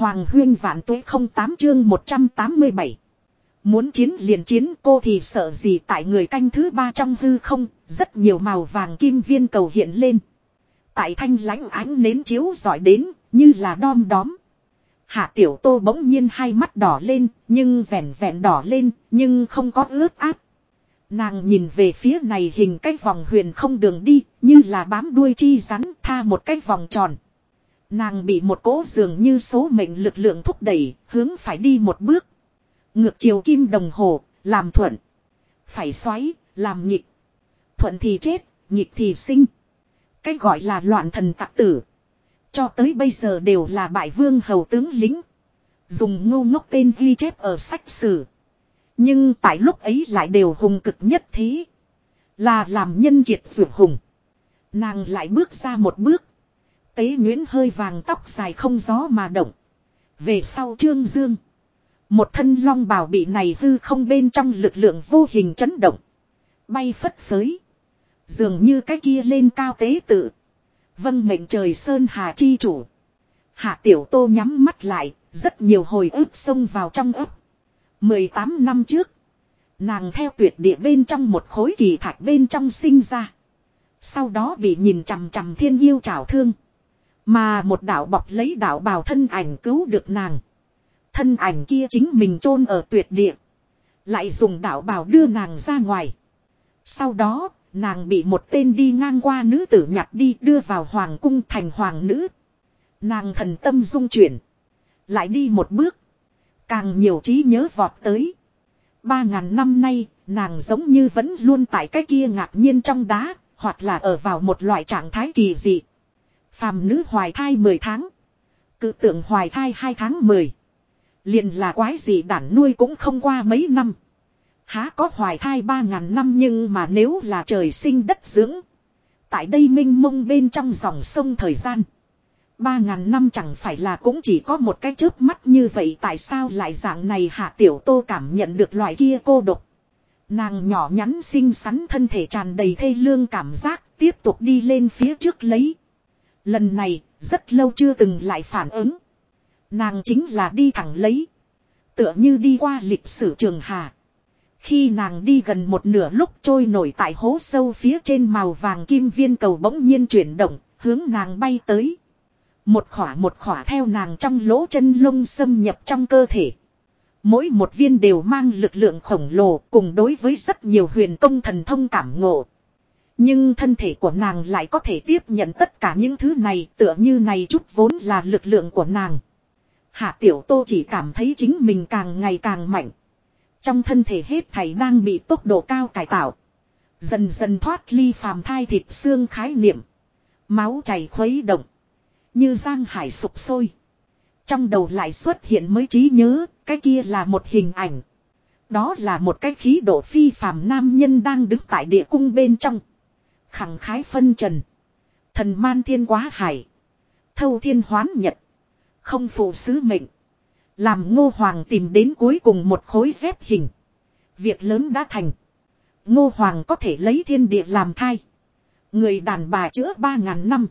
Hoàng huyên vạn tuế không tám chương 187. Muốn chiến liền chiến cô thì sợ gì tại người canh thứ ba trong hư không, rất nhiều màu vàng kim viên cầu hiện lên. Tại thanh lãnh ánh nến chiếu giỏi đến, như là đom đóm. Hạ tiểu tô bỗng nhiên hai mắt đỏ lên, nhưng vẹn vẹn đỏ lên, nhưng không có ướt át. Nàng nhìn về phía này hình cái vòng huyền không đường đi, như là bám đuôi chi rắn tha một cái vòng tròn. Nàng bị một cỗ dường như số mệnh lực lượng thúc đẩy, hướng phải đi một bước. Ngược chiều kim đồng hồ, làm thuận. Phải xoáy, làm nhịp. Thuận thì chết, nhịp thì sinh. Cái gọi là loạn thần tạc tử. Cho tới bây giờ đều là bại vương hầu tướng lính. Dùng ngu ngốc tên ghi chép ở sách sử. Nhưng tại lúc ấy lại đều hùng cực nhất thế. Là làm nhân kiệt dụ hùng. Nàng lại bước ra một bước. Tế Nguyễn hơi vàng tóc dài không gió mà động. Về sau Trương Dương. Một thân long bào bị này hư không bên trong lực lượng vô hình chấn động. Bay phất phới. Dường như cái kia lên cao tế tự. vân mệnh trời Sơn Hà Chi chủ. Hạ Tiểu Tô nhắm mắt lại, rất nhiều hồi ức xông vào trong ấp. 18 năm trước, nàng theo tuyệt địa bên trong một khối kỳ thạch bên trong sinh ra. Sau đó bị nhìn chằm chằm thiên yêu trào thương. Mà một đạo bọc lấy đạo bào thân ảnh cứu được nàng. Thân ảnh kia chính mình chôn ở tuyệt địa. Lại dùng đạo bào đưa nàng ra ngoài. Sau đó, nàng bị một tên đi ngang qua nữ tử nhặt đi đưa vào hoàng cung thành hoàng nữ. Nàng thần tâm dung chuyển. Lại đi một bước. Càng nhiều trí nhớ vọt tới. Ba ngàn năm nay, nàng giống như vẫn luôn tại cái kia ngạc nhiên trong đá, hoặc là ở vào một loại trạng thái kỳ dị. Phàm nữ hoài thai 10 tháng. Cự tượng hoài thai 2 tháng 10. liền là quái gì đản nuôi cũng không qua mấy năm. Há có hoài thai 3.000 năm nhưng mà nếu là trời sinh đất dưỡng. Tại đây minh mông bên trong dòng sông thời gian. 3.000 năm chẳng phải là cũng chỉ có một cái chớp mắt như vậy tại sao lại dạng này hạ tiểu tô cảm nhận được loại kia cô độc. Nàng nhỏ nhắn xinh xắn thân thể tràn đầy thê lương cảm giác tiếp tục đi lên phía trước lấy. Lần này, rất lâu chưa từng lại phản ứng. Nàng chính là đi thẳng lấy. Tựa như đi qua lịch sử trường hà. Khi nàng đi gần một nửa lúc trôi nổi tại hố sâu phía trên màu vàng kim viên cầu bỗng nhiên chuyển động, hướng nàng bay tới. Một khỏa một khỏa theo nàng trong lỗ chân lông xâm nhập trong cơ thể. Mỗi một viên đều mang lực lượng khổng lồ cùng đối với rất nhiều huyền công thần thông cảm ngộ. Nhưng thân thể của nàng lại có thể tiếp nhận tất cả những thứ này tựa như này chút vốn là lực lượng của nàng. Hạ tiểu tô chỉ cảm thấy chính mình càng ngày càng mạnh. Trong thân thể hết thảy đang bị tốc độ cao cải tạo. Dần dần thoát ly phàm thai thịt xương khái niệm. Máu chảy khuấy động. Như giang hải sụp sôi. Trong đầu lại xuất hiện mới trí nhớ, cái kia là một hình ảnh. Đó là một cái khí độ phi phàm nam nhân đang đứng tại địa cung bên trong. Khẳng khái phân trần. Thần man thiên quá hải. Thâu thiên hoán nhật. Không phụ sứ mệnh. Làm ngô hoàng tìm đến cuối cùng một khối dép hình. Việc lớn đã thành. Ngô hoàng có thể lấy thiên địa làm thai. Người đàn bà chữa ba ngàn năm.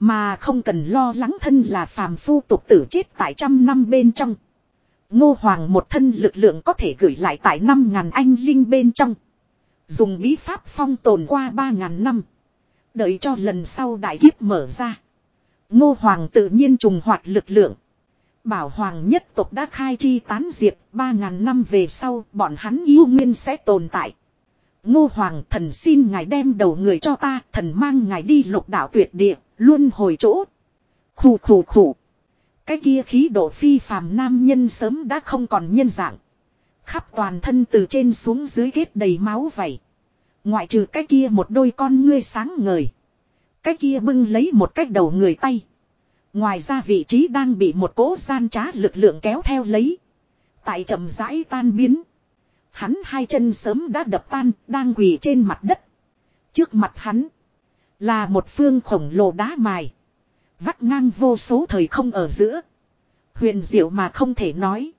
Mà không cần lo lắng thân là phàm phu tục tử chết tại trăm năm bên trong. Ngô Hoàng một thân lực lượng có thể gửi lại tại năm ngàn anh linh bên trong. Dùng bí pháp phong tồn qua ba ngàn năm. Đợi cho lần sau đại kiếp mở ra. Ngô Hoàng tự nhiên trùng hoạt lực lượng. Bảo Hoàng nhất tộc đã khai chi tán diệt, ba ngàn năm về sau bọn hắn yêu nguyên sẽ tồn tại. Ngô Hoàng thần xin ngài đem đầu người cho ta, thần mang ngài đi lục đạo tuyệt địa, luôn hồi chỗ. Khủ khủ khủ. Cái kia khí độ phi phàm nam nhân sớm đã không còn nhân dạng. Khắp toàn thân từ trên xuống dưới ghét đầy máu vảy. Ngoại trừ cái kia một đôi con ngươi sáng ngời. Cái kia bưng lấy một cái đầu người tay. Ngoài ra vị trí đang bị một cỗ gian trá lực lượng kéo theo lấy. Tại chậm rãi tan biến. Hắn hai chân sớm đã đập tan, đang quỳ trên mặt đất. Trước mặt hắn là một phương khổng lồ đá mài. Vắt ngang vô số thời không ở giữa. Huyền diệu mà không thể nói.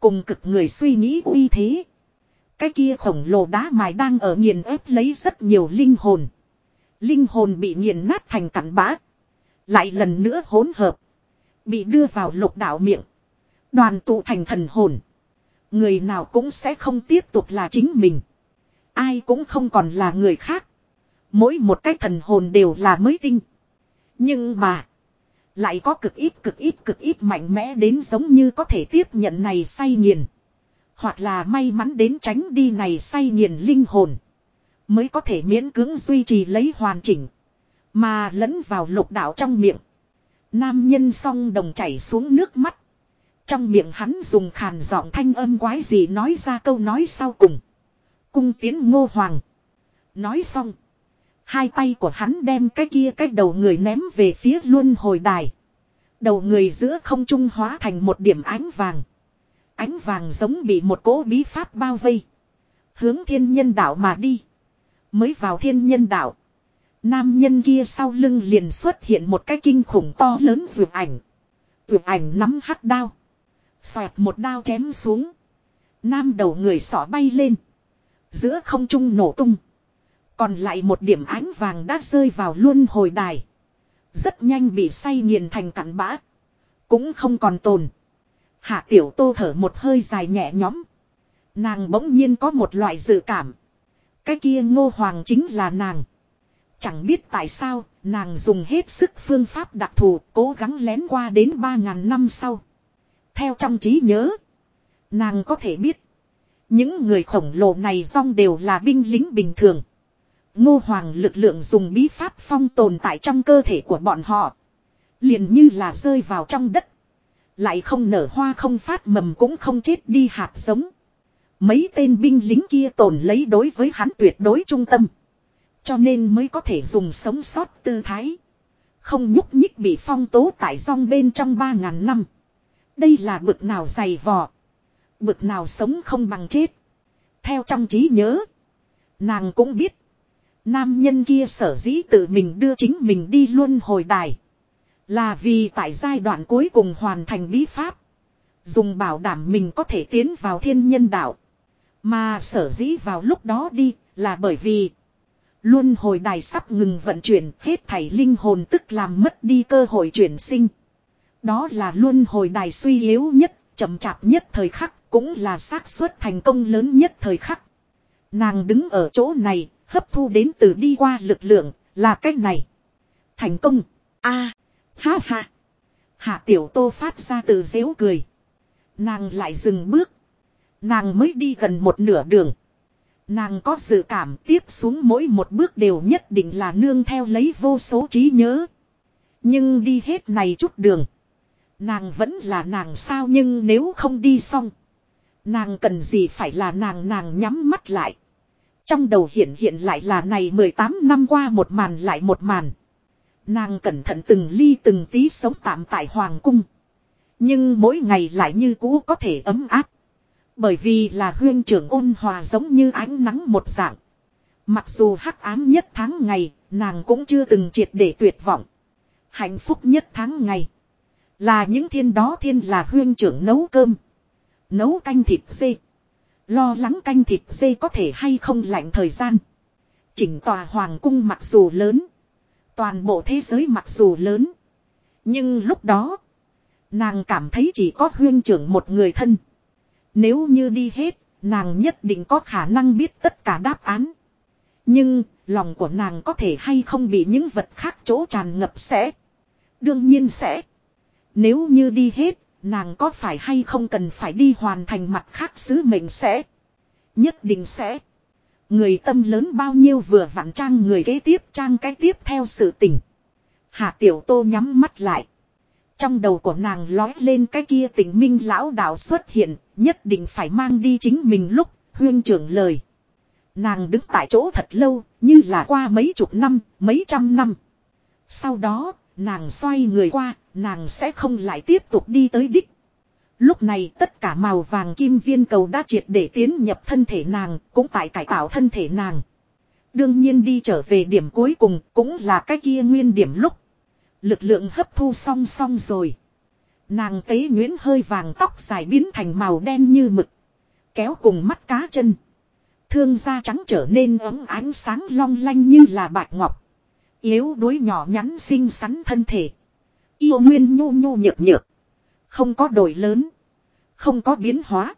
Cùng cực người suy nghĩ uy thế. Cái kia khổng lồ đá mài đang ở nghiền ép lấy rất nhiều linh hồn. Linh hồn bị nghiền nát thành cặn bã. Lại lần nữa hỗn hợp. Bị đưa vào lục đạo miệng. Đoàn tụ thành thần hồn. Người nào cũng sẽ không tiếp tục là chính mình. Ai cũng không còn là người khác. Mỗi một cái thần hồn đều là mới tinh. Nhưng mà. Lại có cực ít cực ít cực ít mạnh mẽ đến giống như có thể tiếp nhận này say nghiền. Hoặc là may mắn đến tránh đi này say nghiền linh hồn. Mới có thể miễn cưỡng duy trì lấy hoàn chỉnh. Mà lẫn vào lục đạo trong miệng. Nam nhân song đồng chảy xuống nước mắt. Trong miệng hắn dùng khàn giọng thanh âm quái gì nói ra câu nói sau cùng. Cung tiến ngô hoàng. Nói xong. Hai tay của hắn đem cái kia cái đầu người ném về phía luân hồi đài. Đầu người giữa không trung hóa thành một điểm ánh vàng. Ánh vàng giống bị một cỗ bí pháp bao vây. Hướng thiên nhân đạo mà đi. Mới vào thiên nhân đạo. Nam nhân kia sau lưng liền xuất hiện một cái kinh khủng to lớn vượt ảnh. Vượt ảnh nắm hắc đao. Xoẹt một đao chém xuống. Nam đầu người sỏ bay lên. Giữa không trung nổ tung. Còn lại một điểm ánh vàng đã rơi vào luân hồi đài. Rất nhanh bị say nghiền thành cặn bã. Cũng không còn tồn. Hạ tiểu tô thở một hơi dài nhẹ nhõm. Nàng bỗng nhiên có một loại dự cảm. Cái kia ngô hoàng chính là nàng. Chẳng biết tại sao, nàng dùng hết sức phương pháp đặc thù cố gắng lén qua đến 3.000 năm sau. Theo trong trí nhớ, nàng có thể biết. Những người khổng lồ này rong đều là binh lính bình thường. Ngô Hoàng lực lượng dùng bí pháp phong tồn tại trong cơ thể của bọn họ. liền như là rơi vào trong đất. Lại không nở hoa không phát mầm cũng không chết đi hạt giống. Mấy tên binh lính kia tồn lấy đối với hắn tuyệt đối trung tâm. Cho nên mới có thể dùng sống sót tư thái. Không nhúc nhích bị phong tố tại rong bên trong ba ngàn năm. Đây là bực nào dày vò. Bực nào sống không bằng chết. Theo trong trí nhớ. Nàng cũng biết. Nam nhân kia sở dĩ tự mình đưa chính mình đi luôn hồi đài. Là vì tại giai đoạn cuối cùng hoàn thành bí pháp. Dùng bảo đảm mình có thể tiến vào thiên nhân đạo. Mà sở dĩ vào lúc đó đi là bởi vì. luân hồi đài sắp ngừng vận chuyển hết thảy linh hồn tức làm mất đi cơ hội chuyển sinh. Đó là luân hồi đài suy yếu nhất, chậm chạp nhất thời khắc, cũng là xác suất thành công lớn nhất thời khắc. Nàng đứng ở chỗ này, hấp thu đến từ đi qua lực lượng, là cách này. Thành công. a à, ha ha. Hạ tiểu tô phát ra từ dễu cười. Nàng lại dừng bước. Nàng mới đi gần một nửa đường. Nàng có dự cảm tiếp xuống mỗi một bước đều nhất định là nương theo lấy vô số trí nhớ. Nhưng đi hết này chút đường. Nàng vẫn là nàng sao nhưng nếu không đi xong. Nàng cần gì phải là nàng nàng nhắm mắt lại. Trong đầu hiện hiện lại là này 18 năm qua một màn lại một màn. Nàng cẩn thận từng ly từng tí sống tạm tại Hoàng cung. Nhưng mỗi ngày lại như cũ có thể ấm áp. Bởi vì là huyên trưởng ôn hòa giống như ánh nắng một dạng. Mặc dù hắc ám nhất tháng ngày, nàng cũng chưa từng triệt để tuyệt vọng. Hạnh phúc nhất tháng ngày. Là những thiên đó thiên là huyên trưởng nấu cơm. Nấu canh thịt xê. Lo lắng canh thịt dê có thể hay không lạnh thời gian. Chỉnh tòa hoàng cung mặc dù lớn. Toàn bộ thế giới mặc dù lớn. Nhưng lúc đó. Nàng cảm thấy chỉ có huyên trưởng một người thân. Nếu như đi hết, nàng nhất định có khả năng biết tất cả đáp án. Nhưng, lòng của nàng có thể hay không bị những vật khác chỗ tràn ngập sẽ. Đương nhiên sẽ. Nếu như đi hết, nàng có phải hay không cần phải đi hoàn thành mặt khác sứ mệnh sẽ. Nhất định sẽ. Người tâm lớn bao nhiêu vừa vặn trang người kế tiếp trang cái tiếp theo sự tình. Hạ tiểu tô nhắm mắt lại. Trong đầu của nàng lói lên cái kia tình minh lão đạo xuất hiện, nhất định phải mang đi chính mình lúc, huyên trưởng lời. Nàng đứng tại chỗ thật lâu, như là qua mấy chục năm, mấy trăm năm. Sau đó, nàng xoay người qua, nàng sẽ không lại tiếp tục đi tới đích. Lúc này tất cả màu vàng kim viên cầu đã triệt để tiến nhập thân thể nàng, cũng tại cải tạo thân thể nàng. Đương nhiên đi trở về điểm cuối cùng cũng là cái kia nguyên điểm lúc. Lực lượng hấp thu song song rồi. Nàng tế nhuyễn hơi vàng tóc dài biến thành màu đen như mực. Kéo cùng mắt cá chân. Thương da trắng trở nên ấm ánh sáng long lanh như là bạch ngọc. Yếu đuối nhỏ nhắn xinh xắn thân thể. Yêu nguyên nhu nhu nhược nhược. Không có đổi lớn. Không có biến hóa.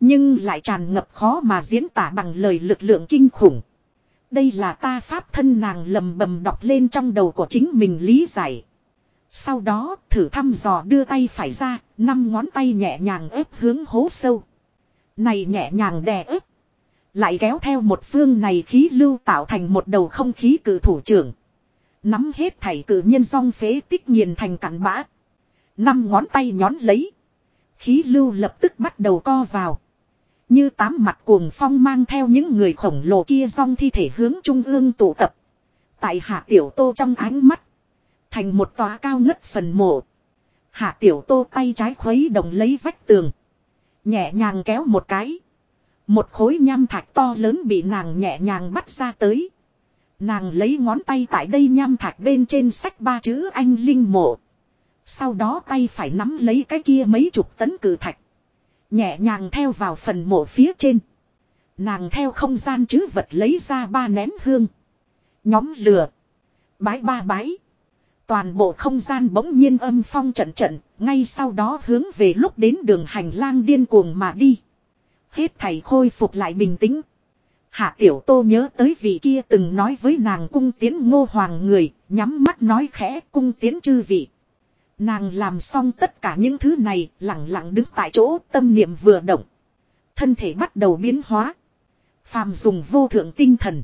Nhưng lại tràn ngập khó mà diễn tả bằng lời lực lượng kinh khủng. Đây là ta pháp thân nàng lầm bầm đọc lên trong đầu của chính mình lý giải. Sau đó thử thăm dò đưa tay phải ra, năm ngón tay nhẹ nhàng ép hướng hố sâu. Này nhẹ nhàng đè ép. Lại kéo theo một phương này khí lưu tạo thành một đầu không khí cử thủ trưởng. Nắm hết thảy cử nhân song phế tích nghiền thành cặn bã. Năm ngón tay nhón lấy. Khí lưu lập tức bắt đầu co vào. Như tám mặt cuồng phong mang theo những người khổng lồ kia song thi thể hướng trung ương tụ tập. Tại hạ tiểu tô trong ánh mắt. Thành một tòa cao ngất phần mộ. Hạ tiểu tô tay trái khuấy động lấy vách tường. Nhẹ nhàng kéo một cái. Một khối nham thạch to lớn bị nàng nhẹ nhàng bắt ra tới. Nàng lấy ngón tay tại đây nham thạch bên trên sách ba chữ anh linh mộ. Sau đó tay phải nắm lấy cái kia mấy chục tấn cử thạch. Nhẹ nhàng theo vào phần mộ phía trên. Nàng theo không gian chứ vật lấy ra ba nén hương. Nhóm lửa. Bái ba bái. Toàn bộ không gian bỗng nhiên âm phong trận trận, ngay sau đó hướng về lúc đến đường hành lang điên cuồng mà đi. Hết thầy khôi phục lại bình tĩnh. Hạ tiểu tô nhớ tới vị kia từng nói với nàng cung tiến ngô hoàng người, nhắm mắt nói khẽ cung tiến chư vị. Nàng làm xong tất cả những thứ này, lặng lặng đứng tại chỗ, tâm niệm vừa động. Thân thể bắt đầu biến hóa. Phàm dùng vô thượng tinh thần.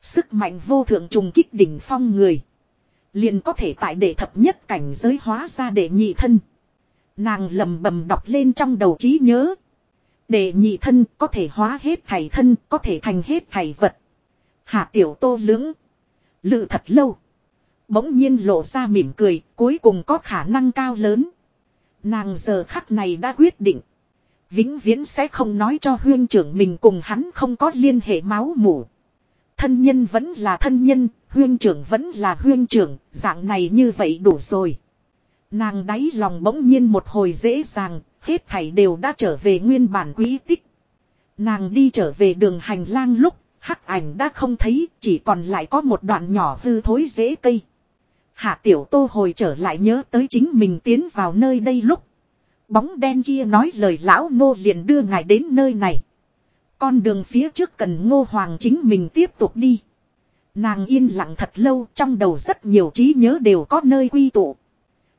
Sức mạnh vô thượng trùng kích đỉnh phong người. Liền có thể tại đệ thập nhất cảnh giới hóa ra đệ nhị thân. Nàng lầm bầm đọc lên trong đầu trí nhớ. Đệ nhị thân có thể hóa hết thầy thân, có thể thành hết thầy vật. Hạ tiểu tô lưỡng. Lự thật lâu. Bỗng nhiên lộ ra mỉm cười, cuối cùng có khả năng cao lớn. Nàng giờ khắc này đã quyết định. Vĩnh viễn sẽ không nói cho huyên trưởng mình cùng hắn không có liên hệ máu mủ. Thân nhân vẫn là thân nhân, huyên trưởng vẫn là huyên trưởng, dạng này như vậy đủ rồi. Nàng đáy lòng bỗng nhiên một hồi dễ dàng, hết thảy đều đã trở về nguyên bản quý tích. Nàng đi trở về đường hành lang lúc, hắc ảnh đã không thấy, chỉ còn lại có một đoạn nhỏ hư thối dễ cây. Hạ tiểu tô hồi trở lại nhớ tới chính mình tiến vào nơi đây lúc. Bóng đen kia nói lời lão Ngô liền đưa ngài đến nơi này. Con đường phía trước cần ngô hoàng chính mình tiếp tục đi. Nàng yên lặng thật lâu trong đầu rất nhiều trí nhớ đều có nơi quy tụ.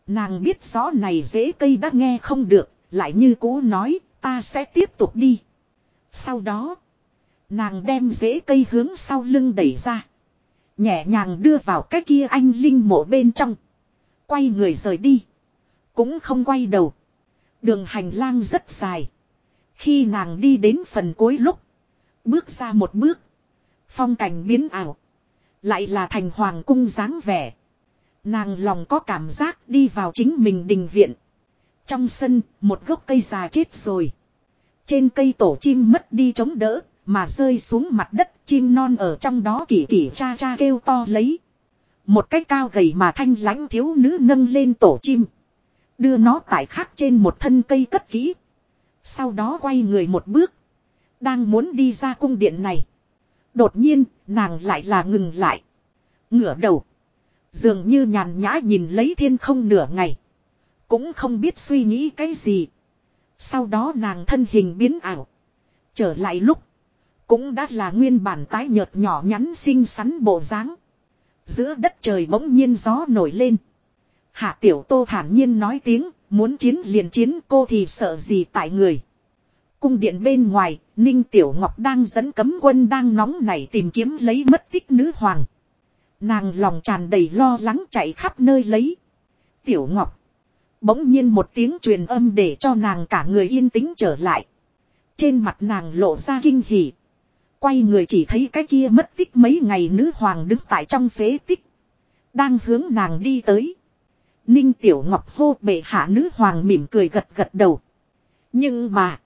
Nàng biết rõ này dễ cây đã nghe không được, lại như cũ nói, ta sẽ tiếp tục đi. Sau đó, nàng đem rễ cây hướng sau lưng đẩy ra. Nhẹ nhàng đưa vào cái kia anh linh mộ bên trong. Quay người rời đi. Cũng không quay đầu. Đường hành lang rất dài. Khi nàng đi đến phần cuối lúc. Bước ra một bước. Phong cảnh biến ảo. Lại là thành hoàng cung dáng vẻ. Nàng lòng có cảm giác đi vào chính mình đình viện. Trong sân, một gốc cây già chết rồi. Trên cây tổ chim mất đi chống đỡ, mà rơi xuống mặt đất chim non ở trong đó kỳ kỳ cha cha kêu to lấy. Một cái cao gầy mà thanh lãnh thiếu nữ nâng lên tổ chim. Đưa nó tại khắc trên một thân cây cất kỹ. Sau đó quay người một bước. Đang muốn đi ra cung điện này. Đột nhiên, nàng lại là ngừng lại. Ngửa đầu. Dường như nhàn nhã nhìn lấy thiên không nửa ngày. Cũng không biết suy nghĩ cái gì. Sau đó nàng thân hình biến ảo. Trở lại lúc. Cũng đã là nguyên bản tái nhợt nhỏ nhắn xinh xắn bộ dáng. Giữa đất trời bỗng nhiên gió nổi lên. Hạ tiểu tô thản nhiên nói tiếng, muốn chiến liền chiến cô thì sợ gì tại người. Cung điện bên ngoài, Ninh Tiểu Ngọc đang dẫn cấm quân đang nóng nảy tìm kiếm lấy mất tích nữ hoàng. Nàng lòng tràn đầy lo lắng chạy khắp nơi lấy. Tiểu Ngọc. Bỗng nhiên một tiếng truyền âm để cho nàng cả người yên tĩnh trở lại. Trên mặt nàng lộ ra kinh hỉ. Quay người chỉ thấy cái kia mất tích mấy ngày nữ hoàng đứng tại trong phế tích. Đang hướng nàng đi tới. Ninh Tiểu Ngọc hô bệ hạ nữ hoàng mỉm cười gật gật đầu. Nhưng mà.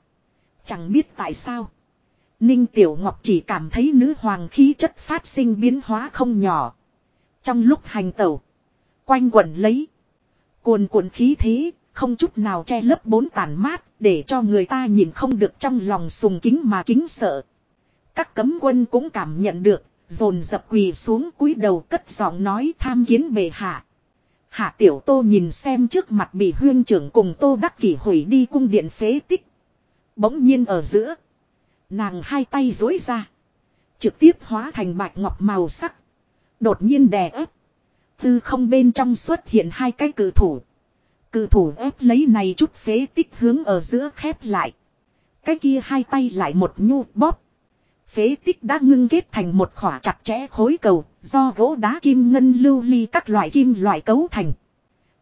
Chẳng biết tại sao. Ninh Tiểu Ngọc chỉ cảm thấy nữ hoàng khí chất phát sinh biến hóa không nhỏ. Trong lúc hành tẩu. Quanh quẩn lấy. Cuồn cuộn khí thế. Không chút nào che lấp bốn tàn mát. Để cho người ta nhìn không được trong lòng sùng kính mà kính sợ. Các cấm quân cũng cảm nhận được. Dồn dập quỳ xuống cúi đầu cất giọng nói tham kiến bệ hạ. Hạ Tiểu Tô nhìn xem trước mặt bị huyên trưởng cùng Tô Đắc Kỷ hủy đi cung điện phế tích. Bỗng nhiên ở giữa. Nàng hai tay dối ra. Trực tiếp hóa thành bạch ngọc màu sắc. Đột nhiên đè ép. Tư không bên trong xuất hiện hai cái cử thủ. Cử thủ ép lấy này chút phế tích hướng ở giữa khép lại. Cái kia hai tay lại một nhu bóp. Phế tích đã ngưng kết thành một khỏa chặt chẽ khối cầu, do gỗ đá kim ngân lưu ly các loại kim loại cấu thành.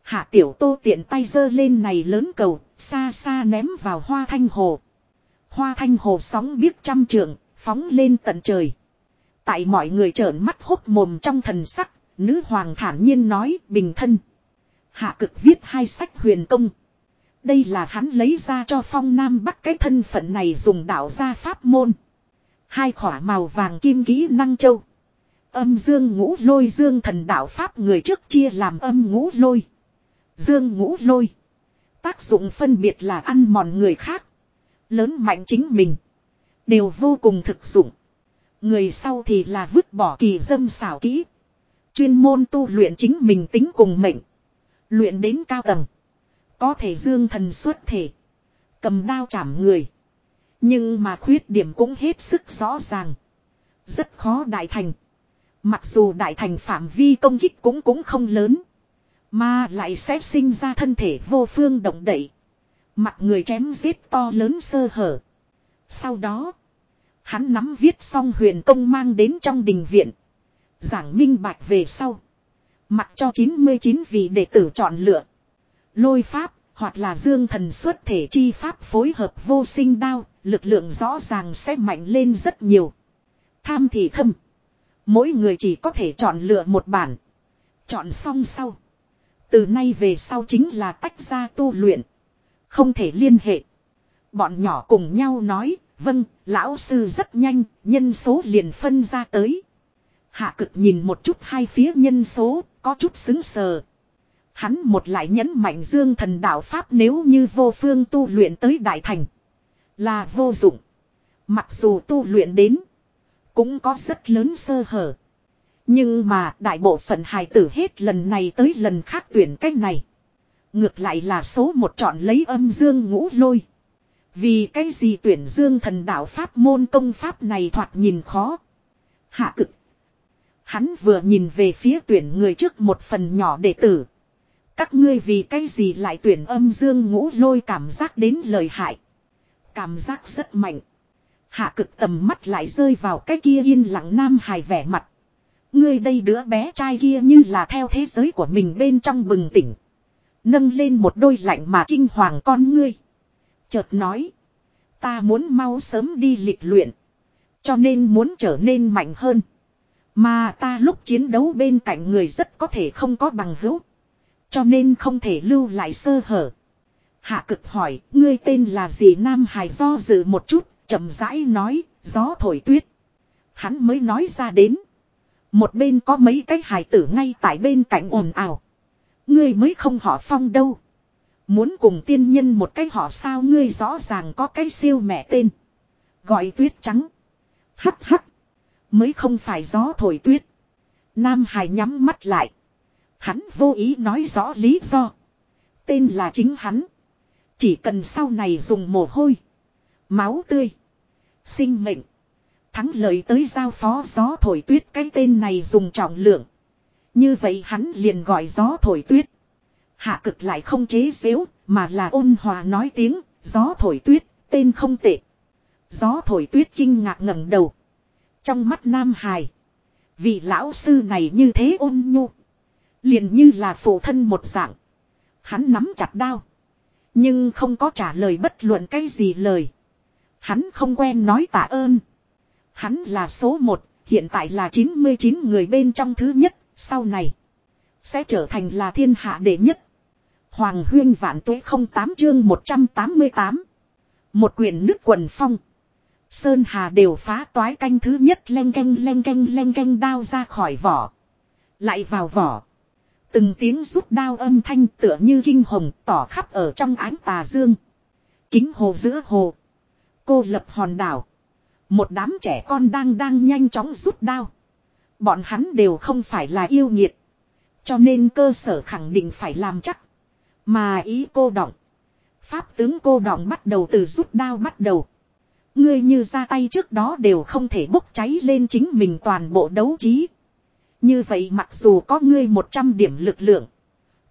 Hạ tiểu tô tiện tay giơ lên này lớn cầu, xa xa ném vào hoa thanh hồ. Hoa thanh hồ sóng biết trăm trượng, phóng lên tận trời. Tại mọi người trợn mắt hốt mồm trong thần sắc, nữ hoàng thản nhiên nói, bình thân. Hạ cực viết hai sách huyền công. Đây là hắn lấy ra cho phong nam bắc cái thân phận này dùng đạo gia pháp môn. Hai khỏa màu vàng kim kỹ năng châu. Âm dương ngũ lôi dương thần đạo pháp người trước chia làm âm ngũ lôi. Dương ngũ lôi. Tác dụng phân biệt là ăn mòn người khác. Lớn mạnh chính mình. Đều vô cùng thực dụng. Người sau thì là vứt bỏ kỳ dâm xảo kỹ. Chuyên môn tu luyện chính mình tính cùng mệnh. Luyện đến cao tầng. Có thể dương thần xuất thể. Cầm đao chảm người. Nhưng mà khuyết điểm cũng hết sức rõ ràng. Rất khó đại thành. Mặc dù đại thành phạm vi công kích cũng cũng không lớn. Mà lại sẽ sinh ra thân thể vô phương động đậy. Mặt người chém giết to lớn sơ hở. Sau đó. Hắn nắm viết xong huyền công mang đến trong đình viện. Giảng minh bạch về sau. Mặc cho 99 vị đệ tử chọn lựa. Lôi pháp, hoặc là dương thần xuất thể chi pháp phối hợp vô sinh đao, lực lượng rõ ràng sẽ mạnh lên rất nhiều. Tham thì thâm. Mỗi người chỉ có thể chọn lựa một bản. Chọn xong sau. Từ nay về sau chính là tách ra tu luyện. Không thể liên hệ. Bọn nhỏ cùng nhau nói, vâng, lão sư rất nhanh, nhân số liền phân ra tới. Hạ cực nhìn một chút hai phía nhân số, có chút xứng sờ. Hắn một lại nhấn mạnh dương thần đạo Pháp nếu như vô phương tu luyện tới đại thành. Là vô dụng. Mặc dù tu luyện đến. Cũng có rất lớn sơ hở. Nhưng mà đại bộ phận hài tử hết lần này tới lần khác tuyển cách này. Ngược lại là số một chọn lấy âm dương ngũ lôi. Vì cái gì tuyển dương thần đạo Pháp môn công pháp này thoạt nhìn khó. Hạ cực. Hắn vừa nhìn về phía tuyển người trước một phần nhỏ đệ tử. Các ngươi vì cái gì lại tuyển âm dương ngũ lôi cảm giác đến lời hại. Cảm giác rất mạnh. Hạ cực tầm mắt lại rơi vào cái kia yên lặng nam hài vẻ mặt. Ngươi đây đứa bé trai kia như là theo thế giới của mình bên trong bừng tỉnh. Nâng lên một đôi lạnh mà kinh hoàng con ngươi. Chợt nói. Ta muốn mau sớm đi lịch luyện. Cho nên muốn trở nên mạnh hơn. Mà ta lúc chiến đấu bên cạnh người rất có thể không có bằng hữu. Cho nên không thể lưu lại sơ hở. Hạ cực hỏi, ngươi tên là gì Nam Hải do dự một chút, chậm rãi nói, gió thổi tuyết. Hắn mới nói ra đến. Một bên có mấy cái hài tử ngay tại bên cạnh ồn ào. Ngươi mới không họ phong đâu. Muốn cùng tiên nhân một cái họ sao ngươi rõ ràng có cái siêu mẹ tên. Gọi tuyết trắng. Hắc hắc. Mới không phải gió thổi tuyết. Nam Hải nhắm mắt lại. Hắn vô ý nói rõ lý do. Tên là chính hắn. Chỉ cần sau này dùng mồ hôi. Máu tươi. Sinh mệnh. Thắng lợi tới giao phó gió thổi tuyết cái tên này dùng trọng lượng. Như vậy hắn liền gọi gió thổi tuyết. Hạ cực lại không chế xếu, mà là ôn hòa nói tiếng, gió thổi tuyết, tên không tệ. Gió thổi tuyết kinh ngạc ngẩng đầu. Trong mắt Nam Hải. Vị lão sư này như thế ôn nhu. Liền như là phụ thân một dạng. Hắn nắm chặt đao. Nhưng không có trả lời bất luận cái gì lời. Hắn không quen nói tạ ơn. Hắn là số một, hiện tại là 99 người bên trong thứ nhất, sau này. Sẽ trở thành là thiên hạ đệ nhất. Hoàng huyên vạn tuế không tám chương 188. Một quyển nước quần phong. Sơn Hà đều phá toái canh thứ nhất len canh len canh len canh đao ra khỏi vỏ. Lại vào vỏ. Từng tiếng rút đao âm thanh tựa như kinh hồng tỏ khắp ở trong ánh tà dương. Kính hồ giữa hồ. Cô lập hòn đảo. Một đám trẻ con đang đang nhanh chóng rút đao. Bọn hắn đều không phải là yêu nhiệt. Cho nên cơ sở khẳng định phải làm chắc. Mà ý cô động. Pháp tướng cô động bắt đầu từ rút đao bắt đầu. Ngươi như ra tay trước đó đều không thể bốc cháy lên chính mình toàn bộ đấu trí. Như vậy mặc dù có ngươi 100 điểm lực lượng.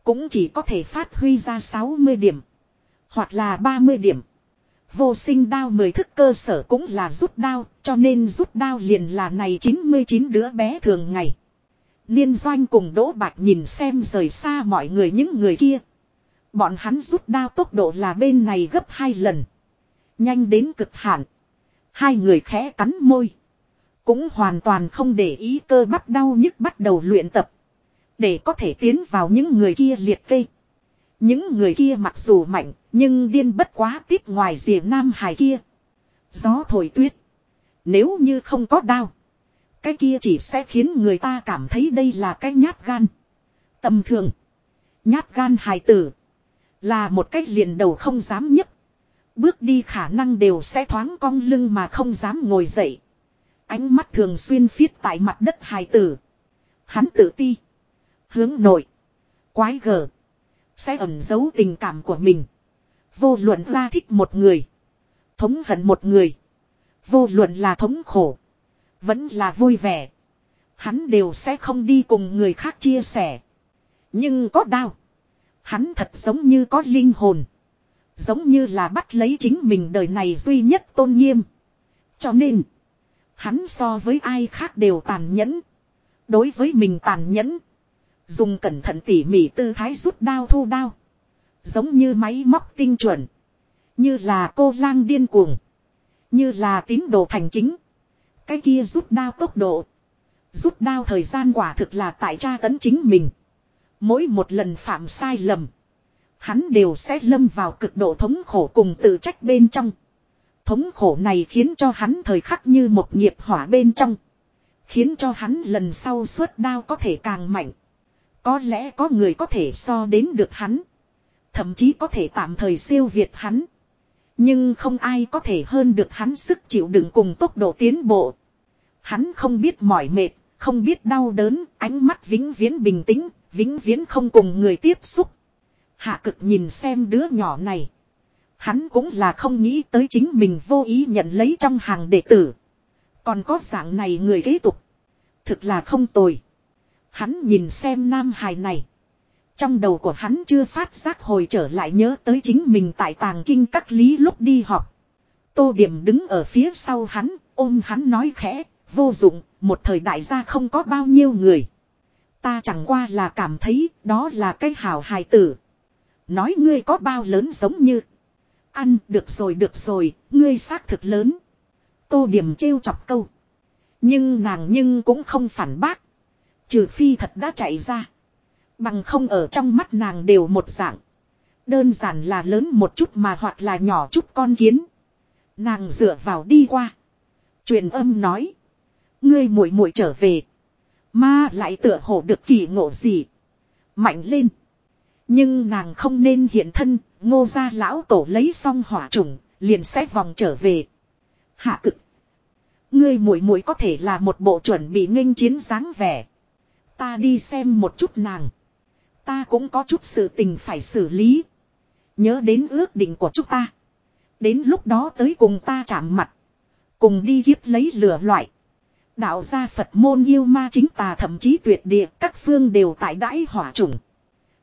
Cũng chỉ có thể phát huy ra 60 điểm. Hoặc là 30 điểm. Vô sinh đao mười thức cơ sở cũng là rút đao. Cho nên rút đao liền là này 99 đứa bé thường ngày. Liên doanh cùng Đỗ bạc nhìn xem rời xa mọi người những người kia. Bọn hắn rút đao tốc độ là bên này gấp hai lần. Nhanh đến cực hạn. Hai người khẽ cắn môi. Cũng hoàn toàn không để ý cơ bắp đau nhức bắt đầu luyện tập. Để có thể tiến vào những người kia liệt kê. Những người kia mặc dù mạnh, nhưng điên bất quá tiết ngoài rìa nam hải kia. Gió thổi tuyết. Nếu như không có đau. Cái kia chỉ sẽ khiến người ta cảm thấy đây là cái nhát gan. Tầm thường. Nhát gan hài tử. Là một cách liền đầu không dám nhấc. Bước đi khả năng đều sẽ thoáng cong lưng mà không dám ngồi dậy. Ánh mắt thường xuyên phiết tại mặt đất hài tử. Hắn tự ti. Hướng nội. Quái gở. Sẽ ẩn giấu tình cảm của mình. Vô luận ra thích một người. Thống hận một người. Vô luận là thống khổ. Vẫn là vui vẻ. Hắn đều sẽ không đi cùng người khác chia sẻ. Nhưng có đau. Hắn thật giống như có linh hồn. Giống như là bắt lấy chính mình đời này duy nhất tôn nghiêm. Cho nên. Hắn so với ai khác đều tàn nhẫn. Đối với mình tàn nhẫn. Dùng cẩn thận tỉ mỉ tư thái rút đao thu đao. Giống như máy móc tinh chuẩn. Như là cô lang điên cuồng. Như là tín đồ thành kính. Cái kia rút đao tốc độ. Rút đao thời gian quả thực là tại tra tấn chính mình. Mỗi một lần phạm sai lầm. Hắn đều sẽ lâm vào cực độ thống khổ cùng tự trách bên trong. Thống khổ này khiến cho hắn thời khắc như một nghiệp hỏa bên trong. Khiến cho hắn lần sau suốt đao có thể càng mạnh. Có lẽ có người có thể so đến được hắn. Thậm chí có thể tạm thời siêu việt hắn. Nhưng không ai có thể hơn được hắn sức chịu đựng cùng tốc độ tiến bộ. Hắn không biết mỏi mệt, không biết đau đớn, ánh mắt vĩnh viễn bình tĩnh, vĩnh viễn không cùng người tiếp xúc. Hạ cực nhìn xem đứa nhỏ này. Hắn cũng là không nghĩ tới chính mình vô ý nhận lấy trong hàng đệ tử. Còn có dạng này người kế tục. Thực là không tồi. Hắn nhìn xem nam hài này. Trong đầu của hắn chưa phát giác hồi trở lại nhớ tới chính mình tại tàng kinh các lý lúc đi học. Tô điểm đứng ở phía sau hắn, ôm hắn nói khẽ, vô dụng, một thời đại gia không có bao nhiêu người. Ta chẳng qua là cảm thấy đó là cái hảo hài tử. Nói ngươi có bao lớn giống như. Ăn được rồi được rồi, ngươi xác thực lớn. Tô điểm trêu chọc câu. Nhưng nàng nhưng cũng không phản bác. Trừ phi thật đã chạy ra. Bằng không ở trong mắt nàng đều một dạng. Đơn giản là lớn một chút mà hoặc là nhỏ chút con kiến. Nàng dựa vào đi qua. Truyền âm nói. Ngươi muội muội trở về. Mà lại tựa hồ được kỳ ngộ gì. Mạnh lên. Nhưng nàng không nên hiện thân. Ngô gia lão tổ lấy xong hỏa trùng. Liền xét vòng trở về. Hạ cực. Ngươi muội muội có thể là một bộ chuẩn bị nghênh chiến dáng vẻ. Ta đi xem một chút nàng. Ta cũng có chút sự tình phải xử lý. Nhớ đến ước định của chúng ta. Đến lúc đó tới cùng ta chạm mặt. Cùng đi kiếp lấy lửa loại. Đạo gia Phật môn yêu ma chính tà thậm chí tuyệt địa, các phương đều tại đãi hỏa trùng.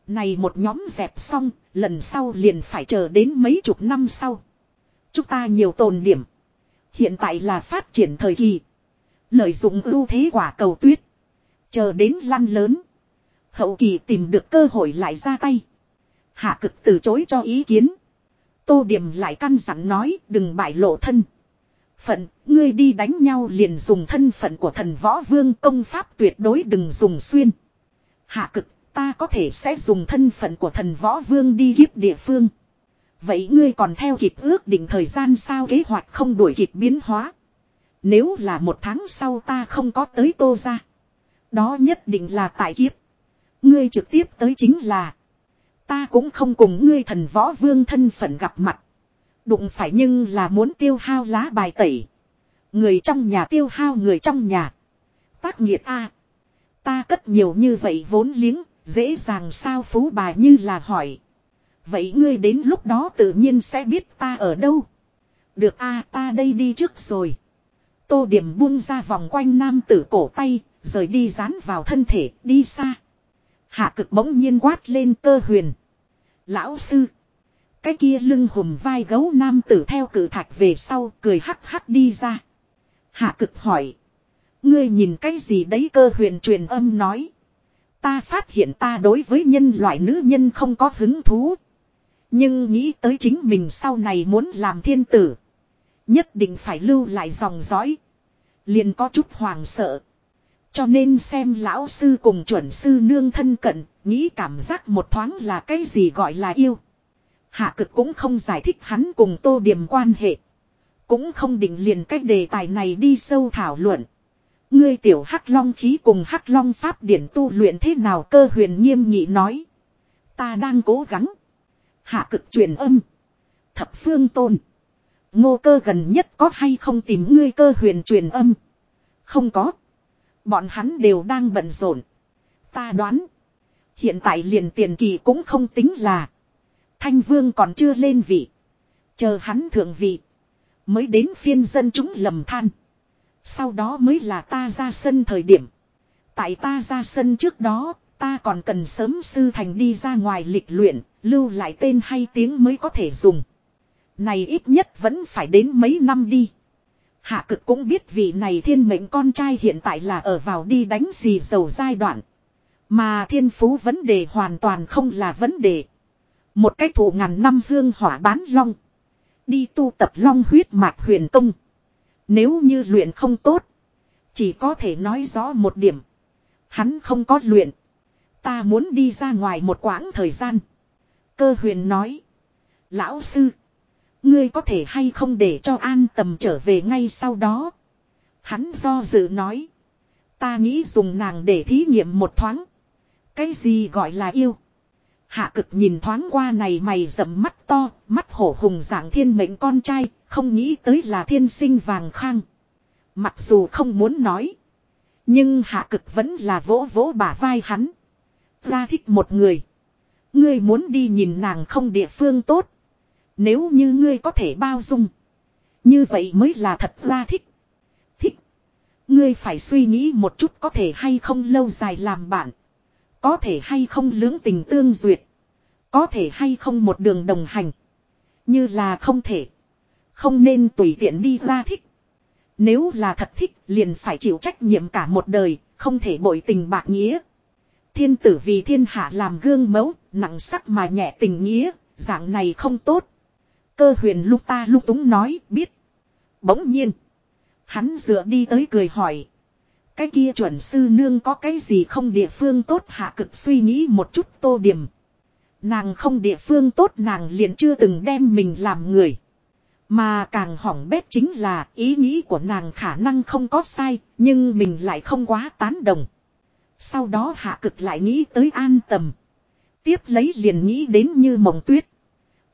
Này một nhóm dẹp xong, lần sau liền phải chờ đến mấy chục năm sau. Chúng ta nhiều tồn điểm. Hiện tại là phát triển thời kỳ. Lợi dụng ưu thế quả cầu tuyết. Chờ đến lăn lớn. Hậu kỳ tìm được cơ hội lại ra tay. Hạ cực từ chối cho ý kiến. Tô điểm lại căn dặn nói đừng bại lộ thân. Phận, ngươi đi đánh nhau liền dùng thân phận của thần võ vương công pháp tuyệt đối đừng dùng xuyên. Hạ cực, ta có thể sẽ dùng thân phận của thần võ vương đi kiếp địa phương. Vậy ngươi còn theo kịp ước định thời gian sao kế hoạch không đuổi kịp biến hóa. Nếu là một tháng sau ta không có tới tô ra. Đó nhất định là tại kiếp. Ngươi trực tiếp tới chính là. Ta cũng không cùng ngươi thần võ vương thân phận gặp mặt. Đụng phải nhưng là muốn tiêu hao lá bài tẩy. Người trong nhà tiêu hao người trong nhà. Tác nghiệt a Ta cất nhiều như vậy vốn liếng, Dễ dàng sao phú bà như là hỏi. Vậy ngươi đến lúc đó tự nhiên sẽ biết ta ở đâu. Được a ta đây đi trước rồi. Tô điểm buông ra vòng quanh nam tử cổ tay, rời đi dán vào thân thể, đi xa. Hạ cực bỗng nhiên quát lên cơ huyền. Lão sư. Cái kia lưng hùm vai gấu nam tử theo cử thạch về sau, cười hắc hắc đi ra. Hạ cực hỏi. Ngươi nhìn cái gì đấy cơ huyền truyền âm nói. Ta phát hiện ta đối với nhân loại nữ nhân không có hứng thú. Nhưng nghĩ tới chính mình sau này muốn làm thiên tử. Nhất định phải lưu lại dòng dõi. Liền có chút hoàng sợ. Cho nên xem lão sư cùng chuẩn sư nương thân cận, nghĩ cảm giác một thoáng là cái gì gọi là yêu. Hạ cực cũng không giải thích hắn cùng tô điểm quan hệ. Cũng không định liền cách đề tài này đi sâu thảo luận. Ngươi tiểu hắc long khí cùng hắc long pháp điển tu luyện thế nào cơ huyền nghiêm nghị nói. Ta đang cố gắng. Hạ cực truyền âm. Thập phương tôn. Ngô cơ gần nhất có hay không tìm ngươi cơ huyền truyền âm. Không có. Bọn hắn đều đang bận rộn. Ta đoán. Hiện tại liền tiền kỳ cũng không tính là. Thanh vương còn chưa lên vị. Chờ hắn thượng vị. Mới đến phiên dân chúng lầm than. Sau đó mới là ta ra sân thời điểm. Tại ta ra sân trước đó, ta còn cần sớm sư thành đi ra ngoài lịch luyện, lưu lại tên hay tiếng mới có thể dùng. Này ít nhất vẫn phải đến mấy năm đi. Hạ cực cũng biết vị này thiên mệnh con trai hiện tại là ở vào đi đánh gì dầu giai đoạn. Mà thiên phú vấn đề hoàn toàn không là vấn đề. Một cách thủ ngàn năm hương hỏa bán long. Đi tu tập long huyết mạch huyền công. Nếu như luyện không tốt. Chỉ có thể nói rõ một điểm. Hắn không có luyện. Ta muốn đi ra ngoài một quãng thời gian. Cơ huyền nói. Lão sư. Ngươi có thể hay không để cho an tầm trở về ngay sau đó. Hắn do dự nói. Ta nghĩ dùng nàng để thí nghiệm một thoáng. Cái gì gọi là yêu. Hạ cực nhìn thoáng qua này mày rậm mắt to, mắt hổ hùng dạng thiên mệnh con trai, không nghĩ tới là thiên sinh vàng khang. Mặc dù không muốn nói. Nhưng hạ cực vẫn là vỗ vỗ bả vai hắn. Ra thích một người. Ngươi muốn đi nhìn nàng không địa phương tốt. Nếu như ngươi có thể bao dung. Như vậy mới là thật ra thích. Thích. Ngươi phải suy nghĩ một chút có thể hay không lâu dài làm bạn. Có thể hay không lưỡng tình tương duyệt. Có thể hay không một đường đồng hành. Như là không thể. Không nên tùy tiện đi ra thích. Nếu là thật thích liền phải chịu trách nhiệm cả một đời, không thể bội tình bạc nghĩa. Thiên tử vì thiên hạ làm gương mẫu, nặng sắc mà nhẹ tình nghĩa, dạng này không tốt. Cơ huyền lúc ta lúc túng nói, biết. Bỗng nhiên. Hắn dựa đi tới cười hỏi. Cái kia chuẩn sư nương có cái gì không địa phương tốt hạ cực suy nghĩ một chút tô điểm. Nàng không địa phương tốt nàng liền chưa từng đem mình làm người. Mà càng hỏng bét chính là ý nghĩ của nàng khả năng không có sai, nhưng mình lại không quá tán đồng. Sau đó hạ cực lại nghĩ tới an tầm. Tiếp lấy liền nghĩ đến như mộng tuyết.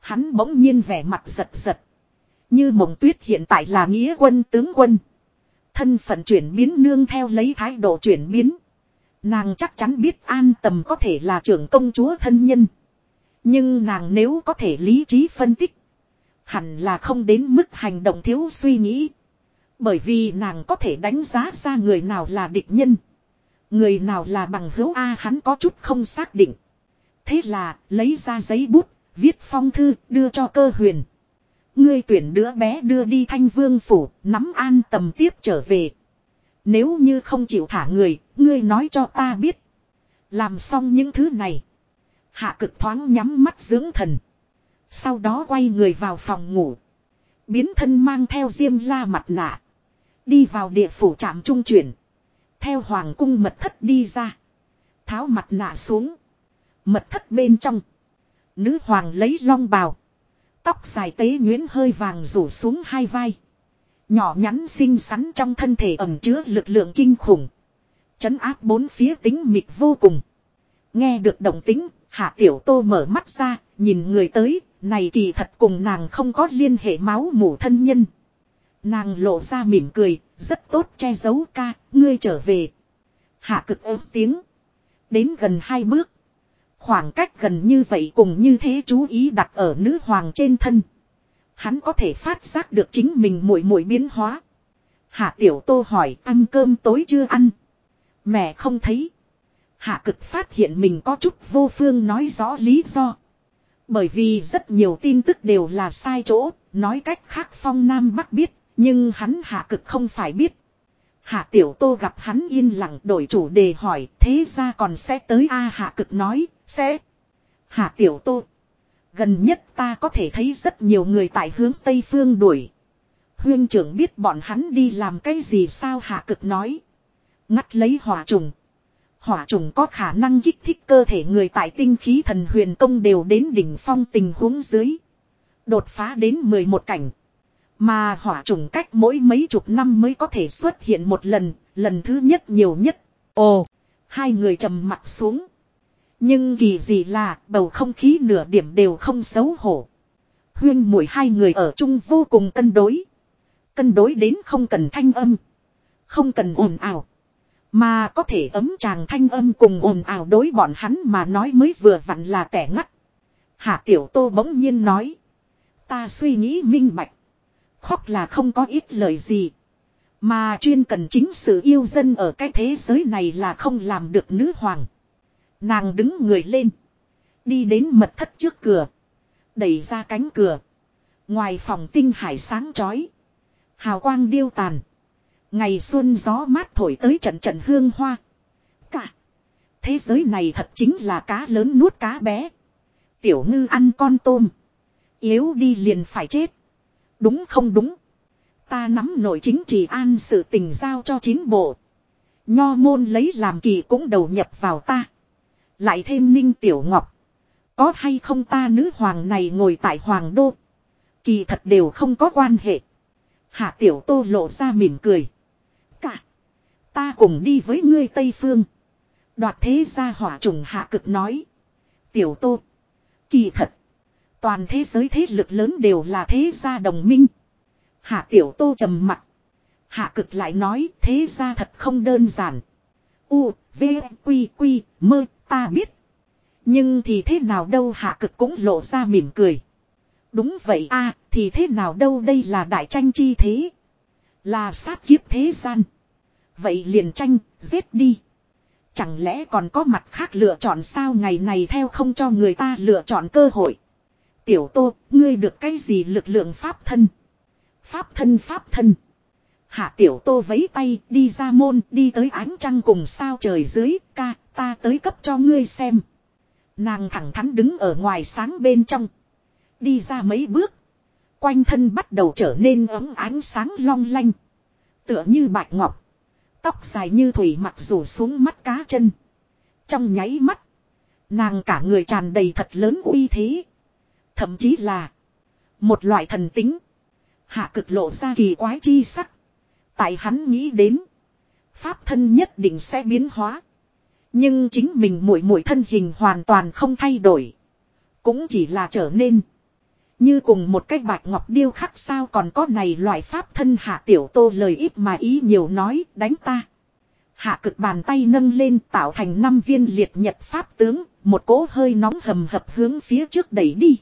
Hắn bỗng nhiên vẻ mặt giật giật. Như mộng tuyết hiện tại là nghĩa quân tướng quân. Thân phận chuyển biến nương theo lấy thái độ chuyển biến. Nàng chắc chắn biết an tầm có thể là trưởng công chúa thân nhân. Nhưng nàng nếu có thể lý trí phân tích. Hẳn là không đến mức hành động thiếu suy nghĩ. Bởi vì nàng có thể đánh giá ra người nào là địch nhân. Người nào là bằng hữu A hắn có chút không xác định. Thế là lấy ra giấy bút, viết phong thư đưa cho cơ huyền. Ngươi tuyển đứa bé đưa đi thanh vương phủ, nắm an tầm tiếp trở về. Nếu như không chịu thả người, ngươi nói cho ta biết. Làm xong những thứ này. Hạ cực thoáng nhắm mắt dưỡng thần. Sau đó quay người vào phòng ngủ. Biến thân mang theo diêm la mặt nạ. Đi vào địa phủ trạm trung chuyển. Theo hoàng cung mật thất đi ra. Tháo mặt nạ xuống. Mật thất bên trong. Nữ hoàng lấy long bào. Tóc dài tế nhuyễn hơi vàng rủ xuống hai vai. Nhỏ nhắn xinh xắn trong thân thể ẩm chứa lực lượng kinh khủng. Chấn áp bốn phía tính mịt vô cùng. Nghe được động tính, hạ tiểu tô mở mắt ra, nhìn người tới, này kỳ thật cùng nàng không có liên hệ máu mủ thân nhân. Nàng lộ ra mỉm cười, rất tốt che giấu ca, ngươi trở về. Hạ cực ớt tiếng. Đến gần hai bước. Khoảng cách gần như vậy cùng như thế chú ý đặt ở nữ hoàng trên thân. Hắn có thể phát giác được chính mình muội muội biến hóa. Hạ tiểu tô hỏi ăn cơm tối chưa ăn. Mẹ không thấy. Hạ cực phát hiện mình có chút vô phương nói rõ lý do. Bởi vì rất nhiều tin tức đều là sai chỗ, nói cách khác phong Nam Bắc biết, nhưng hắn hạ cực không phải biết. Hạ tiểu tô gặp hắn yên lặng đổi chủ đề hỏi thế ra còn sẽ tới a hạ cực nói, sẽ. Hạ tiểu tô. Gần nhất ta có thể thấy rất nhiều người tại hướng Tây Phương đuổi. Huyên trưởng biết bọn hắn đi làm cái gì sao hạ cực nói. Ngắt lấy hỏa trùng. Hỏa trùng có khả năng kích thích cơ thể người tại tinh khí thần huyền công đều đến đỉnh phong tình huống dưới. Đột phá đến 11 cảnh. Mà hỏa trùng cách mỗi mấy chục năm mới có thể xuất hiện một lần, lần thứ nhất nhiều nhất. Ồ, hai người trầm mặt xuống. Nhưng kỳ gì là bầu không khí nửa điểm đều không xấu hổ. Huyên mũi hai người ở chung vô cùng cân đối. Cân đối đến không cần thanh âm. Không cần ồn ào. Mà có thể ấm chàng thanh âm cùng ồn ào đối bọn hắn mà nói mới vừa vặn là kẻ ngắt. Hạ tiểu tô bỗng nhiên nói. Ta suy nghĩ minh bạch. Khóc là không có ít lời gì. Mà chuyên cần chính sự yêu dân ở cái thế giới này là không làm được nữ hoàng. Nàng đứng người lên. Đi đến mật thất trước cửa. Đẩy ra cánh cửa. Ngoài phòng tinh hải sáng chói. Hào quang điêu tàn. Ngày xuân gió mát thổi tới trận trận hương hoa. Cả. Thế giới này thật chính là cá lớn nuốt cá bé. Tiểu ngư ăn con tôm. Yếu đi liền phải chết. Đúng không đúng. Ta nắm nội chính trị an sự tình giao cho chín bộ. Nho môn lấy làm kỳ cũng đầu nhập vào ta. Lại thêm ninh tiểu ngọc. Có hay không ta nữ hoàng này ngồi tại hoàng đô. Kỳ thật đều không có quan hệ. Hạ tiểu tô lộ ra mỉm cười. Ta cùng đi với ngươi Tây Phương. Đoạt thế gia hỏa trùng hạ cực nói. Tiểu tô. Kỳ thật. Toàn thế giới thế lực lớn đều là thế gia đồng minh. Hạ tiểu tô trầm mặt. Hạ cực lại nói thế gia thật không đơn giản. U, V, Quy, Quy, mơ, ta biết. Nhưng thì thế nào đâu hạ cực cũng lộ ra mỉm cười. Đúng vậy a thì thế nào đâu đây là đại tranh chi thế. Là sát kiếp thế gian. Vậy liền tranh, giết đi. Chẳng lẽ còn có mặt khác lựa chọn sao ngày này theo không cho người ta lựa chọn cơ hội. Tiểu tô, ngươi được cái gì lực lượng pháp thân? Pháp thân pháp thân. Hạ tiểu tô vấy tay đi ra môn đi tới ánh trăng cùng sao trời dưới ca ta tới cấp cho ngươi xem. Nàng thẳng thắn đứng ở ngoài sáng bên trong. Đi ra mấy bước. Quanh thân bắt đầu trở nên ấm ánh sáng long lanh. Tựa như bạch ngọc. Tóc dài như thủy mặc rủ xuống mắt cá chân. Trong nháy mắt. Nàng cả người tràn đầy thật lớn uy thế. Thậm chí là. Một loại thần tính. Hạ cực lộ ra kỳ quái chi sắc. Tại hắn nghĩ đến. Pháp thân nhất định sẽ biến hóa. Nhưng chính mình mũi mũi thân hình hoàn toàn không thay đổi. Cũng chỉ là trở nên. Như cùng một cái bạch ngọc điêu khắc sao còn có này loại pháp thân hạ tiểu tô lời ít mà ý nhiều nói đánh ta. Hạ cực bàn tay nâng lên tạo thành năm viên liệt nhật pháp tướng, một cỗ hơi nóng hầm hập hướng phía trước đẩy đi.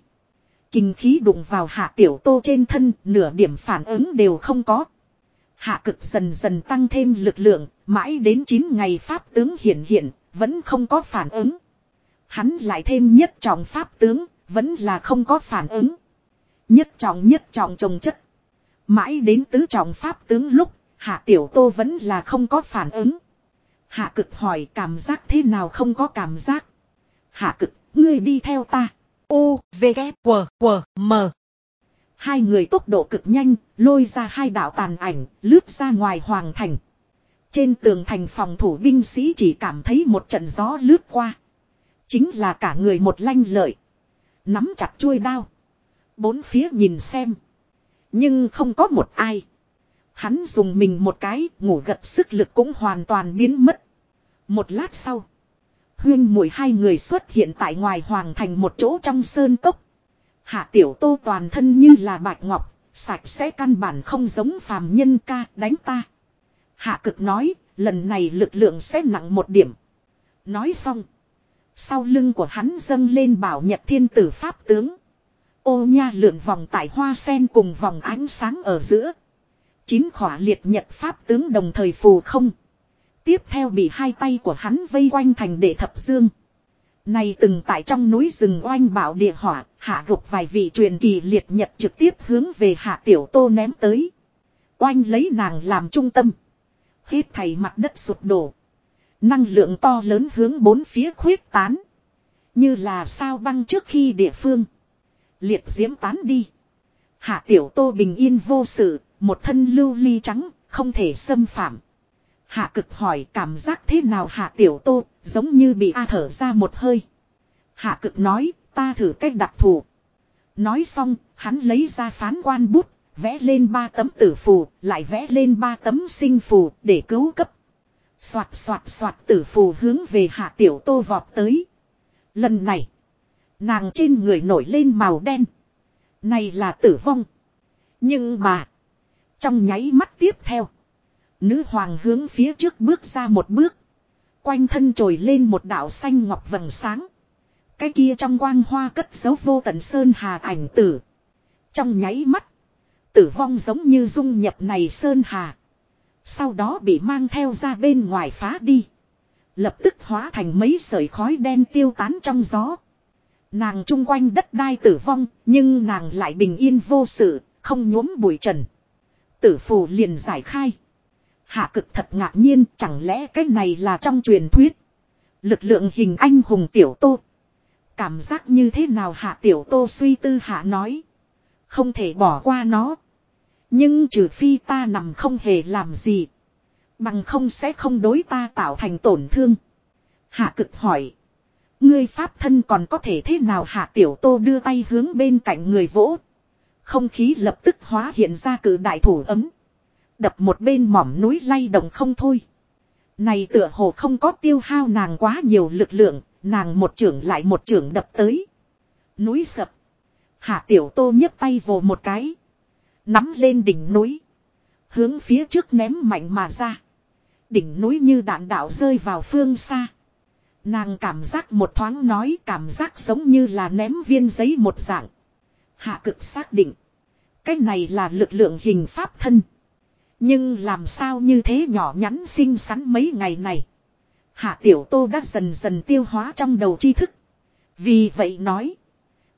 Kinh khí đụng vào hạ tiểu tô trên thân, nửa điểm phản ứng đều không có. Hạ cực dần dần tăng thêm lực lượng, mãi đến 9 ngày pháp tướng hiện hiện, vẫn không có phản ứng. Hắn lại thêm nhất trọng pháp tướng, vẫn là không có phản ứng. Nhất trọng nhất trọng trồng chất. Mãi đến tứ trọng pháp tướng lúc, hạ tiểu tô vẫn là không có phản ứng. Hạ cực hỏi cảm giác thế nào không có cảm giác. Hạ cực, ngươi đi theo ta. U, V, K, W, W, M. Hai người tốc độ cực nhanh, lôi ra hai đạo tàn ảnh, lướt ra ngoài hoàng thành. Trên tường thành phòng thủ binh sĩ chỉ cảm thấy một trận gió lướt qua. Chính là cả người một lanh lợi. Nắm chặt chuôi đao. Bốn phía nhìn xem. Nhưng không có một ai. Hắn dùng mình một cái, ngủ gật sức lực cũng hoàn toàn biến mất. Một lát sau. Huyên mùi hai người xuất hiện tại ngoài hoàng thành một chỗ trong sơn cốc. Hạ tiểu tô toàn thân như là bạch ngọc, sạch sẽ căn bản không giống phàm nhân ca đánh ta. Hạ cực nói, lần này lực lượng sẽ nặng một điểm. Nói xong. Sau lưng của hắn dâng lên bảo nhật thiên tử pháp tướng. Ô nha lượn vòng tại hoa sen cùng vòng ánh sáng ở giữa. Chín khỏa liệt nhật pháp tướng đồng thời phù không. Tiếp theo bị hai tay của hắn vây quanh thành đệ thập dương. Này từng tại trong núi rừng oanh bảo địa hỏa, hạ gục vài vị truyền kỳ liệt nhật trực tiếp hướng về hạ tiểu tô ném tới. Oanh lấy nàng làm trung tâm. Hết thầy mặt đất sụt đổ. Năng lượng to lớn hướng bốn phía khuyết tán. Như là sao băng trước khi địa phương. Liệt diễm tán đi. Hạ tiểu tô bình yên vô sự, một thân lưu ly trắng, không thể xâm phạm. Hạ cực hỏi cảm giác thế nào hạ tiểu tô, giống như bị A thở ra một hơi. Hạ cực nói, ta thử cách đặc thù. Nói xong, hắn lấy ra phán quan bút, vẽ lên ba tấm tử phù, lại vẽ lên ba tấm sinh phù để cứu cấp. Xoạt xoạt xoạt tử phù hướng về hạ tiểu tô vọt tới. Lần này, nàng trên người nổi lên màu đen. Này là tử vong. Nhưng mà, trong nháy mắt tiếp theo, nữ hoàng hướng phía trước bước ra một bước. Quanh thân trồi lên một đạo xanh ngọc vầng sáng. Cái kia trong quang hoa cất dấu vô tận sơn hà ảnh tử. Trong nháy mắt, tử vong giống như dung nhập này sơn hà. Sau đó bị mang theo ra bên ngoài phá đi. Lập tức hóa thành mấy sợi khói đen tiêu tán trong gió. Nàng chung quanh đất đai tử vong, nhưng nàng lại bình yên vô sự, không nhuốm bụi trần. Tử phù liền giải khai. Hạ cực thật ngạc nhiên, chẳng lẽ cái này là trong truyền thuyết. Lực lượng hình anh hùng tiểu tô. Cảm giác như thế nào hạ tiểu tô suy tư hạ nói. Không thể bỏ qua nó. Nhưng trừ phi ta nằm không hề làm gì. Bằng không sẽ không đối ta tạo thành tổn thương. Hạ cực hỏi. Ngươi pháp thân còn có thể thế nào hạ tiểu tô đưa tay hướng bên cạnh người vỗ. Không khí lập tức hóa hiện ra cử đại thủ ấm. Đập một bên mỏm núi lay động không thôi. Này tựa hồ không có tiêu hao nàng quá nhiều lực lượng, nàng một trưởng lại một trưởng đập tới. Núi sập. Hạ tiểu tô nhấc tay vồ một cái. Nắm lên đỉnh núi. Hướng phía trước ném mạnh mà ra. Đỉnh núi như đạn đạo rơi vào phương xa. Nàng cảm giác một thoáng nói cảm giác giống như là ném viên giấy một dạng. Hạ cực xác định. Cái này là lực lượng hình pháp thân. Nhưng làm sao như thế nhỏ nhắn xinh xắn mấy ngày này. Hạ tiểu tô đã dần dần tiêu hóa trong đầu tri thức. Vì vậy nói.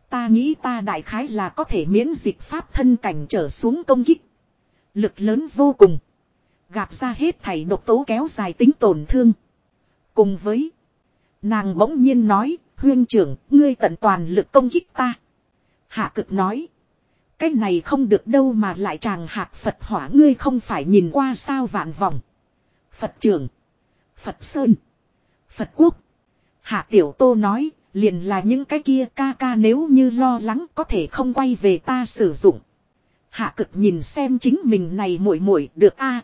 Ta nghĩ ta đại khái là có thể miễn dịch pháp thân cảnh trở xuống công kích. Lực lớn vô cùng. Gạt ra hết thảy độc tố kéo dài tính tổn thương. Cùng với. Nàng bỗng nhiên nói. Huyên trưởng, ngươi tận toàn lực công kích ta. Hạ cực nói. Cái này không được đâu mà lại chàng hạt Phật hỏa ngươi không phải nhìn qua sao vạn vòng. Phật trưởng. Phật Sơn. Phật Quốc. Hạ Tiểu Tô nói, liền là những cái kia ca ca nếu như lo lắng có thể không quay về ta sử dụng. Hạ cực nhìn xem chính mình này muội muội được a.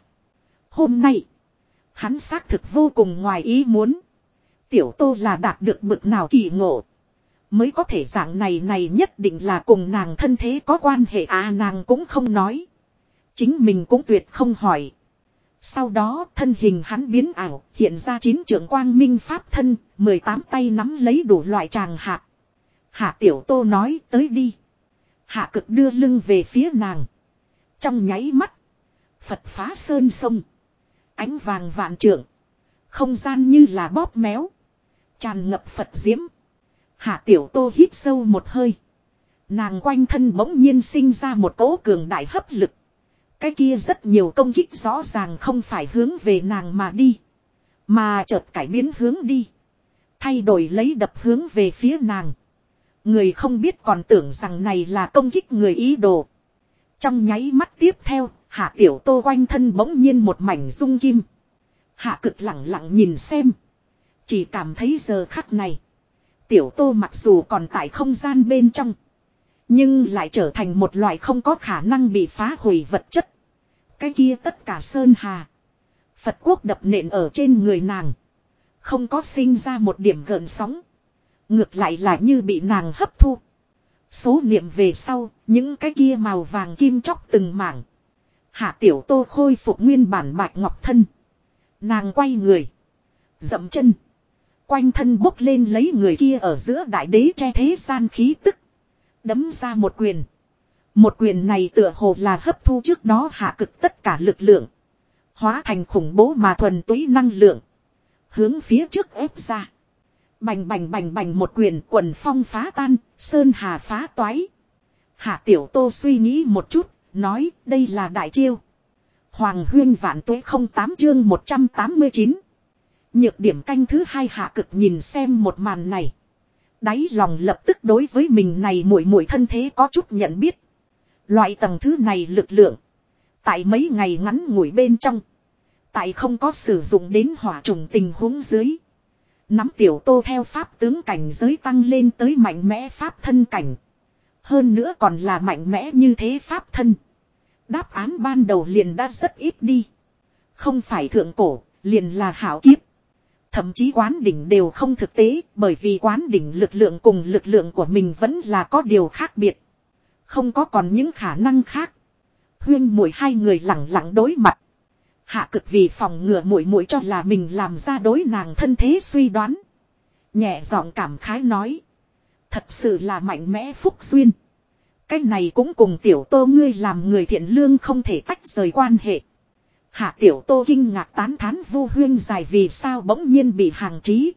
Hôm nay, hắn xác thực vô cùng ngoài ý muốn. Tiểu Tô là đạt được bực nào kỳ ngộ. Mới có thể dạng này này nhất định là cùng nàng thân thế có quan hệ à nàng cũng không nói. Chính mình cũng tuyệt không hỏi. Sau đó thân hình hắn biến ảo, hiện ra chín trưởng quang minh pháp thân, 18 tay nắm lấy đủ loại tràng hạ. Hạ tiểu tô nói tới đi. Hạ cực đưa lưng về phía nàng. Trong nháy mắt. Phật phá sơn sông. Ánh vàng vạn trưởng. Không gian như là bóp méo. Tràn ngập Phật diễm. Hạ tiểu tô hít sâu một hơi. Nàng quanh thân bỗng nhiên sinh ra một cỗ cường đại hấp lực. Cái kia rất nhiều công kích rõ ràng không phải hướng về nàng mà đi. Mà chợt cải biến hướng đi. Thay đổi lấy đập hướng về phía nàng. Người không biết còn tưởng rằng này là công kích người ý đồ. Trong nháy mắt tiếp theo, hạ tiểu tô quanh thân bỗng nhiên một mảnh rung kim. Hạ cực lặng lặng nhìn xem. Chỉ cảm thấy giờ khắc này. Tiểu tô mặc dù còn tại không gian bên trong. Nhưng lại trở thành một loại không có khả năng bị phá hủy vật chất. Cái kia tất cả sơn hà. Phật quốc đập nện ở trên người nàng. Không có sinh ra một điểm gợn sóng. Ngược lại là như bị nàng hấp thu. Số niệm về sau, những cái kia màu vàng kim chóc từng mảng. Hạ tiểu tô khôi phục nguyên bản bạch ngọc thân. Nàng quay người. Dậm chân. Quanh thân bốc lên lấy người kia ở giữa đại đế che thế gian khí tức. Đấm ra một quyền. Một quyền này tựa hồ là hấp thu trước đó hạ cực tất cả lực lượng. Hóa thành khủng bố mà thuần túy năng lượng. Hướng phía trước ép ra. Bành bành bành bành một quyền quần phong phá tan, sơn hà phá toái. Hạ tiểu tô suy nghĩ một chút, nói đây là đại chiêu. Hoàng huyên vạn tuế không tám chương 189. Nhược điểm canh thứ hai hạ cực nhìn xem một màn này. Đáy lòng lập tức đối với mình này muội muội thân thế có chút nhận biết. Loại tầng thứ này lực lượng. Tại mấy ngày ngắn ngủi bên trong. Tại không có sử dụng đến hỏa trùng tình huống dưới. Nắm tiểu tô theo pháp tướng cảnh giới tăng lên tới mạnh mẽ pháp thân cảnh. Hơn nữa còn là mạnh mẽ như thế pháp thân. Đáp án ban đầu liền đã rất ít đi. Không phải thượng cổ, liền là hảo kiếp. Thậm chí quán đỉnh đều không thực tế, bởi vì quán đỉnh lực lượng cùng lực lượng của mình vẫn là có điều khác biệt. Không có còn những khả năng khác. Huyên mũi hai người lặng lặng đối mặt. Hạ cực vì phòng ngừa mũi mũi cho là mình làm ra đối nàng thân thế suy đoán. Nhẹ giọng cảm khái nói. Thật sự là mạnh mẽ phúc duyên. Cái này cũng cùng tiểu tô ngươi làm người thiện lương không thể tách rời quan hệ. Hạ tiểu tô kinh ngạc tán thán vu huyên dài vì sao bỗng nhiên bị hàng trí.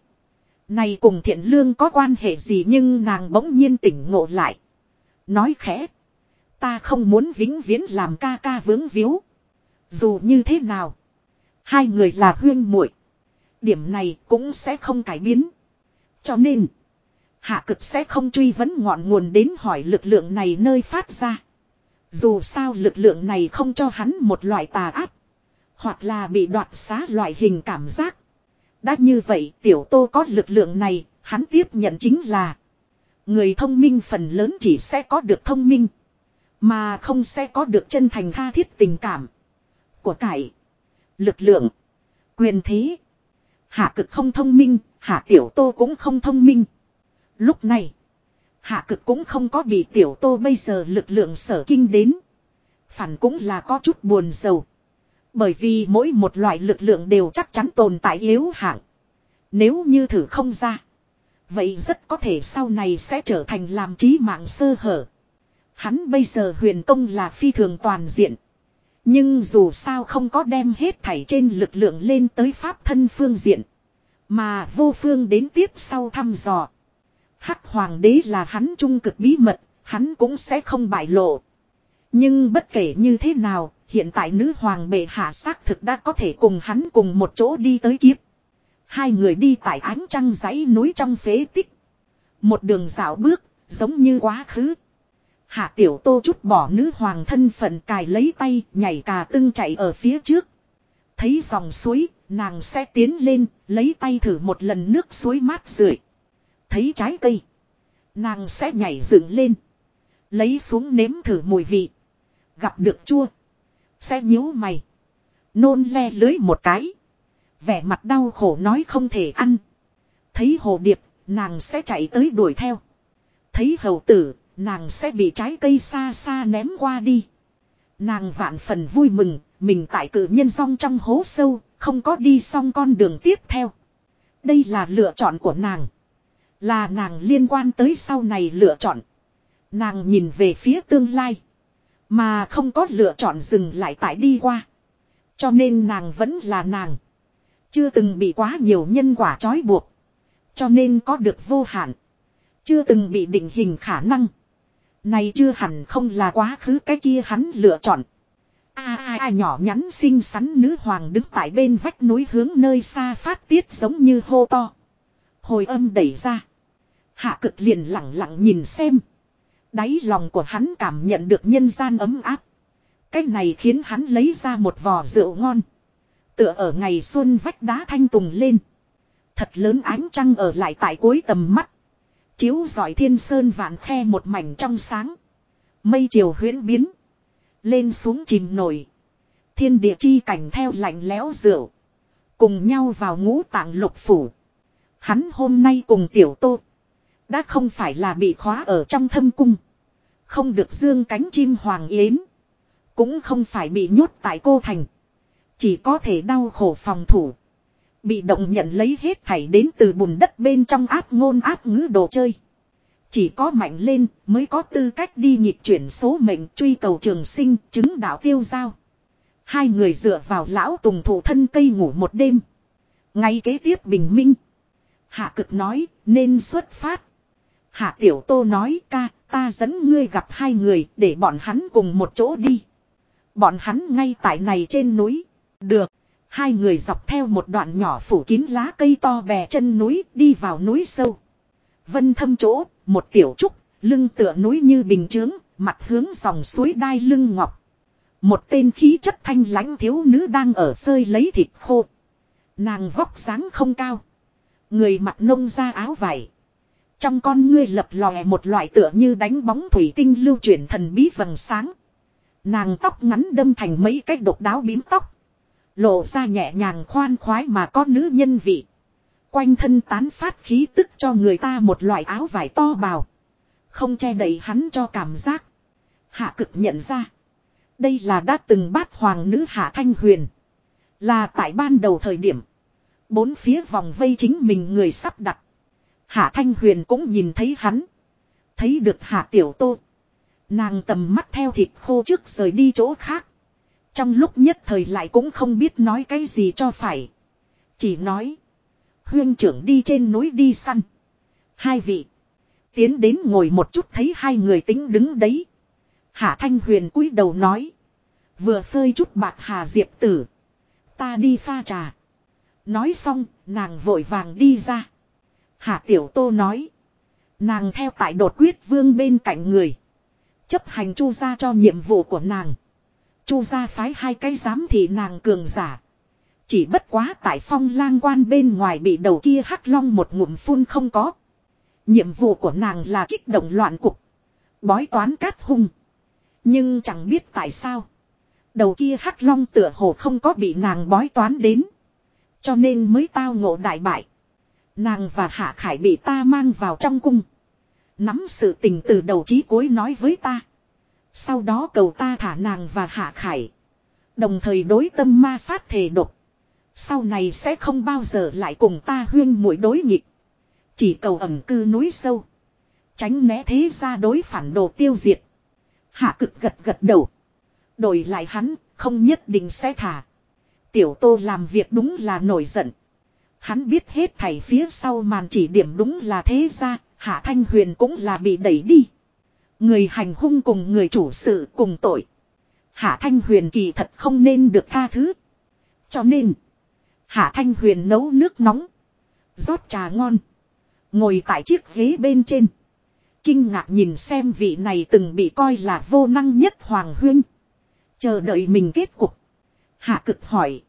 Này cùng thiện lương có quan hệ gì nhưng nàng bỗng nhiên tỉnh ngộ lại. Nói khẽ. Ta không muốn vĩnh viễn làm ca ca vướng víu. Dù như thế nào. Hai người là huyên muội Điểm này cũng sẽ không cải biến. Cho nên. Hạ cực sẽ không truy vấn ngọn nguồn đến hỏi lực lượng này nơi phát ra. Dù sao lực lượng này không cho hắn một loại tà áp. Hoặc là bị đoạt xá loại hình cảm giác. Đã như vậy tiểu tô có lực lượng này, hắn tiếp nhận chính là. Người thông minh phần lớn chỉ sẽ có được thông minh. Mà không sẽ có được chân thành tha thiết tình cảm. Của cải. Lực lượng. Quyền thế. Hạ cực không thông minh, hạ tiểu tô cũng không thông minh. Lúc này. Hạ cực cũng không có bị tiểu tô bây giờ lực lượng sở kinh đến. Phản cũng là có chút buồn sầu. Bởi vì mỗi một loại lực lượng đều chắc chắn tồn tại yếu hạng. Nếu như thử không ra. Vậy rất có thể sau này sẽ trở thành làm trí mạng sơ hở. Hắn bây giờ huyền công là phi thường toàn diện. Nhưng dù sao không có đem hết thảy trên lực lượng lên tới pháp thân phương diện. Mà vô phương đến tiếp sau thăm dò. Hắc hoàng đế là hắn trung cực bí mật, hắn cũng sẽ không bại lộ. Nhưng bất kể như thế nào, hiện tại nữ hoàng bệ hạ xác thực đã có thể cùng hắn cùng một chỗ đi tới kiếp. Hai người đi tại ánh trăng dãy núi trong phế tích. Một đường dạo bước, giống như quá khứ. Hạ tiểu tô chút bỏ nữ hoàng thân phận cài lấy tay, nhảy cà tưng chạy ở phía trước. Thấy dòng suối, nàng sẽ tiến lên, lấy tay thử một lần nước suối mát rượi. Thấy trái cây, nàng sẽ nhảy dựng lên. Lấy xuống nếm thử mùi vị. Gặp được chua, sẽ nhíu mày. Nôn le lưới một cái. Vẻ mặt đau khổ nói không thể ăn. Thấy hồ điệp, nàng sẽ chạy tới đuổi theo. Thấy hầu tử, nàng sẽ bị trái cây xa xa ném qua đi. Nàng vạn phần vui mừng, mình tại cử nhân song trong hố sâu, không có đi xong con đường tiếp theo. Đây là lựa chọn của nàng. Là nàng liên quan tới sau này lựa chọn. Nàng nhìn về phía tương lai. Mà không có lựa chọn dừng lại tại đi qua. Cho nên nàng vẫn là nàng. Chưa từng bị quá nhiều nhân quả trói buộc. Cho nên có được vô hạn. Chưa từng bị định hình khả năng. Này chưa hẳn không là quá khứ cái kia hắn lựa chọn. A a a nhỏ nhắn xinh xắn nữ hoàng đứng tại bên vách núi hướng nơi xa phát tiết giống như hô to. Hồi âm đẩy ra. Hạ cực liền lặng lặng nhìn xem. Đáy lòng của hắn cảm nhận được nhân gian ấm áp. Cái này khiến hắn lấy ra một vò rượu ngon. Tựa ở ngày xuân vách đá thanh tùng lên. Thật lớn ánh trăng ở lại tại cuối tầm mắt. Chiếu giỏi thiên sơn vạn khe một mảnh trong sáng. Mây chiều huyễn biến. Lên xuống chìm nổi. Thiên địa chi cảnh theo lạnh lẽo rượu. Cùng nhau vào ngũ tạng lục phủ. Hắn hôm nay cùng tiểu tô. Đã không phải là bị khóa ở trong thâm cung. Không được dương cánh chim hoàng yến. Cũng không phải bị nhốt tại cô thành. Chỉ có thể đau khổ phòng thủ. Bị động nhận lấy hết thảy đến từ bùn đất bên trong áp ngôn áp ngữ đồ chơi. Chỉ có mạnh lên mới có tư cách đi nhịp chuyển số mệnh truy cầu trường sinh chứng đạo tiêu giao. Hai người dựa vào lão tùng thủ thân cây ngủ một đêm. Ngay kế tiếp bình minh. Hạ cực nói, nên xuất phát. Hạ tiểu tô nói, ca ta dẫn ngươi gặp hai người để bọn hắn cùng một chỗ đi. Bọn hắn ngay tại này trên núi. Được. Hai người dọc theo một đoạn nhỏ phủ kín lá cây to bè chân núi đi vào núi sâu. Vân thâm chỗ, một tiểu trúc, lưng tựa núi như bình chướng, mặt hướng dòng suối đai lưng ngọc. Một tên khí chất thanh lãnh thiếu nữ đang ở phơi lấy thịt khô. Nàng vóc dáng không cao. Người mặc nông ra áo vải. Trong con ngươi lập lòe một loại tựa như đánh bóng thủy tinh lưu chuyển thần bí vầng sáng. Nàng tóc ngắn đâm thành mấy cách độc đáo bím tóc. Lộ ra nhẹ nhàng khoan khoái mà có nữ nhân vị. Quanh thân tán phát khí tức cho người ta một loại áo vải to bào. Không che đậy hắn cho cảm giác. Hạ cực nhận ra. Đây là đã từng bát hoàng nữ Hạ Thanh Huyền. Là tại ban đầu thời điểm. Bốn phía vòng vây chính mình người sắp đặt. Hạ Thanh Huyền cũng nhìn thấy hắn. Thấy được Hạ Tiểu Tô. Nàng tầm mắt theo thịt khô trước rời đi chỗ khác. Trong lúc nhất thời lại cũng không biết nói cái gì cho phải. Chỉ nói. Huyên trưởng đi trên núi đi săn. Hai vị. Tiến đến ngồi một chút thấy hai người tính đứng đấy. Hạ Thanh Huyền cúi đầu nói. Vừa phơi chút bạc hà diệp tử. Ta đi pha trà. Nói xong, nàng vội vàng đi ra. Hạ Tiểu Tô nói. Nàng theo tại đột quyết vương bên cạnh người. Chấp hành chu Gia cho nhiệm vụ của nàng. Chu Gia phái hai cái giám thị nàng cường giả. Chỉ bất quá tại phong lang quan bên ngoài bị đầu kia hắc long một ngụm phun không có. Nhiệm vụ của nàng là kích động loạn cục. Bói toán cát hung. Nhưng chẳng biết tại sao. Đầu kia hắc long tựa hồ không có bị nàng bói toán đến. Cho nên mới tao ngộ đại bại. Nàng và Hạ Khải bị ta mang vào trong cung. Nắm sự tình từ đầu chí cuối nói với ta. Sau đó cầu ta thả nàng và Hạ Khải. Đồng thời đối tâm ma phát thể độc. Sau này sẽ không bao giờ lại cùng ta huyên mũi đối nghịch. Chỉ cầu ẩm cư núi sâu. Tránh né thế ra đối phản đồ tiêu diệt. Hạ cực gật gật đầu. Đổi lại hắn, không nhất định sẽ thả. Tiểu tô làm việc đúng là nổi giận. Hắn biết hết thảy phía sau màn chỉ điểm đúng là thế ra, Hạ Thanh Huyền cũng là bị đẩy đi. Người hành hung cùng người chủ sự cùng tội. Hạ Thanh Huyền kỳ thật không nên được tha thứ. Cho nên, Hạ Thanh Huyền nấu nước nóng, rót trà ngon, ngồi tại chiếc ghế bên trên. Kinh ngạc nhìn xem vị này từng bị coi là vô năng nhất Hoàng Huyên. Chờ đợi mình kết cục. Hạ cực hỏi.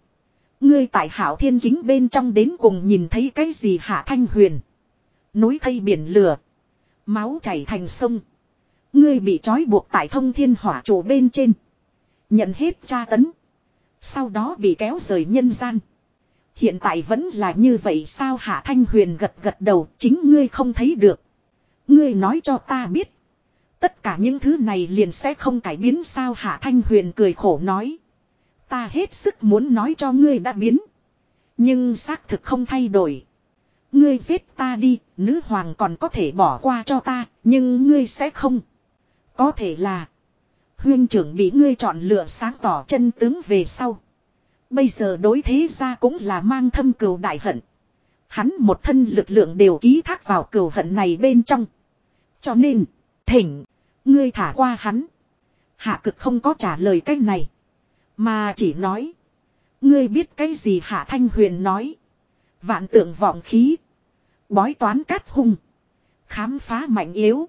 Ngươi tại hảo thiên kính bên trong đến cùng nhìn thấy cái gì hạ thanh huyền. Núi thây biển lửa. Máu chảy thành sông. Ngươi bị trói buộc tại thông thiên hỏa trụ bên trên. Nhận hết tra tấn. Sau đó bị kéo rời nhân gian. Hiện tại vẫn là như vậy sao hạ thanh huyền gật gật đầu, chính ngươi không thấy được. Ngươi nói cho ta biết. Tất cả những thứ này liền sẽ không cải biến sao hạ thanh huyền cười khổ nói. Ta hết sức muốn nói cho ngươi đã biến. Nhưng xác thực không thay đổi. Ngươi giết ta đi, nữ hoàng còn có thể bỏ qua cho ta, nhưng ngươi sẽ không. Có thể là. Huyên trưởng bị ngươi chọn lựa sáng tỏ chân tướng về sau. Bây giờ đối thế ra cũng là mang thâm cừu đại hận. Hắn một thân lực lượng đều ký thác vào cừu hận này bên trong. Cho nên, thỉnh, ngươi thả qua hắn. Hạ cực không có trả lời cách này. Mà chỉ nói. Ngươi biết cái gì Hạ Thanh Huyền nói. Vạn tượng vọng khí. Bói toán cát hung. Khám phá mạnh yếu.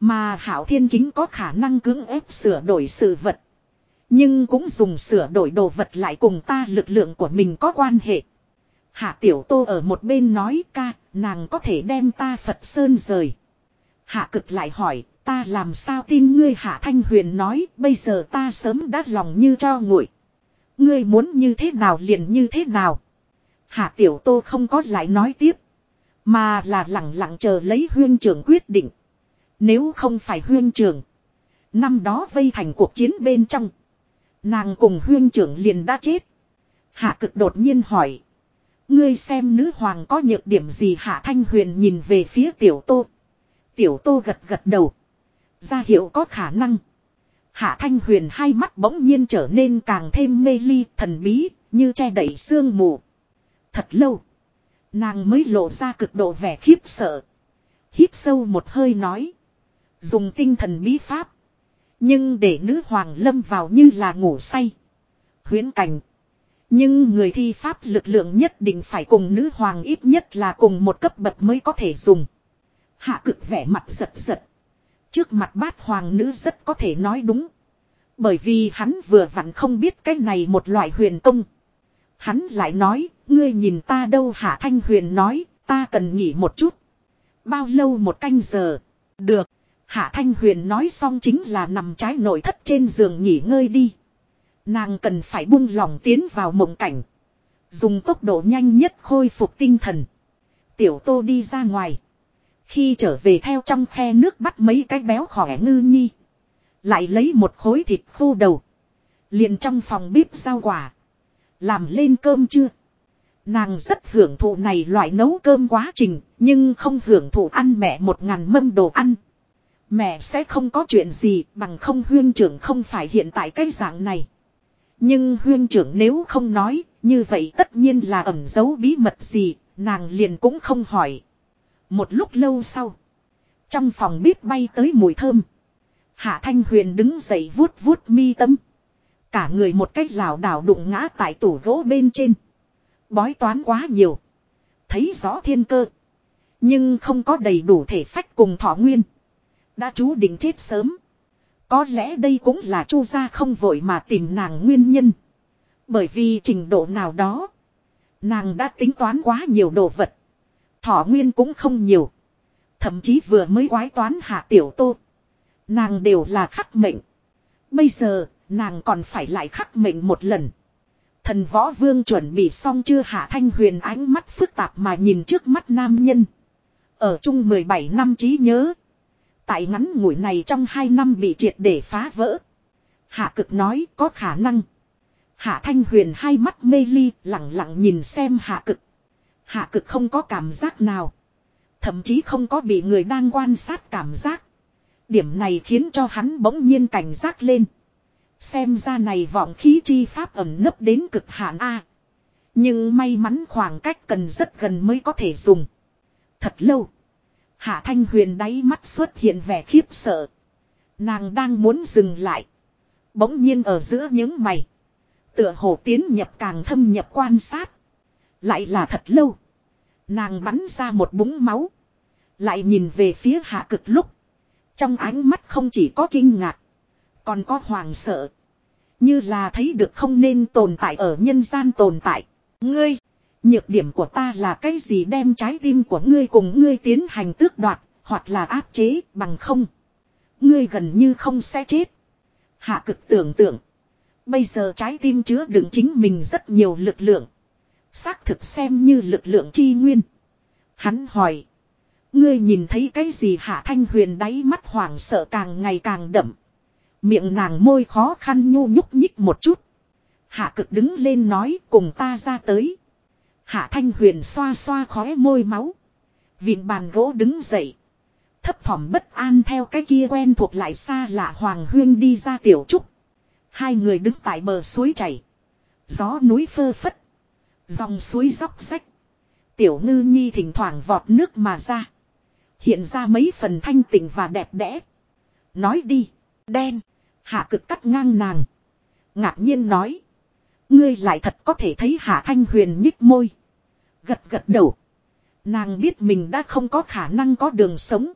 Mà Hảo Thiên Kính có khả năng cưỡng ép sửa đổi sự vật. Nhưng cũng dùng sửa đổi đồ vật lại cùng ta lực lượng của mình có quan hệ. Hạ Tiểu Tô ở một bên nói ca, nàng có thể đem ta Phật Sơn rời. Hạ cực lại hỏi, ta làm sao tin ngươi Hạ Thanh Huyền nói, bây giờ ta sớm đã lòng như cho nguội. Ngươi muốn như thế nào liền như thế nào. Hạ Tiểu Tô không có lại nói tiếp. Mà là lặng lặng chờ lấy huyên trưởng quyết định. Nếu không phải huyên trưởng. Năm đó vây thành cuộc chiến bên trong. Nàng cùng huyên trưởng liền đã chết. Hạ cực đột nhiên hỏi. Ngươi xem nữ hoàng có nhược điểm gì hạ thanh huyền nhìn về phía tiểu tô. Tiểu tô gật gật đầu. Ra hiệu có khả năng. Hạ thanh huyền hai mắt bỗng nhiên trở nên càng thêm mê ly, thần bí, như che đẩy sương mù. Thật lâu. Nàng mới lộ ra cực độ vẻ khiếp sợ. Hít sâu một hơi nói. Dùng tinh thần bí pháp. Nhưng để nữ hoàng lâm vào như là ngủ say. Huyến cảnh. Nhưng người thi pháp lực lượng nhất định phải cùng nữ hoàng ít nhất là cùng một cấp bậc mới có thể dùng. Hạ cực vẻ mặt giật giật. Trước mặt bát hoàng nữ rất có thể nói đúng. Bởi vì hắn vừa vặn không biết cái này một loại huyền công. Hắn lại nói, ngươi nhìn ta đâu hạ thanh huyền nói, ta cần nghỉ một chút. Bao lâu một canh giờ? Được. Hạ thanh huyền nói xong chính là nằm trái nội thất trên giường nghỉ ngơi đi. Nàng cần phải buông lỏng tiến vào mộng cảnh. Dùng tốc độ nhanh nhất khôi phục tinh thần. Tiểu tô đi ra ngoài. Khi trở về theo trong khe nước bắt mấy cái béo khỏe ngư nhi. Lại lấy một khối thịt khô đầu. Liền trong phòng bếp rau quả. Làm lên cơm chưa? Nàng rất hưởng thụ này loại nấu cơm quá trình, nhưng không hưởng thụ ăn mẹ một ngàn mâm đồ ăn. Mẹ sẽ không có chuyện gì bằng không huyên trưởng không phải hiện tại cái dạng này. Nhưng huyên trưởng nếu không nói, như vậy tất nhiên là ẩn giấu bí mật gì, nàng liền cũng không hỏi. Một lúc lâu sau, trong phòng bếp bay tới mùi thơm. Hạ Thanh Huyền đứng dậy vuốt vuốt mi tâm. Cả người một cách lảo đảo đụng ngã tại tủ gỗ bên trên. Bói toán quá nhiều. Thấy rõ thiên cơ. Nhưng không có đầy đủ thể phách cùng thọ nguyên. Đã chú định chết sớm. Có lẽ đây cũng là chu gia không vội mà tìm nàng nguyên nhân. Bởi vì trình độ nào đó. Nàng đã tính toán quá nhiều đồ vật. Thọ nguyên cũng không nhiều. Thậm chí vừa mới quái toán hạ tiểu tô. Nàng đều là khắc mệnh. Bây giờ, nàng còn phải lại khắc mệnh một lần. Thần võ vương chuẩn bị xong chưa hạ thanh huyền ánh mắt phức tạp mà nhìn trước mắt nam nhân. Ở chung 17 năm trí nhớ. Tại ngắn ngủi này trong 2 năm bị triệt để phá vỡ. Hạ cực nói có khả năng. Hạ thanh huyền hai mắt mê ly lặng lặng nhìn xem hạ cực. Hạ cực không có cảm giác nào. Thậm chí không có bị người đang quan sát cảm giác. Điểm này khiến cho hắn bỗng nhiên cảnh giác lên. Xem ra này vọng khí chi pháp ẩm nấp đến cực hạn A. Nhưng may mắn khoảng cách cần rất gần mới có thể dùng. Thật lâu. Hạ Thanh Huyền đáy mắt xuất hiện vẻ khiếp sợ. Nàng đang muốn dừng lại. Bỗng nhiên ở giữa những mày. Tựa hồ tiến nhập càng thâm nhập quan sát. Lại là thật lâu. Nàng bắn ra một búng máu. Lại nhìn về phía hạ cực lúc. Trong ánh mắt không chỉ có kinh ngạc. Còn có hoàng sợ. Như là thấy được không nên tồn tại ở nhân gian tồn tại. Ngươi. Nhược điểm của ta là cái gì đem trái tim của ngươi cùng ngươi tiến hành tước đoạt. Hoặc là áp chế bằng không. Ngươi gần như không sẽ chết. Hạ cực tưởng tượng. Bây giờ trái tim chứa đựng chính mình rất nhiều lực lượng. Xác thực xem như lực lượng chi nguyên. Hắn hỏi. Ngươi nhìn thấy cái gì hạ thanh huyền đáy mắt hoảng sợ càng ngày càng đậm. Miệng nàng môi khó khăn nhu nhúc nhích một chút. Hạ cực đứng lên nói cùng ta ra tới. Hạ thanh huyền xoa xoa khóe môi máu. vịn bàn gỗ đứng dậy. Thấp thỏm bất an theo cái kia quen thuộc lại xa lạ Hoàng Huyên đi ra tiểu trúc. Hai người đứng tại bờ suối chảy. Gió núi phơ phất. Dòng suối róc rách. Tiểu ngư nhi thỉnh thoảng vọt nước mà ra. Hiện ra mấy phần thanh tịnh và đẹp đẽ. Nói đi. Đen. Hạ cực cắt ngang nàng. Ngạc nhiên nói. Ngươi lại thật có thể thấy hạ thanh huyền nhích môi. Gật gật đầu. Nàng biết mình đã không có khả năng có đường sống.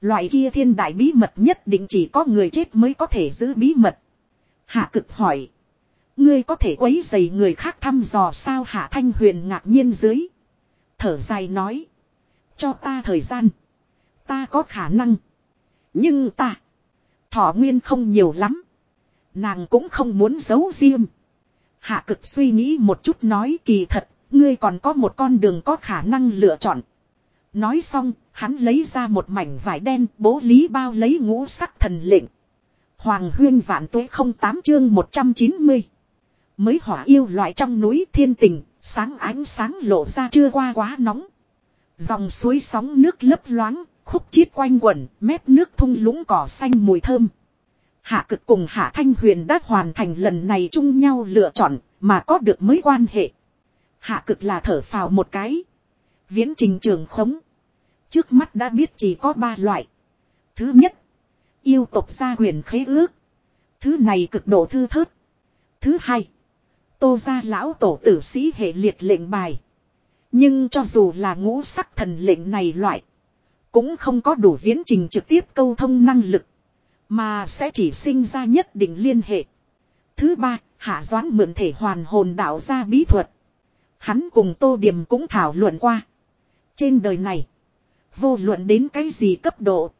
Loại kia thiên đại bí mật nhất định chỉ có người chết mới có thể giữ bí mật. Hạ cực hỏi. Ngươi có thể quấy dày người khác thăm dò sao hạ thanh huyền ngạc nhiên dưới. Thở dài nói. Cho ta thời gian. Ta có khả năng. Nhưng ta. Thọ nguyên không nhiều lắm. Nàng cũng không muốn giấu riêng. Hạ cực suy nghĩ một chút nói kỳ thật. Ngươi còn có một con đường có khả năng lựa chọn. Nói xong, hắn lấy ra một mảnh vải đen bố lý bao lấy ngũ sắc thần lệnh. Hoàng huyên vạn tuế không tám chương 190. Mới hỏa yêu loại trong núi thiên tình, Sáng ánh sáng lộ ra chưa qua quá nóng. Dòng suối sóng nước lấp loáng, khúc chiết quanh quẩn, mép nước thung lũng cỏ xanh mùi thơm. Hạ cực cùng Hạ Thanh Huyền đã hoàn thành lần này chung nhau lựa chọn, mà có được mới quan hệ. Hạ cực là thở phào một cái. Viễn trình trường khống. Trước mắt đã biết chỉ có ba loại. Thứ nhất, yêu tộc gia huyền khế ước. Thứ này cực độ thư thớt. Thứ hai, tô gia lão tổ tử sĩ hệ liệt lệnh bài. Nhưng cho dù là ngũ sắc thần lệnh này loại. Cũng không có đủ viễn trình trực tiếp câu thông năng lực. Mà sẽ chỉ sinh ra nhất định liên hệ. Thứ ba, hạ doán mượn thể hoàn hồn đạo ra bí thuật. Hắn cùng tô điểm cũng thảo luận qua. Trên đời này, vô luận đến cái gì cấp độ.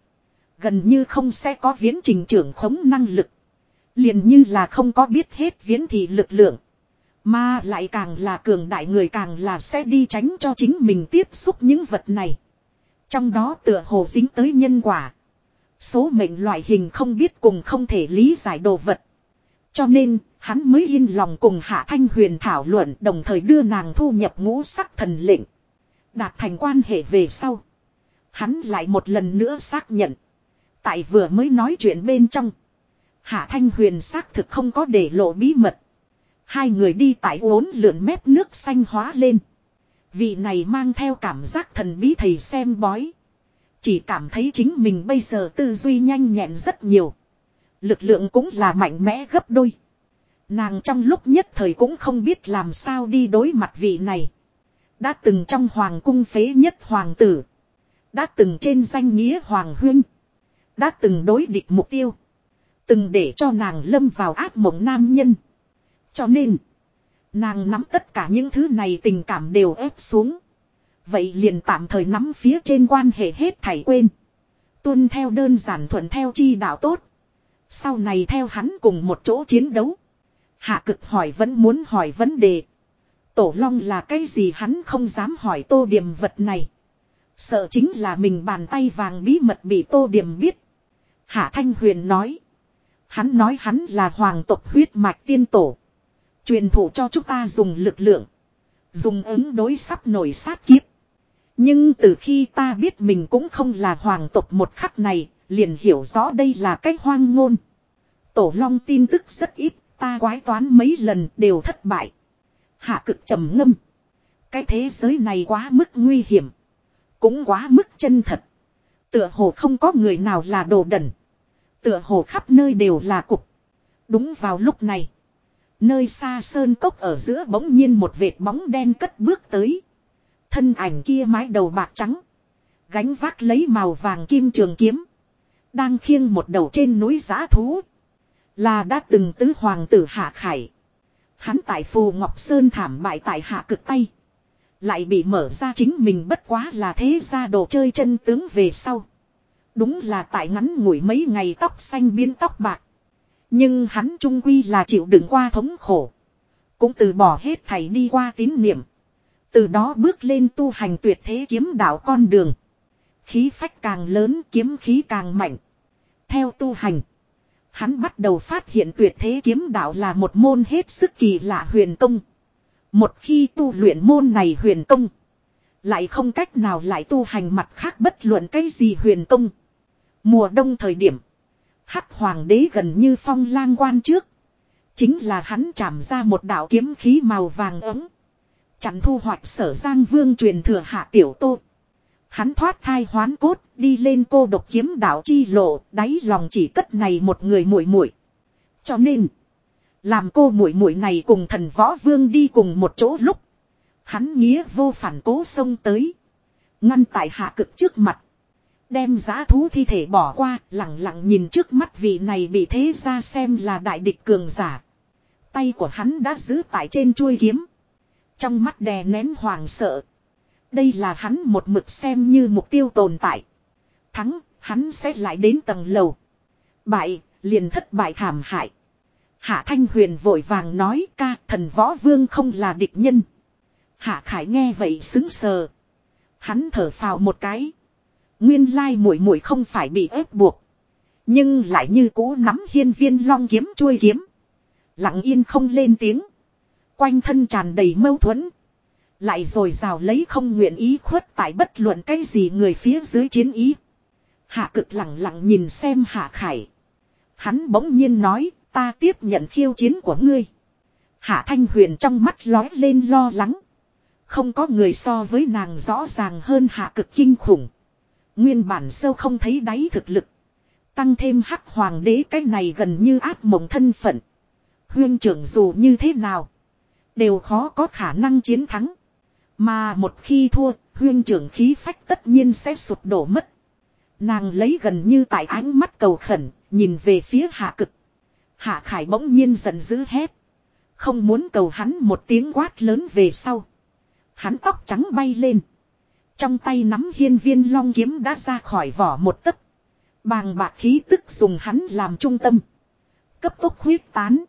Gần như không sẽ có viễn trình trưởng khống năng lực. Liền như là không có biết hết viễn thị lực lượng. Mà lại càng là cường đại người càng là sẽ đi tránh cho chính mình tiếp xúc những vật này. Trong đó tựa hồ dính tới nhân quả. Số mệnh loại hình không biết cùng không thể lý giải đồ vật. Cho nên, hắn mới yên lòng cùng Hạ Thanh Huyền thảo luận đồng thời đưa nàng thu nhập ngũ sắc thần lệnh. Đạt thành quan hệ về sau. Hắn lại một lần nữa xác nhận. Tại vừa mới nói chuyện bên trong. Hạ Thanh Huyền xác thực không có để lộ bí mật. Hai người đi tại uốn lượn mép nước xanh hóa lên. Vị này mang theo cảm giác thần bí thầy xem bói. Chỉ cảm thấy chính mình bây giờ tư duy nhanh nhẹn rất nhiều. Lực lượng cũng là mạnh mẽ gấp đôi. Nàng trong lúc nhất thời cũng không biết làm sao đi đối mặt vị này. Đã từng trong hoàng cung phế nhất hoàng tử. Đã từng trên danh nghĩa hoàng huynh. Đã từng đối địch mục tiêu. Từng để cho nàng lâm vào ác mộng nam nhân. Cho nên. Nàng nắm tất cả những thứ này tình cảm đều ép xuống. Vậy liền tạm thời nắm phía trên quan hệ hết thảy quên. Tuân theo đơn giản thuận theo chi đạo tốt. Sau này theo hắn cùng một chỗ chiến đấu. Hạ cực hỏi vẫn muốn hỏi vấn đề. Tổ long là cái gì hắn không dám hỏi tô điểm vật này. Sợ chính là mình bàn tay vàng bí mật bị tô điểm biết. Hạ Thanh Huyền nói. Hắn nói hắn là hoàng tộc huyết mạch tiên tổ. Truyền thụ cho chúng ta dùng lực lượng. Dùng ứng đối sắp nổi sát kiếp. Nhưng từ khi ta biết mình cũng không là hoàng tộc một khắc này, liền hiểu rõ đây là cái hoang ngôn. Tổ long tin tức rất ít, ta quái toán mấy lần đều thất bại. Hạ cực trầm ngâm. Cái thế giới này quá mức nguy hiểm. Cũng quá mức chân thật. Tựa hồ không có người nào là đồ đẩn. Tựa hồ khắp nơi đều là cục. Đúng vào lúc này. Nơi xa sơn cốc ở giữa bỗng nhiên một vệt bóng đen cất bước tới. Thân ảnh kia mái đầu bạc trắng. Gánh vác lấy màu vàng kim trường kiếm. Đang khiêng một đầu trên núi giã thú. Là đã từng tứ hoàng tử Hạ Khải. Hắn tại phù Ngọc Sơn thảm bại tại hạ cực tay. Lại bị mở ra chính mình bất quá là thế ra đồ chơi chân tướng về sau. Đúng là tại ngắn ngủi mấy ngày tóc xanh biến tóc bạc. Nhưng hắn trung quy là chịu đựng qua thống khổ. Cũng từ bỏ hết thảy đi qua tín niệm. Từ đó bước lên tu hành tuyệt thế kiếm đạo con đường. Khí phách càng lớn, kiếm khí càng mạnh. Theo tu hành. Hắn bắt đầu phát hiện tuyệt thế kiếm đạo là một môn hết sức kỳ lạ huyền công. Một khi tu luyện môn này huyền công. Lại không cách nào lại tu hành mặt khác bất luận cái gì huyền công. Mùa đông thời điểm. Hắc hoàng đế gần như phong lang quan trước. Chính là hắn chạm ra một đạo kiếm khí màu vàng ấm. Chặn thu hoạch sở giang vương truyền thừa hạ tiểu tô. Hắn thoát thai hoán cốt, đi lên cô độc kiếm đạo chi lộ, đáy lòng chỉ cất này một người muội muội. Cho nên, làm cô muội muội này cùng thần võ vương đi cùng một chỗ lúc, hắn nghĩa vô phản cố xông tới, ngăn tại hạ cực trước mặt, đem giá thú thi thể bỏ qua, lặng lặng nhìn trước mắt vị này bị thế ra xem là đại địch cường giả. Tay của hắn đã giữ tại trên chuôi kiếm, trong mắt đè nén hoàng sợ. Đây là hắn một mực xem như mục tiêu tồn tại. Thắng, hắn sẽ lại đến tầng lầu. Bại, liền thất bại thảm hại. Hạ Thanh Huyền vội vàng nói ca thần võ vương không là địch nhân. Hạ Khải nghe vậy xứng sờ. Hắn thở phào một cái. Nguyên lai muội muội không phải bị ép buộc. Nhưng lại như cũ nắm hiên viên long kiếm chuôi kiếm. Lặng yên không lên tiếng. Quanh thân tràn đầy mâu thuẫn. Lại rồi rào lấy không nguyện ý khuất tại bất luận cái gì người phía dưới chiến ý. Hạ cực lặng lặng nhìn xem hạ khải. Hắn bỗng nhiên nói, ta tiếp nhận khiêu chiến của ngươi. Hạ thanh huyền trong mắt lói lên lo lắng. Không có người so với nàng rõ ràng hơn hạ cực kinh khủng. Nguyên bản sâu không thấy đáy thực lực. Tăng thêm hắc hoàng đế cái này gần như áp mộng thân phận. Huyên trưởng dù như thế nào. Đều khó có khả năng chiến thắng. Mà một khi thua, huyên trưởng khí phách tất nhiên sẽ sụp đổ mất. Nàng lấy gần như tại ánh mắt cầu khẩn, nhìn về phía hạ cực. Hạ khải bỗng nhiên giận dữ hét. Không muốn cầu hắn một tiếng quát lớn về sau. Hắn tóc trắng bay lên. Trong tay nắm hiên viên long kiếm đã ra khỏi vỏ một tấc. Bàng bạc khí tức dùng hắn làm trung tâm. Cấp tốc huyết tán.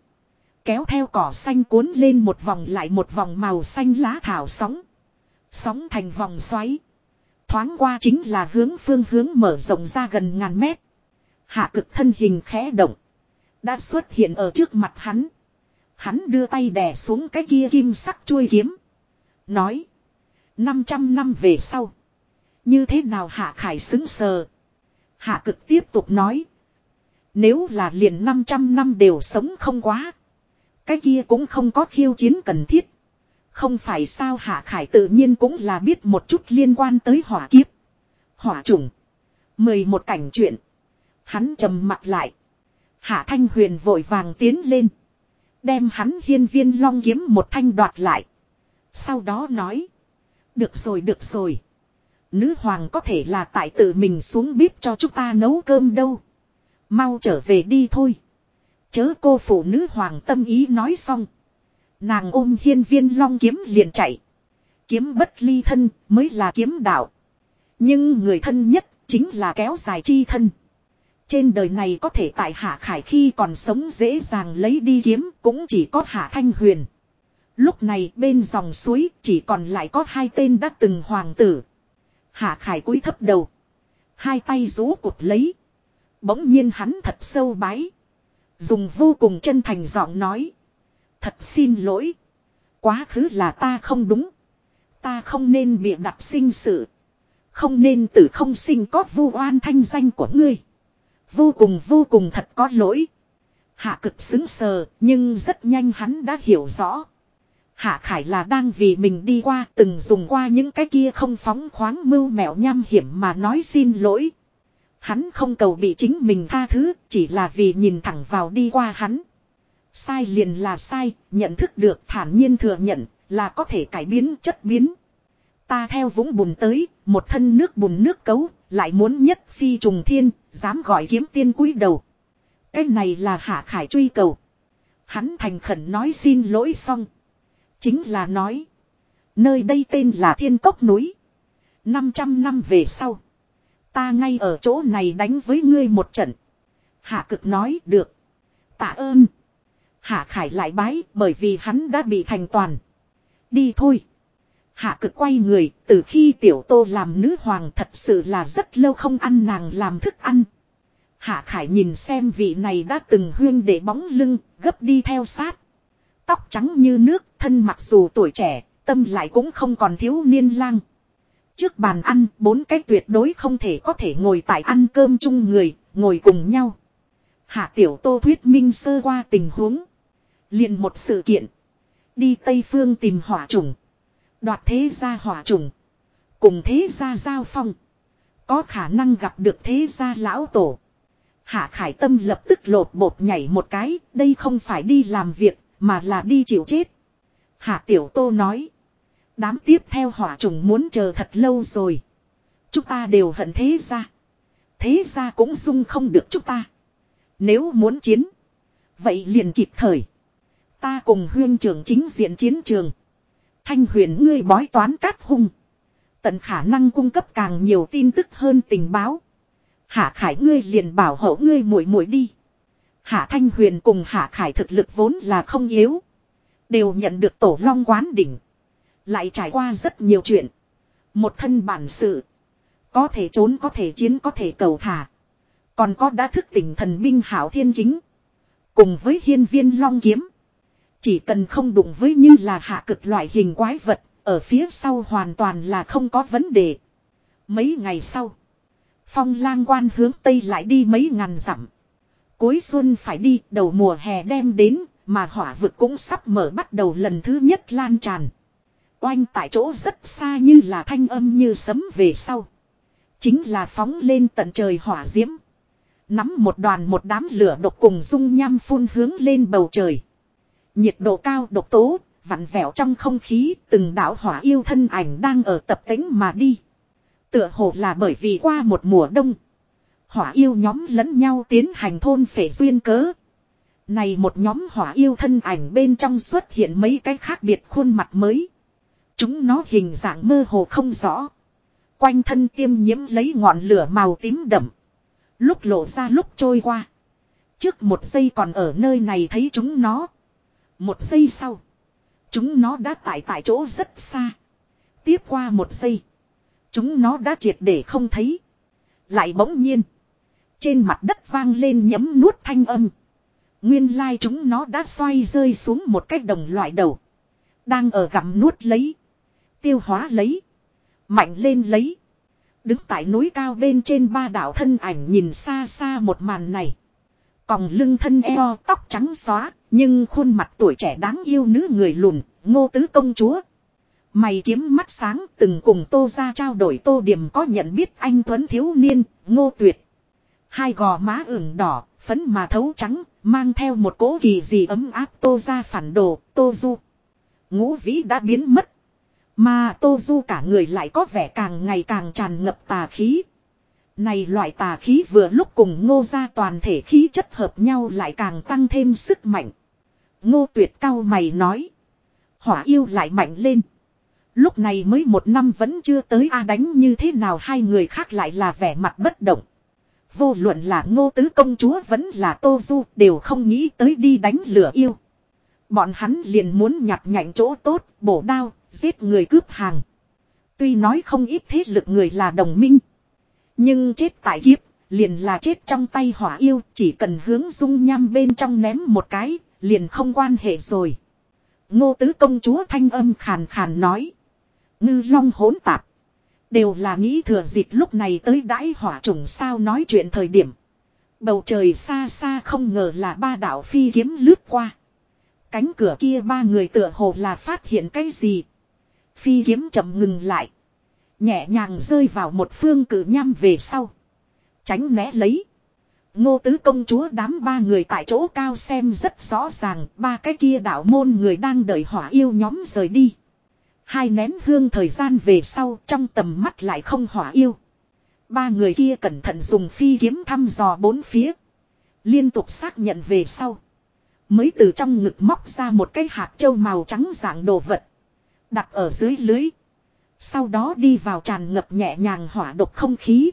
Kéo theo cỏ xanh cuốn lên một vòng lại một vòng màu xanh lá thảo sóng. Sóng thành vòng xoáy. Thoáng qua chính là hướng phương hướng mở rộng ra gần ngàn mét. Hạ cực thân hình khẽ động. Đã xuất hiện ở trước mặt hắn. Hắn đưa tay đè xuống cái kia kim sắc chuôi kiếm. Nói. 500 năm về sau. Như thế nào hạ khải xứng sờ. Hạ cực tiếp tục nói. Nếu là liền 500 năm đều sống không quá. Cái kia cũng không có khiêu chiến cần thiết. Không phải sao hạ khải tự nhiên cũng là biết một chút liên quan tới hỏa kiếp. Hỏa trùng. Mười một cảnh chuyện. Hắn trầm mặt lại. Hạ thanh huyền vội vàng tiến lên. Đem hắn hiên viên long kiếm một thanh đoạt lại. Sau đó nói. Được rồi được rồi. Nữ hoàng có thể là tại tự mình xuống bếp cho chúng ta nấu cơm đâu. Mau trở về đi thôi. Chớ cô phụ nữ hoàng tâm ý nói xong. Nàng ôm hiên viên long kiếm liền chạy. Kiếm bất ly thân mới là kiếm đạo. Nhưng người thân nhất chính là kéo dài chi thân. Trên đời này có thể tại Hạ Khải khi còn sống dễ dàng lấy đi kiếm cũng chỉ có Hạ Thanh Huyền. Lúc này bên dòng suối chỉ còn lại có hai tên đã từng hoàng tử. Hạ Khải cúi thấp đầu. Hai tay rú cụt lấy. Bỗng nhiên hắn thật sâu bái. Dùng vô cùng chân thành giọng nói. Thật xin lỗi. Quá khứ là ta không đúng. Ta không nên bịa đặt sinh sự. Không nên tử không sinh có vu oan thanh danh của ngươi. Vô cùng vô cùng thật có lỗi. Hạ cực xứng sờ, nhưng rất nhanh hắn đã hiểu rõ. Hạ Khải là đang vì mình đi qua từng dùng qua những cái kia không phóng khoáng mưu mẹo nham hiểm mà nói xin lỗi. Hắn không cầu bị chính mình tha thứ, chỉ là vì nhìn thẳng vào đi qua hắn. Sai liền là sai, nhận thức được thản nhiên thừa nhận, là có thể cải biến chất biến. Ta theo vũng bùn tới, một thân nước bùn nước cấu, lại muốn nhất phi trùng thiên, dám gọi kiếm tiên cúi đầu. Cái này là hạ khải truy cầu. Hắn thành khẩn nói xin lỗi xong. Chính là nói. Nơi đây tên là Thiên Cốc Núi. 500 năm về sau. Ta ngay ở chỗ này đánh với ngươi một trận. Hạ cực nói được. Tạ ơn. Hạ khải lại bái bởi vì hắn đã bị thành toàn. Đi thôi. Hạ cực quay người, từ khi tiểu tô làm nữ hoàng thật sự là rất lâu không ăn nàng làm thức ăn. Hạ khải nhìn xem vị này đã từng huyên để bóng lưng, gấp đi theo sát. Tóc trắng như nước, thân mặc dù tuổi trẻ, tâm lại cũng không còn thiếu niên lang. Trước bàn ăn, bốn cái tuyệt đối không thể có thể ngồi tại ăn cơm chung người, ngồi cùng nhau. Hạ tiểu tô thuyết minh sơ qua tình huống. liền một sự kiện. Đi Tây Phương tìm hỏa trùng. Đoạt thế gia hỏa trùng. Cùng thế gia giao phong. Có khả năng gặp được thế gia lão tổ. Hạ Khải Tâm lập tức lột bột nhảy một cái. Đây không phải đi làm việc mà là đi chịu chết. Hạ Tiểu Tô nói. Đám tiếp theo hỏa trùng muốn chờ thật lâu rồi. Chúng ta đều hận thế gia. Thế gia cũng dung không được chúng ta. Nếu muốn chiến. Vậy liền kịp thời. Ta cùng huyên trưởng chính diện chiến trường. Thanh huyền ngươi bói toán cát hung. Tận khả năng cung cấp càng nhiều tin tức hơn tình báo. Hạ khải ngươi liền bảo hộ ngươi muội muội đi. Hạ thanh huyền cùng hạ khải thực lực vốn là không yếu. Đều nhận được tổ long quán đỉnh. Lại trải qua rất nhiều chuyện. Một thân bản sự. Có thể trốn có thể chiến có thể cầu thả. Còn có đã thức tỉnh thần binh hảo thiên kính. Cùng với hiên viên long kiếm. Chỉ cần không đụng với như là hạ cực loại hình quái vật, ở phía sau hoàn toàn là không có vấn đề. Mấy ngày sau, phong lang quan hướng Tây lại đi mấy ngàn dặm. Cuối xuân phải đi, đầu mùa hè đem đến, mà hỏa vực cũng sắp mở bắt đầu lần thứ nhất lan tràn. Oanh tại chỗ rất xa như là thanh âm như sấm về sau. Chính là phóng lên tận trời hỏa diễm. Nắm một đoàn một đám lửa độc cùng dung nham phun hướng lên bầu trời. Nhiệt độ cao độc tố, vặn vẹo trong không khí, từng đảo hỏa yêu thân ảnh đang ở tập tính mà đi. Tựa hồ là bởi vì qua một mùa đông. Hỏa yêu nhóm lẫn nhau tiến hành thôn phệ duyên cớ. Này một nhóm hỏa yêu thân ảnh bên trong xuất hiện mấy cái khác biệt khuôn mặt mới. Chúng nó hình dạng mơ hồ không rõ. Quanh thân tiêm nhiễm lấy ngọn lửa màu tím đậm. Lúc lộ ra lúc trôi qua. Trước một giây còn ở nơi này thấy chúng nó. Một giây sau. Chúng nó đã tại tại chỗ rất xa. Tiếp qua một giây. Chúng nó đã triệt để không thấy. Lại bỗng nhiên. Trên mặt đất vang lên nhấm nuốt thanh âm. Nguyên lai chúng nó đã xoay rơi xuống một cách đồng loại đầu. Đang ở gặm nuốt lấy. Tiêu hóa lấy. Mạnh lên lấy. Đứng tại núi cao bên trên ba đảo thân ảnh nhìn xa xa một màn này. Còng lưng thân eo tóc trắng xóa. Nhưng khuôn mặt tuổi trẻ đáng yêu nữ người lùn. Ngô tứ công chúa. Mày kiếm mắt sáng từng cùng tô ra trao đổi tô điểm có nhận biết anh Tuấn thiếu niên, ngô tuyệt. Hai gò má ửng đỏ, phấn mà thấu trắng, mang theo một cố kỳ gì ấm áp tô ra phản đồ, tô du. Ngũ vĩ đã biến mất. Mà tô du cả người lại có vẻ càng ngày càng tràn ngập tà khí. Này loại tà khí vừa lúc cùng ngô ra toàn thể khí chất hợp nhau lại càng tăng thêm sức mạnh. Ngô tuyệt cao mày nói. Hỏa yêu lại mạnh lên. Lúc này mới một năm vẫn chưa tới a đánh như thế nào hai người khác lại là vẻ mặt bất động. Vô luận là ngô tứ công chúa vẫn là tô du đều không nghĩ tới đi đánh lửa yêu. Bọn hắn liền muốn nhặt nhạnh chỗ tốt, bổ đao, giết người cướp hàng. Tuy nói không ít thế lực người là đồng minh. Nhưng chết tại kiếp, liền là chết trong tay hỏa yêu, chỉ cần hướng dung nham bên trong ném một cái, liền không quan hệ rồi. Ngô tứ công chúa thanh âm khàn khàn nói. Ngư long hỗn tạp. Đều là nghĩ thừa dịp lúc này tới đãi hỏa trùng sao nói chuyện thời điểm. Bầu trời xa xa không ngờ là ba đạo phi kiếm lướt qua. Cánh cửa kia ba người tựa hồ là phát hiện cái gì. Phi kiếm chậm ngừng lại. Nhẹ nhàng rơi vào một phương cử nham về sau. Tránh né lấy. Ngô tứ công chúa đám ba người tại chỗ cao xem rất rõ ràng. Ba cái kia đạo môn người đang đợi hỏa yêu nhóm rời đi. Hai nén hương thời gian về sau trong tầm mắt lại không hỏa yêu. Ba người kia cẩn thận dùng phi kiếm thăm dò bốn phía. Liên tục xác nhận về sau. Mới từ trong ngực móc ra một cái hạt trâu màu trắng dạng đồ vật. Đặt ở dưới lưới. Sau đó đi vào tràn ngập nhẹ nhàng hỏa độc không khí.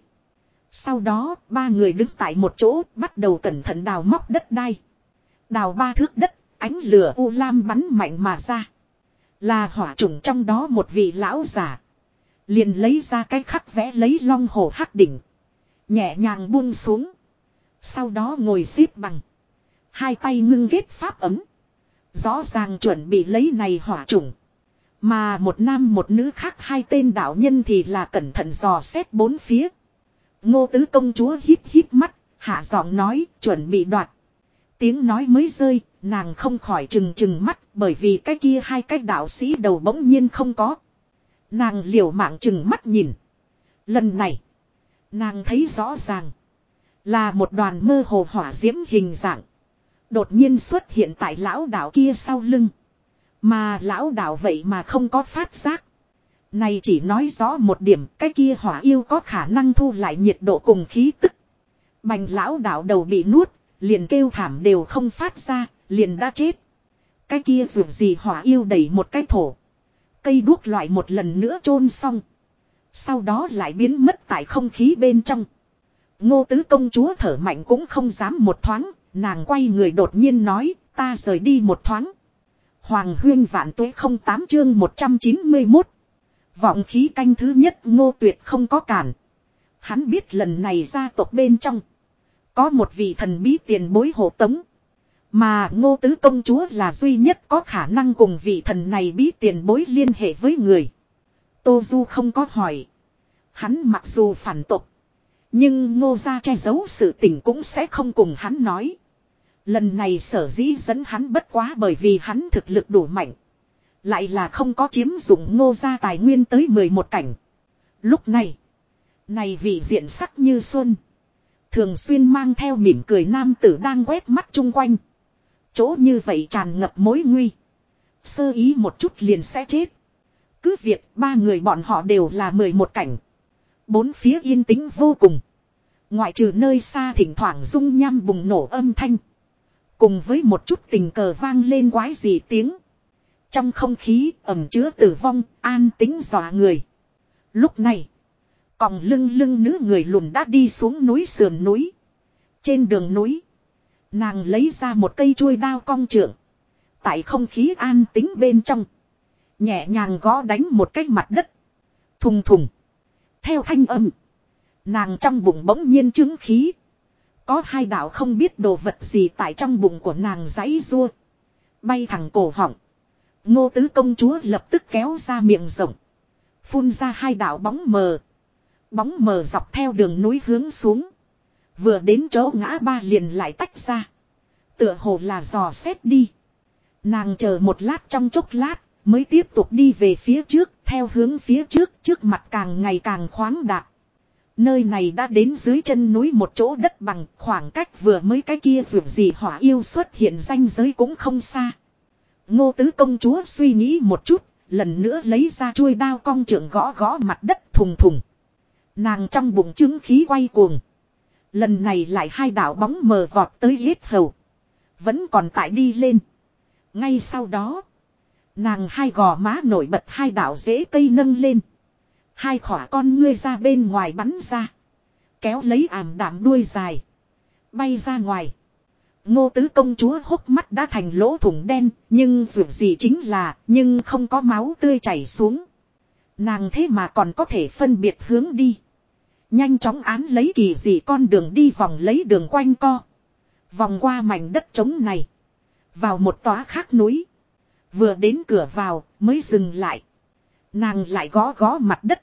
Sau đó ba người đứng tại một chỗ bắt đầu cẩn thận đào móc đất đai. Đào ba thước đất, ánh lửa u lam bắn mạnh mà ra. Là hỏa trùng trong đó một vị lão giả. Liền lấy ra cái khắc vẽ lấy long hồ hắc đỉnh. Nhẹ nhàng buông xuống. Sau đó ngồi xếp bằng. Hai tay ngưng ghét pháp ấm. Rõ ràng chuẩn bị lấy này hỏa trùng. Mà một nam một nữ khác hai tên đạo nhân thì là cẩn thận dò xét bốn phía. Ngô tứ công chúa hít hít mắt, hạ giọng nói, chuẩn bị đoạt. Tiếng nói mới rơi, nàng không khỏi chừng chừng mắt bởi vì cái kia hai cái đạo sĩ đầu bỗng nhiên không có. Nàng liều mạng chừng mắt nhìn. Lần này, nàng thấy rõ ràng là một đoàn mơ hồ hỏa diễm hình dạng. Đột nhiên xuất hiện tại lão đạo kia sau lưng. Mà lão đạo vậy mà không có phát giác. Này chỉ nói rõ một điểm cái kia hỏa yêu có khả năng thu lại nhiệt độ cùng khí tức. Bành lão đạo đầu bị nuốt, liền kêu thảm đều không phát ra, liền đã chết. Cái kia dù gì hỏa yêu đẩy một cái thổ. Cây đuốc loại một lần nữa chôn xong. Sau đó lại biến mất tại không khí bên trong. Ngô tứ công chúa thở mạnh cũng không dám một thoáng, nàng quay người đột nhiên nói, ta rời đi một thoáng. Hoàng huyên vạn tuế không tám chương 191. Vọng khí canh thứ nhất ngô tuyệt không có cản. Hắn biết lần này gia tộc bên trong. Có một vị thần bí tiền bối hộ tống. Mà ngô tứ công chúa là duy nhất có khả năng cùng vị thần này bí tiền bối liên hệ với người. Tô Du không có hỏi. Hắn mặc dù phản tục. Nhưng ngô gia che giấu sự tình cũng sẽ không cùng hắn nói. Lần này sở dĩ dẫn hắn bất quá bởi vì hắn thực lực đủ mạnh. Lại là không có chiếm dụng ngô gia tài nguyên tới 11 cảnh. Lúc này. Này vị diện sắc như xuân. Thường xuyên mang theo mỉm cười nam tử đang quét mắt chung quanh. Chỗ như vậy tràn ngập mối nguy. Sơ ý một chút liền sẽ chết. Cứ việc ba người bọn họ đều là 11 cảnh. Bốn phía yên tĩnh vô cùng. Ngoại trừ nơi xa thỉnh thoảng rung nham bùng nổ âm thanh. Cùng với một chút tình cờ vang lên quái dị tiếng. Trong không khí ẩm chứa tử vong, an tính dọa người. Lúc này, còng lưng lưng nữ người lùn đã đi xuống núi sườn núi. Trên đường núi, nàng lấy ra một cây chuôi đao cong trượng. Tại không khí an tính bên trong, nhẹ nhàng gõ đánh một cái mặt đất. Thùng thùng. Theo thanh âm, nàng trong bụng bỗng nhiên chứng khí. Có hai đạo không biết đồ vật gì tại trong bụng của nàng giấy rua. Bay thẳng cổ họng. Ngô tứ công chúa lập tức kéo ra miệng rộng. Phun ra hai đạo bóng mờ. Bóng mờ dọc theo đường núi hướng xuống. Vừa đến chỗ ngã ba liền lại tách ra. Tựa hồ là dò xét đi. Nàng chờ một lát trong chốc lát. Mới tiếp tục đi về phía trước. Theo hướng phía trước trước mặt càng ngày càng khoáng đạt. Nơi này đã đến dưới chân núi một chỗ đất bằng khoảng cách vừa mới cái kia dù gì hỏa yêu xuất hiện danh giới cũng không xa. Ngô tứ công chúa suy nghĩ một chút, lần nữa lấy ra chuôi đao cong trưởng gõ gõ mặt đất thùng thùng. Nàng trong bụng trứng khí quay cuồng. Lần này lại hai đạo bóng mờ vọt tới giết hầu. Vẫn còn tại đi lên. Ngay sau đó, nàng hai gò má nổi bật hai đạo dễ cây nâng lên. Hai khỏa con ngươi ra bên ngoài bắn ra. Kéo lấy ảm đạm đuôi dài. Bay ra ngoài. Ngô tứ công chúa hốc mắt đã thành lỗ thủng đen. Nhưng dù gì chính là. Nhưng không có máu tươi chảy xuống. Nàng thế mà còn có thể phân biệt hướng đi. Nhanh chóng án lấy kỳ dị con đường đi vòng lấy đường quanh co. Vòng qua mảnh đất trống này. Vào một tóa khác núi. Vừa đến cửa vào mới dừng lại. Nàng lại gõ gõ mặt đất.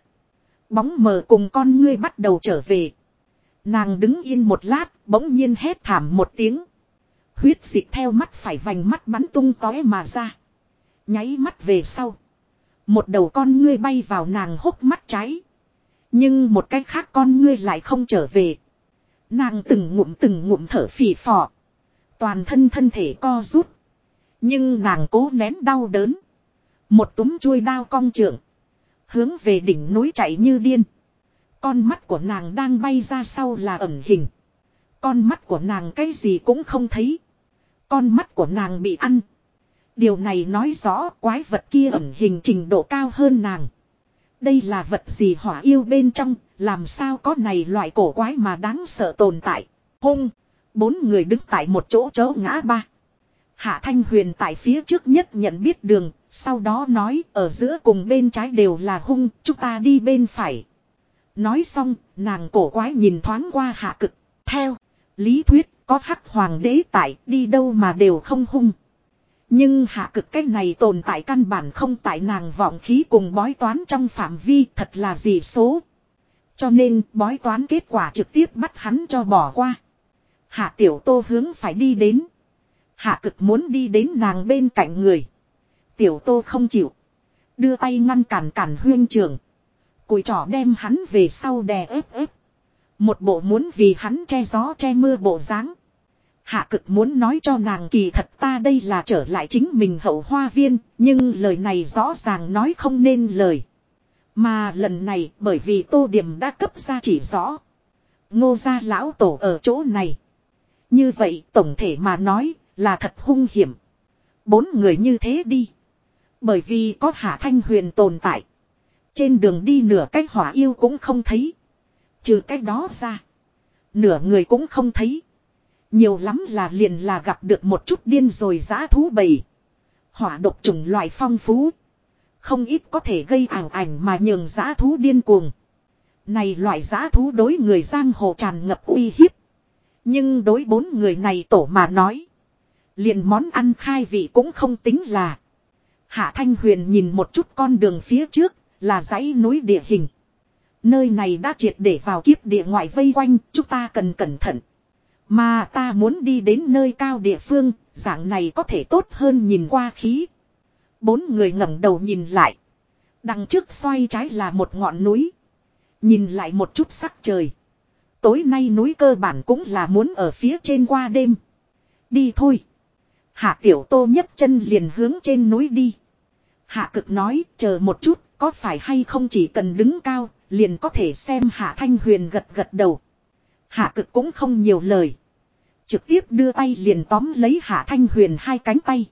Bóng mờ cùng con ngươi bắt đầu trở về. Nàng đứng yên một lát, bỗng nhiên hét thảm một tiếng. Huyết dịch theo mắt phải vành mắt bắn tung tóe mà ra. Nháy mắt về sau. Một đầu con ngươi bay vào nàng hốc mắt trái. Nhưng một cách khác con ngươi lại không trở về. Nàng từng ngụm từng ngụm thở phì phò. Toàn thân thân thể co rút. Nhưng nàng cố nén đau đớn. Một túm chuôi đao cong trượng. Hướng về đỉnh núi chạy như điên. Con mắt của nàng đang bay ra sau là ẩn hình. Con mắt của nàng cái gì cũng không thấy. Con mắt của nàng bị ăn. Điều này nói rõ quái vật kia ẩn hình trình độ cao hơn nàng. Đây là vật gì hỏa yêu bên trong, làm sao có này loại cổ quái mà đáng sợ tồn tại. Hung, bốn người đứng tại một chỗ chỗ ngã ba. Hạ Thanh Huyền tại phía trước nhất nhận biết đường, sau đó nói ở giữa cùng bên trái đều là hung, chúng ta đi bên phải. Nói xong, nàng cổ quái nhìn thoáng qua hạ cực. Theo, lý thuyết, có hắc hoàng đế tại, đi đâu mà đều không hung. Nhưng hạ cực cái này tồn tại căn bản không tại nàng vọng khí cùng bói toán trong phạm vi thật là gì số. Cho nên bói toán kết quả trực tiếp bắt hắn cho bỏ qua. Hạ tiểu tô hướng phải đi đến. Hạ cực muốn đi đến nàng bên cạnh người. Tiểu tô không chịu. Đưa tay ngăn cản cản huyên trường. Cùi trỏ đem hắn về sau đè ép ép. Một bộ muốn vì hắn che gió che mưa bộ dáng. Hạ cực muốn nói cho nàng kỳ thật ta đây là trở lại chính mình hậu hoa viên, nhưng lời này rõ ràng nói không nên lời. Mà lần này bởi vì tô điểm đã cấp ra chỉ rõ. Ngô gia lão tổ ở chỗ này. Như vậy tổng thể mà nói là thật hung hiểm. Bốn người như thế đi. Bởi vì có hạ thanh huyền tồn tại. Trên đường đi nửa cách hỏa yêu cũng không thấy. Trừ cách đó ra. Nửa người cũng không thấy. Nhiều lắm là liền là gặp được một chút điên rồi giá thú bầy. Hỏa độc trùng loại phong phú. Không ít có thể gây ảnh ảnh mà nhường giá thú điên cuồng. Này loại giá thú đối người giang hồ tràn ngập uy hiếp. Nhưng đối bốn người này tổ mà nói. liền món ăn khai vị cũng không tính là. Hạ Thanh Huyền nhìn một chút con đường phía trước, là dãy núi địa hình. Nơi này đã triệt để vào kiếp địa ngoại vây quanh, chúng ta cần cẩn thận. Mà ta muốn đi đến nơi cao địa phương, dạng này có thể tốt hơn nhìn qua khí. Bốn người ngẩng đầu nhìn lại. Đằng trước xoay trái là một ngọn núi. Nhìn lại một chút sắc trời. Tối nay núi cơ bản cũng là muốn ở phía trên qua đêm. Đi thôi. Hạ tiểu tô nhấc chân liền hướng trên núi đi. Hạ cực nói chờ một chút có phải hay không chỉ cần đứng cao liền có thể xem hạ thanh huyền gật gật đầu. Hạ cực cũng không nhiều lời. Trực tiếp đưa tay liền tóm lấy hạ thanh huyền hai cánh tay.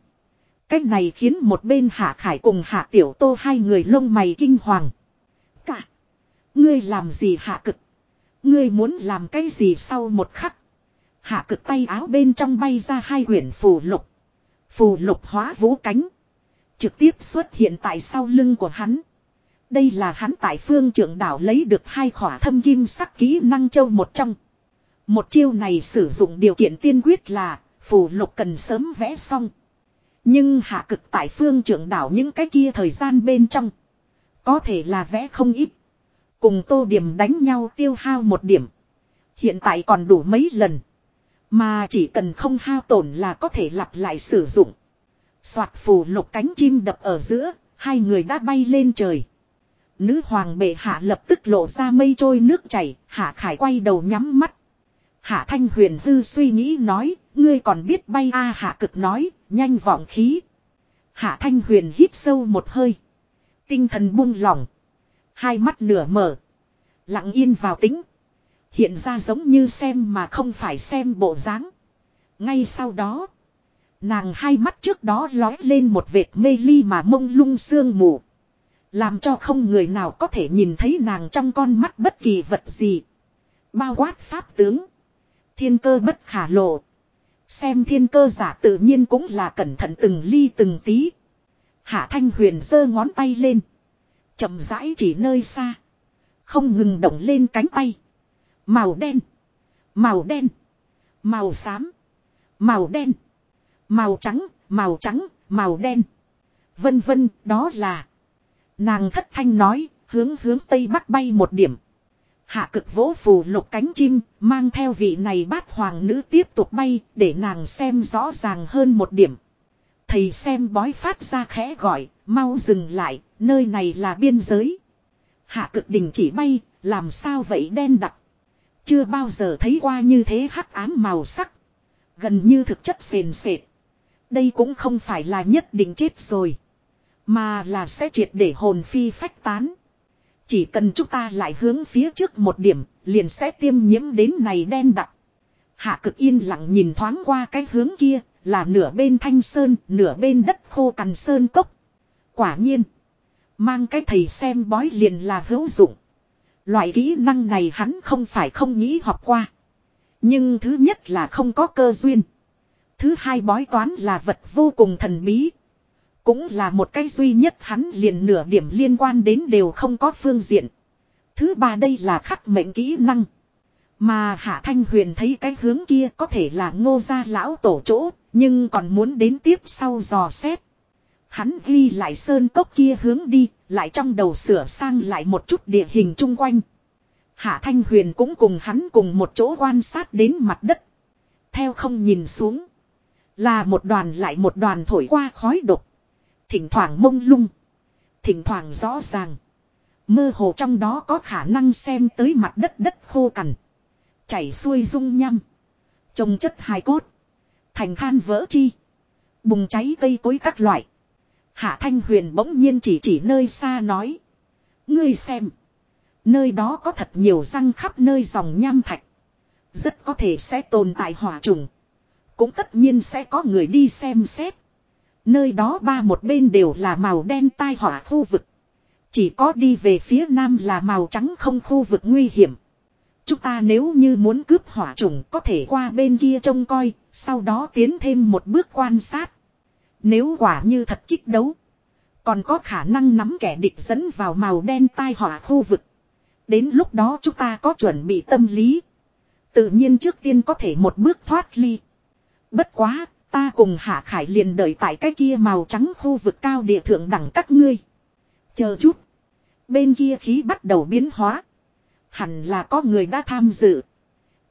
Cách này khiến một bên hạ khải cùng hạ tiểu tô hai người lông mày kinh hoàng. Cả. Ngươi làm gì hạ cực. Ngươi muốn làm cái gì sau một khắc. Hạ cực tay áo bên trong bay ra hai quyển phù lục. Phù lục hóa vũ cánh. Trực tiếp xuất hiện tại sau lưng của hắn. Đây là hắn tại phương trưởng đảo lấy được hai khỏa thâm kim sắc kỹ năng châu một trong. Một chiêu này sử dụng điều kiện tiên quyết là phù lục cần sớm vẽ xong. Nhưng hạ cực tại phương trưởng đảo những cái kia thời gian bên trong. Có thể là vẽ không ít. Cùng tô điểm đánh nhau tiêu hao một điểm. Hiện tại còn đủ mấy lần. Mà chỉ cần không hao tổn là có thể lặp lại sử dụng. Soạt phù lục cánh chim đập ở giữa, hai người đã bay lên trời. Nữ hoàng bệ hạ lập tức lộ ra mây trôi nước chảy, hạ khải quay đầu nhắm mắt. Hạ thanh huyền hư suy nghĩ nói, ngươi còn biết bay a à, hạ cực nói, nhanh vọng khí. Hạ thanh huyền hít sâu một hơi. Tinh thần buông lỏng. Hai mắt nửa mở. Lặng yên vào tính. Hiện ra giống như xem mà không phải xem bộ dáng. Ngay sau đó. Nàng hai mắt trước đó lói lên một vệt mê ly mà mông lung sương mù. Làm cho không người nào có thể nhìn thấy nàng trong con mắt bất kỳ vật gì. Bao quát pháp tướng. Thiên cơ bất khả lộ. Xem thiên cơ giả tự nhiên cũng là cẩn thận từng ly từng tí. Hạ thanh huyền giơ ngón tay lên. chậm rãi chỉ nơi xa. Không ngừng động lên cánh tay. Màu đen. Màu đen. Màu xám. Màu đen. Màu trắng, màu trắng, màu đen. Vân vân, đó là. Nàng thất thanh nói, hướng hướng tây bắc bay một điểm. Hạ cực vỗ phù lục cánh chim, mang theo vị này bát hoàng nữ tiếp tục bay, để nàng xem rõ ràng hơn một điểm. Thầy xem bói phát ra khẽ gọi, mau dừng lại, nơi này là biên giới. Hạ cực đình chỉ bay, làm sao vậy đen đặc. Chưa bao giờ thấy qua như thế hắc ám màu sắc. Gần như thực chất sền sệt. Đây cũng không phải là nhất định chết rồi. Mà là sẽ triệt để hồn phi phách tán. Chỉ cần chúng ta lại hướng phía trước một điểm, liền sẽ tiêm nhiễm đến này đen đặc. Hạ cực yên lặng nhìn thoáng qua cái hướng kia, là nửa bên thanh sơn, nửa bên đất khô cằn sơn cốc. Quả nhiên, mang cái thầy xem bói liền là hữu dụng. Loại kỹ năng này hắn không phải không nghĩ học qua. Nhưng thứ nhất là không có cơ duyên. Thứ hai bói toán là vật vô cùng thần bí. Cũng là một cái duy nhất hắn liền nửa điểm liên quan đến đều không có phương diện. Thứ ba đây là khắc mệnh kỹ năng. Mà Hạ Thanh Huyền thấy cái hướng kia có thể là ngô gia lão tổ chỗ, nhưng còn muốn đến tiếp sau dò xét. Hắn ghi lại sơn cốc kia hướng đi, lại trong đầu sửa sang lại một chút địa hình chung quanh. Hạ Thanh Huyền cũng cùng hắn cùng một chỗ quan sát đến mặt đất. Theo không nhìn xuống. Là một đoàn lại một đoàn thổi qua khói độc. Thỉnh thoảng mông lung. Thỉnh thoảng rõ ràng. Mơ hồ trong đó có khả năng xem tới mặt đất đất khô cằn. Chảy xuôi dung nhăm. Trồng chất hài cốt. Thành than vỡ chi. Bùng cháy cây cối các loại. Hạ Thanh Huyền bỗng nhiên chỉ chỉ nơi xa nói. Ngươi xem. Nơi đó có thật nhiều răng khắp nơi dòng nham thạch. Rất có thể sẽ tồn tại hỏa trùng. Cũng tất nhiên sẽ có người đi xem xét. Nơi đó ba một bên đều là màu đen tai họa khu vực. Chỉ có đi về phía nam là màu trắng không khu vực nguy hiểm. Chúng ta nếu như muốn cướp hỏa trùng có thể qua bên kia trông coi, sau đó tiến thêm một bước quan sát. Nếu quả như thật kích đấu, còn có khả năng nắm kẻ địch dẫn vào màu đen tai họa khu vực. Đến lúc đó chúng ta có chuẩn bị tâm lý. Tự nhiên trước tiên có thể một bước thoát ly. Bất quá, Ta cùng Hạ Khải liền đợi tại cái kia màu trắng khu vực cao địa thượng đẳng các ngươi. Chờ chút. Bên kia khí bắt đầu biến hóa. Hẳn là có người đã tham dự.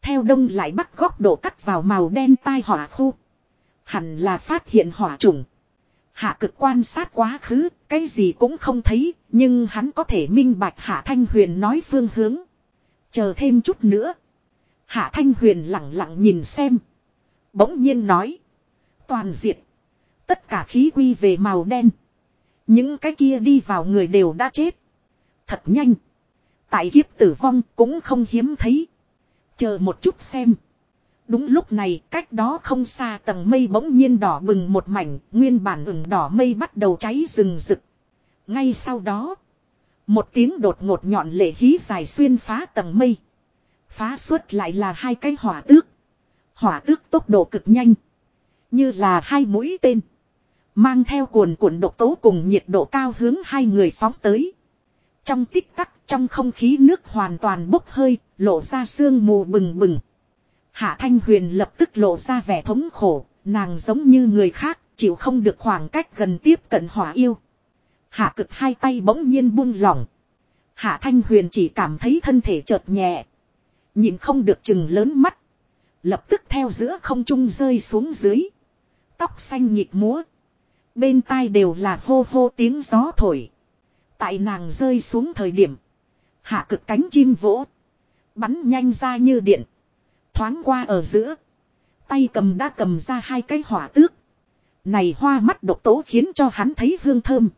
Theo đông lại bắt góc độ cắt vào màu đen tai hỏa khu. Hẳn là phát hiện hỏa trùng. Hạ cực quan sát quá khứ, cái gì cũng không thấy, nhưng hắn có thể minh bạch Hạ Thanh Huyền nói phương hướng. Chờ thêm chút nữa. Hạ Thanh Huyền lặng lặng nhìn xem. Bỗng nhiên nói. Toàn diệt. Tất cả khí quy về màu đen. Những cái kia đi vào người đều đã chết. Thật nhanh. Tại kiếp tử vong cũng không hiếm thấy. Chờ một chút xem. Đúng lúc này cách đó không xa tầng mây bỗng nhiên đỏ bừng một mảnh, nguyên bản ửng đỏ mây bắt đầu cháy rừng rực. Ngay sau đó, một tiếng đột ngột nhọn lệ hí dài xuyên phá tầng mây. Phá suốt lại là hai cái hỏa tước. Hỏa tước tốc độ cực nhanh. Như là hai mũi tên. Mang theo cuồn cuộn độc tố cùng nhiệt độ cao hướng hai người phóng tới. Trong tích tắc trong không khí nước hoàn toàn bốc hơi, lộ ra sương mù bừng bừng. Hạ Thanh Huyền lập tức lộ ra vẻ thống khổ, nàng giống như người khác, chịu không được khoảng cách gần tiếp cận hỏa yêu. Hạ cực hai tay bỗng nhiên buông lỏng. Hạ Thanh Huyền chỉ cảm thấy thân thể chợt nhẹ. Nhìn không được chừng lớn mắt. Lập tức theo giữa không trung rơi xuống dưới. Tóc xanh nhịp múa. Bên tai đều là hô hô tiếng gió thổi. Tại nàng rơi xuống thời điểm. Hạ cực cánh chim vỗ. Bắn nhanh ra như điện. Thoáng qua ở giữa. Tay cầm đã cầm ra hai cái hỏa tước. Này hoa mắt độc tố khiến cho hắn thấy hương thơm.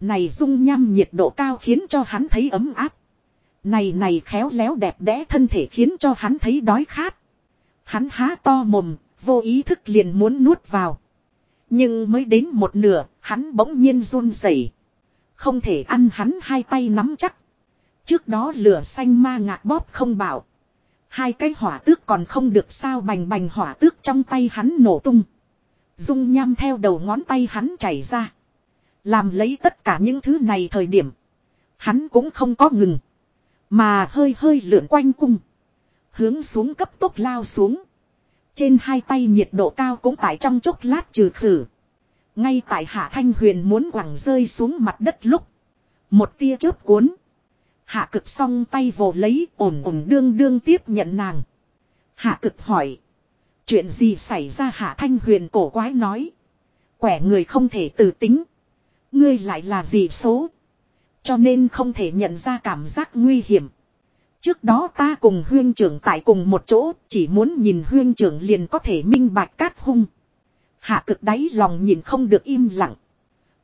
Này dung nham nhiệt độ cao khiến cho hắn thấy ấm áp. Này này khéo léo đẹp đẽ thân thể khiến cho hắn thấy đói khát. Hắn há to mồm, vô ý thức liền muốn nuốt vào. Nhưng mới đến một nửa, hắn bỗng nhiên run rẩy, Không thể ăn hắn hai tay nắm chắc. Trước đó lửa xanh ma ngạc bóp không bảo. Hai cái hỏa tước còn không được sao bành bành hỏa tước trong tay hắn nổ tung. Dung nham theo đầu ngón tay hắn chảy ra. Làm lấy tất cả những thứ này thời điểm. Hắn cũng không có ngừng. Mà hơi hơi lượn quanh cung. Hướng xuống cấp tốc lao xuống. Trên hai tay nhiệt độ cao cũng tại trong chốc lát trừ khử. Ngay tại hạ thanh huyền muốn quẳng rơi xuống mặt đất lúc. Một tia chớp cuốn. Hạ cực song tay vồ lấy, ổn ổn đương đương tiếp nhận nàng. Hạ cực hỏi. Chuyện gì xảy ra hạ thanh huyền cổ quái nói. Quẻ người không thể từ tính. Ngươi lại là gì số. Cho nên không thể nhận ra cảm giác nguy hiểm. Trước đó ta cùng huyên trưởng tại cùng một chỗ, chỉ muốn nhìn huyên trưởng liền có thể minh bạch cát hung. Hạ cực đáy lòng nhìn không được im lặng.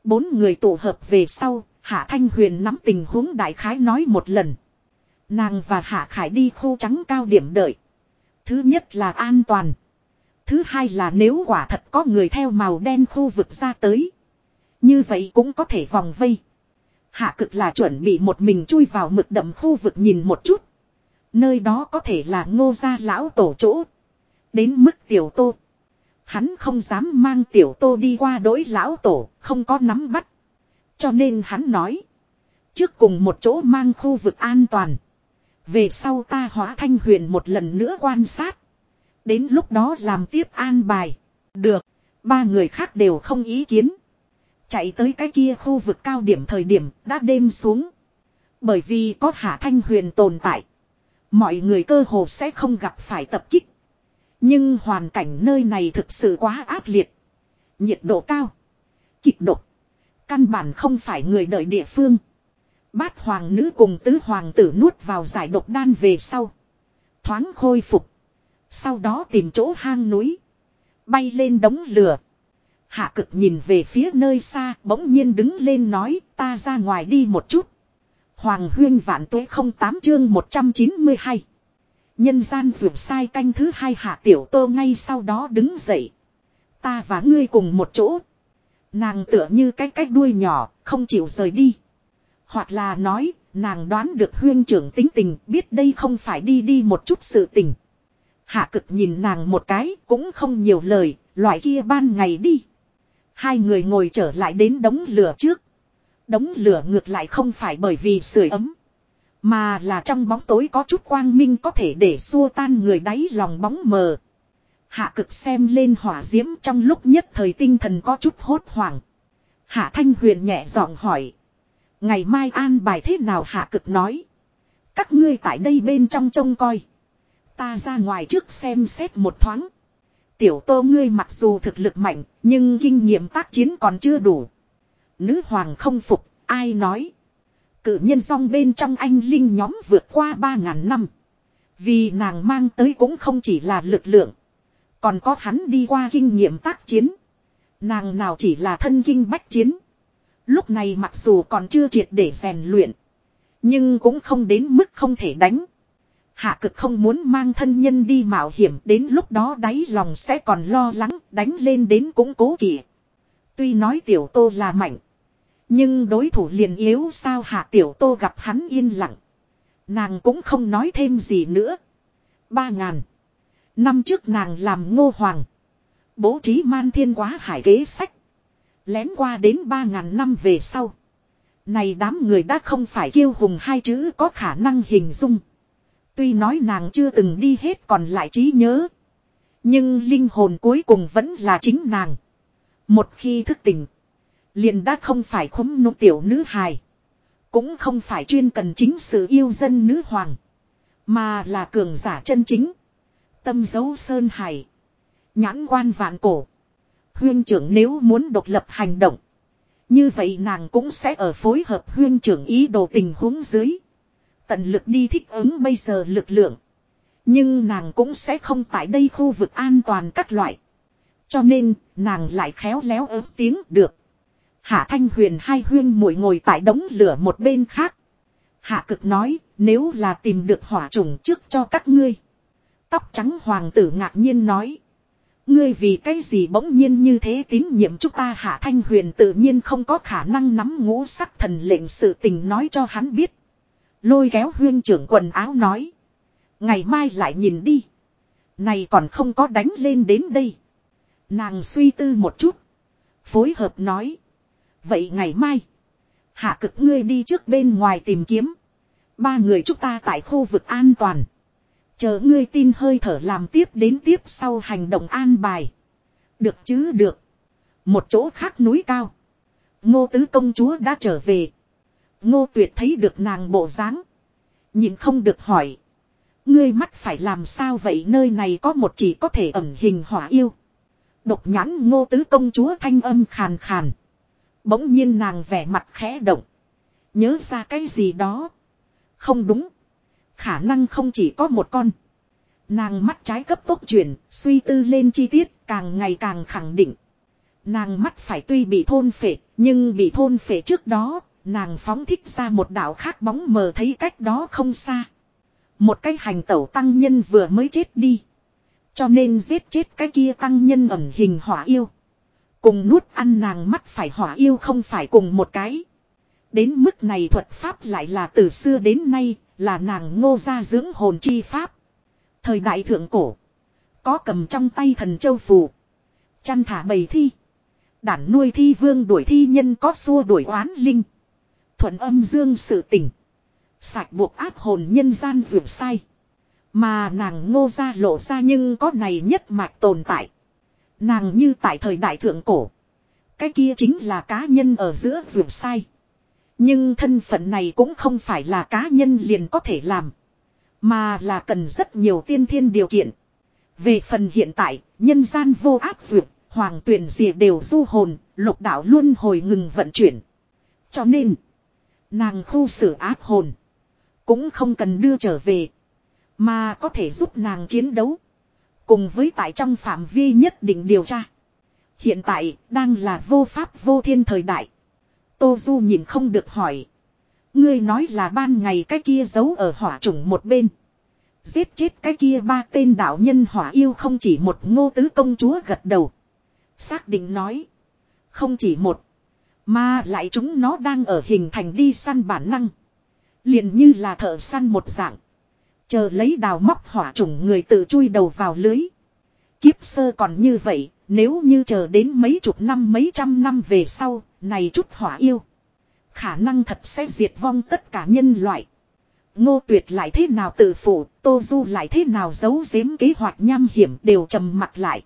Bốn người tụ hợp về sau, Hạ Thanh Huyền nắm tình huống đại khái nói một lần. Nàng và Hạ Khải đi khu trắng cao điểm đợi. Thứ nhất là an toàn. Thứ hai là nếu quả thật có người theo màu đen khu vực ra tới. Như vậy cũng có thể vòng vây. Hạ cực là chuẩn bị một mình chui vào mực đậm khu vực nhìn một chút. Nơi đó có thể là ngô gia lão tổ chỗ. Đến mức tiểu tô. Hắn không dám mang tiểu tô đi qua đối lão tổ, không có nắm bắt. Cho nên hắn nói. Trước cùng một chỗ mang khu vực an toàn. Về sau ta hóa thanh huyền một lần nữa quan sát. Đến lúc đó làm tiếp an bài. Được. Ba người khác đều không ý kiến. Chạy tới cái kia khu vực cao điểm thời điểm đã đêm xuống. Bởi vì có hạ thanh huyền tồn tại. Mọi người cơ hồ sẽ không gặp phải tập kích. Nhưng hoàn cảnh nơi này thực sự quá ác liệt. Nhiệt độ cao. Kịch độc. Căn bản không phải người đợi địa phương. Bát hoàng nữ cùng tứ hoàng tử nuốt vào giải độc đan về sau. Thoáng khôi phục. Sau đó tìm chỗ hang núi. Bay lên đống lửa. Hạ cực nhìn về phía nơi xa, bỗng nhiên đứng lên nói, ta ra ngoài đi một chút. Hoàng huyên vạn tuế không tám chương 192. Nhân gian vượt sai canh thứ hai hạ tiểu tô ngay sau đó đứng dậy. Ta và ngươi cùng một chỗ. Nàng tựa như cái cách đuôi nhỏ, không chịu rời đi. Hoặc là nói, nàng đoán được huyên trưởng tính tình, biết đây không phải đi đi một chút sự tình. Hạ cực nhìn nàng một cái, cũng không nhiều lời, loại kia ban ngày đi. Hai người ngồi trở lại đến đống lửa trước. Đống lửa ngược lại không phải bởi vì sưởi ấm. Mà là trong bóng tối có chút quang minh có thể để xua tan người đáy lòng bóng mờ. Hạ cực xem lên hỏa diễm trong lúc nhất thời tinh thần có chút hốt hoảng. Hạ thanh huyền nhẹ giọng hỏi. Ngày mai an bài thế nào hạ cực nói. Các ngươi tại đây bên trong trông coi. Ta ra ngoài trước xem xét một thoáng. Tiểu tô ngươi mặc dù thực lực mạnh, nhưng kinh nghiệm tác chiến còn chưa đủ. Nữ hoàng không phục, ai nói. Cử nhân song bên trong anh linh nhóm vượt qua ba ngàn năm. Vì nàng mang tới cũng không chỉ là lực lượng. Còn có hắn đi qua kinh nghiệm tác chiến. Nàng nào chỉ là thân kinh bách chiến. Lúc này mặc dù còn chưa triệt để rèn luyện. Nhưng cũng không đến mức không thể đánh. Hạ cực không muốn mang thân nhân đi mạo hiểm đến lúc đó đáy lòng sẽ còn lo lắng đánh lên đến cũng cố kỵ. Tuy nói tiểu tô là mạnh. Nhưng đối thủ liền yếu sao hạ tiểu tô gặp hắn yên lặng. Nàng cũng không nói thêm gì nữa. Ba ngàn. Năm trước nàng làm ngô hoàng. Bố trí man thiên quá hải kế sách. Lén qua đến ba ngàn năm về sau. Này đám người đã không phải kiêu hùng hai chữ có khả năng hình dung. Tuy nói nàng chưa từng đi hết còn lại trí nhớ. Nhưng linh hồn cuối cùng vẫn là chính nàng. Một khi thức tỉnh. Liền đã không phải khống nô tiểu nữ hài. Cũng không phải chuyên cần chính sự yêu dân nữ hoàng. Mà là cường giả chân chính. Tâm dấu sơn hải. Nhãn quan vạn cổ. Huyên trưởng nếu muốn độc lập hành động. Như vậy nàng cũng sẽ ở phối hợp huyên trưởng ý đồ tình huống dưới. Tận lực đi thích ứng bây giờ lực lượng. Nhưng nàng cũng sẽ không tại đây khu vực an toàn các loại. Cho nên, nàng lại khéo léo ớt tiếng được. Hạ Thanh Huyền hai huyên muội ngồi tại đống lửa một bên khác. Hạ cực nói, nếu là tìm được hỏa trùng trước cho các ngươi. Tóc trắng hoàng tử ngạc nhiên nói. Ngươi vì cái gì bỗng nhiên như thế tín nhiệm chúng ta hạ thanh huyền tự nhiên không có khả năng nắm ngũ sắc thần lệnh sự tình nói cho hắn biết. Lôi kéo huyên trưởng quần áo nói. Ngày mai lại nhìn đi. Này còn không có đánh lên đến đây. Nàng suy tư một chút. Phối hợp nói. Vậy ngày mai. Hạ cực ngươi đi trước bên ngoài tìm kiếm. Ba người chúng ta tại khu vực an toàn. Chờ ngươi tin hơi thở làm tiếp đến tiếp sau hành động an bài. Được chứ được. Một chỗ khác núi cao. Ngô tứ công chúa đã trở về. Ngô tuyệt thấy được nàng bộ dáng Nhìn không được hỏi. Ngươi mắt phải làm sao vậy nơi này có một chỉ có thể ẩn hình hỏa yêu. Độc nhãn ngô tứ công chúa thanh âm khàn khàn. Bỗng nhiên nàng vẻ mặt khẽ động. Nhớ ra cái gì đó. Không đúng. Khả năng không chỉ có một con. Nàng mắt trái cấp tốc chuyển, suy tư lên chi tiết, càng ngày càng khẳng định. Nàng mắt phải tuy bị thôn phệ, nhưng bị thôn phệ trước đó, nàng phóng thích ra một đạo khác bóng mờ thấy cách đó không xa. Một cái hành tẩu tăng nhân vừa mới chết đi. Cho nên giết chết cái kia tăng nhân ẩn hình hỏa yêu. Cùng nuốt ăn nàng mắt phải hỏa yêu không phải cùng một cái. Đến mức này thuật pháp lại là từ xưa đến nay, là nàng ngô gia dưỡng hồn chi pháp. Thời đại thượng cổ. Có cầm trong tay thần châu phù. Chăn thả bầy thi. Đản nuôi thi vương đuổi thi nhân có xua đuổi oán linh. Thuận âm dương sự tỉnh. Sạch buộc áp hồn nhân gian vượt sai. Mà nàng ngô ra lộ ra nhưng có này nhất mạch tồn tại. Nàng như tại thời đại thượng cổ. Cái kia chính là cá nhân ở giữa vượt sai. Nhưng thân phận này cũng không phải là cá nhân liền có thể làm. Mà là cần rất nhiều tiên thiên điều kiện. Về phần hiện tại, nhân gian vô áp duyệt, hoàng tuyển dìa đều du hồn, lục đạo luôn hồi ngừng vận chuyển. Cho nên, nàng khu xử áp hồn, cũng không cần đưa trở về, mà có thể giúp nàng chiến đấu. Cùng với tại trong phạm vi nhất định điều tra. Hiện tại, đang là vô pháp vô thiên thời đại. Tô Du nhìn không được hỏi. Ngươi nói là ban ngày cái kia giấu ở hỏa trùng một bên. Giết chết cái kia ba tên đạo nhân hỏa yêu không chỉ một ngô tứ công chúa gật đầu. Xác định nói. Không chỉ một. Mà lại chúng nó đang ở hình thành đi săn bản năng. liền như là thợ săn một dạng. Chờ lấy đào móc hỏa trùng người tự chui đầu vào lưới. Kiếp sơ còn như vậy, nếu như chờ đến mấy chục năm mấy trăm năm về sau, này chút hỏa yêu. Khả năng thật sẽ diệt vong tất cả nhân loại. Ngô tuyệt lại thế nào tự phụ, Tô Du lại thế nào giấu giếm kế hoạch nham hiểm đều trầm mặt lại.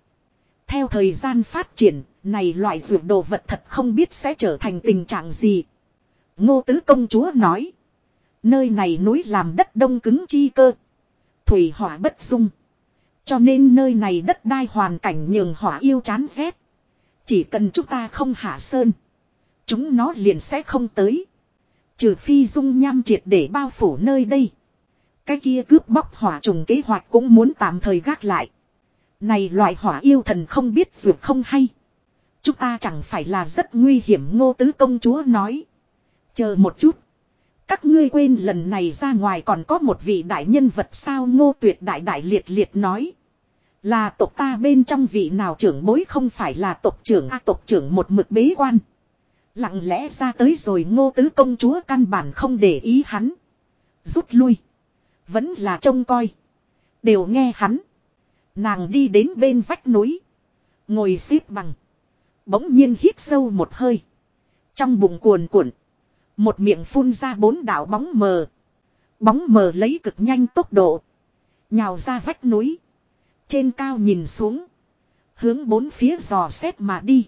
Theo thời gian phát triển, này loại dược đồ vật thật không biết sẽ trở thành tình trạng gì. Ngô tứ công chúa nói. Nơi này núi làm đất đông cứng chi cơ. Thủy hỏa bất dung. Cho nên nơi này đất đai hoàn cảnh nhường hỏa yêu chán rét. Chỉ cần chúng ta không hạ sơn. Chúng nó liền sẽ không tới. Trừ phi dung nham triệt để bao phủ nơi đây. Cái kia cướp bóc hỏa trùng kế hoạch cũng muốn tạm thời gác lại. Này loại hỏa yêu thần không biết dược không hay. Chúng ta chẳng phải là rất nguy hiểm, ngô tứ công chúa nói. Chờ một chút. Các ngươi quên lần này ra ngoài còn có một vị đại nhân vật sao ngô tuyệt đại đại liệt liệt nói. Là tộc ta bên trong vị nào trưởng bối không phải là tộc trưởng a, tộc trưởng một mực bế quan. Lặng lẽ ra tới rồi ngô tứ công chúa căn bản không để ý hắn. Rút lui. Vẫn là trông coi. Đều nghe hắn. Nàng đi đến bên vách núi. Ngồi xếp bằng. Bỗng nhiên hít sâu một hơi. Trong bụng cuồn cuộn. Một miệng phun ra bốn đạo bóng mờ. Bóng mờ lấy cực nhanh tốc độ. Nhào ra vách núi. Trên cao nhìn xuống. Hướng bốn phía dò xét mà đi.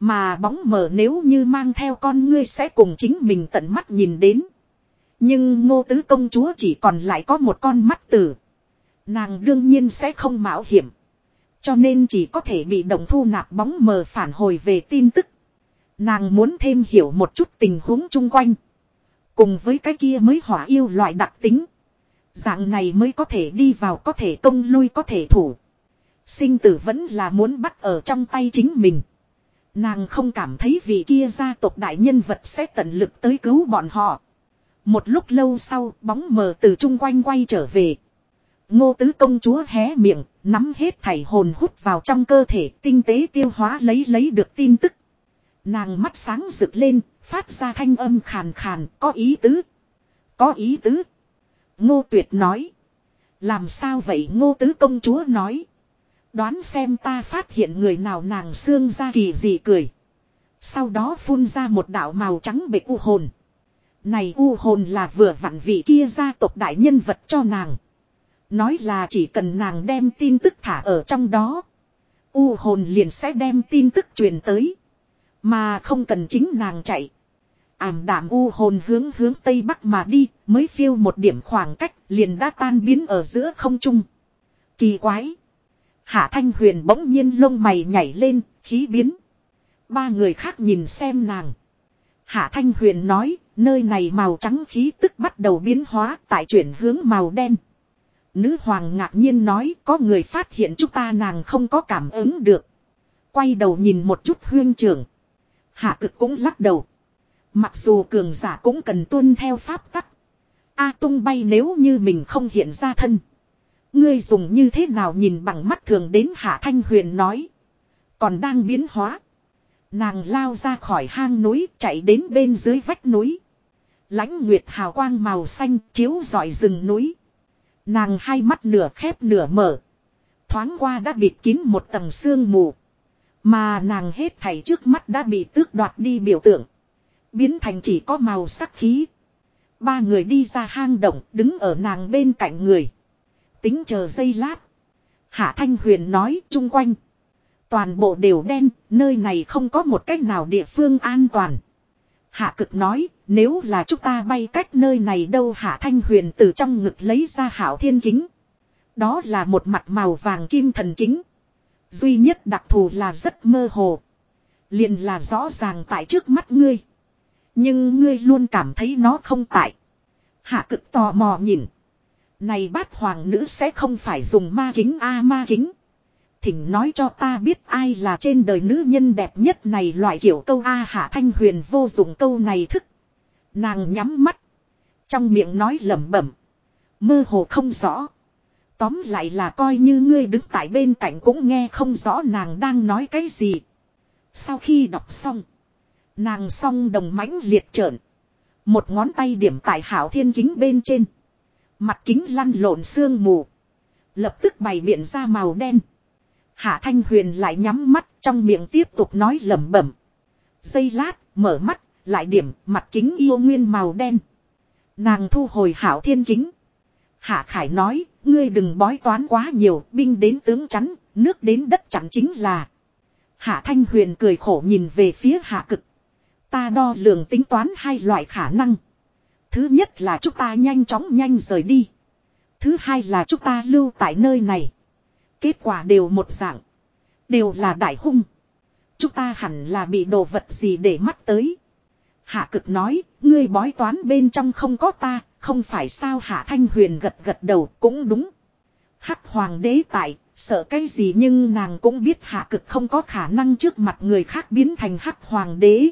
Mà bóng mờ nếu như mang theo con ngươi sẽ cùng chính mình tận mắt nhìn đến. Nhưng ngô tứ công chúa chỉ còn lại có một con mắt tử. Nàng đương nhiên sẽ không mạo hiểm. Cho nên chỉ có thể bị động thu nạp bóng mờ phản hồi về tin tức. Nàng muốn thêm hiểu một chút tình huống chung quanh. Cùng với cái kia mới hỏa yêu loại đặc tính. Dạng này mới có thể đi vào có thể công lui có thể thủ. Sinh tử vẫn là muốn bắt ở trong tay chính mình. Nàng không cảm thấy vị kia gia tộc đại nhân vật sẽ tận lực tới cứu bọn họ. Một lúc lâu sau bóng mờ từ chung quanh quay trở về. Ngô tứ công chúa hé miệng, nắm hết thảy hồn hút vào trong cơ thể tinh tế tiêu hóa lấy lấy được tin tức. Nàng mắt sáng rực lên, phát ra thanh âm khàn khàn, có ý tứ. Có ý tứ. Ngô tuyệt nói. Làm sao vậy ngô tứ công chúa nói. Đoán xem ta phát hiện người nào nàng xương ra kỳ gì cười. Sau đó phun ra một đạo màu trắng bệ u hồn. Này u hồn là vừa vặn vị kia gia tộc đại nhân vật cho nàng. Nói là chỉ cần nàng đem tin tức thả ở trong đó. U hồn liền sẽ đem tin tức truyền tới. Mà không cần chính nàng chạy. Ảm đạm u hồn hướng hướng tây bắc mà đi, mới phiêu một điểm khoảng cách, liền đã tan biến ở giữa không trung. Kỳ quái. Hạ Thanh Huyền bỗng nhiên lông mày nhảy lên, khí biến. Ba người khác nhìn xem nàng. Hạ Thanh Huyền nói, nơi này màu trắng khí tức bắt đầu biến hóa tại chuyển hướng màu đen. Nữ hoàng ngạc nhiên nói có người phát hiện chúng ta nàng không có cảm ứng được. Quay đầu nhìn một chút huyên trưởng. Hạ cực cũng lắc đầu. Mặc dù cường giả cũng cần tuân theo pháp tắc. A tung bay nếu như mình không hiện ra thân. Ngươi dùng như thế nào nhìn bằng mắt thường đến Hạ Thanh Huyền nói. Còn đang biến hóa. Nàng lao ra khỏi hang núi, chạy đến bên dưới vách núi. lãnh nguyệt hào quang màu xanh chiếu rọi rừng núi. Nàng hai mắt nửa khép nửa mở. Thoáng qua đã bịt kín một tầng sương mù. Mà nàng hết thảy trước mắt đã bị tước đoạt đi biểu tượng. Biến thành chỉ có màu sắc khí. Ba người đi ra hang động đứng ở nàng bên cạnh người. Tính chờ giây lát. Hạ Thanh Huyền nói chung quanh. Toàn bộ đều đen, nơi này không có một cách nào địa phương an toàn. Hạ cực nói, nếu là chúng ta bay cách nơi này đâu Hạ Thanh Huyền từ trong ngực lấy ra hảo thiên kính. Đó là một mặt màu vàng kim thần kính. Duy nhất đặc thù là rất mơ hồ. Liền là rõ ràng tại trước mắt ngươi. Nhưng ngươi luôn cảm thấy nó không tại. Hạ cực tò mò nhìn. Này bát hoàng nữ sẽ không phải dùng ma kính a à, ma kính. Thỉnh nói cho ta biết ai là trên đời nữ nhân đẹp nhất này loại kiểu câu A à, hạ thanh huyền vô dụng câu này thức. Nàng nhắm mắt. Trong miệng nói lẩm bẩm. Mơ hồ không rõ. Tóm lại là coi như ngươi đứng tại bên cạnh cũng nghe không rõ nàng đang nói cái gì. Sau khi đọc xong. Nàng song đồng mãnh liệt trợn. Một ngón tay điểm tại hảo thiên kính bên trên. Mặt kính lăn lộn sương mù. Lập tức bày biện ra màu đen. Hạ Thanh Huyền lại nhắm mắt trong miệng tiếp tục nói lẩm bẩm. Giây lát, mở mắt, lại điểm mặt kính yêu nguyên màu đen. Nàng thu hồi hảo thiên kính. Hạ Khải nói, ngươi đừng bói toán quá nhiều, binh đến tướng chắn, nước đến đất chắn chính là. Hạ Thanh Huyền cười khổ nhìn về phía hạ cực. Ta đo lường tính toán hai loại khả năng. Thứ nhất là chúng ta nhanh chóng nhanh rời đi. Thứ hai là chúng ta lưu tại nơi này. Kết quả đều một dạng. Đều là đại hung. Chúng ta hẳn là bị đồ vật gì để mắt tới. Hạ cực nói, ngươi bói toán bên trong không có ta, không phải sao hạ thanh huyền gật gật đầu cũng đúng. Hắc hoàng đế tại, sợ cái gì nhưng nàng cũng biết hạ cực không có khả năng trước mặt người khác biến thành hắc hoàng đế.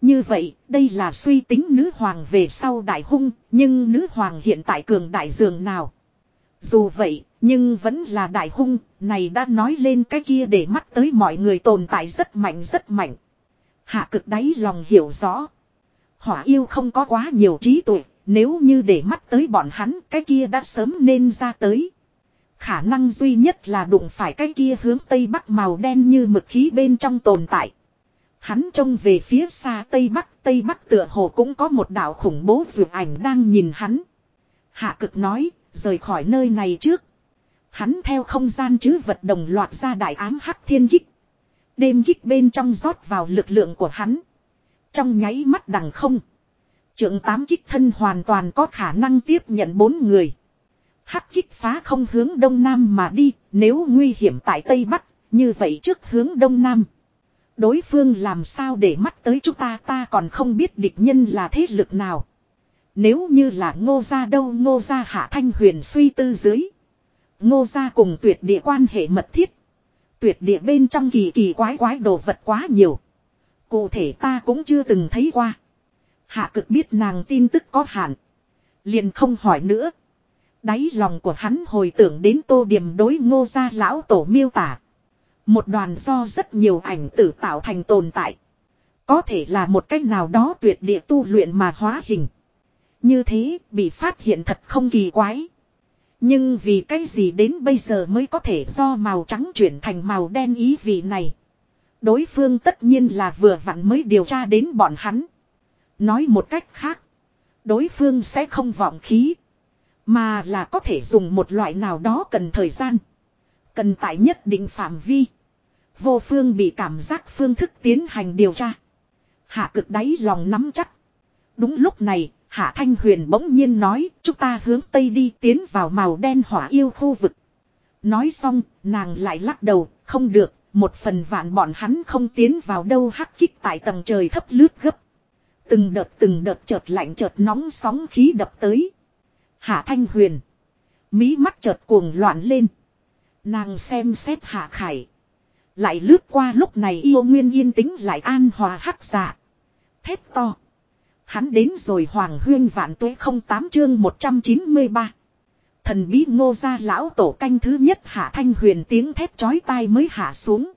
Như vậy, đây là suy tính nữ hoàng về sau đại hung, nhưng nữ hoàng hiện tại cường đại dường nào. Dù vậy, nhưng vẫn là đại hung, này đã nói lên cái kia để mắt tới mọi người tồn tại rất mạnh rất mạnh. Hạ cực đáy lòng hiểu rõ. Hỏa yêu không có quá nhiều trí tuệ, nếu như để mắt tới bọn hắn, cái kia đã sớm nên ra tới. Khả năng duy nhất là đụng phải cái kia hướng tây bắc màu đen như mực khí bên trong tồn tại. Hắn trông về phía xa tây bắc, tây bắc tựa hồ cũng có một đạo khủng bố dược ảnh đang nhìn hắn. Hạ cực nói, rời khỏi nơi này trước. Hắn theo không gian chứ vật đồng loạt ra đại ám hắc thiên kích. Đêm kích bên trong rót vào lực lượng của hắn. Trong nháy mắt đằng không. Trượng tám kích thân hoàn toàn có khả năng tiếp nhận bốn người. Hắc kích phá không hướng đông nam mà đi, nếu nguy hiểm tại tây bắc, như vậy trước hướng đông nam. Đối phương làm sao để mắt tới chúng ta ta còn không biết địch nhân là thế lực nào. Nếu như là ngô gia đâu ngô gia hạ thanh huyền suy tư dưới. Ngô gia cùng tuyệt địa quan hệ mật thiết. Tuyệt địa bên trong kỳ kỳ quái quái đồ vật quá nhiều. Cụ thể ta cũng chưa từng thấy qua. Hạ cực biết nàng tin tức có hạn. Liền không hỏi nữa. Đáy lòng của hắn hồi tưởng đến tô điểm đối ngô gia lão tổ miêu tả. Một đoàn do rất nhiều ảnh tử tạo thành tồn tại. Có thể là một cách nào đó tuyệt địa tu luyện mà hóa hình. Như thế bị phát hiện thật không kỳ quái. Nhưng vì cái gì đến bây giờ mới có thể do màu trắng chuyển thành màu đen ý vị này. Đối phương tất nhiên là vừa vặn mới điều tra đến bọn hắn. Nói một cách khác. Đối phương sẽ không vọng khí. Mà là có thể dùng một loại nào đó cần thời gian. Cần tại nhất định phạm vi. Vô phương bị cảm giác phương thức tiến hành điều tra. Hạ cực đáy lòng nắm chắc. Đúng lúc này, Hạ Thanh Huyền bỗng nhiên nói, chúng ta hướng Tây đi tiến vào màu đen hỏa yêu khu vực. Nói xong, nàng lại lắc đầu, không được, một phần vạn bọn hắn không tiến vào đâu hắc kích tại tầng trời thấp lướt gấp. Từng đợt từng đợt chợt lạnh chợt nóng sóng khí đập tới. Hạ Thanh Huyền. Mí mắt chợt cuồng loạn lên. Nàng xem xét Hạ Khải. Lại lướt qua lúc này yêu nguyên yên tĩnh lại an hòa hắc dạ. Thét to. Hắn đến rồi hoàng huyên vạn tuế không tám chương 193. Thần bí ngô gia lão tổ canh thứ nhất hạ thanh huyền tiếng thét chói tai mới hạ xuống.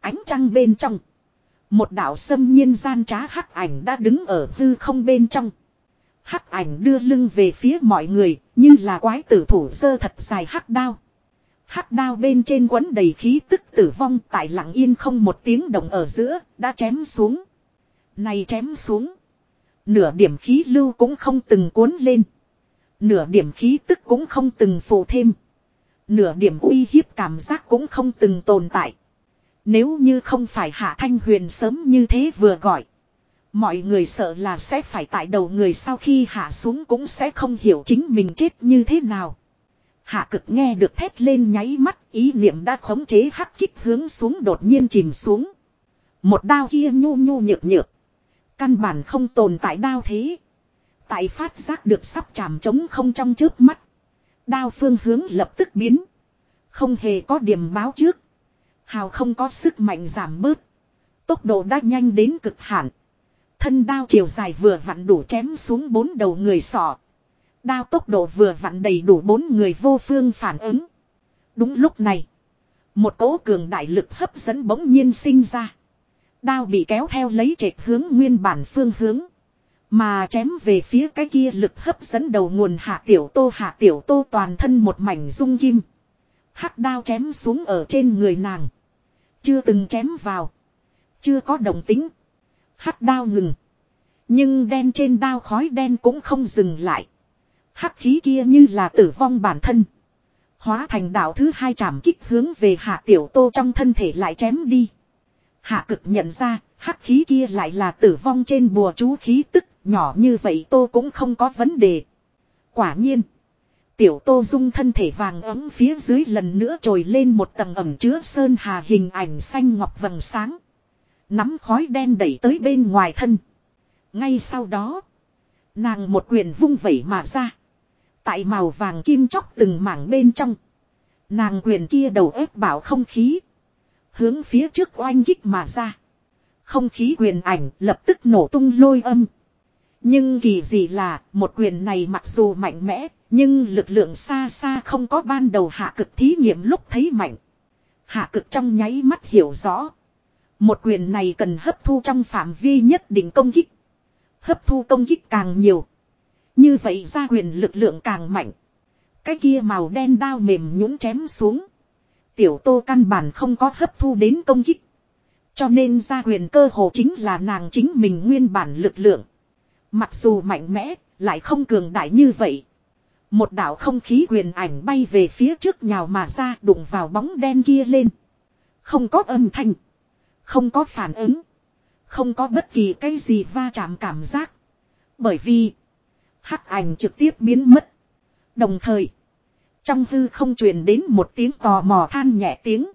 Ánh trăng bên trong. Một đạo xâm nhiên gian trá hắc ảnh đã đứng ở hư không bên trong. Hắc ảnh đưa lưng về phía mọi người, như là quái tử thủ dơ thật dài hắc đao. Hắc đao bên trên quấn đầy khí tức tử vong tại lặng yên không một tiếng động ở giữa, đã chém xuống. Này chém xuống. Nửa điểm khí lưu cũng không từng cuốn lên. Nửa điểm khí tức cũng không từng phụ thêm. Nửa điểm uy hiếp cảm giác cũng không từng tồn tại. Nếu như không phải Hạ Thanh Huyền sớm như thế vừa gọi. Mọi người sợ là sẽ phải tại đầu người sau khi hạ xuống cũng sẽ không hiểu chính mình chết như thế nào. Hạ cực nghe được thét lên nháy mắt, ý niệm đã khống chế hắc kích hướng xuống đột nhiên chìm xuống. Một đao kia nhu nhu nhược nhược. Căn bản không tồn tại đao thế. Tại phát giác được sắp chạm trống không trong trước mắt. Đao phương hướng lập tức biến. Không hề có điểm báo trước. Hào không có sức mạnh giảm bớt. Tốc độ đã nhanh đến cực hạn. Thân đao chiều dài vừa vặn đủ chém xuống bốn đầu người sọ. Đao tốc độ vừa vặn đầy đủ bốn người vô phương phản ứng. Đúng lúc này. Một cỗ cường đại lực hấp dẫn bỗng nhiên sinh ra. Đao bị kéo theo lấy trệt hướng nguyên bản phương hướng. Mà chém về phía cái kia lực hấp dẫn đầu nguồn hạ tiểu tô hạ tiểu tô toàn thân một mảnh rung kim. Hắc đao chém xuống ở trên người nàng. Chưa từng chém vào. Chưa có đồng tính. Hắc đao ngừng. Nhưng đen trên đao khói đen cũng không dừng lại. Hắc khí kia như là tử vong bản thân. Hóa thành đạo thứ hai chạm kích hướng về hạ tiểu tô trong thân thể lại chém đi. Hạ cực nhận ra, hắc khí kia lại là tử vong trên bùa chú khí tức, nhỏ như vậy tô cũng không có vấn đề. Quả nhiên. Tiểu tô dung thân thể vàng ấm phía dưới lần nữa trồi lên một tầng ẩm chứa sơn hà hình ảnh xanh ngọc vầng sáng. Nắm khói đen đẩy tới bên ngoài thân. Ngay sau đó. Nàng một quyền vung vẩy mà ra. Tại màu vàng kim chóc từng mảng bên trong. Nàng quyền kia đầu ép bảo không khí. Hướng phía trước oanh kích mà ra. Không khí quyền ảnh lập tức nổ tung lôi âm. Nhưng kỳ gì là, một quyền này mặc dù mạnh mẽ nhưng lực lượng xa xa không có ban đầu hạ cực thí nghiệm lúc thấy mạnh. Hạ cực trong nháy mắt hiểu rõ. Một quyền này cần hấp thu trong phạm vi nhất định công kích. Hấp thu công kích càng nhiều. Như vậy ra quyền lực lượng càng mạnh. Cái kia màu đen đao mềm nhũn chém xuống. Tiểu tô căn bản không có hấp thu đến công kích. Cho nên ra quyền cơ hồ chính là nàng chính mình nguyên bản lực lượng. Mặc dù mạnh mẽ, lại không cường đại như vậy. Một đạo không khí quyền ảnh bay về phía trước nhào mà ra đụng vào bóng đen kia lên. Không có âm thanh. Không có phản ứng. Không có bất kỳ cái gì va chạm cảm giác. Bởi vì hắc ảnh trực tiếp biến mất. Đồng thời, trong hư không truyền đến một tiếng tò mò than nhẹ tiếng.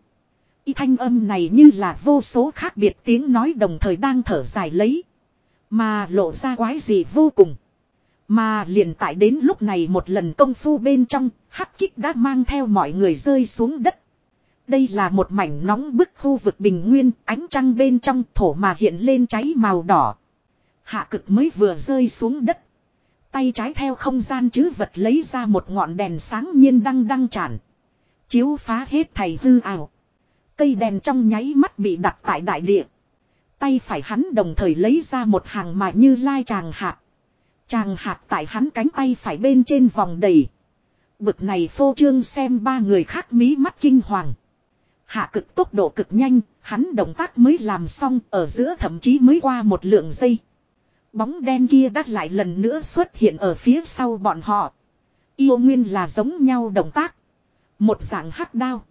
Y thanh âm này như là vô số khác biệt tiếng nói đồng thời đang thở dài lấy. Mà lộ ra quái gì vô cùng. Mà liền tại đến lúc này một lần công phu bên trong, hắc kích đã mang theo mọi người rơi xuống đất. Đây là một mảnh nóng bức khu vực bình nguyên, ánh trăng bên trong thổ mà hiện lên cháy màu đỏ. Hạ cực mới vừa rơi xuống đất. Tay trái theo không gian chứ vật lấy ra một ngọn đèn sáng nhiên đăng đăng tràn. Chiếu phá hết thầy hư ảo. Cây đèn trong nháy mắt bị đặt tại đại địa. Tay phải hắn đồng thời lấy ra một hàng mà như lai tràng hạt. Chàng hạt tại hắn cánh tay phải bên trên vòng đầy. Bực này phô trương xem ba người khác mí mắt kinh hoàng. Hạ cực tốc độ cực nhanh, hắn động tác mới làm xong ở giữa thậm chí mới qua một lượng giây. Bóng đen kia đắt lại lần nữa xuất hiện ở phía sau bọn họ. Yêu nguyên là giống nhau động tác. Một dạng hắc đao.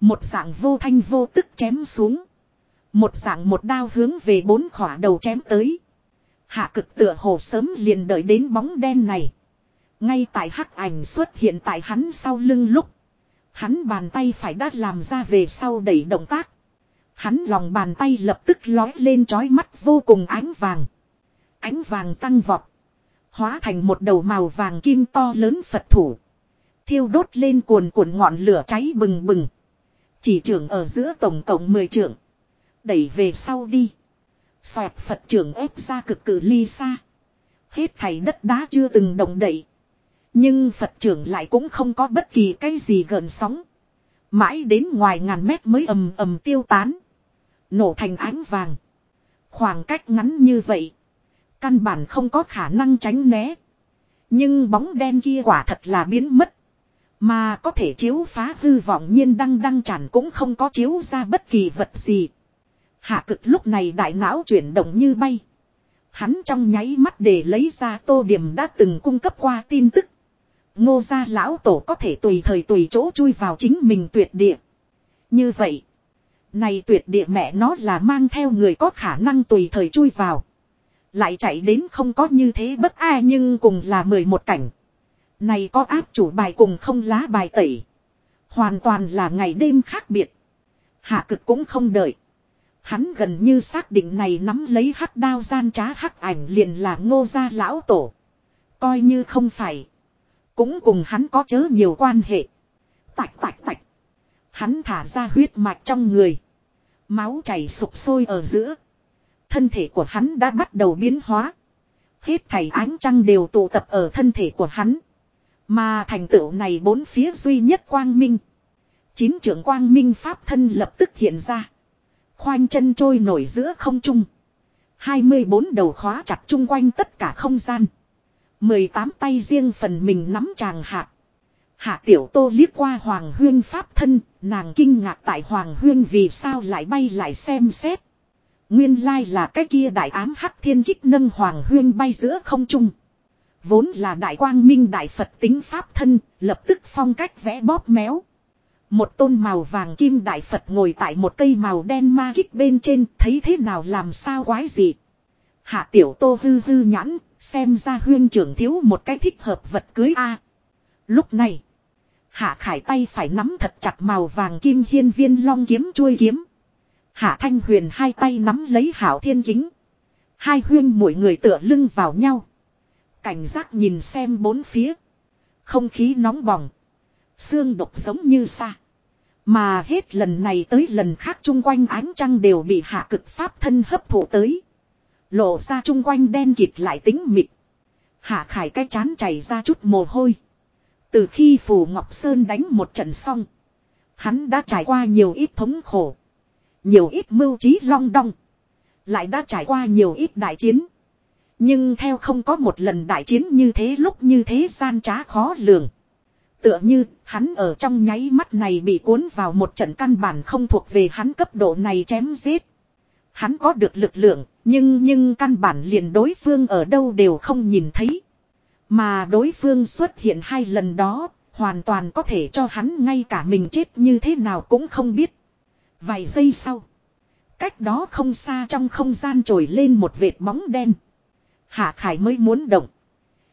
Một dạng vô thanh vô tức chém xuống. Một dạng một đao hướng về bốn khỏa đầu chém tới. Hạ cực tựa hồ sớm liền đợi đến bóng đen này. Ngay tại hắc ảnh xuất hiện tại hắn sau lưng lúc. Hắn bàn tay phải đã làm ra về sau đẩy động tác. Hắn lòng bàn tay lập tức lói lên trói mắt vô cùng ánh vàng. Ánh vàng tăng vọt. Hóa thành một đầu màu vàng kim to lớn Phật thủ. Thiêu đốt lên cuồn cuộn ngọn lửa cháy bừng bừng. Chỉ trưởng ở giữa tổng cộng 10 trưởng. Đẩy về sau đi. Xoẹt Phật trưởng ép ra cực cử ly xa. Hết thảy đất đá chưa từng động đậy. Nhưng Phật trưởng lại cũng không có bất kỳ cái gì gần sóng. Mãi đến ngoài ngàn mét mới ầm ầm tiêu tán. Nổ thành ánh vàng. Khoảng cách ngắn như vậy. Căn bản không có khả năng tránh né. Nhưng bóng đen kia quả thật là biến mất. Mà có thể chiếu phá hư vọng nhiên đăng đăng chẳng cũng không có chiếu ra bất kỳ vật gì. Hạ cực lúc này đại não chuyển động như bay. Hắn trong nháy mắt để lấy ra tô điểm đã từng cung cấp qua tin tức. Ngô gia lão tổ có thể tùy thời tùy chỗ chui vào chính mình tuyệt địa. Như vậy. Này tuyệt địa mẹ nó là mang theo người có khả năng tùy thời chui vào. Lại chạy đến không có như thế bất ai nhưng cùng là 11 cảnh. Này có áp chủ bài cùng không lá bài tẩy. Hoàn toàn là ngày đêm khác biệt. Hạ cực cũng không đợi. Hắn gần như xác định này nắm lấy hắc đao gian trá hắc ảnh liền là ngô gia lão tổ. Coi như không phải. Cũng cùng hắn có chớ nhiều quan hệ. Tạch tạch tạch. Hắn thả ra huyết mạch trong người. Máu chảy sục sôi ở giữa. Thân thể của hắn đã bắt đầu biến hóa. Hết thảy ánh trăng đều tụ tập ở thân thể của hắn. Mà thành tựu này bốn phía duy nhất quang minh. Chín trưởng quang minh pháp thân lập tức hiện ra. Khoanh chân trôi nổi giữa không trung. 24 đầu khóa chặt chung quanh tất cả không gian. 18 tay riêng phần mình nắm chàng hạt. Hạ tiểu tô liếc qua Hoàng Huyên pháp thân, nàng kinh ngạc tại Hoàng Huyên vì sao lại bay lại xem xét. Nguyên lai là cái kia đại ám hắc thiên kích nâng hoàng huyên bay giữa không trung. Vốn là đại quang minh đại Phật tính pháp thân, lập tức phong cách vẽ bóp méo. Một tôn màu vàng kim đại Phật ngồi tại một cây màu đen ma kích bên trên, thấy thế nào làm sao quái gì. Hạ tiểu tô hư hư nhãn, xem ra huyên trưởng thiếu một cái thích hợp vật cưới A. Lúc này, hạ khải tay phải nắm thật chặt màu vàng kim hiên viên long kiếm chuôi kiếm. Hạ thanh huyền hai tay nắm lấy hảo thiên kính. Hai huyên mỗi người tựa lưng vào nhau. Cảnh giác nhìn xem bốn phía. Không khí nóng bỏng. Xương độc giống như xa. Mà hết lần này tới lần khác chung quanh ánh trăng đều bị hạ cực pháp thân hấp thụ tới. Lộ ra chung quanh đen kịt lại tính mịt. Hạ khải cái chán chảy ra chút mồ hôi. Từ khi Phù Ngọc Sơn đánh một trận xong. Hắn đã trải qua nhiều ít thống khổ. Nhiều ít mưu trí long đong. Lại đã trải qua nhiều ít đại chiến. Nhưng theo không có một lần đại chiến như thế lúc như thế gian trá khó lường. Tựa như hắn ở trong nháy mắt này bị cuốn vào một trận căn bản không thuộc về hắn cấp độ này chém giết. Hắn có được lực lượng, nhưng nhưng căn bản liền đối phương ở đâu đều không nhìn thấy. Mà đối phương xuất hiện hai lần đó, hoàn toàn có thể cho hắn ngay cả mình chết như thế nào cũng không biết. Vài giây sau, cách đó không xa trong không gian trồi lên một vệt bóng đen. Hạ Khải mới muốn động.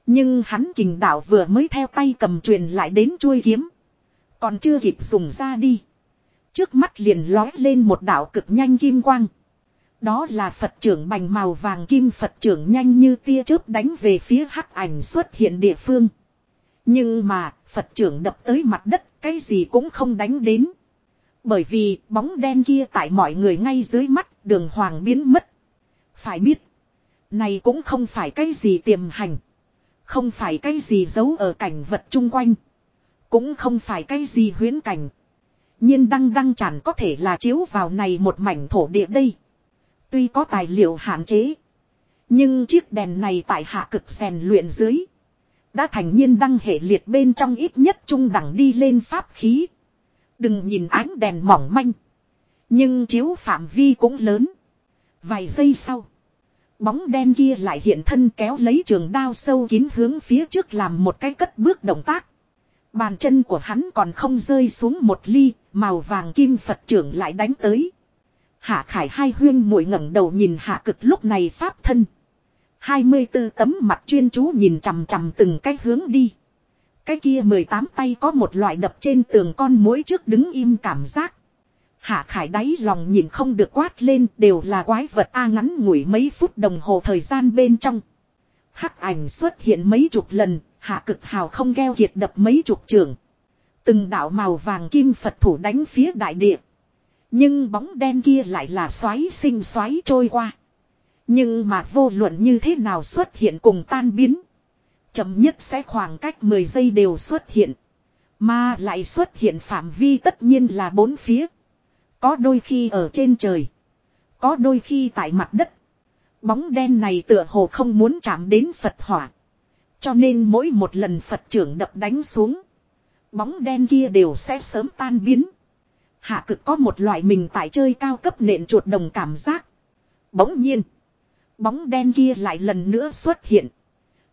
Nhưng hắn kình đạo vừa mới theo tay cầm truyền lại đến chuôi kiếm. Còn chưa kịp dùng ra đi. Trước mắt liền lói lên một đạo cực nhanh kim quang. Đó là Phật trưởng bành màu vàng kim Phật trưởng nhanh như tia chớp đánh về phía hắc ảnh xuất hiện địa phương. Nhưng mà, Phật trưởng đập tới mặt đất, cái gì cũng không đánh đến. Bởi vì, bóng đen kia tại mọi người ngay dưới mắt, đường hoàng biến mất. Phải biết, này cũng không phải cái gì tiềm hành. Không phải cái gì giấu ở cảnh vật chung quanh. Cũng không phải cái gì huyến cảnh. nhiên đăng đăng chẳng có thể là chiếu vào này một mảnh thổ địa đây. Tuy có tài liệu hạn chế. Nhưng chiếc đèn này tại hạ cực rèn luyện dưới. Đã thành nhiên đăng hệ liệt bên trong ít nhất trung đẳng đi lên pháp khí. Đừng nhìn ánh đèn mỏng manh. Nhưng chiếu phạm vi cũng lớn. Vài giây sau. Bóng đen kia lại hiện thân kéo lấy trường đao sâu kín hướng phía trước làm một cái cất bước động tác. Bàn chân của hắn còn không rơi xuống một ly, màu vàng kim Phật trưởng lại đánh tới. Hạ khải hai huyên mũi ngẩng đầu nhìn hạ cực lúc này pháp thân. 24 tấm mặt chuyên chú nhìn chằm chằm từng cái hướng đi. Cái kia 18 tay có một loại đập trên tường con mũi trước đứng im cảm giác. Hạ khải đáy lòng nhìn không được quát lên đều là quái vật A ngắn ngủi mấy phút đồng hồ thời gian bên trong. Hắc ảnh xuất hiện mấy chục lần, hạ cực hào không gheo kiệt đập mấy chục trường. Từng đạo màu vàng kim Phật thủ đánh phía đại địa. Nhưng bóng đen kia lại là xoáy sinh xoáy trôi qua. Nhưng mà vô luận như thế nào xuất hiện cùng tan biến. Chậm nhất sẽ khoảng cách 10 giây đều xuất hiện. Mà lại xuất hiện phạm vi tất nhiên là bốn phía. Có đôi khi ở trên trời. Có đôi khi tại mặt đất. Bóng đen này tựa hồ không muốn chạm đến Phật hỏa. Cho nên mỗi một lần Phật trưởng đập đánh xuống. Bóng đen kia đều sẽ sớm tan biến. Hạ cực có một loại mình tại chơi cao cấp nện chuột đồng cảm giác. Bỗng nhiên. Bóng đen kia lại lần nữa xuất hiện.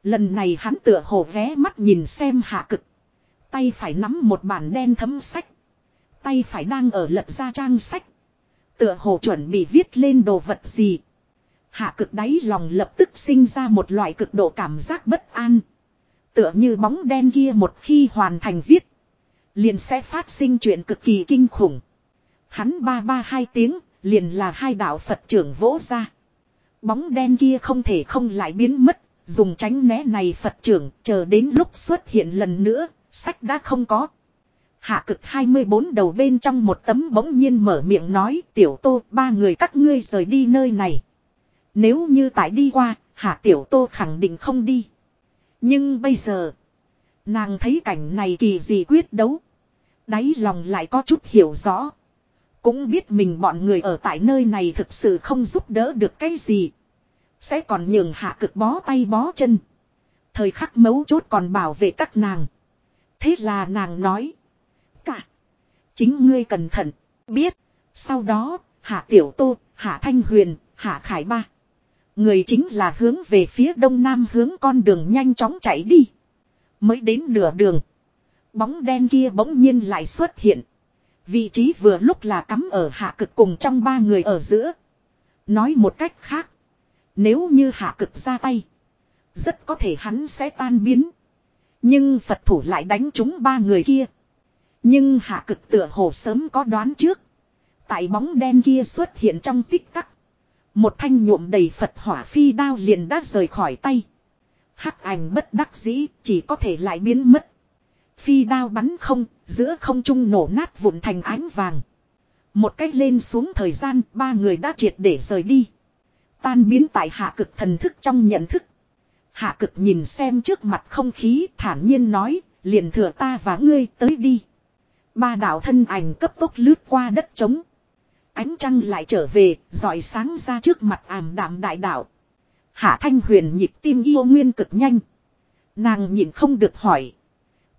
Lần này hắn tựa hồ vé mắt nhìn xem hạ cực. Tay phải nắm một bản đen thấm sách. Tay phải đang ở lật ra trang sách. Tựa hồ chuẩn bị viết lên đồ vật gì. Hạ cực đáy lòng lập tức sinh ra một loại cực độ cảm giác bất an. Tựa như bóng đen kia một khi hoàn thành viết. Liền sẽ phát sinh chuyện cực kỳ kinh khủng. Hắn ba ba hai tiếng, liền là hai đạo Phật trưởng vỗ ra. Bóng đen kia không thể không lại biến mất, dùng tránh né này Phật trưởng, chờ đến lúc xuất hiện lần nữa, sách đã không có. Hạ cực 24 đầu bên trong một tấm bỗng nhiên mở miệng nói tiểu tô ba người các ngươi rời đi nơi này. Nếu như tại đi qua, hạ tiểu tô khẳng định không đi. Nhưng bây giờ, nàng thấy cảnh này kỳ gì quyết đấu. Đáy lòng lại có chút hiểu rõ. Cũng biết mình bọn người ở tại nơi này thực sự không giúp đỡ được cái gì. Sẽ còn nhường hạ cực bó tay bó chân. Thời khắc mấu chốt còn bảo vệ các nàng. Thế là nàng nói. Chính ngươi cẩn thận. Biết. Sau đó, hạ tiểu tô, hạ thanh huyền, Hạ Khải ba. Người chính là hướng về phía đông nam hướng con đường nhanh chóng chạy đi. Mới đến nửa đường. Bóng đen kia bỗng nhiên lại xuất hiện. Vị trí vừa lúc là cắm ở hạ cực cùng trong ba người ở giữa. Nói một cách khác. Nếu như hạ cực ra tay. Rất có thể hắn sẽ tan biến. Nhưng Phật thủ lại đánh trúng ba người kia. Nhưng hạ cực tựa hồ sớm có đoán trước. Tại bóng đen kia xuất hiện trong tích tắc. Một thanh nhuộm đầy Phật hỏa phi đao liền đã rời khỏi tay. Hắc ảnh bất đắc dĩ chỉ có thể lại biến mất. Phi đao bắn không, giữa không trung nổ nát vụn thành ánh vàng. Một cách lên xuống thời gian, ba người đã triệt để rời đi. Tan biến tại hạ cực thần thức trong nhận thức. Hạ cực nhìn xem trước mặt không khí thản nhiên nói, liền thừa ta và ngươi tới đi. Ba đạo thân ảnh cấp tốc lướt qua đất trống. Ánh trăng lại trở về, dọi sáng ra trước mặt ảm đạm đại đạo. Hạ thanh huyền nhịp tim yêu nguyên cực nhanh. Nàng nhịn không được hỏi.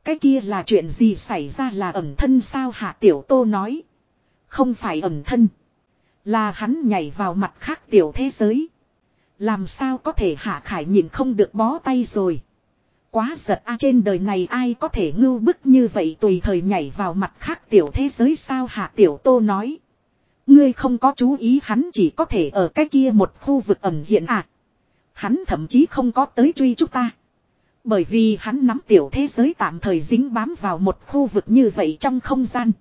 Cái kia là chuyện gì xảy ra là ẩm thân sao hạ tiểu tô nói. Không phải ẩm thân. Là hắn nhảy vào mặt khác tiểu thế giới. Làm sao có thể hạ khải nhìn không được bó tay rồi. Quá giật a, trên đời này ai có thể ngưu bức như vậy tùy thời nhảy vào mặt khác tiểu thế giới sao hạ tiểu tô nói. Ngươi không có chú ý, hắn chỉ có thể ở cái kia một khu vực ẩn hiện à. Hắn thậm chí không có tới truy chúng ta. Bởi vì hắn nắm tiểu thế giới tạm thời dính bám vào một khu vực như vậy trong không gian.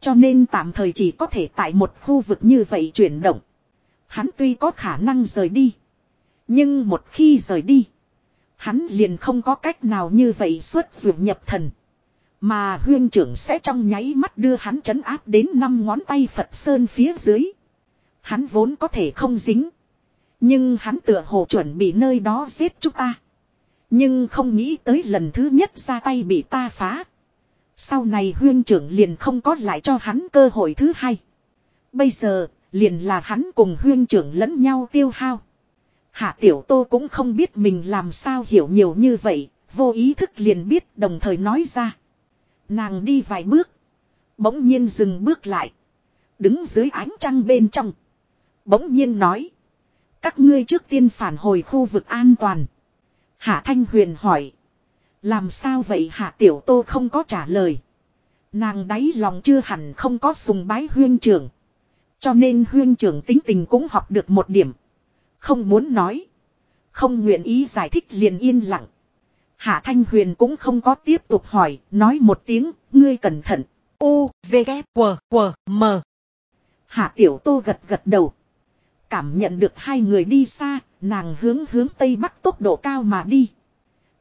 Cho nên tạm thời chỉ có thể tại một khu vực như vậy chuyển động. Hắn tuy có khả năng rời đi. Nhưng một khi rời đi. Hắn liền không có cách nào như vậy xuất dụng nhập thần. Mà huyên trưởng sẽ trong nháy mắt đưa hắn trấn áp đến năm ngón tay Phật Sơn phía dưới. Hắn vốn có thể không dính. Nhưng hắn tựa hồ chuẩn bị nơi đó giết chúng ta. Nhưng không nghĩ tới lần thứ nhất ra tay bị ta phá. Sau này huyên trưởng liền không có lại cho hắn cơ hội thứ hai. Bây giờ, liền là hắn cùng huyên trưởng lẫn nhau tiêu hao. Hạ tiểu tô cũng không biết mình làm sao hiểu nhiều như vậy, vô ý thức liền biết đồng thời nói ra. Nàng đi vài bước. Bỗng nhiên dừng bước lại. Đứng dưới ánh trăng bên trong. Bỗng nhiên nói. Các ngươi trước tiên phản hồi khu vực an toàn. Hạ Thanh Huyền hỏi. Làm sao vậy Hạ Tiểu Tô không có trả lời. Nàng đáy lòng chưa hẳn không có sùng bái huyên trưởng. Cho nên huyên trưởng tính tình cũng học được một điểm. Không muốn nói. Không nguyện ý giải thích liền yên lặng. Hạ Thanh Huyền cũng không có tiếp tục hỏi, nói một tiếng, ngươi cẩn thận. U, V, K, W, W, M. Hạ Tiểu Tô gật gật đầu. Cảm nhận được hai người đi xa, nàng hướng hướng Tây Bắc tốc độ cao mà đi.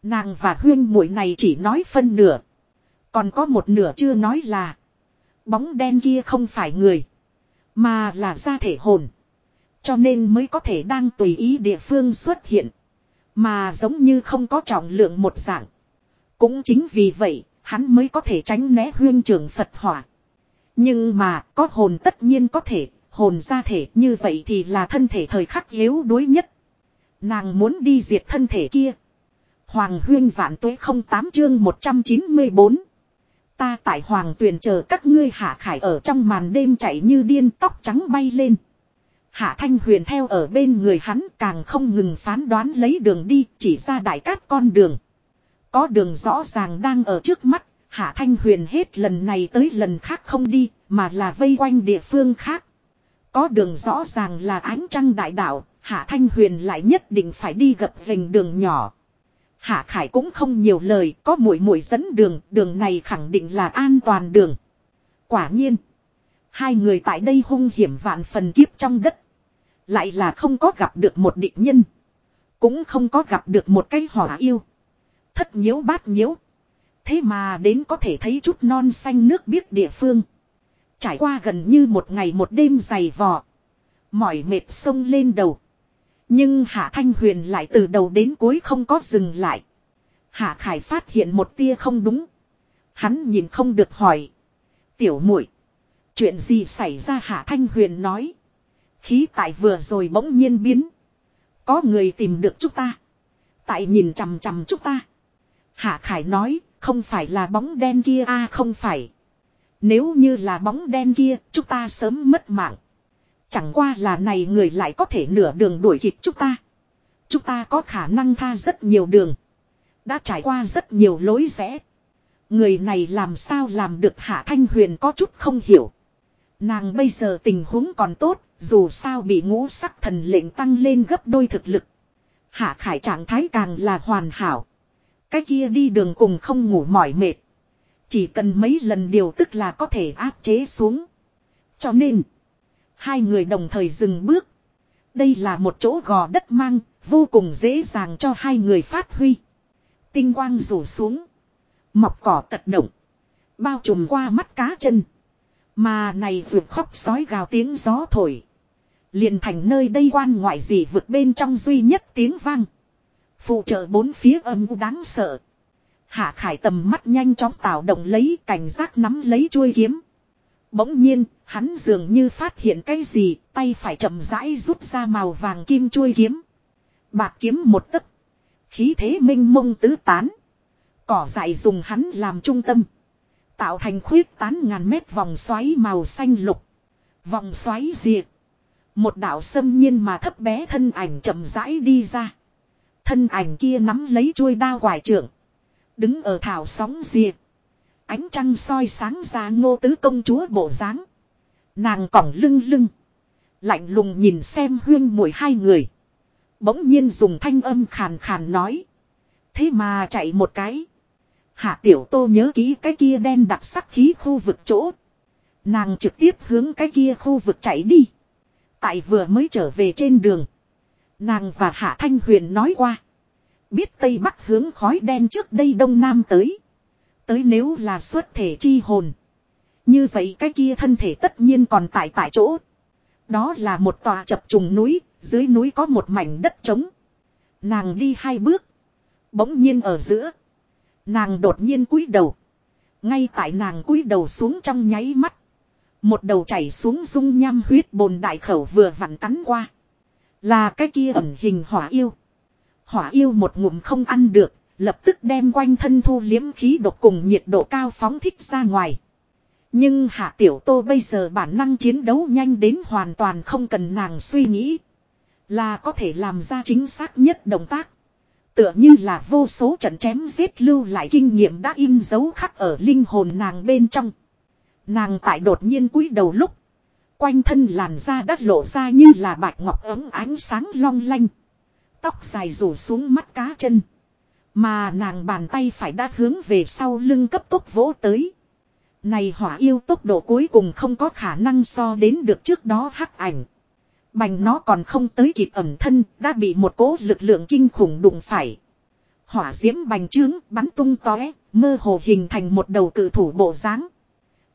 Nàng và huyên mũi này chỉ nói phân nửa. Còn có một nửa chưa nói là. Bóng đen kia không phải người. Mà là gia thể hồn. Cho nên mới có thể đang tùy ý địa phương xuất hiện. Mà giống như không có trọng lượng một dạng. Cũng chính vì vậy, hắn mới có thể tránh né huyên trường Phật hỏa. Nhưng mà, có hồn tất nhiên có thể, hồn ra thể như vậy thì là thân thể thời khắc yếu đuối nhất. Nàng muốn đi diệt thân thể kia. Hoàng huyên vạn tuế không tám chương 194. Ta tại hoàng tuyền chờ các ngươi hạ khải ở trong màn đêm chạy như điên tóc trắng bay lên. Hạ Thanh Huyền theo ở bên người hắn càng không ngừng phán đoán lấy đường đi chỉ ra đại cát con đường. Có đường rõ ràng đang ở trước mắt, Hạ Thanh Huyền hết lần này tới lần khác không đi, mà là vây quanh địa phương khác. Có đường rõ ràng là ánh trăng đại đạo, Hạ Thanh Huyền lại nhất định phải đi gập vành đường nhỏ. Hạ Khải cũng không nhiều lời, có mũi mũi dẫn đường, đường này khẳng định là an toàn đường. Quả nhiên, hai người tại đây hung hiểm vạn phần kiếp trong đất. Lại là không có gặp được một định nhân. Cũng không có gặp được một cái hỏa yêu. Thất nhiễu bát nhiễu. Thế mà đến có thể thấy chút non xanh nước biết địa phương. Trải qua gần như một ngày một đêm dày vò. Mỏi mệt sông lên đầu. Nhưng Hạ Thanh Huyền lại từ đầu đến cuối không có dừng lại. Hạ Khải phát hiện một tia không đúng. Hắn nhìn không được hỏi. Tiểu muội, Chuyện gì xảy ra Hạ Thanh Huyền nói. Khí tại vừa rồi bỗng nhiên biến. Có người tìm được chúng ta. Tại nhìn chằm chằm chúng ta. Hạ Khải nói, không phải là bóng đen kia a không phải. Nếu như là bóng đen kia, chúng ta sớm mất mạng. Chẳng qua là này người lại có thể nửa đường đuổi kịp chúng ta. Chúng ta có khả năng tha rất nhiều đường. Đã trải qua rất nhiều lối rẽ. Người này làm sao làm được Hạ Thanh Huyền có chút không hiểu. Nàng bây giờ tình huống còn tốt, dù sao bị ngũ sắc thần lệnh tăng lên gấp đôi thực lực. Hạ Khải trạng thái càng là hoàn hảo. Cái kia đi đường cùng không ngủ mỏi mệt. Chỉ cần mấy lần điều tức là có thể áp chế xuống. Cho nên, hai người đồng thời dừng bước. Đây là một chỗ gò đất mang, vô cùng dễ dàng cho hai người phát huy. Tinh quang rủ xuống. Mọc cỏ tật động. Bao trùm qua mắt cá chân. Mà này vượt khóc sói gào tiếng gió thổi. Liền thành nơi đây quan ngoại gì vượt bên trong duy nhất tiếng vang. Phụ trợ bốn phía âm u đáng sợ. Hạ khải tầm mắt nhanh chóng tạo động lấy cảnh giác nắm lấy chuôi kiếm. Bỗng nhiên, hắn dường như phát hiện cái gì, tay phải chậm rãi rút ra màu vàng kim chuôi kiếm. Bạc kiếm một tấc. Khí thế minh mông tứ tán. Cỏ dại dùng hắn làm trung tâm. Tạo thành khuyết tán ngàn mét vòng xoáy màu xanh lục. Vòng xoáy diệt. Một đạo xâm nhiên mà thấp bé thân ảnh chậm rãi đi ra. Thân ảnh kia nắm lấy chuôi đao quải trưởng. Đứng ở thảo sóng diệt. Ánh trăng soi sáng ra ngô tứ công chúa bộ dáng Nàng còng lưng lưng. Lạnh lùng nhìn xem huyên mùi hai người. Bỗng nhiên dùng thanh âm khàn khàn nói. Thế mà chạy một cái. Hạ tiểu tô nhớ ký cái kia đen đặc sắc khí khu vực chỗ. Nàng trực tiếp hướng cái kia khu vực chạy đi. Tại vừa mới trở về trên đường. Nàng và Hạ Thanh Huyền nói qua. Biết Tây Bắc hướng khói đen trước đây Đông Nam tới. Tới nếu là xuất thể chi hồn. Như vậy cái kia thân thể tất nhiên còn tại tại chỗ. Đó là một tòa chập trùng núi, dưới núi có một mảnh đất trống. Nàng đi hai bước. Bỗng nhiên ở giữa. Nàng đột nhiên cúi đầu. Ngay tại nàng cúi đầu xuống trong nháy mắt. Một đầu chảy xuống dung nham huyết bồn đại khẩu vừa vặn cắn qua. Là cái kia ẩn hình hỏa yêu. Hỏa yêu một ngụm không ăn được, lập tức đem quanh thân thu liếm khí độc cùng nhiệt độ cao phóng thích ra ngoài. Nhưng hạ tiểu tô bây giờ bản năng chiến đấu nhanh đến hoàn toàn không cần nàng suy nghĩ. Là có thể làm ra chính xác nhất động tác. Tựa như là vô số trận chém giết lưu lại kinh nghiệm đã in dấu khắc ở linh hồn nàng bên trong. Nàng tại đột nhiên cúi đầu lúc. Quanh thân làn da đắt lộ ra như là bạch ngọc ấm ánh sáng long lanh. Tóc dài rủ xuống mắt cá chân. Mà nàng bàn tay phải đã hướng về sau lưng cấp tốc vỗ tới. Này hỏa yêu tốc độ cuối cùng không có khả năng so đến được trước đó hắc ảnh. Bành nó còn không tới kịp ẩm thân, đã bị một cỗ lực lượng kinh khủng đụng phải. Hỏa diễm bành trướng, bắn tung tóe, mơ hồ hình thành một đầu cự thủ bộ dáng.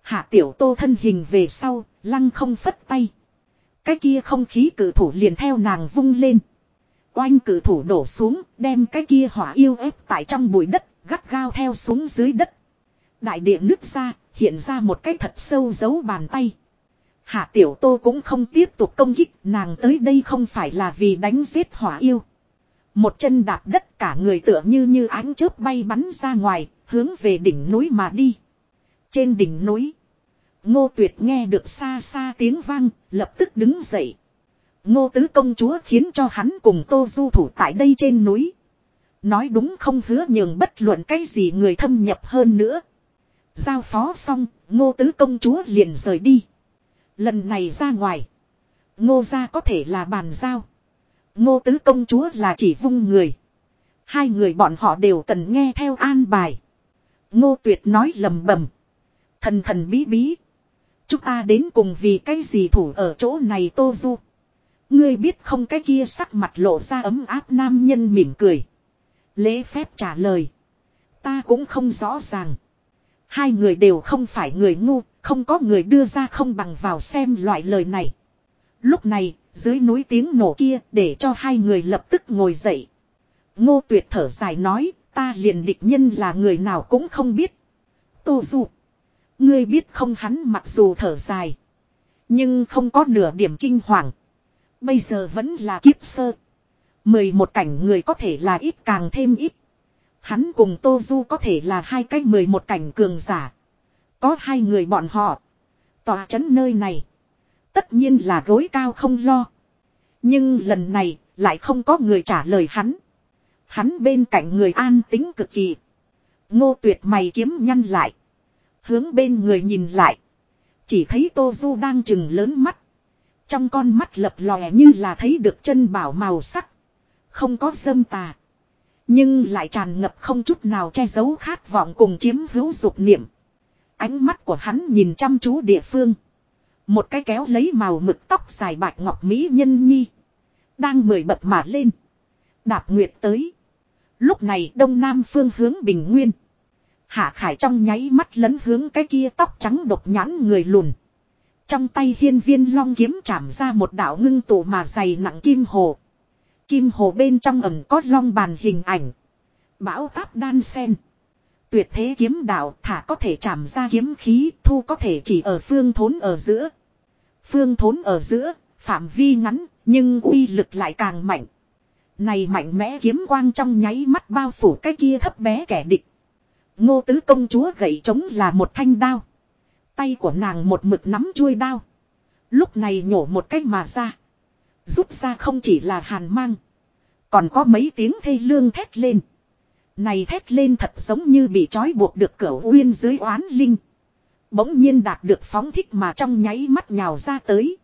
Hạ tiểu tô thân hình về sau, lăng không phất tay. Cái kia không khí cử thủ liền theo nàng vung lên. Oanh cử thủ đổ xuống, đem cái kia hỏa yêu ép tại trong bụi đất, gắt gao theo xuống dưới đất. Đại địa nứt ra, hiện ra một cái thật sâu dấu bàn tay. Hạ tiểu tô cũng không tiếp tục công kích, nàng tới đây không phải là vì đánh giết hỏa yêu. Một chân đạp đất cả người tựa như như ánh chớp bay bắn ra ngoài, hướng về đỉnh núi mà đi. Trên đỉnh núi, ngô tuyệt nghe được xa xa tiếng vang, lập tức đứng dậy. Ngô tứ công chúa khiến cho hắn cùng tô du thủ tại đây trên núi. Nói đúng không hứa nhường bất luận cái gì người thâm nhập hơn nữa. Giao phó xong, ngô tứ công chúa liền rời đi. Lần này ra ngoài. Ngô gia có thể là bàn giao. Ngô tứ công chúa là chỉ vung người. Hai người bọn họ đều cần nghe theo an bài. Ngô tuyệt nói lầm bầm. Thần thần bí bí. Chúng ta đến cùng vì cái gì thủ ở chỗ này tô du. Ngươi biết không cái kia sắc mặt lộ ra ấm áp nam nhân mỉm cười. Lễ phép trả lời. Ta cũng không rõ ràng. Hai người đều không phải người ngu, không có người đưa ra không bằng vào xem loại lời này. Lúc này, dưới núi tiếng nổ kia để cho hai người lập tức ngồi dậy. Ngô tuyệt thở dài nói, ta liền địch nhân là người nào cũng không biết. Tô Du. Ngươi biết không hắn mặc dù thở dài. Nhưng không có nửa điểm kinh hoàng. Bây giờ vẫn là kiếp sơ. Mười một cảnh người có thể là ít càng thêm ít. Hắn cùng Tô Du có thể là hai cái mười một cảnh cường giả. Có hai người bọn họ. Tòa chấn nơi này. Tất nhiên là gối cao không lo. Nhưng lần này lại không có người trả lời hắn. Hắn bên cạnh người an tính cực kỳ. Ngô tuyệt mày kiếm nhăn lại. Hướng bên người nhìn lại. Chỉ thấy Tô Du đang chừng lớn mắt. Trong con mắt lập lòe như là thấy được chân bảo màu sắc. Không có dâm tà. Nhưng lại tràn ngập không chút nào che giấu khát vọng cùng chiếm hữu dục niệm. Ánh mắt của hắn nhìn chăm chú địa phương. Một cái kéo lấy màu mực tóc dài bạch ngọc mỹ nhân nhi. Đang mười bập mà lên. Đạp nguyệt tới. Lúc này đông nam phương hướng bình nguyên. Hạ khải trong nháy mắt lấn hướng cái kia tóc trắng độc nhãn người lùn. Trong tay hiên viên long kiếm chạm ra một đạo ngưng tụ mà dày nặng kim hồ. Kim hồ bên trong ẩm có long bàn hình ảnh. Bão táp đan sen. Tuyệt thế kiếm đạo thả có thể chạm ra kiếm khí thu có thể chỉ ở phương thốn ở giữa. Phương thốn ở giữa, phạm vi ngắn, nhưng uy lực lại càng mạnh. Này mạnh mẽ kiếm quang trong nháy mắt bao phủ cái kia thấp bé kẻ địch. Ngô tứ công chúa gậy trống là một thanh đao. Tay của nàng một mực nắm chuôi đao. Lúc này nhổ một cách mà ra. Rút ra không chỉ là hàn mang. Còn có mấy tiếng thê lương thét lên. Này thét lên thật giống như bị trói buộc được cửa uyên dưới oán linh. Bỗng nhiên đạt được phóng thích mà trong nháy mắt nhào ra tới.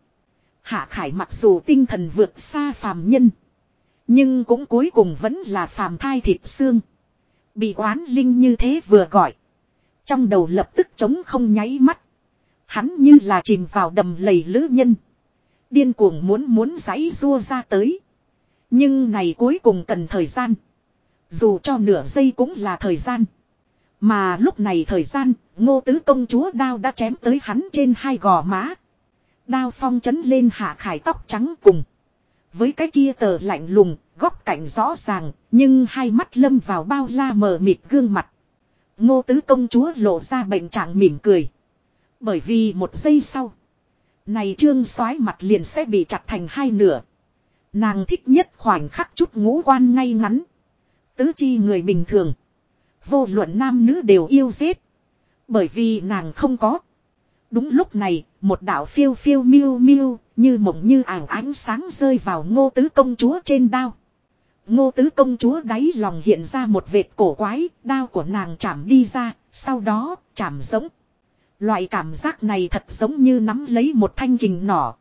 Hạ Khải mặc dù tinh thần vượt xa phàm nhân. Nhưng cũng cuối cùng vẫn là phàm thai thịt xương. Bị oán linh như thế vừa gọi. Trong đầu lập tức chống không nháy mắt. Hắn như là chìm vào đầm lầy lữ nhân. Điên cuồng muốn muốn giấy rua ra tới. Nhưng này cuối cùng cần thời gian. Dù cho nửa giây cũng là thời gian. Mà lúc này thời gian, ngô tứ công chúa đao đã chém tới hắn trên hai gò má. Đao phong chấn lên hạ khải tóc trắng cùng. Với cái kia tờ lạnh lùng, góc cạnh rõ ràng, nhưng hai mắt lâm vào bao la mờ mịt gương mặt. Ngô tứ công chúa lộ ra bệnh trạng mỉm cười. Bởi vì một giây sau, này trương soái mặt liền sẽ bị chặt thành hai nửa. Nàng thích nhất khoảnh khắc chút ngũ quan ngay ngắn. Tứ chi người bình thường. Vô luận nam nữ đều yêu giết. Bởi vì nàng không có. Đúng lúc này, một đạo phiêu phiêu miêu miêu, như mộng như ảo ánh sáng rơi vào ngô tứ công chúa trên đao. Ngô tứ công chúa đáy lòng hiện ra một vệt cổ quái, đao của nàng chạm đi ra, sau đó, chạm giống. Loại cảm giác này thật giống như nắm lấy một thanh kình nỏ.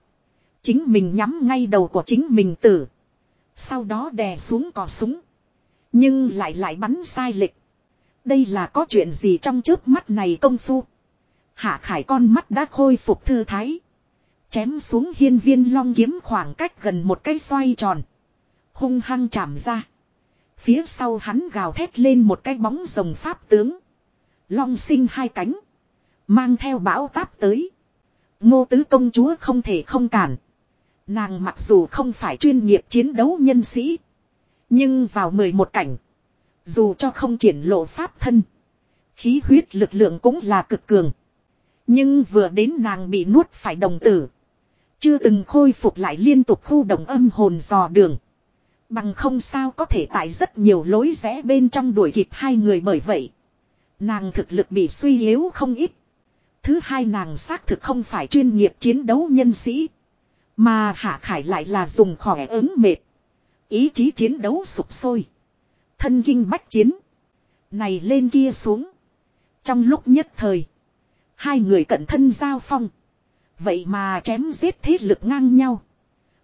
Chính mình nhắm ngay đầu của chính mình tử. Sau đó đè xuống cò súng. Nhưng lại lại bắn sai lệch. Đây là có chuyện gì trong trước mắt này công phu. Hạ khải con mắt đã khôi phục thư thái. Chém xuống hiên viên long kiếm khoảng cách gần một cây xoay tròn. Hung hăng chạm ra. Phía sau hắn gào thét lên một cái bóng rồng pháp tướng. Long sinh hai cánh. Mang theo bão táp tới. Ngô tứ công chúa không thể không cản. Nàng mặc dù không phải chuyên nghiệp chiến đấu nhân sĩ. Nhưng vào 11 cảnh. Dù cho không triển lộ pháp thân. Khí huyết lực lượng cũng là cực cường. Nhưng vừa đến nàng bị nuốt phải đồng tử. Chưa từng khôi phục lại liên tục khu đồng âm hồn dò đường. Bằng không sao có thể tại rất nhiều lối rẽ bên trong đuổi kịp hai người bởi vậy. Nàng thực lực bị suy yếu không ít. Thứ hai nàng xác thực không phải chuyên nghiệp chiến đấu nhân sĩ. Mà Hạ Khải lại là dùng khỏe ứng mệt. Ý chí chiến đấu sụp sôi. Thân kinh bách chiến. Này lên kia xuống. Trong lúc nhất thời. Hai người cận thân giao phong. Vậy mà chém giết thế lực ngang nhau.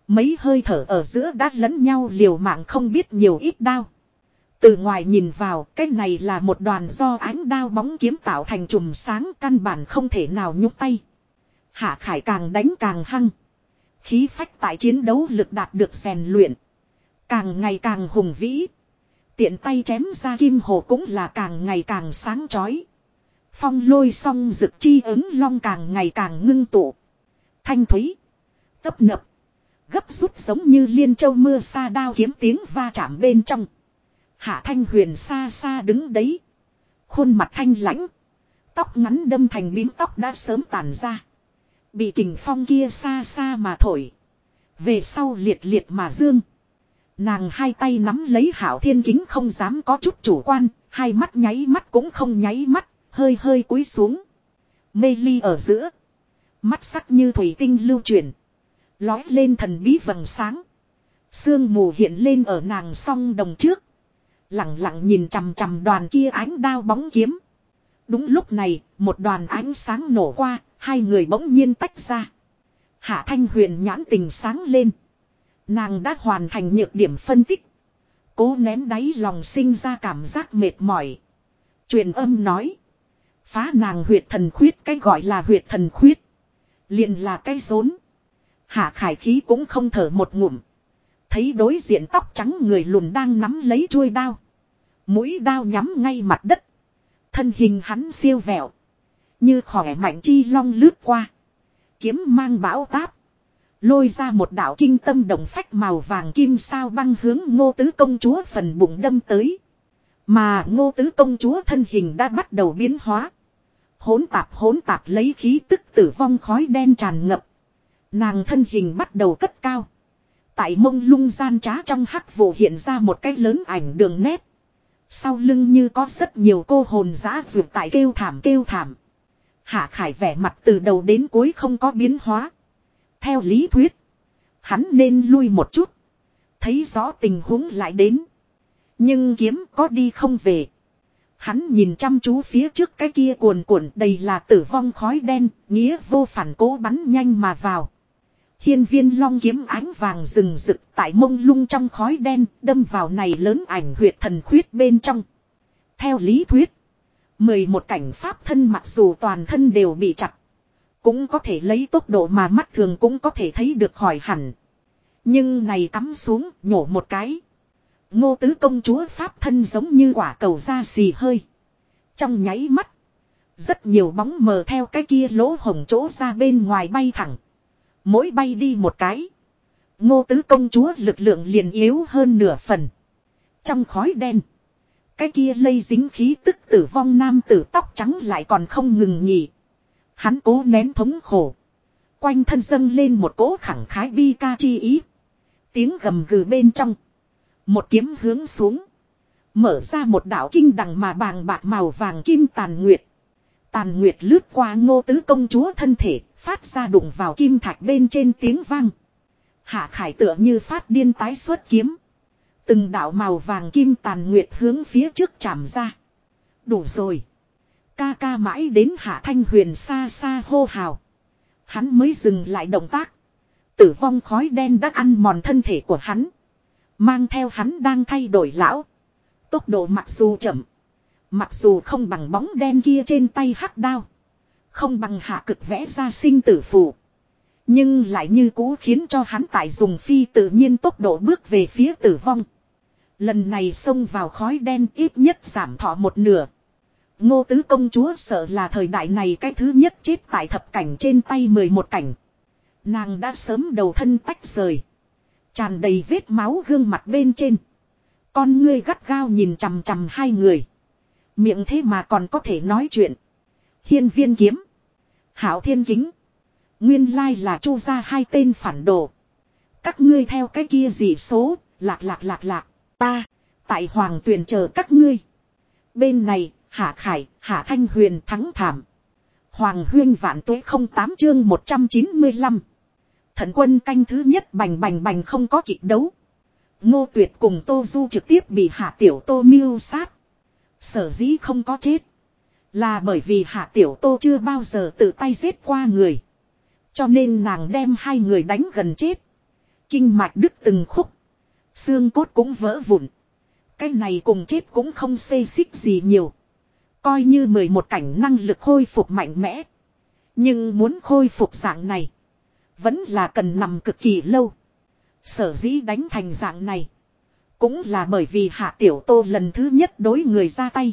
Mấy hơi thở ở giữa đã lẫn nhau liều mạng không biết nhiều ít đao. Từ ngoài nhìn vào, cái này là một đoàn do ánh đao bóng kiếm tạo thành chùm sáng căn bản không thể nào nhúc tay. Hạ Khải càng đánh càng hăng. Khí phách tại chiến đấu lực đạt được rèn luyện. Càng ngày càng hùng vĩ. Tiện tay chém ra kim hồ cũng là càng ngày càng sáng chói. Phong lôi song rực chi ứng long càng ngày càng ngưng tụ. Thanh thúy. Tấp nập. Gấp rút giống như liên châu mưa xa đao kiếm tiếng va chạm bên trong. Hạ thanh huyền xa xa đứng đấy. Khuôn mặt thanh lãnh. Tóc ngắn đâm thành bím tóc đã sớm tàn ra. Bị kình phong kia xa xa mà thổi. Về sau liệt liệt mà dương. Nàng hai tay nắm lấy hảo thiên kính không dám có chút chủ quan, hai mắt nháy mắt cũng không nháy mắt, hơi hơi cúi xuống. Mê ly ở giữa. Mắt sắc như thủy tinh lưu chuyển. Lói lên thần bí vầng sáng. Sương mù hiện lên ở nàng song đồng trước. Lặng lặng nhìn chằm chằm đoàn kia ánh đao bóng kiếm. Đúng lúc này, một đoàn ánh sáng nổ qua, hai người bỗng nhiên tách ra. Hạ Thanh Huyền nhãn tình sáng lên. Nàng đã hoàn thành nhược điểm phân tích. Cố nén đáy lòng sinh ra cảm giác mệt mỏi. Truyền âm nói. Phá nàng huyệt thần khuyết cái gọi là huyệt thần khuyết. liền là cái rốn. Hạ khải khí cũng không thở một ngụm. Thấy đối diện tóc trắng người lùn đang nắm lấy chuôi đao. Mũi đao nhắm ngay mặt đất. Thân hình hắn siêu vẹo. Như khỏe mạnh chi long lướt qua. Kiếm mang bão táp. Lôi ra một đạo kinh tâm đồng phách màu vàng kim sao băng hướng ngô tứ công chúa phần bụng đâm tới. Mà ngô tứ công chúa thân hình đã bắt đầu biến hóa. Hỗn tạp hỗn tạp lấy khí tức tử vong khói đen tràn ngập. Nàng thân hình bắt đầu cất cao. Tại mông lung gian trá trong hắc vụ hiện ra một cái lớn ảnh đường nét. Sau lưng như có rất nhiều cô hồn giã vượt tại kêu thảm kêu thảm. Hạ Khải vẻ mặt từ đầu đến cuối không có biến hóa. Theo lý thuyết, hắn nên lui một chút. Thấy rõ tình huống lại đến. Nhưng kiếm có đi không về. Hắn nhìn chăm chú phía trước cái kia cuồn cuộn đầy là tử vong khói đen, nghĩa vô phản cố bắn nhanh mà vào. Hiên viên long kiếm ánh vàng rừng rực tại mông lung trong khói đen, đâm vào này lớn ảnh huyệt thần khuyết bên trong. Theo lý thuyết, mười một cảnh pháp thân mặc dù toàn thân đều bị chặt. Cũng có thể lấy tốc độ mà mắt thường cũng có thể thấy được khỏi hẳn. Nhưng này cắm xuống, nhổ một cái. Ngô tứ công chúa pháp thân giống như quả cầu da xì hơi. Trong nháy mắt. Rất nhiều bóng mờ theo cái kia lỗ hồng chỗ ra bên ngoài bay thẳng. Mỗi bay đi một cái. Ngô tứ công chúa lực lượng liền yếu hơn nửa phần. Trong khói đen. Cái kia lây dính khí tức tử vong nam tử tóc trắng lại còn không ngừng nghỉ. Hắn cố nén thống khổ. Quanh thân dâng lên một cỗ khẳng khái bi ca chi ý. Tiếng gầm gừ bên trong. Một kiếm hướng xuống. Mở ra một đạo kinh đằng mà bàng bạc màu vàng kim tàn nguyệt. Tàn nguyệt lướt qua ngô tứ công chúa thân thể, phát ra đụng vào kim thạch bên trên tiếng vang. Hạ khải tựa như phát điên tái xuất kiếm. Từng đạo màu vàng kim tàn nguyệt hướng phía trước chạm ra. Đủ rồi. Ca ca mãi đến hạ thanh huyền xa xa hô hào. Hắn mới dừng lại động tác. Tử vong khói đen đã ăn mòn thân thể của hắn. Mang theo hắn đang thay đổi lão. Tốc độ mặc dù chậm. Mặc dù không bằng bóng đen kia trên tay hắc đao. Không bằng hạ cực vẽ ra sinh tử phù. Nhưng lại như cũ khiến cho hắn tại dùng phi tự nhiên tốc độ bước về phía tử vong. Lần này xông vào khói đen ít nhất giảm thọ một nửa. Ngô tứ công chúa sợ là thời đại này cái thứ nhất chết tại thập cảnh trên tay 11 cảnh. Nàng đã sớm đầu thân tách rời. Tràn đầy vết máu gương mặt bên trên. Con ngươi gắt gao nhìn chằm chằm hai người. Miệng thế mà còn có thể nói chuyện. Hiên viên kiếm. Hảo thiên kính. Nguyên lai là chu ra hai tên phản đồ. Các ngươi theo cái kia gì số, lạc lạc lạc lạc, ta, tại hoàng tuyền chờ các ngươi. Bên này, Hạ Khải, Hạ Thanh Huyền thắng thảm. Hoàng huyên vạn tuế không tám chương 195. Thần quân canh thứ nhất bành bành bành không có kịch đấu. Ngô Tuyệt cùng Tô Du trực tiếp bị Hạ Tiểu Tô Miêu sát. Sở dĩ không có chết. Là bởi vì Hạ Tiểu Tô chưa bao giờ tự tay giết qua người. Cho nên nàng đem hai người đánh gần chết. Kinh mạch đứt từng khúc. Xương cốt cũng vỡ vụn. Cái này cùng chết cũng không xê xích gì nhiều. Coi như 11 cảnh năng lực khôi phục mạnh mẽ. Nhưng muốn khôi phục dạng này. Vẫn là cần nằm cực kỳ lâu. Sở dĩ đánh thành dạng này. Cũng là bởi vì hạ tiểu tô lần thứ nhất đối người ra tay.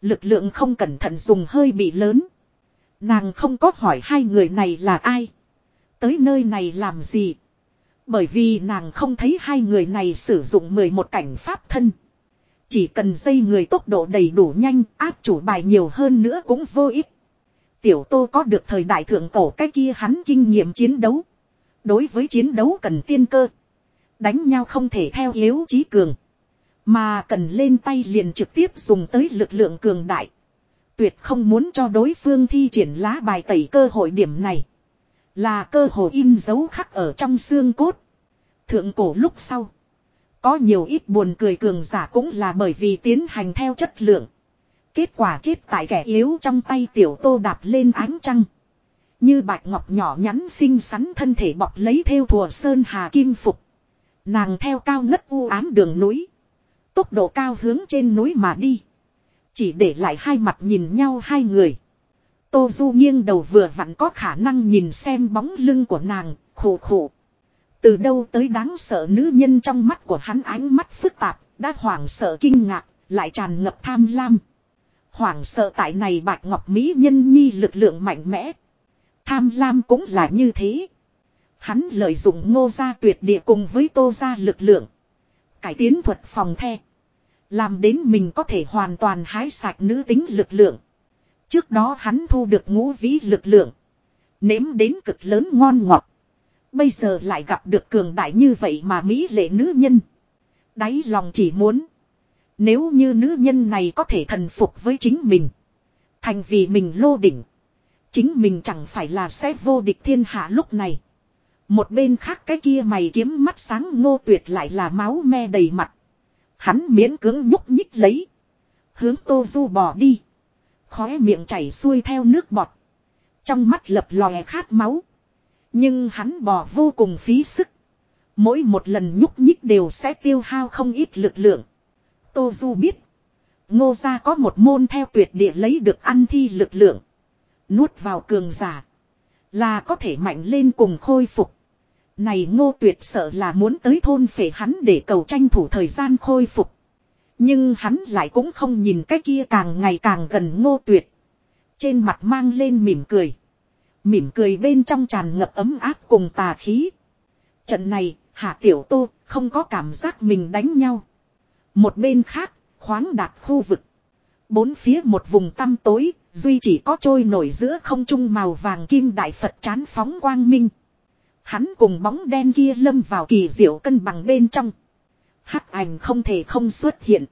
Lực lượng không cẩn thận dùng hơi bị lớn. Nàng không có hỏi hai người này là ai. Tới nơi này làm gì. Bởi vì nàng không thấy hai người này sử dụng 11 cảnh pháp thân. Chỉ cần dây người tốc độ đầy đủ nhanh, áp chủ bài nhiều hơn nữa cũng vô ích. Tiểu Tô có được thời đại thượng cổ cái kia hắn kinh nghiệm chiến đấu. Đối với chiến đấu cần tiên cơ. Đánh nhau không thể theo yếu trí cường. Mà cần lên tay liền trực tiếp dùng tới lực lượng cường đại. Tuyệt không muốn cho đối phương thi triển lá bài tẩy cơ hội điểm này. Là cơ hội in dấu khắc ở trong xương cốt. Thượng cổ lúc sau. Có nhiều ít buồn cười cường giả cũng là bởi vì tiến hành theo chất lượng. Kết quả chết tại kẻ yếu trong tay tiểu tô đạp lên ánh trăng. Như bạch ngọc nhỏ nhắn xinh xắn thân thể bọc lấy theo thùa sơn hà kim phục. Nàng theo cao ngất u ám đường núi. Tốc độ cao hướng trên núi mà đi. Chỉ để lại hai mặt nhìn nhau hai người. Tô Du nghiêng đầu vừa vặn có khả năng nhìn xem bóng lưng của nàng, khổ khổ. Từ đâu tới đáng sợ nữ nhân trong mắt của hắn ánh mắt phức tạp, đã hoảng sợ kinh ngạc, lại tràn ngập tham lam. Hoảng sợ tại này bạch ngọc mỹ nhân nhi lực lượng mạnh mẽ. Tham lam cũng là như thế. Hắn lợi dụng ngô gia tuyệt địa cùng với tô gia lực lượng. Cải tiến thuật phòng the. Làm đến mình có thể hoàn toàn hái sạch nữ tính lực lượng. Trước đó hắn thu được ngũ vĩ lực lượng. Nếm đến cực lớn ngon ngọt. Bây giờ lại gặp được cường đại như vậy mà Mỹ lệ nữ nhân. Đáy lòng chỉ muốn. Nếu như nữ nhân này có thể thần phục với chính mình. Thành vì mình lô đỉnh. Chính mình chẳng phải là sẽ vô địch thiên hạ lúc này. Một bên khác cái kia mày kiếm mắt sáng ngô tuyệt lại là máu me đầy mặt. Hắn miễn cưỡng nhúc nhích lấy. Hướng tô du bỏ đi. Khóe miệng chảy xuôi theo nước bọt. Trong mắt lập lòe khát máu. Nhưng hắn bỏ vô cùng phí sức. Mỗi một lần nhúc nhích đều sẽ tiêu hao không ít lực lượng. Tô Du biết. Ngô gia có một môn theo tuyệt địa lấy được ăn thi lực lượng. Nuốt vào cường giả. Là có thể mạnh lên cùng khôi phục. Này ngô tuyệt sợ là muốn tới thôn phể hắn để cầu tranh thủ thời gian khôi phục. Nhưng hắn lại cũng không nhìn cái kia càng ngày càng gần ngô tuyệt. Trên mặt mang lên mỉm cười. Mỉm cười bên trong tràn ngập ấm áp cùng tà khí. Trận này, Hạ Tiểu Tô không có cảm giác mình đánh nhau. Một bên khác, khoáng đạt khu vực. Bốn phía một vùng tăm tối, duy chỉ có trôi nổi giữa không trung màu vàng kim đại Phật chán phóng quang minh. Hắn cùng bóng đen kia lâm vào kỳ diệu cân bằng bên trong. Hắc ảnh không thể không xuất hiện.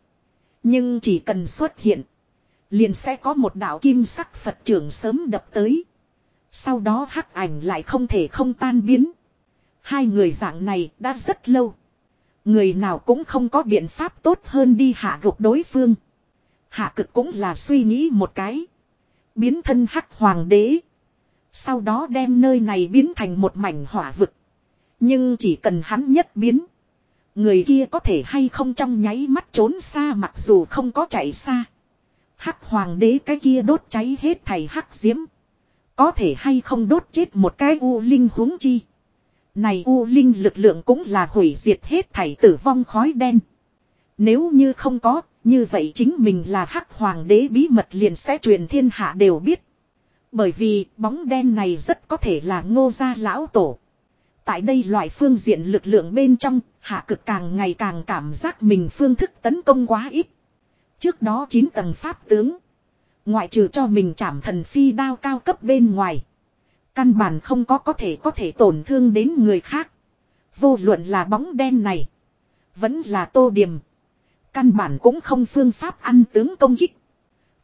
Nhưng chỉ cần xuất hiện. Liền sẽ có một đạo kim sắc Phật trưởng sớm đập tới. Sau đó hắc ảnh lại không thể không tan biến. Hai người dạng này đã rất lâu. Người nào cũng không có biện pháp tốt hơn đi hạ gục đối phương. Hạ cực cũng là suy nghĩ một cái. Biến thân hắc hoàng đế. Sau đó đem nơi này biến thành một mảnh hỏa vực. Nhưng chỉ cần hắn nhất biến. Người kia có thể hay không trong nháy mắt trốn xa mặc dù không có chạy xa. Hắc hoàng đế cái kia đốt cháy hết thầy hắc diễm. Có thể hay không đốt chết một cái u linh huống chi. Này u linh lực lượng cũng là hủy diệt hết thảy tử vong khói đen. Nếu như không có, như vậy chính mình là hắc hoàng đế bí mật liền sẽ truyền thiên hạ đều biết. Bởi vì bóng đen này rất có thể là ngô gia lão tổ. Tại đây loại phương diện lực lượng bên trong, hạ cực càng ngày càng cảm giác mình phương thức tấn công quá ít. Trước đó 9 tầng pháp tướng. Ngoại trừ cho mình chảm thần phi đao cao cấp bên ngoài. Căn bản không có có thể có thể tổn thương đến người khác. Vô luận là bóng đen này. Vẫn là tô điểm. Căn bản cũng không phương pháp ăn tướng công kích.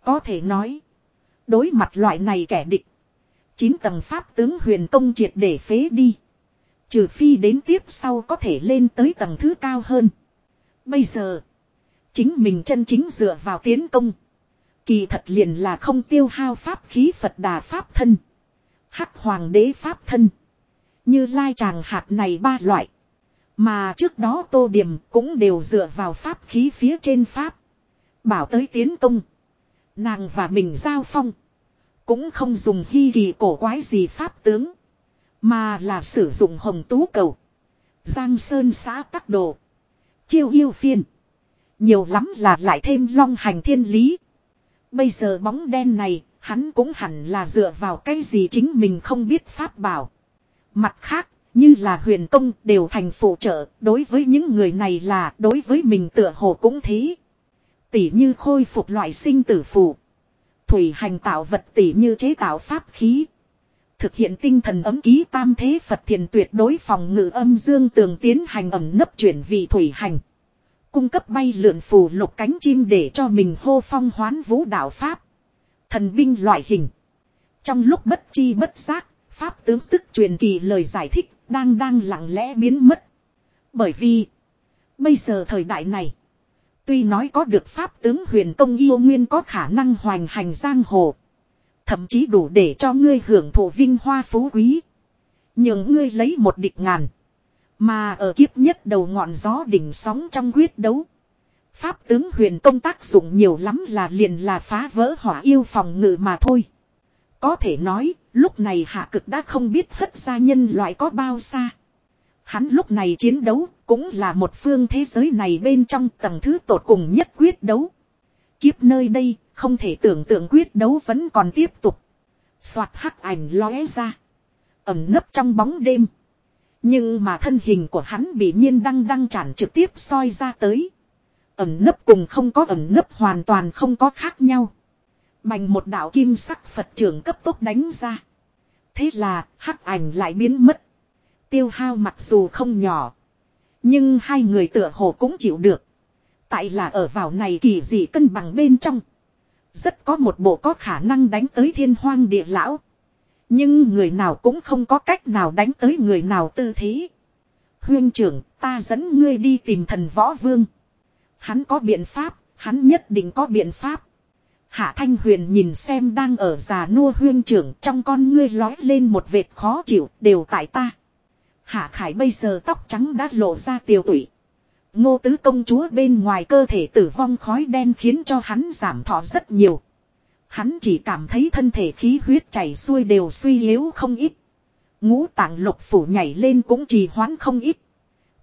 Có thể nói. Đối mặt loại này kẻ địch. Chín tầng pháp tướng huyền công triệt để phế đi. Trừ phi đến tiếp sau có thể lên tới tầng thứ cao hơn. Bây giờ. Chính mình chân chính dựa vào tiến công. Kỳ thật liền là không tiêu hao pháp khí Phật đà pháp thân. Hắc hoàng đế pháp thân. Như lai tràng hạt này ba loại. Mà trước đó tô điểm cũng đều dựa vào pháp khí phía trên pháp. Bảo tới tiến công. Nàng và mình giao phong. Cũng không dùng hy kỳ cổ quái gì pháp tướng. Mà là sử dụng hồng tú cầu. Giang sơn xã tắc đồ. Chiêu yêu phiên. Nhiều lắm là lại thêm long hành thiên lý. Bây giờ bóng đen này, hắn cũng hẳn là dựa vào cái gì chính mình không biết pháp bảo. Mặt khác, như là huyền công đều thành phụ trợ, đối với những người này là đối với mình tựa hồ cũng thế. Tỷ như khôi phục loại sinh tử phù. Thủy hành tạo vật tỷ như chế tạo pháp khí. Thực hiện tinh thần ấm ký tam thế Phật thiền tuyệt đối phòng ngự âm dương tường tiến hành ẩm nấp chuyển vị thủy hành. Cung cấp bay lượn phù lục cánh chim để cho mình hô phong hoán vũ đạo Pháp. Thần binh loại hình. Trong lúc bất chi bất giác, Pháp tướng tức truyền kỳ lời giải thích đang đang lặng lẽ biến mất. Bởi vì bây giờ thời đại này tuy nói có được Pháp tướng huyền công yêu nguyên có khả năng hoành hành giang hồ. Thậm chí đủ để cho ngươi hưởng thụ vinh hoa phú quý. Nhưng ngươi lấy một địch ngàn. Mà ở kiếp nhất đầu ngọn gió đỉnh sóng trong quyết đấu. Pháp tướng huyền công tác dụng nhiều lắm là liền là phá vỡ hỏa yêu phòng ngự mà thôi. Có thể nói, lúc này hạ cực đã không biết hất ra nhân loại có bao xa. Hắn lúc này chiến đấu cũng là một phương thế giới này bên trong tầng thứ tột cùng nhất quyết đấu. Kiếp nơi đây, không thể tưởng tượng quyết đấu vẫn còn tiếp tục. Xoạt hắc ảnh lóe ra. Ẩm nấp trong bóng đêm. Nhưng mà thân hình của hắn bị nhiên đăng đăng chản trực tiếp soi ra tới. Ẩm nấp cùng không có ẩm nấp hoàn toàn không có khác nhau. Bành một đạo kim sắc Phật trưởng cấp tốc đánh ra. Thế là hắc ảnh lại biến mất. Tiêu hao mặc dù không nhỏ. Nhưng hai người tựa hồ cũng chịu được. Tại là ở vào này kỳ dị cân bằng bên trong. Rất có một bộ có khả năng đánh tới thiên hoang địa lão. Nhưng người nào cũng không có cách nào đánh tới người nào tư thế. Huyên trưởng, ta dẫn ngươi đi tìm thần võ vương. Hắn có biện pháp, hắn nhất định có biện pháp. Hạ Thanh Huyền nhìn xem đang ở già nua huyên trưởng trong con ngươi lói lên một vệt khó chịu, đều tại ta. Hạ Khải bây giờ tóc trắng đã lộ ra tiều tụy. Ngô tứ công chúa bên ngoài cơ thể tử vong khói đen khiến cho hắn giảm thọ rất nhiều. Hắn chỉ cảm thấy thân thể khí huyết chảy xuôi đều suy yếu không ít. Ngũ tạng lục phủ nhảy lên cũng trì hoãn không ít.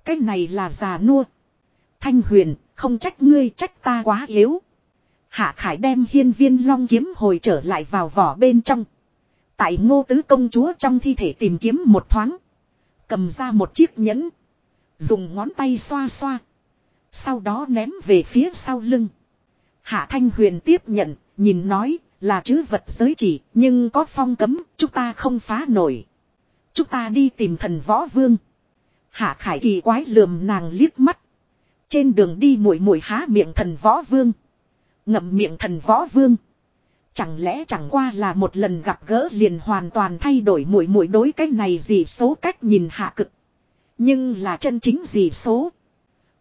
Cái này là già nua. Thanh huyền, không trách ngươi trách ta quá yếu. Hạ Khải đem hiên viên long kiếm hồi trở lại vào vỏ bên trong. Tại ngô tứ công chúa trong thi thể tìm kiếm một thoáng. Cầm ra một chiếc nhẫn. Dùng ngón tay xoa xoa. Sau đó ném về phía sau lưng. Hạ Thanh Huyền tiếp nhận, nhìn nói, là chữ vật giới chỉ, nhưng có phong cấm, chúng ta không phá nổi. Chúng ta đi tìm thần võ vương. Hạ Khải kỳ quái lườm nàng liếc mắt. Trên đường đi muội muội há miệng thần võ vương. Ngậm miệng thần võ vương. Chẳng lẽ chẳng qua là một lần gặp gỡ liền hoàn toàn thay đổi mũi mũi đối cái này gì số cách nhìn hạ cực. Nhưng là chân chính gì số.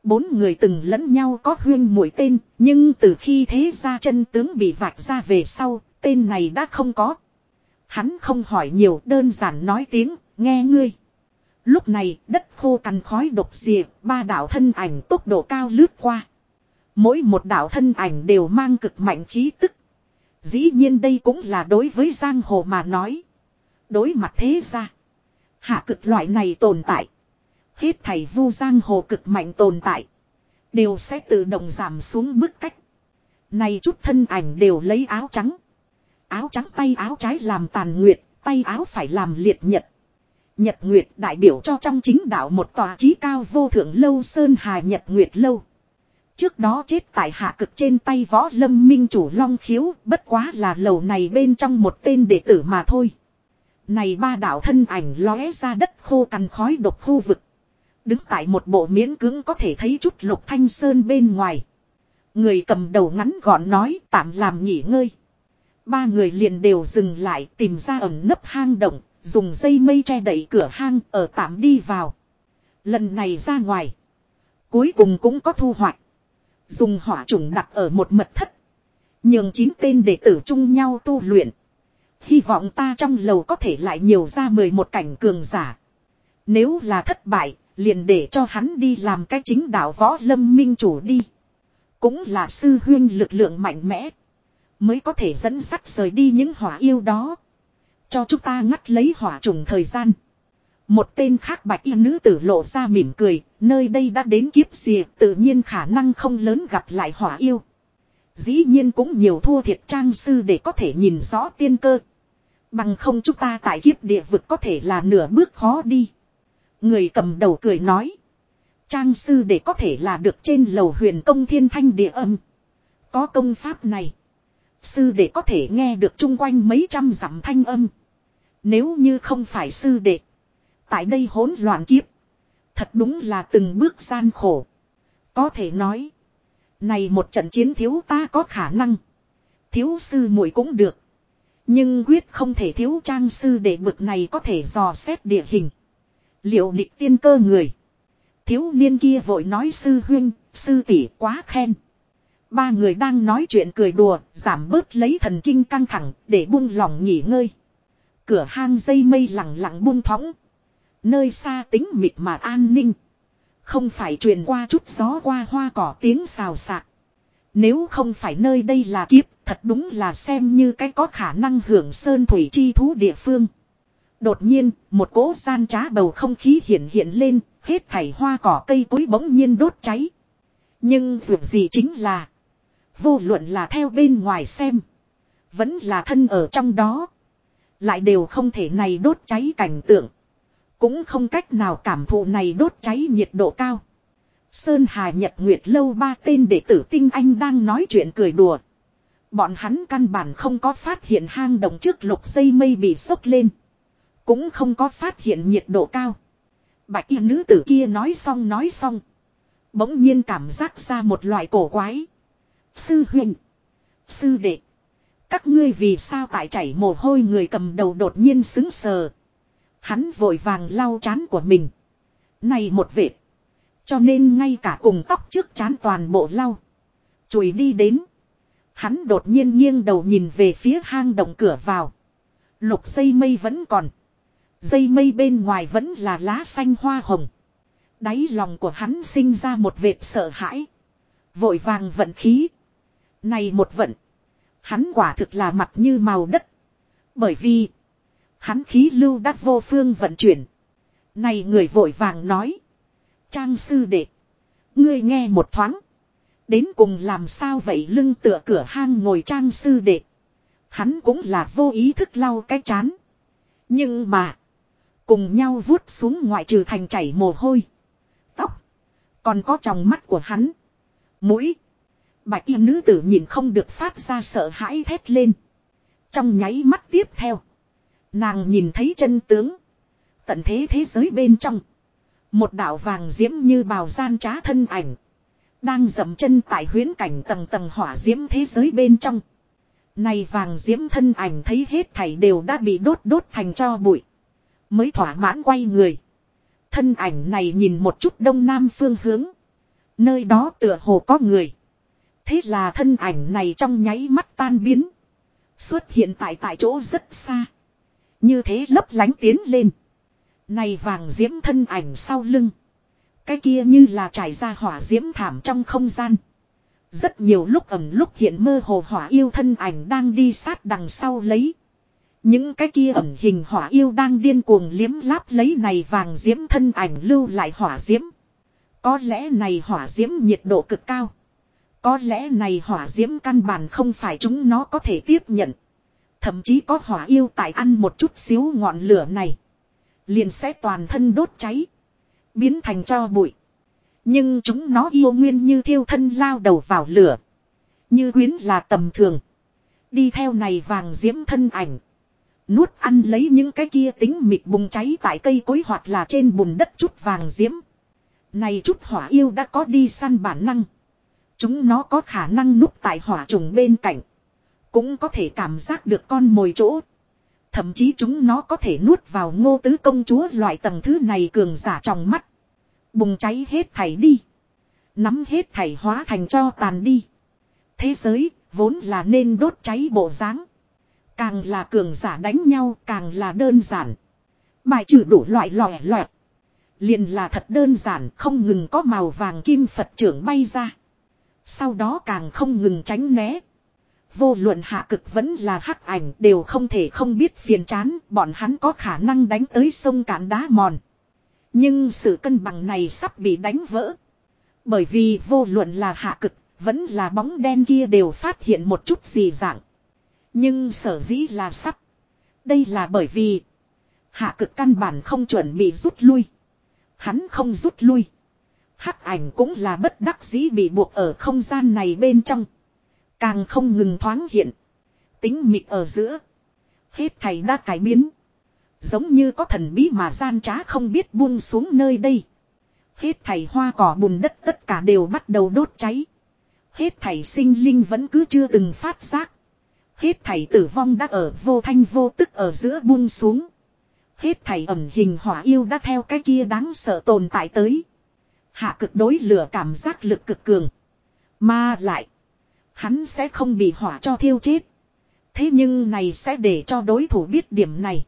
Bốn người từng lẫn nhau có huyên mũi tên, nhưng từ khi thế ra chân tướng bị vạch ra về sau, tên này đã không có. Hắn không hỏi nhiều đơn giản nói tiếng, nghe ngươi. Lúc này đất khô cằn khói độc dìa, ba đạo thân ảnh tốc độ cao lướt qua. Mỗi một đạo thân ảnh đều mang cực mạnh khí tức. Dĩ nhiên đây cũng là đối với giang hồ mà nói. Đối mặt thế ra. Hạ cực loại này tồn tại. Hết thầy vu giang hồ cực mạnh tồn tại. Đều sẽ tự động giảm xuống bức cách. Này chút thân ảnh đều lấy áo trắng. Áo trắng tay áo trái làm tàn nguyệt, tay áo phải làm liệt nhật. Nhật Nguyệt đại biểu cho trong chính đạo một tòa trí cao vô thượng lâu Sơn Hà Nhật Nguyệt lâu. Trước đó chết tại hạ cực trên tay võ lâm minh chủ long khiếu, bất quá là lầu này bên trong một tên đệ tử mà thôi. Này ba đạo thân ảnh lóe ra đất khô cằn khói độc khu vực. Đứng tại một bộ miễn cứng có thể thấy chút lục thanh sơn bên ngoài. Người cầm đầu ngắn gọn nói tạm làm nghỉ ngơi. Ba người liền đều dừng lại tìm ra ẩn nấp hang động, dùng dây mây che đẩy cửa hang ở tạm đi vào. Lần này ra ngoài. Cuối cùng cũng có thu hoạch. Dùng hỏa trùng đặt ở một mật thất. Nhường chín tên đệ tử chung nhau tu luyện. Hy vọng ta trong lầu có thể lại nhiều ra mười một cảnh cường giả. Nếu là thất bại, liền để cho hắn đi làm cái chính đạo võ lâm minh chủ đi. Cũng là sư huyên lực lượng mạnh mẽ. Mới có thể dẫn sắt rời đi những hỏa yêu đó. Cho chúng ta ngắt lấy hỏa trùng thời gian. Một tên khác bạch y nữ tử lộ ra mỉm cười, nơi đây đã đến kiếp xìa, tự nhiên khả năng không lớn gặp lại hỏa yêu. Dĩ nhiên cũng nhiều thua thiệt trang sư để có thể nhìn rõ tiên cơ. Bằng không chúng ta tại kiếp địa vực có thể là nửa bước khó đi. Người cầm đầu cười nói. Trang sư để có thể là được trên lầu huyền công thiên thanh địa âm. Có công pháp này. Sư để có thể nghe được chung quanh mấy trăm dặm thanh âm. Nếu như không phải sư đệ. Tại đây hỗn loạn kiếp. Thật đúng là từng bước gian khổ. Có thể nói. Này một trận chiến thiếu ta có khả năng. Thiếu sư muội cũng được. Nhưng quyết không thể thiếu trang sư để bực này có thể dò xét địa hình. Liệu địch tiên cơ người. Thiếu niên kia vội nói sư huynh, sư tỷ quá khen. Ba người đang nói chuyện cười đùa, giảm bớt lấy thần kinh căng thẳng, để buông lòng nghỉ ngơi. Cửa hang dây mây lặng lặng buông thõng. Nơi xa tính mịt mà an ninh. Không phải truyền qua chút gió qua hoa cỏ tiếng xào xạc. Nếu không phải nơi đây là kiếp, thật đúng là xem như cái có khả năng hưởng sơn thủy chi thú địa phương. Đột nhiên, một cỗ gian trá bầu không khí hiện hiện lên, hết thảy hoa cỏ cây cối bỗng nhiên đốt cháy. Nhưng dù gì chính là, vô luận là theo bên ngoài xem, vẫn là thân ở trong đó. Lại đều không thể này đốt cháy cảnh tượng. Cũng không cách nào cảm thụ này đốt cháy nhiệt độ cao. Sơn Hà Nhật Nguyệt Lâu ba tên đệ tử tinh anh đang nói chuyện cười đùa. Bọn hắn căn bản không có phát hiện hang động trước lục dây mây bị sốc lên. Cũng không có phát hiện nhiệt độ cao. Bạch y nữ tử kia nói xong nói xong. Bỗng nhiên cảm giác ra một loại cổ quái. Sư huynh. Sư đệ. Các ngươi vì sao tại chảy mồ hôi người cầm đầu đột nhiên xứng sờ. Hắn vội vàng lau chán của mình. Này một vệt. Cho nên ngay cả cùng tóc trước chán toàn bộ lau. Chùi đi đến. Hắn đột nhiên nghiêng đầu nhìn về phía hang động cửa vào. Lục dây mây vẫn còn. Dây mây bên ngoài vẫn là lá xanh hoa hồng. Đáy lòng của hắn sinh ra một vệt sợ hãi. Vội vàng vận khí. Này một vận. Hắn quả thực là mặt như màu đất. Bởi vì. Hắn khí lưu đắc vô phương vận chuyển. Này người vội vàng nói. Trang sư đệ. Ngươi nghe một thoáng. Đến cùng làm sao vậy lưng tựa cửa hang ngồi trang sư đệ. Hắn cũng là vô ý thức lau cái chán. Nhưng mà. Cùng nhau vuốt xuống ngoại trừ thành chảy mồ hôi. Tóc. Còn có trong mắt của hắn. Mũi. Bạch y nữ tử nhìn không được phát ra sợ hãi thét lên. Trong nháy mắt tiếp theo. Nàng nhìn thấy chân tướng. Tận thế thế giới bên trong. Một đạo vàng diễm như bào gian trá thân ảnh. Đang dậm chân tại huyến cảnh tầng tầng hỏa diễm thế giới bên trong. Này vàng diễm thân ảnh thấy hết thảy đều đã bị đốt đốt thành cho bụi. Mới thỏa mãn quay người. Thân ảnh này nhìn một chút đông nam phương hướng. Nơi đó tựa hồ có người. Thế là thân ảnh này trong nháy mắt tan biến. Xuất hiện tại tại chỗ rất xa. Như thế lấp lánh tiến lên. Này vàng diễm thân ảnh sau lưng. Cái kia như là trải ra hỏa diễm thảm trong không gian. Rất nhiều lúc ẩm lúc hiện mơ hồ hỏa yêu thân ảnh đang đi sát đằng sau lấy. Những cái kia ẩm hình hỏa yêu đang điên cuồng liếm láp lấy này vàng diễm thân ảnh lưu lại hỏa diễm. Có lẽ này hỏa diễm nhiệt độ cực cao. Có lẽ này hỏa diễm căn bản không phải chúng nó có thể tiếp nhận. Thậm chí có hỏa yêu tại ăn một chút xíu ngọn lửa này. Liền sẽ toàn thân đốt cháy. Biến thành cho bụi. Nhưng chúng nó yêu nguyên như thiêu thân lao đầu vào lửa. Như quyến là tầm thường. Đi theo này vàng diễm thân ảnh. Nuốt ăn lấy những cái kia tính mịt bùng cháy tại cây cối hoặc là trên bùn đất chút vàng diễm. Này chút hỏa yêu đã có đi săn bản năng. Chúng nó có khả năng núp tại hỏa trùng bên cạnh. Cũng có thể cảm giác được con mồi chỗ. Thậm chí chúng nó có thể nuốt vào ngô tứ công chúa loại tầng thứ này cường giả trong mắt. Bùng cháy hết thảy đi. Nắm hết thảy hóa thành cho tàn đi. Thế giới, vốn là nên đốt cháy bộ dáng Càng là cường giả đánh nhau càng là đơn giản. Bài trừ đủ loại lòe loẹt. Liền là thật đơn giản không ngừng có màu vàng kim Phật trưởng bay ra. Sau đó càng không ngừng tránh né. Vô luận hạ cực vẫn là hắc ảnh đều không thể không biết phiền chán, bọn hắn có khả năng đánh tới sông cạn đá mòn. Nhưng sự cân bằng này sắp bị đánh vỡ. Bởi vì vô luận là hạ cực, vẫn là bóng đen kia đều phát hiện một chút gì dạng. Nhưng sở dĩ là sắp. Đây là bởi vì hạ cực căn bản không chuẩn bị rút lui. Hắn không rút lui. Hắc ảnh cũng là bất đắc dĩ bị buộc ở không gian này bên trong. Càng không ngừng thoáng hiện. Tính mịt ở giữa. Hết thầy đã cải biến. Giống như có thần bí mà gian trá không biết buông xuống nơi đây. Hết thầy hoa cỏ bùn đất tất cả đều bắt đầu đốt cháy. Hết thầy sinh linh vẫn cứ chưa từng phát giác. Hết thảy tử vong đã ở vô thanh vô tức ở giữa buông xuống. Hết thảy ẩm hình hỏa yêu đã theo cái kia đáng sợ tồn tại tới. Hạ cực đối lửa cảm giác lực cực cường. Mà lại. Hắn sẽ không bị hỏa cho thiêu chết. Thế nhưng này sẽ để cho đối thủ biết điểm này.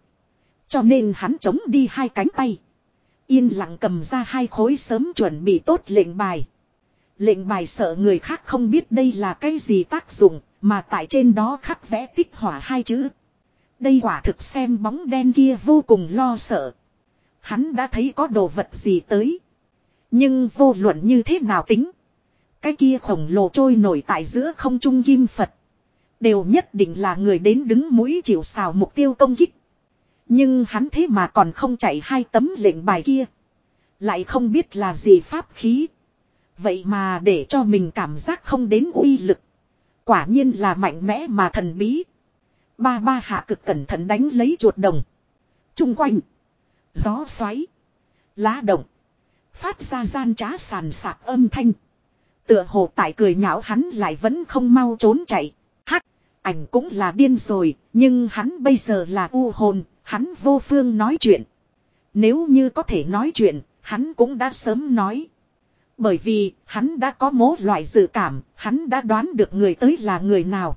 Cho nên hắn chống đi hai cánh tay. Yên lặng cầm ra hai khối sớm chuẩn bị tốt lệnh bài. Lệnh bài sợ người khác không biết đây là cái gì tác dụng, mà tại trên đó khắc vẽ tích hỏa hai chữ. Đây quả thực xem bóng đen kia vô cùng lo sợ. Hắn đã thấy có đồ vật gì tới. Nhưng vô luận như thế nào tính. Cái kia khổng lồ trôi nổi tại giữa không trung kim Phật. Đều nhất định là người đến đứng mũi chịu xào mục tiêu công kích. Nhưng hắn thế mà còn không chạy hai tấm lệnh bài kia. Lại không biết là gì pháp khí. Vậy mà để cho mình cảm giác không đến uy lực. Quả nhiên là mạnh mẽ mà thần bí. Ba ba hạ cực cẩn thận đánh lấy chuột đồng. Trung quanh. Gió xoáy. Lá động. Phát ra gian trá sàn sạc âm thanh. Tựa hồ tại cười nhạo hắn lại vẫn không mau trốn chạy. Hắc. Ảnh cũng là điên rồi. Nhưng hắn bây giờ là u hồn. Hắn vô phương nói chuyện. Nếu như có thể nói chuyện. Hắn cũng đã sớm nói. Bởi vì, hắn đã có mố loại dự cảm. Hắn đã đoán được người tới là người nào.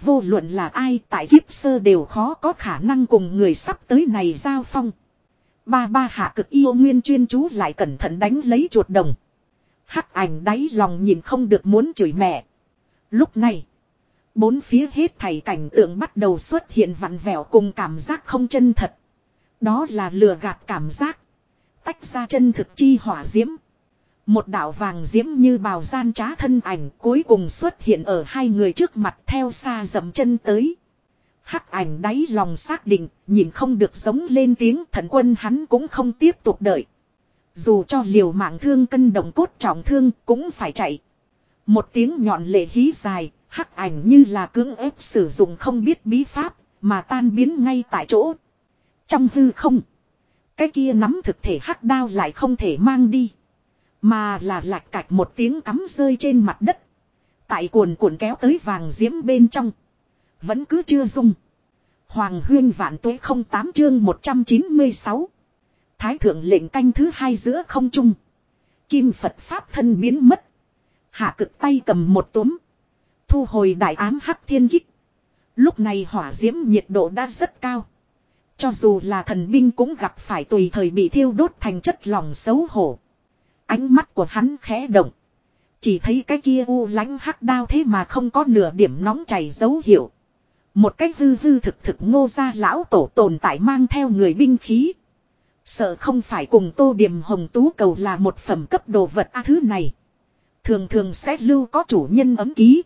Vô luận là ai tại kiếp sơ đều khó có khả năng cùng người sắp tới này giao phong. Ba ba hạ cực yêu nguyên chuyên chú lại cẩn thận đánh lấy chuột đồng. Hắc ảnh đáy lòng nhìn không được muốn chửi mẹ. Lúc này. Bốn phía hết thảy cảnh tượng bắt đầu xuất hiện vặn vẹo cùng cảm giác không chân thật. Đó là lừa gạt cảm giác. Tách ra chân thực chi hỏa diễm. Một đạo vàng diễm như bào gian trá thân ảnh cuối cùng xuất hiện ở hai người trước mặt theo xa dậm chân tới. Hắc ảnh đáy lòng xác định, nhìn không được giống lên tiếng thần quân hắn cũng không tiếp tục đợi. Dù cho liều mạng thương cân động cốt trọng thương cũng phải chạy. Một tiếng nhọn lệ hí dài, hắc ảnh như là cưỡng ép sử dụng không biết bí pháp, mà tan biến ngay tại chỗ. Trong hư không, cái kia nắm thực thể hắc đao lại không thể mang đi. Mà là lạch cạch một tiếng cắm rơi trên mặt đất. Tại cuồn cuộn kéo tới vàng diễm bên trong. Vẫn cứ chưa dung. Hoàng huyên vạn tuế không tám chương 196. Thái thượng lệnh canh thứ hai giữa không trung. Kim Phật Pháp thân biến mất. Hạ cực tay cầm một túm. Thu hồi đại ám hắc thiên kích. Lúc này hỏa diễm nhiệt độ đã rất cao. Cho dù là thần binh cũng gặp phải tùy thời bị thiêu đốt thành chất lỏng xấu hổ. Ánh mắt của hắn khẽ động. Chỉ thấy cái kia u lánh hắc đao thế mà không có nửa điểm nóng chảy dấu hiệu. Một cách hư hư thực thực ngô ra lão tổ tồn tại mang theo người binh khí. Sợ không phải cùng tô điểm hồng tú cầu là một phẩm cấp đồ vật a thứ này. Thường thường sẽ lưu có chủ nhân ấm ký.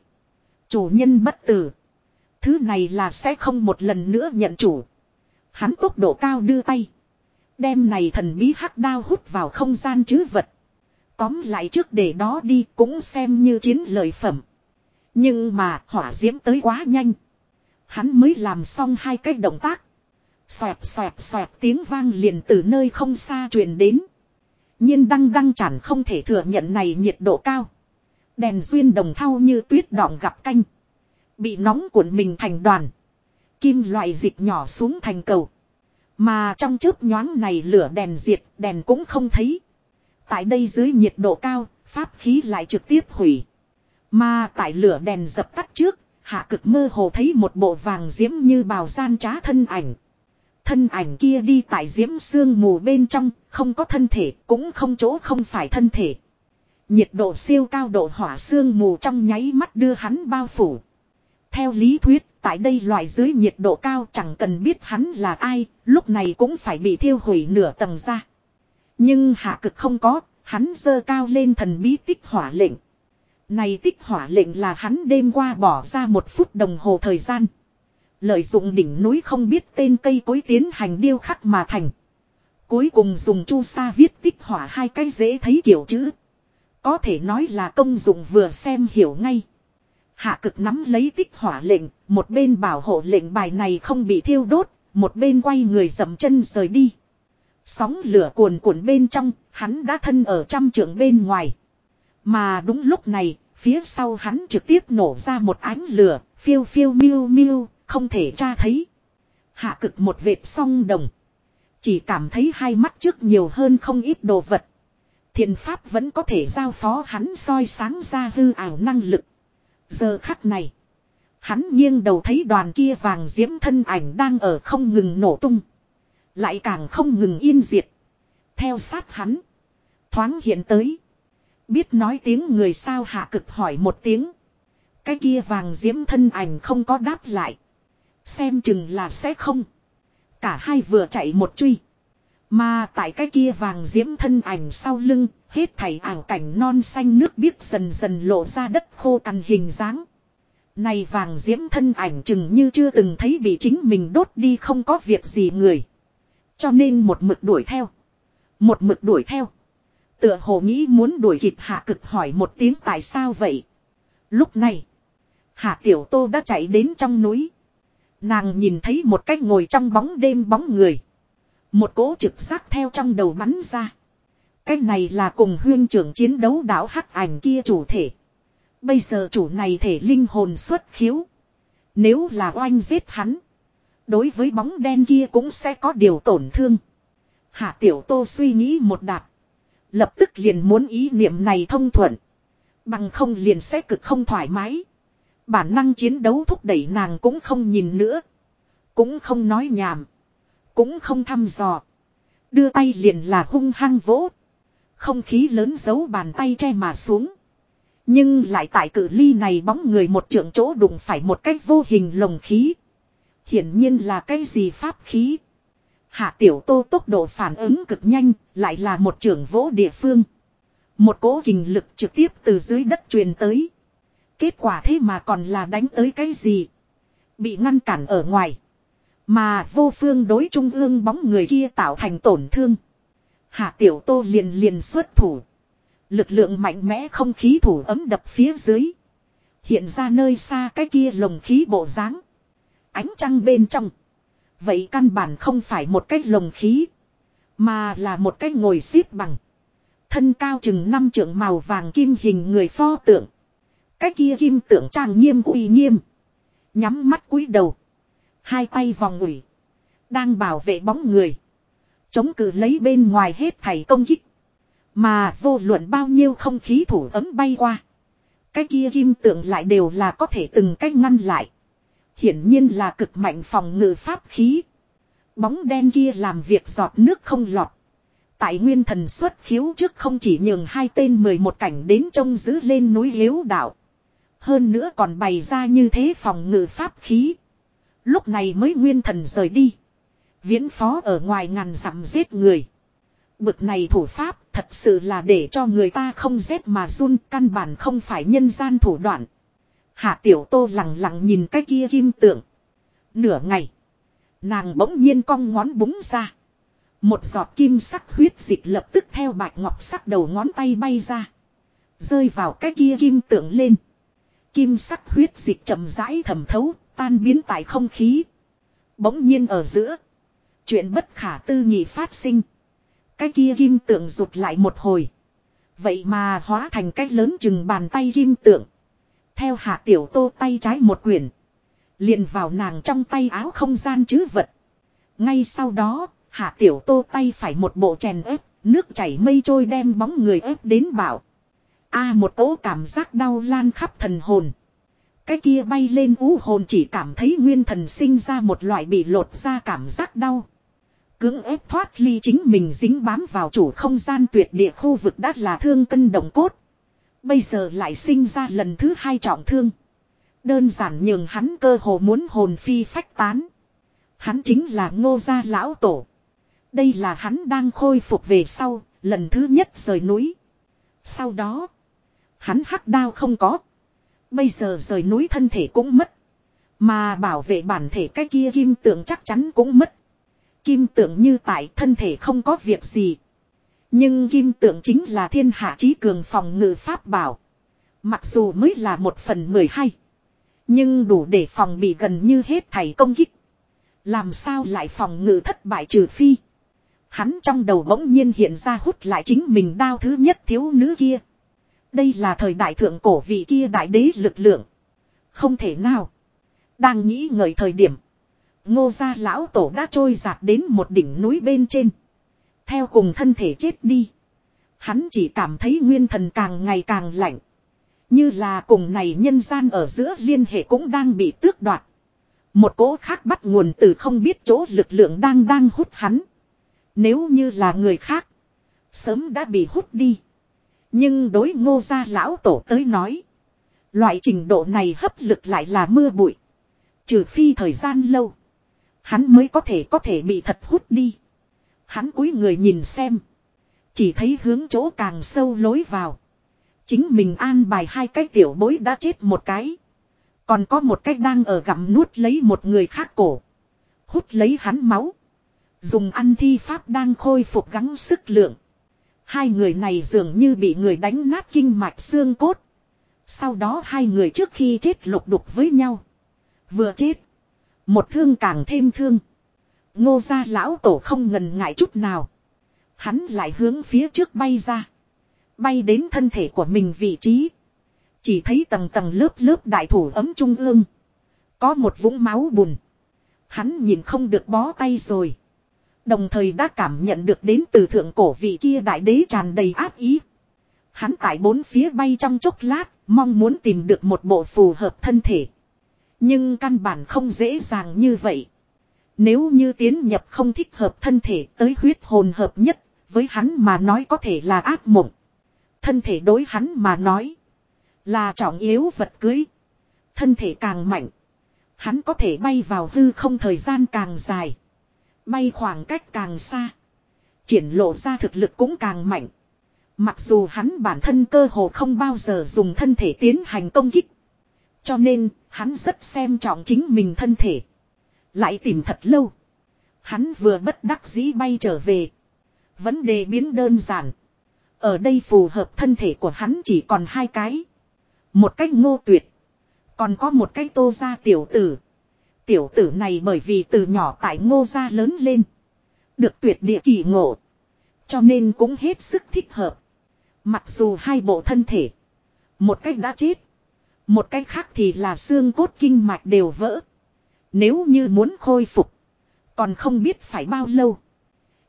Chủ nhân bất tử. Thứ này là sẽ không một lần nữa nhận chủ. Hắn tốc độ cao đưa tay. Đem này thần bí hắc đao hút vào không gian chứ vật. Tóm lại trước để đó đi cũng xem như chiến lợi phẩm. Nhưng mà hỏa diễm tới quá nhanh. Hắn mới làm xong hai cái động tác. Xoẹt xoẹt xoẹt tiếng vang liền từ nơi không xa truyền đến. nhiên đăng đăng chẳng không thể thừa nhận này nhiệt độ cao. Đèn duyên đồng thau như tuyết đọng gặp canh. Bị nóng cuộn mình thành đoàn. Kim loại dịch nhỏ xuống thành cầu. Mà trong chớp nhoáng này lửa đèn diệt đèn cũng không thấy. Tại đây dưới nhiệt độ cao, pháp khí lại trực tiếp hủy. Mà tại lửa đèn dập tắt trước, hạ cực mơ hồ thấy một bộ vàng diễm như bào gian trá thân ảnh. Thân ảnh kia đi tại diễm sương mù bên trong, không có thân thể, cũng không chỗ không phải thân thể. Nhiệt độ siêu cao độ hỏa sương mù trong nháy mắt đưa hắn bao phủ. Theo lý thuyết, tại đây loại dưới nhiệt độ cao chẳng cần biết hắn là ai, lúc này cũng phải bị thiêu hủy nửa tầng ra. Nhưng hạ cực không có, hắn dơ cao lên thần bí tích hỏa lệnh. Này tích hỏa lệnh là hắn đêm qua bỏ ra một phút đồng hồ thời gian. Lợi dụng đỉnh núi không biết tên cây cối tiến hành điêu khắc mà thành. Cuối cùng dùng chu sa viết tích hỏa hai cái dễ thấy kiểu chữ. Có thể nói là công dụng vừa xem hiểu ngay. Hạ cực nắm lấy tích hỏa lệnh, một bên bảo hộ lệnh bài này không bị thiêu đốt, một bên quay người dầm chân rời đi. Sóng lửa cuồn cuộn bên trong, hắn đã thân ở trăm trượng bên ngoài. Mà đúng lúc này, Phía sau hắn trực tiếp nổ ra một ánh lửa, phiêu phiêu miêu miêu, không thể tra thấy. Hạ cực một vệt song đồng. Chỉ cảm thấy hai mắt trước nhiều hơn không ít đồ vật. Thiền pháp vẫn có thể giao phó hắn soi sáng ra hư ảo năng lực. Giờ khắc này. Hắn nghiêng đầu thấy đoàn kia vàng diễm thân ảnh đang ở không ngừng nổ tung. Lại càng không ngừng yên diệt. Theo sát hắn. Thoáng hiện tới. Biết nói tiếng người sao hạ cực hỏi một tiếng. Cái kia vàng diễm thân ảnh không có đáp lại. Xem chừng là sẽ không. Cả hai vừa chạy một truy. Mà tại cái kia vàng diễm thân ảnh sau lưng, hết thảy ảo cảnh non xanh nước biếc dần dần lộ ra đất khô cằn hình dáng. Này vàng diễm thân ảnh chừng như chưa từng thấy bị chính mình đốt đi không có việc gì người. Cho nên một mực đuổi theo. Một mực đuổi theo. Tựa hồ nghĩ muốn đuổi kịp hạ cực hỏi một tiếng tại sao vậy. Lúc này. Hạ tiểu tô đã chạy đến trong núi. Nàng nhìn thấy một cách ngồi trong bóng đêm bóng người. Một cỗ trực giác theo trong đầu bắn ra. Cái này là cùng huyên trưởng chiến đấu đảo hắc ảnh kia chủ thể. Bây giờ chủ này thể linh hồn xuất khiếu. Nếu là oanh giết hắn. Đối với bóng đen kia cũng sẽ có điều tổn thương. Hạ tiểu tô suy nghĩ một đạp. Lập tức liền muốn ý niệm này thông thuận. Bằng không liền sẽ cực không thoải mái. Bản năng chiến đấu thúc đẩy nàng cũng không nhìn nữa. Cũng không nói nhảm. Cũng không thăm dò. Đưa tay liền là hung hăng vỗ. Không khí lớn giấu bàn tay che mà xuống. Nhưng lại tại cự ly này bóng người một trượng chỗ đụng phải một cách vô hình lồng khí. Hiển nhiên là cái gì pháp khí. Hạ tiểu tô tốc độ phản ứng cực nhanh, lại là một trưởng vỗ địa phương. Một cố hình lực trực tiếp từ dưới đất truyền tới. Kết quả thế mà còn là đánh tới cái gì? Bị ngăn cản ở ngoài. Mà vô phương đối trung ương bóng người kia tạo thành tổn thương. Hạ tiểu tô liền liền xuất thủ. Lực lượng mạnh mẽ không khí thủ ấm đập phía dưới. Hiện ra nơi xa cái kia lồng khí bộ dáng Ánh trăng bên trong. Vậy căn bản không phải một cái lồng khí. Mà là một cái ngồi xếp bằng. Thân cao chừng năm trượng màu vàng kim hình người pho tượng. Cái kia kim tượng trang nghiêm uy nghiêm. Nhắm mắt cúi đầu. Hai tay vòng ủy. Đang bảo vệ bóng người. Chống cự lấy bên ngoài hết thảy công kích. Mà vô luận bao nhiêu không khí thủ ấm bay qua. Cái kia kim tượng lại đều là có thể từng cách ngăn lại. Hiển nhiên là cực mạnh phòng ngự pháp khí. Bóng đen kia làm việc giọt nước không lọt. Tại nguyên thần xuất khiếu trước không chỉ nhường hai tên mười một cảnh đến trông giữ lên núi yếu đạo. Hơn nữa còn bày ra như thế phòng ngự pháp khí. Lúc này mới nguyên thần rời đi. Viễn phó ở ngoài ngàn dặm giết người. Bực này thủ pháp thật sự là để cho người ta không rét mà run, căn bản không phải nhân gian thủ đoạn. Hạ tiểu tô lặng lặng nhìn cái kia kim tượng. Nửa ngày. Nàng bỗng nhiên cong ngón búng ra. Một giọt kim sắc huyết dịch lập tức theo bạch ngọc sắc đầu ngón tay bay ra. Rơi vào cái kia kim tượng lên. Kim sắc huyết dịch chậm rãi thẩm thấu, tan biến tại không khí. Bỗng nhiên ở giữa. Chuyện bất khả tư nghị phát sinh. Cái kia kim tượng rụt lại một hồi. Vậy mà hóa thành cái lớn chừng bàn tay kim tượng. Theo hạ tiểu tô tay trái một quyển. liền vào nàng trong tay áo không gian chứ vật. Ngay sau đó, hạ tiểu tô tay phải một bộ chèn ép, nước chảy mây trôi đem bóng người ép đến bảo a một cỗ cảm giác đau lan khắp thần hồn. Cái kia bay lên ú hồn chỉ cảm thấy nguyên thần sinh ra một loại bị lột ra cảm giác đau. Cưỡng ép thoát ly chính mình dính bám vào chủ không gian tuyệt địa khu vực đắt là thương cân đồng cốt. Bây giờ lại sinh ra lần thứ hai trọng thương. Đơn giản nhường hắn cơ hồ muốn hồn phi phách tán. Hắn chính là ngô gia lão tổ. Đây là hắn đang khôi phục về sau, lần thứ nhất rời núi. Sau đó, hắn hắc đao không có. Bây giờ rời núi thân thể cũng mất. Mà bảo vệ bản thể cái kia kim tượng chắc chắn cũng mất. Kim tượng như tại thân thể không có việc gì. Nhưng kim tượng chính là thiên hạ trí cường phòng ngự pháp bảo. Mặc dù mới là một phần mười hai. Nhưng đủ để phòng bị gần như hết thầy công kích. Làm sao lại phòng ngự thất bại trừ phi. Hắn trong đầu bỗng nhiên hiện ra hút lại chính mình đao thứ nhất thiếu nữ kia. Đây là thời đại thượng cổ vị kia đại đế lực lượng. Không thể nào. Đang nghĩ ngợi thời điểm. Ngô gia lão tổ đã trôi giạt đến một đỉnh núi bên trên. Theo cùng thân thể chết đi. Hắn chỉ cảm thấy nguyên thần càng ngày càng lạnh. Như là cùng này nhân gian ở giữa liên hệ cũng đang bị tước đoạt. Một cỗ khác bắt nguồn từ không biết chỗ lực lượng đang đang hút hắn. Nếu như là người khác. Sớm đã bị hút đi. Nhưng đối ngô gia lão tổ tới nói. Loại trình độ này hấp lực lại là mưa bụi. Trừ phi thời gian lâu. Hắn mới có thể có thể bị thật hút đi. Hắn cúi người nhìn xem. Chỉ thấy hướng chỗ càng sâu lối vào. Chính mình an bài hai cái tiểu bối đã chết một cái. Còn có một cách đang ở gặm nuốt lấy một người khác cổ. Hút lấy hắn máu. Dùng ăn thi pháp đang khôi phục gắng sức lượng. Hai người này dường như bị người đánh nát kinh mạch xương cốt. Sau đó hai người trước khi chết lục đục với nhau. Vừa chết. Một thương càng thêm thương. Ngô gia lão tổ không ngần ngại chút nào. Hắn lại hướng phía trước bay ra. Bay đến thân thể của mình vị trí. Chỉ thấy tầng tầng lớp lớp đại thủ ấm trung ương. Có một vũng máu bùn. Hắn nhìn không được bó tay rồi. Đồng thời đã cảm nhận được đến từ thượng cổ vị kia đại đế tràn đầy áp ý. Hắn tại bốn phía bay trong chốc lát, mong muốn tìm được một bộ phù hợp thân thể. Nhưng căn bản không dễ dàng như vậy. Nếu như tiến nhập không thích hợp thân thể tới huyết hồn hợp nhất, với hắn mà nói có thể là ác mộng. Thân thể đối hắn mà nói là trọng yếu vật cưới. Thân thể càng mạnh, hắn có thể bay vào hư không thời gian càng dài. Bay khoảng cách càng xa. Triển lộ ra thực lực cũng càng mạnh. Mặc dù hắn bản thân cơ hồ không bao giờ dùng thân thể tiến hành công kích. Cho nên, hắn rất xem trọng chính mình thân thể. Lại tìm thật lâu. Hắn vừa bất đắc dĩ bay trở về. Vấn đề biến đơn giản. Ở đây phù hợp thân thể của hắn chỉ còn hai cái. Một cách ngô tuyệt. Còn có một cách tô ra tiểu tử. Tiểu tử này bởi vì từ nhỏ tại ngô gia lớn lên. Được tuyệt địa kỳ ngộ. Cho nên cũng hết sức thích hợp. Mặc dù hai bộ thân thể. Một cách đã chết. Một cách khác thì là xương cốt kinh mạch đều vỡ. Nếu như muốn khôi phục. Còn không biết phải bao lâu.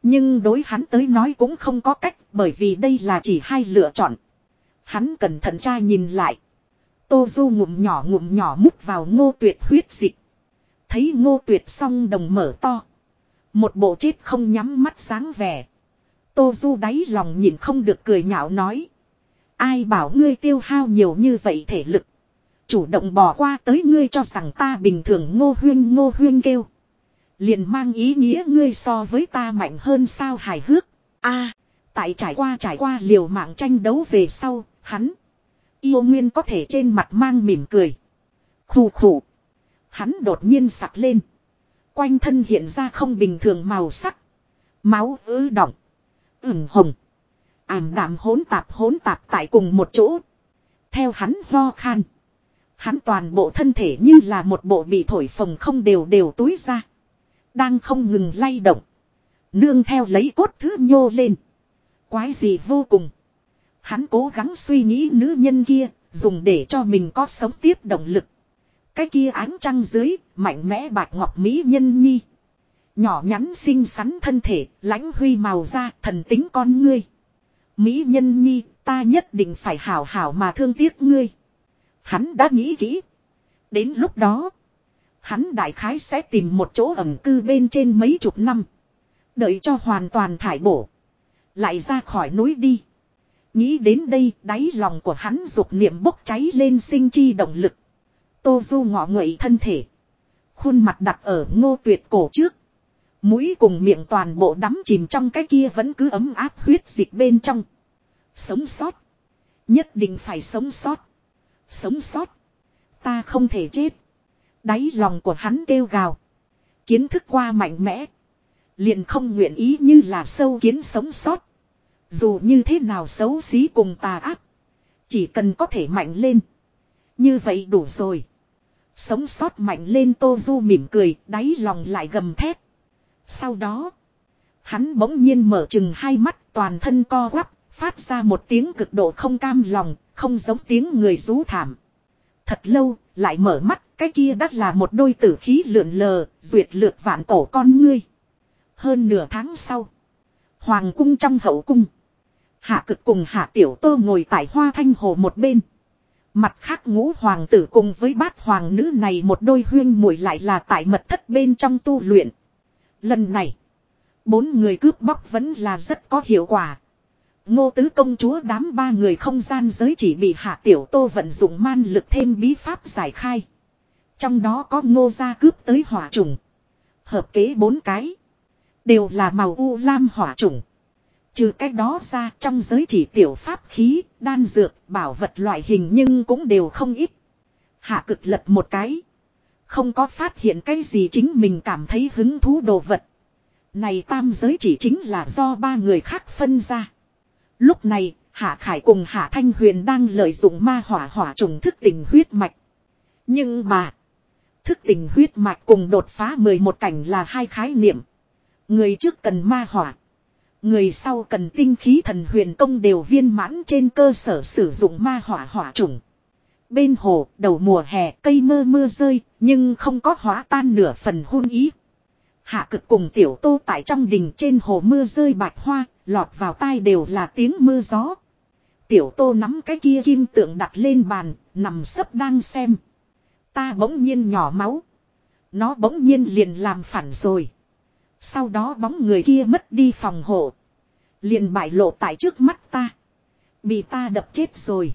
Nhưng đối hắn tới nói cũng không có cách bởi vì đây là chỉ hai lựa chọn. Hắn cẩn thận tra nhìn lại. Tô Du ngụm nhỏ ngụm nhỏ mút vào ngô tuyệt huyết dịch. Thấy ngô tuyệt song đồng mở to. Một bộ chết không nhắm mắt sáng vẻ. Tô Du đáy lòng nhìn không được cười nhạo nói. Ai bảo ngươi tiêu hao nhiều như vậy thể lực. Chủ động bỏ qua tới ngươi cho rằng ta bình thường ngô huyên ngô huyên kêu. Liền mang ý nghĩa ngươi so với ta mạnh hơn sao hài hước. a tại trải qua trải qua liều mạng tranh đấu về sau, hắn. Yêu nguyên có thể trên mặt mang mỉm cười. Khủ khủ. Hắn đột nhiên sặc lên. Quanh thân hiện ra không bình thường màu sắc. Máu ứ động. ửng hồng. Ảm đạm hỗn tạp hỗn tạp tại cùng một chỗ. Theo hắn ho khan. Hắn toàn bộ thân thể như là một bộ bị thổi phồng không đều đều túi ra. Đang không ngừng lay động. Nương theo lấy cốt thứ nhô lên. Quái gì vô cùng. Hắn cố gắng suy nghĩ nữ nhân kia, dùng để cho mình có sống tiếp động lực. Cái kia ánh trăng dưới, mạnh mẽ bạch ngọc mỹ nhân nhi. Nhỏ nhắn xinh xắn thân thể, lãnh huy màu da, thần tính con ngươi. Mỹ nhân nhi, ta nhất định phải hảo hảo mà thương tiếc ngươi. Hắn đã nghĩ kỹ. Đến lúc đó, hắn đại khái sẽ tìm một chỗ ẩm cư bên trên mấy chục năm. Đợi cho hoàn toàn thải bổ. Lại ra khỏi núi đi. Nghĩ đến đây, đáy lòng của hắn dục niệm bốc cháy lên sinh chi động lực. Tô Du ngọ ngậy thân thể. Khuôn mặt đặt ở ngô tuyệt cổ trước. Mũi cùng miệng toàn bộ đắm chìm trong cái kia vẫn cứ ấm áp huyết dịch bên trong. Sống sót. Nhất định phải sống sót. Sống sót. Ta không thể chết. Đáy lòng của hắn kêu gào. Kiến thức qua mạnh mẽ. Liền không nguyện ý như là sâu kiến sống sót. Dù như thế nào xấu xí cùng tà ác. Chỉ cần có thể mạnh lên. Như vậy đủ rồi. Sống sót mạnh lên Tô Du mỉm cười, đáy lòng lại gầm thét. Sau đó, hắn bỗng nhiên mở chừng hai mắt toàn thân co quắp, phát ra một tiếng cực độ không cam lòng, không giống tiếng người rú thảm. Thật lâu, lại mở mắt, cái kia đắt là một đôi tử khí lượn lờ, duyệt lượt vạn cổ con ngươi. Hơn nửa tháng sau, Hoàng cung trong hậu cung. Hạ cực cùng hạ tiểu tô ngồi tại hoa thanh hồ một bên. Mặt khác ngũ hoàng tử cùng với bát hoàng nữ này một đôi huyên muội lại là tại mật thất bên trong tu luyện. Lần này, bốn người cướp bóc vẫn là rất có hiệu quả. Ngô tứ công chúa đám ba người không gian giới chỉ bị hạ tiểu tô vận dụng man lực thêm bí pháp giải khai. Trong đó có ngô gia cướp tới hỏa trùng. Hợp kế bốn cái. Đều là màu u lam hỏa trùng. Trừ cách đó ra trong giới chỉ tiểu pháp khí, đan dược, bảo vật loại hình nhưng cũng đều không ít. Hạ cực lật một cái. Không có phát hiện cái gì chính mình cảm thấy hứng thú đồ vật. Này tam giới chỉ chính là do ba người khác phân ra. Lúc này, Hạ Khải cùng Hạ Thanh Huyền đang lợi dụng ma hỏa hỏa trùng thức tình huyết mạch. Nhưng mà, thức tình huyết mạch cùng đột phá 11 cảnh là hai khái niệm. Người trước cần ma hỏa. Người sau cần tinh khí thần huyền công đều viên mãn trên cơ sở sử dụng ma hỏa hỏa trùng. Bên hồ, đầu mùa hè, cây mơ mưa rơi, nhưng không có hóa tan nửa phần hôn ý. Hạ cực cùng tiểu tô tại trong đình trên hồ mưa rơi bạch hoa, lọt vào tai đều là tiếng mưa gió. Tiểu tô nắm cái kia kim tượng đặt lên bàn, nằm sấp đang xem. Ta bỗng nhiên nhỏ máu. Nó bỗng nhiên liền làm phản rồi. Sau đó bóng người kia mất đi phòng hộ. Liền bại lộ tại trước mắt ta. Bị ta đập chết rồi.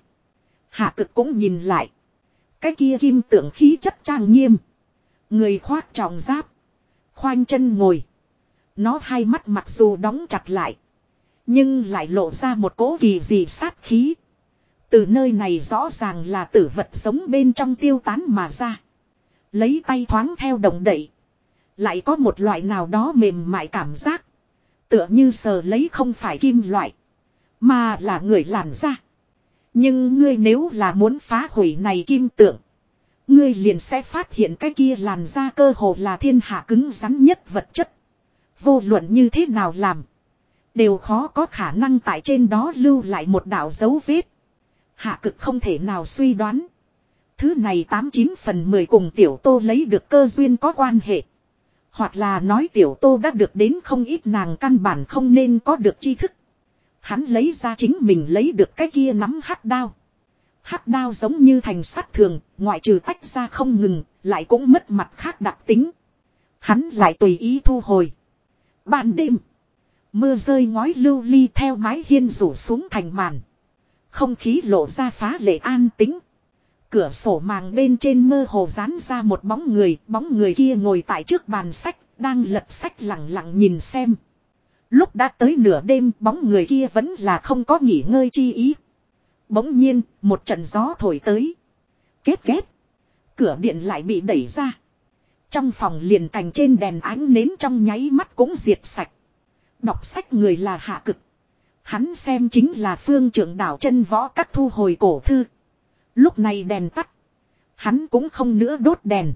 Hạ cực cũng nhìn lại. Cái kia kim tượng khí chất trang nghiêm. Người khoác trọng giáp. Khoanh chân ngồi. Nó hai mắt mặc dù đóng chặt lại. Nhưng lại lộ ra một cố kỳ dị sát khí. Từ nơi này rõ ràng là tử vật sống bên trong tiêu tán mà ra. Lấy tay thoáng theo động đậy. Lại có một loại nào đó mềm mại cảm giác. Tựa như sờ lấy không phải kim loại. Mà là người làn ra. Nhưng ngươi nếu là muốn phá hủy này kim tượng. Ngươi liền sẽ phát hiện cái kia làn da cơ hồ là thiên hạ cứng rắn nhất vật chất. Vô luận như thế nào làm. Đều khó có khả năng tại trên đó lưu lại một đạo dấu vết. Hạ cực không thể nào suy đoán. Thứ này 89 phần 10 cùng tiểu tô lấy được cơ duyên có quan hệ. Hoặc là nói tiểu tô đã được đến không ít nàng căn bản không nên có được tri thức. Hắn lấy ra chính mình lấy được cái kia nắm hắc đao. Hắc đao giống như thành sắt thường, ngoại trừ tách ra không ngừng, lại cũng mất mặt khác đặc tính. Hắn lại tùy ý thu hồi. Ban đêm. Mưa rơi ngói lưu ly theo mái hiên rủ xuống thành màn. Không khí lộ ra phá lệ an tính. Cửa sổ màng bên trên mơ hồ dán ra một bóng người, bóng người kia ngồi tại trước bàn sách, đang lật sách lặng lặng nhìn xem. Lúc đã tới nửa đêm, bóng người kia vẫn là không có nghỉ ngơi chi ý. Bỗng nhiên, một trận gió thổi tới. Kết kết. Cửa điện lại bị đẩy ra. Trong phòng liền cành trên đèn ánh nến trong nháy mắt cũng diệt sạch. Đọc sách người là hạ cực. Hắn xem chính là phương trưởng đảo chân võ các thu hồi cổ thư. Lúc này đèn tắt. Hắn cũng không nữa đốt đèn.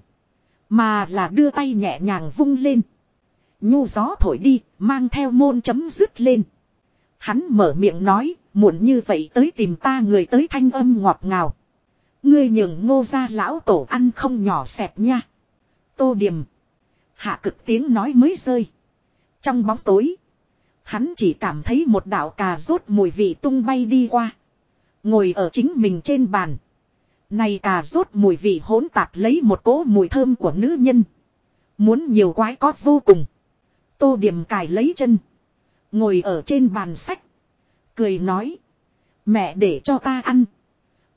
Mà là đưa tay nhẹ nhàng vung lên. Nhu gió thổi đi, mang theo môn chấm dứt lên. Hắn mở miệng nói, muộn như vậy tới tìm ta người tới thanh âm ngọt ngào. Ngươi nhường ngô ra lão tổ ăn không nhỏ xẹp nha. Tô điểm. Hạ cực tiếng nói mới rơi. Trong bóng tối. Hắn chỉ cảm thấy một đạo cà rốt mùi vị tung bay đi qua. Ngồi ở chính mình trên bàn. Này cà rốt mùi vị hỗn tạp lấy một cỗ mùi thơm của nữ nhân. Muốn nhiều quái có vô cùng. Tô điểm cài lấy chân. Ngồi ở trên bàn sách. Cười nói. Mẹ để cho ta ăn.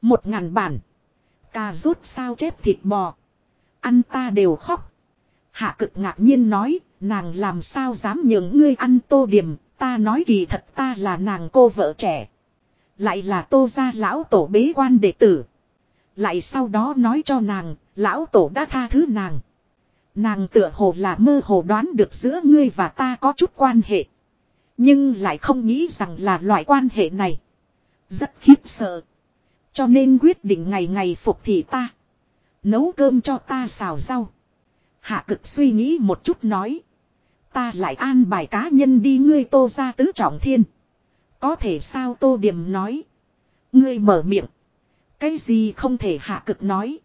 Một ngàn bản. Cà rốt sao chép thịt bò. Ăn ta đều khóc. Hạ cực ngạc nhiên nói. Nàng làm sao dám nhường ngươi ăn tô điểm. Ta nói kỳ thật ta là nàng cô vợ trẻ. Lại là tô gia lão tổ bế quan đệ tử. Lại sau đó nói cho nàng, lão tổ đã tha thứ nàng. Nàng tựa hồ là mơ hồ đoán được giữa ngươi và ta có chút quan hệ. Nhưng lại không nghĩ rằng là loại quan hệ này. Rất khiếp sợ. Cho nên quyết định ngày ngày phục thị ta. Nấu cơm cho ta xào rau. Hạ cực suy nghĩ một chút nói. Ta lại an bài cá nhân đi ngươi tô ra tứ trọng thiên. Có thể sao tô điểm nói. Ngươi mở miệng. Cái gì không thể hạ cực nói.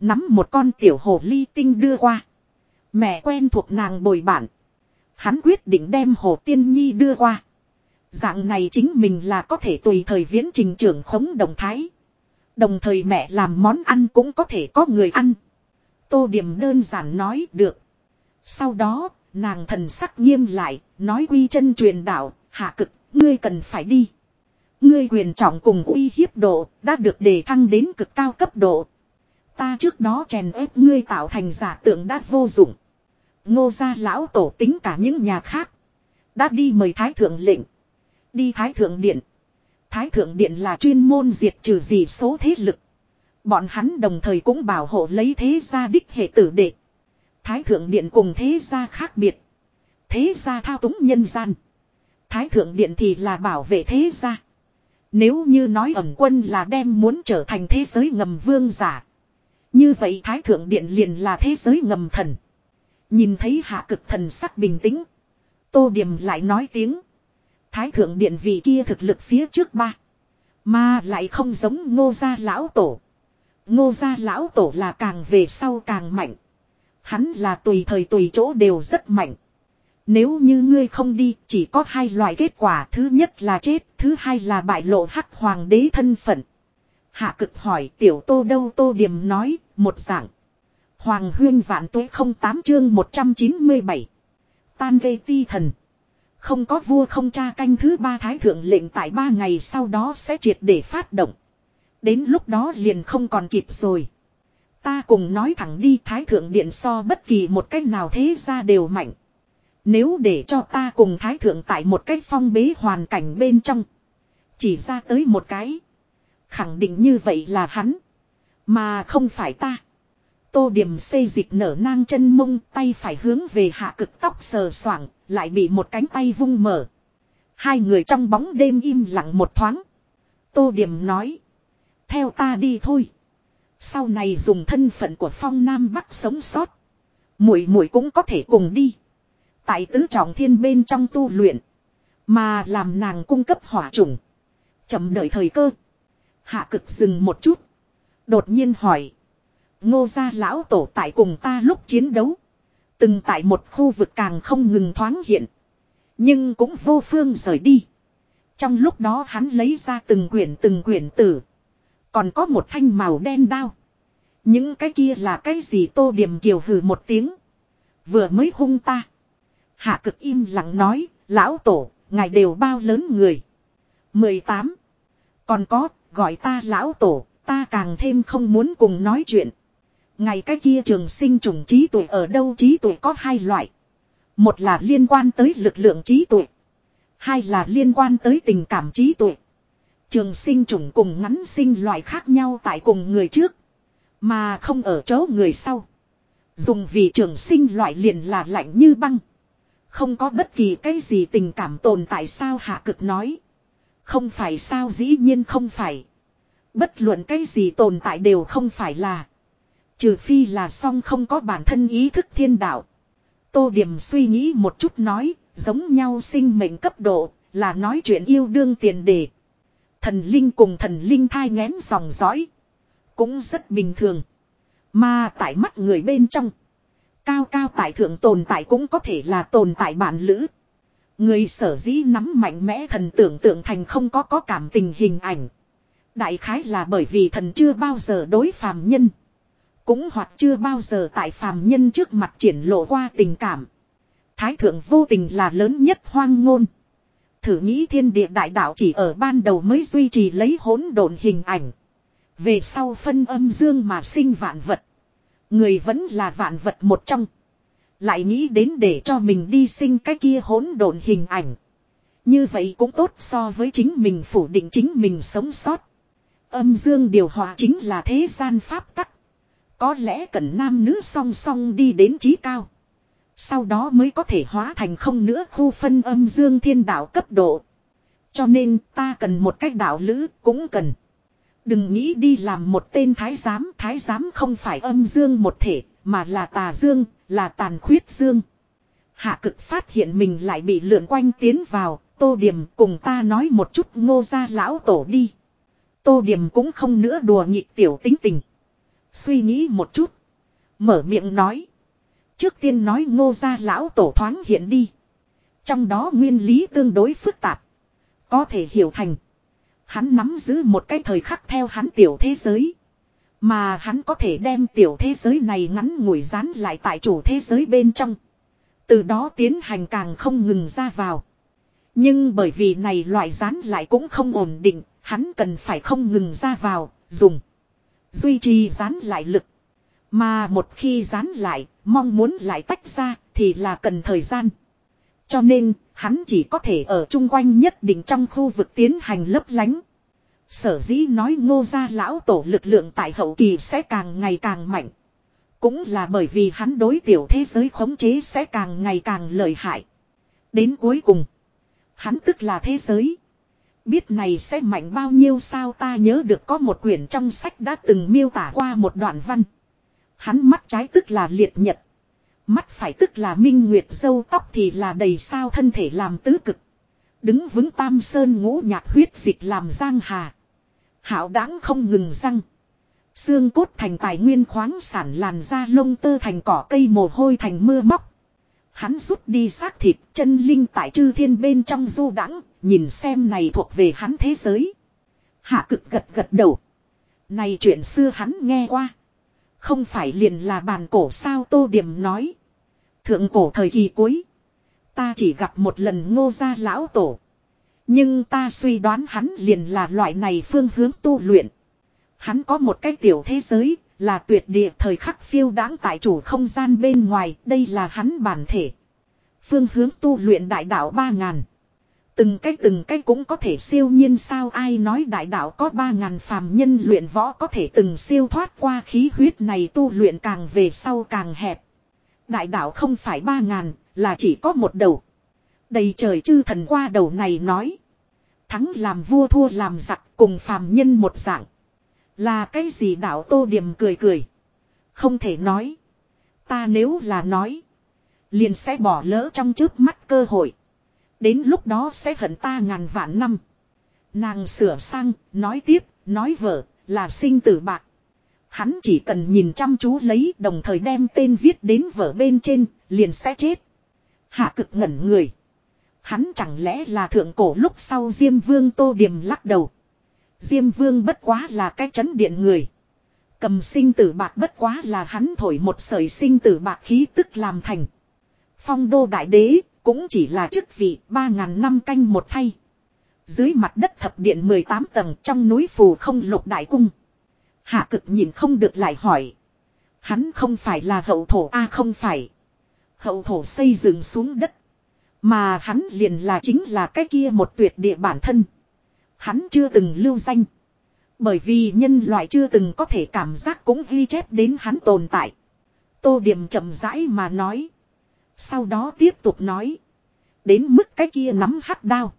Nắm một con tiểu hồ ly tinh đưa qua. Mẹ quen thuộc nàng bồi bản. Hắn quyết định đem hồ tiên nhi đưa qua. Dạng này chính mình là có thể tùy thời viễn trình trưởng khống đồng thái. Đồng thời mẹ làm món ăn cũng có thể có người ăn. Tô điểm đơn giản nói được. Sau đó, nàng thần sắc nghiêm lại, nói quy chân truyền đạo, hạ cực, ngươi cần phải đi. Ngươi quyền trọng cùng uy hiếp độ, đã được đề thăng đến cực cao cấp độ. Ta trước đó chèn ép ngươi tạo thành giả tượng đã vô dụng. Ngô gia lão tổ tính cả những nhà khác. Đã đi mời thái thượng lệnh. Đi thái thượng điện. Thái thượng điện là chuyên môn diệt trừ gì số thế lực. Bọn hắn đồng thời cũng bảo hộ lấy thế gia đích hệ tử đệ. Thái thượng điện cùng thế gia khác biệt. Thế gia thao túng nhân gian. Thái thượng điện thì là bảo vệ thế gia. Nếu như nói ẩm quân là đem muốn trở thành thế giới ngầm vương giả. Như vậy thái thượng điện liền là thế giới ngầm thần. Nhìn thấy hạ cực thần sắc bình tĩnh. Tô điểm lại nói tiếng. Thái thượng điện vị kia thực lực phía trước ba. Mà lại không giống ngô gia lão tổ. Ngô gia lão tổ là càng về sau càng mạnh. Hắn là tùy thời tùy chỗ đều rất mạnh. Nếu như ngươi không đi, chỉ có hai loại kết quả. Thứ nhất là chết, thứ hai là bại lộ hắc hoàng đế thân phận. Hạ cực hỏi tiểu tô đâu tô điểm nói, một dạng. Hoàng huyên vạn tuế không tám chương 197. Tan gây ti thần. Không có vua không cha canh thứ ba thái thượng lệnh tại ba ngày sau đó sẽ triệt để phát động. Đến lúc đó liền không còn kịp rồi. Ta cùng nói thẳng đi thái thượng điện so bất kỳ một cách nào thế ra đều mạnh. Nếu để cho ta cùng thái thượng tại một cách phong bế hoàn cảnh bên trong. Chỉ ra tới một cái. Khẳng định như vậy là hắn. Mà không phải ta. Tô điểm xây dịch nở nang chân mông tay phải hướng về hạ cực tóc sờ soảng, lại bị một cánh tay vung mở. Hai người trong bóng đêm im lặng một thoáng. Tô điểm nói. Theo ta đi thôi. Sau này dùng thân phận của phong nam bắc sống sót. Muội muội cũng có thể cùng đi. Tại tứ trọng thiên bên trong tu luyện. Mà làm nàng cung cấp hỏa trùng. chậm đợi thời cơ. Hạ cực dừng một chút. Đột nhiên hỏi. Ngô gia lão tổ tại cùng ta lúc chiến đấu. Từng tại một khu vực càng không ngừng thoáng hiện. Nhưng cũng vô phương rời đi. Trong lúc đó hắn lấy ra từng quyển từng quyển tử. Còn có một thanh màu đen đao. Những cái kia là cái gì tô điểm kiều hừ một tiếng. Vừa mới hung ta. Hạ cực im lặng nói, lão tổ, ngài đều bao lớn người. 18. Còn có, gọi ta lão tổ, ta càng thêm không muốn cùng nói chuyện. Ngày cái kia trường sinh trùng trí tuệ ở đâu trí tuệ có hai loại. Một là liên quan tới lực lượng trí tuệ. Hai là liên quan tới tình cảm trí tuệ. Trường sinh trùng cùng ngắn sinh loại khác nhau tại cùng người trước. Mà không ở chỗ người sau. Dùng vì trường sinh loại liền là lạnh như băng. Không có bất kỳ cái gì tình cảm tồn tại sao hạ cực nói. Không phải sao dĩ nhiên không phải. Bất luận cái gì tồn tại đều không phải là. Trừ phi là song không có bản thân ý thức thiên đạo. Tô Điểm suy nghĩ một chút nói, giống nhau sinh mệnh cấp độ, là nói chuyện yêu đương tiền đề. Thần linh cùng thần linh thai ngén dòng dõi. Cũng rất bình thường. Mà tại mắt người bên trong. Cao cao tại thượng tồn tại cũng có thể là tồn tại bản lữ. Người sở dĩ nắm mạnh mẽ thần tưởng tượng thành không có có cảm tình hình ảnh. Đại khái là bởi vì thần chưa bao giờ đối phàm nhân. Cũng hoặc chưa bao giờ tại phàm nhân trước mặt triển lộ qua tình cảm. Thái thượng vô tình là lớn nhất hoang ngôn. Thử nghĩ thiên địa đại đạo chỉ ở ban đầu mới duy trì lấy hỗn độn hình ảnh. Về sau phân âm dương mà sinh vạn vật. Người vẫn là vạn vật một trong. Lại nghĩ đến để cho mình đi sinh cái kia hỗn độn hình ảnh. Như vậy cũng tốt so với chính mình phủ định chính mình sống sót. Âm dương điều hòa chính là thế gian pháp tắc. Có lẽ cần nam nữ song song đi đến trí cao. Sau đó mới có thể hóa thành không nữa khu phân âm dương thiên đạo cấp độ. Cho nên ta cần một cách đạo lữ cũng cần. Đừng nghĩ đi làm một tên thái giám. Thái giám không phải âm dương một thể mà là tà dương, là tàn khuyết dương. Hạ cực phát hiện mình lại bị lượn quanh tiến vào, tô điểm cùng ta nói một chút ngô ra lão tổ đi. Tô Điểm cũng không nữa đùa nhị tiểu tính tình. Suy nghĩ một chút. Mở miệng nói. Trước tiên nói ngô gia lão tổ thoáng hiện đi. Trong đó nguyên lý tương đối phức tạp. Có thể hiểu thành. Hắn nắm giữ một cái thời khắc theo hắn tiểu thế giới. Mà hắn có thể đem tiểu thế giới này ngắn ngủi dán lại tại chủ thế giới bên trong. Từ đó tiến hành càng không ngừng ra vào. Nhưng bởi vì này loại dán lại cũng không ổn định, hắn cần phải không ngừng ra vào, dùng. Duy trì dán lại lực. Mà một khi dán lại, mong muốn lại tách ra, thì là cần thời gian. Cho nên, hắn chỉ có thể ở chung quanh nhất định trong khu vực tiến hành lấp lánh. Sở dĩ nói ngô gia lão tổ lực lượng tại hậu kỳ sẽ càng ngày càng mạnh. Cũng là bởi vì hắn đối tiểu thế giới khống chế sẽ càng ngày càng lợi hại. Đến cuối cùng, hắn tức là thế giới. Biết này sẽ mạnh bao nhiêu sao ta nhớ được có một quyển trong sách đã từng miêu tả qua một đoạn văn. Hắn mắt trái tức là liệt nhật. Mắt phải tức là minh nguyệt dâu tóc thì là đầy sao thân thể làm tứ cực. Đứng vững tam sơn ngũ nhạc huyết dịch làm giang hà. Hảo đáng không ngừng răng. Xương cốt thành tài nguyên khoáng sản làn da lông tơ thành cỏ cây mồ hôi thành mưa móc. Hắn rút đi xác thịt, chân linh tại chư thiên bên trong du đãng, nhìn xem này thuộc về hắn thế giới. Hạ cực gật gật đầu. Này chuyện xưa hắn nghe qua. Không phải liền là bàn cổ sao tô điểm nói. Thượng cổ thời kỳ cuối. Ta chỉ gặp một lần ngô gia lão tổ. Nhưng ta suy đoán hắn liền là loại này phương hướng tu luyện. Hắn có một cái tiểu thế giới, là tuyệt địa thời khắc phiêu đáng tại chủ không gian bên ngoài, đây là hắn bản thể. Phương hướng tu luyện đại đạo ba ngàn. Từng cái từng cái cũng có thể siêu nhiên sao ai nói đại đạo có ba ngàn phàm nhân luyện võ có thể từng siêu thoát qua khí huyết này tu luyện càng về sau càng hẹp. Đại đạo không phải ba ngàn, là chỉ có một đầu. Đầy trời chư thần qua đầu này nói. Thắng làm vua thua làm giặc cùng phàm nhân một dạng. Là cái gì đạo tô điểm cười cười. Không thể nói. Ta nếu là nói. Liền sẽ bỏ lỡ trong trước mắt cơ hội. Đến lúc đó sẽ hận ta ngàn vạn năm. Nàng sửa sang, nói tiếp, nói vợ, là sinh tử bạc. Hắn chỉ cần nhìn chăm chú lấy đồng thời đem tên viết đến vở bên trên, liền sẽ chết. Hạ cực ngẩn người. Hắn chẳng lẽ là thượng cổ lúc sau Diêm Vương Tô Điềm lắc đầu. Diêm Vương bất quá là cái chấn điện người. Cầm sinh tử bạc bất quá là hắn thổi một sợi sinh tử bạc khí tức làm thành. Phong đô đại đế cũng chỉ là chức vị ba ngàn năm canh một thay. Dưới mặt đất thập điện 18 tầng trong núi phù không lục đại cung. Hạ cực nhìn không được lại hỏi. Hắn không phải là hậu thổ a không phải. Hậu thổ xây dựng xuống đất. Mà hắn liền là chính là cái kia một tuyệt địa bản thân. Hắn chưa từng lưu danh. Bởi vì nhân loại chưa từng có thể cảm giác cũng ghi chép đến hắn tồn tại. Tô Điểm chậm rãi mà nói. Sau đó tiếp tục nói. Đến mức cái kia nắm hắc đao.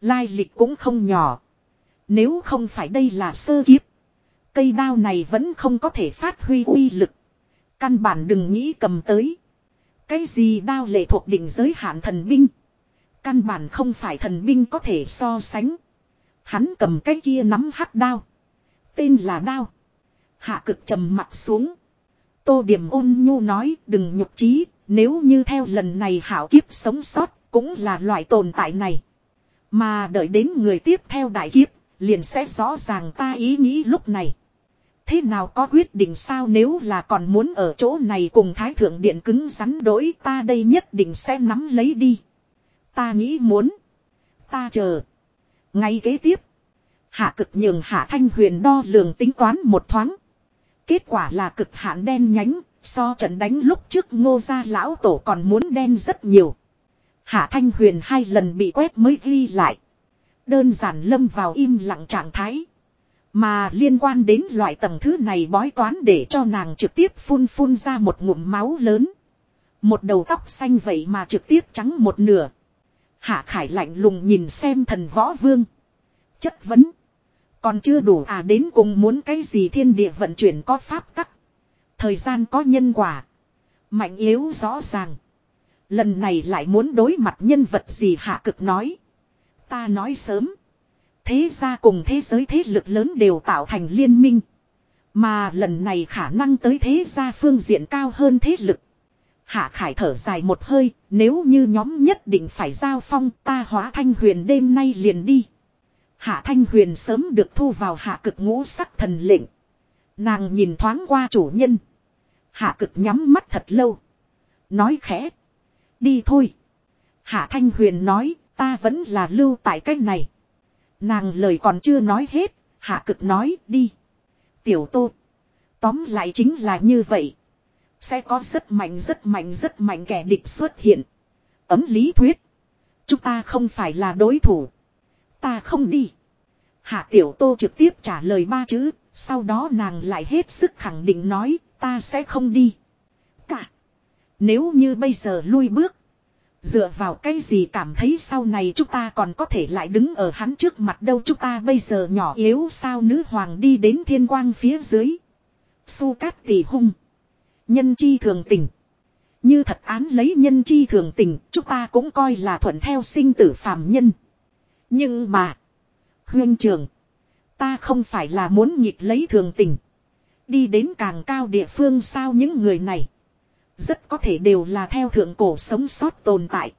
Lai lịch cũng không nhỏ. Nếu không phải đây là sơ kiếp. Cây đao này vẫn không có thể phát huy uy lực. Căn bản đừng nghĩ cầm tới. Cái gì đao lệ thuộc định giới hạn thần binh. Căn bản không phải thần binh có thể so sánh. Hắn cầm cái kia nắm hắc đao. Tên là đao. Hạ cực trầm mặt xuống. Tô điểm ôn nhu nói, đừng nhục trí. Nếu như theo lần này hảo kiếp sống sót, cũng là loại tồn tại này. Mà đợi đến người tiếp theo đại kiếp. Liền sẽ rõ ràng ta ý nghĩ lúc này. Thế nào có quyết định sao nếu là còn muốn ở chỗ này cùng Thái Thượng Điện cứng rắn đối ta đây nhất định sẽ nắm lấy đi. Ta nghĩ muốn. Ta chờ. Ngay kế tiếp. Hạ cực nhường hạ thanh huyền đo lường tính toán một thoáng. Kết quả là cực hạn đen nhánh, so trận đánh lúc trước ngô gia lão tổ còn muốn đen rất nhiều. Hạ thanh huyền hai lần bị quét mới ghi lại. Đơn giản lâm vào im lặng trạng thái. Mà liên quan đến loại tầng thứ này bói toán để cho nàng trực tiếp phun phun ra một ngụm máu lớn. Một đầu tóc xanh vậy mà trực tiếp trắng một nửa. Hạ khải lạnh lùng nhìn xem thần võ vương. Chất vấn. Còn chưa đủ à đến cùng muốn cái gì thiên địa vận chuyển có pháp tắc. Thời gian có nhân quả. Mạnh yếu rõ ràng. Lần này lại muốn đối mặt nhân vật gì hạ cực nói. Ta nói sớm. Thế gia cùng thế giới thế lực lớn đều tạo thành liên minh. Mà lần này khả năng tới thế gia phương diện cao hơn thế lực. Hạ Khải thở dài một hơi, nếu như nhóm nhất định phải giao phong ta hóa thanh huyền đêm nay liền đi. Hạ thanh huyền sớm được thu vào hạ cực ngũ sắc thần lệnh. Nàng nhìn thoáng qua chủ nhân. Hạ cực nhắm mắt thật lâu. Nói khẽ. Đi thôi. Hạ thanh huyền nói, ta vẫn là lưu tại cách này. Nàng lời còn chưa nói hết, hạ cực nói đi. Tiểu tô. Tóm lại chính là như vậy. Sẽ có rất mạnh rất mạnh rất mạnh kẻ địch xuất hiện. Ấm lý thuyết. Chúng ta không phải là đối thủ. Ta không đi. Hạ tiểu tô trực tiếp trả lời ba chữ. Sau đó nàng lại hết sức khẳng định nói ta sẽ không đi. Cả. Nếu như bây giờ lui bước. Dựa vào cái gì cảm thấy sau này chúng ta còn có thể lại đứng ở hắn trước mặt đâu chúng ta bây giờ nhỏ yếu sao nữ hoàng đi đến thiên quang phía dưới. Su cát tỷ hung. Nhân chi thường tình. Như thật án lấy nhân chi thường tình, chúng ta cũng coi là thuận theo sinh tử phàm nhân. Nhưng mà, huyên trường, ta không phải là muốn nhịp lấy thường tình. Đi đến càng cao địa phương sao những người này. Rất có thể đều là theo thượng cổ sống sót tồn tại.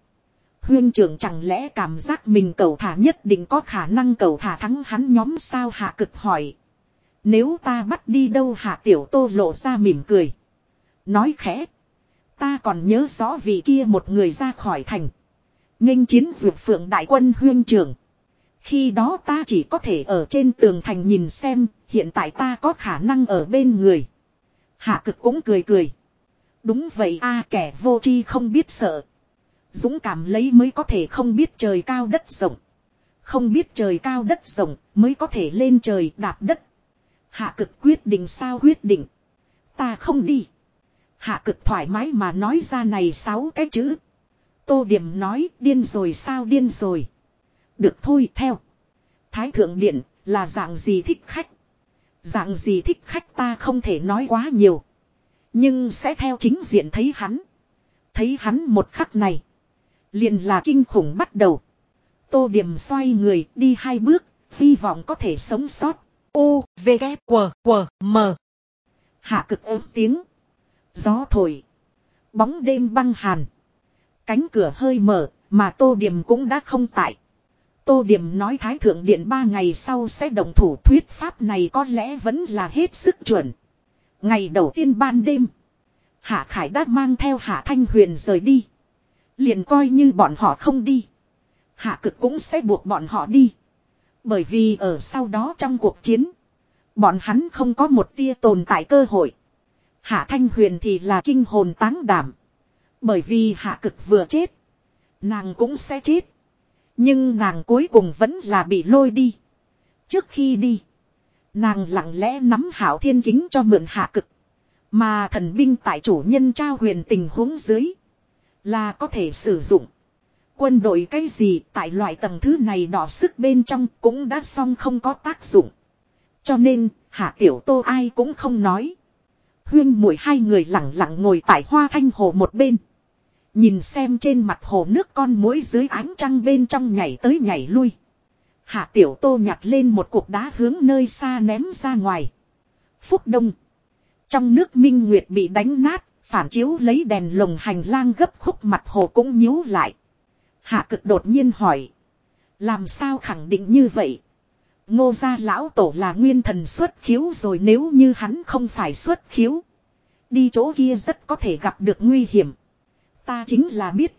Huyên trưởng chẳng lẽ cảm giác mình cầu thả nhất định có khả năng cầu thả thắng hắn nhóm sao hạ cực hỏi. Nếu ta bắt đi đâu hạ tiểu tô lộ ra mỉm cười. Nói khẽ. Ta còn nhớ rõ vị kia một người ra khỏi thành. nghênh chiến dược phượng đại quân huyên trưởng. Khi đó ta chỉ có thể ở trên tường thành nhìn xem, hiện tại ta có khả năng ở bên người. Hạ cực cũng cười cười. Đúng vậy a, kẻ vô tri không biết sợ. Dũng cảm lấy mới có thể không biết trời cao đất rộng. Không biết trời cao đất rộng mới có thể lên trời đạp đất. Hạ cực quyết định sao quyết định. Ta không đi. Hạ cực thoải mái mà nói ra này sáu cái chữ. Tô điểm nói, điên rồi sao điên rồi. Được thôi, theo. Thái thượng điện là dạng gì thích khách. Dạng gì thích khách ta không thể nói quá nhiều. Nhưng sẽ theo chính diện thấy hắn. Thấy hắn một khắc này. Liền là kinh khủng bắt đầu. Tô điểm xoay người đi hai bước. Hy vọng có thể sống sót. U, V, K, W, W, M. Hạ cực ớt tiếng. Gió thổi. Bóng đêm băng hàn. Cánh cửa hơi mở, mà tô điểm cũng đã không tại. Tô điểm nói Thái Thượng Điện ba ngày sau sẽ đồng thủ thuyết pháp này có lẽ vẫn là hết sức chuẩn. Ngày đầu tiên ban đêm. Hạ Khải đã mang theo Hạ Thanh Huyền rời đi. Liền coi như bọn họ không đi. Hạ cực cũng sẽ buộc bọn họ đi. Bởi vì ở sau đó trong cuộc chiến. Bọn hắn không có một tia tồn tại cơ hội. Hạ Thanh Huyền thì là kinh hồn táng đảm. Bởi vì hạ cực vừa chết. Nàng cũng sẽ chết. Nhưng nàng cuối cùng vẫn là bị lôi đi. Trước khi đi. Nàng lặng lẽ nắm hảo thiên kính cho mượn hạ cực. Mà thần binh tại chủ nhân trao huyền tình huống dưới. Là có thể sử dụng. Quân đội cái gì tại loại tầng thứ này đỏ sức bên trong cũng đã xong không có tác dụng. Cho nên, hạ tiểu tô ai cũng không nói. Huyên muội hai người lặng lặng ngồi tại hoa thanh hồ một bên. Nhìn xem trên mặt hồ nước con mũi dưới ánh trăng bên trong nhảy tới nhảy lui. Hạ tiểu tô nhặt lên một cục đá hướng nơi xa ném ra ngoài. Phúc đông. Trong nước minh nguyệt bị đánh nát, phản chiếu lấy đèn lồng hành lang gấp khúc mặt hồ cũng nhíu lại. Hạ cực đột nhiên hỏi. Làm sao khẳng định như vậy? Ngô gia lão tổ là nguyên thần xuất khiếu rồi nếu như hắn không phải xuất khiếu. Đi chỗ kia rất có thể gặp được nguy hiểm. Ta chính là biết.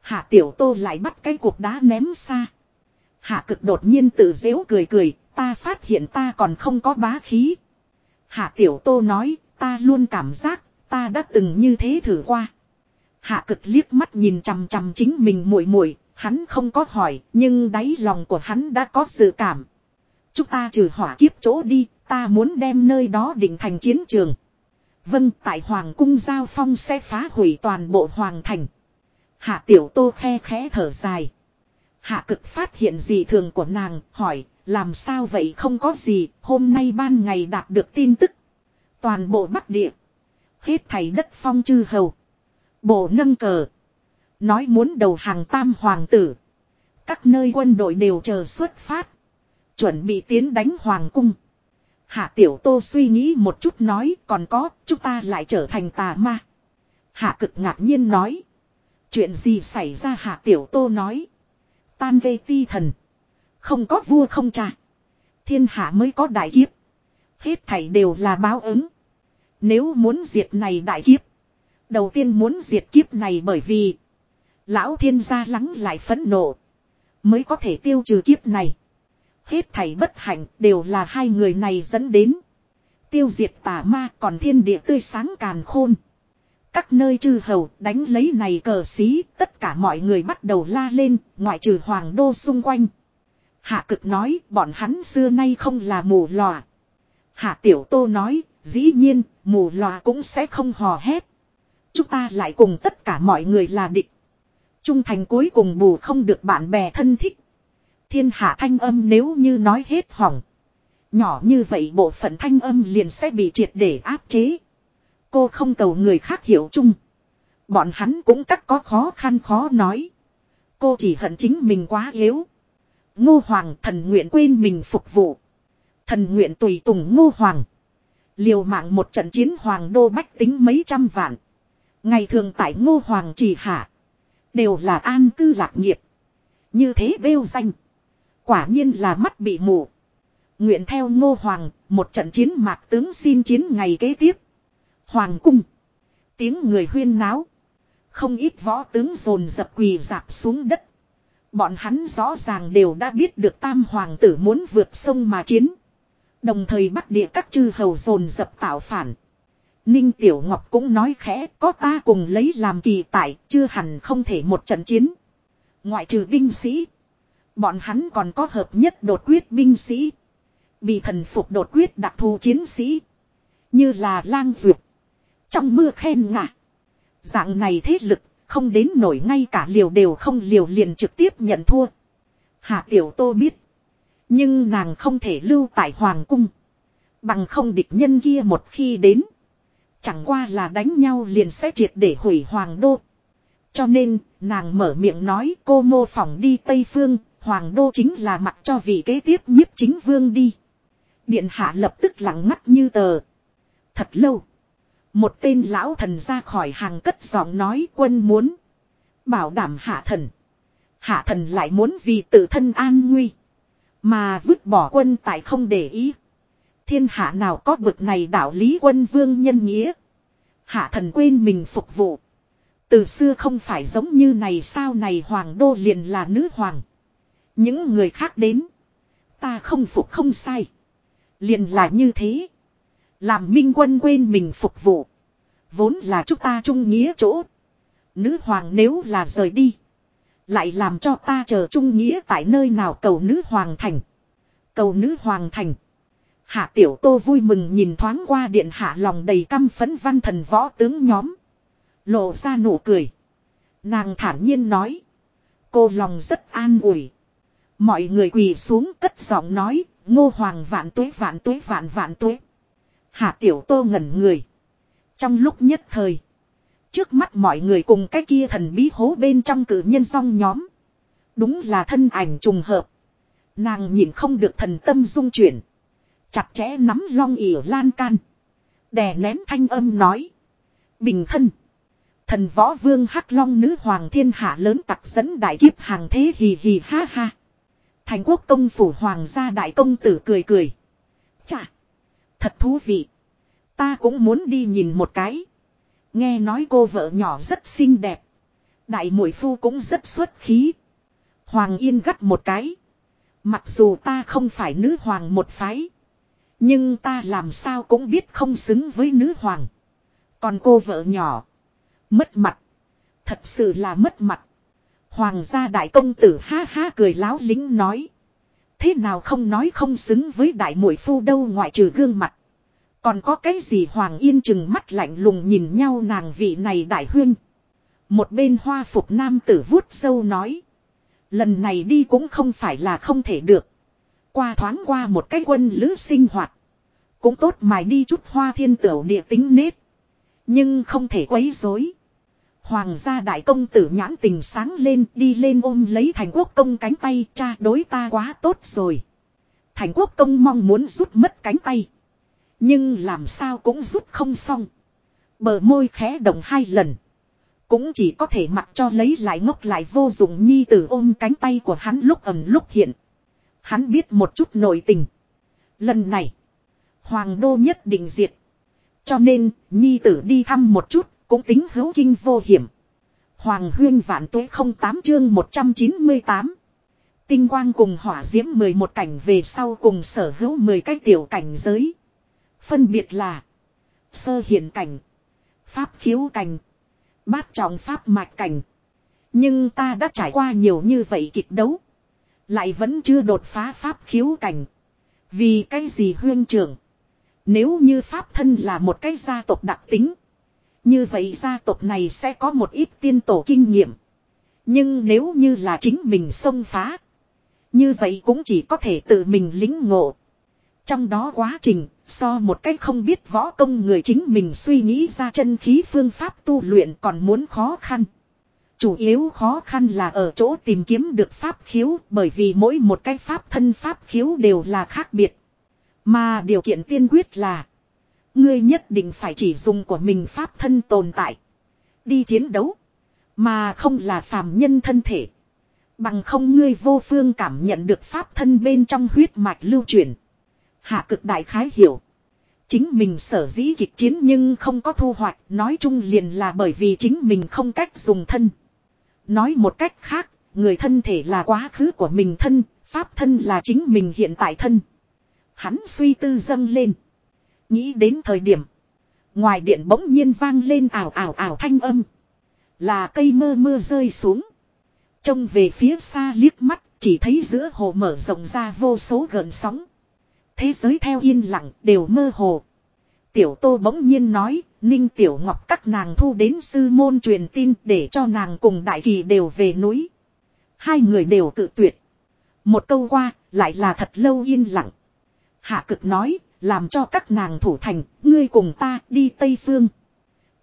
Hạ tiểu tô lại bắt cái cục đá ném xa. Hạ cực đột nhiên tự dễu cười cười, ta phát hiện ta còn không có bá khí. Hạ tiểu tô nói, ta luôn cảm giác, ta đã từng như thế thử qua. Hạ cực liếc mắt nhìn chằm chằm chính mình muội muội, hắn không có hỏi, nhưng đáy lòng của hắn đã có sự cảm. Chúng ta trừ hỏa kiếp chỗ đi, ta muốn đem nơi đó định thành chiến trường. Vâng, tại Hoàng cung Giao Phong sẽ phá hủy toàn bộ Hoàng thành. Hạ tiểu tô khe khẽ thở dài. Hạ cực phát hiện gì thường của nàng, hỏi, làm sao vậy không có gì, hôm nay ban ngày đạt được tin tức. Toàn bộ Bắc Địa. Hết thầy đất phong chư hầu. Bộ nâng cờ. Nói muốn đầu hàng tam hoàng tử. Các nơi quân đội đều chờ xuất phát. Chuẩn bị tiến đánh hoàng cung. Hạ tiểu tô suy nghĩ một chút nói còn có chúng ta lại trở thành tà ma. Hạ cực ngạc nhiên nói. Chuyện gì xảy ra hạ tiểu tô nói. Tan gây ti thần. Không có vua không cha. Thiên hạ mới có đại kiếp. Hết thảy đều là báo ứng. Nếu muốn diệt này đại kiếp. Đầu tiên muốn diệt kiếp này bởi vì. Lão thiên gia lắng lại phẫn nộ. Mới có thể tiêu trừ kiếp này. Hết thảy bất hạnh đều là hai người này dẫn đến. Tiêu diệt tà ma còn thiên địa tươi sáng càn khôn. Các nơi chư hầu đánh lấy này cờ xí, tất cả mọi người bắt đầu la lên, ngoại trừ hoàng đô xung quanh. Hạ cực nói, bọn hắn xưa nay không là mù lòa. Hạ tiểu tô nói, dĩ nhiên, mù lòa cũng sẽ không hò hét. Chúng ta lại cùng tất cả mọi người là địch. Trung thành cuối cùng bù không được bạn bè thân thích. Thiên hạ thanh âm nếu như nói hết hỏng. Nhỏ như vậy bộ phận thanh âm liền sẽ bị triệt để áp chế. Cô không cầu người khác hiểu chung. Bọn hắn cũng cắt có khó khăn khó nói. Cô chỉ hận chính mình quá yếu. Ngô Hoàng thần nguyện quên mình phục vụ. Thần nguyện tùy tùng Ngô Hoàng. Liều mạng một trận chiến Hoàng đô bách tính mấy trăm vạn. Ngày thường tại Ngô Hoàng chỉ hạ. Đều là an cư lạc nghiệp. Như thế bêu danh. Quả nhiên là mắt bị mù. Nguyện theo Ngô Hoàng, một trận chiến mạc tướng xin chiến ngày kế tiếp. Hoàng cung. Tiếng người huyên náo. Không ít võ tướng rồn dập quỳ dạp xuống đất. Bọn hắn rõ ràng đều đã biết được tam hoàng tử muốn vượt sông mà chiến. Đồng thời bắt địa các chư hầu dồn dập tạo phản. Ninh Tiểu Ngọc cũng nói khẽ, có ta cùng lấy làm kỳ tại, chưa hẳn không thể một trận chiến. Ngoại trừ binh sĩ. Bọn hắn còn có hợp nhất đột quyết binh sĩ. Bị thần phục đột quyết đặc thù chiến sĩ. Như là lang duyệt. Trong mưa khen ngạ. Dạng này thế lực không đến nổi ngay cả liều đều không liều liền trực tiếp nhận thua. Hạ Tiểu Tô biết. Nhưng nàng không thể lưu tại Hoàng Cung. Bằng không địch nhân kia một khi đến. Chẳng qua là đánh nhau liền sẽ triệt để hủy Hoàng Đô. Cho nên, nàng mở miệng nói cô mô phỏng đi Tây Phương, Hoàng Đô chính là mặt cho vị kế tiếp nhiếp chính vương đi. Điện hạ lập tức lặng ngắt như tờ. Thật lâu. Một tên lão thần ra khỏi hàng cất giọng nói quân muốn. Bảo đảm hạ thần. Hạ thần lại muốn vì tự thân an nguy. Mà vứt bỏ quân tại không để ý. Thiên hạ nào có bực này đạo lý quân vương nhân nghĩa. Hạ thần quên mình phục vụ. Từ xưa không phải giống như này sao này hoàng đô liền là nữ hoàng. Những người khác đến. Ta không phục không sai. Liền là như thế. Làm minh quân quên mình phục vụ. Vốn là chúng ta trung nghĩa chỗ. Nữ hoàng nếu là rời đi. Lại làm cho ta chờ trung nghĩa tại nơi nào cầu nữ hoàng thành. Cầu nữ hoàng thành. Hạ tiểu tô vui mừng nhìn thoáng qua điện hạ lòng đầy căm phấn văn thần võ tướng nhóm. Lộ ra nụ cười. Nàng thản nhiên nói. Cô lòng rất an ủi. Mọi người quỳ xuống cất giọng nói. Ngô hoàng vạn tuế vạn tuế, vạn vạn tuế. Hạ tiểu tô ngẩn người. Trong lúc nhất thời. Trước mắt mọi người cùng cái kia thần bí hố bên trong cử nhân song nhóm. Đúng là thân ảnh trùng hợp. Nàng nhìn không được thần tâm dung chuyển. Chặt chẽ nắm long ỉa lan can. Đè nén thanh âm nói. Bình thân. Thần võ vương hắc long nữ hoàng thiên hạ lớn tặc dẫn đại kiếp hàng thế hì hì ha ha. Thành quốc công phủ hoàng gia đại công tử cười cười. Chà. Thật thú vị. Ta cũng muốn đi nhìn một cái. Nghe nói cô vợ nhỏ rất xinh đẹp. Đại mũi phu cũng rất xuất khí. Hoàng Yên gắt một cái. Mặc dù ta không phải nữ hoàng một phái. Nhưng ta làm sao cũng biết không xứng với nữ hoàng. Còn cô vợ nhỏ. Mất mặt. Thật sự là mất mặt. Hoàng gia đại công tử ha ha cười láo lính nói. Thế nào không nói không xứng với đại mũi phu đâu ngoại trừ gương mặt. Còn có cái gì Hoàng Yên chừng mắt lạnh lùng nhìn nhau nàng vị này đại huyên. Một bên hoa phục nam tử vuốt sâu nói. Lần này đi cũng không phải là không thể được. Qua thoáng qua một cái quân lữ sinh hoạt. Cũng tốt mài đi chút hoa thiên tửu địa tính nết. Nhưng không thể quấy rối. Hoàng gia đại công tử nhãn tình sáng lên đi lên ôm lấy thành quốc công cánh tay, cha, đối ta quá tốt rồi. Thành quốc công mong muốn rút mất cánh tay. Nhưng làm sao cũng rút không xong. Bờ môi khẽ động hai lần. Cũng chỉ có thể mặc cho lấy lại ngốc lại vô dụng nhi tử ôm cánh tay của hắn lúc ẩm lúc hiện. Hắn biết một chút nội tình. Lần này. Hoàng đô nhất định diệt. Cho nên, nhi tử đi thăm một chút, cũng tính hữu kinh vô hiểm. Hoàng huyên vạn tuế 08 chương 198. Tinh quang cùng hỏa diễm 11 cảnh về sau cùng sở hữu 10 cái tiểu cảnh giới. Phân biệt là Sơ hiển cảnh, Pháp khiếu cảnh, Bát trọng pháp mạch cảnh. Nhưng ta đã trải qua nhiều như vậy kịch đấu, Lại vẫn chưa đột phá pháp khiếu cảnh. Vì cái gì huyên trưởng? Nếu như pháp thân là một cái gia tộc đặc tính, Như vậy gia tộc này sẽ có một ít tiên tổ kinh nghiệm. Nhưng nếu như là chính mình xông phá, như vậy cũng chỉ có thể tự mình lính ngộ. Trong đó quá trình, so một cách không biết võ công người chính mình suy nghĩ ra chân khí phương pháp tu luyện còn muốn khó khăn. Chủ yếu khó khăn là ở chỗ tìm kiếm được pháp khiếu bởi vì mỗi một cái pháp thân pháp khiếu đều là khác biệt. Mà điều kiện tiên quyết là Ngươi nhất định phải chỉ dùng của mình pháp thân tồn tại. Đi chiến đấu. Mà không là phàm nhân thân thể. Bằng không ngươi vô phương cảm nhận được pháp thân bên trong huyết mạch lưu chuyển. Hạ cực đại khái hiểu. Chính mình sở dĩ kịch chiến nhưng không có thu hoạch, nói chung liền là bởi vì chính mình không cách dùng thân. Nói một cách khác, người thân thể là quá khứ của mình thân, pháp thân là chính mình hiện tại thân. Hắn suy tư dâng lên. Nghĩ đến thời điểm. Ngoài điện bỗng nhiên vang lên ảo ảo ảo thanh âm. Là cây mơ mưa rơi xuống. Trông về phía xa liếc mắt, chỉ thấy giữa hồ mở rộng ra vô số gần sóng. Thế giới theo yên lặng, đều mơ hồ. Tiểu Tô bỗng nhiên nói, Ninh Tiểu Ngọc các nàng thu đến sư môn truyền tin để cho nàng cùng Đại Kỳ đều về núi. Hai người đều cự tuyệt. Một câu qua, lại là thật lâu yên lặng. Hạ cực nói, làm cho các nàng thủ thành, ngươi cùng ta đi Tây Phương.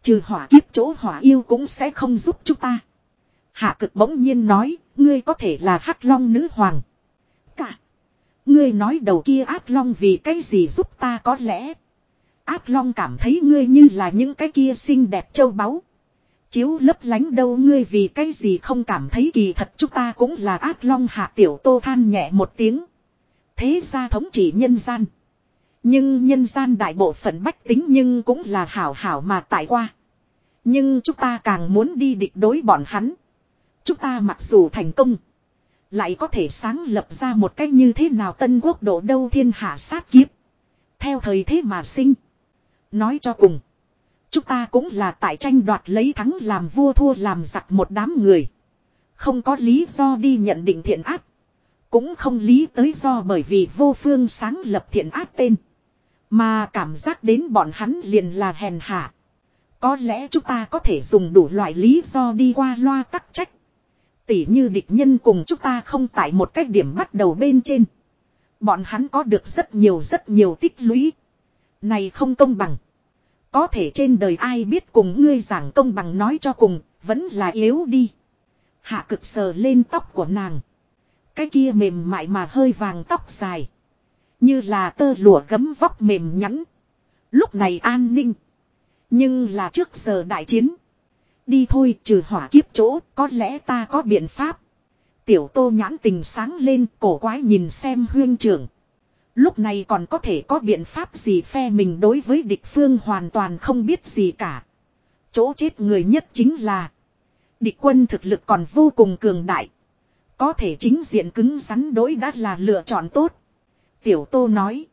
Trừ hỏa kiếp chỗ hỏa yêu cũng sẽ không giúp chúng ta. Hạ cực bỗng nhiên nói, ngươi có thể là hắc long nữ hoàng. Ngươi nói đầu kia ác long vì cái gì giúp ta có lẽ. Ác long cảm thấy ngươi như là những cái kia xinh đẹp châu báu. Chiếu lấp lánh đâu ngươi vì cái gì không cảm thấy kỳ thật chúng ta cũng là ác long hạ tiểu tô than nhẹ một tiếng. Thế ra thống trị nhân gian. Nhưng nhân gian đại bộ phận bách tính nhưng cũng là hảo hảo mà tại qua. Nhưng chúng ta càng muốn đi địch đối bọn hắn. Chúng ta mặc dù thành công. Lại có thể sáng lập ra một cách như thế nào tân quốc độ đâu thiên hạ sát kiếp. Theo thời thế mà sinh. Nói cho cùng. Chúng ta cũng là tại tranh đoạt lấy thắng làm vua thua làm giặc một đám người. Không có lý do đi nhận định thiện ác. Cũng không lý tới do bởi vì vô phương sáng lập thiện ác tên. Mà cảm giác đến bọn hắn liền là hèn hạ. Có lẽ chúng ta có thể dùng đủ loại lý do đi qua loa tắc trách. Tỉ như địch nhân cùng chúng ta không tại một cách điểm bắt đầu bên trên. Bọn hắn có được rất nhiều rất nhiều tích lũy. Này không công bằng. Có thể trên đời ai biết cùng ngươi giảng công bằng nói cho cùng, vẫn là yếu đi. Hạ cực sờ lên tóc của nàng. Cái kia mềm mại mà hơi vàng tóc dài. Như là tơ lụa gấm vóc mềm nhẵn. Lúc này an ninh. Nhưng là trước giờ đại chiến. Đi thôi, trừ hỏa kiếp chỗ, có lẽ ta có biện pháp. Tiểu tô nhãn tình sáng lên, cổ quái nhìn xem huyên trưởng. Lúc này còn có thể có biện pháp gì phe mình đối với địch phương hoàn toàn không biết gì cả. Chỗ chết người nhất chính là. Địch quân thực lực còn vô cùng cường đại. Có thể chính diện cứng rắn đối đã là lựa chọn tốt. Tiểu tô nói.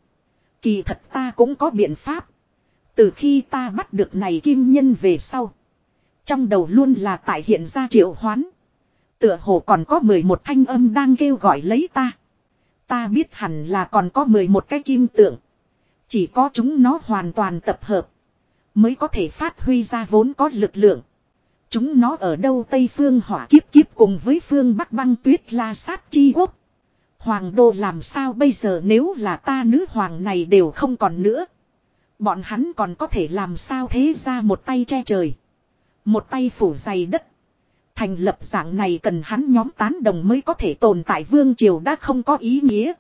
Kỳ thật ta cũng có biện pháp. Từ khi ta bắt được này kim nhân về sau. Trong đầu luôn là tại hiện ra triệu hoán. Tựa hồ còn có 11 thanh âm đang kêu gọi lấy ta. Ta biết hẳn là còn có 11 cái kim tượng. Chỉ có chúng nó hoàn toàn tập hợp. Mới có thể phát huy ra vốn có lực lượng. Chúng nó ở đâu Tây Phương hỏa kiếp kiếp cùng với phương Bắc băng tuyết la sát chi quốc. Hoàng đô làm sao bây giờ nếu là ta nữ hoàng này đều không còn nữa. Bọn hắn còn có thể làm sao thế ra một tay che trời. Một tay phủ dày đất. Thành lập dạng này cần hắn nhóm tán đồng mới có thể tồn tại vương triều đã không có ý nghĩa.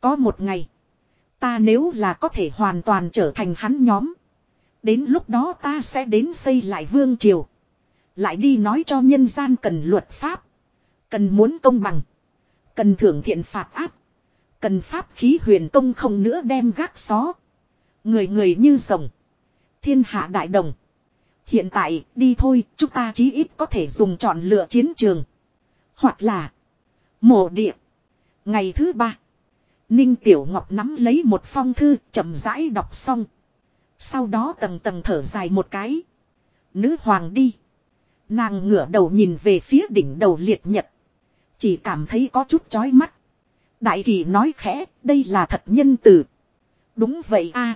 Có một ngày. Ta nếu là có thể hoàn toàn trở thành hắn nhóm. Đến lúc đó ta sẽ đến xây lại vương triều. Lại đi nói cho nhân gian cần luật pháp. Cần muốn công bằng. Cần thưởng thiện phạt áp. Cần pháp khí huyền công không nữa đem gác xó. Người người như rồng. Thiên hạ đại đồng. Hiện tại đi thôi chúng ta chí ít có thể dùng chọn lựa chiến trường. Hoặc là mộ địa. Ngày thứ ba. Ninh Tiểu Ngọc nắm lấy một phong thư chậm rãi đọc xong. Sau đó tầng tầng thở dài một cái. Nữ hoàng đi. Nàng ngửa đầu nhìn về phía đỉnh đầu liệt nhật. Chỉ cảm thấy có chút chói mắt. Đại kỳ nói khẽ, đây là thật nhân từ. Đúng vậy a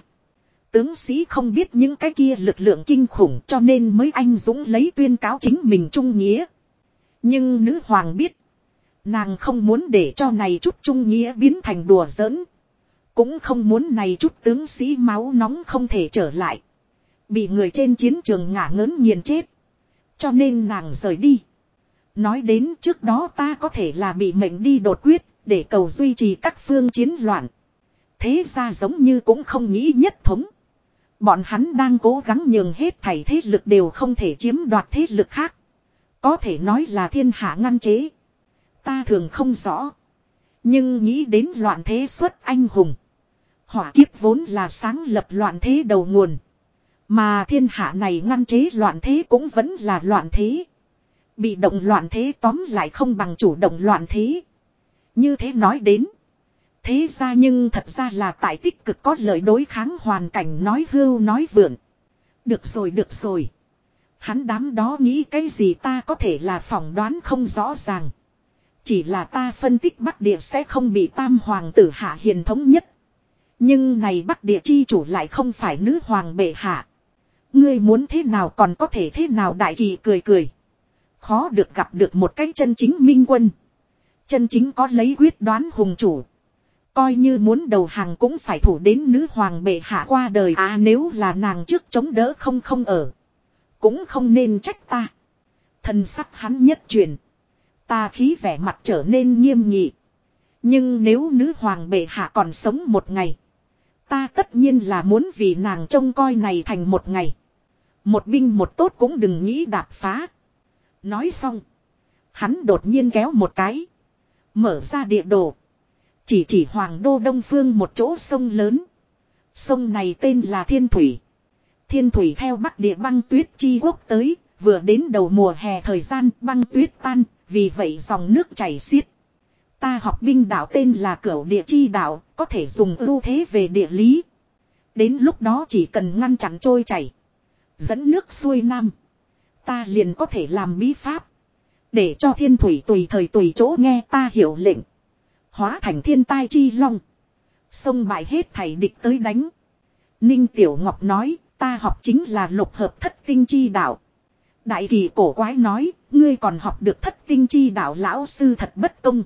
Tướng sĩ không biết những cái kia lực lượng kinh khủng cho nên mới anh dũng lấy tuyên cáo chính mình trung nghĩa. Nhưng nữ hoàng biết. Nàng không muốn để cho này chút trung nghĩa biến thành đùa giỡn. Cũng không muốn này chút tướng sĩ máu nóng không thể trở lại. Bị người trên chiến trường ngả ngớn nghiền chết. Cho nên nàng rời đi. Nói đến trước đó ta có thể là bị mệnh đi đột quyết, để cầu duy trì các phương chiến loạn. Thế ra giống như cũng không nghĩ nhất thống. Bọn hắn đang cố gắng nhường hết thảy thế lực đều không thể chiếm đoạt thế lực khác. Có thể nói là thiên hạ ngăn chế. Ta thường không rõ. Nhưng nghĩ đến loạn thế xuất anh hùng. Hỏa kiếp vốn là sáng lập loạn thế đầu nguồn. Mà thiên hạ này ngăn chế loạn thế cũng vẫn là loạn thế. Bị động loạn thế tóm lại không bằng chủ động loạn thế. Như thế nói đến. Thế ra nhưng thật ra là tại tích cực có lợi đối kháng hoàn cảnh nói hưu nói vượn. Được rồi được rồi. Hắn đám đó nghĩ cái gì ta có thể là phỏng đoán không rõ ràng. Chỉ là ta phân tích Bắc Địa sẽ không bị tam hoàng tử hạ hiền thống nhất. Nhưng này Bắc Địa chi chủ lại không phải nữ hoàng bệ hạ. Ngươi muốn thế nào còn có thể thế nào đại kỳ cười cười. Khó được gặp được một cái chân chính minh quân. Chân chính có lấy quyết đoán hùng chủ. Coi như muốn đầu hàng cũng phải thủ đến nữ hoàng bệ hạ qua đời à nếu là nàng trước chống đỡ không không ở. Cũng không nên trách ta. Thân sắc hắn nhất truyền. Ta khí vẻ mặt trở nên nghiêm nghị. Nhưng nếu nữ hoàng bệ hạ còn sống một ngày. Ta tất nhiên là muốn vì nàng trông coi này thành một ngày. Một binh một tốt cũng đừng nghĩ đạp phá. Nói xong. Hắn đột nhiên kéo một cái. Mở ra địa đồ. Chỉ chỉ hoàng đô đông phương một chỗ sông lớn. Sông này tên là Thiên Thủy. Thiên Thủy theo bắc địa băng tuyết chi quốc tới, vừa đến đầu mùa hè thời gian băng tuyết tan, vì vậy dòng nước chảy xiết. Ta học binh đảo tên là cửu địa chi đảo, có thể dùng ưu thế về địa lý. Đến lúc đó chỉ cần ngăn chặn trôi chảy. Dẫn nước xuôi nam. Ta liền có thể làm bí pháp. Để cho thiên thủy tùy thời tùy chỗ nghe ta hiểu lệnh. Hóa thành thiên tai chi long. Xông bại hết thảy địch tới đánh. Ninh Tiểu Ngọc nói, ta học chính là lục hợp thất tinh chi đạo. Đại kỳ cổ quái nói, ngươi còn học được thất tinh chi đạo lão sư thật bất công.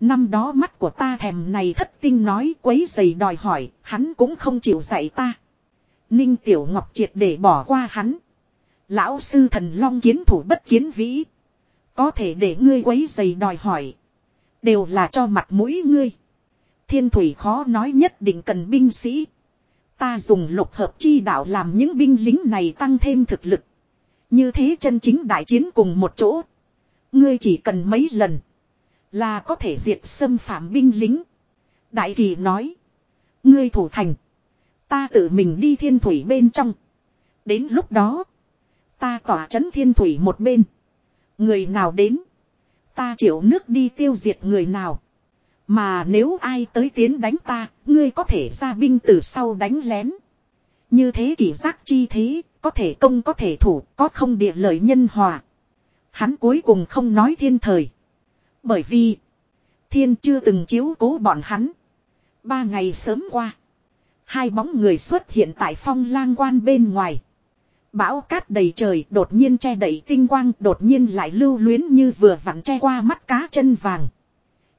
Năm đó mắt của ta thèm này thất tinh nói quấy giày đòi hỏi, hắn cũng không chịu dạy ta. Ninh Tiểu Ngọc triệt để bỏ qua hắn. Lão sư thần long kiến thủ bất kiến vĩ. Có thể để ngươi quấy giày đòi hỏi. Đều là cho mặt mũi ngươi. Thiên thủy khó nói nhất định cần binh sĩ. Ta dùng lục hợp chi đạo làm những binh lính này tăng thêm thực lực. Như thế chân chính đại chiến cùng một chỗ. Ngươi chỉ cần mấy lần. Là có thể diệt xâm phạm binh lính. Đại kỳ nói. Ngươi thủ thành. Ta tự mình đi thiên thủy bên trong. Đến lúc đó. Ta tỏa chấn thiên thủy một bên. Người nào đến. Ta chịu nước đi tiêu diệt người nào. Mà nếu ai tới tiến đánh ta, ngươi có thể ra binh từ sau đánh lén. Như thế kỷ giác chi thế, có thể công có thể thủ, có không địa lợi nhân hòa. Hắn cuối cùng không nói thiên thời. Bởi vì, thiên chưa từng chiếu cố bọn hắn. Ba ngày sớm qua, hai bóng người xuất hiện tại phong lang quan bên ngoài. Bão cát đầy trời đột nhiên che đẩy tinh quang đột nhiên lại lưu luyến như vừa vặn che qua mắt cá chân vàng.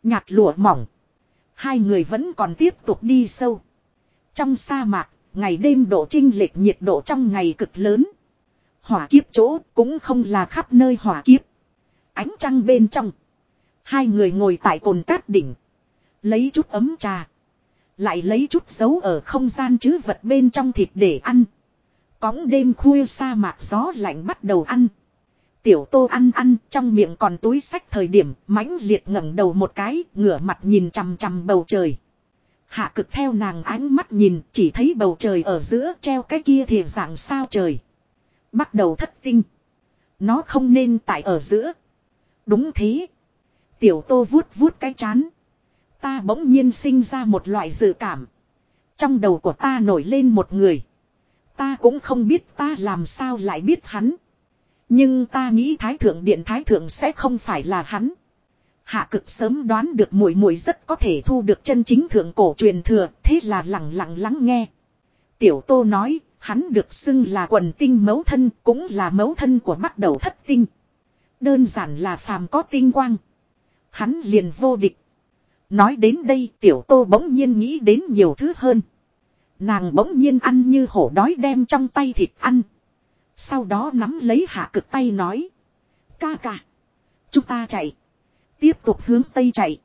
Nhạt lụa mỏng. Hai người vẫn còn tiếp tục đi sâu. Trong sa mạc, ngày đêm độ trinh lệch nhiệt độ trong ngày cực lớn. Hỏa kiếp chỗ cũng không là khắp nơi hỏa kiếp. Ánh trăng bên trong. Hai người ngồi tại cồn cát đỉnh. Lấy chút ấm trà. Lại lấy chút dấu ở không gian chứ vật bên trong thịt để ăn. Cóng đêm khuya sa mạc gió lạnh bắt đầu ăn. Tiểu tô ăn ăn, trong miệng còn túi sách thời điểm, mãnh liệt ngẩng đầu một cái, ngửa mặt nhìn chằm chằm bầu trời. Hạ cực theo nàng ánh mắt nhìn, chỉ thấy bầu trời ở giữa treo cái kia thì dạng sao trời. Bắt đầu thất tinh. Nó không nên tại ở giữa. Đúng thế. Tiểu tô vuốt vuốt cái chán. Ta bỗng nhiên sinh ra một loại dự cảm. Trong đầu của ta nổi lên một người. Ta cũng không biết ta làm sao lại biết hắn. Nhưng ta nghĩ Thái Thượng Điện Thái Thượng sẽ không phải là hắn. Hạ cực sớm đoán được mùi mùi rất có thể thu được chân chính thượng cổ truyền thừa, thế là lặng lặng lắng nghe. Tiểu Tô nói, hắn được xưng là quần tinh mấu thân, cũng là mấu thân của bắt đầu thất tinh. Đơn giản là phàm có tinh quang. Hắn liền vô địch. Nói đến đây tiểu tô bỗng nhiên nghĩ đến nhiều thứ hơn. Nàng bỗng nhiên ăn như hổ đói đem trong tay thịt ăn. Sau đó nắm lấy hạ cực tay nói. Ca ca. Chúng ta chạy. Tiếp tục hướng tây chạy.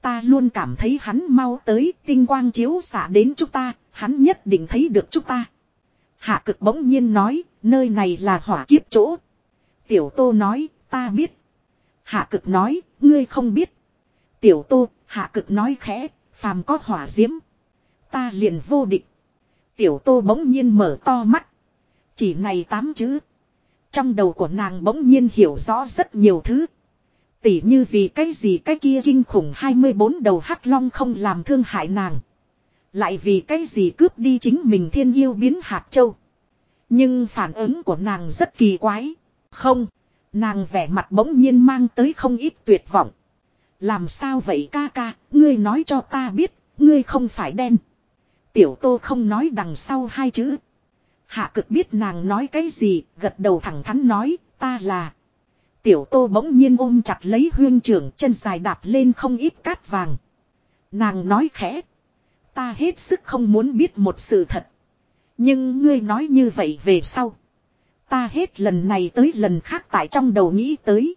Ta luôn cảm thấy hắn mau tới, tinh quang chiếu xả đến chúng ta. Hắn nhất định thấy được chúng ta. Hạ cực bỗng nhiên nói. Nơi này là hỏa kiếp chỗ. Tiểu tô nói. Ta biết. Hạ cực nói. Ngươi không biết. Tiểu tô. Hạ cực nói khẽ. Phàm có hỏa diễm. Ta liền vô địch. Tiểu tô bỗng nhiên mở to mắt. Chỉ này tám chữ. Trong đầu của nàng bỗng nhiên hiểu rõ rất nhiều thứ. Tỉ như vì cái gì cái kia kinh khủng 24 đầu hắc long không làm thương hại nàng. Lại vì cái gì cướp đi chính mình thiên yêu biến hạt châu. Nhưng phản ứng của nàng rất kỳ quái. Không, nàng vẻ mặt bỗng nhiên mang tới không ít tuyệt vọng. Làm sao vậy ca ca, ngươi nói cho ta biết, ngươi không phải đen. Tiểu tô không nói đằng sau hai chữ. Hạ cực biết nàng nói cái gì, gật đầu thẳng thắn nói, ta là. Tiểu tô bỗng nhiên ôm chặt lấy huyên trưởng chân dài đạp lên không ít cát vàng. Nàng nói khẽ. Ta hết sức không muốn biết một sự thật. Nhưng ngươi nói như vậy về sau. Ta hết lần này tới lần khác tại trong đầu nghĩ tới.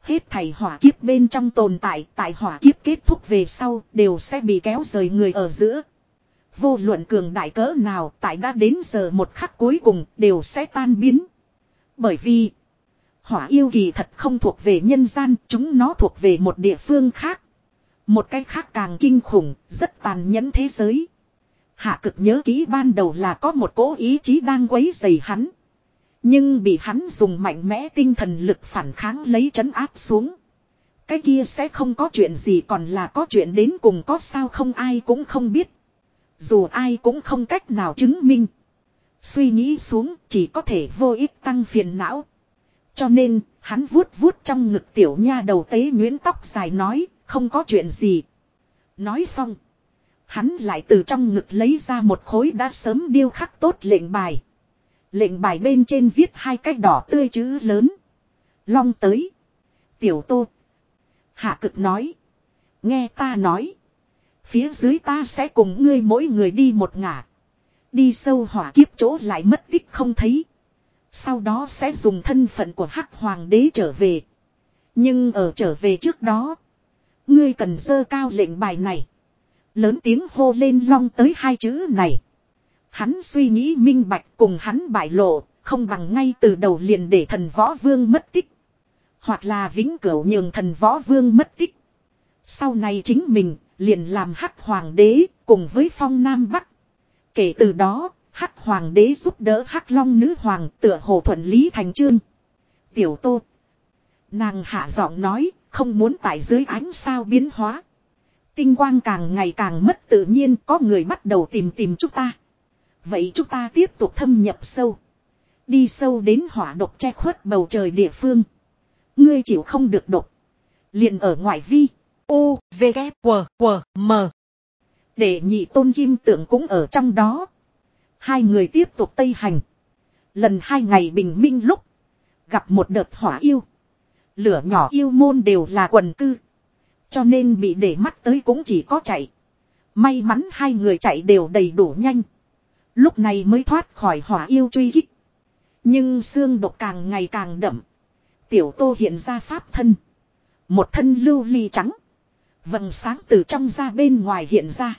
Hết thầy hỏa kiếp bên trong tồn tại tại hỏa kiếp kết thúc về sau đều sẽ bị kéo rời người ở giữa. Vô luận cường đại cỡ nào tại đã đến giờ một khắc cuối cùng đều sẽ tan biến. Bởi vì hỏa yêu kỳ thật không thuộc về nhân gian, chúng nó thuộc về một địa phương khác. Một cái khác càng kinh khủng, rất tàn nhẫn thế giới. Hạ cực nhớ kỹ ban đầu là có một cố ý chí đang quấy dày hắn. Nhưng bị hắn dùng mạnh mẽ tinh thần lực phản kháng lấy trấn áp xuống. Cái kia sẽ không có chuyện gì còn là có chuyện đến cùng có sao không ai cũng không biết. Dù ai cũng không cách nào chứng minh. Suy nghĩ xuống chỉ có thể vô ích tăng phiền não. Cho nên, hắn vuốt vuốt trong ngực tiểu nha đầu tế nguyễn tóc dài nói, không có chuyện gì. Nói xong. Hắn lại từ trong ngực lấy ra một khối đã sớm điêu khắc tốt lệnh bài. Lệnh bài bên trên viết hai cái đỏ tươi chữ lớn. Long tới. Tiểu tô. Hạ cực nói. Nghe ta nói. Phía dưới ta sẽ cùng ngươi mỗi người đi một ngả. Đi sâu hỏa kiếp chỗ lại mất tích không thấy. Sau đó sẽ dùng thân phận của hắc hoàng đế trở về. Nhưng ở trở về trước đó. Ngươi cần dơ cao lệnh bài này. Lớn tiếng hô lên long tới hai chữ này. Hắn suy nghĩ minh bạch cùng hắn bại lộ, không bằng ngay từ đầu liền để thần võ vương mất tích. Hoặc là vĩnh cửu nhường thần võ vương mất tích. Sau này chính mình liền làm hắc hoàng đế cùng với phong nam bắc. Kể từ đó, hắc hoàng đế giúp đỡ hắc long nữ hoàng tựa hồ thuận lý thành trương. Tiểu tô. Nàng hạ giọng nói, không muốn tại dưới ánh sao biến hóa. Tinh quang càng ngày càng mất tự nhiên có người bắt đầu tìm tìm chúng ta. Vậy chúng ta tiếp tục thâm nhập sâu. Đi sâu đến hỏa độc che khuất bầu trời địa phương. Ngươi chịu không được độc. liền ở ngoại vi. U, V, K, W, W, M. Để nhị tôn kim tượng cũng ở trong đó. Hai người tiếp tục tây hành. Lần hai ngày bình minh lúc. Gặp một đợt hỏa yêu. Lửa nhỏ yêu môn đều là quần cư. Cho nên bị để mắt tới cũng chỉ có chạy. May mắn hai người chạy đều đầy đủ nhanh. Lúc này mới thoát khỏi hỏa yêu truy kích. Nhưng xương độc càng ngày càng đậm. Tiểu tô hiện ra pháp thân. Một thân lưu ly trắng. Vầng sáng từ trong ra bên ngoài hiện ra.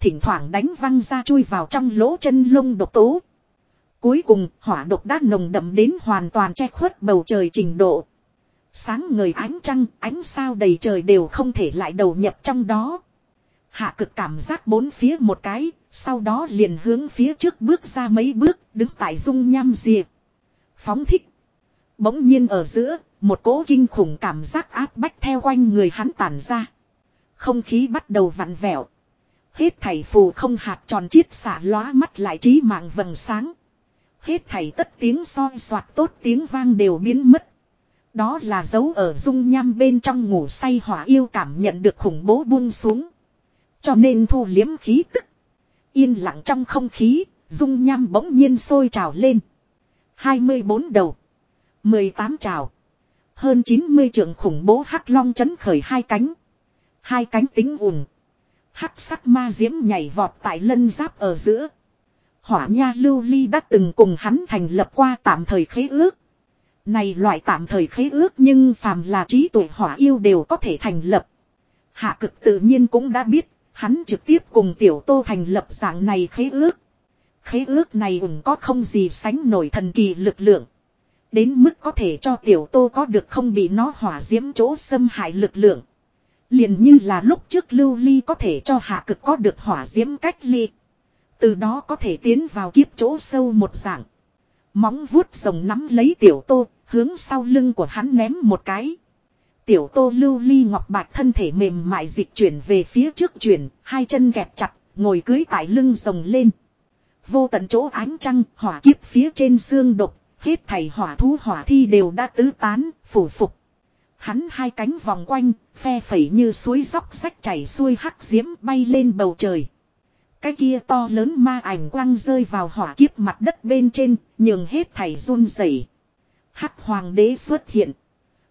Thỉnh thoảng đánh văng ra chui vào trong lỗ chân lông độc tố. Cuối cùng hỏa độc đã nồng đậm đến hoàn toàn che khuất bầu trời trình độ. Sáng người ánh trăng, ánh sao đầy trời đều không thể lại đầu nhập trong đó. Hạ cực cảm giác bốn phía một cái, sau đó liền hướng phía trước bước ra mấy bước, đứng tại dung nham diệp. Phóng thích. Bỗng nhiên ở giữa, một cỗ kinh khủng cảm giác áp bách theo quanh người hắn tản ra. Không khí bắt đầu vặn vẹo. Hết thảy phù không hạt tròn chiết xả lóa mắt lại trí mạng vầng sáng. Hết thảy tất tiếng soi soạt tốt tiếng vang đều biến mất. Đó là dấu ở dung nham bên trong ngủ say hỏa yêu cảm nhận được khủng bố buông xuống. Cho nên thu liếm khí tức. Yên lặng trong không khí, dung nham bỗng nhiên sôi trào lên. 24 đầu. 18 trào. Hơn 90 trưởng khủng bố hắc long chấn khởi hai cánh. Hai cánh tính ùn. Hắc sắc ma diễm nhảy vọt tại lân giáp ở giữa. Hỏa nha lưu ly đã từng cùng hắn thành lập qua tạm thời khế ước. Này loại tạm thời khế ước nhưng phàm là trí tuệ hỏa yêu đều có thể thành lập. Hạ cực tự nhiên cũng đã biết, hắn trực tiếp cùng tiểu tô thành lập dạng này khế ước. Khế ước này cũng có không gì sánh nổi thần kỳ lực lượng. Đến mức có thể cho tiểu tô có được không bị nó hỏa diễm chỗ xâm hại lực lượng liền như là lúc trước lưu ly có thể cho hạ cực có được hỏa diễm cách ly. Từ đó có thể tiến vào kiếp chỗ sâu một dạng. Móng vuốt rồng nắm lấy tiểu tô, hướng sau lưng của hắn ném một cái. Tiểu tô lưu ly ngọc bạch thân thể mềm mại dịch chuyển về phía trước chuyển, hai chân kẹp chặt, ngồi cưới tại lưng rồng lên. Vô tận chỗ ánh trăng, hỏa kiếp phía trên xương độc, hết thảy hỏa thú hỏa thi đều đã tứ tán, phủ phục. Hắn hai cánh vòng quanh, phe phẩy như suối dốc sách chảy xuôi hắc diễm bay lên bầu trời. Cái kia to lớn ma ảnh quăng rơi vào hỏa kiếp mặt đất bên trên, nhường hết thảy run rẩy. Hắc hoàng đế xuất hiện.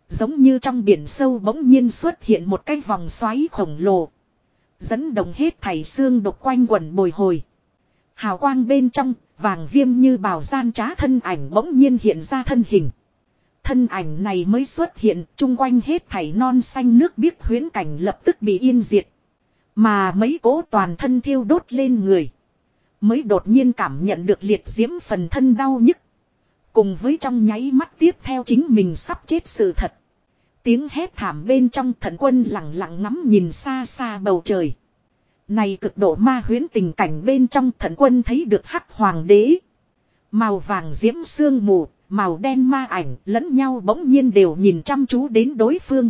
Giống như trong biển sâu bỗng nhiên xuất hiện một cái vòng xoáy khổng lồ. Dẫn động hết thảy xương độc quanh quẩn bồi hồi. Hào quang bên trong, vàng viêm như bào gian trá thân ảnh bỗng nhiên hiện ra thân hình. Thân ảnh này mới xuất hiện, chung quanh hết thảy non xanh nước biếc huyến cảnh lập tức bị yên diệt. Mà mấy cố toàn thân thiêu đốt lên người. Mới đột nhiên cảm nhận được liệt diễm phần thân đau nhức. Cùng với trong nháy mắt tiếp theo chính mình sắp chết sự thật. Tiếng hét thảm bên trong thần quân lặng lặng ngắm nhìn xa xa bầu trời. Này cực độ ma huyến tình cảnh bên trong thần quân thấy được hắc hoàng đế. Màu vàng diễm sương mù, màu đen ma ảnh lẫn nhau bỗng nhiên đều nhìn chăm chú đến đối phương.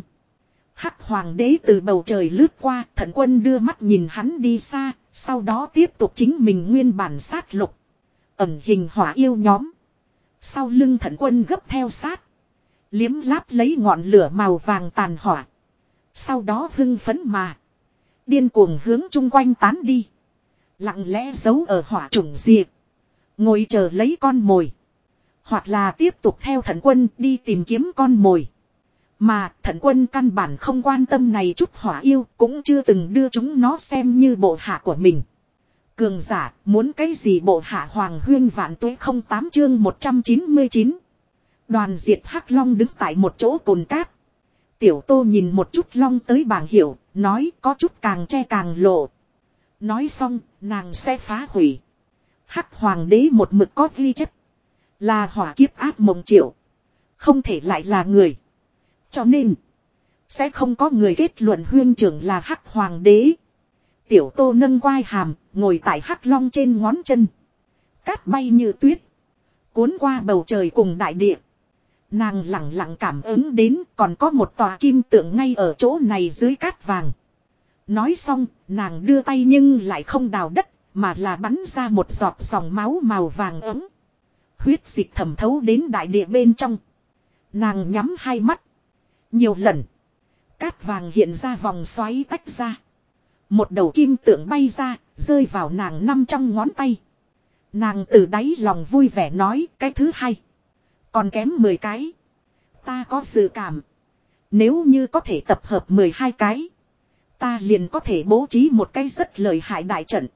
Hắc hoàng đế từ bầu trời lướt qua, thần quân đưa mắt nhìn hắn đi xa, sau đó tiếp tục chính mình nguyên bản sát lục. Ẩm hình hỏa yêu nhóm. Sau lưng thần quân gấp theo sát. Liếm láp lấy ngọn lửa màu vàng tàn hỏa. Sau đó hưng phấn mà. Điên cuồng hướng chung quanh tán đi. Lặng lẽ giấu ở hỏa trùng diệt. Ngồi chờ lấy con mồi. Hoặc là tiếp tục theo thần quân đi tìm kiếm con mồi. Mà thần quân căn bản không quan tâm này chút hỏa yêu cũng chưa từng đưa chúng nó xem như bộ hạ của mình. Cường giả muốn cái gì bộ hạ hoàng huyên vạn tuế không tám chương 199. Đoàn diệt hắc long đứng tại một chỗ cồn cát. Tiểu tô nhìn một chút long tới bảng hiểu, nói có chút càng che càng lộ. Nói xong, nàng sẽ phá hủy. Hắc hoàng đế một mực có ghi chất. Là hỏa kiếp áp mộng triệu. Không thể lại là người. Cho nên, sẽ không có người kết luận huyên trưởng là hắc hoàng đế. Tiểu tô nâng quai hàm, ngồi tại hắc long trên ngón chân. Cát bay như tuyết. Cuốn qua bầu trời cùng đại địa. Nàng lặng lặng cảm ứng đến còn có một tòa kim tượng ngay ở chỗ này dưới cát vàng. Nói xong, nàng đưa tay nhưng lại không đào đất, mà là bắn ra một giọt dòng máu màu vàng ấm. Huyết dịch thẩm thấu đến đại địa bên trong. Nàng nhắm hai mắt. Nhiều lần. Cát vàng hiện ra vòng xoáy tách ra. Một đầu kim tượng bay ra, rơi vào nàng năm trong ngón tay. Nàng từ đáy lòng vui vẻ nói cái thứ hai. Còn kém 10 cái. Ta có dự cảm. Nếu như có thể tập hợp 12 cái. Ta liền có thể bố trí một cái rất lợi hại đại trận.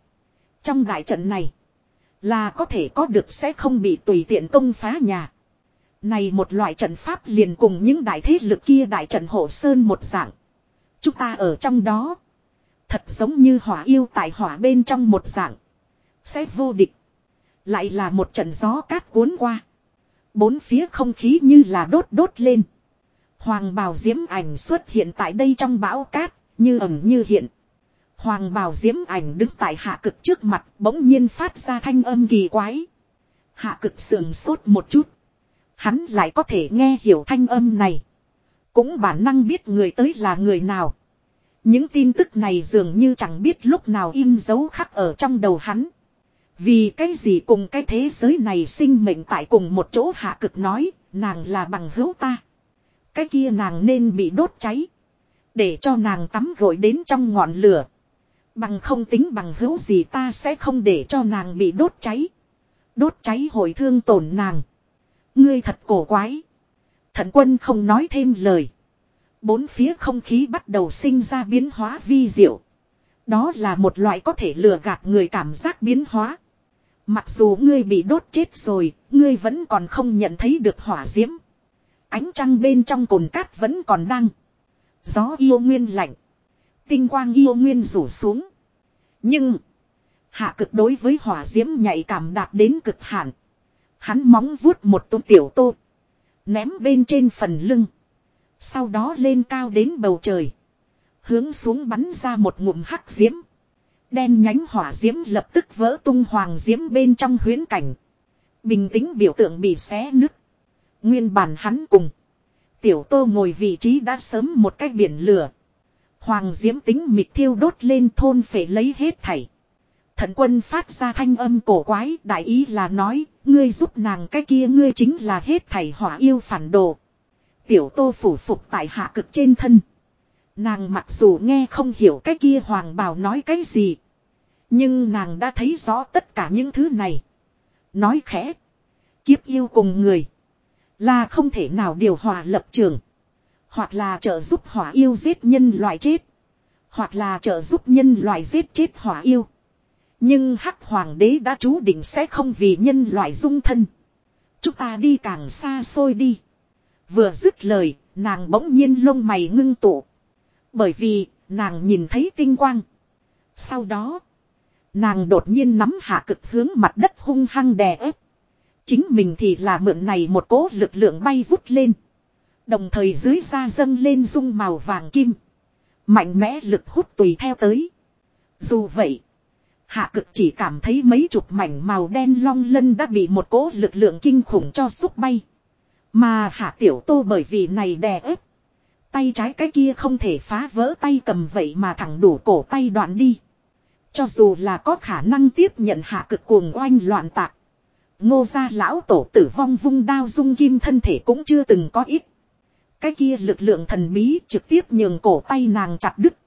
Trong đại trận này. Là có thể có được sẽ không bị tùy tiện công phá nhà. Này một loại trận pháp liền cùng những đại thế lực kia đại trận hộ sơn một dạng. Chúng ta ở trong đó. Thật giống như hỏa yêu tại hỏa bên trong một dạng. Sẽ vô địch. Lại là một trận gió cát cuốn qua. Bốn phía không khí như là đốt đốt lên. Hoàng bào diễm ảnh xuất hiện tại đây trong bão cát, như ẩn như hiện. Hoàng bào diễm ảnh đứng tại hạ cực trước mặt bỗng nhiên phát ra thanh âm kỳ quái. Hạ cực sườn sốt một chút. Hắn lại có thể nghe hiểu thanh âm này. Cũng bản năng biết người tới là người nào. Những tin tức này dường như chẳng biết lúc nào in dấu khắc ở trong đầu hắn. Vì cái gì cùng cái thế giới này sinh mệnh tại cùng một chỗ hạ cực nói, nàng là bằng hữu ta. Cái kia nàng nên bị đốt cháy. Để cho nàng tắm gội đến trong ngọn lửa. Bằng không tính bằng hữu gì ta sẽ không để cho nàng bị đốt cháy. Đốt cháy hồi thương tổn nàng. Ngươi thật cổ quái. Thận quân không nói thêm lời. Bốn phía không khí bắt đầu sinh ra biến hóa vi diệu. Đó là một loại có thể lừa gạt người cảm giác biến hóa. Mặc dù ngươi bị đốt chết rồi, ngươi vẫn còn không nhận thấy được hỏa diễm. Ánh trăng bên trong cồn cát vẫn còn đang. Gió yêu nguyên lạnh. Tinh quang yêu nguyên rủ xuống. Nhưng. Hạ cực đối với hỏa diễm nhạy cảm đạt đến cực hạn. Hắn móng vuốt một tôm tiểu tô. Ném bên trên phần lưng. Sau đó lên cao đến bầu trời. Hướng xuống bắn ra một ngụm hắc diễm. Đen nhánh hỏa diễm lập tức vỡ tung hoàng diễm bên trong huyến cảnh. Bình tĩnh biểu tượng bị xé nứt. Nguyên bản hắn cùng. Tiểu tô ngồi vị trí đã sớm một cách biển lửa. Hoàng diễm tính mịt thiêu đốt lên thôn phải lấy hết thảy. Thần quân phát ra thanh âm cổ quái, đại ý là nói, ngươi giúp nàng cái kia ngươi chính là hết thảy hỏa yêu phản đồ. Tiểu tô phủ phục tại hạ cực trên thân. Nàng mặc dù nghe không hiểu cái kia hoàng bào nói cái gì. Nhưng nàng đã thấy rõ tất cả những thứ này. Nói khẽ. Kiếp yêu cùng người. Là không thể nào điều hòa lập trường. Hoặc là trợ giúp hỏa yêu giết nhân loại chết. Hoặc là trợ giúp nhân loại giết chết hỏa yêu. Nhưng hắc hoàng đế đã chú định sẽ không vì nhân loại dung thân. Chúng ta đi càng xa xôi đi. Vừa dứt lời, nàng bỗng nhiên lông mày ngưng tụ. Bởi vì, nàng nhìn thấy tinh quang. Sau đó, nàng đột nhiên nắm hạ cực hướng mặt đất hung hăng đè ép. Chính mình thì là mượn này một cố lực lượng bay vút lên. Đồng thời dưới da dâng lên dung màu vàng kim. Mạnh mẽ lực hút tùy theo tới. Dù vậy, hạ cực chỉ cảm thấy mấy chục mảnh màu đen long lân đã bị một cố lực lượng kinh khủng cho xúc bay. Mà hạ tiểu tô bởi vì này đè ép. Tay trái cái kia không thể phá vỡ tay cầm vậy mà thẳng đủ cổ tay đoạn đi. Cho dù là có khả năng tiếp nhận hạ cực cuồng oanh loạn tạc. Ngô gia lão tổ tử vong vung đao dung kim thân thể cũng chưa từng có ít. Cái kia lực lượng thần bí trực tiếp nhường cổ tay nàng chặt đứt.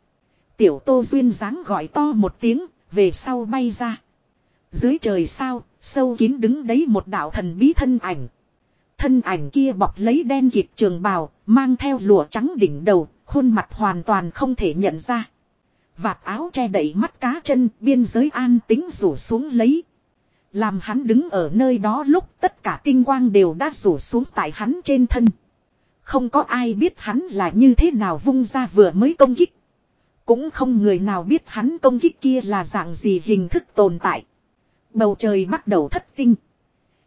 Tiểu tô duyên dáng gọi to một tiếng, về sau bay ra. Dưới trời sao, sâu kín đứng đấy một đạo thần bí thân ảnh. Thân ảnh kia bọc lấy đen kịp trường bào, mang theo lụa trắng đỉnh đầu, khuôn mặt hoàn toàn không thể nhận ra. Vạt áo che đậy mắt cá chân, biên giới an tính rủ xuống lấy. Làm hắn đứng ở nơi đó lúc tất cả tinh quang đều đã rủ xuống tại hắn trên thân. Không có ai biết hắn là như thế nào vung ra vừa mới công kích. Cũng không người nào biết hắn công kích kia là dạng gì hình thức tồn tại. Bầu trời bắt đầu thất tinh.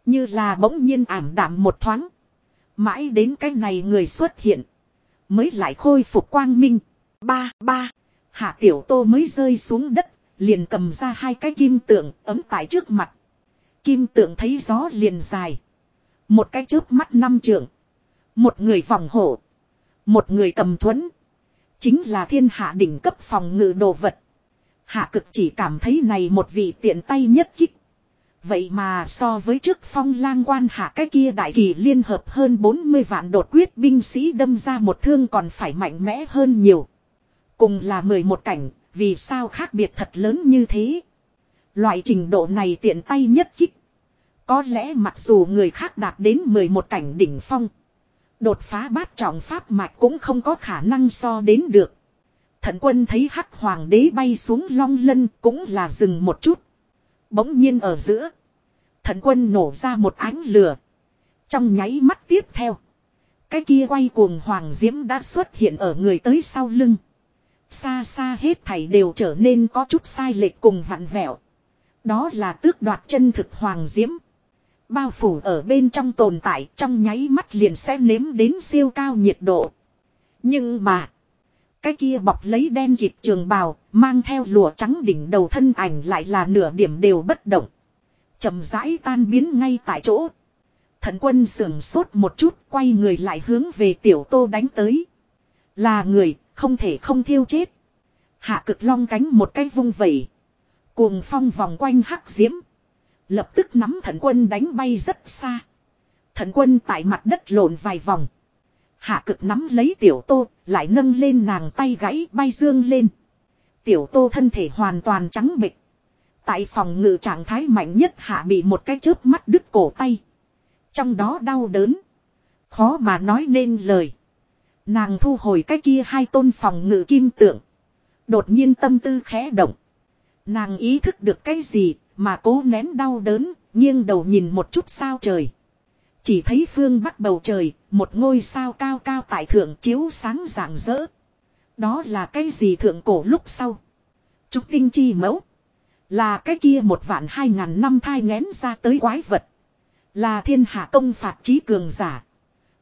Như là bỗng nhiên ảm đạm một thoáng. Mãi đến cái này người xuất hiện. Mới lại khôi phục quang minh. Ba, ba. Hạ tiểu tô mới rơi xuống đất. Liền cầm ra hai cái kim tượng ấm tại trước mặt. Kim tượng thấy gió liền dài. Một cái chớp mắt năm trượng. Một người phòng hộ. Một người cầm thuẫn. Chính là thiên hạ đỉnh cấp phòng ngự đồ vật. Hạ cực chỉ cảm thấy này một vị tiện tay nhất kích. Vậy mà so với trước phong lang quan hạ cái kia đại kỳ liên hợp hơn 40 vạn đột quyết binh sĩ đâm ra một thương còn phải mạnh mẽ hơn nhiều. Cùng là 11 cảnh, vì sao khác biệt thật lớn như thế. Loại trình độ này tiện tay nhất kích. Có lẽ mặc dù người khác đạt đến 11 cảnh đỉnh phong. Đột phá bát trọng pháp mạch cũng không có khả năng so đến được. Thận quân thấy hắc hoàng đế bay xuống long lân cũng là dừng một chút. Bỗng nhiên ở giữa. Thận quân nổ ra một ánh lửa. Trong nháy mắt tiếp theo. Cái kia quay cuồng hoàng diễm đã xuất hiện ở người tới sau lưng. Xa xa hết thảy đều trở nên có chút sai lệch cùng vặn vẹo. Đó là tước đoạt chân thực hoàng diễm. Bao phủ ở bên trong tồn tại trong nháy mắt liền sẽ nếm đến siêu cao nhiệt độ. Nhưng mà. Cái kia bọc lấy đen kịt trường bào, mang theo lụa trắng đỉnh đầu thân ảnh lại là nửa điểm đều bất động. chậm rãi tan biến ngay tại chỗ. Thần quân sưởng sốt một chút, quay người lại hướng về tiểu tô đánh tới. Là người, không thể không thiêu chết. Hạ cực long cánh một cái vung vẩy. Cuồng phong vòng quanh hắc diễm. Lập tức nắm thần quân đánh bay rất xa. Thần quân tại mặt đất lộn vài vòng. Hạ cực nắm lấy tiểu tô, lại nâng lên nàng tay gãy bay dương lên. Tiểu tô thân thể hoàn toàn trắng bịch. Tại phòng ngự trạng thái mạnh nhất hạ bị một cái chớp mắt đứt cổ tay. Trong đó đau đớn. Khó mà nói nên lời. Nàng thu hồi cái kia hai tôn phòng ngự kim tượng. Đột nhiên tâm tư khẽ động. Nàng ý thức được cái gì mà cố nén đau đớn, nghiêng đầu nhìn một chút sao trời. Chỉ thấy phương bắc bầu trời, một ngôi sao cao cao tại thượng chiếu sáng rạng rỡ. Đó là cái gì thượng cổ lúc sau. Trúc tinh chi mẫu. Là cái kia một vạn hai ngàn năm thai ngén ra tới quái vật. Là thiên hạ công phạt trí cường giả.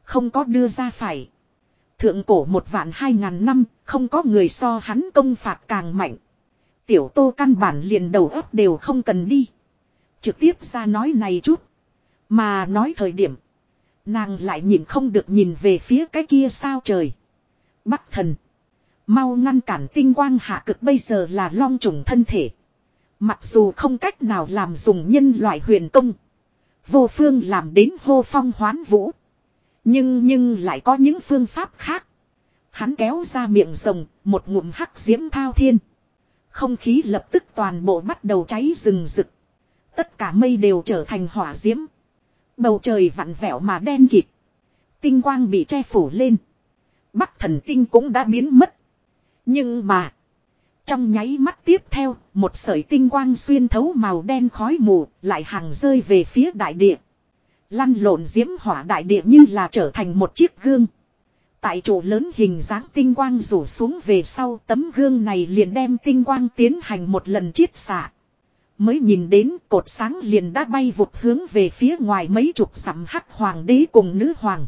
Không có đưa ra phải. Thượng cổ một vạn hai ngàn năm, không có người so hắn công phạt càng mạnh. Tiểu tô căn bản liền đầu óc đều không cần đi. Trực tiếp ra nói này chút. Mà nói thời điểm. Nàng lại nhìn không được nhìn về phía cái kia sao trời. Bắc thần. Mau ngăn cản tinh quang hạ cực bây giờ là long trùng thân thể. Mặc dù không cách nào làm dùng nhân loại huyền công. Vô phương làm đến hô phong hoán vũ. Nhưng nhưng lại có những phương pháp khác. Hắn kéo ra miệng rồng, một ngụm hắc diễm thao thiên. Không khí lập tức toàn bộ bắt đầu cháy rừng rực. Tất cả mây đều trở thành hỏa diễm. Bầu trời vặn vẹo mà đen kịt. Tinh quang bị che phủ lên. Bắc thần tinh cũng đã biến mất. Nhưng mà. Trong nháy mắt tiếp theo, một sợi tinh quang xuyên thấu màu đen khói mù, lại hàng rơi về phía đại địa. Lăn lộn diễm hỏa đại địa như là trở thành một chiếc gương. Tại chỗ lớn hình dáng tinh quang rủ xuống về sau tấm gương này liền đem tinh quang tiến hành một lần chiết xạ. Mới nhìn đến cột sáng liền đã bay vụt hướng về phía ngoài mấy chục dặm hắc hoàng đế cùng nữ hoàng.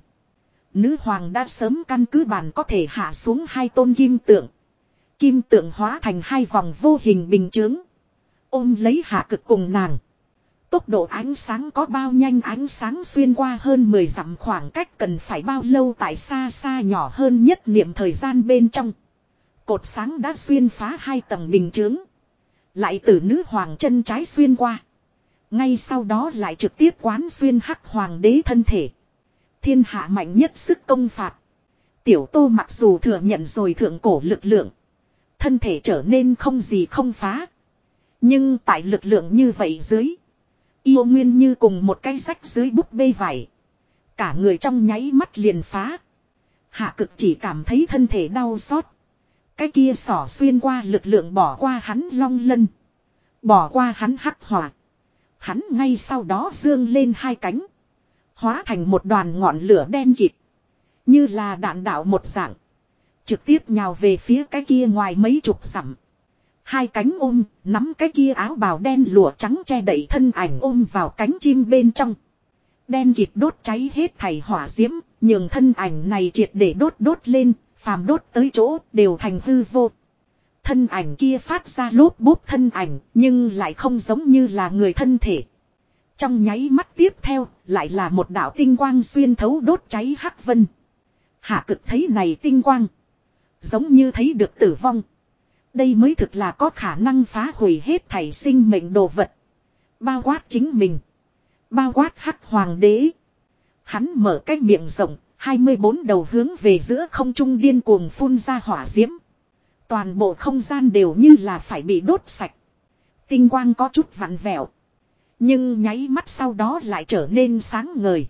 Nữ hoàng đã sớm căn cứ bản có thể hạ xuống hai tôn kim tượng. Kim tượng hóa thành hai vòng vô hình bình chướng. Ôm lấy hạ cực cùng nàng. Tốc độ ánh sáng có bao nhanh, ánh sáng xuyên qua hơn 10 dặm khoảng cách cần phải bao lâu tại xa xa nhỏ hơn nhất niệm thời gian bên trong. Cột sáng đã xuyên phá hai tầng bình chướng. Lại từ nữ hoàng chân trái xuyên qua. Ngay sau đó lại trực tiếp quán xuyên hắc hoàng đế thân thể. Thiên hạ mạnh nhất sức công phạt. Tiểu tô mặc dù thừa nhận rồi thượng cổ lực lượng. Thân thể trở nên không gì không phá. Nhưng tại lực lượng như vậy dưới. Yêu nguyên như cùng một cái rách dưới búp bê vải. Cả người trong nháy mắt liền phá. Hạ cực chỉ cảm thấy thân thể đau xót. Cái kia sỏ xuyên qua lực lượng bỏ qua hắn long lân. Bỏ qua hắn hắc hỏa. Hắn ngay sau đó dương lên hai cánh. Hóa thành một đoàn ngọn lửa đen kịt. Như là đạn đạo một dạng. Trực tiếp nhào về phía cái kia ngoài mấy chục sẵm. Hai cánh ôm, nắm cái kia áo bào đen lụa trắng che đậy thân ảnh ôm vào cánh chim bên trong. Đen kịt đốt cháy hết thảy hỏa diễm, nhường thân ảnh này triệt để đốt đốt lên, phàm đốt tới chỗ đều thành hư vô. Thân ảnh kia phát ra lốp bút thân ảnh, nhưng lại không giống như là người thân thể. Trong nháy mắt tiếp theo, lại là một đạo tinh quang xuyên thấu đốt cháy hắc vân. Hạ cực thấy này tinh quang. Giống như thấy được tử vong. Đây mới thực là có khả năng phá hủy hết thảy sinh mệnh đồ vật. Bao quát chính mình. Bao quát hắc hoàng đế. Hắn mở cái miệng rộng, 24 đầu hướng về giữa không trung điên cuồng phun ra hỏa diễm. Toàn bộ không gian đều như là phải bị đốt sạch. Tinh quang có chút vặn vẹo. Nhưng nháy mắt sau đó lại trở nên sáng ngời.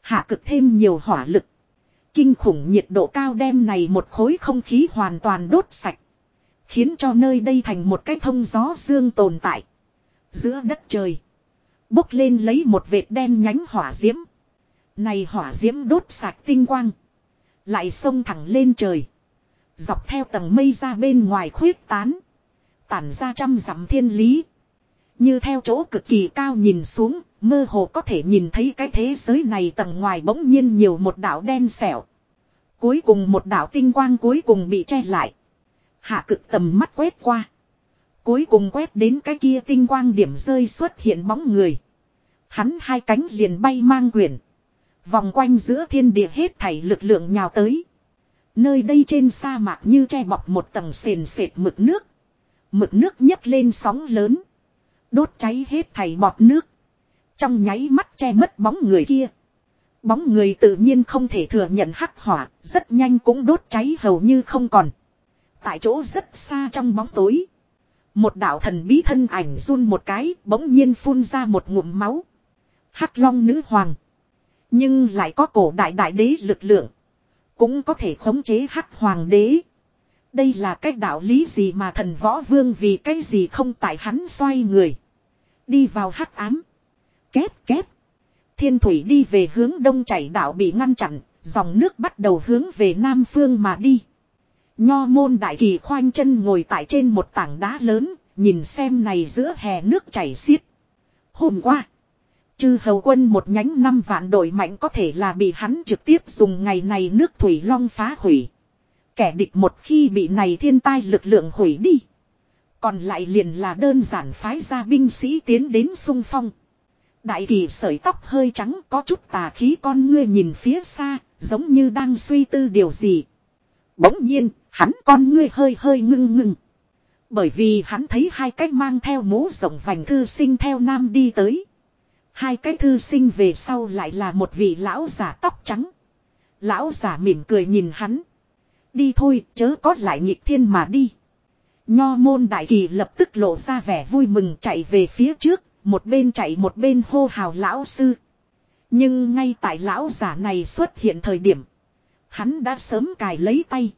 Hạ cực thêm nhiều hỏa lực. Kinh khủng nhiệt độ cao đem này một khối không khí hoàn toàn đốt sạch. Khiến cho nơi đây thành một cái thông gió dương tồn tại. Giữa đất trời. Bốc lên lấy một vệt đen nhánh hỏa diễm. Này hỏa diễm đốt sạch tinh quang. Lại xông thẳng lên trời. Dọc theo tầng mây ra bên ngoài khuyết tán. Tản ra trăm dặm thiên lý. Như theo chỗ cực kỳ cao nhìn xuống, mơ hồ có thể nhìn thấy cái thế giới này tầng ngoài bỗng nhiên nhiều một đảo đen xẻo. Cuối cùng một đảo tinh quang cuối cùng bị che lại. Hạ cực tầm mắt quét qua. Cuối cùng quét đến cái kia tinh quang điểm rơi xuất hiện bóng người. Hắn hai cánh liền bay mang quyển. Vòng quanh giữa thiên địa hết thảy lực lượng nhào tới. Nơi đây trên sa mạc như che bọc một tầng sền sệt mực nước. Mực nước nhấc lên sóng lớn. Đốt cháy hết thảy bọt nước. Trong nháy mắt che mất bóng người kia. Bóng người tự nhiên không thể thừa nhận hắc hỏa, rất nhanh cũng đốt cháy hầu như không còn. Tại chỗ rất xa trong bóng tối. Một đạo thần bí thân ảnh run một cái, bỗng nhiên phun ra một ngụm máu. Hắc long nữ hoàng. Nhưng lại có cổ đại đại đế lực lượng. Cũng có thể khống chế hắc hoàng đế. Đây là cách đạo lý gì mà thần võ vương vì cái gì không tại hắn xoay người. Đi vào hắc ám. kép kép, Thiên thủy đi về hướng đông chảy đạo bị ngăn chặn, dòng nước bắt đầu hướng về nam phương mà đi. Nho môn đại kỳ khoanh chân ngồi tại trên một tảng đá lớn, nhìn xem này giữa hè nước chảy xiết. Hôm qua, chư hầu quân một nhánh năm vạn đội mạnh có thể là bị hắn trực tiếp dùng ngày này nước thủy long phá hủy. Kẻ địch một khi bị này thiên tai lực lượng hủy đi. Còn lại liền là đơn giản phái ra binh sĩ tiến đến sung phong. Đại kỳ sợi tóc hơi trắng có chút tà khí con ngươi nhìn phía xa, giống như đang suy tư điều gì. Bỗng nhiên, hắn con ngươi hơi hơi ngưng ngưng. Bởi vì hắn thấy hai cái mang theo mũ rộng vành thư sinh theo nam đi tới. Hai cái thư sinh về sau lại là một vị lão giả tóc trắng. Lão giả mỉm cười nhìn hắn. Đi thôi, chớ có lại nhịp thiên mà đi. Nho môn đại kỳ lập tức lộ ra vẻ vui mừng chạy về phía trước, một bên chạy một bên hô hào lão sư. Nhưng ngay tại lão giả này xuất hiện thời điểm. Hắn đã sớm cài lấy tay.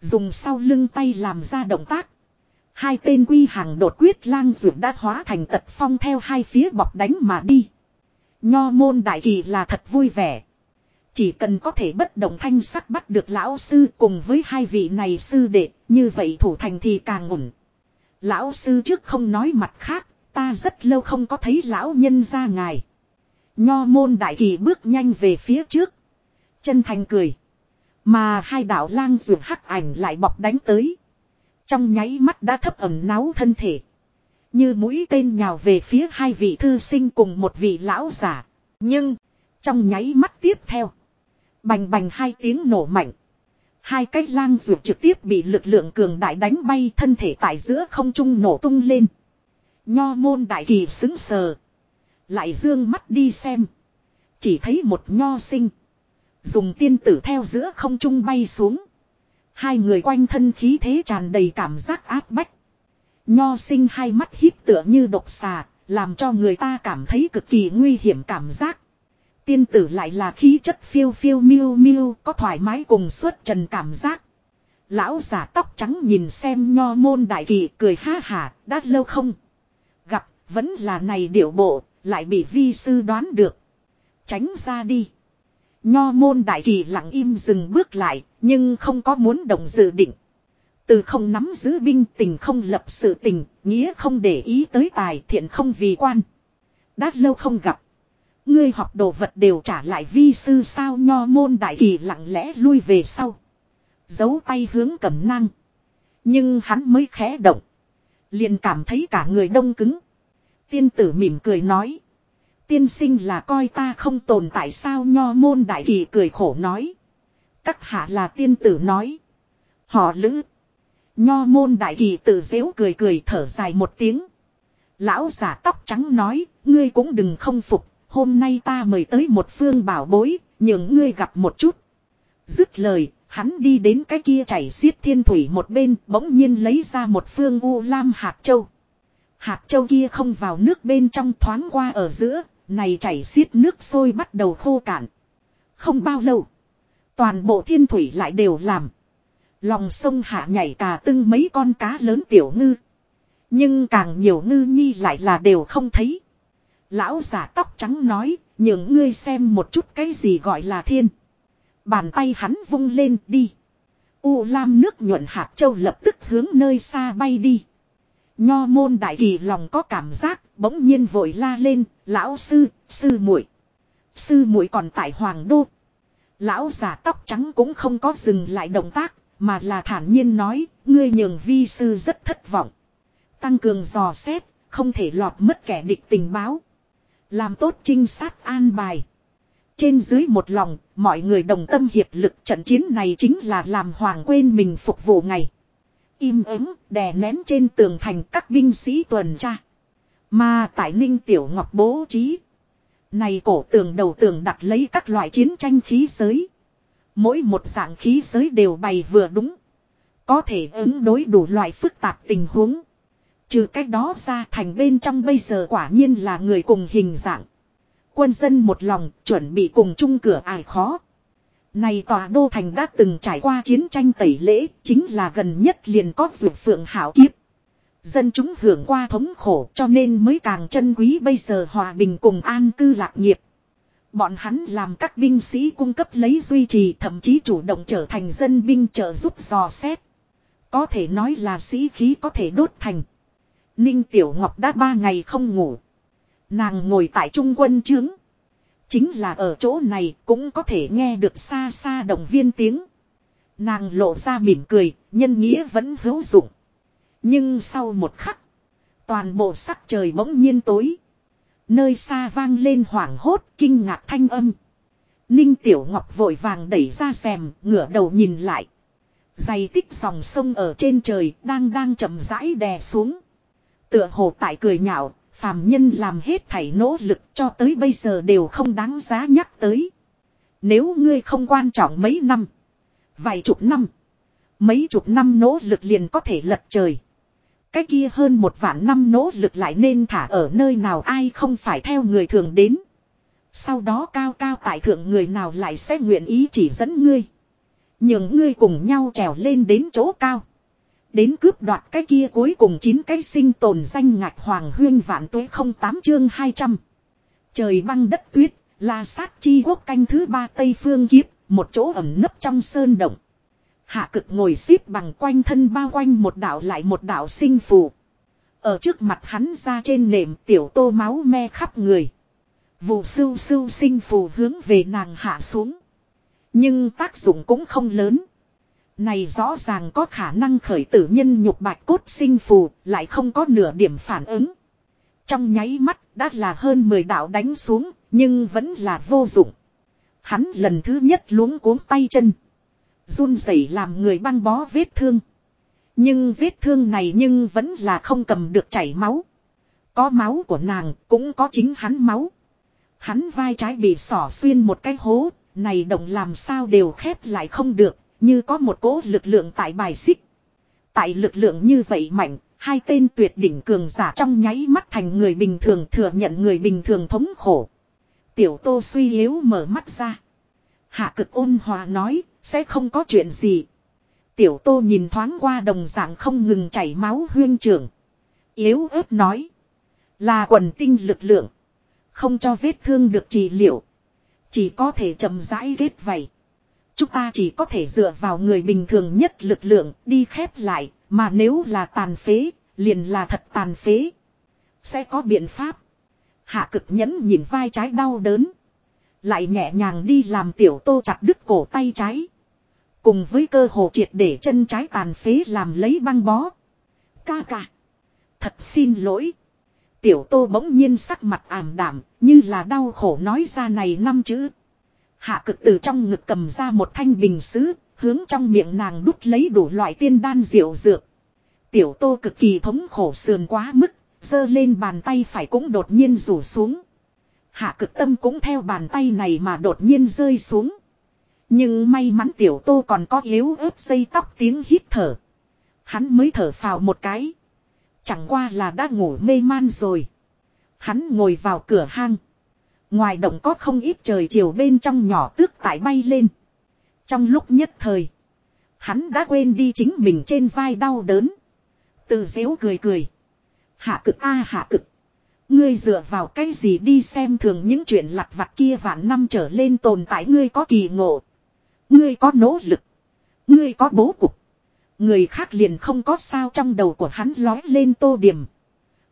Dùng sau lưng tay làm ra động tác. Hai tên quy hàng đột quyết lang dược đã hóa thành tật phong theo hai phía bọc đánh mà đi. Nho môn đại kỳ là thật vui vẻ. Chỉ cần có thể bất động thanh sắc bắt được lão sư cùng với hai vị này sư đệ, như vậy thủ thành thì càng ổn. Lão sư trước không nói mặt khác, ta rất lâu không có thấy lão nhân ra ngài. Nho môn đại kỳ bước nhanh về phía trước. Chân thành cười. Mà hai đạo lang dược hắc ảnh lại bọc đánh tới. Trong nháy mắt đã thấp ẩm náu thân thể. Như mũi tên nhào về phía hai vị thư sinh cùng một vị lão giả. Nhưng, trong nháy mắt tiếp theo. Bành bành hai tiếng nổ mạnh. Hai cái lang dược trực tiếp bị lực lượng cường đại đánh bay thân thể tại giữa không trung nổ tung lên. Nho môn đại kỳ xứng sờ. Lại dương mắt đi xem. Chỉ thấy một nho sinh. Dùng tiên tử theo giữa không trung bay xuống. Hai người quanh thân khí thế tràn đầy cảm giác áp bách. Nho sinh hai mắt hít tựa như độc xà, làm cho người ta cảm thấy cực kỳ nguy hiểm cảm giác. Tiên tử lại là khí chất phiêu phiêu miêu miêu, có thoải mái cùng suốt trần cảm giác. Lão giả tóc trắng nhìn xem nho môn đại kỳ cười ha hả, đã lâu không. Gặp, vẫn là này điệu bộ, lại bị vi sư đoán được. Tránh ra đi. Nho môn đại kỳ lặng im dừng bước lại, nhưng không có muốn động dự định. Từ không nắm giữ binh tình không lập sự tình, nghĩa không để ý tới tài thiện không vì quan. Đã lâu không gặp. Ngươi học đồ vật đều trả lại vi sư sao nho môn đại kỳ lặng lẽ lui về sau. Giấu tay hướng cẩm năng. Nhưng hắn mới khẽ động. Liền cảm thấy cả người đông cứng. Tiên tử mỉm cười nói. Tiên sinh là coi ta không tồn tại sao nho môn đại kỳ cười khổ nói. Các hạ là tiên tử nói. Họ lữ. Nho môn đại kỳ tự dễu cười cười thở dài một tiếng. Lão giả tóc trắng nói, ngươi cũng đừng không phục, hôm nay ta mời tới một phương bảo bối, nhường ngươi gặp một chút. Dứt lời, hắn đi đến cái kia chảy xiết thiên thủy một bên, bỗng nhiên lấy ra một phương u lam hạt châu. Hạt châu kia không vào nước bên trong thoáng qua ở giữa, này chảy xiết nước sôi bắt đầu khô cạn. Không bao lâu, toàn bộ thiên thủy lại đều làm. Lòng sông hạ nhảy cả tưng mấy con cá lớn tiểu ngư. Nhưng càng nhiều ngư nhi lại là đều không thấy. Lão giả tóc trắng nói, những ngươi xem một chút cái gì gọi là thiên. Bàn tay hắn vung lên đi. U lam nước nhuận hạt châu lập tức hướng nơi xa bay đi. Nho môn đại kỳ lòng có cảm giác, bỗng nhiên vội la lên, lão sư, sư muội Sư muội còn tại hoàng đô. Lão giả tóc trắng cũng không có dừng lại động tác, mà là thản nhiên nói, ngươi nhường vi sư rất thất vọng. Tăng cường dò xét, không thể lọt mất kẻ địch tình báo. Làm tốt trinh sát an bài. Trên dưới một lòng, mọi người đồng tâm hiệp lực trận chiến này chính là làm hoàng quên mình phục vụ ngày. Im ắng, đè nén trên tường thành các binh sĩ tuần tra. Mà tại Ninh Tiểu Ngọc bố trí. Này cổ tường đầu tường đặt lấy các loại chiến tranh khí giới. Mỗi một dạng khí giới đều bày vừa đúng. Có thể ứng đối đủ loại phức tạp tình huống. Trừ cách đó ra thành bên trong bây giờ quả nhiên là người cùng hình dạng. Quân dân một lòng chuẩn bị cùng chung cửa ải khó. Này tòa đô thành đã từng trải qua chiến tranh tẩy lễ, chính là gần nhất liền có dược phượng hảo kiếp. Dân chúng hưởng qua thống khổ cho nên mới càng chân quý bây giờ hòa bình cùng an cư lạc nghiệp. Bọn hắn làm các binh sĩ cung cấp lấy duy trì thậm chí chủ động trở thành dân binh trợ giúp dò xét. Có thể nói là sĩ khí có thể đốt thành. Ninh Tiểu Ngọc đã ba ngày không ngủ. Nàng ngồi tại trung quân trướng. Chính là ở chỗ này cũng có thể nghe được xa xa động viên tiếng. Nàng lộ ra mỉm cười, nhân nghĩa vẫn hữu dụng. Nhưng sau một khắc, toàn bộ sắc trời bỗng nhiên tối. Nơi xa vang lên hoảng hốt, kinh ngạc thanh âm. Ninh Tiểu Ngọc vội vàng đẩy ra xèm, ngửa đầu nhìn lại. Dày tích dòng sông ở trên trời, đang đang chậm rãi đè xuống. Tựa hồ tại cười nhạo, phàm nhân làm hết thảy nỗ lực cho tới bây giờ đều không đáng giá nhắc tới. Nếu ngươi không quan trọng mấy năm, vài chục năm, mấy chục năm nỗ lực liền có thể lật trời. Cái kia hơn một vạn năm nỗ lực lại nên thả ở nơi nào ai không phải theo người thường đến. Sau đó cao cao tại thượng người nào lại sẽ nguyện ý chỉ dẫn ngươi. Những ngươi cùng nhau trèo lên đến chỗ cao. Đến cướp đoạt cái kia cuối cùng chín cái sinh tồn danh ngạch hoàng huyên vạn tuế không tám chương 200. Trời băng đất tuyết, la sát chi quốc canh thứ ba Tây Phương Kiếp, một chỗ ẩm nấp trong sơn động. Hạ cực ngồi xếp bằng quanh thân bao quanh một đảo lại một đảo sinh phù. Ở trước mặt hắn ra trên nệm tiểu tô máu me khắp người. Vụ sưu sưu sinh phù hướng về nàng hạ xuống. Nhưng tác dụng cũng không lớn. Này rõ ràng có khả năng khởi tử nhân nhục bạch cốt sinh phù, lại không có nửa điểm phản ứng. Trong nháy mắt đã là hơn 10 đạo đánh xuống, nhưng vẫn là vô dụng. Hắn lần thứ nhất luống cuống tay chân. Run rẩy làm người băng bó vết thương. Nhưng vết thương này nhưng vẫn là không cầm được chảy máu. Có máu của nàng, cũng có chính hắn máu. Hắn vai trái bị sỏ xuyên một cái hố, này động làm sao đều khép lại không được, như có một cỗ lực lượng tại bài xích. Tại lực lượng như vậy mạnh, hai tên tuyệt đỉnh cường giả trong nháy mắt thành người bình thường thừa nhận người bình thường thống khổ. Tiểu tô suy yếu mở mắt ra. Hạ cực ôn hòa nói, sẽ không có chuyện gì. Tiểu tô nhìn thoáng qua đồng dạng không ngừng chảy máu huyên trưởng. Yếu ớt nói. Là quần tinh lực lượng. Không cho vết thương được trị liệu. Chỉ có thể chậm rãi ghét vảy. Chúng ta chỉ có thể dựa vào người bình thường nhất lực lượng đi khép lại. Mà nếu là tàn phế, liền là thật tàn phế. Sẽ có biện pháp. Hạ cực nhẫn nhìn vai trái đau đớn. Lại nhẹ nhàng đi làm tiểu tô chặt đứt cổ tay trái. Cùng với cơ hồ triệt để chân trái tàn phế làm lấy băng bó. Ca ca. Thật xin lỗi. Tiểu tô bỗng nhiên sắc mặt ảm đảm, như là đau khổ nói ra này năm chữ. Hạ cực từ trong ngực cầm ra một thanh bình sứ, hướng trong miệng nàng đút lấy đủ loại tiên đan diệu dược. Tiểu tô cực kỳ thống khổ sườn quá mức, giơ lên bàn tay phải cũng đột nhiên rủ xuống. Hạ cực tâm cũng theo bàn tay này mà đột nhiên rơi xuống. Nhưng may mắn tiểu tô còn có yếu ớt dây tóc tiếng hít thở. Hắn mới thở phào một cái. Chẳng qua là đã ngủ mê man rồi. Hắn ngồi vào cửa hang. Ngoài động có không ít trời chiều bên trong nhỏ tước tại bay lên. Trong lúc nhất thời. Hắn đã quên đi chính mình trên vai đau đớn. Từ dễu cười cười. Hạ cực a hạ cực. Ngươi dựa vào cái gì đi xem thường những chuyện lặt vặt kia vạn năm trở lên tồn tại ngươi có kỳ ngộ. Ngươi có nỗ lực. Ngươi có bố cục. Người khác liền không có sao trong đầu của hắn lói lên tô điểm.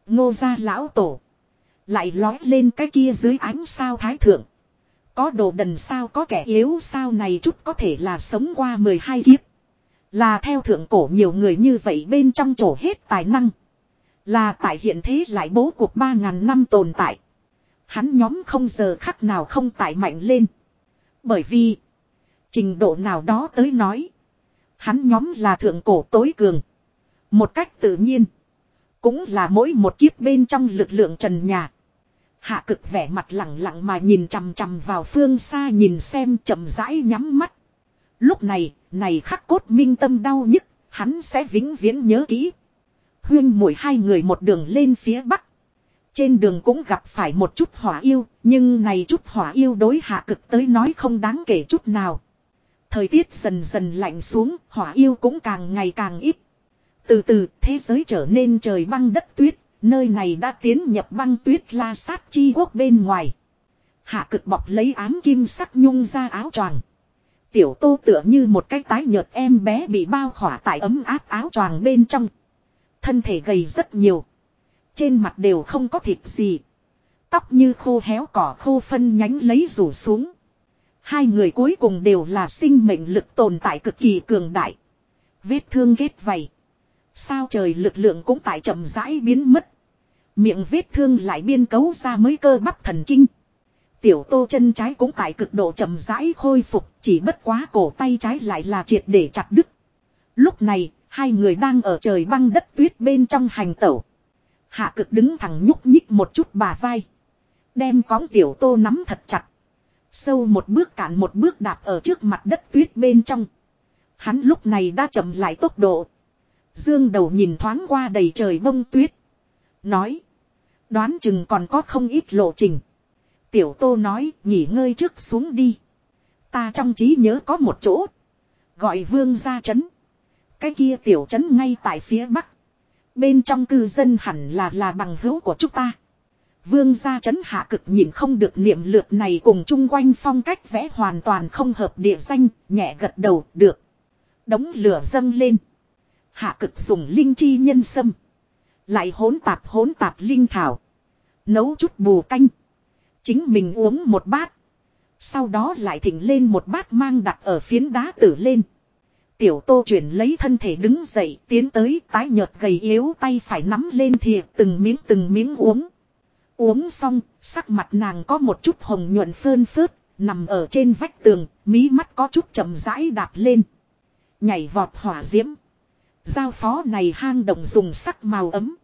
Ngô gia lão tổ. Lại lói lên cái kia dưới ánh sao thái thượng. Có đồ đần sao, có kẻ yếu sao này chút có thể là sống qua 12 kiếp. Là theo thượng cổ nhiều người như vậy bên trong chỗ hết tài năng. Là tại hiện thế lại bố cuộc 3.000 năm tồn tại. Hắn nhóm không giờ khắc nào không tại mạnh lên. Bởi vì. Trình độ nào đó tới nói. Hắn nhóm là thượng cổ tối cường. Một cách tự nhiên. Cũng là mỗi một kiếp bên trong lực lượng trần nhà. Hạ cực vẻ mặt lặng lặng mà nhìn chằm chằm vào phương xa nhìn xem chậm rãi nhắm mắt. Lúc này, này khắc cốt minh tâm đau nhức, hắn sẽ vĩnh viễn nhớ kỹ. Huyên mỗi hai người một đường lên phía bắc. Trên đường cũng gặp phải một chút hỏa yêu, nhưng này chút hỏa yêu đối hạ cực tới nói không đáng kể chút nào. Thời tiết dần dần lạnh xuống, hỏa yêu cũng càng ngày càng ít. Từ từ, thế giới trở nên trời băng đất tuyết, nơi này đã tiến nhập băng tuyết la sát chi quốc bên ngoài. Hạ cực bọc lấy ám kim sắc nhung ra áo choàng. Tiểu tô tựa như một cái tái nhợt em bé bị bao khỏa tại ấm áp áo choàng bên trong. Thân thể gầy rất nhiều. Trên mặt đều không có thịt gì. Tóc như khô héo cỏ khô phân nhánh lấy rủ xuống. Hai người cuối cùng đều là sinh mệnh lực tồn tại cực kỳ cường đại. Vết thương ghét vầy. Sao trời lực lượng cũng tại chậm rãi biến mất. Miệng vết thương lại biên cấu ra mới cơ bắp thần kinh. Tiểu tô chân trái cũng tại cực độ chậm rãi khôi phục, chỉ bất quá cổ tay trái lại là triệt để chặt đứt. Lúc này, hai người đang ở trời băng đất tuyết bên trong hành tẩu. Hạ cực đứng thẳng nhúc nhích một chút bà vai. Đem cóng tiểu tô nắm thật chặt. Sâu một bước cạn một bước đạp ở trước mặt đất tuyết bên trong. Hắn lúc này đã chậm lại tốc độ. Dương đầu nhìn thoáng qua đầy trời bông tuyết. Nói. Đoán chừng còn có không ít lộ trình. Tiểu tô nói nghỉ ngơi trước xuống đi. Ta trong trí nhớ có một chỗ. Gọi vương ra trấn. Cái kia tiểu trấn ngay tại phía bắc. Bên trong cư dân hẳn là là bằng hữu của chúng ta. Vương gia trấn hạ cực nhìn không được niệm lượt này cùng chung quanh phong cách vẽ hoàn toàn không hợp địa danh, nhẹ gật đầu, được. Đống lửa dâng lên. Hạ cực dùng linh chi nhân sâm. Lại hỗn tạp hỗn tạp linh thảo. Nấu chút bù canh. Chính mình uống một bát. Sau đó lại thỉnh lên một bát mang đặt ở phiến đá tử lên. Tiểu tô chuyển lấy thân thể đứng dậy tiến tới tái nhợt gầy yếu tay phải nắm lên thìa từng miếng từng miếng uống. Uống xong, sắc mặt nàng có một chút hồng nhuận phơn phớt, nằm ở trên vách tường, mí mắt có chút chậm rãi đạp lên. Nhảy vọt hỏa diễm. Giao phó này hang động dùng sắc màu ấm.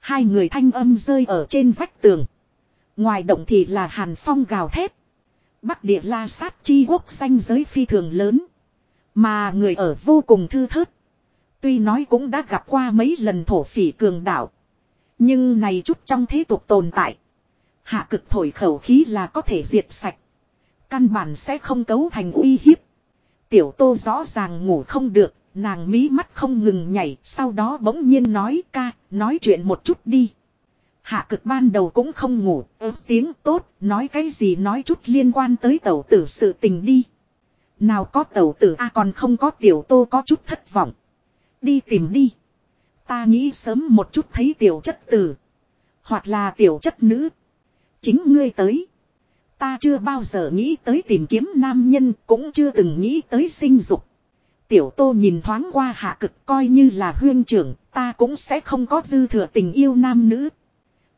Hai người thanh âm rơi ở trên vách tường. Ngoài động thì là hàn phong gào thét. Bắc địa la sát chi quốc danh giới phi thường lớn. Mà người ở vô cùng thư thớt. Tuy nói cũng đã gặp qua mấy lần thổ phỉ cường đảo. Nhưng này chút trong thế tục tồn tại. Hạ cực thổi khẩu khí là có thể diệt sạch. Căn bản sẽ không cấu thành uy hiếp. Tiểu tô rõ ràng ngủ không được, nàng mí mắt không ngừng nhảy, sau đó bỗng nhiên nói ca, nói chuyện một chút đi. Hạ cực ban đầu cũng không ngủ, ớt tiếng tốt, nói cái gì nói chút liên quan tới tẩu tử sự tình đi. Nào có tẩu tử a còn không có tiểu tô có chút thất vọng. Đi tìm đi. Ta nghĩ sớm một chút thấy tiểu chất tử. Hoặc là tiểu chất nữ. Chính ngươi tới. Ta chưa bao giờ nghĩ tới tìm kiếm nam nhân cũng chưa từng nghĩ tới sinh dục. Tiểu tô nhìn thoáng qua hạ cực coi như là huyên trưởng ta cũng sẽ không có dư thừa tình yêu nam nữ.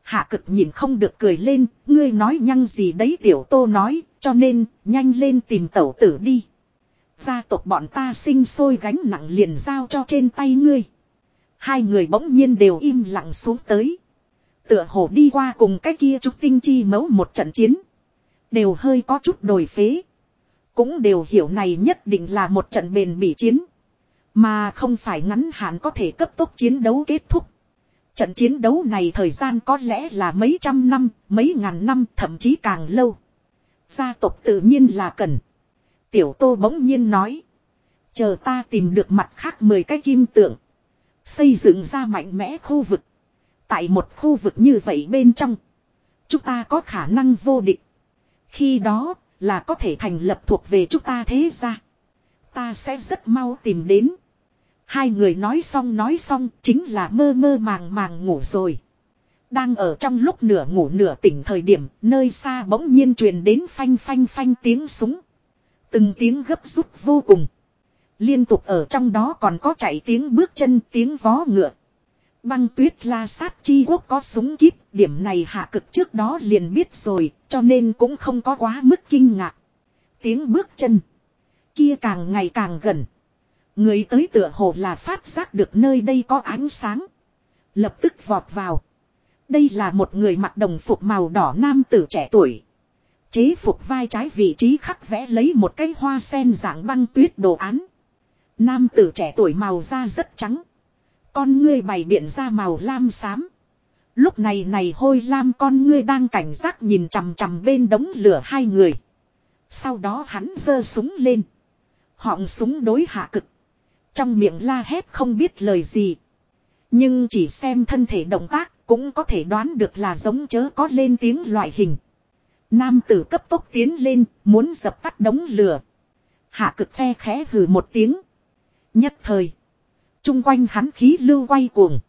Hạ cực nhìn không được cười lên, ngươi nói nhăng gì đấy tiểu tô nói, cho nên, nhanh lên tìm tẩu tử đi. Gia tộc bọn ta sinh sôi gánh nặng liền giao cho trên tay ngươi. Hai người bỗng nhiên đều im lặng xuống tới. Tựa hồ đi qua cùng cái kia trúc tinh chi mấu một trận chiến. Đều hơi có chút đổi phế. Cũng đều hiểu này nhất định là một trận bền bỉ chiến. Mà không phải ngắn hạn có thể cấp tốc chiến đấu kết thúc. Trận chiến đấu này thời gian có lẽ là mấy trăm năm, mấy ngàn năm, thậm chí càng lâu. Gia tộc tự nhiên là cần. Tiểu Tô bỗng nhiên nói. Chờ ta tìm được mặt khác mười cái kim tượng. Xây dựng ra mạnh mẽ khu vực. Tại một khu vực như vậy bên trong. Chúng ta có khả năng vô địch. Khi đó là có thể thành lập thuộc về chúng ta thế ra. Ta sẽ rất mau tìm đến. Hai người nói xong nói xong chính là mơ mơ màng màng ngủ rồi. Đang ở trong lúc nửa ngủ nửa tỉnh thời điểm, nơi xa bỗng nhiên truyền đến phanh phanh phanh tiếng súng. Từng tiếng gấp rút vô cùng. Liên tục ở trong đó còn có chạy tiếng bước chân tiếng vó ngựa. Băng tuyết la sát chi quốc có súng kíp, điểm này hạ cực trước đó liền biết rồi, cho nên cũng không có quá mức kinh ngạc. Tiếng bước chân. Kia càng ngày càng gần. Người tới tựa hồ là phát giác được nơi đây có ánh sáng. Lập tức vọt vào. Đây là một người mặc đồng phục màu đỏ nam tử trẻ tuổi. Chế phục vai trái vị trí khắc vẽ lấy một cây hoa sen dạng băng tuyết đồ án. Nam tử trẻ tuổi màu da rất trắng. Con ngươi bày biện ra màu lam xám. Lúc này này hôi lam con ngươi đang cảnh giác nhìn chằm chằm bên đống lửa hai người. Sau đó hắn giơ súng lên. Họng súng đối hạ cực. Trong miệng la hét không biết lời gì. Nhưng chỉ xem thân thể động tác cũng có thể đoán được là giống chớ có lên tiếng loại hình. Nam tử cấp tốc tiến lên, muốn dập tắt đống lửa. Hạ cực khe khẽ hừ một tiếng. Nhất thời. Trung quanh hắn khí lưu quay cuồng.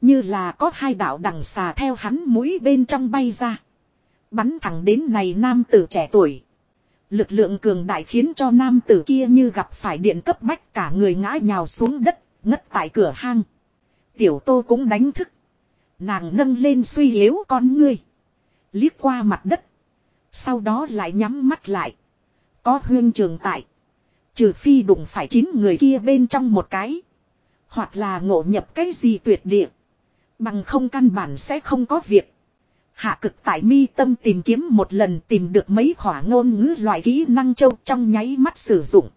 Như là có hai đạo đằng xà theo hắn mũi bên trong bay ra. Bắn thẳng đến này nam tử trẻ tuổi. Lực lượng cường đại khiến cho nam tử kia như gặp phải điện cấp bách cả người ngã nhào xuống đất, ngất tại cửa hang. Tiểu tô cũng đánh thức. Nàng nâng lên suy yếu con ngươi. Liếc qua mặt đất. Sau đó lại nhắm mắt lại. Có huyên trường tại. Trừ phi đụng phải chín người kia bên trong một cái. Hoặc là ngộ nhập cái gì tuyệt địa. Bằng không căn bản sẽ không có việc. Hạ cực tại mi tâm tìm kiếm một lần tìm được mấy khỏa ngôn ngữ loại kỹ năng châu trong nháy mắt sử dụng.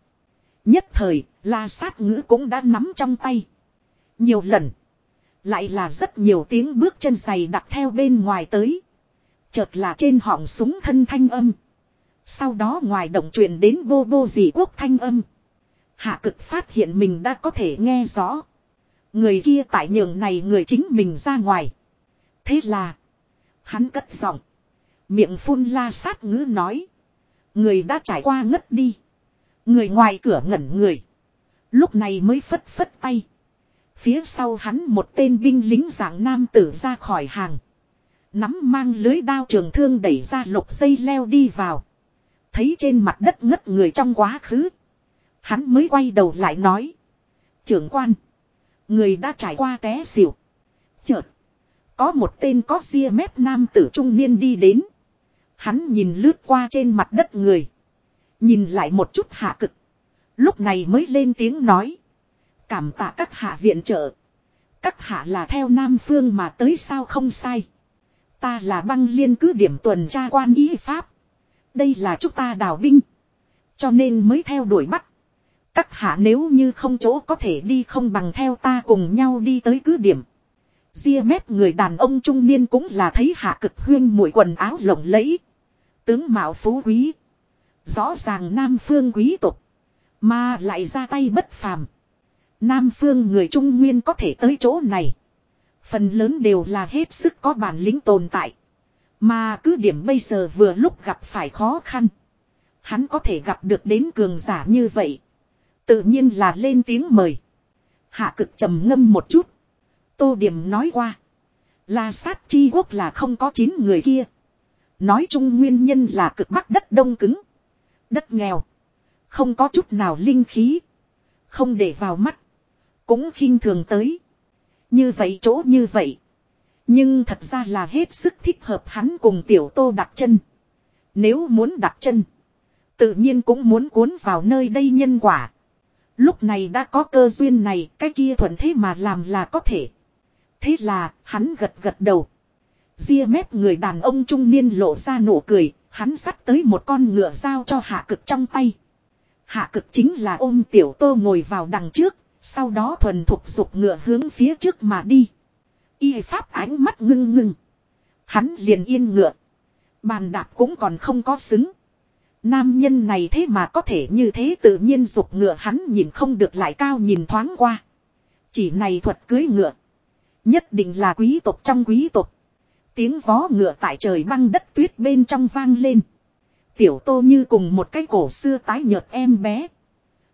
Nhất thời, la sát ngữ cũng đã nắm trong tay. Nhiều lần. Lại là rất nhiều tiếng bước chân giày đặt theo bên ngoài tới. Chợt là trên họng súng thân thanh âm. Sau đó ngoài động truyền đến bô bô dị quốc thanh âm. Hạ cực phát hiện mình đã có thể nghe rõ. Người kia tại nhường này người chính mình ra ngoài. Thế là. Hắn cất giọng. Miệng phun la sát ngữ nói. Người đã trải qua ngất đi. Người ngoài cửa ngẩn người. Lúc này mới phất phất tay. Phía sau hắn một tên binh lính dạng nam tử ra khỏi hàng. Nắm mang lưới đao trường thương đẩy ra lục dây leo đi vào. Thấy trên mặt đất ngất người trong quá khứ. Hắn mới quay đầu lại nói. Trưởng quan. Người đã trải qua té xỉu. Chợt. Có một tên có ria mép nam tử trung niên đi đến. Hắn nhìn lướt qua trên mặt đất người. Nhìn lại một chút hạ cực. Lúc này mới lên tiếng nói. Cảm tạ các hạ viện trợ. Các hạ là theo Nam Phương mà tới sao không sai. Ta là băng liên cứ điểm tuần tra quan y pháp. Đây là chúng ta đào binh. Cho nên mới theo đuổi bắt. Các hạ nếu như không chỗ có thể đi không bằng theo ta cùng nhau đi tới cứ điểm. Ria mép người đàn ông trung niên cũng là thấy hạ cực huyên mũi quần áo lộng lẫy. Tướng mạo phú quý. Rõ ràng nam phương quý tục. Mà lại ra tay bất phàm. Nam phương người Trung Nguyên có thể tới chỗ này. Phần lớn đều là hết sức có bản lĩnh tồn tại. Mà cứ điểm bây giờ vừa lúc gặp phải khó khăn. Hắn có thể gặp được đến cường giả như vậy. Tự nhiên là lên tiếng mời. Hạ cực trầm ngâm một chút. Tô Điểm nói qua. Là sát chi quốc là không có chín người kia. Nói chung nguyên nhân là cực bắc đất đông cứng. Đất nghèo. Không có chút nào linh khí. Không để vào mắt. Cũng khinh thường tới. Như vậy chỗ như vậy. Nhưng thật ra là hết sức thích hợp hắn cùng tiểu tô đặt chân. Nếu muốn đặt chân. Tự nhiên cũng muốn cuốn vào nơi đây nhân quả. Lúc này đã có cơ duyên này, cái kia thuận thế mà làm là có thể. Thế là, hắn gật gật đầu. Ria mép người đàn ông trung niên lộ ra nụ cười, hắn sắt tới một con ngựa giao cho hạ cực trong tay. Hạ cực chính là ôm tiểu tô ngồi vào đằng trước, sau đó thuần thục dục ngựa hướng phía trước mà đi. Y pháp ánh mắt ngưng ngưng. Hắn liền yên ngựa. Bàn đạp cũng còn không có xứng. Nam nhân này thế mà có thể như thế tự nhiên dục ngựa hắn nhìn không được lại cao nhìn thoáng qua. Chỉ này thuật cưới ngựa. Nhất định là quý tộc trong quý tộc. Tiếng vó ngựa tại trời băng đất tuyết bên trong vang lên. Tiểu tô như cùng một cái cổ xưa tái nhợt em bé.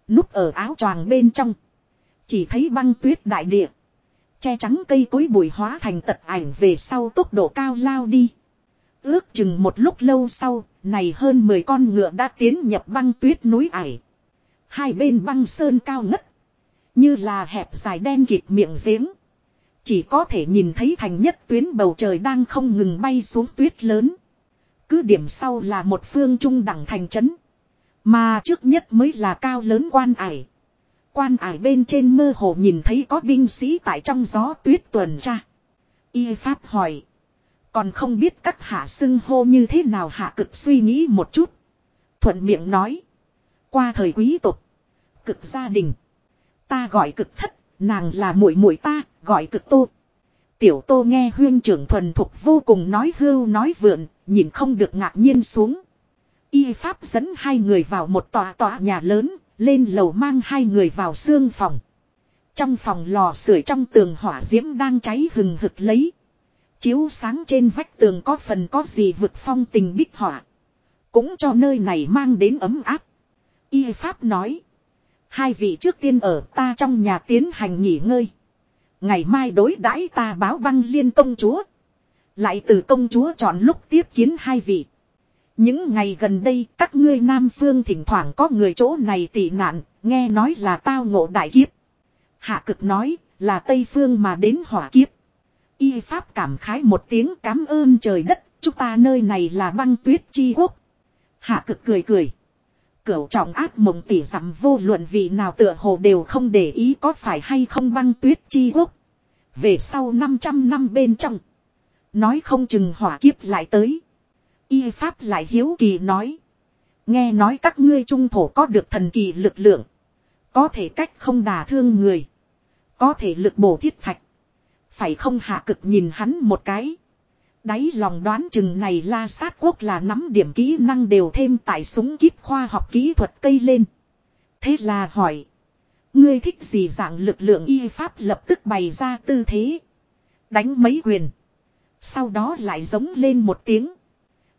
Núp ở áo choàng bên trong. Chỉ thấy băng tuyết đại địa. Che trắng cây cối bụi hóa thành tật ảnh về sau tốc độ cao lao đi. Ước chừng một lúc lâu sau, này hơn 10 con ngựa đã tiến nhập băng tuyết núi ải. Hai bên băng sơn cao ngất. Như là hẹp dài đen kịt miệng giếng. Chỉ có thể nhìn thấy thành nhất tuyến bầu trời đang không ngừng bay xuống tuyết lớn. Cứ điểm sau là một phương trung đẳng thành trấn. Mà trước nhất mới là cao lớn quan ải. Quan ải bên trên mơ hồ nhìn thấy có binh sĩ tại trong gió tuyết tuần tra. Y Pháp hỏi. Còn không biết các hạ xưng hô như thế nào hạ cực suy nghĩ một chút. Thuận miệng nói. Qua thời quý tục. Cực gia đình. Ta gọi cực thất, nàng là muội muội ta, gọi cực tô. Tiểu tô nghe huyên trưởng thuần thục vô cùng nói hưu nói vượn, nhìn không được ngạc nhiên xuống. Y Pháp dẫn hai người vào một tòa tòa nhà lớn, lên lầu mang hai người vào xương phòng. Trong phòng lò sưởi trong tường hỏa diễm đang cháy hừng hực lấy. Chiếu sáng trên vách tường có phần có gì vực phong tình bích họa. Cũng cho nơi này mang đến ấm áp. Y Pháp nói. Hai vị trước tiên ở ta trong nhà tiến hành nghỉ ngơi. Ngày mai đối đãi ta báo băng liên công chúa. Lại từ công chúa chọn lúc tiếp kiến hai vị. Những ngày gần đây các ngươi Nam Phương thỉnh thoảng có người chỗ này tị nạn, nghe nói là tao ngộ đại kiếp. Hạ cực nói là Tây Phương mà đến hỏa kiếp. Y Pháp cảm khái một tiếng cảm ơn trời đất, chúng ta nơi này là băng tuyết chi quốc. Hạ cực cười cười. Cửu trọng ác mộng tỉ dặm vô luận vì nào tựa hồ đều không để ý có phải hay không băng tuyết chi quốc. Về sau 500 năm bên trong. Nói không chừng hỏa kiếp lại tới. Y Pháp lại hiếu kỳ nói. Nghe nói các ngươi trung thổ có được thần kỳ lực lượng. Có thể cách không đả thương người. Có thể lực bổ thiết thạch. Phải không hạ cực nhìn hắn một cái. Đáy lòng đoán chừng này la sát quốc là nắm điểm kỹ năng đều thêm tại súng kíp khoa học kỹ thuật cây lên. Thế là hỏi. Ngươi thích gì dạng lực lượng y pháp lập tức bày ra tư thế. Đánh mấy quyền. Sau đó lại giống lên một tiếng.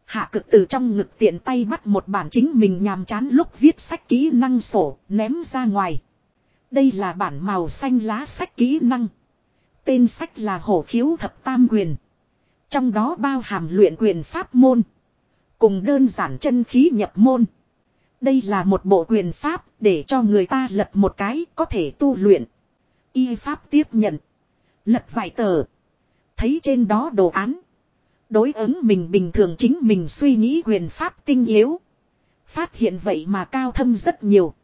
Hạ cực từ trong ngực tiện tay bắt một bản chính mình nhàm chán lúc viết sách kỹ năng sổ, ném ra ngoài. Đây là bản màu xanh lá sách kỹ năng. Tên sách là hổ khiếu thập tam quyền. Trong đó bao hàm luyện quyền pháp môn. Cùng đơn giản chân khí nhập môn. Đây là một bộ quyền pháp để cho người ta lật một cái có thể tu luyện. Y pháp tiếp nhận. Lật vài tờ. Thấy trên đó đồ án. Đối ứng mình bình thường chính mình suy nghĩ quyền pháp tinh yếu. Phát hiện vậy mà cao thâm rất nhiều.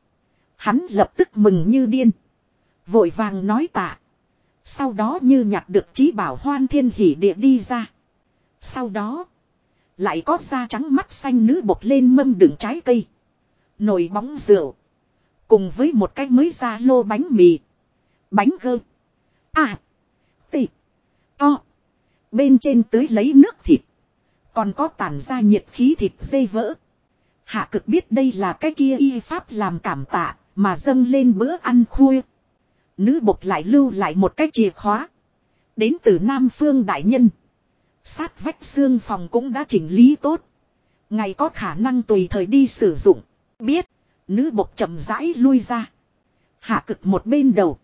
Hắn lập tức mừng như điên. Vội vàng nói tạ. Sau đó như nhặt được trí bảo hoan thiên hỉ địa đi ra. Sau đó. Lại có da trắng mắt xanh nữ bột lên mâm đựng trái cây. Nồi bóng rượu. Cùng với một cái mới ra lô bánh mì. Bánh gơ. À. Tị. To. Bên trên tưới lấy nước thịt. Còn có tản ra nhiệt khí thịt dây vỡ. Hạ cực biết đây là cái kia y pháp làm cảm tạ. Mà dâng lên bữa ăn khuya. Nữ bột lại lưu lại một cái chìa khóa. Đến từ Nam Phương Đại Nhân. Sát vách xương phòng cũng đã chỉnh lý tốt. Ngày có khả năng tùy thời đi sử dụng. Biết. Nữ bột chậm rãi lui ra. Hạ cực một bên đầu.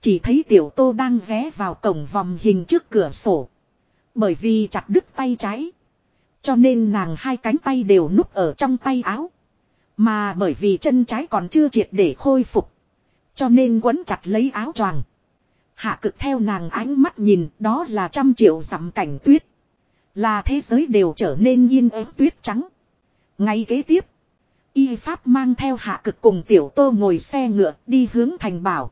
Chỉ thấy tiểu tô đang ghé vào cổng vòng hình trước cửa sổ. Bởi vì chặt đứt tay trái. Cho nên nàng hai cánh tay đều núp ở trong tay áo. Mà bởi vì chân trái còn chưa triệt để khôi phục. Cho nên quấn chặt lấy áo choàng. Hạ cực theo nàng ánh mắt nhìn, đó là trăm triệu dặm cảnh tuyết. Là thế giới đều trở nên yên ớt tuyết trắng. Ngay kế tiếp. Y Pháp mang theo hạ cực cùng tiểu tô ngồi xe ngựa đi hướng thành bảo.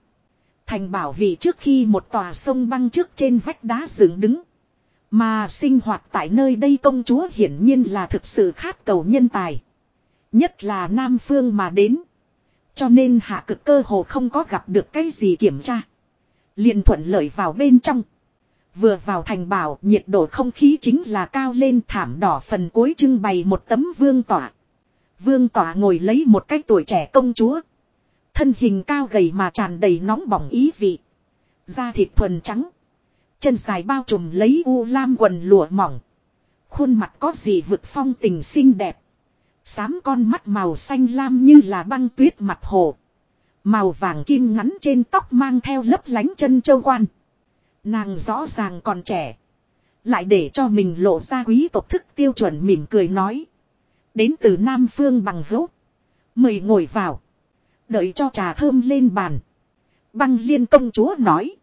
Thành bảo vì trước khi một tòa sông băng trước trên vách đá dựng đứng. Mà sinh hoạt tại nơi đây công chúa hiển nhiên là thực sự khát cầu nhân tài. Nhất là Nam Phương mà đến. Cho nên hạ cực cơ hồ không có gặp được cái gì kiểm tra. liền thuận lợi vào bên trong. Vừa vào thành bảo, nhiệt độ không khí chính là cao lên, thảm đỏ phần cuối trưng bày một tấm vương tỏa. Vương tỏa ngồi lấy một cái tuổi trẻ công chúa. Thân hình cao gầy mà tràn đầy nóng bỏng ý vị. Da thịt thuần trắng. Chân dài bao trùm lấy u lam quần lụa mỏng. Khuôn mặt có gì vực phong tình xinh đẹp. Sám con mắt màu xanh lam như là băng tuyết mặt hồ. Màu vàng kim ngắn trên tóc mang theo lấp lánh chân châu quan. Nàng rõ ràng còn trẻ. Lại để cho mình lộ ra quý tộc thức tiêu chuẩn mỉm cười nói. Đến từ Nam Phương bằng hữu. Mời ngồi vào. Đợi cho trà thơm lên bàn. Băng liên công chúa nói.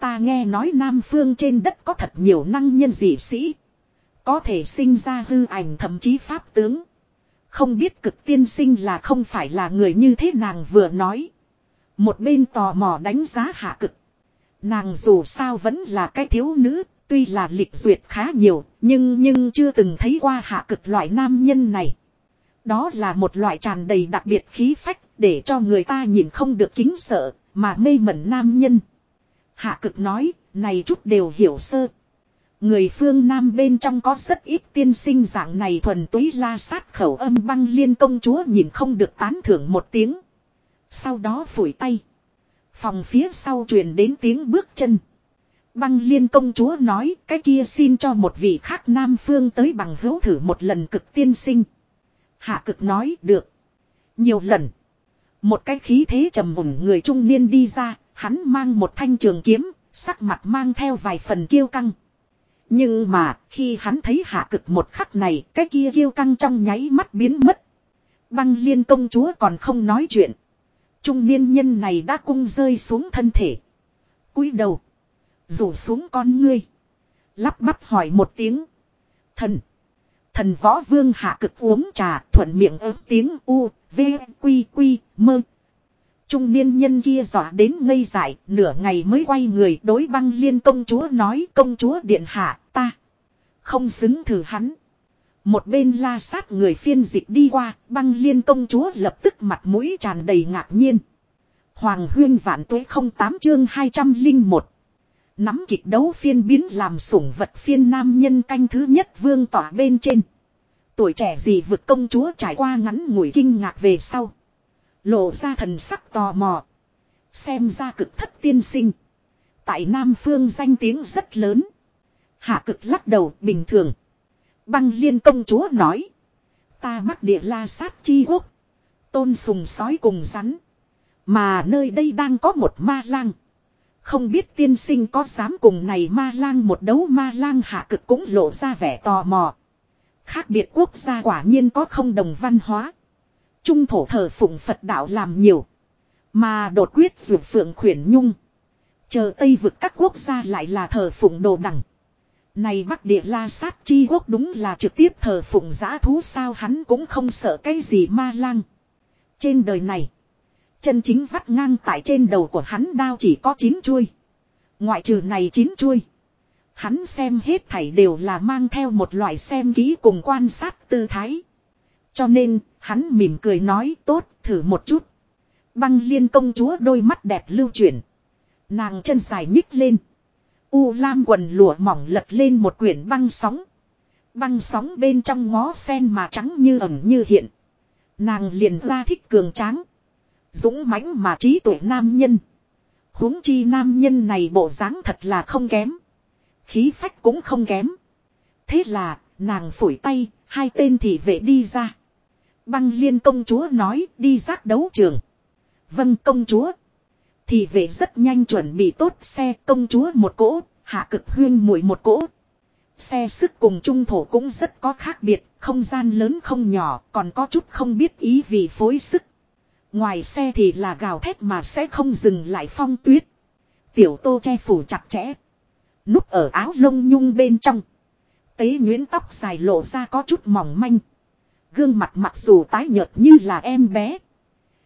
Ta nghe nói Nam Phương trên đất có thật nhiều năng nhân dị sĩ. Có thể sinh ra hư ảnh thậm chí pháp tướng. Không biết cực tiên sinh là không phải là người như thế nàng vừa nói. Một bên tò mò đánh giá hạ cực. Nàng dù sao vẫn là cái thiếu nữ, tuy là lịch duyệt khá nhiều, nhưng nhưng chưa từng thấy qua hạ cực loại nam nhân này. Đó là một loại tràn đầy đặc biệt khí phách, để cho người ta nhìn không được kính sợ, mà mê mẩn nam nhân. Hạ cực nói, này chút đều hiểu sơ. Người phương Nam bên trong có rất ít tiên sinh dạng này thuần túy la sát khẩu âm băng liên công chúa nhìn không được tán thưởng một tiếng. Sau đó phủi tay. Phòng phía sau truyền đến tiếng bước chân. Băng liên công chúa nói cái kia xin cho một vị khác Nam phương tới bằng hữu thử một lần cực tiên sinh. Hạ cực nói được. Nhiều lần. Một cái khí thế trầm mùng người trung niên đi ra, hắn mang một thanh trường kiếm, sắc mặt mang theo vài phần kiêu căng. Nhưng mà, khi hắn thấy hạ cực một khắc này, cái kia kiêu căng trong nháy mắt biến mất. Băng liên công chúa còn không nói chuyện. Trung niên nhân này đã cung rơi xuống thân thể. cúi đầu. Rủ xuống con ngươi. Lắp bắp hỏi một tiếng. Thần. Thần võ vương hạ cực uống trà thuận miệng ớt tiếng u, v, quy quy, mơ. Trung niên nhân kia dọa đến ngây dại, nửa ngày mới quay người đối băng liên công chúa nói công chúa điện hạ. Không xứng thử hắn. Một bên la sát người phiên dịch đi qua, băng liên công chúa lập tức mặt mũi tràn đầy ngạc nhiên. Hoàng huyên vạn tuế không tám chương 201. Nắm kịch đấu phiên biến làm sủng vật phiên nam nhân canh thứ nhất vương tỏa bên trên. Tuổi trẻ gì vực công chúa trải qua ngắn ngủi kinh ngạc về sau. Lộ ra thần sắc tò mò. Xem ra cực thất tiên sinh. Tại Nam Phương danh tiếng rất lớn. Hạ cực lắc đầu bình thường. Băng liên công chúa nói. Ta bắc địa la sát chi quốc. Tôn sùng sói cùng rắn. Mà nơi đây đang có một ma lang. Không biết tiên sinh có dám cùng này ma lang một đấu ma lang hạ cực cũng lộ ra vẻ tò mò. Khác biệt quốc gia quả nhiên có không đồng văn hóa. Trung thổ thờ phụng Phật đạo làm nhiều. Mà đột quyết dù phượng khuyển nhung. Chờ Tây vực các quốc gia lại là thờ phụng đồ đẳng. Này Bắc Địa La Sát chi quốc đúng là trực tiếp thờ phụng giã thú sao hắn cũng không sợ cái gì ma lang. Trên đời này. Chân chính vắt ngang tại trên đầu của hắn đao chỉ có chín chuôi. Ngoại trừ này chín chuôi. Hắn xem hết thảy đều là mang theo một loại xem kỹ cùng quan sát tư thái. Cho nên, hắn mỉm cười nói tốt, thử một chút. Băng liên công chúa đôi mắt đẹp lưu chuyển. Nàng chân dài nhích lên. U lam quần lụa mỏng lật lên một quyển băng sóng. Băng sóng bên trong ngó sen mà trắng như ẩn như hiện. Nàng liền ra thích cường tráng. Dũng mãnh mà trí tuệ nam nhân. huống chi nam nhân này bộ dáng thật là không kém. Khí phách cũng không kém. Thế là, nàng phủi tay, hai tên thị vệ đi ra. Băng liên công chúa nói đi giác đấu trường. Vâng công chúa thì về rất nhanh chuẩn bị tốt xe công chúa một cỗ, hạ cực huyên mùi một cỗ. Xe sức cùng trung thổ cũng rất có khác biệt, không gian lớn không nhỏ, còn có chút không biết ý vì phối sức. Ngoài xe thì là gào thét mà sẽ không dừng lại phong tuyết. Tiểu tô che phủ chặt chẽ. Núp ở áo lông nhung bên trong. Tế nhuyễn tóc dài lộ ra có chút mỏng manh. Gương mặt mặc dù tái nhợt như là em bé.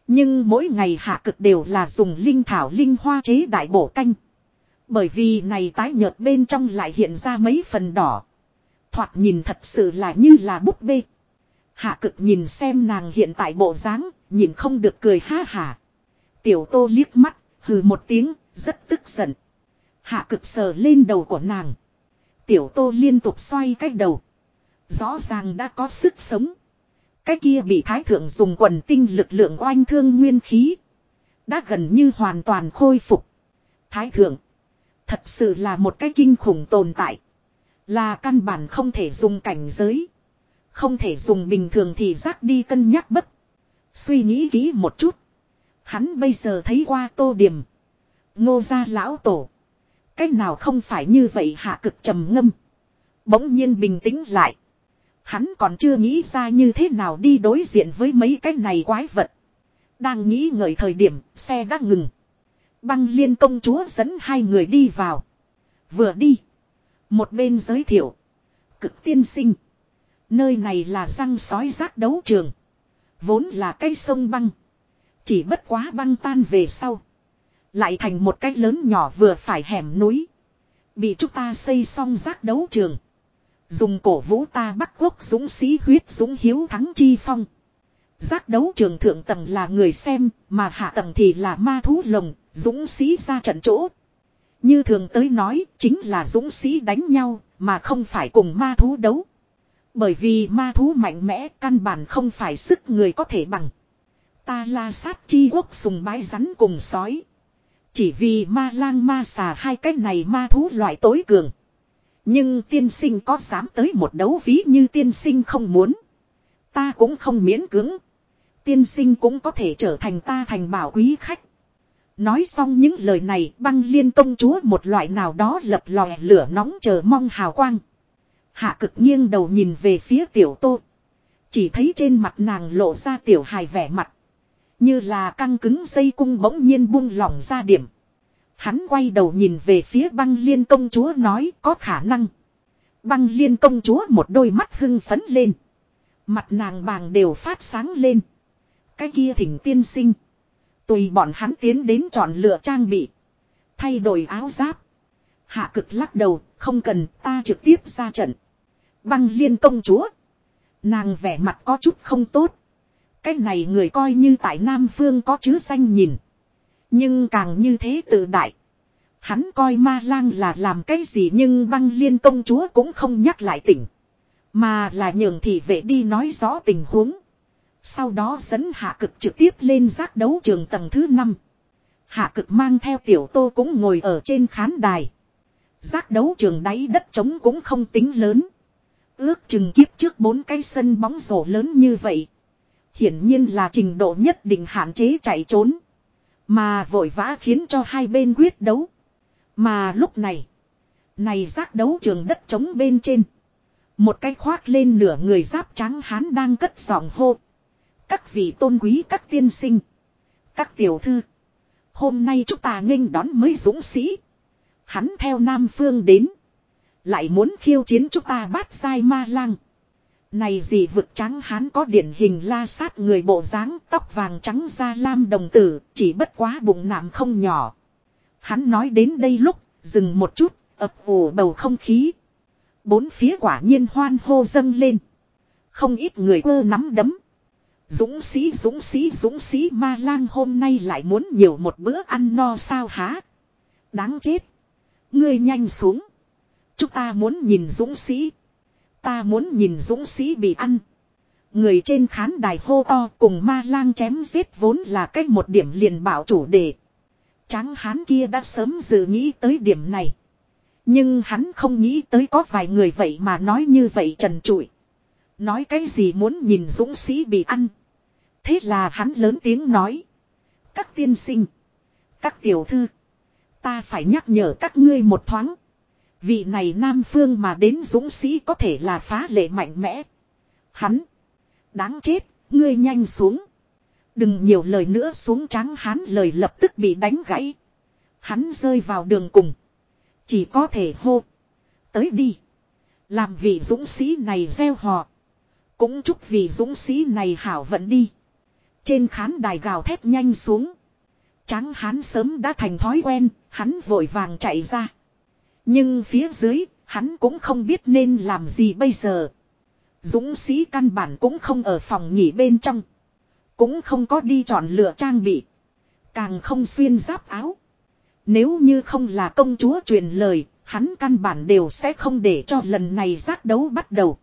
Nhưng mỗi ngày hạ cực đều là dùng linh thảo linh hoa chế đại bổ canh. Bởi vì này tái nhợt bên trong lại hiện ra mấy phần đỏ. Thoạt nhìn thật sự là như là búp bê. Hạ cực nhìn xem nàng hiện tại bộ dáng, nhìn không được cười ha hả. Tiểu tô liếc mắt, hừ một tiếng, rất tức giận. Hạ cực sờ lên đầu của nàng. Tiểu tô liên tục xoay cách đầu. Rõ ràng đã có sức sống. Cái kia bị thái thượng dùng quần tinh lực lượng oanh thương nguyên khí. Đã gần như hoàn toàn khôi phục. Thái thượng. Thật sự là một cái kinh khủng tồn tại. Là căn bản không thể dùng cảnh giới. Không thể dùng bình thường thì giác đi cân nhắc bất. Suy nghĩ kỹ một chút. Hắn bây giờ thấy qua tô điểm. Ngô gia lão tổ. Cách nào không phải như vậy hạ cực trầm ngâm. Bỗng nhiên bình tĩnh lại. Hắn còn chưa nghĩ ra như thế nào đi đối diện với mấy cái này quái vật. Đang nghĩ ngợi thời điểm, xe đã ngừng. Băng liên công chúa dẫn hai người đi vào. Vừa đi. Một bên giới thiệu. Cực tiên sinh. Nơi này là răng sói rác đấu trường. Vốn là cây sông băng. Chỉ bất quá băng tan về sau. Lại thành một cái lớn nhỏ vừa phải hẻm núi. Bị chúng ta xây xong rác đấu trường. Dùng cổ vũ ta bắt quốc dũng sĩ huyết dũng hiếu thắng chi phong. Giác đấu trường thượng tầng là người xem, mà hạ tầng thì là ma thú lồng, dũng sĩ ra trận chỗ. Như thường tới nói, chính là dũng sĩ đánh nhau, mà không phải cùng ma thú đấu. Bởi vì ma thú mạnh mẽ căn bản không phải sức người có thể bằng. Ta la sát chi quốc sùng bái rắn cùng sói. Chỉ vì ma lang ma xà hai cái này ma thú loại tối cường. Nhưng tiên sinh có dám tới một đấu ví như tiên sinh không muốn. Ta cũng không miễn cưỡng. Tiên sinh cũng có thể trở thành ta thành bảo quý khách. Nói xong những lời này, băng liên công chúa một loại nào đó lập lòe lửa nóng chờ mong hào quang. Hạ cực nghiêng đầu nhìn về phía tiểu tô. Chỉ thấy trên mặt nàng lộ ra tiểu hài vẻ mặt. Như là căng cứng dây cung bỗng nhiên buông lỏng ra điểm. Hắn quay đầu nhìn về phía băng liên công chúa nói có khả năng. Băng liên công chúa một đôi mắt hưng phấn lên. Mặt nàng bàng đều phát sáng lên. Cái kia thỉnh tiên sinh. Tùy bọn hắn tiến đến chọn lựa trang bị. Thay đổi áo giáp. Hạ cực lắc đầu, không cần ta trực tiếp ra trận. Băng liên công chúa. Nàng vẻ mặt có chút không tốt. Cái này người coi như tại Nam Phương có chứ danh nhìn. Nhưng càng như thế tự đại. Hắn coi ma lang là làm cái gì nhưng băng liên công chúa cũng không nhắc lại tỉnh. Mà là nhường thị vệ đi nói rõ tình huống. Sau đó dẫn hạ cực trực tiếp lên giác đấu trường tầng thứ 5. Hạ cực mang theo tiểu tô cũng ngồi ở trên khán đài. Giác đấu trường đáy đất trống cũng không tính lớn. Ước chừng kiếp trước bốn cái sân bóng rổ lớn như vậy. Hiển nhiên là trình độ nhất định hạn chế chạy trốn. Mà vội vã khiến cho hai bên quyết đấu. Mà lúc này. Này giác đấu trường đất trống bên trên. Một cái khoác lên nửa người giáp trắng hán đang cất giọng hô. Các vị tôn quý, các tiên sinh. Các tiểu thư. Hôm nay chúng ta nghênh đón mới dũng sĩ. Hắn theo Nam Phương đến. Lại muốn khiêu chiến chúng ta bát sai ma lang. Này gì vực trắng hắn có điển hình la sát người bộ dáng tóc vàng trắng da lam đồng tử, chỉ bất quá bụng nạm không nhỏ. Hắn nói đến đây lúc, dừng một chút, ập ủ bầu không khí. Bốn phía quả nhiên hoan hô dâng lên. Không ít người ơ nắm đấm. Dũng sĩ dũng sĩ dũng sĩ ma lang hôm nay lại muốn nhiều một bữa ăn no sao há. Đáng chết. Ngươi nhanh xuống. Chúng ta muốn nhìn dũng sĩ. Ta muốn nhìn dũng sĩ bị ăn. Người trên khán đài hô to cùng ma lang chém giết vốn là cách một điểm liền bảo chủ đề. Tráng hán kia đã sớm dự nghĩ tới điểm này. Nhưng hắn không nghĩ tới có vài người vậy mà nói như vậy trần trụi. Nói cái gì muốn nhìn dũng sĩ bị ăn. Thế là hắn lớn tiếng nói. Các tiên sinh. Các tiểu thư. Ta phải nhắc nhở các ngươi một thoáng. Vị này Nam Phương mà đến dũng sĩ có thể là phá lệ mạnh mẽ. Hắn. Đáng chết, ngươi nhanh xuống. Đừng nhiều lời nữa xuống trắng hắn lời lập tức bị đánh gãy. Hắn rơi vào đường cùng. Chỉ có thể hô. Tới đi. Làm vị dũng sĩ này gieo họ. Cũng chúc vị dũng sĩ này hảo vận đi. Trên khán đài gào thét nhanh xuống. Trắng hắn sớm đã thành thói quen, hắn vội vàng chạy ra. Nhưng phía dưới, hắn cũng không biết nên làm gì bây giờ. Dũng sĩ căn bản cũng không ở phòng nghỉ bên trong. Cũng không có đi chọn lựa trang bị. Càng không xuyên giáp áo. Nếu như không là công chúa truyền lời, hắn căn bản đều sẽ không để cho lần này giác đấu bắt đầu.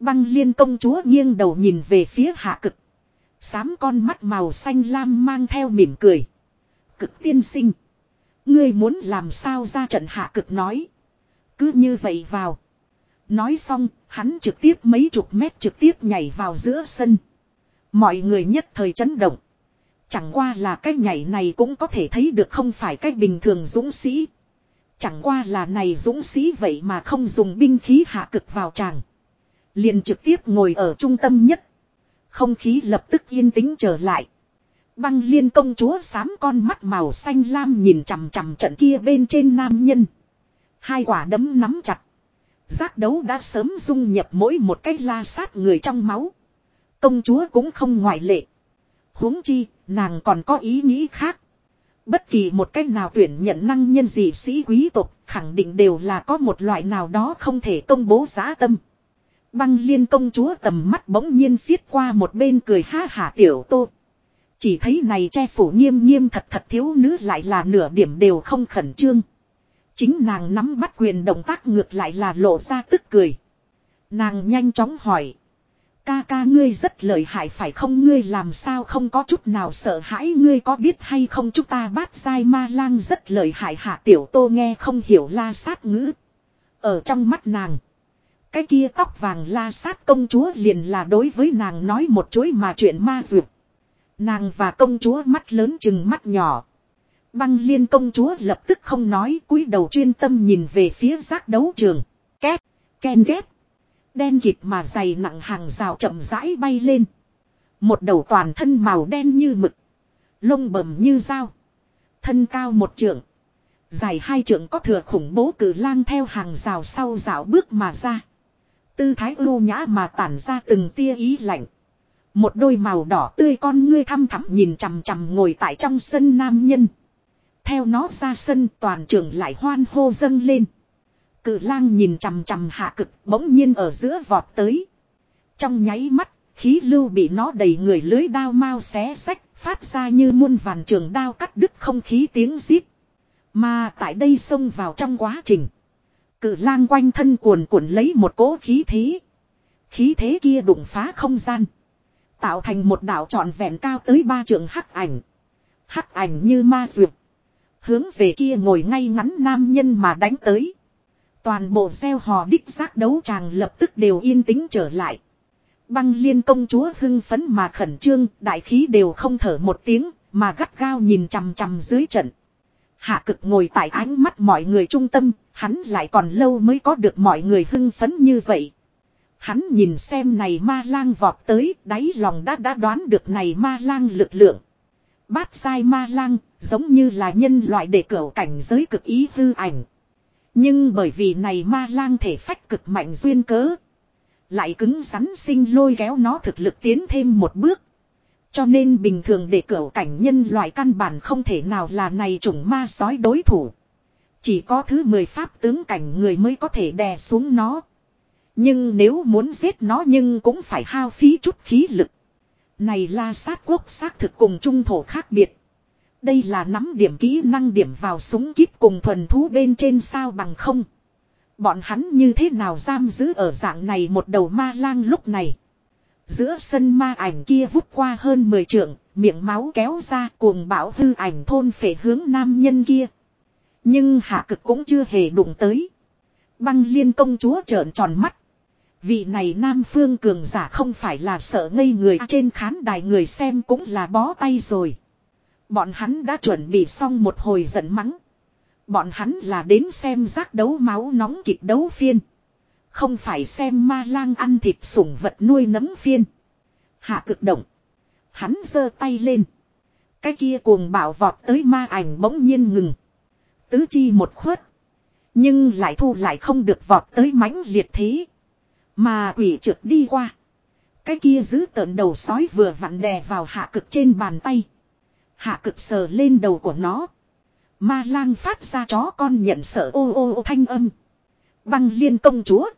Băng liên công chúa nghiêng đầu nhìn về phía hạ cực. Sám con mắt màu xanh lam mang theo mỉm cười. Cực tiên sinh. Ngươi muốn làm sao ra trận hạ cực nói. Cứ như vậy vào. Nói xong, hắn trực tiếp mấy chục mét trực tiếp nhảy vào giữa sân. Mọi người nhất thời chấn động. Chẳng qua là cái nhảy này cũng có thể thấy được không phải cái bình thường dũng sĩ. Chẳng qua là này dũng sĩ vậy mà không dùng binh khí hạ cực vào chàng, Liền trực tiếp ngồi ở trung tâm nhất. Không khí lập tức yên tĩnh trở lại. Băng liên công chúa sám con mắt màu xanh lam nhìn chằm chằm trận kia bên trên nam nhân. Hai quả đấm nắm chặt. Giác đấu đã sớm dung nhập mỗi một cái la sát người trong máu. Công chúa cũng không ngoại lệ. huống chi, nàng còn có ý nghĩ khác. Bất kỳ một cách nào tuyển nhận năng nhân dị sĩ quý tộc khẳng định đều là có một loại nào đó không thể công bố giá tâm. Băng liên công chúa tầm mắt bỗng nhiên phiết qua một bên cười ha hả tiểu tô. Chỉ thấy này che phủ nghiêm nghiêm thật thật thiếu nữ lại là nửa điểm đều không khẩn trương. Chính nàng nắm bắt quyền động tác ngược lại là lộ ra tức cười. Nàng nhanh chóng hỏi. Ca ca ngươi rất lợi hại phải không ngươi làm sao không có chút nào sợ hãi ngươi có biết hay không chúng ta bát sai ma lang rất lợi hại hạ tiểu tô nghe không hiểu la sát ngữ. Ở trong mắt nàng. Cái kia tóc vàng la sát công chúa liền là đối với nàng nói một chuỗi mà chuyện ma dược. Nàng và công chúa mắt lớn chừng mắt nhỏ. Băng liên công chúa lập tức không nói cúi đầu chuyên tâm nhìn về phía giác đấu trường. Két, ken ghép Đen kịp mà dày nặng hàng rào chậm rãi bay lên. Một đầu toàn thân màu đen như mực. Lông bầm như dao. Thân cao một trượng. Dài hai trượng có thừa khủng bố cử lang theo hàng rào sau rào bước mà ra. Tư thái ưu nhã mà tản ra từng tia ý lạnh. Một đôi màu đỏ tươi con ngươi thăm thẳm nhìn chằm chằm ngồi tại trong sân nam nhân. Theo nó ra sân toàn trường lại hoan hô dâng lên. Cự lang nhìn chằm chằm hạ cực bỗng nhiên ở giữa vọt tới. Trong nháy mắt, khí lưu bị nó đầy người lưới đao mau xé sách, phát ra như muôn vàn trường đao cắt đứt không khí tiếng rít. Mà tại đây xông vào trong quá trình. Cự lang quanh thân cuồn cuộn lấy một cỗ khí thế. Khí thế kia đụng phá không gian. Tạo thành một đảo trọn vẹn cao tới ba trường hắc ảnh. Hắc ảnh như ma duyệt. Hướng về kia ngồi ngay ngắn nam nhân mà đánh tới. Toàn bộ gieo hò đích giác đấu tràng lập tức đều yên tĩnh trở lại. Băng liên công chúa hưng phấn mà khẩn trương, đại khí đều không thở một tiếng, mà gắt gao nhìn chằm chằm dưới trận. Hạ cực ngồi tại ánh mắt mọi người trung tâm, hắn lại còn lâu mới có được mọi người hưng phấn như vậy. Hắn nhìn xem này ma lang vọt tới, đáy lòng đã đã đoán được này ma lang lực lượng. Bát sai ma lang, giống như là nhân loại để cửa cảnh giới cực ý hư ảnh. Nhưng bởi vì này ma lang thể phách cực mạnh duyên cớ. Lại cứng rắn sinh lôi kéo nó thực lực tiến thêm một bước. Cho nên bình thường để cửa cảnh nhân loại căn bản không thể nào là này chủng ma sói đối thủ. Chỉ có thứ mười pháp tướng cảnh người mới có thể đè xuống nó. Nhưng nếu muốn giết nó nhưng cũng phải hao phí chút khí lực. Này la sát quốc xác thực cùng trung thổ khác biệt. Đây là nắm điểm kỹ năng điểm vào súng kíp cùng thuần thú bên trên sao bằng không. Bọn hắn như thế nào giam giữ ở dạng này một đầu ma lang lúc này. Giữa sân ma ảnh kia vút qua hơn 10 trượng, miệng máu kéo ra cuồng bão hư ảnh thôn phệ hướng nam nhân kia. Nhưng hạ cực cũng chưa hề đụng tới. Băng liên công chúa trợn tròn mắt. Vị này nam phương cường giả không phải là sợ ngây người trên khán đài người xem cũng là bó tay rồi. Bọn hắn đã chuẩn bị xong một hồi giận mắng. Bọn hắn là đến xem giác đấu máu nóng kịch đấu phiên. Không phải xem ma lang ăn thịt sủng vật nuôi nấm phiên. Hạ cực động. Hắn giơ tay lên. Cái kia cuồng bảo vọt tới ma ảnh bỗng nhiên ngừng. Tứ chi một khuất. Nhưng lại thu lại không được vọt tới mãnh liệt thế. Mà quỷ trượt đi qua. Cái kia giữ tợn đầu sói vừa vặn đè vào hạ cực trên bàn tay. Hạ cực sờ lên đầu của nó. Ma lang phát ra chó con nhận sợ ô ô ô thanh âm. Băng liên công chúa.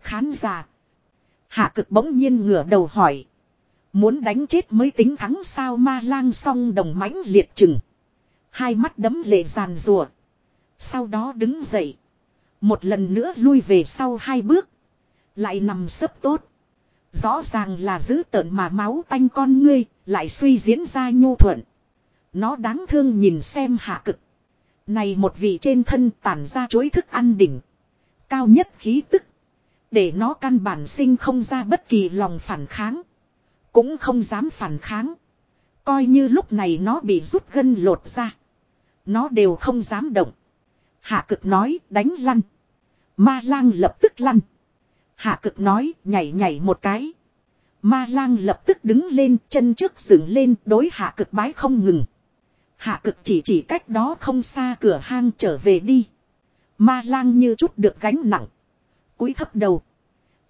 Khán giả. Hạ cực bỗng nhiên ngửa đầu hỏi. Muốn đánh chết mới tính thắng sao ma lang song đồng mãnh liệt chừng. Hai mắt đấm lệ giàn rùa. Sau đó đứng dậy. Một lần nữa lui về sau hai bước. Lại nằm sấp tốt. Rõ ràng là giữ tợn mà máu tanh con ngươi, lại suy diễn ra nhu thuận. Nó đáng thương nhìn xem hạ cực. Này một vị trên thân tản ra chuối thức ăn đỉnh. Cao nhất khí tức. Để nó căn bản sinh không ra bất kỳ lòng phản kháng. Cũng không dám phản kháng. Coi như lúc này nó bị rút gân lột ra. Nó đều không dám động. Hạ cực nói đánh lăn. Ma lang lập tức lăn. Hạ cực nói, nhảy nhảy một cái. Ma lang lập tức đứng lên, chân trước dựng lên, đối hạ cực bái không ngừng. Hạ cực chỉ chỉ cách đó không xa cửa hang trở về đi. Ma lang như chút được gánh nặng. cúi thấp đầu.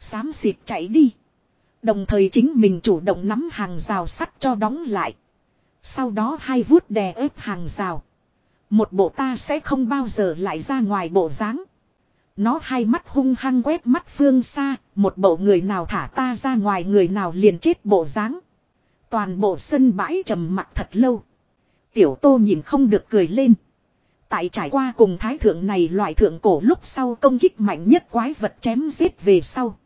Xám xịt chạy đi. Đồng thời chính mình chủ động nắm hàng rào sắt cho đóng lại. Sau đó hai vuốt đè ép hàng rào. Một bộ ta sẽ không bao giờ lại ra ngoài bộ dáng. Nó hai mắt hung hăng quét mắt phương xa, một bộ người nào thả ta ra ngoài người nào liền chết bộ dáng. Toàn bộ sân bãi trầm mặt thật lâu. Tiểu tô nhìn không được cười lên. Tại trải qua cùng thái thượng này loại thượng cổ lúc sau công kích mạnh nhất quái vật chém giết về sau.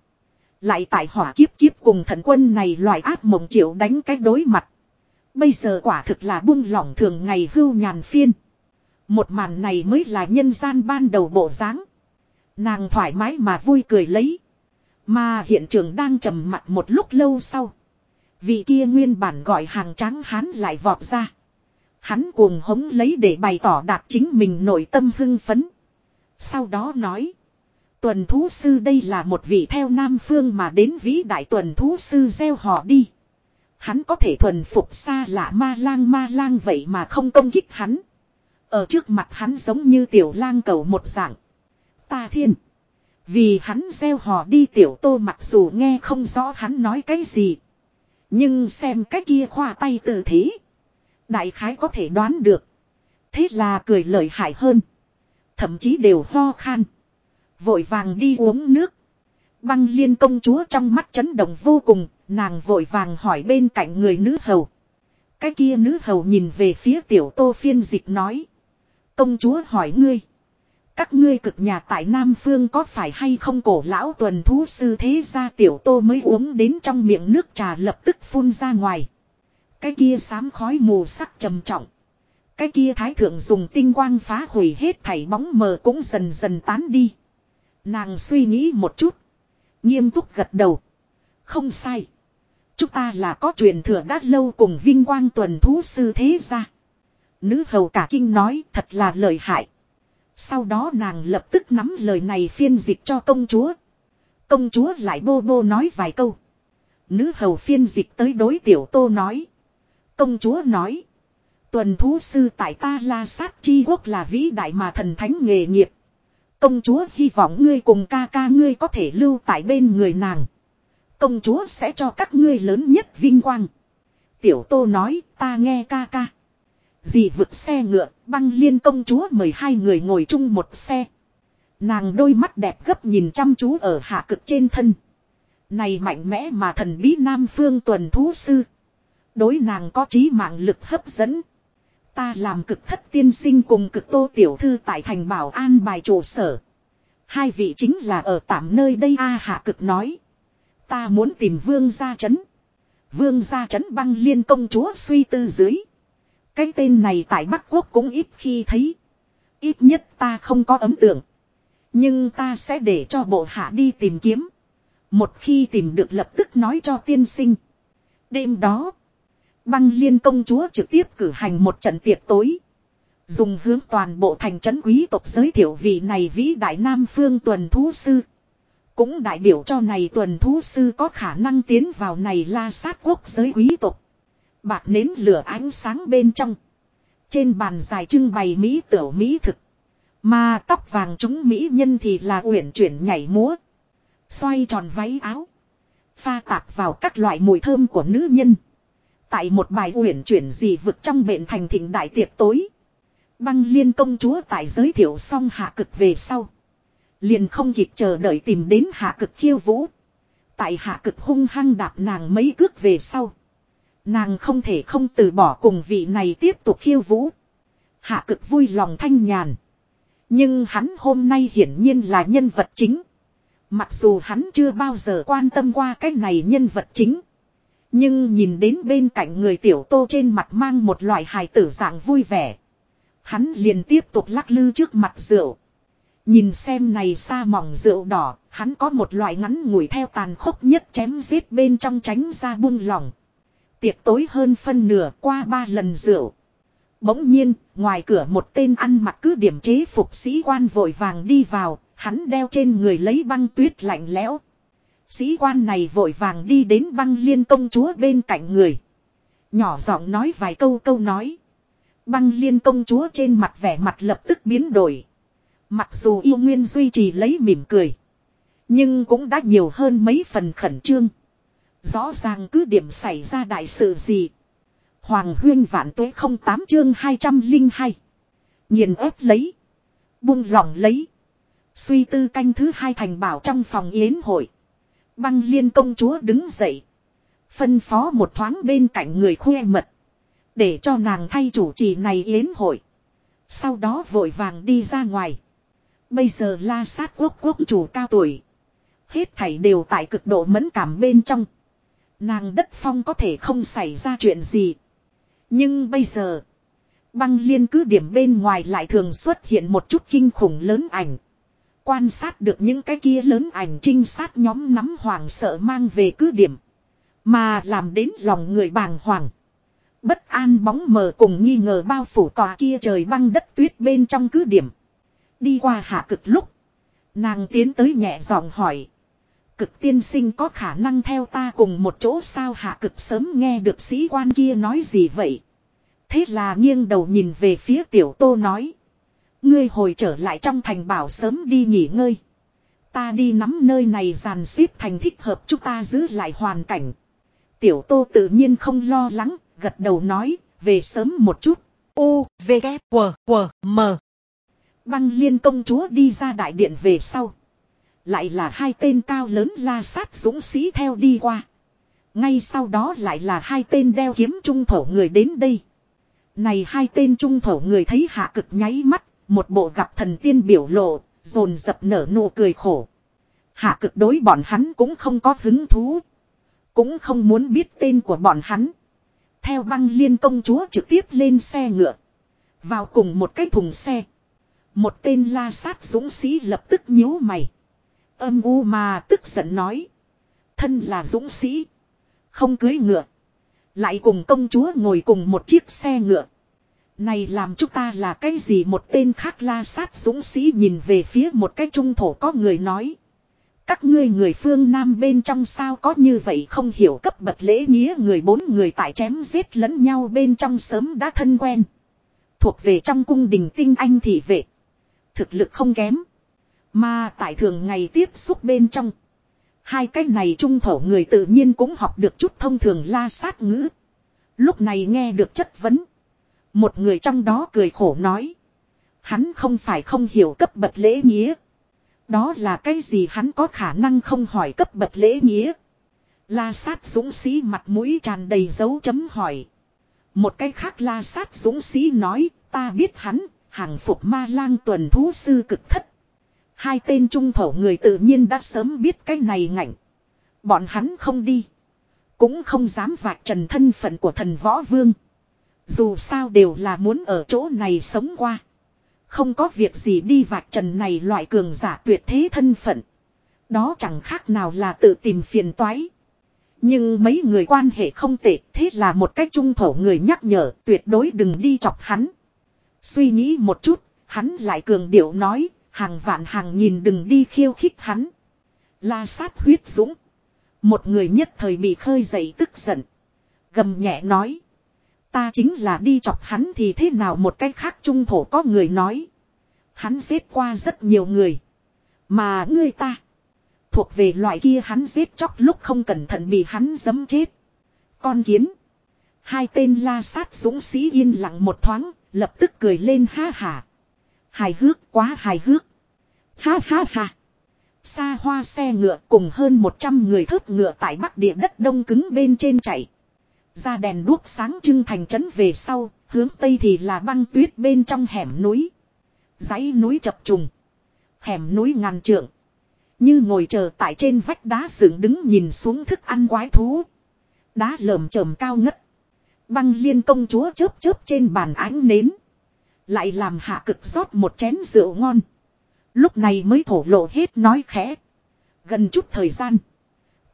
Lại tại hỏa kiếp kiếp cùng thần quân này loại áp mộng triệu đánh cách đối mặt. Bây giờ quả thực là buông lỏng thường ngày hưu nhàn phiên. Một màn này mới là nhân gian ban đầu bộ dáng. Nàng thoải mái mà vui cười lấy. Mà hiện trường đang trầm mặt một lúc lâu sau. Vị kia nguyên bản gọi hàng trắng hán lại vọt ra. Hắn cuồng hống lấy để bày tỏ đạt chính mình nội tâm hưng phấn. Sau đó nói. Tuần thú sư đây là một vị theo Nam Phương mà đến vĩ đại tuần thú sư gieo họ đi. Hắn có thể thuần phục xa lạ ma lang ma lang vậy mà không công kích hắn. Ở trước mặt hắn giống như tiểu lang cầu một dạng. Ta thiên. Vì hắn gieo hò đi tiểu tô mặc dù nghe không rõ hắn nói cái gì. Nhưng xem cái kia khoa tay tự thế. Đại khái có thể đoán được. Thế là cười lợi hại hơn. Thậm chí đều ho khan. Vội vàng đi uống nước. Băng liên công chúa trong mắt chấn động vô cùng. Nàng vội vàng hỏi bên cạnh người nữ hầu. Cái kia nữ hầu nhìn về phía tiểu tô phiên dịch nói. Công chúa hỏi ngươi. Các ngươi cực nhà tại Nam Phương có phải hay không cổ lão tuần thú sư thế ra tiểu tô mới uống đến trong miệng nước trà lập tức phun ra ngoài. Cái kia sám khói mù sắc trầm trọng. Cái kia thái thượng dùng tinh quang phá hủy hết thảy bóng mờ cũng dần dần tán đi. Nàng suy nghĩ một chút. Nghiêm túc gật đầu. Không sai. Chúng ta là có truyền thừa đã lâu cùng vinh quang tuần thú sư thế ra. Nữ hầu cả kinh nói thật là lợi hại. Sau đó nàng lập tức nắm lời này phiên dịch cho công chúa. Công chúa lại bô bô nói vài câu. Nữ hầu phiên dịch tới đối tiểu tô nói. Công chúa nói. Tuần thú sư tại ta la sát chi quốc là vĩ đại mà thần thánh nghề nghiệp. Công chúa hy vọng ngươi cùng ca ca ngươi có thể lưu tại bên người nàng. Công chúa sẽ cho các ngươi lớn nhất vinh quang. Tiểu tô nói, ta nghe ca ca. Dì vực xe ngựa, băng liên công chúa mời hai người ngồi chung một xe. Nàng đôi mắt đẹp gấp nhìn chăm chú ở hạ cực trên thân. Này mạnh mẽ mà thần bí Nam Phương tuần thú sư. Đối nàng có trí mạng lực hấp dẫn. Ta làm cực thất tiên sinh cùng cực tô tiểu thư tại thành bảo an bài trụ sở. Hai vị chính là ở tạm nơi đây A hạ cực nói. Ta muốn tìm vương gia chấn. Vương gia chấn băng liên công chúa suy tư dưới. Cái tên này tại Bắc Quốc cũng ít khi thấy. Ít nhất ta không có ấn tượng. Nhưng ta sẽ để cho bộ hạ đi tìm kiếm. Một khi tìm được lập tức nói cho tiên sinh. Đêm đó. Băng liên công chúa trực tiếp cử hành một trận tiệc tối. Dùng hướng toàn bộ thành trấn quý tộc giới thiệu vị này vĩ đại nam phương tuần thú sư. Cũng đại biểu cho này tuần thú sư có khả năng tiến vào này la sát quốc giới quý tộc. Bạc nến lửa ánh sáng bên trong. Trên bàn dài trưng bày mỹ tiểu mỹ thực. Mà tóc vàng chúng mỹ nhân thì là uyển chuyển nhảy múa. Xoay tròn váy áo. Pha tạp vào các loại mùi thơm của nữ nhân. Tại một bài uyển chuyển gì vực trong bệnh thành thịnh đại tiệc tối. Băng liên công chúa tại giới thiệu xong hạ cực về sau. Liền không kịp chờ đợi tìm đến hạ cực khiêu vũ. Tại hạ cực hung hăng đạp nàng mấy cước về sau. Nàng không thể không từ bỏ cùng vị này tiếp tục khiêu vũ. Hạ cực vui lòng thanh nhàn. Nhưng hắn hôm nay hiển nhiên là nhân vật chính. Mặc dù hắn chưa bao giờ quan tâm qua cái này nhân vật chính. Nhưng nhìn đến bên cạnh người tiểu tô trên mặt mang một loại hài tử dạng vui vẻ. Hắn liền tiếp tục lắc lư trước mặt rượu. Nhìn xem này xa mỏng rượu đỏ, hắn có một loại ngắn ngủi theo tàn khốc nhất chém giết bên trong tránh ra buông lỏng. Tiệc tối hơn phân nửa qua ba lần rượu. Bỗng nhiên, ngoài cửa một tên ăn mặc cứ điểm chế phục sĩ quan vội vàng đi vào, hắn đeo trên người lấy băng tuyết lạnh lẽo. Sĩ quan này vội vàng đi đến băng liên công chúa bên cạnh người. Nhỏ giọng nói vài câu câu nói. Băng liên công chúa trên mặt vẻ mặt lập tức biến đổi. Mặc dù yêu nguyên duy trì lấy mỉm cười. Nhưng cũng đã nhiều hơn mấy phần khẩn trương. Rõ ràng cứ điểm xảy ra đại sự gì. Hoàng huyên vạn tuế không tám chương 202. Nhìn ép lấy. Buông lỏng lấy. Suy tư canh thứ hai thành bảo trong phòng yến hội. Băng liên công chúa đứng dậy. Phân phó một thoáng bên cạnh người khuê mật. Để cho nàng thay chủ trì này yến hội. Sau đó vội vàng đi ra ngoài. Bây giờ la sát quốc quốc chủ cao tuổi. Hết thảy đều tại cực độ mẫn cảm bên trong. Nàng đất phong có thể không xảy ra chuyện gì. Nhưng bây giờ. Băng liên cứ điểm bên ngoài lại thường xuất hiện một chút kinh khủng lớn ảnh. Quan sát được những cái kia lớn ảnh trinh sát nhóm nắm hoàng sợ mang về cứ điểm. Mà làm đến lòng người bàng hoàng. Bất an bóng mờ cùng nghi ngờ bao phủ tòa kia trời băng đất tuyết bên trong cứ điểm. Đi qua hạ cực lúc. Nàng tiến tới nhẹ giọng hỏi. Cực tiên sinh có khả năng theo ta cùng một chỗ sao hạ cực sớm nghe được sĩ quan kia nói gì vậy. Thế là nghiêng đầu nhìn về phía tiểu tô nói. Ngươi hồi trở lại trong thành bảo sớm đi nghỉ ngơi. Ta đi nắm nơi này dàn xếp thành thích hợp chúng ta giữ lại hoàn cảnh. Tiểu tô tự nhiên không lo lắng, gật đầu nói, về sớm một chút. U, V, K, W, W, M. Băng liên công chúa đi ra đại điện về sau. Lại là hai tên cao lớn la sát dũng sĩ theo đi qua. Ngay sau đó lại là hai tên đeo kiếm trung thổ người đến đây. Này hai tên trung thổ người thấy hạ cực nháy mắt, một bộ gặp thần tiên biểu lộ, rồn dập nở nụ cười khổ. Hạ cực đối bọn hắn cũng không có hứng thú. Cũng không muốn biết tên của bọn hắn. Theo băng liên công chúa trực tiếp lên xe ngựa. Vào cùng một cái thùng xe. Một tên la sát dũng sĩ lập tức nhíu mày. Âm u mà tức giận nói. Thân là dũng sĩ. Không cưới ngựa. Lại cùng công chúa ngồi cùng một chiếc xe ngựa. Này làm chúng ta là cái gì một tên khác la sát dũng sĩ nhìn về phía một cái trung thổ có người nói. Các ngươi người phương Nam bên trong sao có như vậy không hiểu cấp bậc lễ nghĩa người bốn người tại chém giết lẫn nhau bên trong sớm đã thân quen. Thuộc về trong cung đình tinh anh thị vệ. Thực lực không kém. Mà tại thường ngày tiếp xúc bên trong. Hai cái này trung thổ người tự nhiên cũng học được chút thông thường la sát ngữ. Lúc này nghe được chất vấn. Một người trong đó cười khổ nói. Hắn không phải không hiểu cấp bậc lễ nghĩa. Đó là cái gì hắn có khả năng không hỏi cấp bậc lễ nghĩa. La sát dũng sĩ mặt mũi tràn đầy dấu chấm hỏi. Một cái khác la sát dũng sĩ nói, ta biết hắn, hàng phục ma lang tuần thú sư cực thất. Hai tên trung thổ người tự nhiên đã sớm biết cái này ngạnh. Bọn hắn không đi. Cũng không dám vạch trần thân phận của thần võ vương. Dù sao đều là muốn ở chỗ này sống qua. Không có việc gì đi vạch trần này loại cường giả tuyệt thế thân phận. Đó chẳng khác nào là tự tìm phiền toái. Nhưng mấy người quan hệ không tệ thế là một cách trung thổ người nhắc nhở tuyệt đối đừng đi chọc hắn. Suy nghĩ một chút, hắn lại cường điệu nói, hàng vạn hàng nhìn đừng đi khiêu khích hắn. La sát huyết dũng. Một người nhất thời bị khơi dậy tức giận. Gầm nhẹ nói. Ta chính là đi chọc hắn thì thế nào một cách khác trung thổ có người nói. Hắn giết qua rất nhiều người. Mà ngươi ta. Thuộc về loại kia hắn giết chóc lúc không cẩn thận bị hắn dấm chết. Con kiến. Hai tên la sát dũng sĩ yên lặng một thoáng, lập tức cười lên ha hả. Hài hước quá hài hước. Ha ha ha. Xa hoa xe ngựa cùng hơn 100 người thớt ngựa tại bắc địa đất đông cứng bên trên chạy. Ra đèn đuốc sáng trưng thành trấn về sau, hướng tây thì là băng tuyết bên trong hẻm núi. dãy núi chập trùng. Hẻm núi ngàn trượng. Như ngồi chờ tại trên vách đá dựng đứng nhìn xuống thức ăn quái thú. Đá lởm chởm cao ngất. Băng liên công chúa chớp chớp trên bàn ánh nến. Lại làm hạ cực rót một chén rượu ngon. Lúc này mới thổ lộ hết nói khẽ. Gần chút thời gian.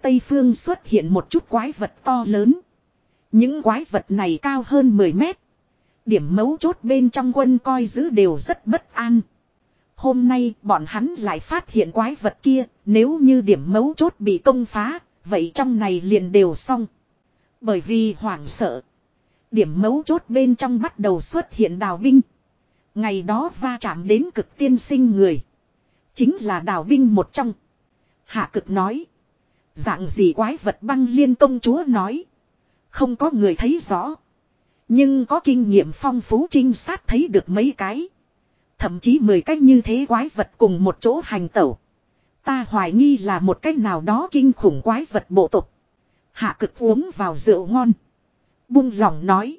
Tây phương xuất hiện một chút quái vật to lớn. Những quái vật này cao hơn 10 mét. Điểm mấu chốt bên trong quân coi giữ đều rất bất an. Hôm nay bọn hắn lại phát hiện quái vật kia, nếu như điểm mấu chốt bị công phá, vậy trong này liền đều xong. Bởi vì hoảng sợ. Điểm mấu chốt bên trong bắt đầu xuất hiện đào binh. Ngày đó va chạm đến cực tiên sinh người. Chính là đào binh một trong. Hạ cực nói. Dạng gì quái vật băng liên công chúa nói. Không có người thấy rõ. Nhưng có kinh nghiệm phong phú trinh sát thấy được mấy cái. Thậm chí 10 cách như thế quái vật cùng một chỗ hành tẩu. Ta hoài nghi là một cách nào đó kinh khủng quái vật bộ tục. Hạ cực uống vào rượu ngon. Bung lòng nói.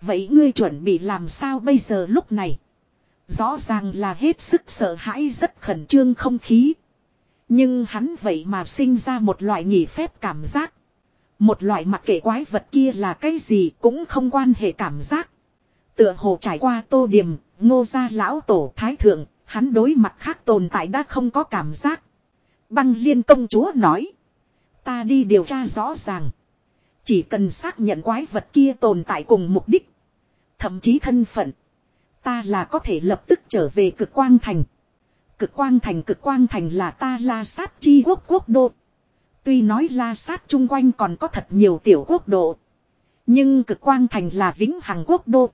Vậy ngươi chuẩn bị làm sao bây giờ lúc này? Rõ ràng là hết sức sợ hãi rất khẩn trương không khí. Nhưng hắn vậy mà sinh ra một loại nghỉ phép cảm giác. Một loại mặc kệ quái vật kia là cái gì cũng không quan hệ cảm giác. Tựa hồ trải qua tô điểm, ngô gia lão tổ thái thượng, hắn đối mặt khác tồn tại đã không có cảm giác. Băng liên công chúa nói. Ta đi điều tra rõ ràng. Chỉ cần xác nhận quái vật kia tồn tại cùng mục đích. Thậm chí thân phận. Ta là có thể lập tức trở về cực quang thành. Cực quang thành cực quang thành là ta la sát chi quốc quốc độ, Tuy nói la sát chung quanh còn có thật nhiều tiểu quốc độ. Nhưng cực quang thành là vĩnh hằng quốc đô.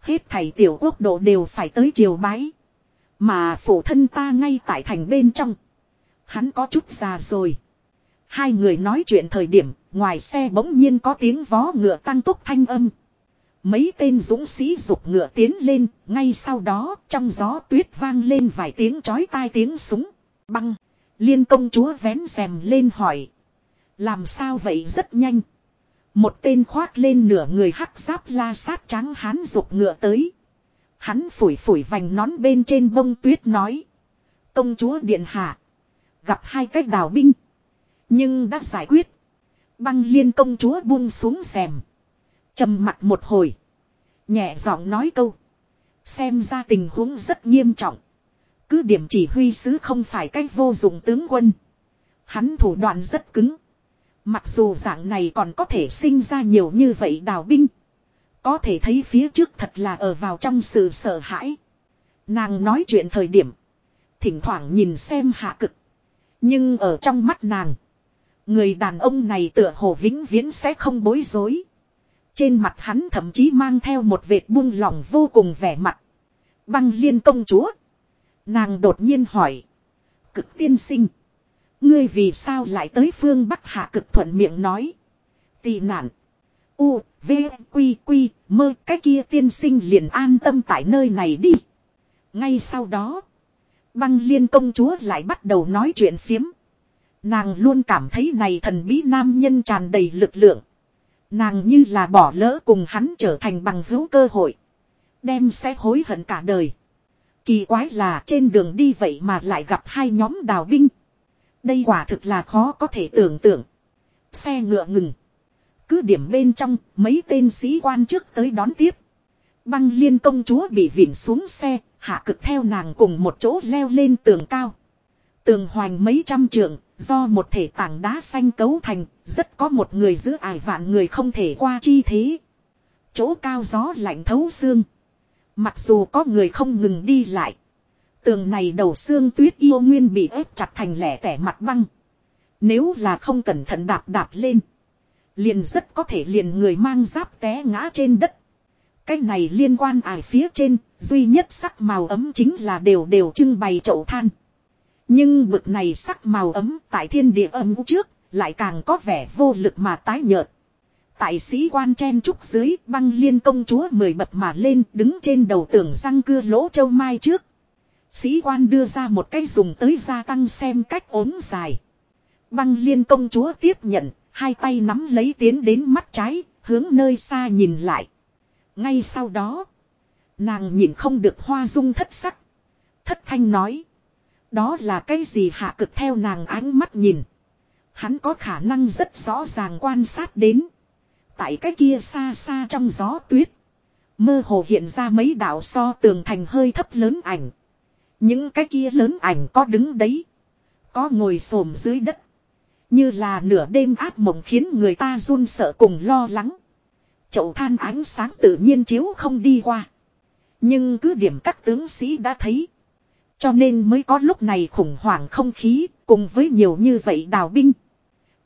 Hết thảy tiểu quốc độ đều phải tới triều bái. Mà phụ thân ta ngay tại thành bên trong. Hắn có chút già rồi. Hai người nói chuyện thời điểm, ngoài xe bỗng nhiên có tiếng vó ngựa tăng tốc thanh âm. Mấy tên dũng sĩ dục ngựa tiến lên, ngay sau đó trong gió tuyết vang lên vài tiếng chói tai tiếng súng. Băng, liên công chúa vén rèm lên hỏi. Làm sao vậy rất nhanh. Một tên khoác lên nửa người hắc giáp la sát trắng hán dục ngựa tới. Hắn phủi phủi vành nón bên trên bông tuyết nói. Công chúa điện hạ. Gặp hai cách đào binh. Nhưng đã giải quyết. Băng liên công chúa buông xuống xèm trầm mặt một hồi. Nhẹ giọng nói câu. Xem ra tình huống rất nghiêm trọng. Cứ điểm chỉ huy sứ không phải cách vô dụng tướng quân. Hắn thủ đoạn rất cứng. Mặc dù dạng này còn có thể sinh ra nhiều như vậy đào binh. Có thể thấy phía trước thật là ở vào trong sự sợ hãi. Nàng nói chuyện thời điểm. Thỉnh thoảng nhìn xem hạ cực. Nhưng ở trong mắt nàng. Người đàn ông này tựa hồ vĩnh viễn sẽ không bối rối. Trên mặt hắn thậm chí mang theo một vệt buông lỏng vô cùng vẻ mặt. Băng liên công chúa. Nàng đột nhiên hỏi. Cực tiên sinh. Ngươi vì sao lại tới phương Bắc hạ cực thuận miệng nói. Tị nạn. U, V, Quy, Quy, mơ cái kia tiên sinh liền an tâm tại nơi này đi. Ngay sau đó. Băng liên công chúa lại bắt đầu nói chuyện phiếm. Nàng luôn cảm thấy này thần bí nam nhân tràn đầy lực lượng. Nàng như là bỏ lỡ cùng hắn trở thành bằng hữu cơ hội. Đem sẽ hối hận cả đời. Kỳ quái là trên đường đi vậy mà lại gặp hai nhóm đào binh. Đây quả thực là khó có thể tưởng tượng. Xe ngựa ngừng. Cứ điểm bên trong, mấy tên sĩ quan trước tới đón tiếp. Băng liên công chúa bị vịn xuống xe, hạ cực theo nàng cùng một chỗ leo lên tường cao. Tường hoành mấy trăm trượng, do một thể tảng đá xanh cấu thành, rất có một người giữ ải vạn người không thể qua chi thế. Chỗ cao gió lạnh thấu xương. Mặc dù có người không ngừng đi lại. Tường này đầu xương tuyết yêu nguyên bị ép chặt thành lẻ tẻ mặt băng. Nếu là không cẩn thận đạp đạp lên. Liền rất có thể liền người mang giáp té ngã trên đất. Cái này liên quan ải phía trên, duy nhất sắc màu ấm chính là đều đều trưng bày chậu than. Nhưng bực này sắc màu ấm tại thiên địa âm trước, lại càng có vẻ vô lực mà tái nhợt. Tại sĩ quan chen trúc dưới băng liên công chúa mười bập mà lên đứng trên đầu tường răng cưa lỗ châu mai trước. Sĩ quan đưa ra một cây dùng tới gia tăng xem cách ốm dài. Băng liên công chúa tiếp nhận, hai tay nắm lấy tiến đến mắt trái, hướng nơi xa nhìn lại. Ngay sau đó, nàng nhìn không được hoa dung thất sắc. Thất thanh nói. Đó là cái gì hạ cực theo nàng ánh mắt nhìn. Hắn có khả năng rất rõ ràng quan sát đến. Tại cái kia xa xa trong gió tuyết. Mơ hồ hiện ra mấy đạo so tường thành hơi thấp lớn ảnh. Những cái kia lớn ảnh có đứng đấy. Có ngồi xổm dưới đất. Như là nửa đêm áp mộng khiến người ta run sợ cùng lo lắng. chậu than ánh sáng tự nhiên chiếu không đi qua. Nhưng cứ điểm các tướng sĩ đã thấy. Cho nên mới có lúc này khủng hoảng không khí, cùng với nhiều như vậy đào binh.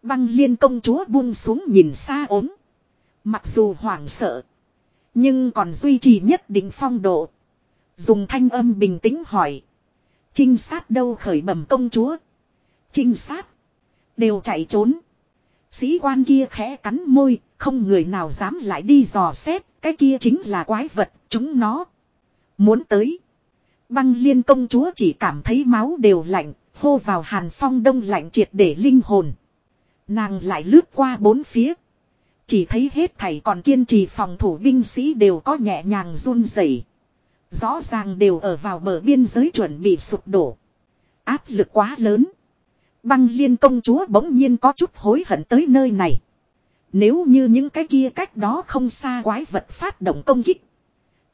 Băng liên công chúa buông xuống nhìn xa ốm. Mặc dù hoảng sợ. Nhưng còn duy trì nhất định phong độ. Dùng thanh âm bình tĩnh hỏi. Trinh sát đâu khởi bẩm công chúa. Trinh sát. Đều chạy trốn. Sĩ quan kia khẽ cắn môi. Không người nào dám lại đi dò xét. Cái kia chính là quái vật. Chúng nó. Muốn tới. Băng liên công chúa chỉ cảm thấy máu đều lạnh. Hô vào hàn phong đông lạnh triệt để linh hồn. Nàng lại lướt qua bốn phía. Chỉ thấy hết thảy còn kiên trì phòng thủ binh sĩ đều có nhẹ nhàng run rẩy. Rõ ràng đều ở vào bờ biên giới chuẩn bị sụp đổ. Áp lực quá lớn. Băng liên công chúa bỗng nhiên có chút hối hận tới nơi này. Nếu như những cái kia cách đó không xa quái vật phát động công kích.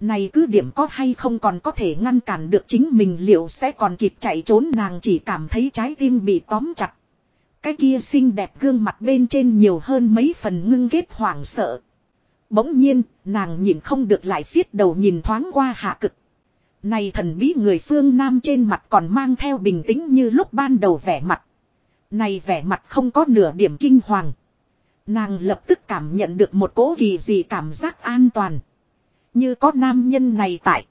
Này cứ điểm có hay không còn có thể ngăn cản được chính mình liệu sẽ còn kịp chạy trốn nàng chỉ cảm thấy trái tim bị tóm chặt. Cái kia xinh đẹp gương mặt bên trên nhiều hơn mấy phần ngưng ghét hoảng sợ. Bỗng nhiên, nàng nhìn không được lại phiết đầu nhìn thoáng qua hạ cực. Này thần bí người phương Nam trên mặt còn mang theo bình tĩnh như lúc ban đầu vẻ mặt. Này vẻ mặt không có nửa điểm kinh hoàng. Nàng lập tức cảm nhận được một cố kỳ gì cảm giác an toàn. Như có nam nhân này tại.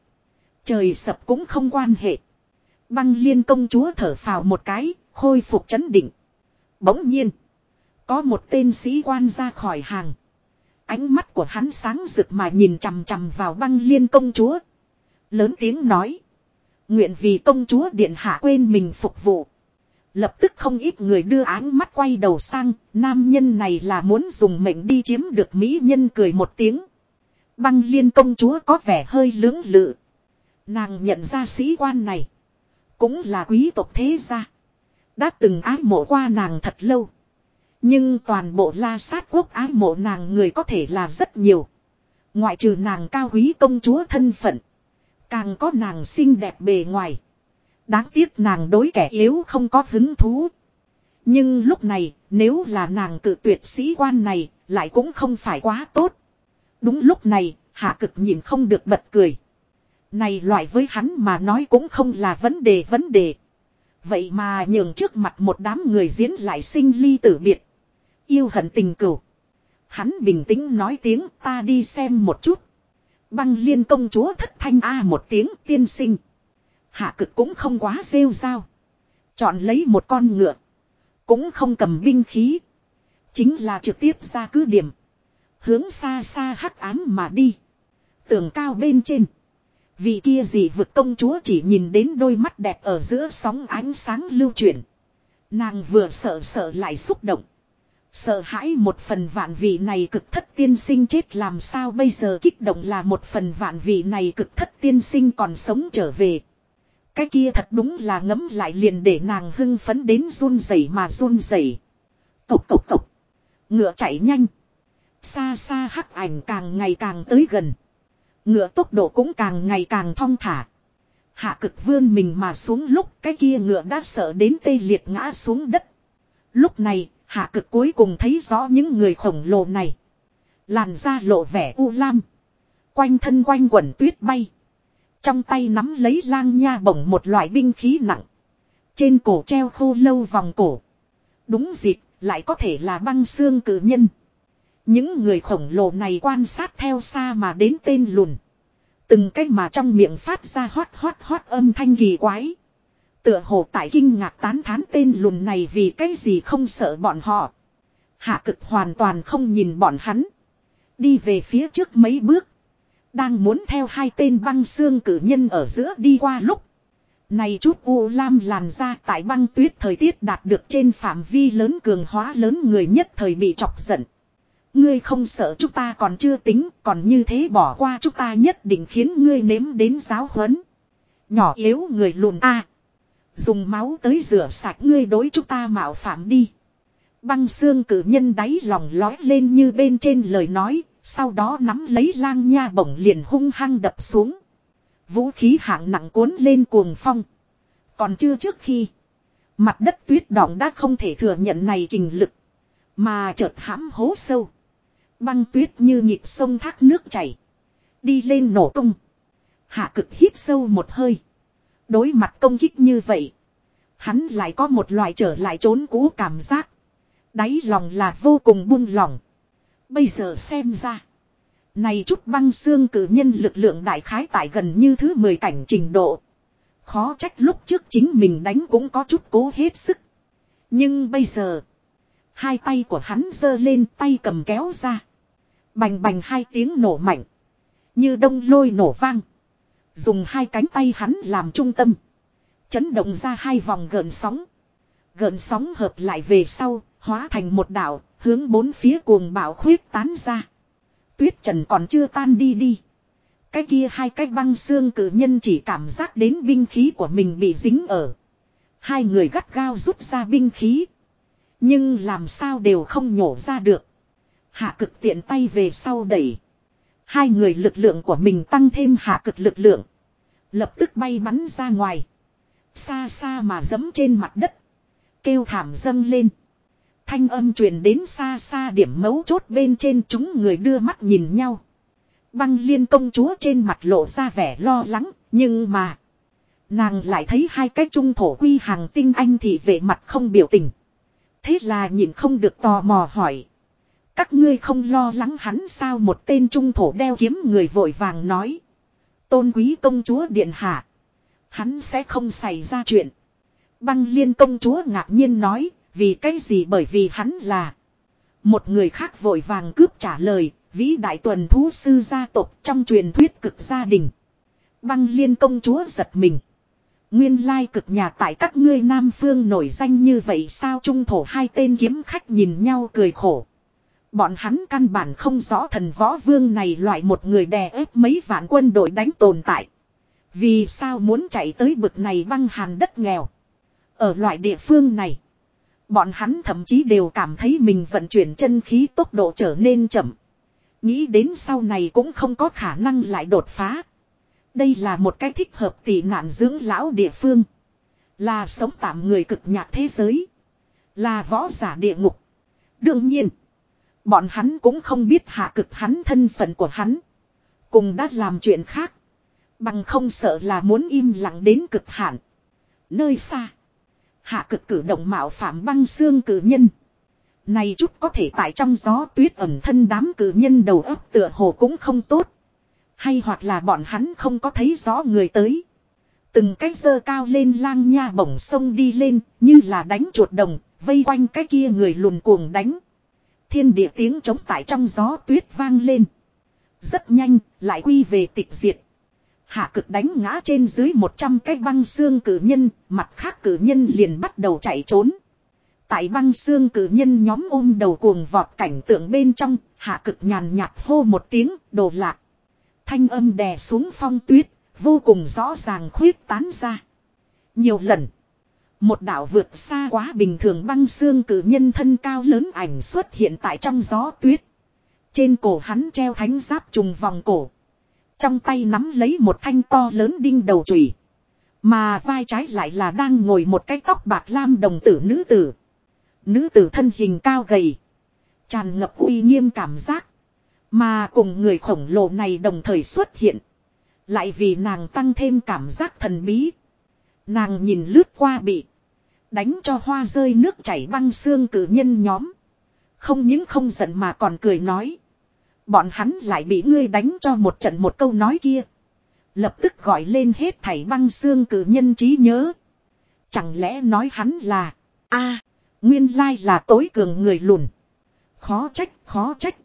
Trời sập cũng không quan hệ. Băng liên công chúa thở phào một cái, khôi phục chấn định. Bỗng nhiên. Có một tên sĩ quan ra khỏi hàng. Ánh mắt của hắn sáng rực mà nhìn chằm chằm vào băng liên công chúa. Lớn tiếng nói. Nguyện vì công chúa điện hạ quên mình phục vụ. Lập tức không ít người đưa áng mắt quay đầu sang, nam nhân này là muốn dùng mệnh đi chiếm được mỹ nhân cười một tiếng. Băng liên công chúa có vẻ hơi lưỡng lự. Nàng nhận ra sĩ quan này. Cũng là quý tộc thế gia. Đã từng ái mộ qua nàng thật lâu. Nhưng toàn bộ la sát quốc ái mộ nàng người có thể là rất nhiều. Ngoại trừ nàng cao quý công chúa thân phận. Càng có nàng xinh đẹp bề ngoài. Đáng tiếc nàng đối kẻ yếu không có hứng thú. Nhưng lúc này, nếu là nàng cự tuyệt sĩ quan này, lại cũng không phải quá tốt. Đúng lúc này, hạ cực nhìn không được bật cười. Này loại với hắn mà nói cũng không là vấn đề vấn đề. Vậy mà nhường trước mặt một đám người diễn lại sinh ly tử biệt. Yêu hận tình cửu. Hắn bình tĩnh nói tiếng ta đi xem một chút. Băng liên công chúa thất thanh a một tiếng tiên sinh. Hạ cực cũng không quá rêu rao. Chọn lấy một con ngựa. Cũng không cầm binh khí. Chính là trực tiếp ra cứ điểm. Hướng xa xa hắc ám mà đi. Tường cao bên trên. Vị kia gì vực công chúa chỉ nhìn đến đôi mắt đẹp ở giữa sóng ánh sáng lưu chuyển. Nàng vừa sợ sợ lại xúc động. Sợ hãi một phần vạn vị này cực thất tiên sinh chết làm sao bây giờ kích động là một phần vạn vị này cực thất tiên sinh còn sống trở về. Cái kia thật đúng là ngấm lại liền để nàng hưng phấn đến run rẩy mà run rẩy. Cộc cộc cộc. Ngựa chạy nhanh. Xa xa hắc ảnh càng ngày càng tới gần. Ngựa tốc độ cũng càng ngày càng thong thả. Hạ cực vươn mình mà xuống lúc cái kia ngựa đã sợ đến tê liệt ngã xuống đất. Lúc này, hạ cực cuối cùng thấy rõ những người khổng lồ này. Làn da lộ vẻ u lam. Quanh thân quanh quẩn tuyết bay. Trong tay nắm lấy lang nha bổng một loại binh khí nặng. Trên cổ treo khô lâu vòng cổ. Đúng dịp, lại có thể là băng xương cử nhân. Những người khổng lồ này quan sát theo xa mà đến tên lùn. Từng cách mà trong miệng phát ra hót hót hót âm thanh kỳ quái. Tựa hồ tại kinh ngạc tán thán tên lùn này vì cái gì không sợ bọn họ. Hạ cực hoàn toàn không nhìn bọn hắn. Đi về phía trước mấy bước. Đang muốn theo hai tên băng xương cử nhân ở giữa đi qua lúc. Này chút u lam làn ra tại băng tuyết thời tiết đạt được trên phạm vi lớn cường hóa lớn người nhất thời bị chọc giận. Ngươi không sợ chúng ta còn chưa tính, còn như thế bỏ qua chúng ta nhất định khiến ngươi nếm đến giáo huấn. Nhỏ yếu người lùn a Dùng máu tới rửa sạch ngươi đối chúng ta mạo phạm đi. Băng xương cử nhân đáy lòng lói lên như bên trên lời nói, sau đó nắm lấy lang nha bổng liền hung hăng đập xuống. Vũ khí hạng nặng cuốn lên cuồng phong. Còn chưa trước khi, mặt đất tuyết đỏng đã không thể thừa nhận này kình lực. Mà chợt hãm hố sâu. Băng tuyết như nhịp sông thác nước chảy. Đi lên nổ tung. Hạ cực hít sâu một hơi. Đối mặt công kích như vậy. Hắn lại có một loại trở lại trốn cũ cảm giác. Đáy lòng là vô cùng buông lỏng. Bây giờ xem ra. Này chút băng xương cử nhân lực lượng đại khái tại gần như thứ 10 cảnh trình độ. Khó trách lúc trước chính mình đánh cũng có chút cố hết sức. Nhưng bây giờ. Hai tay của hắn giơ lên tay cầm kéo ra. Bành bành hai tiếng nổ mạnh. Như đông lôi nổ vang. Dùng hai cánh tay hắn làm trung tâm. Chấn động ra hai vòng gợn sóng. Gợn sóng hợp lại về sau, hóa thành một đảo, hướng bốn phía cuồng bạo khuyết tán ra. Tuyết trần còn chưa tan đi đi. Cái kia hai cái băng xương cử nhân chỉ cảm giác đến binh khí của mình bị dính ở. Hai người gắt gao rút ra binh khí. Nhưng làm sao đều không nhổ ra được. Hạ cực tiện tay về sau đẩy. Hai người lực lượng của mình tăng thêm hạ cực lực lượng. Lập tức bay bắn ra ngoài. Xa xa mà dẫm trên mặt đất. Kêu thảm dâng lên. Thanh âm truyền đến xa xa điểm mấu chốt bên trên chúng người đưa mắt nhìn nhau. Băng liên công chúa trên mặt lộ ra vẻ lo lắng, nhưng mà. Nàng lại thấy hai cái trung thổ quy hàng tinh anh thì về mặt không biểu tình. Thế là nhìn không được tò mò hỏi. Các ngươi không lo lắng hắn sao một tên trung thổ đeo kiếm người vội vàng nói. Tôn quý công chúa điện hạ. Hắn sẽ không xảy ra chuyện. Băng liên công chúa ngạc nhiên nói, vì cái gì bởi vì hắn là. Một người khác vội vàng cướp trả lời, vĩ đại tuần thú sư gia tộc trong truyền thuyết cực gia đình. Băng liên công chúa giật mình. Nguyên lai cực nhà tại các ngươi Nam Phương nổi danh như vậy sao trung thổ hai tên kiếm khách nhìn nhau cười khổ. Bọn hắn căn bản không rõ thần võ vương này loại một người đè ép mấy vạn quân đội đánh tồn tại. Vì sao muốn chạy tới bực này băng hàn đất nghèo. Ở loại địa phương này. Bọn hắn thậm chí đều cảm thấy mình vận chuyển chân khí tốc độ trở nên chậm. Nghĩ đến sau này cũng không có khả năng lại đột phá. Đây là một cái thích hợp tị nạn dưỡng lão địa phương. Là sống tạm người cực nhạc thế giới. Là võ giả địa ngục. Đương nhiên. Bọn hắn cũng không biết hạ cực hắn thân phận của hắn. Cùng đã làm chuyện khác. Bằng không sợ là muốn im lặng đến cực hạn. Nơi xa. Hạ cực cử động mạo phạm băng xương cử nhân. Này chút có thể tại trong gió tuyết ẩm thân đám cử nhân đầu ấp tựa hồ cũng không tốt. Hay hoặc là bọn hắn không có thấy rõ người tới. Từng cái dơ cao lên lang nha bổng sông đi lên như là đánh chuột đồng, vây quanh cái kia người lùn cuồng đánh. Thiên địa tiếng chống tại trong gió tuyết vang lên. Rất nhanh, lại quy về tịch diệt. Hạ cực đánh ngã trên dưới 100 cái băng xương cử nhân, mặt khác cử nhân liền bắt đầu chạy trốn. Tại băng xương cử nhân nhóm ôm đầu cuồng vọt cảnh tượng bên trong, hạ cực nhàn nhạt hô một tiếng, đồ lạc. Thanh âm đè xuống phong tuyết, vô cùng rõ ràng khuyết tán ra. Nhiều lần, một đạo vượt xa quá bình thường băng xương cử nhân thân cao lớn ảnh xuất hiện tại trong gió tuyết. Trên cổ hắn treo thánh giáp trùng vòng cổ. Trong tay nắm lấy một thanh to lớn đinh đầu chùy Mà vai trái lại là đang ngồi một cái tóc bạc lam đồng tử nữ tử. Nữ tử thân hình cao gầy. Tràn ngập uy nghiêm cảm giác. Mà cùng người khổng lồ này đồng thời xuất hiện. Lại vì nàng tăng thêm cảm giác thần bí. Nàng nhìn lướt qua bị. Đánh cho hoa rơi nước chảy băng xương cử nhân nhóm. Không những không giận mà còn cười nói. Bọn hắn lại bị ngươi đánh cho một trận một câu nói kia. Lập tức gọi lên hết thảy băng xương cử nhân trí nhớ. Chẳng lẽ nói hắn là. a nguyên lai là tối cường người lùn. Khó trách, khó trách.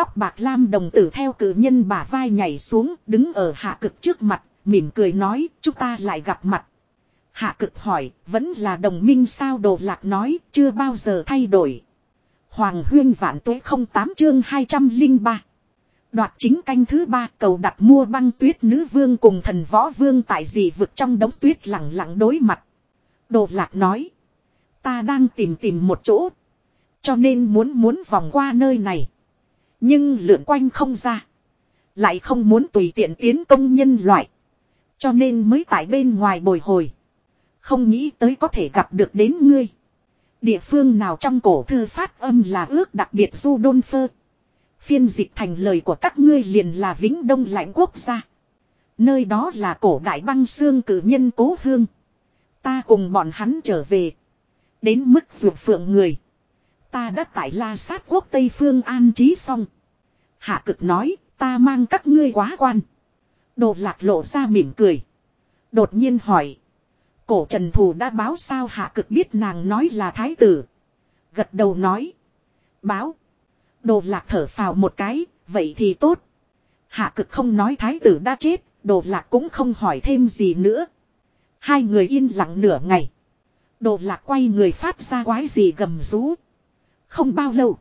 Tóc bạc lam đồng tử theo cử nhân bả vai nhảy xuống, đứng ở hạ cực trước mặt, mỉm cười nói, chúng ta lại gặp mặt. Hạ cực hỏi, vẫn là đồng minh sao đồ lạc nói, chưa bao giờ thay đổi. Hoàng huyên vạn tuế không tám chương 203. Đoạt chính canh thứ ba cầu đặt mua băng tuyết nữ vương cùng thần võ vương tại dị vực trong đống tuyết lặng lặng đối mặt. Đồ lạc nói. Ta đang tìm tìm một chỗ. Cho nên muốn muốn vòng qua nơi này. Nhưng lượn quanh không ra. Lại không muốn tùy tiện tiến công nhân loại. Cho nên mới tại bên ngoài bồi hồi. Không nghĩ tới có thể gặp được đến ngươi. Địa phương nào trong cổ thư phát âm là ước đặc biệt du đôn phơ. Phiên dịch thành lời của các ngươi liền là vĩnh đông lãnh quốc gia. Nơi đó là cổ đại băng xương cử nhân cố hương. Ta cùng bọn hắn trở về. Đến mức ruột phượng người. Ta đã tại la sát quốc Tây Phương an trí xong. Hạ cực nói, ta mang các ngươi quá quan. Đồ lạc lộ ra mỉm cười. Đột nhiên hỏi. Cổ trần thù đã báo sao hạ cực biết nàng nói là thái tử. Gật đầu nói. Báo. Đồ lạc thở phào một cái, vậy thì tốt. Hạ cực không nói thái tử đã chết, đồ lạc cũng không hỏi thêm gì nữa. Hai người yên lặng nửa ngày. Đồ lạc quay người phát ra quái gì gầm rú. Không bao lâu.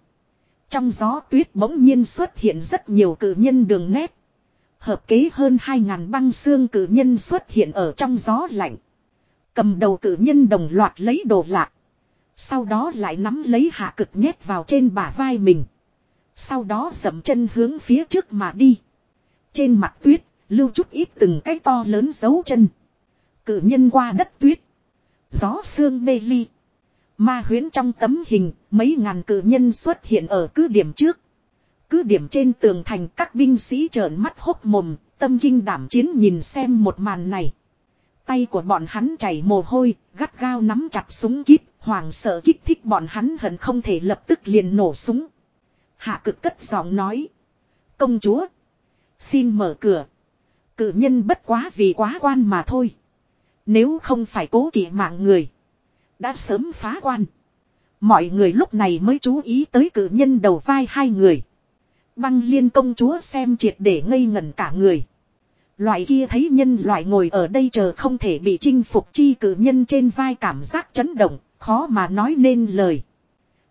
Trong gió tuyết bỗng nhiên xuất hiện rất nhiều cử nhân đường nét. Hợp kế hơn 2.000 băng xương cử nhân xuất hiện ở trong gió lạnh. Cầm đầu cử nhân đồng loạt lấy đồ lạc. Sau đó lại nắm lấy hạ cực nhét vào trên bả vai mình. Sau đó dậm chân hướng phía trước mà đi. Trên mặt tuyết, lưu chút ít từng cái to lớn dấu chân. Cử nhân qua đất tuyết. Gió sương mê ly. Ma huyến trong tấm hình, mấy ngàn cử nhân xuất hiện ở cứ điểm trước. Cứ điểm trên tường thành các binh sĩ trợn mắt hốc mồm, tâm kinh đảm chiến nhìn xem một màn này. Tay của bọn hắn chảy mồ hôi, gắt gao nắm chặt súng kíp, hoàng sợ kích thích bọn hắn hận không thể lập tức liền nổ súng. Hạ cực cất giọng nói. Công chúa. Xin mở cửa. Cử nhân bất quá vì quá quan mà thôi. Nếu không phải cố kỵ mạng người. Đã sớm phá quan. Mọi người lúc này mới chú ý tới cử nhân đầu vai hai người. Băng liên công chúa xem triệt để ngây ngẩn cả người. Loại kia thấy nhân loại ngồi ở đây chờ không thể bị chinh phục chi cử nhân trên vai cảm giác chấn động, khó mà nói nên lời.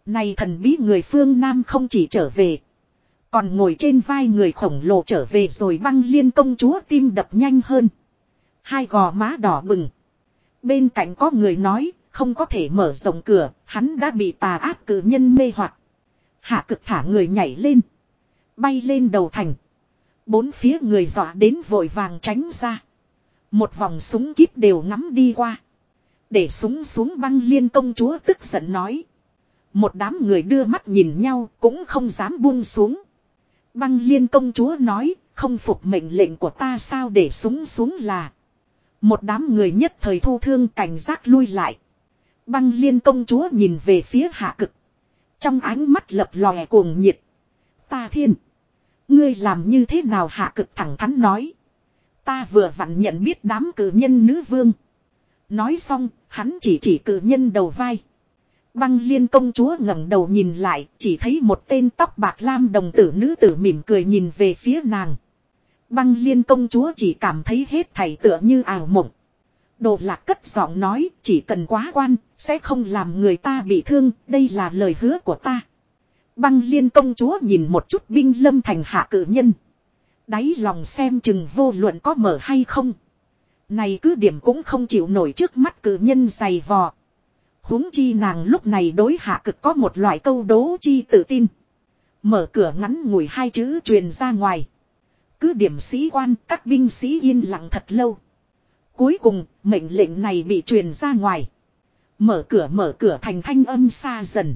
Này thần bí người phương Nam không chỉ trở về. Còn ngồi trên vai người khổng lồ trở về rồi băng liên công chúa tim đập nhanh hơn. Hai gò má đỏ bừng. Bên cạnh có người nói, không có thể mở rộng cửa, hắn đã bị tà ác cử nhân mê hoặc. Hạ cực thả người nhảy lên. Bay lên đầu thành. Bốn phía người dọa đến vội vàng tránh ra. Một vòng súng kíp đều ngắm đi qua. Để súng xuống băng liên công chúa tức giận nói. Một đám người đưa mắt nhìn nhau cũng không dám buông xuống. Băng liên công chúa nói, không phục mệnh lệnh của ta sao để súng xuống là. Một đám người nhất thời thu thương cảnh giác lui lại. Băng liên công chúa nhìn về phía hạ cực. Trong ánh mắt lập lòe cuồng nhiệt. Ta thiên. Ngươi làm như thế nào hạ cực thẳng thắn nói. Ta vừa vặn nhận biết đám cử nhân nữ vương. Nói xong, hắn chỉ chỉ cử nhân đầu vai. Băng liên công chúa ngẩng đầu nhìn lại, chỉ thấy một tên tóc bạc lam đồng tử nữ tử mỉm cười nhìn về phía nàng. Băng liên công chúa chỉ cảm thấy hết thảy tựa như ảo mộng. Đồ lạc cất giọng nói, chỉ cần quá quan, sẽ không làm người ta bị thương, đây là lời hứa của ta. Băng liên công chúa nhìn một chút binh lâm thành hạ cử nhân. Đáy lòng xem chừng vô luận có mở hay không. Này cứ điểm cũng không chịu nổi trước mắt cử nhân dày vò huống chi nàng lúc này đối hạ cực có một loại câu đố chi tự tin. Mở cửa ngắn ngủi hai chữ truyền ra ngoài. Cứ điểm sĩ quan các binh sĩ yên lặng thật lâu. Cuối cùng mệnh lệnh này bị truyền ra ngoài. Mở cửa mở cửa thành thanh âm xa dần.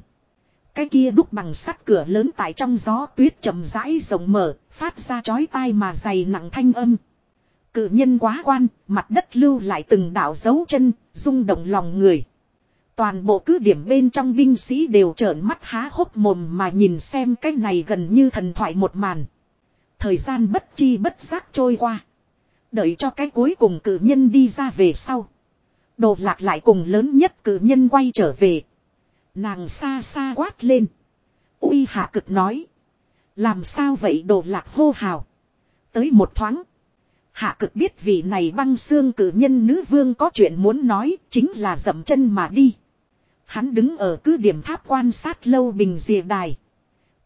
Cái kia đúc bằng sắt cửa lớn tại trong gió tuyết chậm rãi rộng mở, phát ra chói tai mà dày nặng thanh âm. Cự nhân quá quan, mặt đất lưu lại từng đạo dấu chân, rung động lòng người. Toàn bộ cứ điểm bên trong binh sĩ đều trợn mắt há hốc mồm mà nhìn xem cái này gần như thần thoại một màn. Thời gian bất chi bất giác trôi qua. Đợi cho cái cuối cùng cử nhân đi ra về sau. Đồ lạc lại cùng lớn nhất cử nhân quay trở về. Nàng xa xa quát lên. Uy hạ cực nói. Làm sao vậy đồ lạc hô hào. Tới một thoáng. Hạ cực biết vị này băng xương cử nhân nữ vương có chuyện muốn nói, chính là dậm chân mà đi. Hắn đứng ở cứ điểm tháp quan sát lâu bình dìa đài.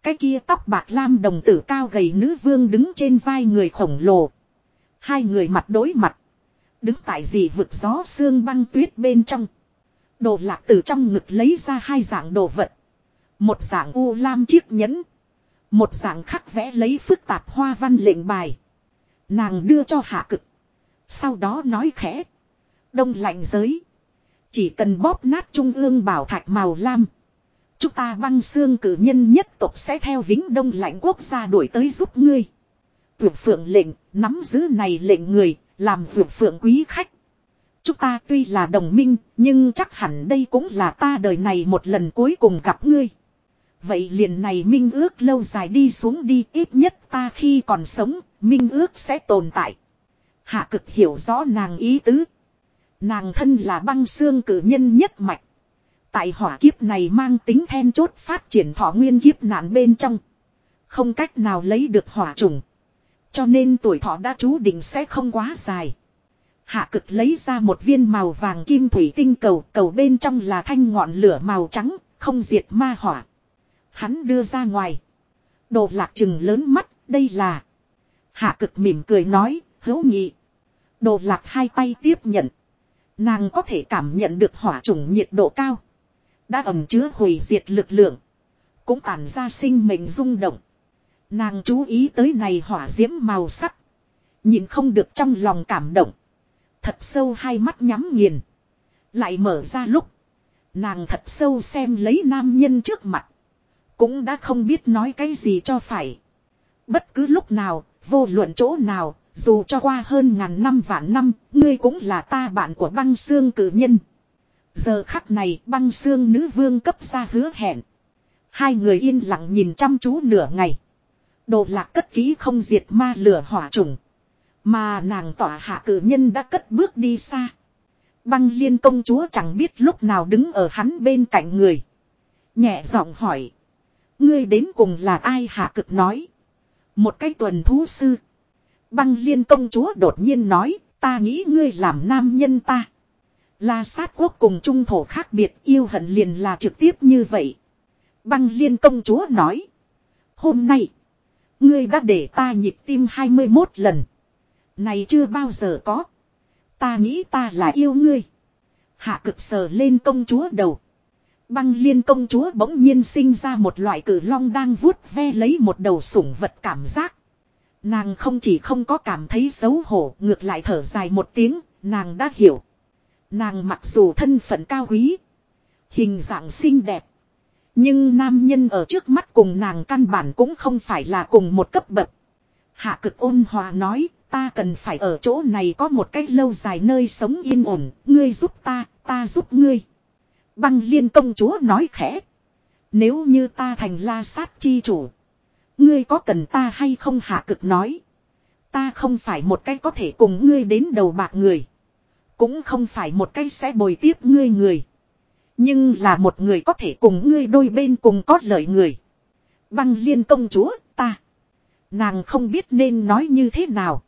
Cái kia tóc bạc lam đồng tử cao gầy nữ vương đứng trên vai người khổng lồ. Hai người mặt đối mặt. Đứng tại gì vực gió xương băng tuyết bên trong. Đồ lạc từ trong ngực lấy ra hai dạng đồ vật. Một dạng u lam chiếc nhẫn. Một dạng khắc vẽ lấy phức tạp hoa văn lệnh bài. Nàng đưa cho hạ cực. Sau đó nói khẽ. Đông lạnh giới. Chỉ cần bóp nát trung ương bảo thạch màu lam. Chúng ta băng xương cử nhân nhất tộc sẽ theo vĩnh đông lạnh quốc gia đuổi tới giúp ngươi. Tuyệt phượng lệnh, nắm giữ này lệnh người, làm tuyệt phượng quý khách. Chúng ta tuy là đồng minh, nhưng chắc hẳn đây cũng là ta đời này một lần cuối cùng gặp ngươi. Vậy liền này minh ước lâu dài đi xuống đi ít nhất ta khi còn sống, minh ước sẽ tồn tại. Hạ cực hiểu rõ nàng ý tứ. Nàng thân là băng xương cử nhân nhất mạch. Tại hỏa kiếp này mang tính then chốt phát triển thọ nguyên kiếp nạn bên trong. Không cách nào lấy được hỏa trùng. Cho nên tuổi thọ đã chú định sẽ không quá dài. Hạ cực lấy ra một viên màu vàng kim thủy tinh cầu, cầu bên trong là thanh ngọn lửa màu trắng, không diệt ma hỏa. Hắn đưa ra ngoài. Đồ lạc trừng lớn mắt, đây là. Hạ cực mỉm cười nói, hữu nhị. Đồ lạc hai tay tiếp nhận. Nàng có thể cảm nhận được hỏa trùng nhiệt độ cao. Đã ẩm chứa hủy diệt lực lượng. Cũng tản ra sinh mệnh rung động. Nàng chú ý tới này hỏa diễm màu sắc. Nhìn không được trong lòng cảm động. Thật sâu hai mắt nhắm nghiền. Lại mở ra lúc. Nàng thật sâu xem lấy nam nhân trước mặt. Cũng đã không biết nói cái gì cho phải. Bất cứ lúc nào, vô luận chỗ nào, dù cho qua hơn ngàn năm vạn năm, ngươi cũng là ta bạn của băng xương cử nhân. Giờ khắc này băng xương nữ vương cấp ra hứa hẹn. Hai người yên lặng nhìn chăm chú nửa ngày. Đồ lạc cất ký không diệt ma lửa hỏa trùng. Mà nàng tỏa hạ cử nhân đã cất bước đi xa. Băng liên công chúa chẳng biết lúc nào đứng ở hắn bên cạnh người. Nhẹ giọng hỏi. Ngươi đến cùng là ai hạ cực nói. Một cái tuần thú sư. Băng liên công chúa đột nhiên nói. Ta nghĩ ngươi làm nam nhân ta. La sát quốc cùng trung thổ khác biệt yêu hận liền là trực tiếp như vậy. Băng liên công chúa nói. Hôm nay. Ngươi đã để ta nhịp tim 21 lần. Này chưa bao giờ có. Ta nghĩ ta là yêu ngươi. Hạ cực sờ lên công chúa đầu. Băng liên công chúa bỗng nhiên sinh ra một loại cử long đang vuốt ve lấy một đầu sủng vật cảm giác. Nàng không chỉ không có cảm thấy xấu hổ ngược lại thở dài một tiếng, nàng đã hiểu. Nàng mặc dù thân phận cao quý, hình dạng xinh đẹp. Nhưng nam nhân ở trước mắt cùng nàng căn bản cũng không phải là cùng một cấp bậc. Hạ cực ôn hòa nói, ta cần phải ở chỗ này có một cách lâu dài nơi sống yên ổn, ngươi giúp ta, ta giúp ngươi. Băng liên công chúa nói khẽ. Nếu như ta thành la sát chi chủ. Ngươi có cần ta hay không hạ cực nói. Ta không phải một cái có thể cùng ngươi đến đầu bạc người. Cũng không phải một cái sẽ bồi tiếp ngươi người. Nhưng là một người có thể cùng ngươi đôi bên cùng có lợi người. Băng liên công chúa, ta. Nàng không biết nên nói như thế nào.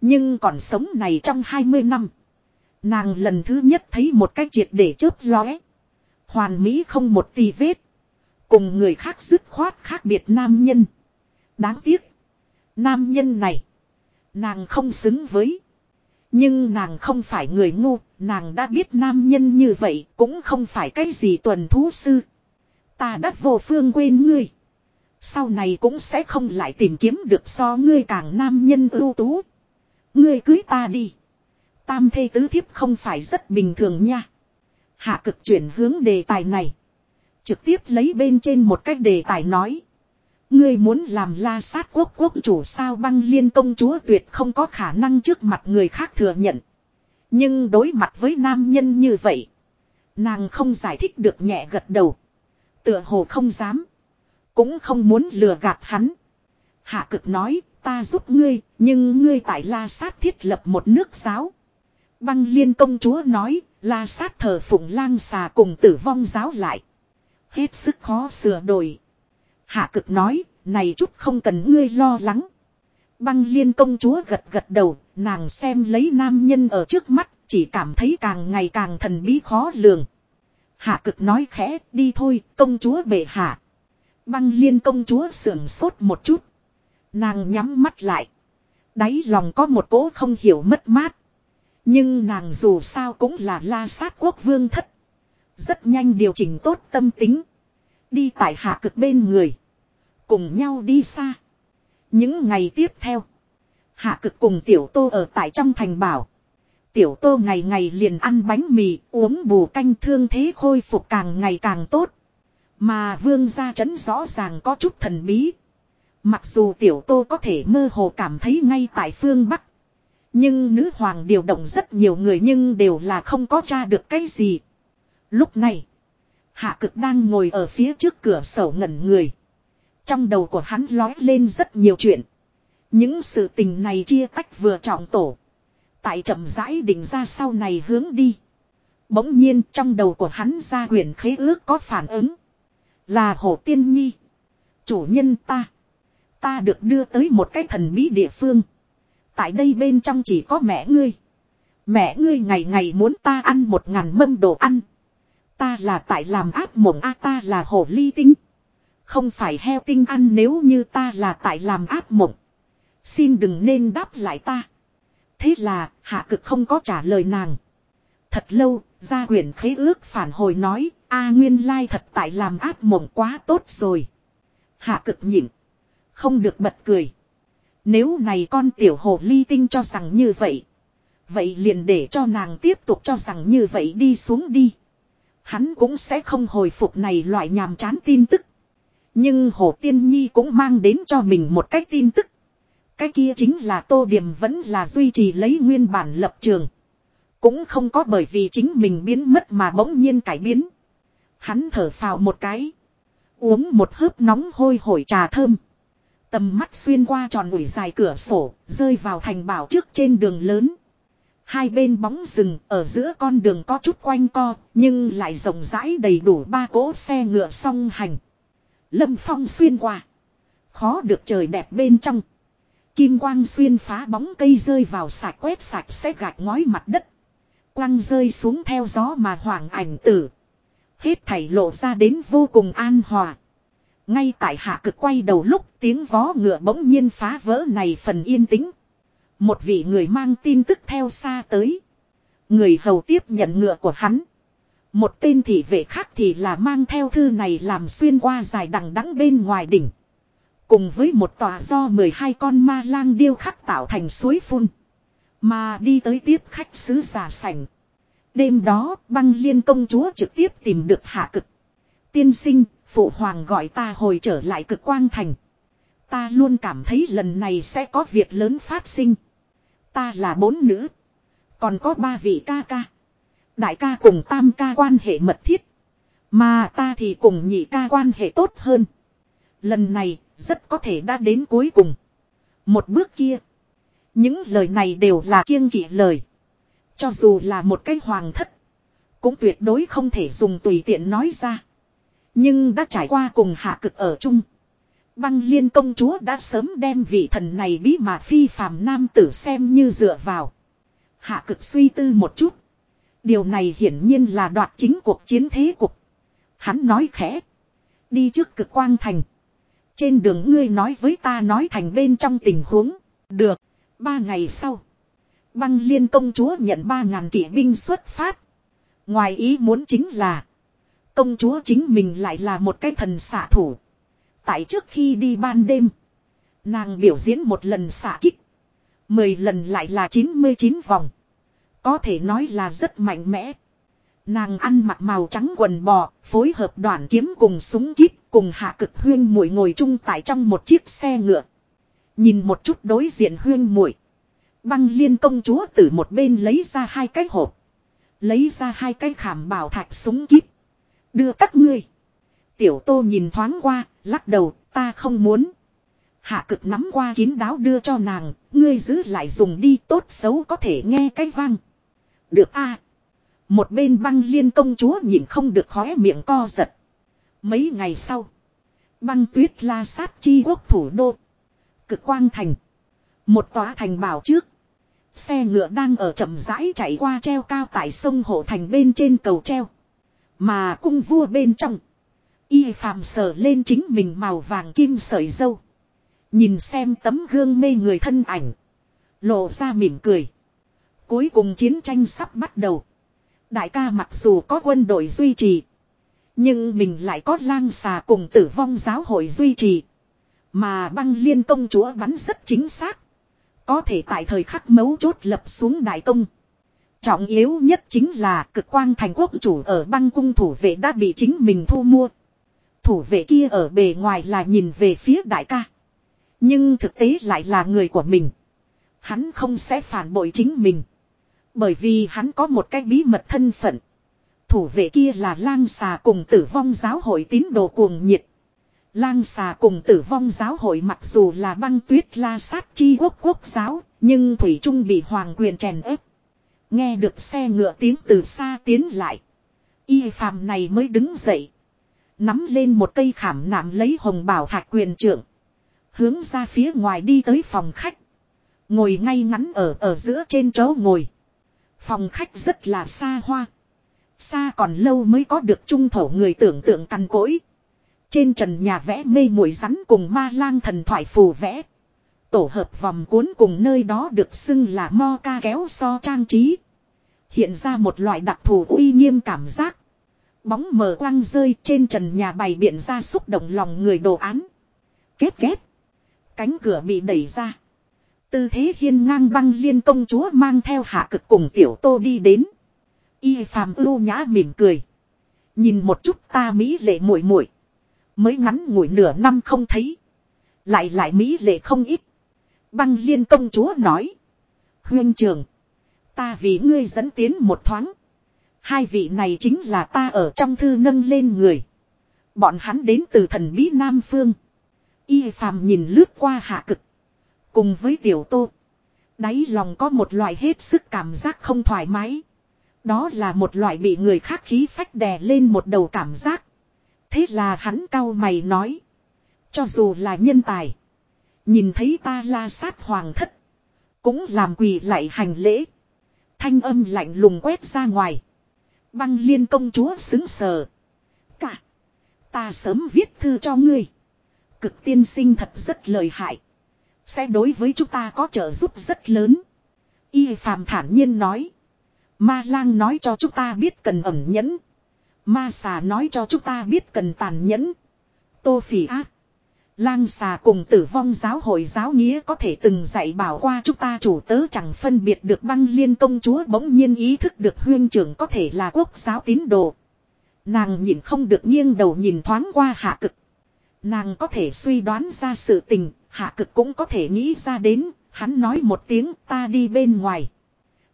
Nhưng còn sống này trong 20 năm. Nàng lần thứ nhất thấy một cái triệt để chớp lóe. Hoàn mỹ không một tì vết. Cùng người khác dứt khoát khác biệt nam nhân. Đáng tiếc. Nam nhân này. Nàng không xứng với. Nhưng nàng không phải người ngu. Nàng đã biết nam nhân như vậy cũng không phải cái gì tuần thú sư. Ta đã vô phương quên ngươi. Sau này cũng sẽ không lại tìm kiếm được so ngươi càng nam nhân ưu tú. Ngươi cưới ta đi. Tam thê tứ thiếp không phải rất bình thường nha. Hạ cực chuyển hướng đề tài này. Trực tiếp lấy bên trên một cách đề tài nói. Ngươi muốn làm la sát quốc quốc chủ sao băng liên công chúa tuyệt không có khả năng trước mặt người khác thừa nhận. Nhưng đối mặt với nam nhân như vậy. Nàng không giải thích được nhẹ gật đầu. Tựa hồ không dám. Cũng không muốn lừa gạt hắn. Hạ cực nói, ta giúp ngươi, nhưng ngươi tại la sát thiết lập một nước giáo. Băng liên công chúa nói, La sát thờ phụng lang xà cùng tử vong giáo lại. Hết sức khó sửa đổi. Hạ cực nói, này chút không cần ngươi lo lắng. Băng liên công chúa gật gật đầu, nàng xem lấy nam nhân ở trước mắt, chỉ cảm thấy càng ngày càng thần bí khó lường. Hạ cực nói khẽ, đi thôi, công chúa bệ hạ. Băng liên công chúa sưởng sốt một chút. Nàng nhắm mắt lại. Đáy lòng có một cỗ không hiểu mất mát. Nhưng nàng dù sao cũng là la sát quốc vương thất. Rất nhanh điều chỉnh tốt tâm tính. Đi tại hạ cực bên người. Cùng nhau đi xa. Những ngày tiếp theo. Hạ cực cùng tiểu tô ở tại trong thành bảo. Tiểu tô ngày ngày liền ăn bánh mì uống bù canh thương thế khôi phục càng ngày càng tốt. Mà vương gia trấn rõ ràng có chút thần bí. Mặc dù tiểu tô có thể mơ hồ cảm thấy ngay tại phương Bắc. Nhưng nữ hoàng điều động rất nhiều người nhưng đều là không có tra được cái gì. Lúc này, hạ cực đang ngồi ở phía trước cửa sổ ngẩn người. Trong đầu của hắn lói lên rất nhiều chuyện. Những sự tình này chia tách vừa trọng tổ. Tại chậm rãi định ra sau này hướng đi. Bỗng nhiên trong đầu của hắn ra quyển khế ước có phản ứng. Là hồ tiên nhi. Chủ nhân ta. Ta được đưa tới một cái thần bí địa phương. Tại đây bên trong chỉ có mẹ ngươi. Mẹ ngươi ngày ngày muốn ta ăn một ngàn mâm đồ ăn. Ta là tại làm áp mộng a ta là hồ ly tinh. Không phải heo tinh ăn nếu như ta là tại làm áp mộng. Xin đừng nên đáp lại ta. Thế là hạ cực không có trả lời nàng. Thật lâu, gia quyển khế ước phản hồi nói, a nguyên lai thật tại làm áp mộng quá tốt rồi. Hạ cực nhịn. Không được bật cười. Nếu này con tiểu hồ ly tinh cho rằng như vậy. Vậy liền để cho nàng tiếp tục cho rằng như vậy đi xuống đi. Hắn cũng sẽ không hồi phục này loại nhàm chán tin tức. Nhưng Hồ Tiên Nhi cũng mang đến cho mình một cái tin tức. Cái kia chính là Tô Điểm vẫn là duy trì lấy nguyên bản lập trường. Cũng không có bởi vì chính mình biến mất mà bỗng nhiên cải biến. Hắn thở phào một cái. Uống một hớp nóng hôi hổi trà thơm. Tầm mắt xuyên qua tròn ủi dài cửa sổ, rơi vào thành bảo trước trên đường lớn. Hai bên bóng rừng ở giữa con đường có chút quanh co, nhưng lại rộng rãi đầy đủ ba cỗ xe ngựa song hành. Lâm phong xuyên qua. Khó được trời đẹp bên trong. Kim quang xuyên phá bóng cây rơi vào sạch quét sạch sẽ gạch ngói mặt đất. Quăng rơi xuống theo gió mà hoàng ảnh tử. Hết thảy lộ ra đến vô cùng an hòa. Ngay tại hạ cực quay đầu lúc tiếng vó ngựa bỗng nhiên phá vỡ này phần yên tĩnh. Một vị người mang tin tức theo xa tới. Người hầu tiếp nhận ngựa của hắn. Một tên thị vệ khác thì là mang theo thư này làm xuyên qua dài đằng đẵng bên ngoài đỉnh. Cùng với một tòa do 12 con ma lang điêu khắc tạo thành suối phun. Mà đi tới tiếp khách sứ giả sảnh. Đêm đó băng liên công chúa trực tiếp tìm được hạ cực. Tiên sinh, phụ hoàng gọi ta hồi trở lại cực quang thành. Ta luôn cảm thấy lần này sẽ có việc lớn phát sinh. Ta là bốn nữ. Còn có ba vị ca ca. Đại ca cùng tam ca quan hệ mật thiết. Mà ta thì cùng nhị ca quan hệ tốt hơn. Lần này, rất có thể đã đến cuối cùng. Một bước kia. Những lời này đều là kiêng kỵ lời. Cho dù là một cái hoàng thất. Cũng tuyệt đối không thể dùng tùy tiện nói ra. Nhưng đã trải qua cùng hạ cực ở chung. Băng liên công chúa đã sớm đem vị thần này bí mà phi phàm nam tử xem như dựa vào. Hạ cực suy tư một chút. Điều này hiển nhiên là đoạt chính cuộc chiến thế cục. Hắn nói khẽ. Đi trước cực quang thành. Trên đường ngươi nói với ta nói thành bên trong tình huống. Được. Ba ngày sau. Băng liên công chúa nhận ba ngàn kỵ binh xuất phát. Ngoài ý muốn chính là. Công chúa chính mình lại là một cái thần xạ thủ. Tại trước khi đi ban đêm. Nàng biểu diễn một lần xạ kích. Mười lần lại là 99 vòng. Có thể nói là rất mạnh mẽ. Nàng ăn mặc màu trắng quần bò, phối hợp đoạn kiếm cùng súng kíp, cùng hạ cực huyên muội ngồi chung tại trong một chiếc xe ngựa. Nhìn một chút đối diện huyên muội Băng liên công chúa từ một bên lấy ra hai cái hộp. Lấy ra hai cái khảm bảo thạch súng kíp. Đưa các ngươi. Tiểu tô nhìn thoáng qua, lắc đầu, ta không muốn. Hạ cực nắm qua kín đáo đưa cho nàng, ngươi giữ lại dùng đi tốt xấu có thể nghe cái vang. Được a Một bên băng liên công chúa nhìn không được khóe miệng co giật. Mấy ngày sau. Băng tuyết la sát chi quốc thủ đô. Cực quang thành. Một tòa thành bảo trước. Xe ngựa đang ở chậm rãi chạy qua treo cao tại sông Hộ Thành bên trên cầu treo. Mà cung vua bên trong. Y phàm sở lên chính mình màu vàng kim sợi dâu. Nhìn xem tấm gương mê người thân ảnh. Lộ ra mỉm cười. Cuối cùng chiến tranh sắp bắt đầu. Đại ca mặc dù có quân đội duy trì. Nhưng mình lại có lang xà cùng tử vong giáo hội duy trì. Mà băng liên công chúa bắn rất chính xác. Có thể tại thời khắc mấu chốt lập xuống đại công. Trọng yếu nhất chính là cực quang thành quốc chủ ở băng cung thủ vệ đã bị chính mình thu mua. Thủ vệ kia ở bề ngoài là nhìn về phía đại ca. Nhưng thực tế lại là người của mình. Hắn không sẽ phản bội chính mình. Bởi vì hắn có một cái bí mật thân phận. Thủ vệ kia là lang xà cùng tử vong giáo hội tín đồ cuồng nhiệt. Lang xà cùng tử vong giáo hội mặc dù là băng tuyết la sát chi quốc quốc giáo, nhưng Thủy Trung bị hoàng quyền chèn ép. Nghe được xe ngựa tiếng từ xa tiến lại. Y phàm này mới đứng dậy. Nắm lên một cây khảm nạm lấy hồng bảo thạch quyền trưởng. Hướng ra phía ngoài đi tới phòng khách. Ngồi ngay ngắn ở ở giữa trên chỗ ngồi. Phòng khách rất là xa hoa. Xa còn lâu mới có được trung thổ người tưởng tượng căn cỗi. Trên trần nhà vẽ mê muội rắn cùng ma lang thần thoại phù vẽ. Tổ hợp vòng cuốn cùng nơi đó được xưng là mo ca kéo so trang trí. Hiện ra một loại đặc thù uy nghiêm cảm giác. Bóng mờ quang rơi trên trần nhà bày biện ra xúc động lòng người đồ án. Kết kết. Cánh cửa bị đẩy ra. Tư thế hiên ngang băng liên công chúa mang theo hạ cực cùng tiểu tô đi đến. Y phàm ưu nhã mỉm cười. Nhìn một chút ta mỹ lệ muội muội Mới ngắn ngủi nửa năm không thấy. Lại lại mỹ lệ không ít. Băng liên công chúa nói. Huyên trường. Ta vì ngươi dẫn tiến một thoáng. Hai vị này chính là ta ở trong thư nâng lên người. Bọn hắn đến từ thần bí Nam Phương. Y phàm nhìn lướt qua hạ cực. Cùng với tiểu tô. Đáy lòng có một loại hết sức cảm giác không thoải mái. Đó là một loại bị người khác khí phách đè lên một đầu cảm giác. Thế là hắn cau mày nói. Cho dù là nhân tài. Nhìn thấy ta la sát hoàng thất. Cũng làm quỳ lại hành lễ. Thanh âm lạnh lùng quét ra ngoài. Băng liên công chúa xứng sờ. Cả. Ta sớm viết thư cho ngươi. Cực tiên sinh thật rất lợi hại. Sẽ đối với chúng ta có trợ giúp rất lớn. Y phàm thản nhiên nói. Ma lang nói cho chúng ta biết cần ẩm nhẫn. Ma xà nói cho chúng ta biết cần tàn nhẫn. Tô phỉ ác. Lang xà cùng tử vong giáo hội giáo nghĩa có thể từng dạy bảo qua chúng ta chủ tớ chẳng phân biệt được băng liên công chúa bỗng nhiên ý thức được huyên trưởng có thể là quốc giáo tín đồ. Nàng nhìn không được nghiêng đầu nhìn thoáng qua hạ cực. Nàng có thể suy đoán ra sự tình, hạ cực cũng có thể nghĩ ra đến, hắn nói một tiếng ta đi bên ngoài.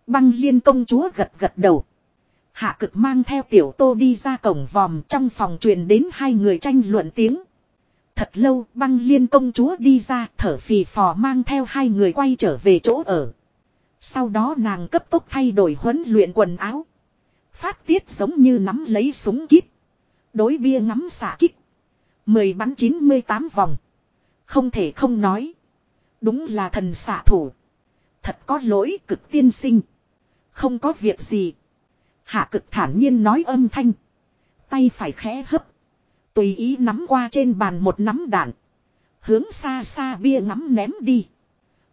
Băng liên công chúa gật gật đầu. Hạ cực mang theo tiểu tô đi ra cổng vòm trong phòng truyền đến hai người tranh luận tiếng. Thật lâu, băng liên công chúa đi ra, thở phì phò mang theo hai người quay trở về chỗ ở. Sau đó nàng cấp tốc thay đổi huấn luyện quần áo. Phát tiết giống như nắm lấy súng kíp. Đối bia ngắm xả kích. Mười bắn 98 vòng. Không thể không nói. Đúng là thần xạ thủ. Thật có lỗi cực tiên sinh. Không có việc gì. Hạ cực thản nhiên nói âm thanh. Tay phải khẽ hấp. Tùy ý nắm qua trên bàn một nắm đạn. Hướng xa xa bia ngắm ném đi.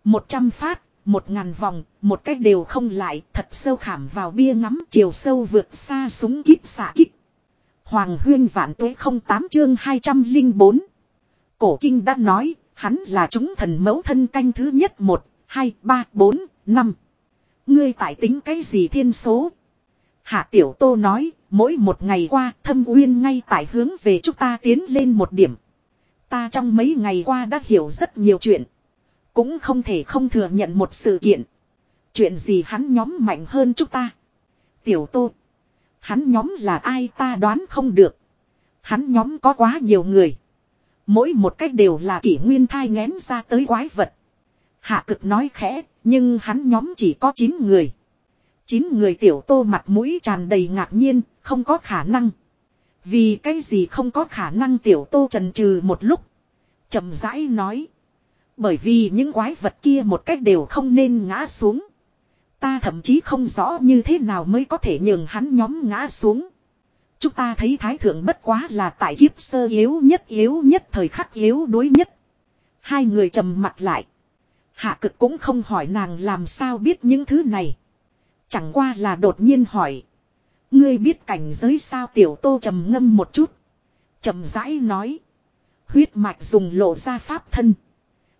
Một trăm phát, một ngàn vòng, một cách đều không lại, thật sâu khảm vào bia ngắm chiều sâu vượt xa súng kíp xạ kích. Hoàng huyên vạn tuế không tám chương 204. Cổ kinh đã nói, hắn là chúng thần mẫu thân canh thứ nhất một, hai, ba, bốn, năm. Ngươi tại tính cái gì thiên số? Hạ Tiểu Tô nói, mỗi một ngày qua thâm uyên ngay tại hướng về chúng ta tiến lên một điểm. Ta trong mấy ngày qua đã hiểu rất nhiều chuyện. Cũng không thể không thừa nhận một sự kiện. Chuyện gì hắn nhóm mạnh hơn chúng ta. Tiểu Tô. Hắn nhóm là ai ta đoán không được. Hắn nhóm có quá nhiều người. Mỗi một cách đều là kỷ nguyên thai ngén ra tới quái vật. Hạ cực nói khẽ, nhưng hắn nhóm chỉ có 9 người. Chín người tiểu tô mặt mũi tràn đầy ngạc nhiên, không có khả năng. Vì cái gì không có khả năng tiểu tô trần trừ một lúc. chậm rãi nói. Bởi vì những quái vật kia một cách đều không nên ngã xuống. Ta thậm chí không rõ như thế nào mới có thể nhường hắn nhóm ngã xuống. Chúng ta thấy thái thượng bất quá là tại kiếp sơ yếu nhất yếu nhất thời khắc yếu đối nhất. Hai người trầm mặt lại. Hạ cực cũng không hỏi nàng làm sao biết những thứ này. Chẳng qua là đột nhiên hỏi. Ngươi biết cảnh giới sao tiểu tô trầm ngâm một chút. trầm rãi nói. Huyết mạch dùng lộ ra pháp thân.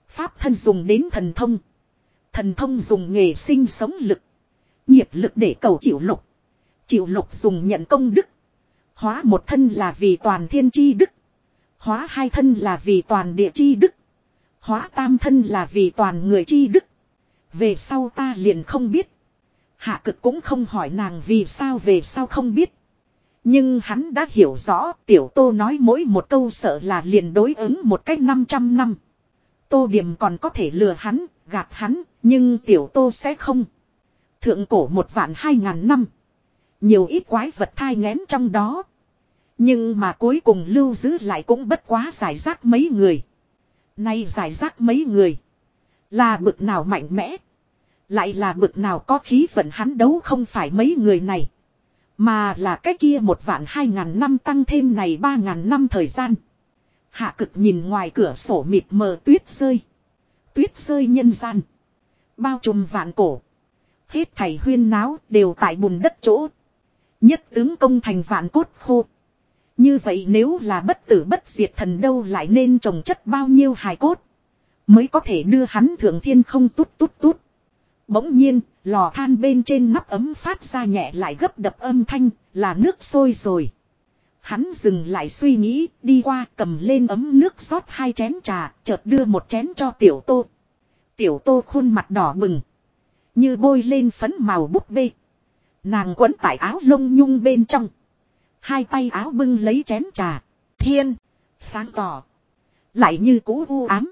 Pháp thân dùng đến thần thông. Thần thông dùng nghề sinh sống lực. Nghiệp lực để cầu chịu lục. Chịu lục dùng nhận công đức. Hóa một thân là vì toàn thiên chi đức. Hóa hai thân là vì toàn địa chi đức. Hóa tam thân là vì toàn người chi đức. Về sau ta liền không biết. Hạ cực cũng không hỏi nàng vì sao về sao không biết. Nhưng hắn đã hiểu rõ tiểu tô nói mỗi một câu sợ là liền đối ứng một cách 500 năm. Tô điểm còn có thể lừa hắn, gạt hắn, nhưng tiểu tô sẽ không. Thượng cổ một vạn hai ngàn năm. Nhiều ít quái vật thai ngén trong đó. Nhưng mà cuối cùng lưu giữ lại cũng bất quá giải rác mấy người. Nay giải rác mấy người. Là bực nào mạnh mẽ. Lại là bực nào có khí vận hắn đấu không phải mấy người này. Mà là cái kia một vạn hai ngàn năm tăng thêm này ba ngàn năm thời gian. Hạ cực nhìn ngoài cửa sổ mịt mờ tuyết rơi. Tuyết rơi nhân gian. Bao trùm vạn cổ. Hết thảy huyên náo đều tại bùn đất chỗ. Nhất tướng công thành vạn cốt khô. Như vậy nếu là bất tử bất diệt thần đâu lại nên trồng chất bao nhiêu hài cốt. Mới có thể đưa hắn thượng thiên không tút tút tút. Bỗng nhiên, lò than bên trên nắp ấm phát ra nhẹ lại gấp đập âm thanh, là nước sôi rồi. Hắn dừng lại suy nghĩ, đi qua cầm lên ấm nước rót hai chén trà, chợt đưa một chén cho tiểu tô. Tiểu tô khuôn mặt đỏ bừng. Như bôi lên phấn màu búp bê. Nàng quấn tại áo lông nhung bên trong. Hai tay áo bưng lấy chén trà. Thiên. Sáng tỏ. Lại như cũ u ám.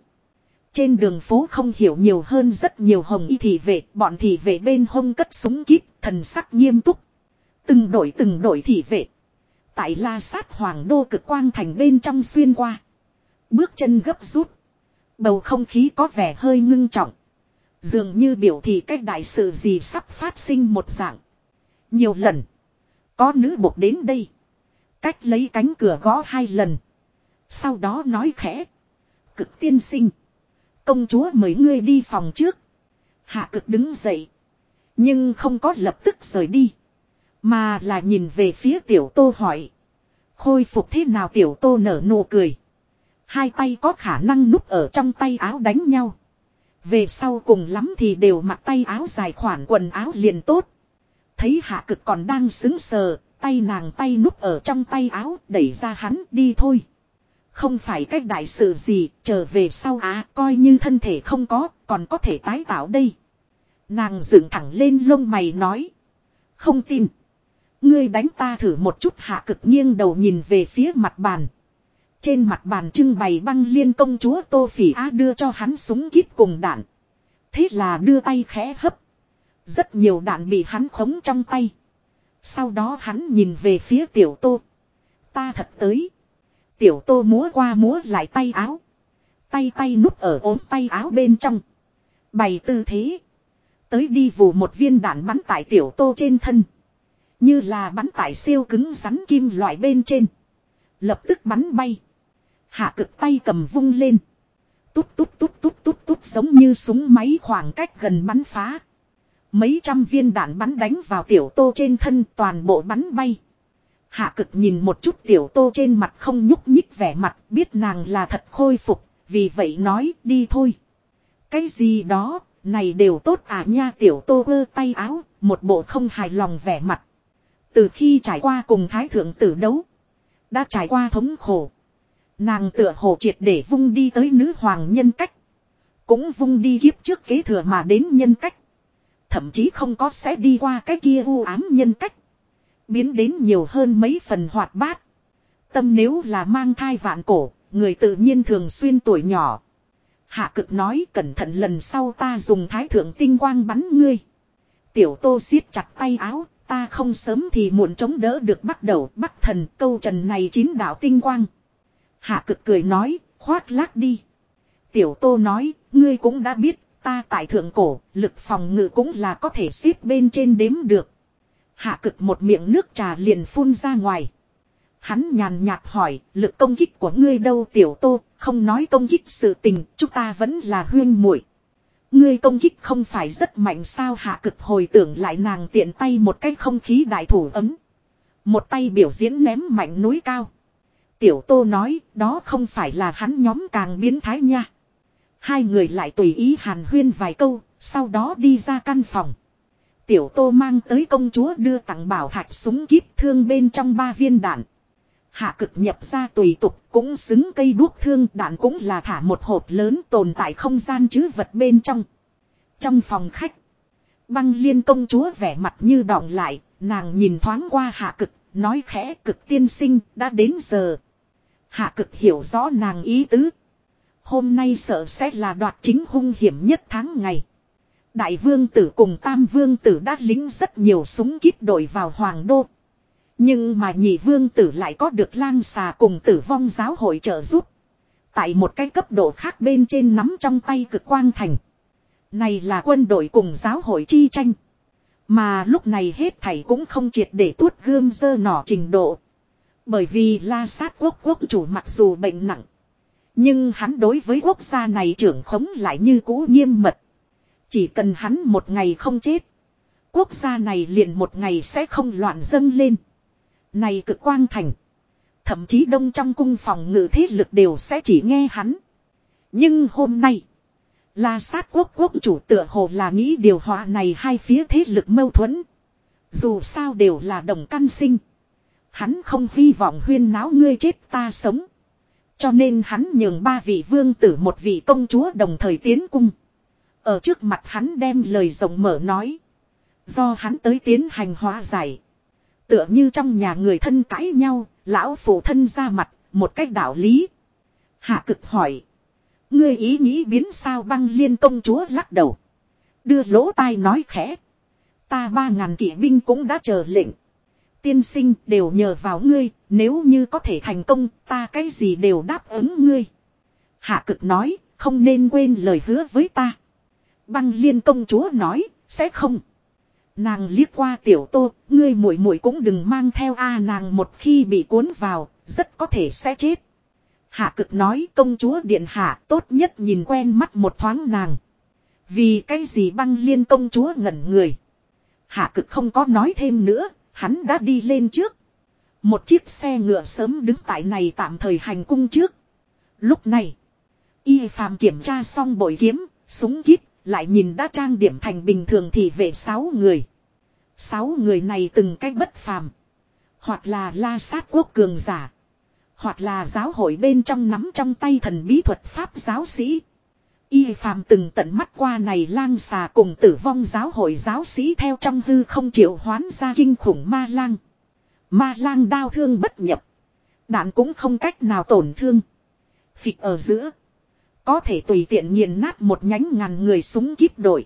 Trên đường phố không hiểu nhiều hơn rất nhiều hồng y thị vệ. Bọn thị vệ bên hông cất súng kíp. Thần sắc nghiêm túc. Từng đổi từng đổi thị vệ. Tại la sát hoàng đô cực quang thành bên trong xuyên qua. Bước chân gấp rút. Bầu không khí có vẻ hơi ngưng trọng. Dường như biểu thị cách đại sự gì sắp phát sinh một dạng. Nhiều lần. Có nữ buộc đến đây. Cách lấy cánh cửa gõ hai lần. Sau đó nói khẽ. Cực tiên sinh. Công chúa mời ngươi đi phòng trước. Hạ cực đứng dậy. Nhưng không có lập tức rời đi. Mà là nhìn về phía tiểu tô hỏi. Khôi phục thế nào tiểu tô nở nụ cười. Hai tay có khả năng núp ở trong tay áo đánh nhau. Về sau cùng lắm thì đều mặc tay áo dài khoản quần áo liền tốt. Thấy hạ cực còn đang xứng sờ, tay nàng tay núp ở trong tay áo đẩy ra hắn đi thôi. Không phải cách đại sự gì, trở về sau á, coi như thân thể không có, còn có thể tái tạo đây. Nàng dựng thẳng lên lông mày nói. Không tin. Ngươi đánh ta thử một chút hạ cực nghiêng đầu nhìn về phía mặt bàn. Trên mặt bàn trưng bày băng liên công chúa Tô Phỉ Á đưa cho hắn súng kíp cùng đạn. Thế là đưa tay khẽ hấp. Rất nhiều đạn bị hắn khống trong tay. Sau đó hắn nhìn về phía tiểu tô. Ta thật tới. Tiểu tô múa qua múa lại tay áo. Tay tay núp ở ốm tay áo bên trong. Bày tư thế. Tới đi vù một viên đạn bắn tại tiểu tô trên thân. Như là bắn tại siêu cứng rắn kim loại bên trên. Lập tức bắn bay. Hạ cực tay cầm vung lên. Tút tút tút tút tút tút giống như súng máy khoảng cách gần bắn phá. Mấy trăm viên đạn bắn đánh vào tiểu tô trên thân toàn bộ bắn bay. Hạ cực nhìn một chút tiểu tô trên mặt không nhúc nhích vẻ mặt biết nàng là thật khôi phục. Vì vậy nói đi thôi. Cái gì đó, này đều tốt à nha tiểu tô ơ tay áo, một bộ không hài lòng vẻ mặt. Từ khi trải qua cùng thái thượng tử đấu. Đã trải qua thống khổ. Nàng tựa hồ triệt để vung đi tới nữ hoàng nhân cách. Cũng vung đi kiếp trước kế thừa mà đến nhân cách. Thậm chí không có sẽ đi qua cái kia u ám nhân cách. Biến đến nhiều hơn mấy phần hoạt bát. Tâm nếu là mang thai vạn cổ, người tự nhiên thường xuyên tuổi nhỏ. Hạ cực nói cẩn thận lần sau ta dùng thái thượng tinh quang bắn ngươi. Tiểu tô siết chặt tay áo, ta không sớm thì muộn chống đỡ được bắt đầu bắt thần câu trần này chín đạo tinh quang. Hạ cực cười nói, khoác lác đi. Tiểu tô nói, ngươi cũng đã biết, ta tại thượng cổ, lực phòng ngự cũng là có thể xếp bên trên đếm được. Hạ cực một miệng nước trà liền phun ra ngoài. Hắn nhàn nhạt hỏi, lực công kích của ngươi đâu tiểu tô, không nói công kích sự tình, chúng ta vẫn là huyên muội. Ngươi công kích không phải rất mạnh sao hạ cực hồi tưởng lại nàng tiện tay một cái không khí đại thủ ấm. Một tay biểu diễn ném mạnh núi cao. Tiểu tô nói, đó không phải là hắn nhóm càng biến thái nha. Hai người lại tùy ý hàn huyên vài câu, sau đó đi ra căn phòng. Tiểu tô mang tới công chúa đưa tặng bảo thạch súng kíp thương bên trong ba viên đạn. Hạ cực nhập ra tùy tục cũng xứng cây đuốc thương đạn cũng là thả một hộp lớn tồn tại không gian chứ vật bên trong. Trong phòng khách. Băng liên công chúa vẻ mặt như đọng lại, nàng nhìn thoáng qua hạ cực, nói khẽ cực tiên sinh đã đến giờ. Hạ cực hiểu rõ nàng ý tứ. Hôm nay sợ sẽ là đoạt chính hung hiểm nhất tháng ngày. Đại vương tử cùng tam vương tử đã lính rất nhiều súng kíp đội vào hoàng đô. Nhưng mà nhị vương tử lại có được lang xà cùng tử vong giáo hội trợ giúp. Tại một cái cấp độ khác bên trên nắm trong tay cực quang thành. Này là quân đội cùng giáo hội chi tranh. Mà lúc này hết thảy cũng không triệt để tuốt gươm dơ nỏ trình độ. Bởi vì la sát quốc quốc chủ mặc dù bệnh nặng. Nhưng hắn đối với quốc gia này trưởng khống lại như cũ nghiêm mật. Chỉ cần hắn một ngày không chết. Quốc gia này liền một ngày sẽ không loạn dâng lên. Này cực quang thành. Thậm chí đông trong cung phòng ngự thế lực đều sẽ chỉ nghe hắn. Nhưng hôm nay. La sát quốc quốc chủ tựa hồ là nghĩ điều hòa này hai phía thế lực mâu thuẫn. Dù sao đều là đồng căn sinh. Hắn không hy vọng huyên náo ngươi chết ta sống. Cho nên hắn nhường ba vị vương tử một vị công chúa đồng thời tiến cung. Ở trước mặt hắn đem lời rộng mở nói. Do hắn tới tiến hành hóa giải. Tựa như trong nhà người thân cãi nhau, lão phụ thân ra mặt, một cách đạo lý. Hạ cực hỏi. Ngươi ý nghĩ biến sao băng liên công chúa lắc đầu. Đưa lỗ tai nói khẽ. Ta ba ngàn kỵ binh cũng đã chờ lệnh. Tiên sinh đều nhờ vào ngươi, nếu như có thể thành công, ta cái gì đều đáp ứng ngươi. Hạ cực nói, không nên quên lời hứa với ta. Băng liên công chúa nói, sẽ không. Nàng liếc qua tiểu tô, ngươi muội muội cũng đừng mang theo a nàng một khi bị cuốn vào, rất có thể sẽ chết. Hạ cực nói công chúa điện hạ tốt nhất nhìn quen mắt một thoáng nàng. Vì cái gì băng liên công chúa ngẩn người. Hạ cực không có nói thêm nữa, hắn đã đi lên trước. Một chiếc xe ngựa sớm đứng tại này tạm thời hành cung trước. Lúc này, y phàm kiểm tra xong bội kiếm, súng kíp, lại nhìn đã trang điểm thành bình thường thì về sáu người. Sáu người này từng cách bất phàm. Hoặc là la sát quốc cường giả. Hoặc là giáo hội bên trong nắm trong tay thần bí thuật pháp giáo sĩ. Y phàm từng tận mắt qua này lang xà cùng tử vong giáo hội giáo sĩ theo trong hư không chịu hoán ra kinh khủng ma lang. Ma lang đau thương bất nhập. Đạn cũng không cách nào tổn thương. Phịch ở giữa. Có thể tùy tiện nghiền nát một nhánh ngàn người súng kíp đội.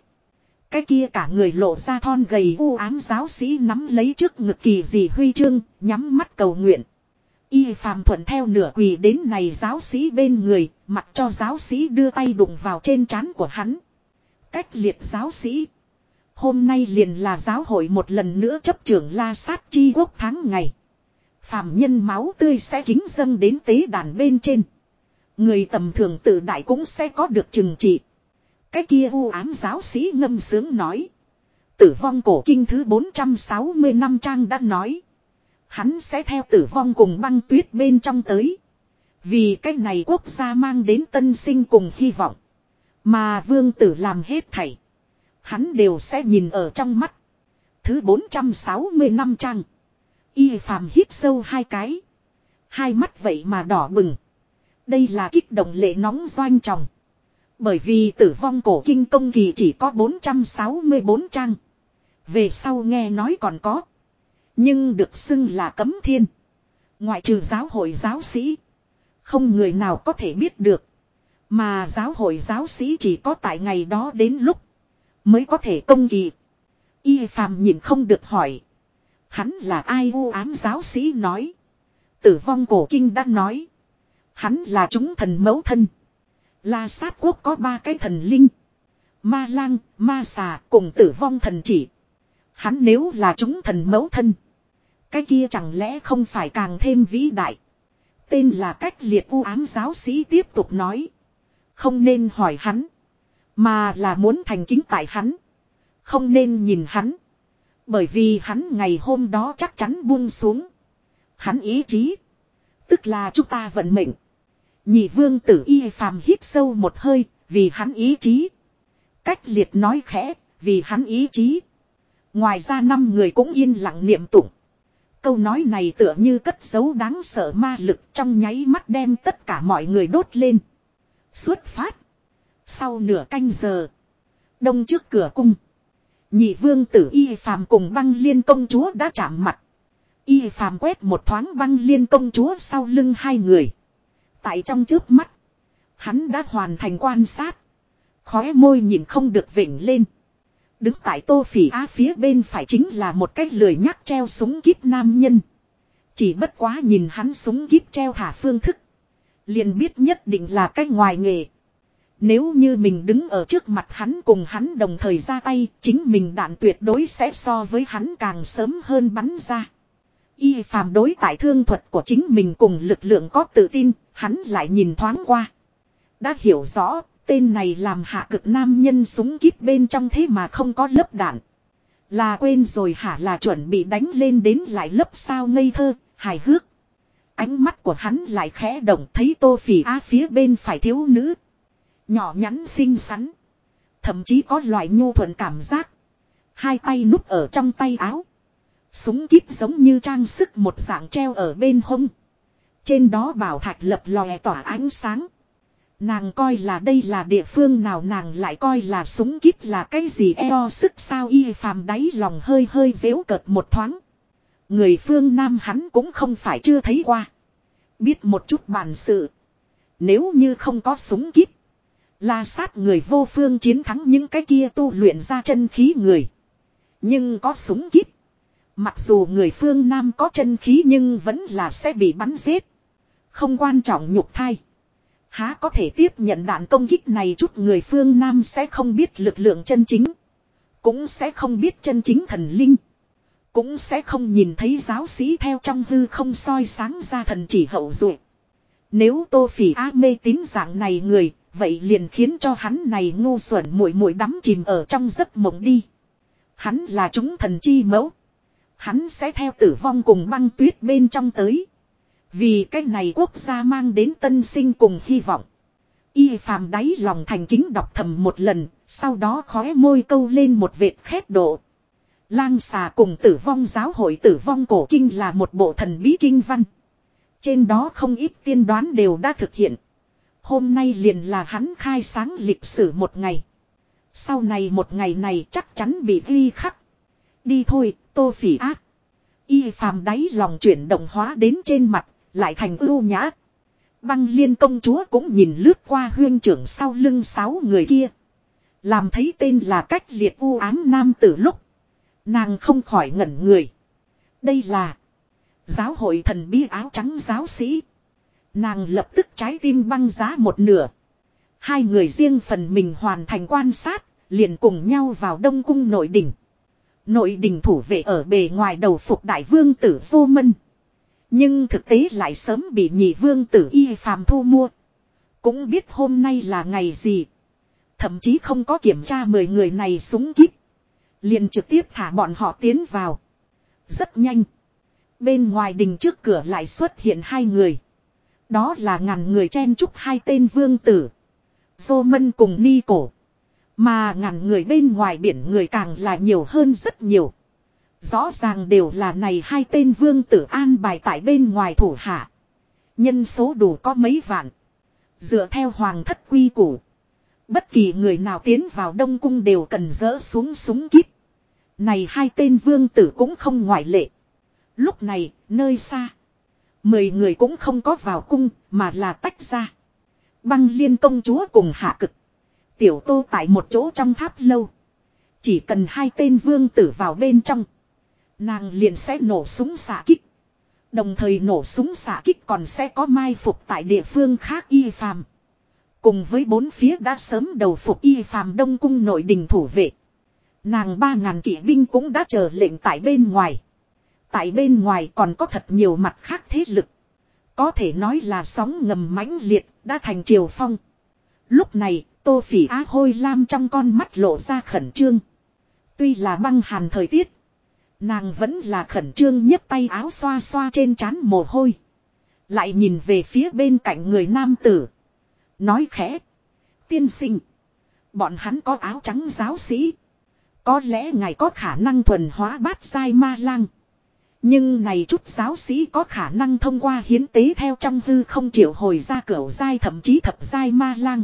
Cái kia cả người lộ ra thon gầy u ám giáo sĩ nắm lấy trước ngực kỳ gì huy chương, nhắm mắt cầu nguyện. Y phàm thuận theo nửa quỳ đến này giáo sĩ bên người, mặc cho giáo sĩ đưa tay đụng vào trên trán của hắn. Cách liệt giáo sĩ. Hôm nay liền là giáo hội một lần nữa chấp trưởng la sát chi quốc tháng ngày. Phàm nhân máu tươi sẽ kính dâng đến tế đàn bên trên. Người tầm thường tự đại cũng sẽ có được trừng trị. Cái kia u ám giáo sĩ ngâm sướng nói. Tử vong cổ kinh thứ 460 năm trang đã nói. Hắn sẽ theo tử vong cùng băng tuyết bên trong tới. Vì cái này quốc gia mang đến tân sinh cùng hy vọng. Mà vương tử làm hết thảy. Hắn đều sẽ nhìn ở trong mắt. Thứ 460 năm trang. Y phàm hít sâu hai cái. Hai mắt vậy mà đỏ bừng. Đây là kích động lệ nóng doanh trọng. Bởi vì tử vong cổ kinh công kỳ chỉ có 464 trang. Về sau nghe nói còn có. Nhưng được xưng là cấm thiên. Ngoại trừ giáo hội giáo sĩ. Không người nào có thể biết được. Mà giáo hội giáo sĩ chỉ có tại ngày đó đến lúc. Mới có thể công kỳ. Y phàm nhìn không được hỏi. Hắn là ai u ám giáo sĩ nói. Tử vong cổ kinh đã nói. Hắn là chúng thần mẫu thân. La sát quốc có ba cái thần linh. Ma lang, ma xà cùng tử vong thần chỉ. Hắn nếu là chúng thần mẫu thân. Cái kia chẳng lẽ không phải càng thêm vĩ đại. Tên là cách liệt u ám giáo sĩ tiếp tục nói. Không nên hỏi hắn. Mà là muốn thành kính tại hắn. Không nên nhìn hắn. Bởi vì hắn ngày hôm đó chắc chắn buông xuống. Hắn ý chí. Tức là chúng ta vận mệnh. Nhị vương tử y phàm hít sâu một hơi, vì hắn ý chí. Cách liệt nói khẽ, vì hắn ý chí. Ngoài ra năm người cũng yên lặng niệm tụng. Câu nói này tựa như cất dấu đáng sợ ma lực trong nháy mắt đem tất cả mọi người đốt lên. Xuất phát. Sau nửa canh giờ. Đông trước cửa cung. Nhị vương tử y phàm cùng băng liên công chúa đã chạm mặt. Y phàm quét một thoáng băng liên công chúa sau lưng hai người. Tại trong trước mắt. Hắn đã hoàn thành quan sát. Khóe môi nhìn không được vỉnh lên. Đứng tại tô phỉ á phía bên phải chính là một cái lười nhắc treo súng kíp nam nhân. Chỉ bất quá nhìn hắn súng kíp treo thả phương thức. liền biết nhất định là cái ngoài nghề. Nếu như mình đứng ở trước mặt hắn cùng hắn đồng thời ra tay, chính mình đạn tuyệt đối sẽ so với hắn càng sớm hơn bắn ra. Y phàm đối tại thương thuật của chính mình cùng lực lượng có tự tin, hắn lại nhìn thoáng qua. Đã hiểu rõ, tên này làm hạ cực nam nhân súng kíp bên trong thế mà không có lớp đạn. Là quên rồi hả là chuẩn bị đánh lên đến lại lớp sao ngây thơ, hài hước. Ánh mắt của hắn lại khẽ động thấy tô phỉ á phía bên phải thiếu nữ. Nhỏ nhắn xinh xắn. Thậm chí có loại nhu thuận cảm giác. Hai tay núp ở trong tay áo. Súng kíp giống như trang sức một dạng treo ở bên hông. Trên đó bảo thạch lập lòe tỏa ánh sáng. Nàng coi là đây là địa phương nào, nàng lại coi là súng kíp là cái gì eo sức sao y phàm đáy lòng hơi hơi dễu cợt một thoáng. Người phương Nam hắn cũng không phải chưa thấy qua. Biết một chút bản sự. Nếu như không có súng kíp. là sát người vô phương chiến thắng những cái kia tu luyện ra chân khí người. Nhưng có súng kíp. Mặc dù người phương Nam có chân khí nhưng vẫn là sẽ bị bắn giết. Không quan trọng nhục thai. Há có thể tiếp nhận đạn công kích này chút người phương Nam sẽ không biết lực lượng chân chính. Cũng sẽ không biết chân chính thần linh. Cũng sẽ không nhìn thấy giáo sĩ theo trong hư không soi sáng ra thần chỉ hậu duệ. Nếu tô phỉ á mê tín dạng này người, vậy liền khiến cho hắn này ngu xuẩn muội muội đắm chìm ở trong giấc mộng đi. Hắn là chúng thần chi mẫu. Hắn sẽ theo tử vong cùng băng tuyết bên trong tới. Vì cái này quốc gia mang đến tân sinh cùng hy vọng. Y phàm đáy lòng thành kính đọc thầm một lần, sau đó khóe môi câu lên một vệt khét độ. Lang xà cùng tử vong giáo hội tử vong cổ kinh là một bộ thần bí kinh văn. Trên đó không ít tiên đoán đều đã thực hiện. Hôm nay liền là hắn khai sáng lịch sử một ngày. Sau này một ngày này chắc chắn bị ghi khắc. Đi thôi, tô phỉ ác. Y phàm đáy lòng chuyển động hóa đến trên mặt, lại thành ưu nhã. Băng liên công chúa cũng nhìn lướt qua huyên trưởng sau lưng sáu người kia. Làm thấy tên là cách liệt u ám nam tử lúc. Nàng không khỏi ngẩn người. Đây là giáo hội thần bí áo trắng giáo sĩ. Nàng lập tức trái tim băng giá một nửa. Hai người riêng phần mình hoàn thành quan sát, liền cùng nhau vào đông cung nội đỉnh. Nội đình thủ vệ ở bề ngoài đầu phục đại vương tử vô mân. Nhưng thực tế lại sớm bị nhị vương tử y phàm thu mua. Cũng biết hôm nay là ngày gì. Thậm chí không có kiểm tra mười người này súng kíp. Liền trực tiếp thả bọn họ tiến vào. Rất nhanh. Bên ngoài đình trước cửa lại xuất hiện hai người. Đó là ngàn người chen chúc hai tên vương tử. Dô mân cùng ni cổ. Mà ngàn người bên ngoài biển người càng là nhiều hơn rất nhiều. Rõ ràng đều là này hai tên vương tử an bài tại bên ngoài thủ hạ. Nhân số đủ có mấy vạn. Dựa theo hoàng thất quy củ. Bất kỳ người nào tiến vào đông cung đều cần dỡ xuống súng kíp. Này hai tên vương tử cũng không ngoại lệ. Lúc này, nơi xa. Mười người cũng không có vào cung, mà là tách ra. Băng liên công chúa cùng hạ cực. Tiểu tô tại một chỗ trong tháp lâu. Chỉ cần hai tên vương tử vào bên trong. Nàng liền sẽ nổ súng xạ kích. Đồng thời nổ súng xạ kích còn sẽ có mai phục tại địa phương khác y phàm. Cùng với bốn phía đã sớm đầu phục y phàm đông cung nội đình thủ vệ. Nàng ba ngàn kỵ binh cũng đã chờ lệnh tại bên ngoài. Tại bên ngoài còn có thật nhiều mặt khác thế lực. Có thể nói là sóng ngầm mãnh liệt, đã thành triều phong. Lúc này Tô phỉ á hôi lam trong con mắt lộ ra khẩn trương. Tuy là băng hàn thời tiết. Nàng vẫn là khẩn trương nhấc tay áo xoa xoa trên trán mồ hôi. Lại nhìn về phía bên cạnh người nam tử. Nói khẽ. Tiên sinh. Bọn hắn có áo trắng giáo sĩ. Có lẽ ngài có khả năng thuần hóa bát sai ma lang. Nhưng này chút giáo sĩ có khả năng thông qua hiến tế theo trong hư không triệu hồi ra cửa dai thậm chí thập giai ma lang.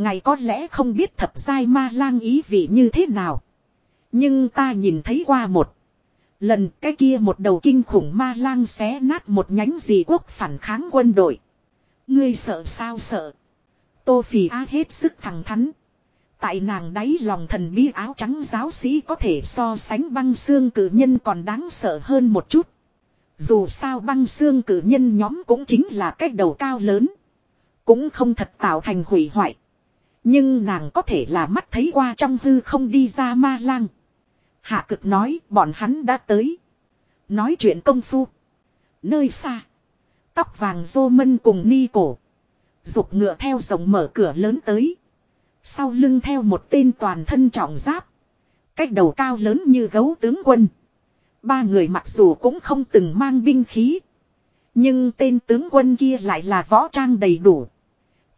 Ngày có lẽ không biết thập giai ma lang ý vị như thế nào. Nhưng ta nhìn thấy qua một. Lần, cái kia một đầu kinh khủng ma lang xé nát một nhánh gì quốc phản kháng quân đội. Ngươi sợ sao sợ. Tô phì á hết sức thẳng thắn. Tại nàng đáy lòng thần bí áo trắng giáo sĩ có thể so sánh băng xương cử nhân còn đáng sợ hơn một chút. Dù sao băng xương cử nhân nhóm cũng chính là cách đầu cao lớn. Cũng không thật tạo thành hủy hoại. Nhưng nàng có thể là mắt thấy qua trong hư không đi ra ma lang. Hạ cực nói, bọn hắn đã tới. Nói chuyện công phu. Nơi xa. Tóc vàng dô mân cùng ni cổ. Dục ngựa theo rồng mở cửa lớn tới. Sau lưng theo một tên toàn thân trọng giáp. Cách đầu cao lớn như gấu tướng quân. Ba người mặc dù cũng không từng mang binh khí. Nhưng tên tướng quân kia lại là võ trang đầy đủ.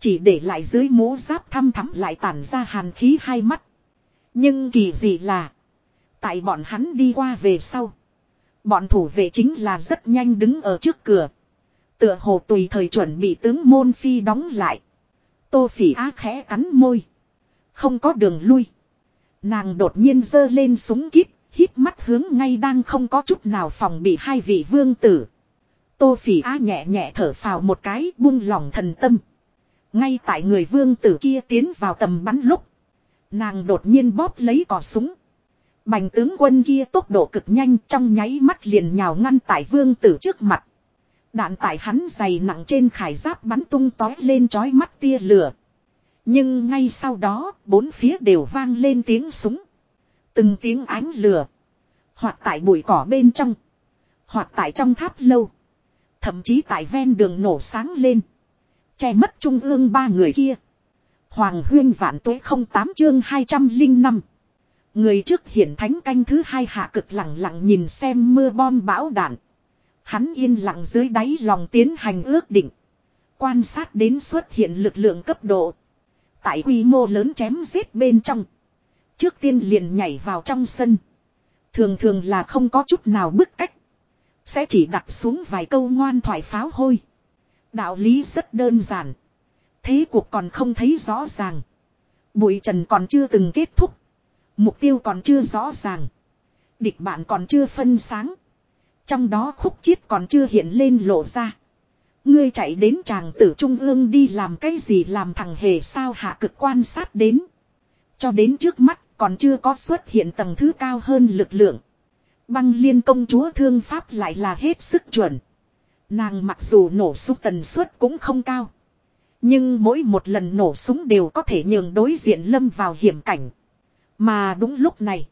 Chỉ để lại dưới mũ giáp thăm thắm lại tản ra hàn khí hai mắt. Nhưng kỳ gì là. Tại bọn hắn đi qua về sau. Bọn thủ vệ chính là rất nhanh đứng ở trước cửa. Tựa hồ tùy thời chuẩn bị tướng môn phi đóng lại. Tô phỉ á khẽ cắn môi. Không có đường lui. Nàng đột nhiên giơ lên súng kíp, hít mắt hướng ngay đang không có chút nào phòng bị hai vị vương tử. Tô phỉ á nhẹ nhẹ thở phào một cái buông lòng thần tâm. Ngay tại người vương tử kia tiến vào tầm bắn lúc. Nàng đột nhiên bóp lấy cò súng. Bành tướng quân kia tốc độ cực nhanh trong nháy mắt liền nhào ngăn tại vương tử trước mặt. Đạn tại hắn dày nặng trên khải giáp bắn tung tói lên chói mắt tia lửa. Nhưng ngay sau đó, bốn phía đều vang lên tiếng súng. Từng tiếng ánh lửa. Hoặc tại bụi cỏ bên trong. Hoặc tại trong tháp lâu. Thậm chí tại ven đường nổ sáng lên. Che mất trung ương ba người kia. Hoàng huyên vạn tuế không tám chương 205. Người trước hiển thánh canh thứ hai hạ cực lặng lặng nhìn xem mưa bom bão đạn. Hắn yên lặng dưới đáy lòng tiến hành ước định. Quan sát đến xuất hiện lực lượng cấp độ. Tại quy mô lớn chém giết bên trong. Trước tiên liền nhảy vào trong sân. Thường thường là không có chút nào bức cách. Sẽ chỉ đặt xuống vài câu ngoan thoại pháo hôi. Đạo lý rất đơn giản. Thế cuộc còn không thấy rõ ràng. Bụi trần còn chưa từng kết thúc. Mục tiêu còn chưa rõ ràng. Địch bạn còn chưa phân sáng. Trong đó khúc chiết còn chưa hiện lên lộ ra. Ngươi chạy đến tràng tử trung ương đi làm cái gì làm thằng hề sao hạ cực quan sát đến. Cho đến trước mắt còn chưa có xuất hiện tầng thứ cao hơn lực lượng. Băng liên công chúa thương pháp lại là hết sức chuẩn. Nàng mặc dù nổ súng tần suất cũng không cao. Nhưng mỗi một lần nổ súng đều có thể nhường đối diện lâm vào hiểm cảnh. Mà đúng lúc này.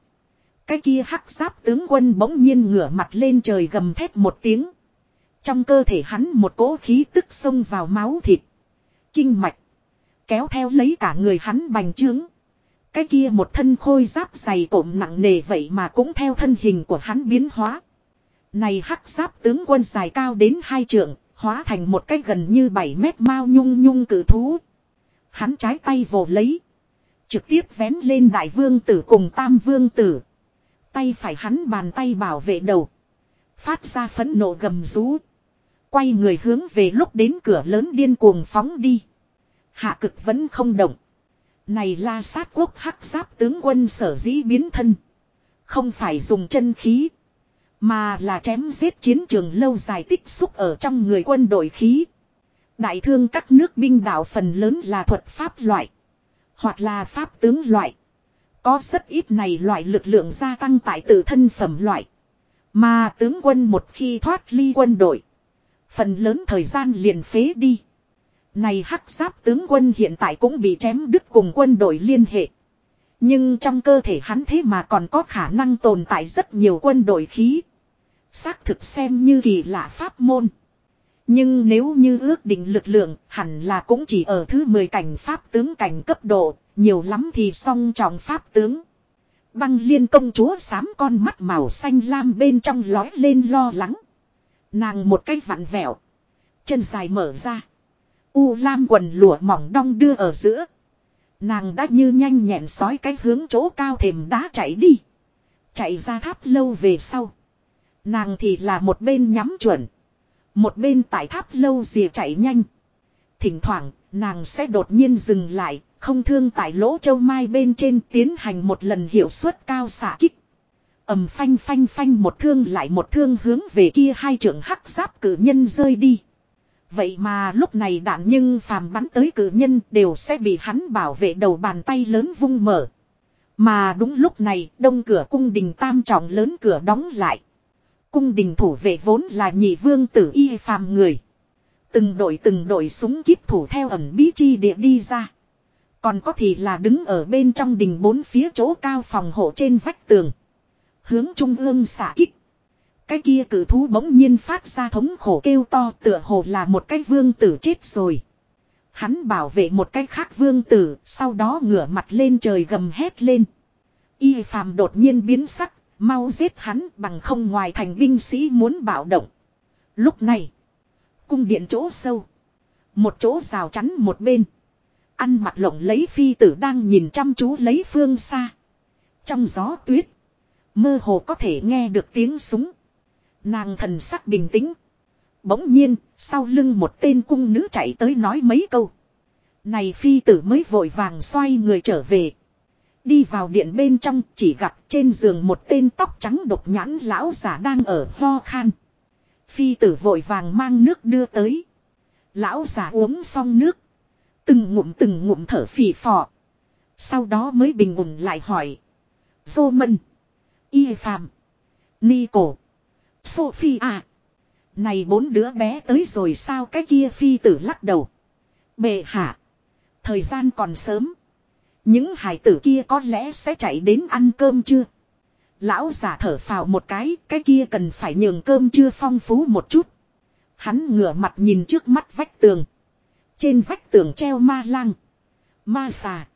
Cái kia hắc giáp tướng quân bỗng nhiên ngửa mặt lên trời gầm thét một tiếng. Trong cơ thể hắn một cỗ khí tức xông vào máu thịt. Kinh mạch. Kéo theo lấy cả người hắn bành trướng. Cái kia một thân khôi giáp dày cộm nặng nề vậy mà cũng theo thân hình của hắn biến hóa. Này hắc giáp tướng quân dài cao đến hai trượng, hóa thành một cái gần như 7 mét mao nhung nhung cử thú. Hắn trái tay vồ lấy. Trực tiếp vén lên đại vương tử cùng tam vương tử. Tay phải hắn bàn tay bảo vệ đầu. Phát ra phấn nộ gầm rú. Quay người hướng về lúc đến cửa lớn điên cuồng phóng đi. Hạ cực vẫn không động. Này la sát quốc hắc giáp tướng quân sở dĩ biến thân. Không phải dùng chân khí. Mà là chém giết chiến trường lâu dài tích xúc ở trong người quân đội khí. Đại thương các nước binh đạo phần lớn là thuật pháp loại. Hoặc là pháp tướng loại. Có rất ít này loại lực lượng gia tăng tại tự thân phẩm loại. Mà tướng quân một khi thoát ly quân đội. Phần lớn thời gian liền phế đi. Này hắc giáp tướng quân hiện tại cũng bị chém đứt cùng quân đội liên hệ. Nhưng trong cơ thể hắn thế mà còn có khả năng tồn tại rất nhiều quân đội khí. Xác thực xem như kỳ lạ pháp môn. Nhưng nếu như ước định lực lượng hẳn là cũng chỉ ở thứ 10 cảnh pháp tướng cảnh cấp độ, nhiều lắm thì song trọng pháp tướng. Băng liên công chúa xám con mắt màu xanh lam bên trong lói lên lo lắng. Nàng một cái vặn vẹo. Chân dài mở ra. U lam quần lụa mỏng đong đưa ở giữa. Nàng đã như nhanh nhẹn sói cái hướng chỗ cao thềm đá chạy đi. Chạy ra tháp lâu về sau. Nàng thì là một bên nhắm chuẩn. Một bên tại tháp lâu dìa chạy nhanh. Thỉnh thoảng, nàng sẽ đột nhiên dừng lại, không thương tại lỗ châu mai bên trên tiến hành một lần hiệu suất cao xả kích. ầm phanh phanh phanh một thương lại một thương hướng về kia hai trưởng hắc giáp cử nhân rơi đi. Vậy mà lúc này đạn nhưng phàm bắn tới cử nhân đều sẽ bị hắn bảo vệ đầu bàn tay lớn vung mở. Mà đúng lúc này đông cửa cung đình tam trọng lớn cửa đóng lại. Cung đình thủ vệ vốn là nhị vương tử y phàm người. Từng đội từng đội súng kíp thủ theo ẩn bí chi địa đi ra. Còn có thì là đứng ở bên trong đình bốn phía chỗ cao phòng hộ trên vách tường. Hướng trung ương xả kích. Cái kia cử thú bỗng nhiên phát ra thống khổ kêu to tựa hồ là một cái vương tử chết rồi. Hắn bảo vệ một cái khác vương tử, sau đó ngửa mặt lên trời gầm hét lên. Y phàm đột nhiên biến sắc, mau giết hắn bằng không ngoài thành binh sĩ muốn bạo động. Lúc này, cung điện chỗ sâu, một chỗ rào chắn một bên. Ăn mặt lộng lấy phi tử đang nhìn chăm chú lấy phương xa. Trong gió tuyết, mơ hồ có thể nghe được tiếng súng. Nàng thần sắc bình tĩnh. Bỗng nhiên, sau lưng một tên cung nữ chạy tới nói mấy câu. Này phi tử mới vội vàng xoay người trở về. Đi vào điện bên trong, chỉ gặp trên giường một tên tóc trắng độc nhãn lão giả đang ở ho khan. Phi tử vội vàng mang nước đưa tới. Lão giả uống xong nước. Từng ngụm từng ngụm thở phì phò. Sau đó mới bình ổn lại hỏi. Vô mân. Y phàm. Ni cổ. Sophie à. Này bốn đứa bé tới rồi sao cái kia phi tử lắc đầu. Bệ hạ. Thời gian còn sớm. Những hải tử kia có lẽ sẽ chạy đến ăn cơm chưa? Lão giả thở phào một cái, cái kia cần phải nhường cơm chưa phong phú một chút. Hắn ngửa mặt nhìn trước mắt vách tường. Trên vách tường treo ma lang. Ma xà.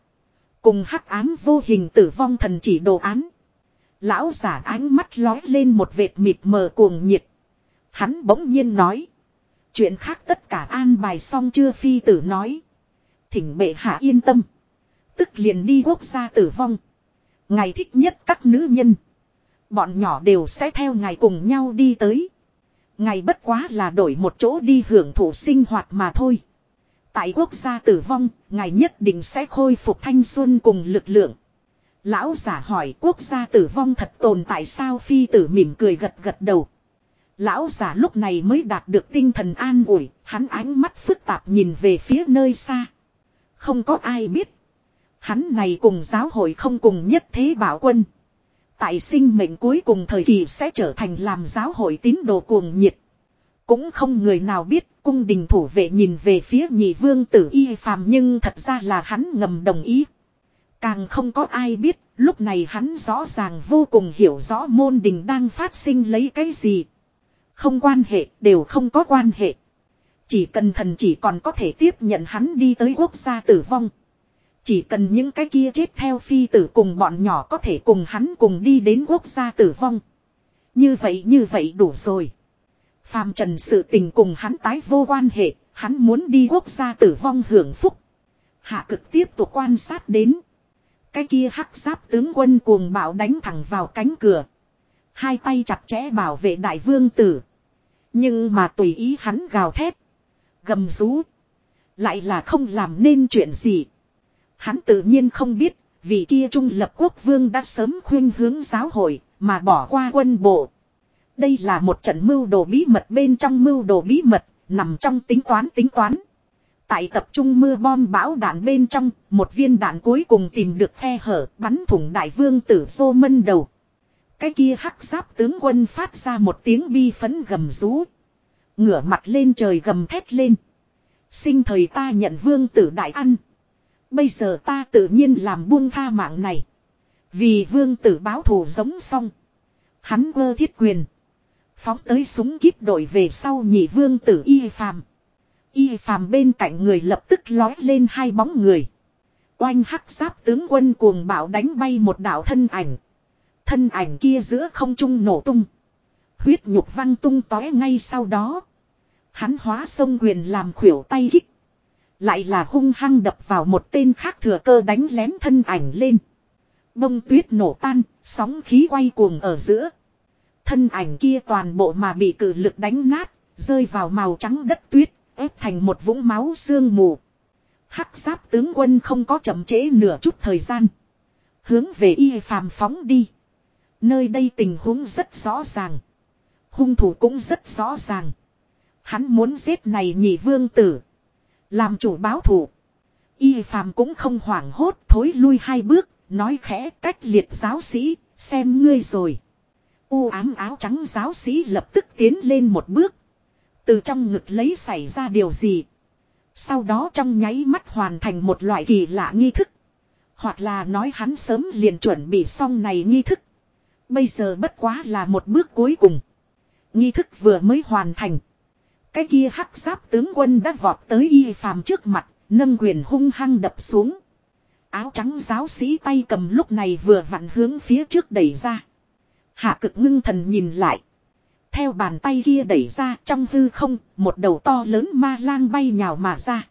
Cùng hắc ám vô hình tử vong thần chỉ đồ án. Lão giả ánh mắt lói lên một vệt mịt mờ cuồng nhiệt. Hắn bỗng nhiên nói. Chuyện khác tất cả an bài xong chưa phi tử nói. Thỉnh bệ hạ yên tâm. Tức liền đi quốc gia tử vong. Ngài thích nhất các nữ nhân. Bọn nhỏ đều sẽ theo ngài cùng nhau đi tới. Ngài bất quá là đổi một chỗ đi hưởng thụ sinh hoạt mà thôi. Tại quốc gia tử vong, ngài nhất định sẽ khôi phục thanh xuân cùng lực lượng. Lão giả hỏi quốc gia tử vong thật tồn tại sao phi tử mỉm cười gật gật đầu. Lão giả lúc này mới đạt được tinh thần an ủi, hắn ánh mắt phức tạp nhìn về phía nơi xa. Không có ai biết. Hắn này cùng giáo hội không cùng nhất thế bảo quân. Tại sinh mệnh cuối cùng thời kỳ sẽ trở thành làm giáo hội tín đồ cuồng nhiệt. Cũng không người nào biết cung đình thủ vệ nhìn về phía nhị vương tử y phàm nhưng thật ra là hắn ngầm đồng ý. Càng không có ai biết, lúc này hắn rõ ràng vô cùng hiểu rõ môn đình đang phát sinh lấy cái gì. Không quan hệ, đều không có quan hệ. Chỉ cần thần chỉ còn có thể tiếp nhận hắn đi tới quốc gia tử vong. Chỉ cần những cái kia chết theo phi tử cùng bọn nhỏ có thể cùng hắn cùng đi đến quốc gia tử vong. Như vậy như vậy đủ rồi. Phàm trần sự tình cùng hắn tái vô quan hệ, hắn muốn đi quốc gia tử vong hưởng phúc. Hạ cực tiếp tục quan sát đến. Cái kia hắc giáp tướng quân cuồng bạo đánh thẳng vào cánh cửa. Hai tay chặt chẽ bảo vệ đại vương tử. Nhưng mà tùy ý hắn gào thét. Gầm rú. Lại là không làm nên chuyện gì. Hắn tự nhiên không biết, vì kia trung lập quốc vương đã sớm khuyên hướng giáo hội, mà bỏ qua quân bộ. Đây là một trận mưu đồ bí mật bên trong mưu đồ bí mật, nằm trong tính toán tính toán. Tại tập trung mưa bom bão đạn bên trong, một viên đạn cuối cùng tìm được khe hở, bắn thủng đại vương tử vô mân đầu. Cái kia hắc giáp tướng quân phát ra một tiếng bi phấn gầm rú. Ngửa mặt lên trời gầm thét lên. Sinh thời ta nhận vương tử đại ăn. Bây giờ ta tự nhiên làm buông tha mạng này. Vì vương tử báo thù giống xong. Hắn vơ thiết quyền. Phóng tới súng kíp đội về sau nhị vương tử y phàm. Y phàm bên cạnh người lập tức lói lên hai bóng người. Oanh hắc giáp tướng quân cuồng bạo đánh bay một đạo thân ảnh. Thân ảnh kia giữa không trung nổ tung. Huyết nhục văng tung tói ngay sau đó. Hắn hóa sông quyền làm khuỷu tay kích. Lại là hung hăng đập vào một tên khác thừa cơ đánh lén thân ảnh lên. Bông tuyết nổ tan, sóng khí quay cuồng ở giữa. Thân ảnh kia toàn bộ mà bị cử lực đánh nát, rơi vào màu trắng đất tuyết, ép thành một vũng máu sương mù. Hắc giáp tướng quân không có chậm trễ nửa chút thời gian. Hướng về y phàm phóng đi. Nơi đây tình huống rất rõ ràng. Hung thủ cũng rất rõ ràng. Hắn muốn giết này nhị vương tử. Làm chủ báo thủ. Y phàm cũng không hoảng hốt thối lui hai bước. Nói khẽ cách liệt giáo sĩ. Xem ngươi rồi. U ám áo trắng giáo sĩ lập tức tiến lên một bước. Từ trong ngực lấy xảy ra điều gì. Sau đó trong nháy mắt hoàn thành một loại kỳ lạ nghi thức. Hoặc là nói hắn sớm liền chuẩn bị xong này nghi thức. Bây giờ bất quá là một bước cuối cùng. Nghi thức vừa mới hoàn thành. Cái kia hắc giáp tướng quân đã vọt tới y phàm trước mặt, nâng quyền hung hăng đập xuống. Áo trắng giáo sĩ tay cầm lúc này vừa vặn hướng phía trước đẩy ra. Hạ cực ngưng thần nhìn lại. Theo bàn tay kia đẩy ra trong hư không, một đầu to lớn ma lang bay nhào mà ra.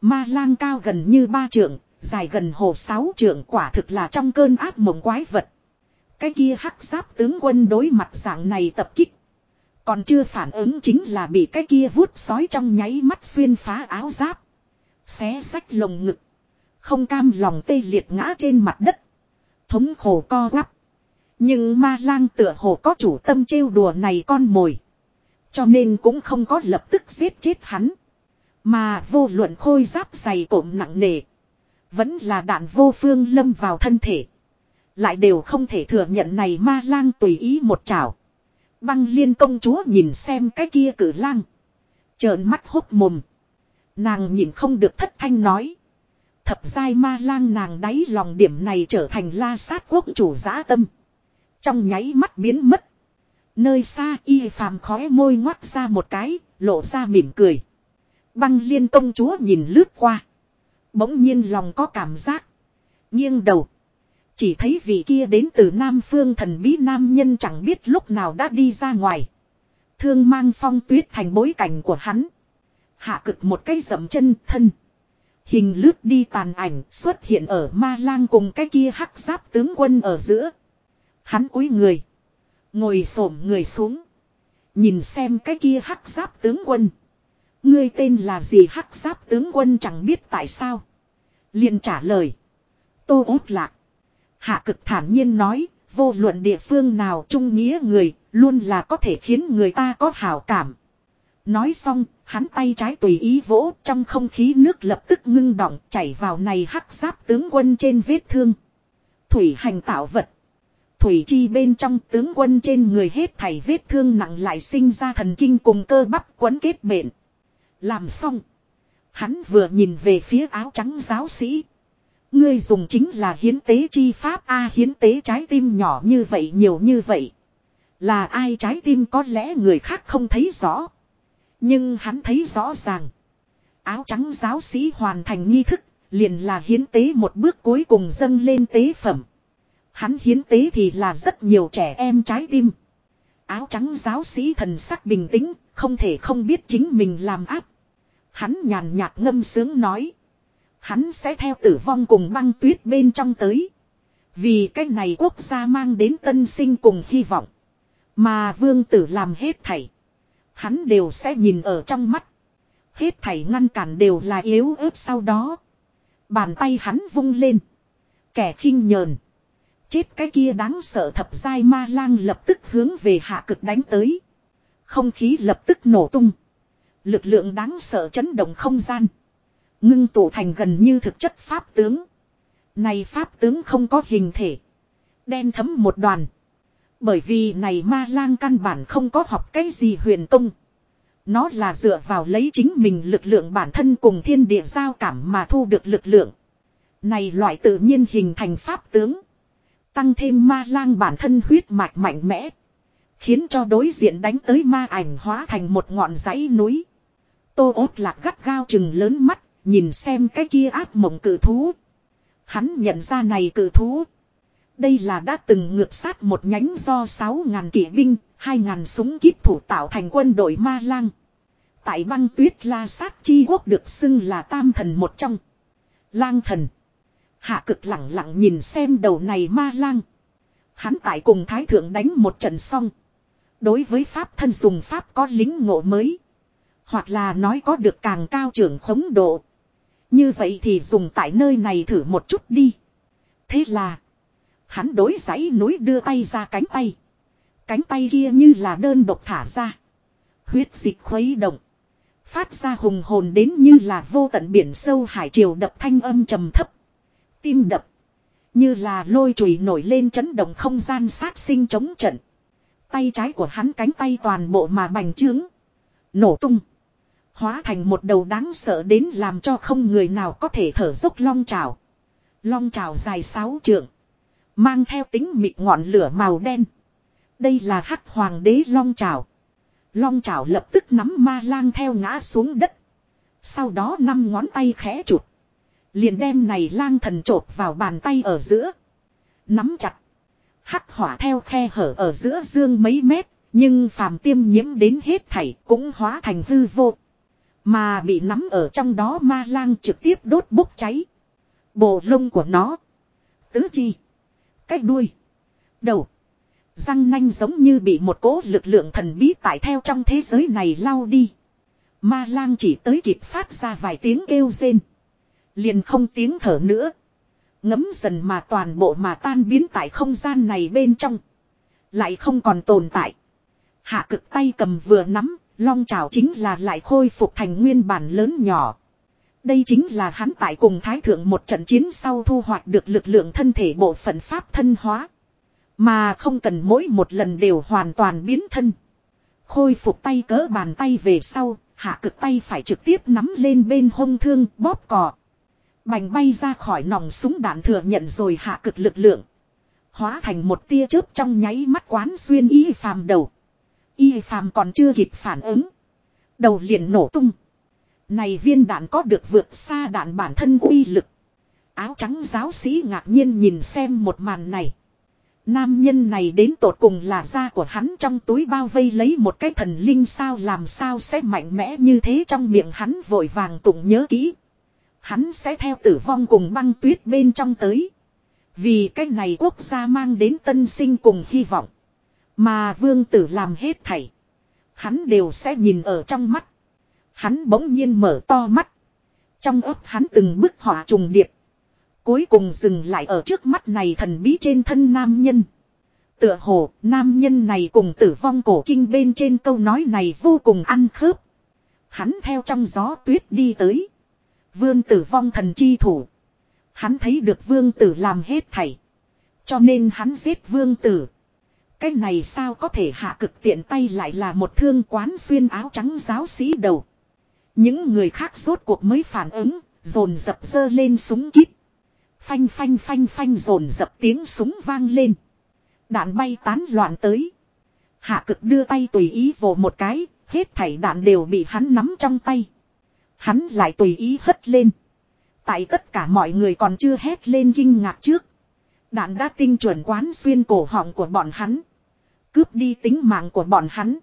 Ma lang cao gần như ba trượng, dài gần hồ sáu trượng quả thực là trong cơn ác mộng quái vật. Cái kia hắc giáp tướng quân đối mặt dạng này tập kích. Còn chưa phản ứng chính là bị cái kia vuốt sói trong nháy mắt xuyên phá áo giáp. Xé sách lồng ngực. Không cam lòng tê liệt ngã trên mặt đất. Thống khổ co quắp. Nhưng ma lang tựa hồ có chủ tâm trêu đùa này con mồi. Cho nên cũng không có lập tức giết chết hắn. Mà vô luận khôi giáp dày cộm nặng nề. Vẫn là đạn vô phương lâm vào thân thể. Lại đều không thể thừa nhận này ma lang tùy ý một chảo. Băng liên công chúa nhìn xem cái kia cử lang. Trợn mắt hốt mồm. Nàng nhìn không được thất thanh nói. Thập giai ma lang nàng đáy lòng điểm này trở thành la sát quốc chủ giã tâm. Trong nháy mắt biến mất. Nơi xa y phàm khóe môi ngoắt ra một cái, lộ ra mỉm cười. Băng liên công chúa nhìn lướt qua. Bỗng nhiên lòng có cảm giác. Nghiêng đầu. Chỉ thấy vị kia đến từ Nam Phương thần bí nam nhân chẳng biết lúc nào đã đi ra ngoài. Thương mang phong tuyết thành bối cảnh của hắn. Hạ cực một cái dậm chân thân. Hình lướt đi tàn ảnh xuất hiện ở ma lang cùng cái kia hắc giáp tướng quân ở giữa. Hắn cúi người. Ngồi xổm người xuống. Nhìn xem cái kia hắc giáp tướng quân. Ngươi tên là gì hắc giáp tướng quân chẳng biết tại sao. liền trả lời. Tô út lạc. Hạ cực thản nhiên nói. Vô luận địa phương nào trung nghĩa người. Luôn là có thể khiến người ta có hảo cảm. Nói xong, hắn tay trái tùy ý vỗ trong không khí nước lập tức ngưng động chảy vào này hắc giáp tướng quân trên vết thương. Thủy hành tạo vật. Thủy chi bên trong tướng quân trên người hết thảy vết thương nặng lại sinh ra thần kinh cùng cơ bắp quấn kết bệnh. Làm xong. Hắn vừa nhìn về phía áo trắng giáo sĩ. Ngươi dùng chính là hiến tế chi pháp A hiến tế trái tim nhỏ như vậy nhiều như vậy. Là ai trái tim có lẽ người khác không thấy rõ. Nhưng hắn thấy rõ ràng. Áo trắng giáo sĩ hoàn thành nghi thức, liền là hiến tế một bước cuối cùng dâng lên tế phẩm. Hắn hiến tế thì là rất nhiều trẻ em trái tim. Áo trắng giáo sĩ thần sắc bình tĩnh, không thể không biết chính mình làm áp. Hắn nhàn nhạt ngâm sướng nói. Hắn sẽ theo tử vong cùng băng tuyết bên trong tới. Vì cái này quốc gia mang đến tân sinh cùng hy vọng. Mà vương tử làm hết thảy. Hắn đều sẽ nhìn ở trong mắt. Hết thảy ngăn cản đều là yếu ớt sau đó. Bàn tay hắn vung lên. Kẻ khinh nhờn. Chết cái kia đáng sợ thập giai ma lang lập tức hướng về hạ cực đánh tới. Không khí lập tức nổ tung. Lực lượng đáng sợ chấn động không gian. Ngưng tụ thành gần như thực chất pháp tướng. Này pháp tướng không có hình thể. Đen thấm một đoàn. Bởi vì này ma lang căn bản không có học cái gì huyền công. Nó là dựa vào lấy chính mình lực lượng bản thân cùng thiên địa giao cảm mà thu được lực lượng. Này loại tự nhiên hình thành pháp tướng. Tăng thêm ma lang bản thân huyết mạch mạnh mẽ. Khiến cho đối diện đánh tới ma ảnh hóa thành một ngọn dãy núi. Tô ốt lạc gắt gao chừng lớn mắt, nhìn xem cái kia áp mộng cử thú. Hắn nhận ra này cử thú. Đây là đã từng ngược sát một nhánh do 6.000 kỵ binh, 2.000 súng kíp thủ tạo thành quân đội ma lang. Tại băng tuyết la sát chi quốc được xưng là tam thần một trong. Lang thần. Hạ cực lặng lặng nhìn xem đầu này ma lang. Hắn tại cùng thái thượng đánh một trận xong. Đối với pháp thân dùng pháp có lính ngộ mới. Hoặc là nói có được càng cao trưởng khống độ. Như vậy thì dùng tại nơi này thử một chút đi. Thế là. Hắn đối giấy núi đưa tay ra cánh tay. Cánh tay kia như là đơn độc thả ra. Huyết dịch khuấy động. Phát ra hùng hồn đến như là vô tận biển sâu hải triều đập thanh âm trầm thấp. Tim đập. Như là lôi chùy nổi lên chấn động không gian sát sinh chống trận. Tay trái của hắn cánh tay toàn bộ mà bành trướng. Nổ tung. Hóa thành một đầu đáng sợ đến làm cho không người nào có thể thở dốc long trào. Long trào dài sáu trượng. Mang theo tính mịt ngọn lửa màu đen. Đây là hắc hoàng đế long trào. Long trào lập tức nắm ma lang theo ngã xuống đất. Sau đó năm ngón tay khẽ chụp. Liền đem này lang thần trộp vào bàn tay ở giữa. Nắm chặt. Hắc hỏa theo khe hở ở giữa dương mấy mét. Nhưng phàm tiêm nhiễm đến hết thảy cũng hóa thành hư vô. Mà bị nắm ở trong đó ma lang trực tiếp đốt bốc cháy. Bộ lông của nó. Tứ chi. Cách đuôi. Đầu. Răng nanh giống như bị một cỗ lực lượng thần bí tại theo trong thế giới này lao đi. Ma lang chỉ tới kịp phát ra vài tiếng kêu rên. Liền không tiếng thở nữa. Ngấm dần mà toàn bộ mà tan biến tại không gian này bên trong. Lại không còn tồn tại. Hạ cực tay cầm vừa nắm, long trào chính là lại khôi phục thành nguyên bản lớn nhỏ. Đây chính là hắn tại cùng thái thượng một trận chiến sau thu hoạch được lực lượng thân thể bộ phận pháp thân hóa. Mà không cần mỗi một lần đều hoàn toàn biến thân. Khôi phục tay cỡ bàn tay về sau, hạ cực tay phải trực tiếp nắm lên bên hông thương bóp cò. Bành bay ra khỏi nòng súng đạn thừa nhận rồi hạ cực lực lượng. Hóa thành một tia chớp trong nháy mắt quán xuyên y phàm đầu. Y phàm còn chưa kịp phản ứng. Đầu liền nổ tung. Này viên đạn có được vượt xa đạn bản thân uy lực. Áo trắng giáo sĩ ngạc nhiên nhìn xem một màn này. Nam nhân này đến tột cùng là da của hắn trong túi bao vây lấy một cái thần linh sao làm sao sẽ mạnh mẽ như thế trong miệng hắn vội vàng tụng nhớ kỹ. Hắn sẽ theo tử vong cùng băng tuyết bên trong tới. Vì cái này quốc gia mang đến tân sinh cùng hy vọng. Mà vương tử làm hết thảy. Hắn đều sẽ nhìn ở trong mắt. Hắn bỗng nhiên mở to mắt. Trong ấp hắn từng bức họa trùng điệp. Cuối cùng dừng lại ở trước mắt này thần bí trên thân nam nhân. Tựa hồ, nam nhân này cùng tử vong cổ kinh bên trên câu nói này vô cùng ăn khớp. Hắn theo trong gió tuyết đi tới. Vương tử vong thần chi thủ. Hắn thấy được vương tử làm hết thảy. Cho nên hắn giết vương tử. Cái này sao có thể hạ cực tiện tay lại là một thương quán xuyên áo trắng giáo sĩ đầu. Những người khác rốt cuộc mới phản ứng, dồn dập dơ lên súng kíp. Phanh phanh phanh phanh dồn dập tiếng súng vang lên. Đạn bay tán loạn tới. Hạ cực đưa tay tùy ý vồ một cái, hết thảy đạn đều bị hắn nắm trong tay. Hắn lại tùy ý hất lên. Tại tất cả mọi người còn chưa hét lên kinh ngạc trước. Đạn đã tinh chuẩn quán xuyên cổ họng của bọn hắn. Cướp đi tính mạng của bọn hắn.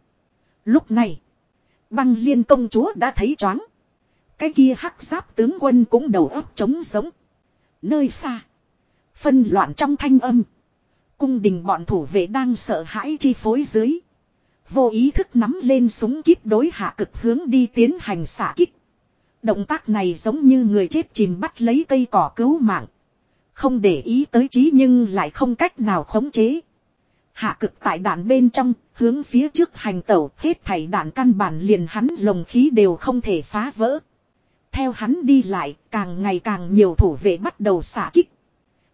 Lúc này, băng liên công chúa đã thấy choáng. Cái kia hắc giáp tướng quân cũng đầu óc trống sống. Nơi xa, phân loạn trong thanh âm. Cung đình bọn thủ vệ đang sợ hãi chi phối dưới. Vô ý thức nắm lên súng kíp đối hạ cực hướng đi tiến hành xả kích. Động tác này giống như người chết chìm bắt lấy cây cỏ cứu mạng. Không để ý tới trí nhưng lại không cách nào khống chế. Hạ cực tại đạn bên trong, hướng phía trước hành tẩu, hết thảy đạn căn bản liền hắn lồng khí đều không thể phá vỡ. Theo hắn đi lại, càng ngày càng nhiều thủ vệ bắt đầu xả kích.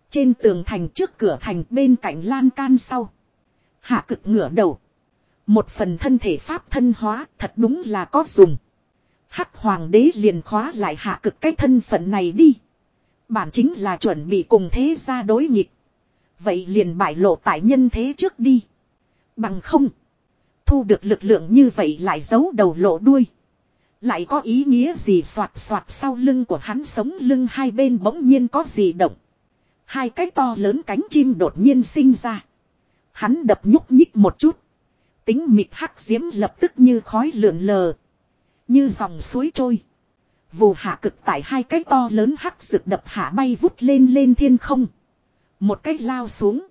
Trên tường thành trước cửa thành bên cạnh lan can sau. Hạ cực ngửa đầu. Một phần thân thể pháp thân hóa thật đúng là có dùng. Hắc hoàng đế liền khóa lại hạ cực cái thân phận này đi. Bản chính là chuẩn bị cùng thế gia đối nghịch. Vậy liền bại lộ tại nhân thế trước đi. Bằng không. Thu được lực lượng như vậy lại giấu đầu lộ đuôi. Lại có ý nghĩa gì soạt soạt sau lưng của hắn sống lưng hai bên bỗng nhiên có gì động. Hai cái to lớn cánh chim đột nhiên sinh ra. Hắn đập nhúc nhích một chút. Tính mịt hắc diễm lập tức như khói lượn lờ. Như dòng suối trôi. Vù hạ cực tại hai cái to lớn hắc rực đập hạ bay vút lên lên thiên không. Một cách lao xuống.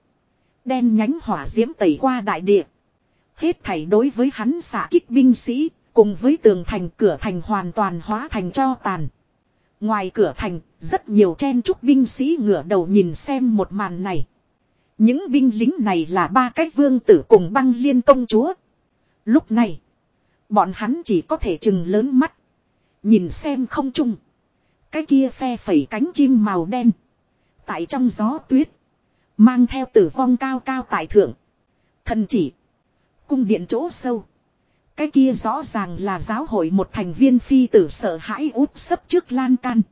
Đen nhánh hỏa diễm tẩy qua đại địa. Hết thảy đối với hắn xạ kích binh sĩ, cùng với tường thành cửa thành hoàn toàn hóa thành cho tàn. Ngoài cửa thành, rất nhiều chen trúc binh sĩ ngửa đầu nhìn xem một màn này. Những binh lính này là ba cái vương tử cùng băng liên công chúa. Lúc này, bọn hắn chỉ có thể chừng lớn mắt. Nhìn xem không chung. Cái kia phe phẩy cánh chim màu đen. Tại trong gió tuyết. Mang theo tử vong cao cao tại thượng. Thần chỉ. Cung điện chỗ sâu. Cái kia rõ ràng là giáo hội một thành viên phi tử sợ hãi út sấp trước lan can.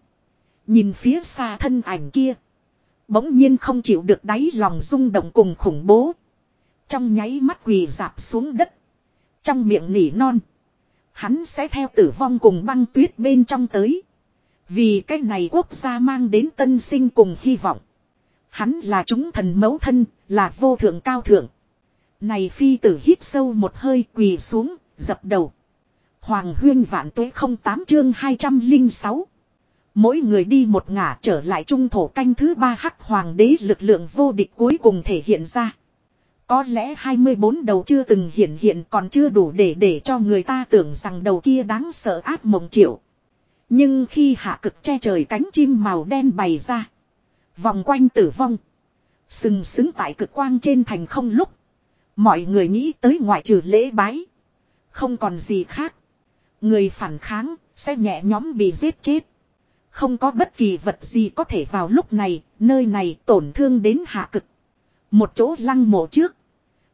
Nhìn phía xa thân ảnh kia. Bỗng nhiên không chịu được đáy lòng rung động cùng khủng bố. Trong nháy mắt quỳ dạp xuống đất. Trong miệng nỉ non. Hắn sẽ theo tử vong cùng băng tuyết bên trong tới. Vì cái này quốc gia mang đến tân sinh cùng hy vọng. Hắn là chúng thần mẫu thân, là vô thượng cao thượng. Này phi tử hít sâu một hơi quỳ xuống, dập đầu. Hoàng huyên vạn tuế không tám chương 206. Mỗi người đi một ngả trở lại trung thổ canh thứ ba hắc hoàng đế lực lượng vô địch cuối cùng thể hiện ra. Có lẽ 24 đầu chưa từng hiện hiện còn chưa đủ để để cho người ta tưởng rằng đầu kia đáng sợ ác mộng triệu. Nhưng khi hạ cực che trời cánh chim màu đen bày ra. Vòng quanh tử vong. Sừng sững tại cực quang trên thành không lúc. Mọi người nghĩ tới ngoại trừ lễ bái. Không còn gì khác. Người phản kháng sẽ nhẹ nhóm bị giết chết. Không có bất kỳ vật gì có thể vào lúc này, nơi này tổn thương đến hạ cực. Một chỗ lăng mộ trước.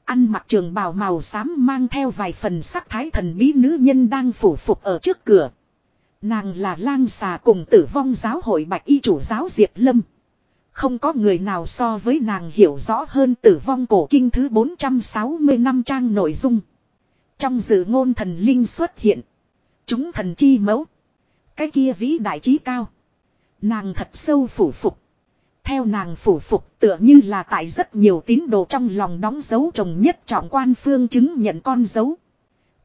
Ăn mặc trường bào màu xám mang theo vài phần sắc thái thần bí nữ nhân đang phủ phục ở trước cửa. Nàng là lang xà cùng tử vong giáo hội bạch y chủ giáo Diệp Lâm. Không có người nào so với nàng hiểu rõ hơn tử vong cổ kinh thứ 460 năm trang nội dung. Trong dự ngôn thần linh xuất hiện. Chúng thần chi mẫu. Cái kia vĩ đại trí cao. Nàng thật sâu phủ phục. Theo nàng phủ phục tựa như là tại rất nhiều tín đồ trong lòng đóng dấu chồng nhất trọng quan phương chứng nhận con dấu.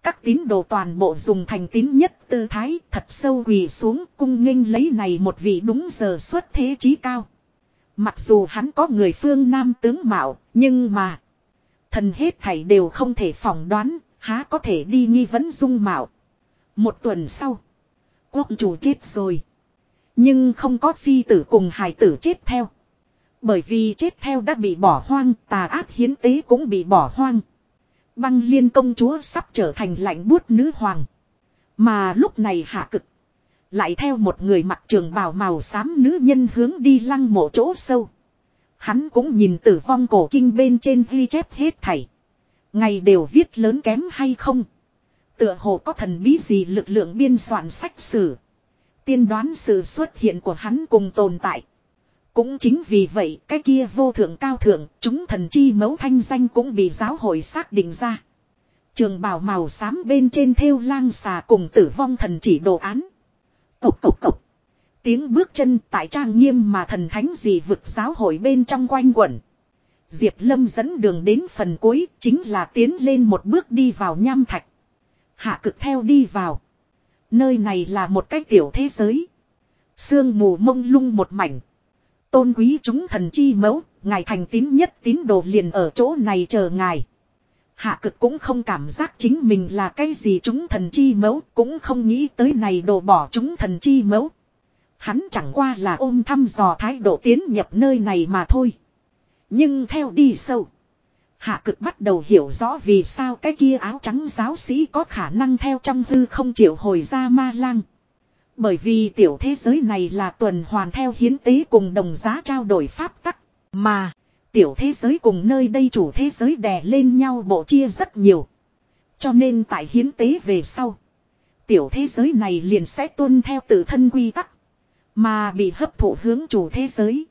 Các tín đồ toàn bộ dùng thành tín nhất tư thái thật sâu quỳ xuống cung nghênh lấy này một vị đúng giờ xuất thế trí cao. Mặc dù hắn có người phương nam tướng mạo, nhưng mà thần hết thảy đều không thể phỏng đoán, há có thể đi nghi vấn dung mạo. Một tuần sau, quốc chủ chết rồi. Nhưng không có phi tử cùng hài tử chết theo. Bởi vì chết theo đã bị bỏ hoang, tà ác hiến tế cũng bị bỏ hoang. Băng liên công chúa sắp trở thành lạnh buốt nữ hoàng. Mà lúc này hạ cực. Lại theo một người mặc trường bào màu xám nữ nhân hướng đi lăng mộ chỗ sâu. Hắn cũng nhìn tử vong cổ kinh bên trên ghi chép hết thảy. Ngày đều viết lớn kém hay không. Tựa hồ có thần bí gì lực lượng biên soạn sách sử. Tiên đoán sự xuất hiện của hắn cùng tồn tại. Cũng chính vì vậy, cái kia vô thượng cao thượng, chúng thần chi mấu thanh danh cũng bị giáo hội xác định ra. Trường bào màu xám bên trên thêu lang xà cùng tử vong thần chỉ đồ án. Cộc cộc cộc. Tiếng bước chân tại trang nghiêm mà thần thánh gì vực giáo hội bên trong quanh quẩn. Diệp Lâm dẫn đường đến phần cuối, chính là tiến lên một bước đi vào nham thạch. Hạ cực theo đi vào. Nơi này là một cái tiểu thế giới. Sương mù mông lung một mảnh. Tôn quý chúng thần chi mẫu, ngài thành tín nhất tín đồ liền ở chỗ này chờ ngài. Hạ cực cũng không cảm giác chính mình là cái gì chúng thần chi mẫu, cũng không nghĩ tới này đồ bỏ chúng thần chi mẫu. Hắn chẳng qua là ôm thăm dò thái độ tiến nhập nơi này mà thôi. Nhưng theo đi sâu. Hạ cực bắt đầu hiểu rõ vì sao cái kia áo trắng giáo sĩ có khả năng theo trong hư không triệu hồi ra ma lang. Bởi vì tiểu thế giới này là tuần hoàn theo hiến tế cùng đồng giá trao đổi pháp tắc. Mà, tiểu thế giới cùng nơi đây chủ thế giới đè lên nhau bộ chia rất nhiều. Cho nên tại hiến tế về sau, tiểu thế giới này liền sẽ tuân theo tự thân quy tắc. Mà bị hấp thụ hướng chủ thế giới.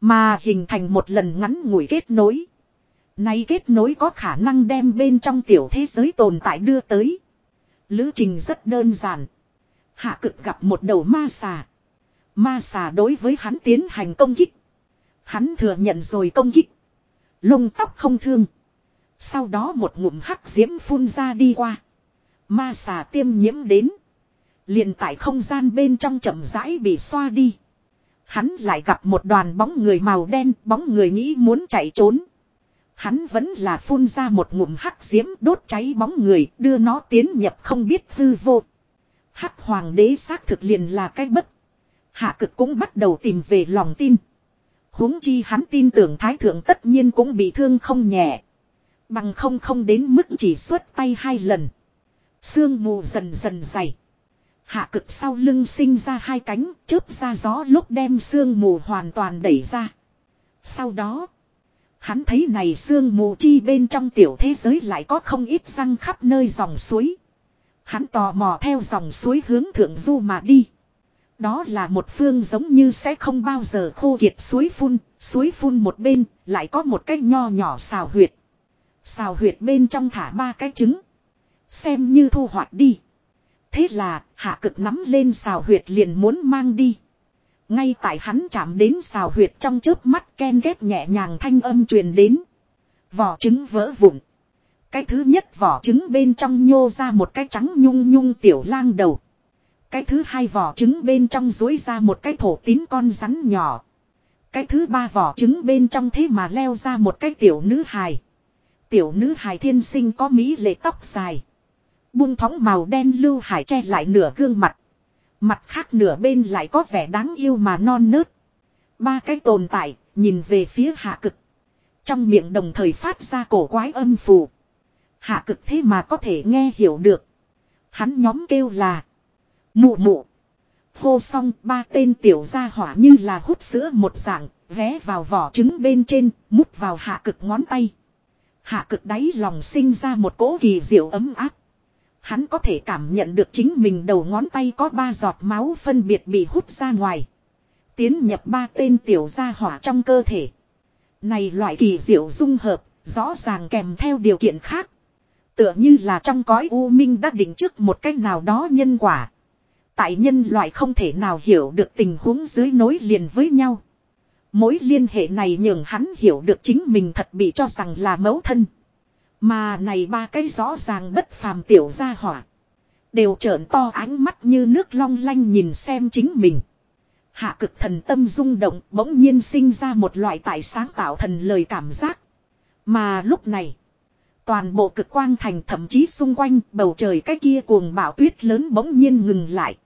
Mà hình thành một lần ngắn ngủi kết nối. Nay kết nối có khả năng đem bên trong tiểu thế giới tồn tại đưa tới. Lữ trình rất đơn giản. Hạ cực gặp một đầu ma xà. Ma xà đối với hắn tiến hành công kích. Hắn thừa nhận rồi công kích. Lông tóc không thương. Sau đó một ngụm hắc diễm phun ra đi qua. Ma xà tiêm nhiễm đến. liền tại không gian bên trong chậm rãi bị xoa đi. Hắn lại gặp một đoàn bóng người màu đen, bóng người nghĩ muốn chạy trốn. Hắn vẫn là phun ra một ngụm hắc diễm đốt cháy bóng người đưa nó tiến nhập không biết hư vô. Hắc hoàng đế xác thực liền là cái bất. Hạ cực cũng bắt đầu tìm về lòng tin. huống chi hắn tin tưởng thái thượng tất nhiên cũng bị thương không nhẹ. Bằng không không đến mức chỉ xuất tay hai lần. Sương mù dần dần dày. Hạ cực sau lưng sinh ra hai cánh, chớp ra gió lúc đem sương mù hoàn toàn đẩy ra. Sau đó, hắn thấy này sương mù chi bên trong tiểu thế giới lại có không ít răng khắp nơi dòng suối. Hắn tò mò theo dòng suối hướng thượng du mà đi. Đó là một phương giống như sẽ không bao giờ khô kiệt suối phun, suối phun một bên, lại có một cái nho nhỏ xào huyệt. Xào huyệt bên trong thả ba cái trứng. Xem như thu hoạch đi. Thế là, hạ cực nắm lên xào huyệt liền muốn mang đi. Ngay tại hắn chạm đến xào huyệt trong chớp mắt ken ghét nhẹ nhàng thanh âm truyền đến. Vỏ trứng vỡ vụn. Cái thứ nhất vỏ trứng bên trong nhô ra một cái trắng nhung nhung tiểu lang đầu. Cái thứ hai vỏ trứng bên trong dối ra một cái thổ tín con rắn nhỏ. Cái thứ ba vỏ trứng bên trong thế mà leo ra một cái tiểu nữ hài. Tiểu nữ hài thiên sinh có mỹ lệ tóc dài. Buông thóng màu đen lưu hải che lại nửa gương mặt. Mặt khác nửa bên lại có vẻ đáng yêu mà non nớt. Ba cái tồn tại, nhìn về phía hạ cực. Trong miệng đồng thời phát ra cổ quái âm phù. Hạ cực thế mà có thể nghe hiểu được. Hắn nhóm kêu là. Mụ mụ. Hô xong ba tên tiểu gia hỏa như là hút sữa một dạng, vé vào vỏ trứng bên trên, mút vào hạ cực ngón tay. Hạ cực đáy lòng sinh ra một cỗ kỳ diệu ấm áp. Hắn có thể cảm nhận được chính mình đầu ngón tay có ba giọt máu phân biệt bị hút ra ngoài. Tiến nhập ba tên tiểu gia hỏa trong cơ thể. Này loại kỳ diệu dung hợp, rõ ràng kèm theo điều kiện khác. Tựa như là trong cõi U Minh đã định trước một cách nào đó nhân quả. Tại nhân loại không thể nào hiểu được tình huống dưới nối liền với nhau. Mối liên hệ này nhường hắn hiểu được chính mình thật bị cho rằng là mẫu thân. Mà này ba cái rõ ràng bất phàm tiểu gia hỏa. Đều trợn to ánh mắt như nước long lanh nhìn xem chính mình. Hạ cực thần tâm rung động bỗng nhiên sinh ra một loại tài sáng tạo thần lời cảm giác. Mà lúc này. Toàn bộ cực quang thành thậm chí xung quanh bầu trời cái kia cuồng bão tuyết lớn bỗng nhiên ngừng lại.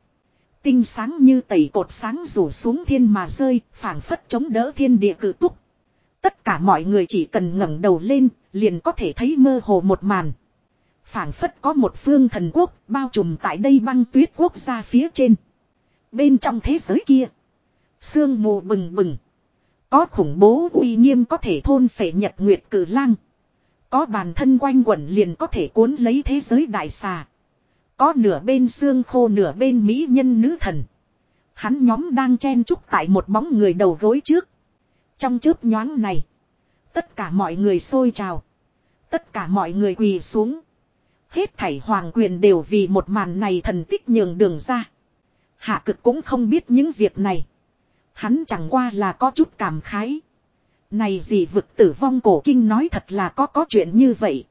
Tinh sáng như tẩy cột sáng rủ xuống thiên mà rơi, phảng phất chống đỡ thiên địa cử túc. Tất cả mọi người chỉ cần ngẩng đầu lên, liền có thể thấy mơ hồ một màn. phảng phất có một phương thần quốc bao trùm tại đây băng tuyết quốc gia phía trên. Bên trong thế giới kia, sương mù bừng bừng. Có khủng bố uy nghiêm có thể thôn phệ nhật nguyệt cử lang. Có bàn thân quanh quẩn liền có thể cuốn lấy thế giới đại xà. Có nửa bên xương khô nửa bên mỹ nhân nữ thần. Hắn nhóm đang chen chúc tại một bóng người đầu gối trước. Trong chớp nhoáng này. Tất cả mọi người xôi trào. Tất cả mọi người quỳ xuống. Hết thảy hoàng quyền đều vì một màn này thần tích nhường đường ra. Hạ cực cũng không biết những việc này. Hắn chẳng qua là có chút cảm khái. Này gì vực tử vong cổ kinh nói thật là có có chuyện như vậy.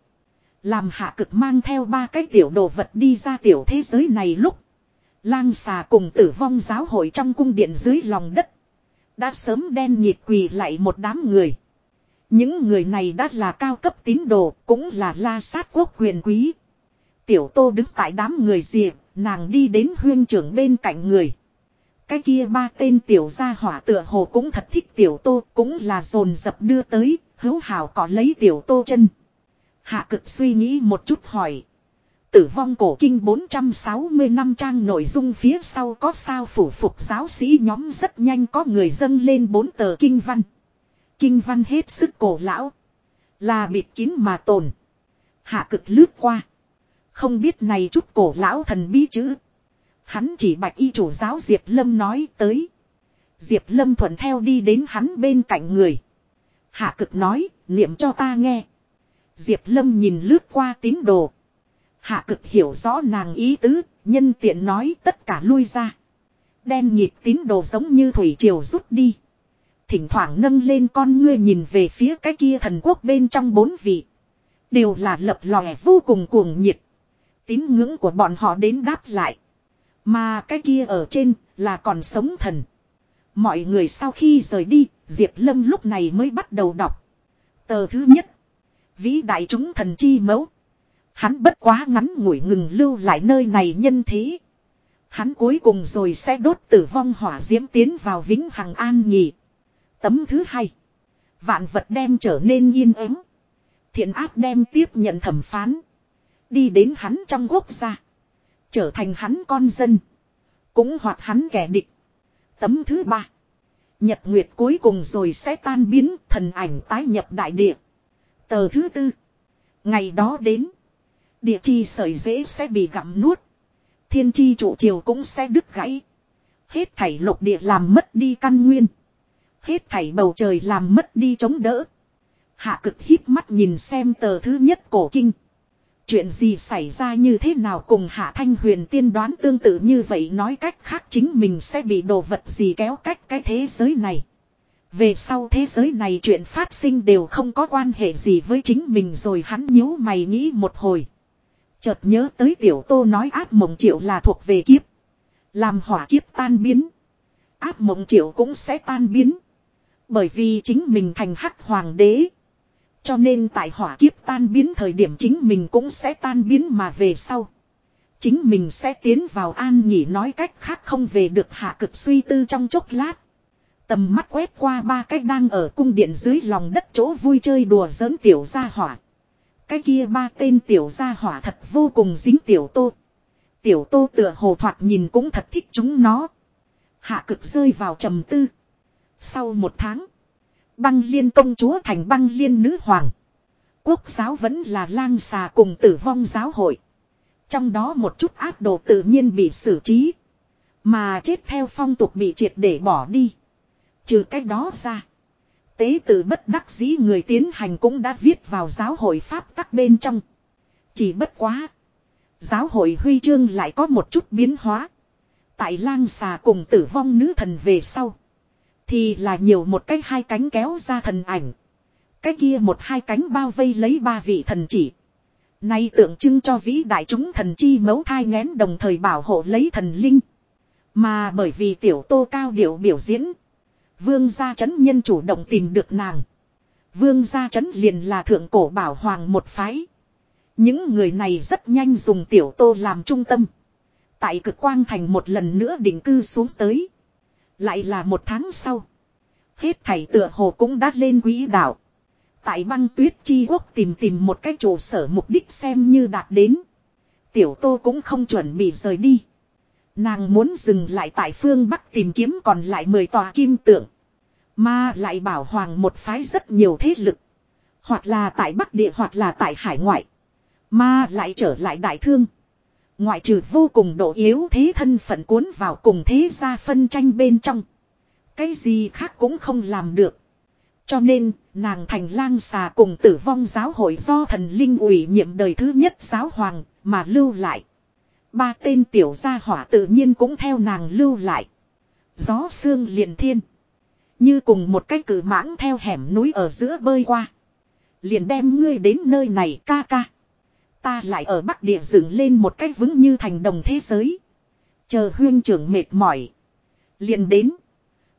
Làm hạ cực mang theo ba cái tiểu đồ vật đi ra tiểu thế giới này lúc. Lang xà cùng tử vong giáo hội trong cung điện dưới lòng đất. Đã sớm đen nhịp quỳ lại một đám người. Những người này đã là cao cấp tín đồ, cũng là la sát quốc quyền quý. Tiểu tô đứng tại đám người diệp, nàng đi đến huyên trưởng bên cạnh người. Cái kia ba tên tiểu gia hỏa tựa hồ cũng thật thích tiểu tô, cũng là dồn dập đưa tới, hữu hào có lấy tiểu tô chân. Hạ cực suy nghĩ một chút hỏi. Tử vong cổ kinh 460 năm trang nội dung phía sau có sao phủ phục giáo sĩ nhóm rất nhanh có người dâng lên bốn tờ kinh văn. Kinh văn hết sức cổ lão. Là bịt kín mà tồn. Hạ cực lướt qua. Không biết này chút cổ lão thần bí chữ. Hắn chỉ bạch y chủ giáo Diệp Lâm nói tới. Diệp Lâm thuận theo đi đến hắn bên cạnh người. Hạ cực nói, niệm cho ta nghe. Diệp Lâm nhìn lướt qua tín đồ. Hạ cực hiểu rõ nàng ý tứ, nhân tiện nói tất cả lui ra. Đen nhịp tín đồ giống như thủy triều rút đi. Thỉnh thoảng nâng lên con ngươi nhìn về phía cái kia thần quốc bên trong bốn vị. Đều là lập lòe vô cùng cuồng nhiệt. Tín ngưỡng của bọn họ đến đáp lại. Mà cái kia ở trên là còn sống thần. Mọi người sau khi rời đi, Diệp Lâm lúc này mới bắt đầu đọc. Tờ thứ nhất. Vĩ đại chúng thần chi mẫu. Hắn bất quá ngắn ngủi ngừng lưu lại nơi này nhân thế. Hắn cuối cùng rồi sẽ đốt tử vong hỏa diễm tiến vào vĩnh hằng an nghỉ. Tấm thứ hai. Vạn vật đem trở nên yên ứng. Thiện ác đem tiếp nhận thẩm phán. Đi đến hắn trong quốc gia. Trở thành hắn con dân. Cũng hoặc hắn kẻ địch. Tấm thứ ba. Nhật Nguyệt cuối cùng rồi sẽ tan biến, thần ảnh tái nhập đại địa. Tờ thứ tư. Ngày đó đến. Địa chi sợi dễ sẽ bị gặm nuốt. Thiên chi trụ triều cũng sẽ đứt gãy. Hết thảy lục địa làm mất đi căn nguyên. Hết thảy bầu trời làm mất đi chống đỡ. Hạ cực hít mắt nhìn xem tờ thứ nhất cổ kinh. Chuyện gì xảy ra như thế nào cùng Hạ Thanh Huyền tiên đoán tương tự như vậy nói cách khác chính mình sẽ bị đồ vật gì kéo cách cái thế giới này. Về sau thế giới này chuyện phát sinh đều không có quan hệ gì với chính mình rồi hắn nhíu mày nghĩ một hồi. Chợt nhớ tới tiểu tô nói áp mộng triệu là thuộc về kiếp. Làm hỏa kiếp tan biến. Áp mộng triệu cũng sẽ tan biến. Bởi vì chính mình thành hắc hoàng đế. Cho nên tại hỏa kiếp tan biến thời điểm chính mình cũng sẽ tan biến mà về sau. Chính mình sẽ tiến vào an nghỉ nói cách khác không về được hạ cực suy tư trong chốc lát. Tầm mắt quét qua ba cách đang ở cung điện dưới lòng đất chỗ vui chơi đùa giỡn tiểu gia hỏa. Cái kia ba tên tiểu gia hỏa thật vô cùng dính tiểu tô. Tiểu tô tựa hồ thoạt nhìn cũng thật thích chúng nó. Hạ cực rơi vào trầm tư. Sau một tháng. Băng liên công chúa thành băng liên nữ hoàng. Quốc giáo vẫn là lang xà cùng tử vong giáo hội. Trong đó một chút ác đồ tự nhiên bị xử trí. Mà chết theo phong tục bị triệt để bỏ đi. Trừ cách đó ra. Tế tự bất đắc dĩ người tiến hành cũng đã viết vào giáo hội Pháp tắc bên trong. Chỉ bất quá. Giáo hội huy chương lại có một chút biến hóa. Tại lang xà cùng tử vong nữ thần về sau. Thì là nhiều một cái hai cánh kéo ra thần ảnh. Cái kia một hai cánh bao vây lấy ba vị thần chỉ. Nay tượng trưng cho vĩ đại chúng thần chi mấu thai ngén đồng thời bảo hộ lấy thần linh. Mà bởi vì tiểu tô cao điệu biểu diễn. Vương gia chấn nhân chủ động tìm được nàng. Vương gia chấn liền là thượng cổ bảo hoàng một phái. Những người này rất nhanh dùng tiểu tô làm trung tâm. Tại cực quang thành một lần nữa định cư xuống tới. Lại là một tháng sau. Hết thảy tựa hồ cũng đã lên quỹ đạo. Tại băng tuyết chi quốc tìm tìm một cái trụ sở mục đích xem như đạt đến. Tiểu tô cũng không chuẩn bị rời đi. Nàng muốn dừng lại tại phương Bắc tìm kiếm còn lại 10 tòa kim tượng. Mà lại bảo hoàng một phái rất nhiều thế lực. Hoặc là tại Bắc Địa hoặc là tại hải ngoại. Mà lại trở lại đại thương. Ngoại trừ vô cùng độ yếu thế thân phận cuốn vào cùng thế gia phân tranh bên trong. Cái gì khác cũng không làm được. Cho nên, nàng thành lang xà cùng tử vong giáo hội do thần linh ủy nhiệm đời thứ nhất giáo hoàng, mà lưu lại. Ba tên tiểu gia hỏa tự nhiên cũng theo nàng lưu lại. Gió sương liền thiên. Như cùng một cái cử mãng theo hẻm núi ở giữa bơi qua. Liền đem ngươi đến nơi này ca ca. Ta lại ở bắc địa dựng lên một cách vững như thành đồng thế giới. Chờ huyên trưởng mệt mỏi. Liền đến.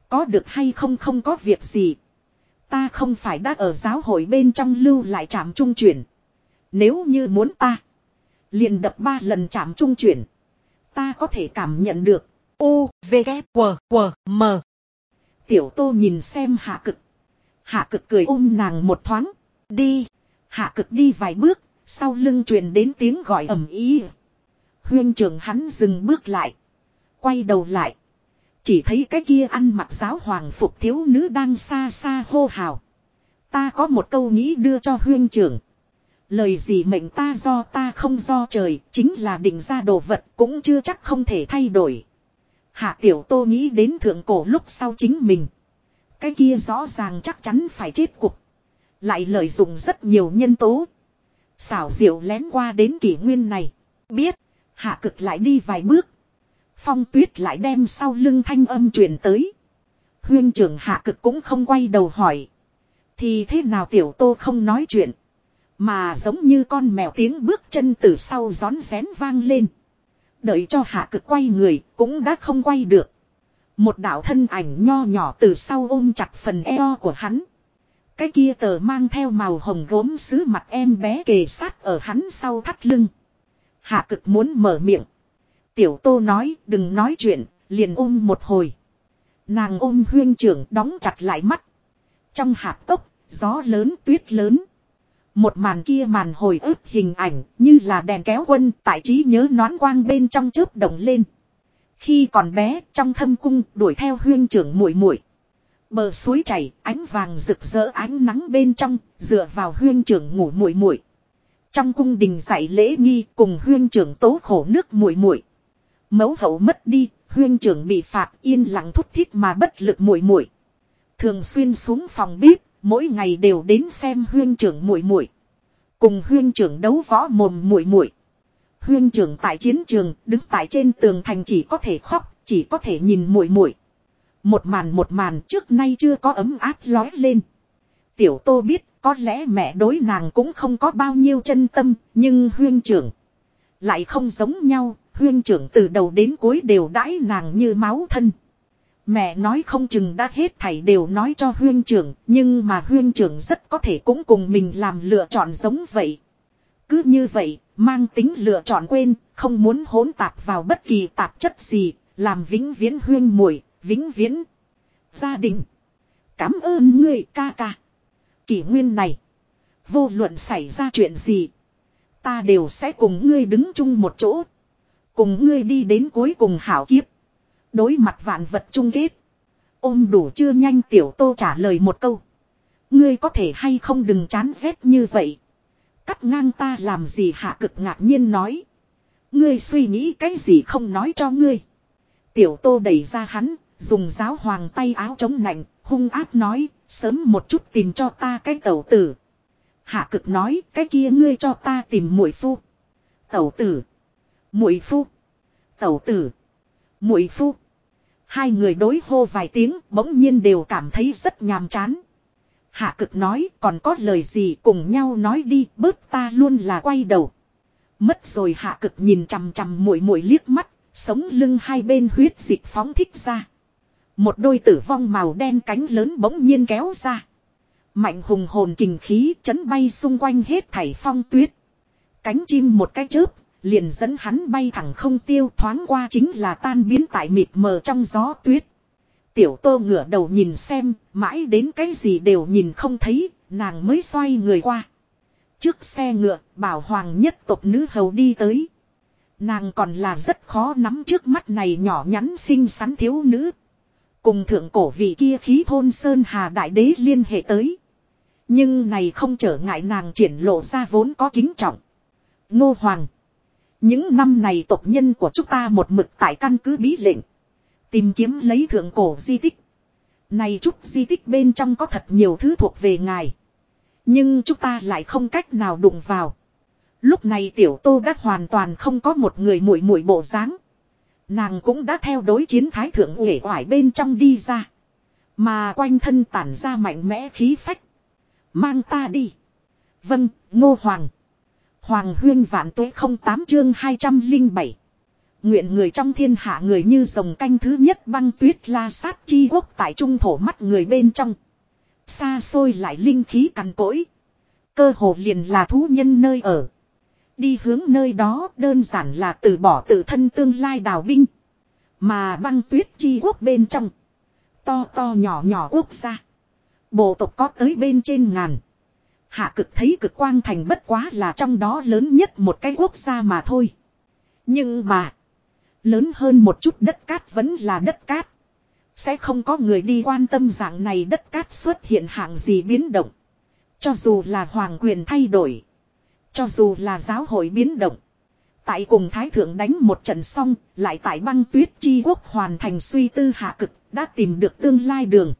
Có được hay không không có việc gì. Ta không phải đã ở giáo hội bên trong lưu lại trạm trung chuyển. Nếu như muốn ta. Liền đập ba lần chạm trung chuyển. Ta có thể cảm nhận được. U, V, K, W, W, M. Tiểu tô nhìn xem hạ cực. Hạ cực cười ôm nàng một thoáng. Đi. Hạ cực đi vài bước. Sau lưng truyền đến tiếng gọi ầm ý. Huyên trưởng hắn dừng bước lại. Quay đầu lại. Chỉ thấy cái kia ăn mặc giáo hoàng phục thiếu nữ đang xa xa hô hào. Ta có một câu nghĩ đưa cho huyên trưởng. Lời gì mệnh ta do ta không do trời, chính là định ra đồ vật cũng chưa chắc không thể thay đổi. Hạ tiểu tô nghĩ đến thượng cổ lúc sau chính mình. Cái kia rõ ràng chắc chắn phải chết cuộc Lại lợi dụng rất nhiều nhân tố. Xảo diệu lén qua đến kỷ nguyên này. Biết, hạ cực lại đi vài bước. Phong tuyết lại đem sau lưng thanh âm truyền tới. Huyên trưởng hạ cực cũng không quay đầu hỏi. Thì thế nào tiểu tô không nói chuyện. Mà giống như con mèo tiếng bước chân từ sau gión rén vang lên. Đợi cho hạ cực quay người cũng đã không quay được. Một đạo thân ảnh nho nhỏ từ sau ôm chặt phần eo của hắn. Cái kia tờ mang theo màu hồng gốm sứ mặt em bé kề sát ở hắn sau thắt lưng. Hạ cực muốn mở miệng. Tiểu tô nói đừng nói chuyện, liền ôm một hồi. Nàng ôm huyên trưởng đóng chặt lại mắt. Trong hạp cốc, gió lớn tuyết lớn. Một màn kia màn hồi ức hình ảnh như là đèn kéo quân tại trí nhớ nón quang bên trong chớp động lên. Khi còn bé trong thâm cung đuổi theo huyên trưởng muội muội Bờ suối chảy, ánh vàng rực rỡ ánh nắng bên trong, dựa vào huyên trưởng ngủ muội muội. Trong cung đình dạy lễ nghi cùng huyên trưởng tố khổ nước muội muội. Mẫu hậu mất đi, huyên trưởng bị phạt yên lặng thúc thiết mà bất lực muội muội. Thường xuyên xuống phòng bếp, mỗi ngày đều đến xem huyên trưởng muội muội. Cùng huyên trưởng đấu võ mồm muội muội. Huyên trưởng tại chiến trường, đứng tại trên tường thành chỉ có thể khóc, chỉ có thể nhìn muội muội. Một màn một màn trước nay chưa có ấm áp lói lên. Tiểu tô biết có lẽ mẹ đối nàng cũng không có bao nhiêu chân tâm, nhưng huyên trưởng lại không giống nhau, huyên trưởng từ đầu đến cuối đều đãi nàng như máu thân. Mẹ nói không chừng đã hết thảy đều nói cho huyên trưởng, nhưng mà huyên trưởng rất có thể cũng cùng mình làm lựa chọn giống vậy. Cứ như vậy, mang tính lựa chọn quên, không muốn hỗn tạp vào bất kỳ tạp chất gì, làm vĩnh viễn huyên muội vĩnh viễn. Gia đình. Cảm ơn ngươi ca ca. Kỷ nguyên này. Vô luận xảy ra chuyện gì. Ta đều sẽ cùng ngươi đứng chung một chỗ. Cùng ngươi đi đến cuối cùng hảo kiếp. Đối mặt vạn vật chung kết. Ôm đủ chưa nhanh tiểu tô trả lời một câu. Ngươi có thể hay không đừng chán ghét như vậy. Cắt ngang ta làm gì hạ cực ngạc nhiên nói. Ngươi suy nghĩ cái gì không nói cho ngươi. Tiểu tô đẩy ra hắn, dùng giáo hoàng tay áo chống nạnh, hung áp nói, sớm một chút tìm cho ta cái tẩu tử. Hạ cực nói, cái kia ngươi cho ta tìm muội phu. Tẩu tử. muội phu. Tẩu tử muội phu. Hai người đối hô vài tiếng, bỗng nhiên đều cảm thấy rất nhàm chán. Hạ cực nói, còn có lời gì cùng nhau nói đi, bớt ta luôn là quay đầu. Mất rồi hạ cực nhìn chằm chằm muội muội liếc mắt, sống lưng hai bên huyết dịch phóng thích ra. Một đôi tử vong màu đen cánh lớn bỗng nhiên kéo ra. Mạnh hùng hồn kình khí chấn bay xung quanh hết thảy phong tuyết. Cánh chim một cái chớp, liền dẫn hắn bay thẳng không tiêu thoáng qua chính là tan biến tại mịt mờ trong gió tuyết. Tiểu tô ngửa đầu nhìn xem, mãi đến cái gì đều nhìn không thấy, nàng mới xoay người qua. Trước xe ngựa, bảo hoàng nhất tộc nữ hầu đi tới. Nàng còn là rất khó nắm trước mắt này nhỏ nhắn xinh xắn thiếu nữ. Cùng thượng cổ vị kia khí thôn Sơn Hà Đại Đế liên hệ tới. Nhưng này không trở ngại nàng triển lộ ra vốn có kính trọng. Ngô Hoàng. Những năm này tộc nhân của chúng ta một mực tại căn cứ bí lệnh. Tìm kiếm lấy thượng cổ di tích. Này chút di tích bên trong có thật nhiều thứ thuộc về ngài. Nhưng chúng ta lại không cách nào đụng vào. Lúc này tiểu tô đã hoàn toàn không có một người mũi mũi bộ dáng. Nàng cũng đã theo đối chiến thái thượng uể oải bên trong đi ra. Mà quanh thân tản ra mạnh mẽ khí phách. Mang ta đi. Vâng, ngô hoàng. Hoàng huyên vạn tuế không tám chương 207. Nguyện người trong thiên hạ người như rồng canh thứ nhất băng tuyết la sát chi quốc tại trung thổ mắt người bên trong. Xa xôi lại linh khí cằn cỗi. Cơ hồ liền là thú nhân nơi ở. Đi hướng nơi đó đơn giản là từ bỏ tự thân tương lai đào binh. Mà băng tuyết chi quốc bên trong. To to nhỏ nhỏ quốc gia. Bộ tộc có tới bên trên ngàn. Hạ cực thấy cực quang thành bất quá là trong đó lớn nhất một cái quốc gia mà thôi. Nhưng mà. Lớn hơn một chút đất cát vẫn là đất cát. Sẽ không có người đi quan tâm dạng này đất cát xuất hiện hạng gì biến động. Cho dù là hoàng quyền thay đổi. Cho dù là giáo hội biến động. Tại cùng Thái Thượng đánh một trận xong, lại tại băng tuyết chi quốc hoàn thành suy tư hạ cực, đã tìm được tương lai đường.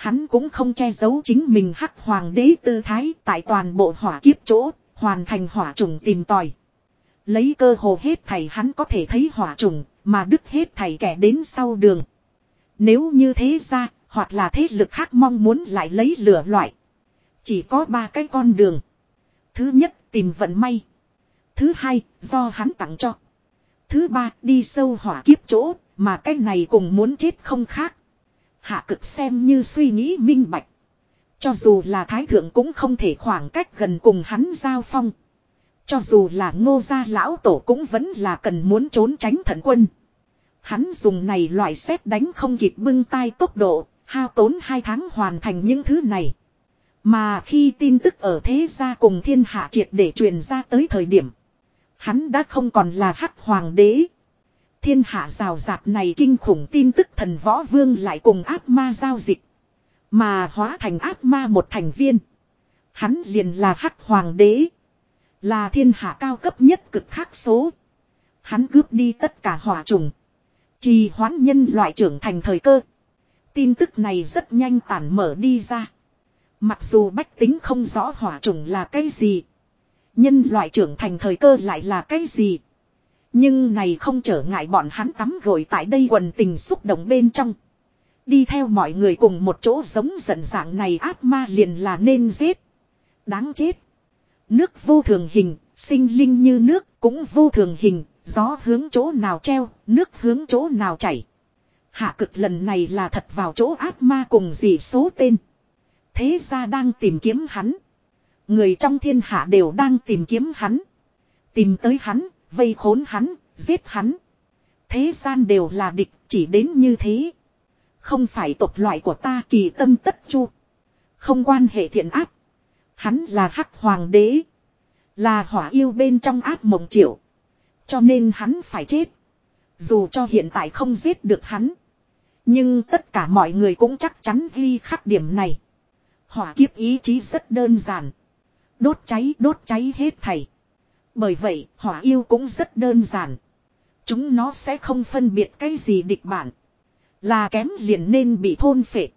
Hắn cũng không che giấu chính mình hắc hoàng đế tư thái tại toàn bộ hỏa kiếp chỗ, hoàn thành hỏa trùng tìm tòi. Lấy cơ hồ hết thầy hắn có thể thấy hỏa trùng, mà đứt hết thầy kẻ đến sau đường. Nếu như thế ra, hoặc là thế lực khác mong muốn lại lấy lửa loại. Chỉ có ba cái con đường. Thứ nhất, tìm vận may. Thứ hai, do hắn tặng cho. Thứ ba, đi sâu hỏa kiếp chỗ, mà cái này cùng muốn chết không khác. Hạ cực xem như suy nghĩ minh bạch. Cho dù là thái thượng cũng không thể khoảng cách gần cùng hắn giao phong. Cho dù là ngô gia lão tổ cũng vẫn là cần muốn trốn tránh thần quân. Hắn dùng này loại xét đánh không kịp bưng tay tốc độ, hao tốn hai tháng hoàn thành những thứ này. Mà khi tin tức ở thế gia cùng thiên hạ triệt để truyền ra tới thời điểm. Hắn đã không còn là hắc hoàng đế. Thiên hạ rào rạt này kinh khủng tin tức thần võ vương lại cùng ác ma giao dịch. Mà hóa thành ác ma một thành viên. Hắn liền là hắc hoàng đế. Là thiên hạ cao cấp nhất cực khắc số. Hắn cướp đi tất cả hỏa trùng. Trì hoãn nhân loại trưởng thành thời cơ. Tin tức này rất nhanh tản mở đi ra. Mặc dù bách tính không rõ hỏa trùng là cái gì. Nhân loại trưởng thành thời cơ lại là cái gì. Nhưng này không trở ngại bọn hắn tắm gội tại đây quần tình xúc động bên trong. Đi theo mọi người cùng một chỗ giống giận dạng này ác ma liền là nên giết. Đáng chết. Nước vô thường hình, sinh linh như nước cũng vô thường hình, gió hướng chỗ nào treo, nước hướng chỗ nào chảy. Hạ cực lần này là thật vào chỗ ác ma cùng gì số tên. Thế ra đang tìm kiếm hắn. Người trong thiên hạ đều đang tìm kiếm hắn. Tìm tới hắn, vây khốn hắn, giết hắn. Thế gian đều là địch, chỉ đến như thế. Không phải tộc loại của ta kỳ tâm tất chu. Không quan hệ thiện áp. Hắn là hắc hoàng đế. Là hỏa yêu bên trong áp mộng triệu. Cho nên hắn phải chết. Dù cho hiện tại không giết được hắn. Nhưng tất cả mọi người cũng chắc chắn ghi khắc điểm này. Hỏa kiếp ý chí rất đơn giản. Đốt cháy đốt cháy hết thảy. Bởi vậy hỏa yêu cũng rất đơn giản. Chúng nó sẽ không phân biệt cái gì địch bản. Là kém liền nên bị thôn phệ.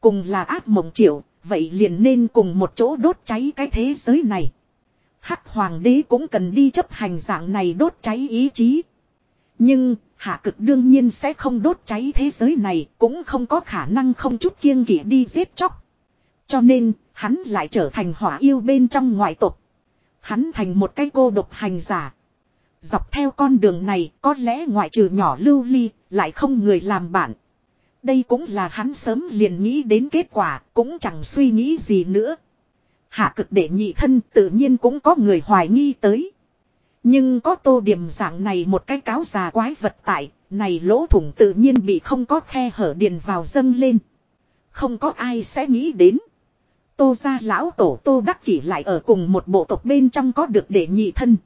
Cùng là ác mộng triệu, vậy liền nên cùng một chỗ đốt cháy cái thế giới này. Hắc hoàng đế cũng cần đi chấp hành dạng này đốt cháy ý chí. Nhưng, hạ cực đương nhiên sẽ không đốt cháy thế giới này, cũng không có khả năng không chút kiêng kỵ đi giết chóc. Cho nên, hắn lại trở thành hỏa yêu bên trong ngoại tộc. Hắn thành một cái cô độc hành giả. Dọc theo con đường này có lẽ ngoại trừ nhỏ lưu ly, lại không người làm bạn. Đây cũng là hắn sớm liền nghĩ đến kết quả, cũng chẳng suy nghĩ gì nữa. Hạ cực để nhị thân tự nhiên cũng có người hoài nghi tới. Nhưng có tô điểm dạng này một cái cáo già quái vật tại, này lỗ thủng tự nhiên bị không có khe hở điền vào dâng lên. Không có ai sẽ nghĩ đến. Tô gia lão tổ tô đắc kỷ lại ở cùng một bộ tộc bên trong có được để nhị thân.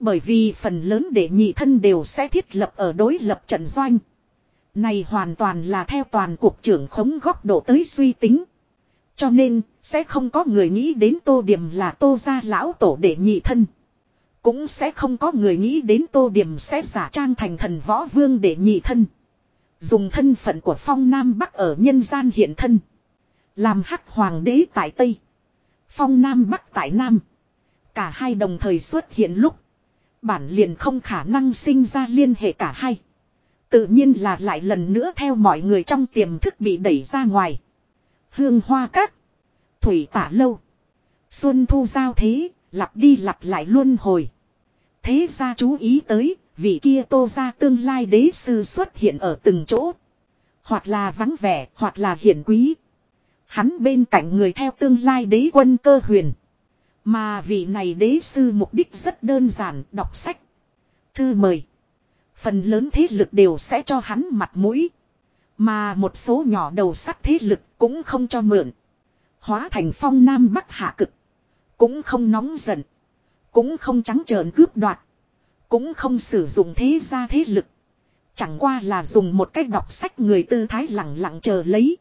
Bởi vì phần lớn để nhị thân đều sẽ thiết lập ở đối lập trận doanh. Này hoàn toàn là theo toàn cuộc trưởng khống góc độ tới suy tính. Cho nên, sẽ không có người nghĩ đến tô điểm là tô gia lão tổ để nhị thân. Cũng sẽ không có người nghĩ đến tô điểm sẽ giả trang thành thần võ vương để nhị thân. Dùng thân phận của phong Nam Bắc ở nhân gian hiện thân. Làm hắc hoàng đế tại Tây. Phong Nam Bắc tại Nam. Cả hai đồng thời xuất hiện lúc. Bản liền không khả năng sinh ra liên hệ cả hai. Tự nhiên là lại lần nữa theo mọi người trong tiềm thức bị đẩy ra ngoài. Hương hoa các. Thủy tả lâu. Xuân thu giao thế, lặp đi lặp lại luôn hồi. Thế ra chú ý tới, vị kia tô ra tương lai đế sư xuất hiện ở từng chỗ. Hoặc là vắng vẻ, hoặc là hiển quý. Hắn bên cạnh người theo tương lai đế quân cơ huyền. Mà vị này đế sư mục đích rất đơn giản, đọc sách. Thư mời. Phần lớn thế lực đều sẽ cho hắn mặt mũi. Mà một số nhỏ đầu sắt thế lực cũng không cho mượn. Hóa thành phong nam bắc hạ cực. Cũng không nóng giận. Cũng không trắng trợn cướp đoạt. Cũng không sử dụng thế gia thế lực. Chẳng qua là dùng một cách đọc sách người tư thái lặng lặng chờ lấy.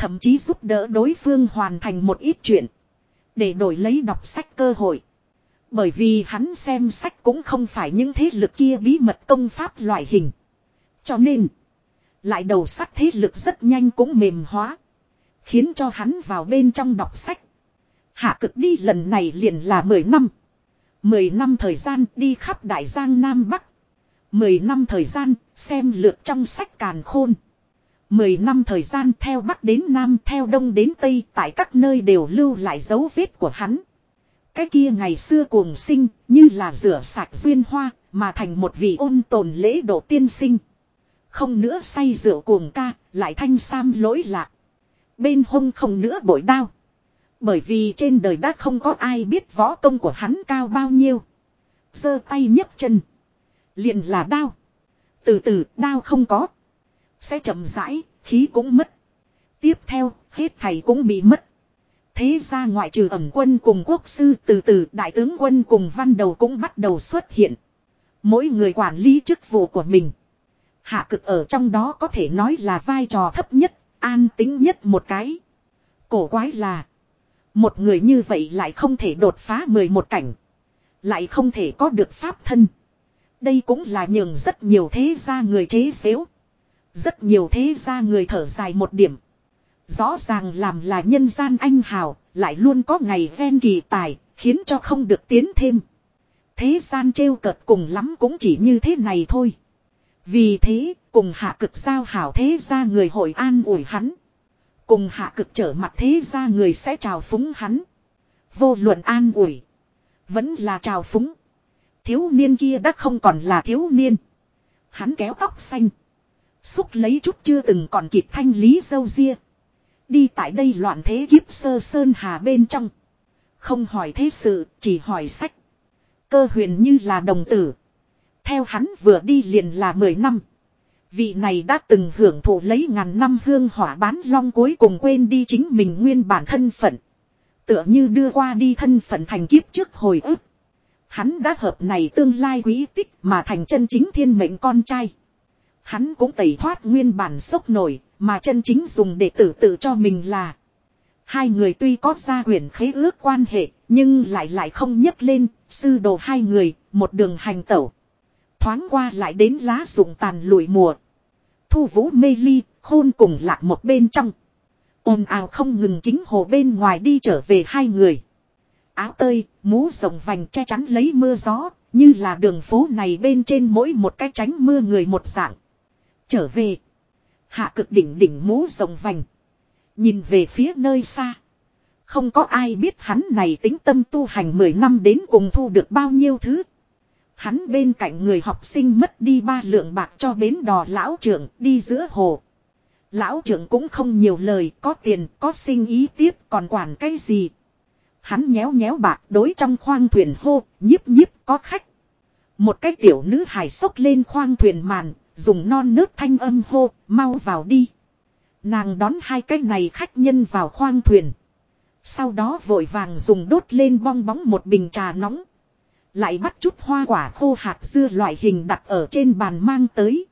Thậm chí giúp đỡ đối phương hoàn thành một ít chuyện. Để đổi lấy đọc sách cơ hội. Bởi vì hắn xem sách cũng không phải những thế lực kia bí mật công pháp loại hình. Cho nên, lại đầu sắt thế lực rất nhanh cũng mềm hóa. Khiến cho hắn vào bên trong đọc sách. Hạ cực đi lần này liền là 10 năm. 10 năm thời gian đi khắp Đại Giang Nam Bắc. 10 năm thời gian xem lượt trong sách càn khôn. 10 năm thời gian theo Bắc đến Nam, theo Đông đến Tây, tại các nơi đều lưu lại dấu vết của hắn. Cái kia ngày xưa cuồng sinh, như là rửa sạch duyên hoa, mà thành một vị ôn tồn lễ độ tiên sinh. Không nữa say rượu cuồng ca, lại thanh sam lỗi lạc. Bên hông không nữa bội đao. Bởi vì trên đời đã không có ai biết võ công của hắn cao bao nhiêu. giơ tay nhấc chân. liền là đao. Từ từ, đao không có. Sẽ chậm rãi, khí cũng mất. Tiếp theo, hết thầy cũng bị mất. Thế ra ngoại trừ ẩm quân cùng quốc sư từ từ đại tướng quân cùng văn đầu cũng bắt đầu xuất hiện. Mỗi người quản lý chức vụ của mình. Hạ cực ở trong đó có thể nói là vai trò thấp nhất, an tính nhất một cái. Cổ quái là. Một người như vậy lại không thể đột phá 11 cảnh. Lại không thể có được pháp thân. Đây cũng là nhường rất nhiều thế gia người chế xếu. Rất nhiều thế gia người thở dài một điểm. Rõ ràng làm là nhân gian anh hào, lại luôn có ngày ven kỳ tài, khiến cho không được tiến thêm. Thế gian trêu cợt cùng lắm cũng chỉ như thế này thôi. Vì thế, cùng hạ cực giao hảo thế gia người hội an ủi hắn. Cùng hạ cực trở mặt thế gia người sẽ chào phúng hắn. Vô luận an ủi. Vẫn là chào phúng. Thiếu niên kia đã không còn là thiếu niên. Hắn kéo tóc xanh. Xúc lấy chút chưa từng còn kịp thanh lý dâu ria. Đi tại đây loạn thế kiếp sơ sơn hà bên trong. Không hỏi thế sự, chỉ hỏi sách. Cơ huyền như là đồng tử. Theo hắn vừa đi liền là 10 năm. Vị này đã từng hưởng thụ lấy ngàn năm hương hỏa bán long cuối cùng quên đi chính mình nguyên bản thân phận. Tựa như đưa qua đi thân phận thành kiếp trước hồi ức. Hắn đã hợp này tương lai quý tích mà thành chân chính thiên mệnh con trai. Hắn cũng tẩy thoát nguyên bản sốc nổi, mà chân chính dùng để tự tự cho mình là. Hai người tuy có gia huyền khế ước quan hệ, nhưng lại lại không nhấc lên, sư đồ hai người, một đường hành tẩu. Thoáng qua lại đến lá rụng tàn lụi mùa. Thu vũ mê ly, khôn cùng lạc một bên trong. ồn ào không ngừng kính hồ bên ngoài đi trở về hai người. Áo tơi, mũ rồng vành che chắn lấy mưa gió, như là đường phố này bên trên mỗi một cái tránh mưa người một dạng. Trở về. Hạ cực đỉnh đỉnh mũ rồng vành. Nhìn về phía nơi xa. Không có ai biết hắn này tính tâm tu hành 10 năm đến cùng thu được bao nhiêu thứ. Hắn bên cạnh người học sinh mất đi ba lượng bạc cho bến đò lão trưởng đi giữa hồ. Lão trưởng cũng không nhiều lời, có tiền, có sinh ý tiếp, còn quản cái gì. Hắn nhéo nhéo bạc đối trong khoang thuyền hô, nhíp nhíp có khách. Một cái tiểu nữ hài sốc lên khoang thuyền màn, dùng non nước thanh âm hô, mau vào đi. Nàng đón hai cái này khách nhân vào khoang thuyền. Sau đó vội vàng dùng đốt lên bong bóng một bình trà nóng. Lại bắt chút hoa quả khô hạt dưa loại hình đặt ở trên bàn mang tới.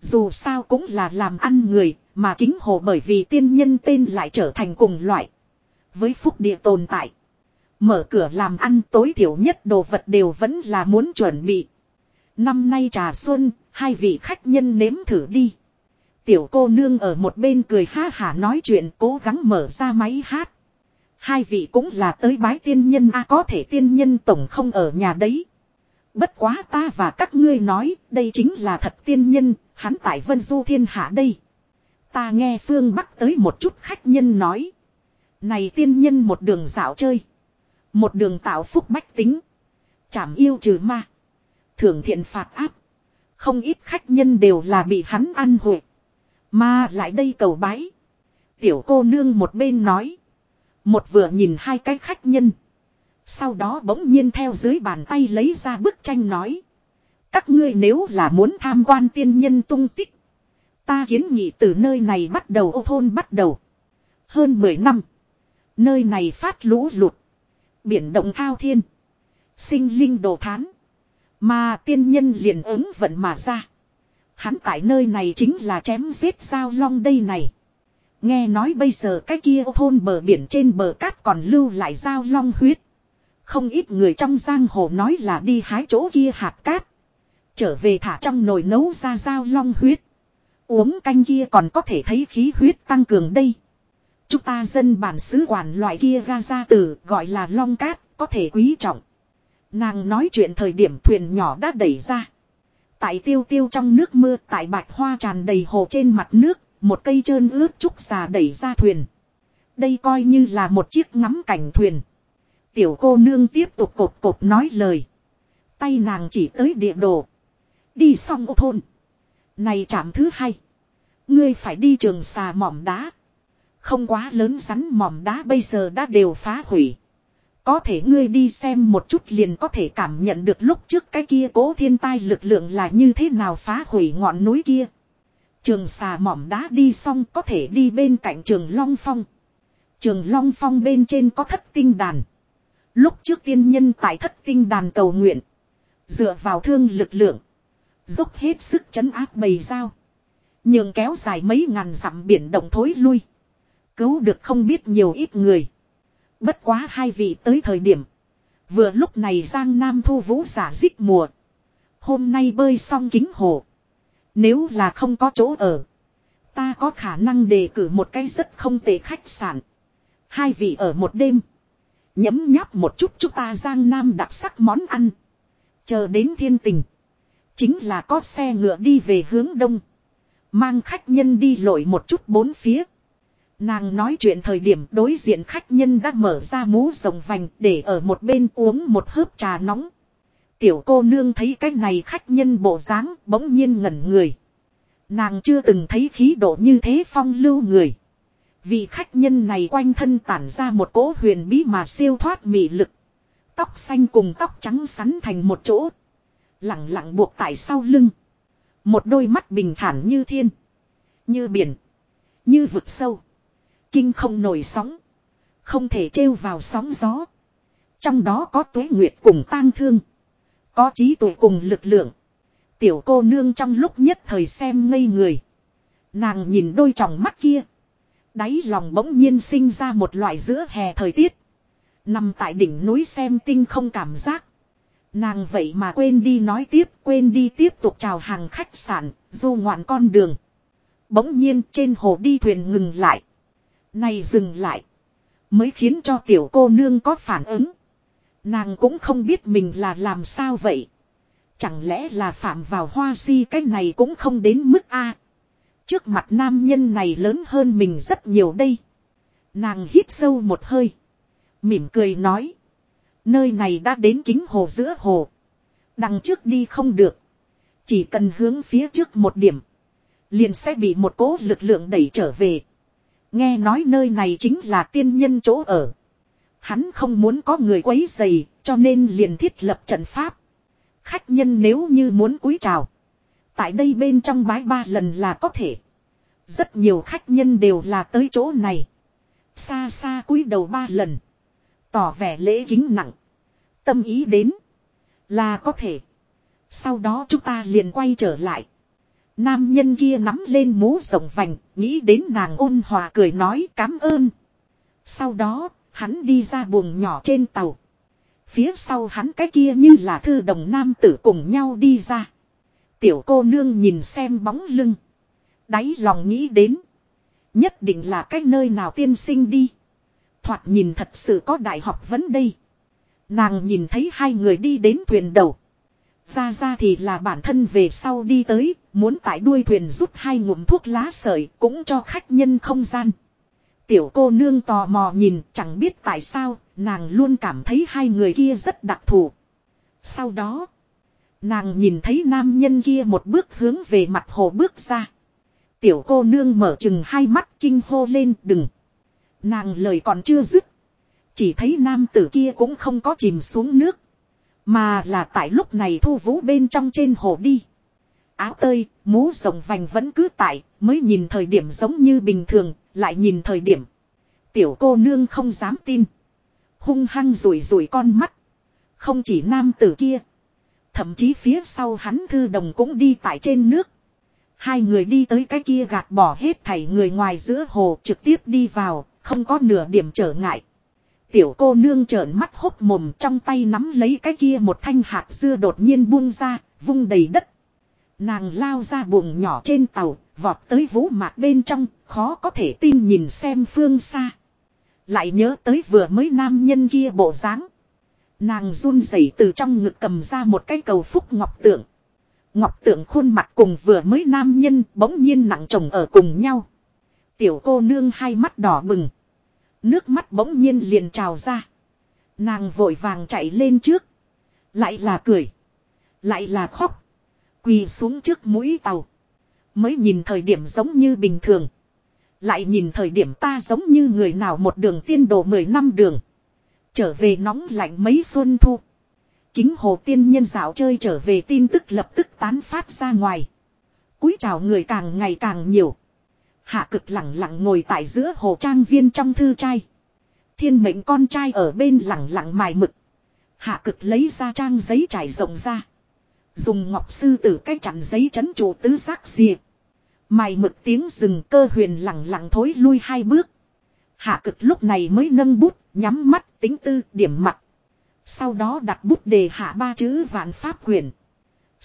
Dù sao cũng là làm ăn người, mà kính hồ bởi vì tiên nhân tên lại trở thành cùng loại. Với phúc địa tồn tại. Mở cửa làm ăn tối thiểu nhất đồ vật đều vẫn là muốn chuẩn bị. Năm nay trà xuân, hai vị khách nhân nếm thử đi. Tiểu cô nương ở một bên cười ha hả nói chuyện cố gắng mở ra máy hát. Hai vị cũng là tới bái tiên nhân a có thể tiên nhân tổng không ở nhà đấy. Bất quá ta và các ngươi nói, đây chính là thật tiên nhân, hắn tại Vân Du Thiên Hạ đây. Ta nghe phương Bắc tới một chút khách nhân nói. Này tiên nhân một đường dạo chơi. Một đường tạo phúc bách tính. Chảm yêu trừ ma. Thưởng thiện phạt áp. Không ít khách nhân đều là bị hắn ăn hội. Mà lại đây cầu bái. Tiểu cô nương một bên nói. Một vừa nhìn hai cái khách nhân. Sau đó bỗng nhiên theo dưới bàn tay lấy ra bức tranh nói. Các ngươi nếu là muốn tham quan tiên nhân tung tích. Ta kiến nghị từ nơi này bắt đầu, ô thôn bắt đầu. Hơn 10 năm. Nơi này phát lũ lụt. Biển động thao thiên. Sinh linh đồ thán. Mà tiên nhân liền ứng vận mà ra. Hắn tại nơi này chính là chém giết sao long đây này. Nghe nói bây giờ cái kia thôn bờ biển trên bờ cát còn lưu lại dao long huyết. Không ít người trong giang hồ nói là đi hái chỗ kia hạt cát. Trở về thả trong nồi nấu ra dao long huyết. Uống canh kia còn có thể thấy khí huyết tăng cường đây. Chúng ta dân bản xứ quản loại kia ra ra từ gọi là long cát, có thể quý trọng. Nàng nói chuyện thời điểm thuyền nhỏ đã đẩy ra. Tại tiêu tiêu trong nước mưa tại bạch hoa tràn đầy hồ trên mặt nước, một cây trơn ướt trúc xà đẩy ra thuyền. Đây coi như là một chiếc ngắm cảnh thuyền. Tiểu cô nương tiếp tục cột cột nói lời. Tay nàng chỉ tới địa đồ. Đi xong ô thôn. Này chạm thứ hai. Ngươi phải đi trường xà mỏm đá. Không quá lớn rắn mỏm đá bây giờ đã đều phá hủy. Có thể ngươi đi xem một chút liền có thể cảm nhận được lúc trước cái kia cố thiên tai lực lượng là như thế nào phá hủy ngọn núi kia. Trường xà mỏm đá đi xong có thể đi bên cạnh trường Long Phong. Trường Long Phong bên trên có thất tinh đàn. Lúc trước tiên nhân tại thất tinh đàn cầu nguyện. Dựa vào thương lực lượng. Dốc hết sức chấn áp bầy dao. Nhường kéo dài mấy ngàn dặm biển động thối lui. Cứu được không biết nhiều ít người. Bất quá hai vị tới thời điểm. Vừa lúc này Giang Nam thu vũ giả dích mùa. Hôm nay bơi xong kính hồ. Nếu là không có chỗ ở. Ta có khả năng đề cử một cái rất không tệ khách sạn. Hai vị ở một đêm. Nhấm nháp một chút chúng ta Giang Nam đặc sắc món ăn. Chờ đến thiên tình. Chính là có xe ngựa đi về hướng đông. Mang khách nhân đi lội một chút bốn phía. Nàng nói chuyện thời điểm đối diện khách nhân đã mở ra mũ rồng vành để ở một bên uống một hớp trà nóng. Tiểu cô nương thấy cái này khách nhân bộ dáng bỗng nhiên ngẩn người. Nàng chưa từng thấy khí độ như thế phong lưu người. Vị khách nhân này quanh thân tản ra một cỗ huyền bí mà siêu thoát mị lực. Tóc xanh cùng tóc trắng sắn thành một chỗ. Lặng lặng buộc tại sau lưng. Một đôi mắt bình thản như thiên. Như biển. Như vực sâu. Kinh không nổi sóng. Không thể trêu vào sóng gió. Trong đó có tuế nguyệt cùng tang thương. Có trí tuệ cùng lực lượng. Tiểu cô nương trong lúc nhất thời xem ngây người. Nàng nhìn đôi tròng mắt kia. Đáy lòng bỗng nhiên sinh ra một loại giữa hè thời tiết. Nằm tại đỉnh núi xem tinh không cảm giác. Nàng vậy mà quên đi nói tiếp, quên đi tiếp tục chào hàng khách sạn, du ngoạn con đường. Bỗng nhiên trên hồ đi thuyền ngừng lại. Này dừng lại. Mới khiến cho tiểu cô nương có phản ứng. Nàng cũng không biết mình là làm sao vậy. Chẳng lẽ là phạm vào hoa si cái này cũng không đến mức A. Trước mặt nam nhân này lớn hơn mình rất nhiều đây. Nàng hít sâu một hơi. Mỉm cười nói. Nơi này đã đến kính hồ giữa hồ. Đằng trước đi không được. Chỉ cần hướng phía trước một điểm. Liền sẽ bị một cố lực lượng đẩy trở về. Nghe nói nơi này chính là tiên nhân chỗ ở. Hắn không muốn có người quấy dày, cho nên liền thiết lập trận pháp. Khách nhân nếu như muốn cúi chào. Tại đây bên trong bái ba lần là có thể. Rất nhiều khách nhân đều là tới chỗ này. Xa xa cúi đầu ba lần. Tỏ vẻ lễ kính nặng. Tâm ý đến. Là có thể. Sau đó chúng ta liền quay trở lại. Nam nhân kia nắm lên mũ rộng vành, nghĩ đến nàng ôn hòa cười nói cảm ơn. Sau đó, hắn đi ra buồng nhỏ trên tàu. Phía sau hắn cái kia như là thư đồng nam tử cùng nhau đi ra. Tiểu cô nương nhìn xem bóng lưng. Đáy lòng nghĩ đến. Nhất định là cái nơi nào tiên sinh đi. Thoạt nhìn thật sự có đại học vấn đây. Nàng nhìn thấy hai người đi đến thuyền đầu. Ra ra thì là bản thân về sau đi tới, muốn tại đuôi thuyền rút hai ngụm thuốc lá sợi cũng cho khách nhân không gian. Tiểu cô nương tò mò nhìn chẳng biết tại sao, nàng luôn cảm thấy hai người kia rất đặc thù. Sau đó, nàng nhìn thấy nam nhân kia một bước hướng về mặt hồ bước ra. Tiểu cô nương mở chừng hai mắt kinh hô lên đừng. Nàng lời còn chưa dứt. Chỉ thấy nam tử kia cũng không có chìm xuống nước. Mà là tại lúc này thu vũ bên trong trên hồ đi. Áo tơi, mũ rồng vành vẫn cứ tại, mới nhìn thời điểm giống như bình thường, lại nhìn thời điểm. Tiểu cô nương không dám tin. Hung hăng rủi rủi con mắt. Không chỉ nam tử kia. Thậm chí phía sau hắn thư đồng cũng đi tại trên nước. Hai người đi tới cái kia gạt bỏ hết thảy người ngoài giữa hồ trực tiếp đi vào, không có nửa điểm trở ngại. Tiểu cô nương trợn mắt hốc mồm trong tay nắm lấy cái kia một thanh hạt dưa đột nhiên buông ra, vung đầy đất. Nàng lao ra buồng nhỏ trên tàu, vọt tới vũ mạc bên trong, khó có thể tin nhìn xem phương xa. Lại nhớ tới vừa mới nam nhân kia bộ dáng. Nàng run rẩy từ trong ngực cầm ra một cái cầu phúc ngọc tượng. Ngọc tượng khuôn mặt cùng vừa mới nam nhân bỗng nhiên nặng chồng ở cùng nhau. Tiểu cô nương hai mắt đỏ bừng. Nước mắt bỗng nhiên liền trào ra. Nàng vội vàng chạy lên trước. Lại là cười. Lại là khóc. Quỳ xuống trước mũi tàu. Mới nhìn thời điểm giống như bình thường. Lại nhìn thời điểm ta giống như người nào một đường tiên đồ mười năm đường. Trở về nóng lạnh mấy xuân thu. Kính hồ tiên nhân dạo chơi trở về tin tức lập tức tán phát ra ngoài. cúi chào người càng ngày càng nhiều. Hạ cực lặng lặng ngồi tại giữa hồ trang viên trong thư trai. Thiên mệnh con trai ở bên lặng lặng mài mực. Hạ cực lấy ra trang giấy trải rộng ra. Dùng ngọc sư tử cách chặn giấy chấn trụ tứ giác diệp. Mài mực tiếng rừng cơ huyền lặng lặng thối lui hai bước. Hạ cực lúc này mới nâng bút, nhắm mắt, tính tư, điểm mặt. Sau đó đặt bút đề hạ ba chữ vạn pháp quyền.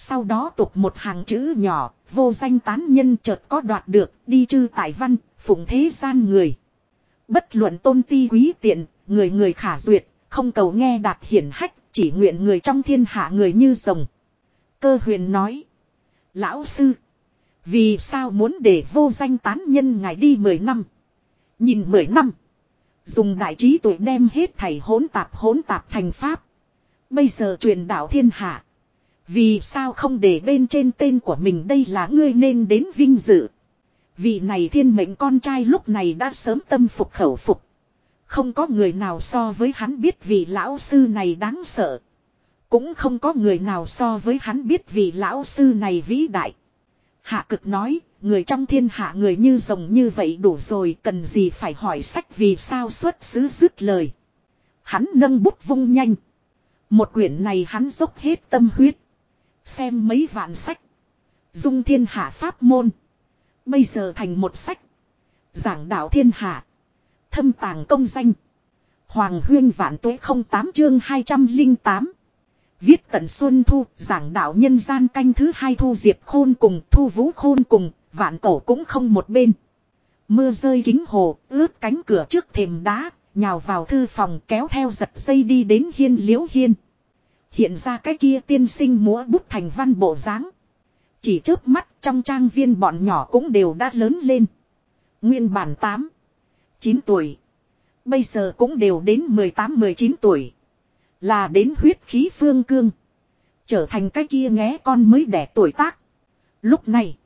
Sau đó tục một hàng chữ nhỏ, vô danh tán nhân chợt có đoạt được, đi chư tại văn, phụng thế gian người. Bất luận tôn ti quý tiện, người người khả duyệt, không cầu nghe đạt hiển hách, chỉ nguyện người trong thiên hạ người như rồng. Cơ huyền nói. Lão sư. Vì sao muốn để vô danh tán nhân ngài đi 10 năm. Nhìn 10 năm. Dùng đại trí tuổi đem hết thầy hỗn tạp hỗn tạp thành pháp. Bây giờ truyền đạo thiên hạ. Vì sao không để bên trên tên của mình đây là ngươi nên đến vinh dự. Vị này thiên mệnh con trai lúc này đã sớm tâm phục khẩu phục. Không có người nào so với hắn biết vị lão sư này đáng sợ. Cũng không có người nào so với hắn biết vị lão sư này vĩ đại. Hạ cực nói, người trong thiên hạ người như rồng như vậy đủ rồi, cần gì phải hỏi sách vì sao xuất xứ dứt lời. Hắn nâng bút vung nhanh. Một quyển này hắn dốc hết tâm huyết. Xem mấy vạn sách. Dung thiên hạ pháp môn. Bây giờ thành một sách. Giảng đạo thiên hạ. Thâm tàng công danh. Hoàng huyên vạn tuế không tám chương 208. Viết tận xuân thu, giảng đạo nhân gian canh thứ hai thu diệp khôn cùng, thu vũ khôn cùng, vạn cổ cũng không một bên. Mưa rơi kính hồ, ướt cánh cửa trước thềm đá, nhào vào thư phòng kéo theo giật dây đi đến hiên liễu hiên. Hiện ra cái kia tiên sinh múa bút thành văn bộ dáng Chỉ trước mắt trong trang viên bọn nhỏ cũng đều đã lớn lên. Nguyên bản 8, 9 tuổi. Bây giờ cũng đều đến 18-19 tuổi. Là đến huyết khí phương cương. Trở thành cái kia nghé con mới đẻ tuổi tác. Lúc này.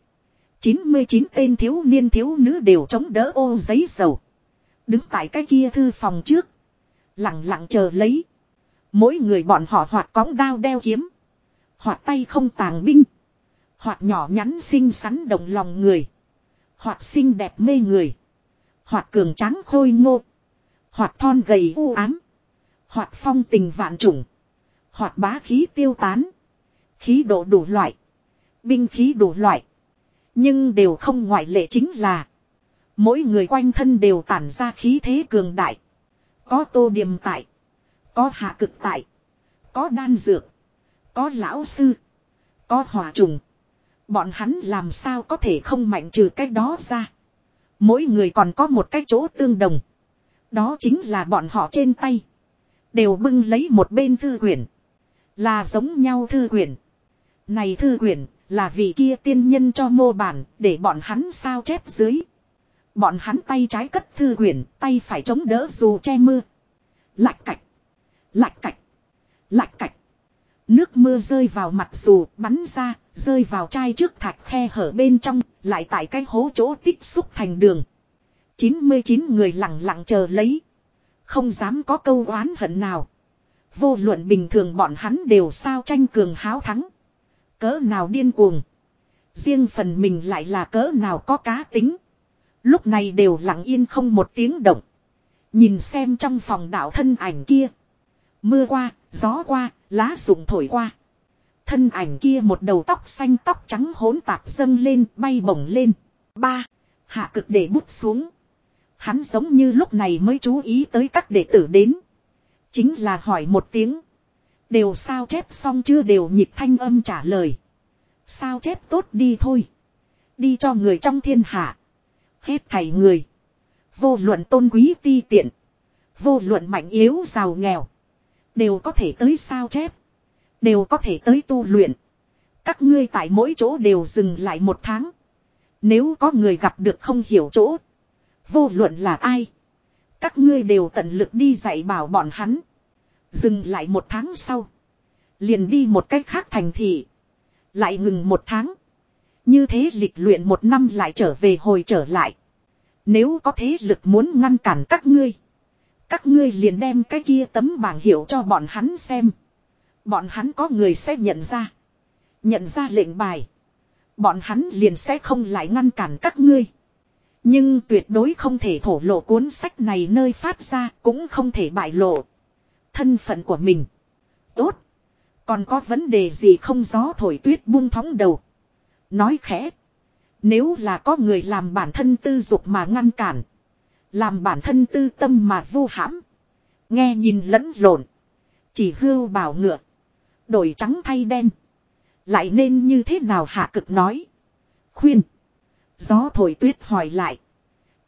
99 tên thiếu niên thiếu nữ đều chống đỡ ô giấy dầu. Đứng tại cái kia thư phòng trước. Lặng lặng chờ lấy. Mỗi người bọn họ hoạt cóng đao đeo kiếm. Hoạt tay không tàng binh. Hoạt nhỏ nhắn xinh xắn động lòng người. Hoạt xinh đẹp mê người. Hoạt cường trắng khôi ngô. Hoạt thon gầy u ám. Hoạt phong tình vạn trùng. Hoạt bá khí tiêu tán. Khí độ đủ loại. Binh khí đủ loại. Nhưng đều không ngoại lệ chính là. Mỗi người quanh thân đều tản ra khí thế cường đại. Có tô điềm tại. Có hạ cực tại. Có đan dược. Có lão sư. Có hỏa trùng. Bọn hắn làm sao có thể không mạnh trừ cách đó ra. Mỗi người còn có một cái chỗ tương đồng. Đó chính là bọn họ trên tay. Đều bưng lấy một bên thư quyển. Là giống nhau thư quyển. Này thư quyển là vì kia tiên nhân cho mô bản để bọn hắn sao chép dưới. Bọn hắn tay trái cất thư quyển, tay phải chống đỡ dù che mưa. Lạch cạch. Lạch cạch. Lạch cạch. Nước mưa rơi vào mặt dù bắn ra, rơi vào chai trước thạch khe hở bên trong, lại tại cái hố chỗ tích xúc thành đường. 99 người lặng lặng chờ lấy. Không dám có câu oán hận nào. Vô luận bình thường bọn hắn đều sao tranh cường háo thắng. Cỡ nào điên cuồng. Riêng phần mình lại là cỡ nào có cá tính. Lúc này đều lặng yên không một tiếng động. Nhìn xem trong phòng đạo thân ảnh kia. Mưa qua, gió qua, lá rụng thổi qua. Thân ảnh kia một đầu tóc xanh tóc trắng hỗn tạp dâng lên, bay bổng lên. Ba, hạ cực để bút xuống. Hắn giống như lúc này mới chú ý tới các đệ tử đến. Chính là hỏi một tiếng. Đều sao chép xong chưa đều nhịp thanh âm trả lời. Sao chép tốt đi thôi. Đi cho người trong thiên hạ. Hết thảy người. Vô luận tôn quý ti tiện. Vô luận mạnh yếu giàu nghèo. Đều có thể tới sao chép. Đều có thể tới tu luyện. Các ngươi tại mỗi chỗ đều dừng lại một tháng. Nếu có người gặp được không hiểu chỗ. Vô luận là ai. Các ngươi đều tận lực đi dạy bảo bọn hắn. Dừng lại một tháng sau. Liền đi một cách khác thành thị. Lại ngừng một tháng. Như thế lịch luyện một năm lại trở về hồi trở lại. Nếu có thế lực muốn ngăn cản các ngươi. Các ngươi liền đem cái kia tấm bảng hiệu cho bọn hắn xem. Bọn hắn có người sẽ nhận ra. Nhận ra lệnh bài. Bọn hắn liền sẽ không lại ngăn cản các ngươi. Nhưng tuyệt đối không thể thổ lộ cuốn sách này nơi phát ra cũng không thể bại lộ. Thân phận của mình. Tốt. Còn có vấn đề gì không gió thổi tuyết buông thóng đầu. Nói khẽ. Nếu là có người làm bản thân tư dục mà ngăn cản. Làm bản thân tư tâm mà vu hãm. Nghe nhìn lẫn lộn. Chỉ hưu bảo ngựa. Đổi trắng thay đen. Lại nên như thế nào hạ cực nói. Khuyên. Gió thổi tuyết hỏi lại.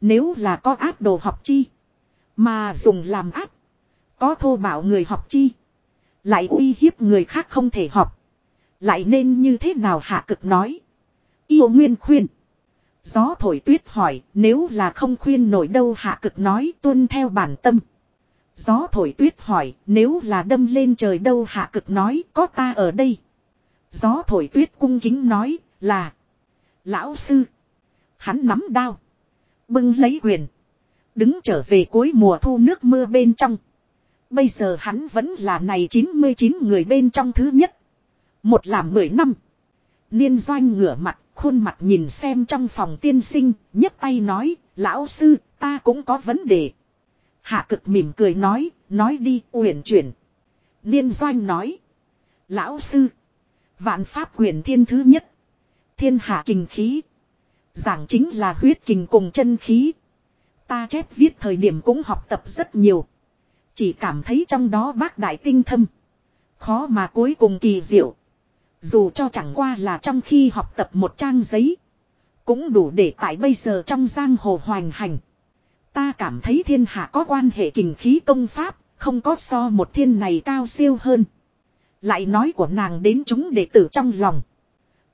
Nếu là có áp đồ học chi. Mà dùng làm áp. Có thô bảo người học chi. Lại uy hiếp người khác không thể học. Lại nên như thế nào hạ cực nói. Yêu nguyên khuyên. Gió thổi tuyết hỏi nếu là không khuyên nổi đâu hạ cực nói tuân theo bản tâm. Gió thổi tuyết hỏi nếu là đâm lên trời đâu hạ cực nói có ta ở đây. Gió thổi tuyết cung kính nói là. Lão sư. Hắn nắm đao. Bưng lấy quyền. Đứng trở về cuối mùa thu nước mưa bên trong. Bây giờ hắn vẫn là này 99 người bên trong thứ nhất. Một làm 10 năm. Niên doanh ngửa mặt, khuôn mặt nhìn xem trong phòng tiên sinh, nhấc tay nói, lão sư, ta cũng có vấn đề. Hạ cực mỉm cười nói, nói đi, uyển chuyển. Niên doanh nói, lão sư, vạn pháp quyền thiên thứ nhất, thiên hạ kình khí. Giảng chính là huyết kình cùng chân khí. Ta chép viết thời điểm cũng học tập rất nhiều. Chỉ cảm thấy trong đó bác đại tinh thâm. Khó mà cuối cùng kỳ diệu. Dù cho chẳng qua là trong khi học tập một trang giấy. Cũng đủ để tại bây giờ trong giang hồ hoành hành. Ta cảm thấy thiên hạ có quan hệ kình khí công pháp. Không có so một thiên này cao siêu hơn. Lại nói của nàng đến chúng đệ tử trong lòng.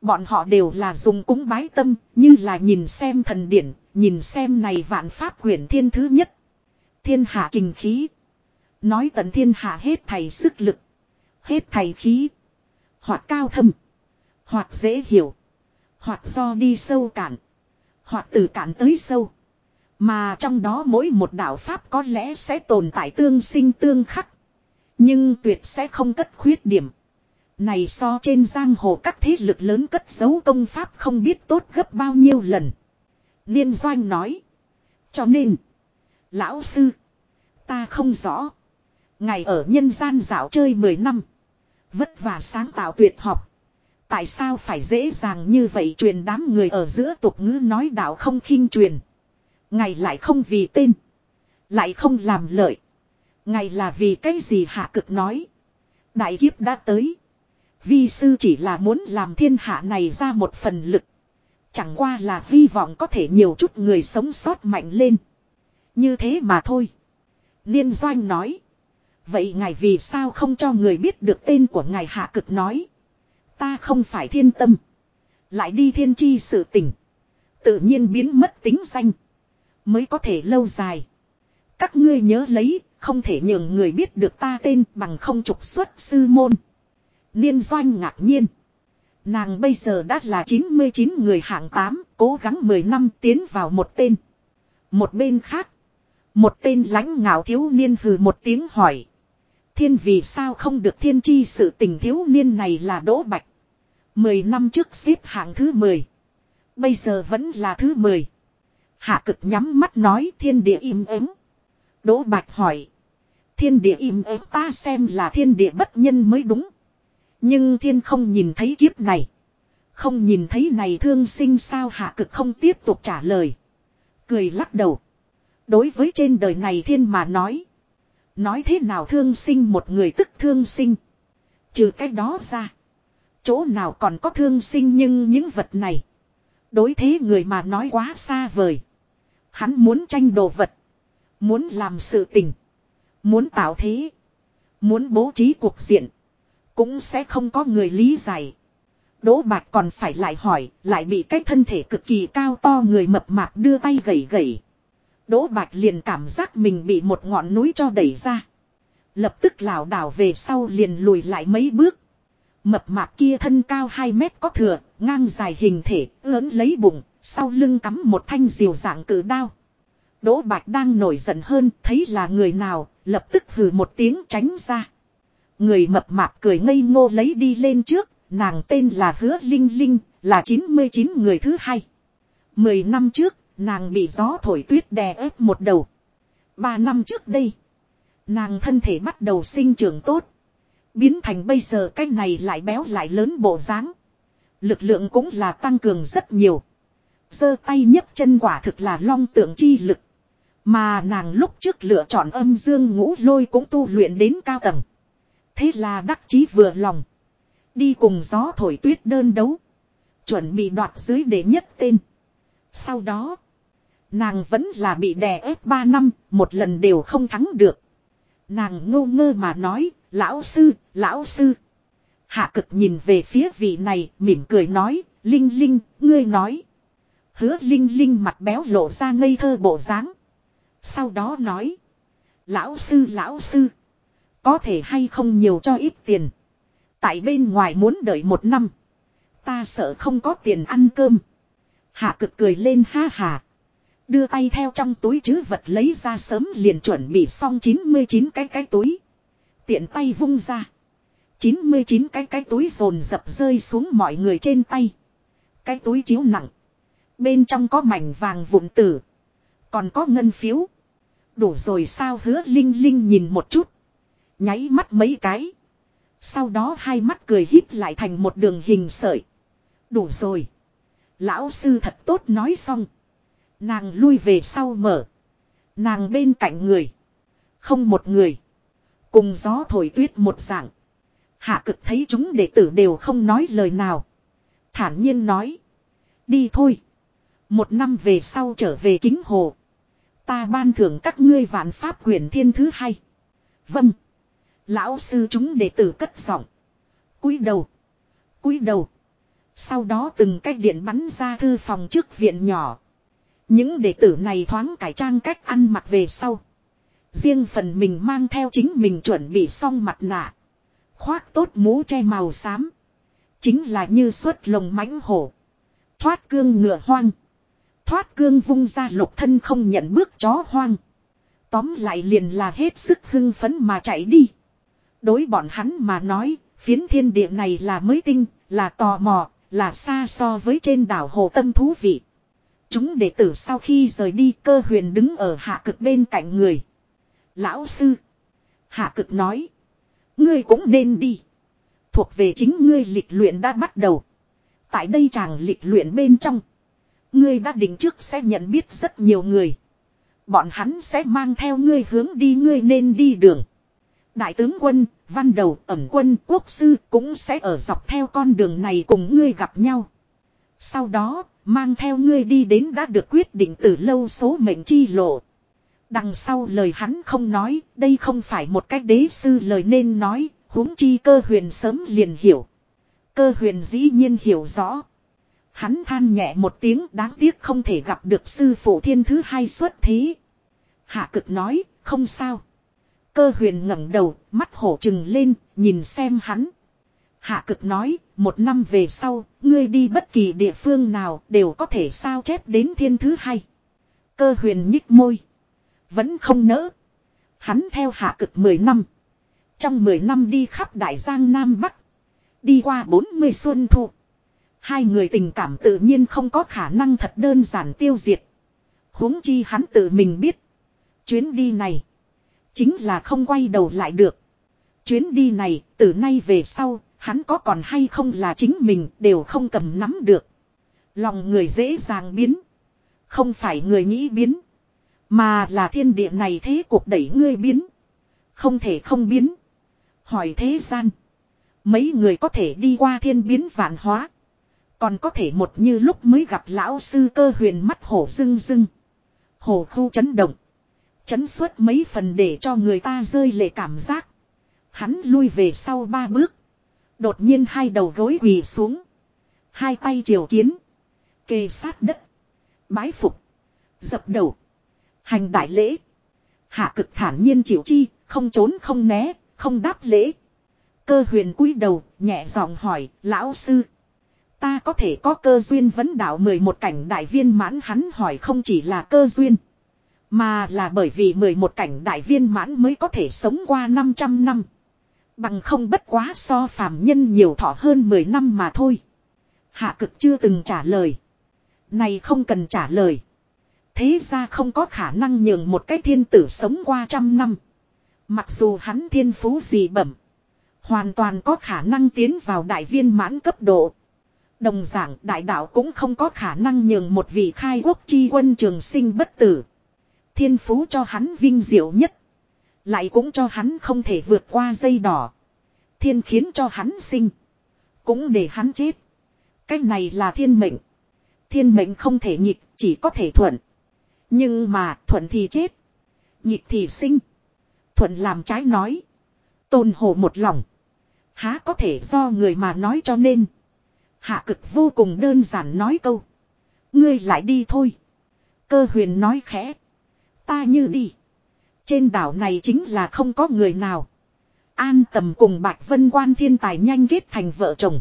Bọn họ đều là dùng cúng bái tâm, như là nhìn xem thần điển, nhìn xem này vạn pháp quyển thiên thứ nhất. Thiên hạ kình khí. Nói tận thiên hạ hết thầy sức lực. Hết thầy khí. Hoặc cao thâm. Hoặc dễ hiểu. Hoặc do đi sâu cạn. Hoặc từ cạn tới sâu. Mà trong đó mỗi một đạo Pháp có lẽ sẽ tồn tại tương sinh tương khắc. Nhưng tuyệt sẽ không cất khuyết điểm. Này so trên giang hồ các thế lực lớn cất giấu công pháp không biết tốt gấp bao nhiêu lần. Liên doanh nói. Cho nên. Lão sư. Ta không rõ. Ngày ở nhân gian dạo chơi 10 năm. Vất vả sáng tạo tuyệt học. Tại sao phải dễ dàng như vậy truyền đám người ở giữa tục ngữ nói đạo không khinh truyền. Ngày lại không vì tên. Lại không làm lợi. Ngày là vì cái gì hạ cực nói. Đại kiếp đã tới. Vi sư chỉ là muốn làm thiên hạ này ra một phần lực. Chẳng qua là hy vọng có thể nhiều chút người sống sót mạnh lên. Như thế mà thôi. Liên doanh nói. Vậy ngài vì sao không cho người biết được tên của ngài hạ cực nói. Ta không phải thiên tâm. Lại đi thiên chi sự tình. Tự nhiên biến mất tính danh. Mới có thể lâu dài. Các ngươi nhớ lấy, không thể nhường người biết được ta tên bằng không trục xuất sư môn. Niên doanh ngạc nhiên. Nàng bây giờ đã là 99 người hạng 8, cố gắng 10 năm tiến vào một tên. Một bên khác. Một tên lãnh ngạo thiếu niên hừ một tiếng hỏi. Thiên vì sao không được thiên chi sự tình thiếu niên này là Đỗ Bạch. Mười năm trước xếp hạng thứ 10. Bây giờ vẫn là thứ 10. Hạ cực nhắm mắt nói thiên địa im ắng. Đỗ Bạch hỏi. Thiên địa im ắng ta xem là thiên địa bất nhân mới đúng. Nhưng thiên không nhìn thấy kiếp này. Không nhìn thấy này thương sinh sao hạ cực không tiếp tục trả lời. Cười lắc đầu. Đối với trên đời này thiên mà nói. Nói thế nào thương sinh một người tức thương sinh. Trừ cái đó ra. Chỗ nào còn có thương sinh nhưng những vật này. Đối thế người mà nói quá xa vời. Hắn muốn tranh đồ vật. Muốn làm sự tình. Muốn tạo thế. Muốn bố trí cuộc diện. Cũng sẽ không có người lý giải. Đỗ bạc còn phải lại hỏi, lại bị cái thân thể cực kỳ cao to người mập mạp đưa tay gẩy gẩy. Đỗ bạch liền cảm giác mình bị một ngọn núi cho đẩy ra. Lập tức lảo đảo về sau liền lùi lại mấy bước. Mập mạp kia thân cao 2 mét có thừa, ngang dài hình thể, lớn lấy bụng, sau lưng cắm một thanh diều dạng cử đao. Đỗ Bạch đang nổi giận hơn, thấy là người nào, lập tức hừ một tiếng tránh ra. Người mập mạp cười ngây ngô lấy đi lên trước, nàng tên là Hứa Linh Linh, là 99 người thứ hai. Mười năm trước, nàng bị gió thổi tuyết đè ép một đầu. Ba năm trước đây, nàng thân thể bắt đầu sinh trưởng tốt. Biến thành bây giờ cái này lại béo lại lớn bộ dáng. Lực lượng cũng là tăng cường rất nhiều. giơ tay nhấc chân quả thực là long tượng chi lực. Mà nàng lúc trước lựa chọn âm dương ngũ lôi cũng tu luyện đến cao tầng. Thế là đắc chí vừa lòng. Đi cùng gió thổi tuyết đơn đấu. Chuẩn bị đoạt dưới để nhất tên. Sau đó. Nàng vẫn là bị đè ép 3 năm. Một lần đều không thắng được. Nàng ngô ngơ mà nói. Lão sư, lão sư. Hạ cực nhìn về phía vị này. Mỉm cười nói. Linh Linh, ngươi nói. Hứa Linh Linh mặt béo lộ ra ngây thơ bộ dáng. Sau đó nói. Lão sư, lão sư. Có thể hay không nhiều cho ít tiền. Tại bên ngoài muốn đợi một năm. Ta sợ không có tiền ăn cơm. Hạ cực cười lên ha hà. Đưa tay theo trong túi chứ vật lấy ra sớm liền chuẩn bị xong 99 cái cái túi. Tiện tay vung ra. 99 cái cái túi rồn dập rơi xuống mọi người trên tay. Cái túi chiếu nặng. Bên trong có mảnh vàng vụn tử. Còn có ngân phiếu. Đủ rồi sao hứa Linh Linh nhìn một chút. Nháy mắt mấy cái. Sau đó hai mắt cười híp lại thành một đường hình sợi. Đủ rồi. Lão sư thật tốt nói xong. Nàng lui về sau mở. Nàng bên cạnh người. Không một người. Cùng gió thổi tuyết một dạng. Hạ cực thấy chúng đệ tử đều không nói lời nào. Thản nhiên nói. Đi thôi. Một năm về sau trở về kính hồ. Ta ban thưởng các ngươi vạn pháp quyền thiên thứ hai. Vâng. Lão sư chúng đệ tử cất giọng. cúi đầu. cúi đầu. Sau đó từng cách điện bắn ra thư phòng trước viện nhỏ. Những đệ tử này thoáng cải trang cách ăn mặc về sau. Riêng phần mình mang theo chính mình chuẩn bị xong mặt nạ. Khoác tốt mũ che màu xám. Chính là như suốt lồng mãnh hổ. Thoát cương ngựa hoang. Thoát cương vung ra lục thân không nhận bước chó hoang. Tóm lại liền là hết sức hưng phấn mà chạy đi. Đối bọn hắn mà nói, phiến thiên địa này là mới tinh, là tò mò, là xa so với trên đảo hồ tâm thú vị. Chúng đệ tử sau khi rời đi cơ huyền đứng ở hạ cực bên cạnh người. Lão sư. Hạ cực nói. Ngươi cũng nên đi. Thuộc về chính ngươi lịch luyện đã bắt đầu. Tại đây chàng lịch luyện bên trong. Ngươi đã định trước sẽ nhận biết rất nhiều người. Bọn hắn sẽ mang theo ngươi hướng đi ngươi nên đi đường. Đại tướng quân, văn đầu, ẩm quân, quốc sư cũng sẽ ở dọc theo con đường này cùng ngươi gặp nhau. Sau đó, mang theo ngươi đi đến đã được quyết định từ lâu số mệnh chi lộ. Đằng sau lời hắn không nói, đây không phải một cách đế sư lời nên nói, huống chi cơ huyền sớm liền hiểu. Cơ huyền dĩ nhiên hiểu rõ. Hắn than nhẹ một tiếng đáng tiếc không thể gặp được sư phụ thiên thứ hai xuất thí Hạ cực nói, không sao. Cơ huyền ngẩng đầu, mắt hổ trừng lên, nhìn xem hắn. Hạ cực nói, một năm về sau, ngươi đi bất kỳ địa phương nào đều có thể sao chép đến thiên thứ hai. Cơ huyền nhích môi. Vẫn không nỡ. Hắn theo hạ cực 10 năm. Trong 10 năm đi khắp Đại Giang Nam Bắc. Đi qua 40 xuân thu. Hai người tình cảm tự nhiên không có khả năng thật đơn giản tiêu diệt. huống chi hắn tự mình biết. Chuyến đi này. Chính là không quay đầu lại được. Chuyến đi này, từ nay về sau, hắn có còn hay không là chính mình đều không cầm nắm được. Lòng người dễ dàng biến. Không phải người nghĩ biến. Mà là thiên địa này thế cuộc đẩy ngươi biến. Không thể không biến. Hỏi thế gian. Mấy người có thể đi qua thiên biến vạn hóa. Còn có thể một như lúc mới gặp lão sư cơ huyền mắt hổ rưng rưng. Hổ khu chấn động. Chấn suốt mấy phần để cho người ta rơi lệ cảm giác. Hắn lui về sau ba bước. Đột nhiên hai đầu gối quỳ xuống. Hai tay triều kiến. Kề sát đất. Bái phục. Dập đầu. Hành đại lễ. Hạ cực thản nhiên chịu chi, không trốn không né, không đáp lễ. Cơ huyền cúi đầu, nhẹ giọng hỏi, lão sư. Ta có thể có cơ duyên vấn đạo 11 cảnh đại viên mãn hắn hỏi không chỉ là cơ duyên. Mà là bởi vì 11 cảnh đại viên mãn mới có thể sống qua 500 năm. Bằng không bất quá so phàm nhân nhiều thọ hơn 10 năm mà thôi. Hạ cực chưa từng trả lời. Này không cần trả lời. Thế ra không có khả năng nhường một cái thiên tử sống qua trăm năm. Mặc dù hắn thiên phú gì bẩm. Hoàn toàn có khả năng tiến vào đại viên mãn cấp độ. Đồng dạng đại đạo cũng không có khả năng nhường một vị khai quốc chi quân trường sinh bất tử. Thiên phú cho hắn vinh diệu nhất. Lại cũng cho hắn không thể vượt qua dây đỏ. Thiên khiến cho hắn sinh. Cũng để hắn chết. Cái này là thiên mệnh. Thiên mệnh không thể nhịp, chỉ có thể thuận. Nhưng mà thuận thì chết. Nhịp thì sinh. Thuận làm trái nói. Tôn hồ một lòng. Há có thể do người mà nói cho nên. Hạ cực vô cùng đơn giản nói câu. Ngươi lại đi thôi. Cơ huyền nói khẽ. Ta như đi. Trên đảo này chính là không có người nào. An tầm cùng Bạch Vân quan thiên tài nhanh kết thành vợ chồng.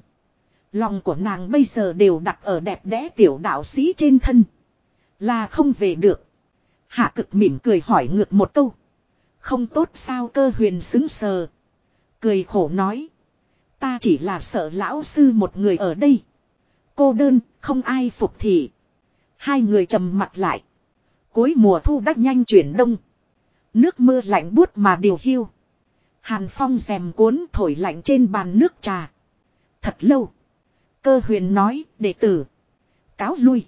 Lòng của nàng bây giờ đều đặt ở đẹp đẽ tiểu đạo sĩ trên thân. Là không về được. Hạ cực mỉm cười hỏi ngược một câu. Không tốt sao cơ huyền xứng sờ. Cười khổ nói. Ta chỉ là sợ lão sư một người ở đây. Cô đơn, không ai phục thị. Hai người trầm mặt lại. Cuối mùa thu đắc nhanh chuyển đông. Nước mưa lạnh buốt mà điều hiu. Hàn phong rèm cuốn thổi lạnh trên bàn nước trà. Thật lâu. Cơ huyền nói, đệ tử. Cáo lui.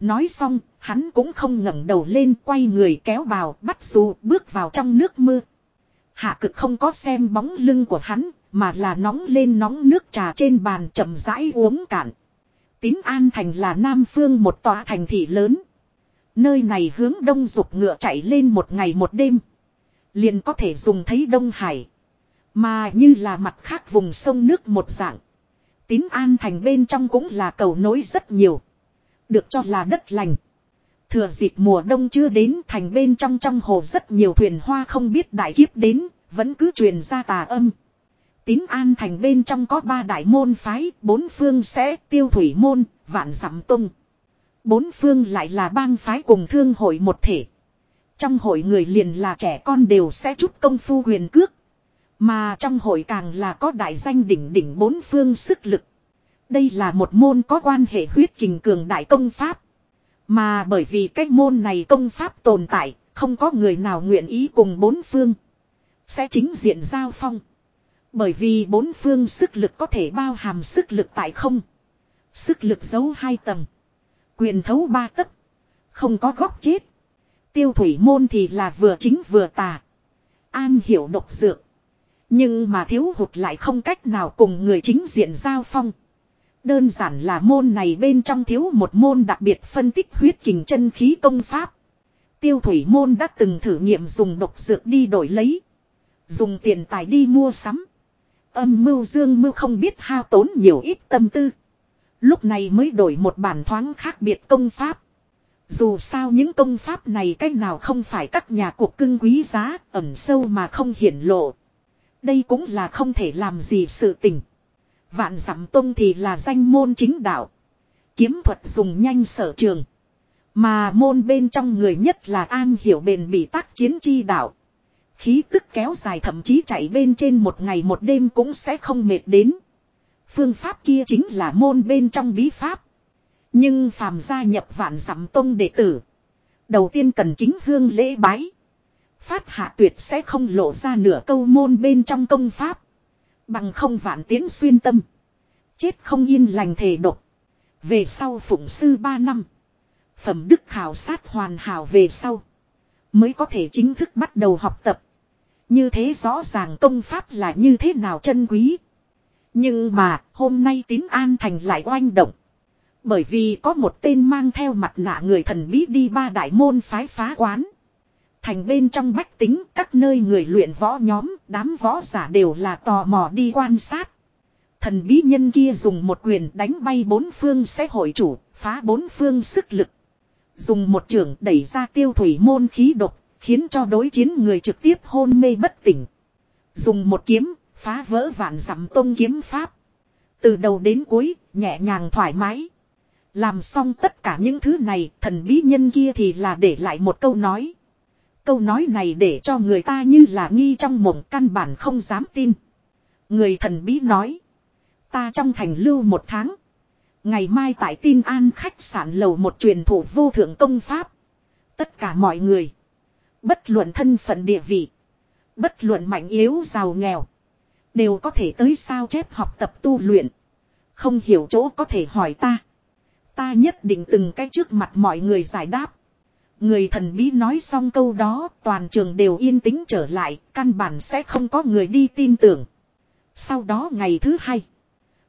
Nói xong, hắn cũng không ngẩng đầu lên quay người kéo bào bắt dù bước vào trong nước mưa. Hạ cực không có xem bóng lưng của hắn, mà là nóng lên nóng nước trà trên bàn chậm rãi uống cạn. Tín An Thành là Nam Phương một tòa thành thị lớn. Nơi này hướng đông dục ngựa chạy lên một ngày một đêm. Liền có thể dùng thấy Đông Hải. Mà như là mặt khác vùng sông nước một dạng. Tín An Thành bên trong cũng là cầu nối rất nhiều. Được cho là đất lành. Thừa dịp mùa đông chưa đến thành bên trong trong hồ rất nhiều thuyền hoa không biết đại kiếp đến, vẫn cứ truyền ra tà âm. Tín An Thành bên trong có ba đại môn phái, bốn phương sẽ tiêu thủy môn, vạn dặm tung. Bốn phương lại là bang phái cùng thương hội một thể. Trong hội người liền là trẻ con đều sẽ chút công phu huyền cước. Mà trong hội càng là có đại danh đỉnh đỉnh bốn phương sức lực. Đây là một môn có quan hệ huyết kình cường đại công pháp. Mà bởi vì cách môn này công pháp tồn tại, không có người nào nguyện ý cùng bốn phương. Sẽ chính diện giao phong. Bởi vì bốn phương sức lực có thể bao hàm sức lực tại không. Sức lực giấu hai tầng. Quyền thấu ba tấc. Không có góc chết. Tiêu thủy môn thì là vừa chính vừa tà. An hiểu độc dược. Nhưng mà thiếu hụt lại không cách nào cùng người chính diện giao phong. Đơn giản là môn này bên trong thiếu một môn đặc biệt phân tích huyết kình chân khí công pháp. Tiêu thủy môn đã từng thử nghiệm dùng độc dược đi đổi lấy. Dùng tiền tài đi mua sắm. Âm mưu dương mưu không biết hao tốn nhiều ít tâm tư. Lúc này mới đổi một bản thoáng khác biệt công pháp. Dù sao những công pháp này cách nào không phải các nhà cuộc cưng quý giá, ẩn sâu mà không hiển lộ. Đây cũng là không thể làm gì sự tình. Vạn dặm tông thì là danh môn chính đạo. Kiếm thuật dùng nhanh sở trường. Mà môn bên trong người nhất là an hiểu bền bị tác chiến chi đạo. Khí tức kéo dài thậm chí chạy bên trên một ngày một đêm cũng sẽ không mệt đến. Phương pháp kia chính là môn bên trong bí pháp. Nhưng phàm gia nhập vạn dặm tông đệ tử. Đầu tiên cần kính hương lễ bái. Phát hạ tuyệt sẽ không lộ ra nửa câu môn bên trong công pháp. Bằng không vạn tiến xuyên tâm. Chết không yên lành thể độc. Về sau phụng sư ba năm. Phẩm đức khảo sát hoàn hảo về sau. Mới có thể chính thức bắt đầu học tập. Như thế rõ ràng công pháp là như thế nào chân quý. Nhưng mà hôm nay tín an thành lại oanh động. Bởi vì có một tên mang theo mặt nạ người thần bí đi ba đại môn phái phá quán. Thành bên trong bách tính các nơi người luyện võ nhóm, đám võ giả đều là tò mò đi quan sát. Thần bí nhân kia dùng một quyền đánh bay bốn phương sẽ hội chủ, phá bốn phương sức lực. Dùng một trường đẩy ra tiêu thủy môn khí độc, khiến cho đối chiến người trực tiếp hôn mê bất tỉnh. Dùng một kiếm, phá vỡ vạn dặm tôn kiếm pháp. Từ đầu đến cuối, nhẹ nhàng thoải mái. Làm xong tất cả những thứ này, thần bí nhân kia thì là để lại một câu nói. Câu nói này để cho người ta như là nghi trong mộng căn bản không dám tin. Người thần bí nói. Ta trong thành lưu một tháng. Ngày mai tại tin an khách sạn lầu một truyền thủ vô thượng công pháp. Tất cả mọi người. Bất luận thân phận địa vị. Bất luận mạnh yếu giàu nghèo. Đều có thể tới sao chép học tập tu luyện. Không hiểu chỗ có thể hỏi ta. Ta nhất định từng cái trước mặt mọi người giải đáp. Người thần bí nói xong câu đó, toàn trường đều yên tĩnh trở lại. Căn bản sẽ không có người đi tin tưởng. Sau đó ngày thứ hai.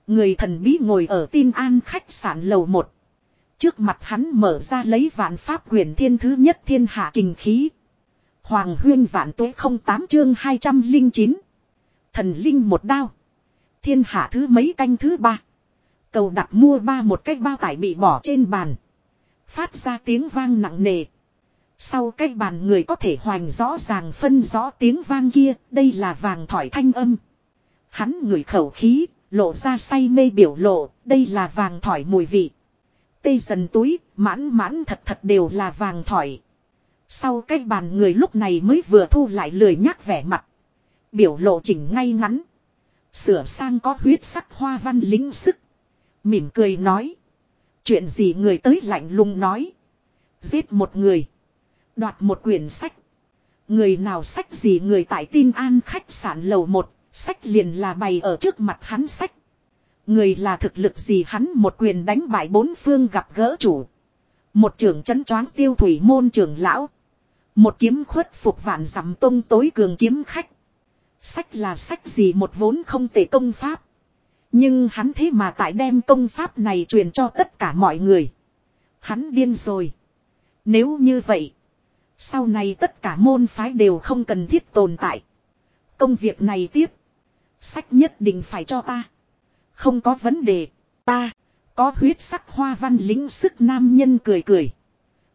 Người thần bí ngồi ở tin an khách sạn lầu một. Trước mặt hắn mở ra lấy vạn pháp quyền thiên thứ nhất thiên hạ kinh khí. Hoàng huyên vạn tuế không tám chương 209. Thần linh một đao. Thiên hạ thứ mấy canh thứ ba. Cầu đặt mua ba một cái bao tải bị bỏ trên bàn. Phát ra tiếng vang nặng nề. Sau cái bàn người có thể hoành rõ ràng phân rõ tiếng vang kia, đây là vàng thỏi thanh âm. Hắn ngửi khẩu khí, lộ ra say mê biểu lộ, đây là vàng thỏi mùi vị. Tê dần túi, mãn mãn thật thật đều là vàng thỏi. Sau cái bàn người lúc này mới vừa thu lại lười nhắc vẻ mặt. Biểu lộ chỉnh ngay ngắn. Sửa sang có huyết sắc hoa văn lính sức. Mỉm cười nói. Chuyện gì người tới lạnh lùng nói. Giết một người. Đoạt một quyển sách. Người nào sách gì người tại tin an khách sạn lầu một Sách liền là bày ở trước mặt hắn sách. Người là thực lực gì hắn một quyền đánh bại bốn phương gặp gỡ chủ. Một trưởng chấn choáng tiêu thủy môn trưởng lão. Một kiếm khuất phục vạn dặm tông tối cường kiếm khách. Sách là sách gì một vốn không tệ công pháp. Nhưng hắn thế mà tại đem công pháp này truyền cho tất cả mọi người. Hắn điên rồi. Nếu như vậy. Sau này tất cả môn phái đều không cần thiết tồn tại. Công việc này tiếp. Sách nhất định phải cho ta. Không có vấn đề. Ta. Có huyết sắc hoa văn lính sức nam nhân cười cười.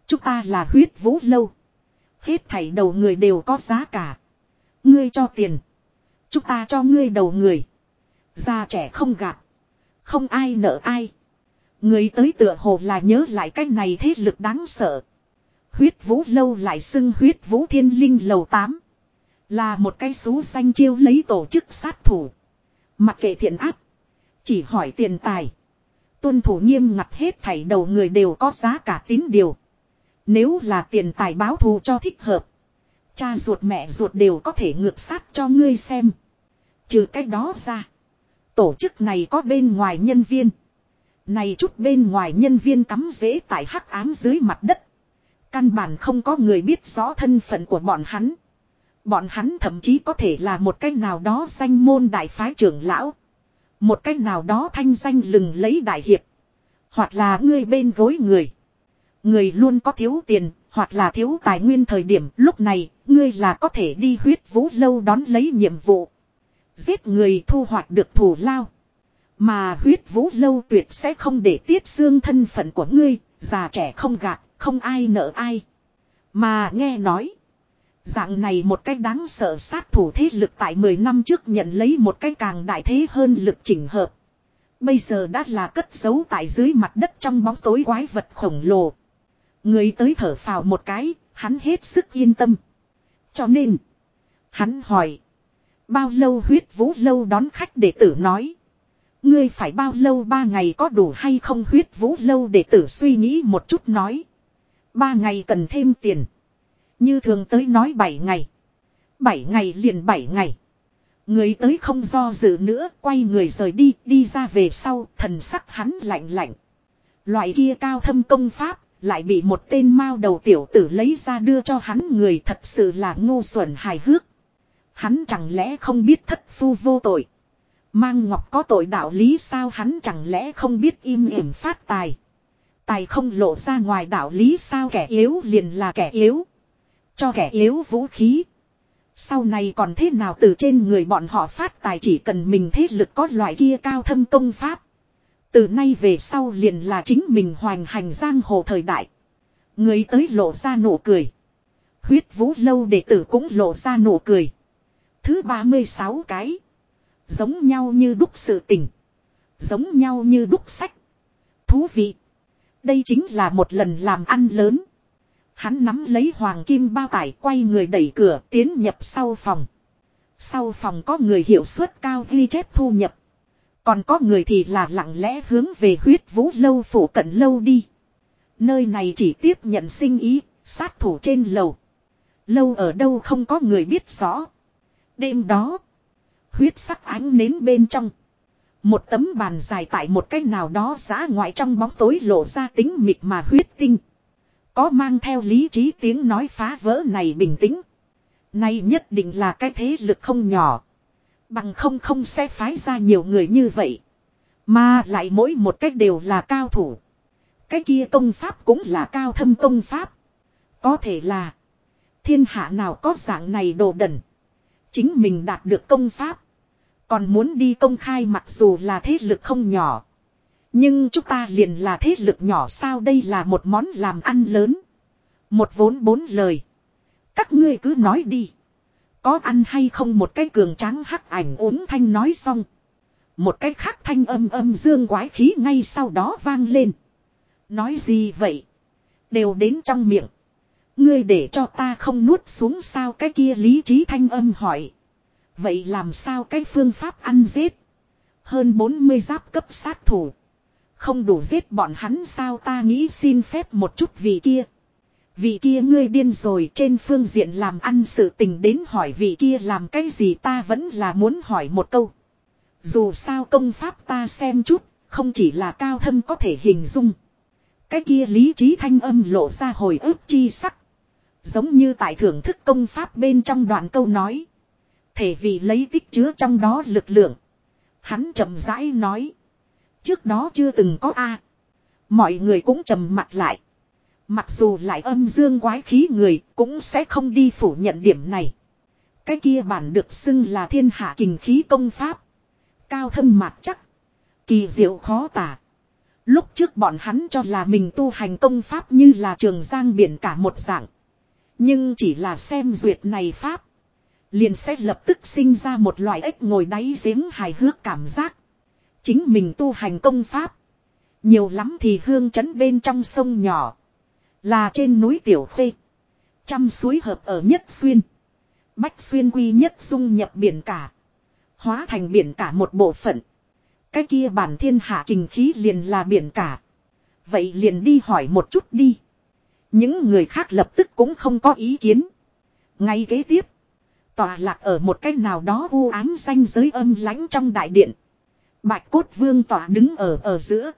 Chúng ta là huyết vũ lâu. Hết thảy đầu người đều có giá cả. Ngươi cho tiền. Chúng ta cho ngươi đầu người. Già trẻ không gạt. Không ai nợ ai. Người tới tựa hồ là nhớ lại cái này thế lực đáng sợ. Huyết vũ lâu lại xưng huyết vũ thiên linh lầu 8. Là một cái số xanh chiêu lấy tổ chức sát thủ. Mặc kệ thiện áp. Chỉ hỏi tiền tài. Tuân thủ nghiêm ngặt hết thảy đầu người đều có giá cả tín điều. Nếu là tiền tài báo thù cho thích hợp. Cha ruột mẹ ruột đều có thể ngược sát cho ngươi xem. Trừ cái đó ra. Tổ chức này có bên ngoài nhân viên. Này chút bên ngoài nhân viên cắm rễ tại hắc ám dưới mặt đất. Căn bản không có người biết rõ thân phận của bọn hắn. Bọn hắn thậm chí có thể là một cách nào đó danh môn đại phái trưởng lão. Một cách nào đó thanh danh lừng lấy đại hiệp. Hoặc là ngươi bên gối người. Người luôn có thiếu tiền, hoặc là thiếu tài nguyên thời điểm lúc này, ngươi là có thể đi huyết vũ lâu đón lấy nhiệm vụ. Giết người thu hoạch được thủ lao. Mà huyết vũ lâu tuyệt sẽ không để tiết xương thân phận của ngươi, già trẻ không gạt, không ai nợ ai. Mà nghe nói. Dạng này một cách đáng sợ sát thủ thế lực tại 10 năm trước nhận lấy một cái càng đại thế hơn lực chỉnh hợp. Bây giờ đã là cất giấu tại dưới mặt đất trong bóng tối quái vật khổng lồ. Người tới thở phào một cái, hắn hết sức yên tâm. Cho nên, hắn hỏi. Bao lâu huyết vũ lâu đón khách đệ tử nói. Ngươi phải bao lâu ba ngày có đủ hay không huyết vũ lâu đệ tử suy nghĩ một chút nói. Ba ngày cần thêm tiền. Như thường tới nói bảy ngày. bảy ngày liền bảy ngày. Người tới không do dự nữa, quay người rời đi, đi ra về sau, thần sắc hắn lạnh lạnh. Loại kia cao thâm công pháp, lại bị một tên mao đầu tiểu tử lấy ra đưa cho hắn người thật sự là ngu xuẩn hài hước. Hắn chẳng lẽ không biết thất phu vô tội. Mang ngọc có tội đạo lý sao hắn chẳng lẽ không biết im ỉm phát tài. Tài không lộ ra ngoài đạo lý sao kẻ yếu liền là kẻ yếu. Cho kẻ yếu vũ khí. Sau này còn thế nào từ trên người bọn họ phát tài chỉ cần mình thế lực có loại kia cao thâm công pháp. Từ nay về sau liền là chính mình hoành hành giang hồ thời đại. Người tới lộ ra nụ cười. Huyết vũ lâu đệ tử cũng lộ ra nụ cười. Thứ 36 cái. Giống nhau như đúc sự tình. Giống nhau như đúc sách. Thú vị. Đây chính là một lần làm ăn lớn. Hắn nắm lấy hoàng kim bao tải quay người đẩy cửa tiến nhập sau phòng. Sau phòng có người hiệu suất cao ghi chép thu nhập. Còn có người thì là lặng lẽ hướng về huyết vũ lâu phủ cận lâu đi. Nơi này chỉ tiếp nhận sinh ý, sát thủ trên lầu. Lâu ở đâu không có người biết rõ. Đêm đó, huyết sắc ánh nến bên trong. Một tấm bàn dài tại một cái nào đó giã ngoại trong bóng tối lộ ra tính mịt mà huyết tinh. Có mang theo lý trí tiếng nói phá vỡ này bình tĩnh. Nay nhất định là cái thế lực không nhỏ. Bằng không không sẽ phái ra nhiều người như vậy. Mà lại mỗi một cách đều là cao thủ. Cái kia công pháp cũng là cao thâm công pháp. Có thể là. Thiên hạ nào có dạng này đồ đần. Chính mình đạt được công pháp. Còn muốn đi công khai mặc dù là thế lực không nhỏ. Nhưng chúng ta liền là thế lực nhỏ sao đây là một món làm ăn lớn. Một vốn bốn lời. Các ngươi cứ nói đi. Có ăn hay không một cái cường tráng hắc ảnh uống thanh nói xong. Một cái khác thanh âm âm dương quái khí ngay sau đó vang lên. Nói gì vậy? Đều đến trong miệng. Ngươi để cho ta không nuốt xuống sao cái kia lý trí thanh âm hỏi. Vậy làm sao cái phương pháp ăn giết? Hơn 40 giáp cấp sát thủ. Không đủ giết bọn hắn sao ta nghĩ xin phép một chút vì kia. Vị kia ngươi điên rồi trên phương diện làm ăn sự tình đến hỏi vị kia làm cái gì ta vẫn là muốn hỏi một câu. Dù sao công pháp ta xem chút, không chỉ là cao thâm có thể hình dung. Cái kia lý trí thanh âm lộ ra hồi ức chi sắc. Giống như tại thưởng thức công pháp bên trong đoạn câu nói. Thể vì lấy tích chứa trong đó lực lượng. Hắn chậm rãi nói. Trước đó chưa từng có A. Mọi người cũng trầm mặt lại. Mặc dù lại âm dương quái khí người cũng sẽ không đi phủ nhận điểm này. Cái kia bản được xưng là thiên hạ kình khí công pháp. Cao thâm mạt chắc. Kỳ diệu khó tả. Lúc trước bọn hắn cho là mình tu hành công pháp như là trường giang biển cả một dạng. Nhưng chỉ là xem duyệt này pháp. Liền sẽ lập tức sinh ra một loại ếch ngồi đáy giếng hài hước cảm giác. Chính mình tu hành công pháp. Nhiều lắm thì hương chấn bên trong sông nhỏ. Là trên núi Tiểu Khê. Trăm suối hợp ở nhất xuyên. Bách xuyên quy nhất dung nhập biển cả. Hóa thành biển cả một bộ phận. Cái kia bản thiên hạ kinh khí liền là biển cả. Vậy liền đi hỏi một chút đi. Những người khác lập tức cũng không có ý kiến. Ngay kế tiếp. Tòa lạc ở một cách nào đó u ám danh giới âm lãnh trong đại điện. Bạch cốt vương tỏa đứng ở ở giữa.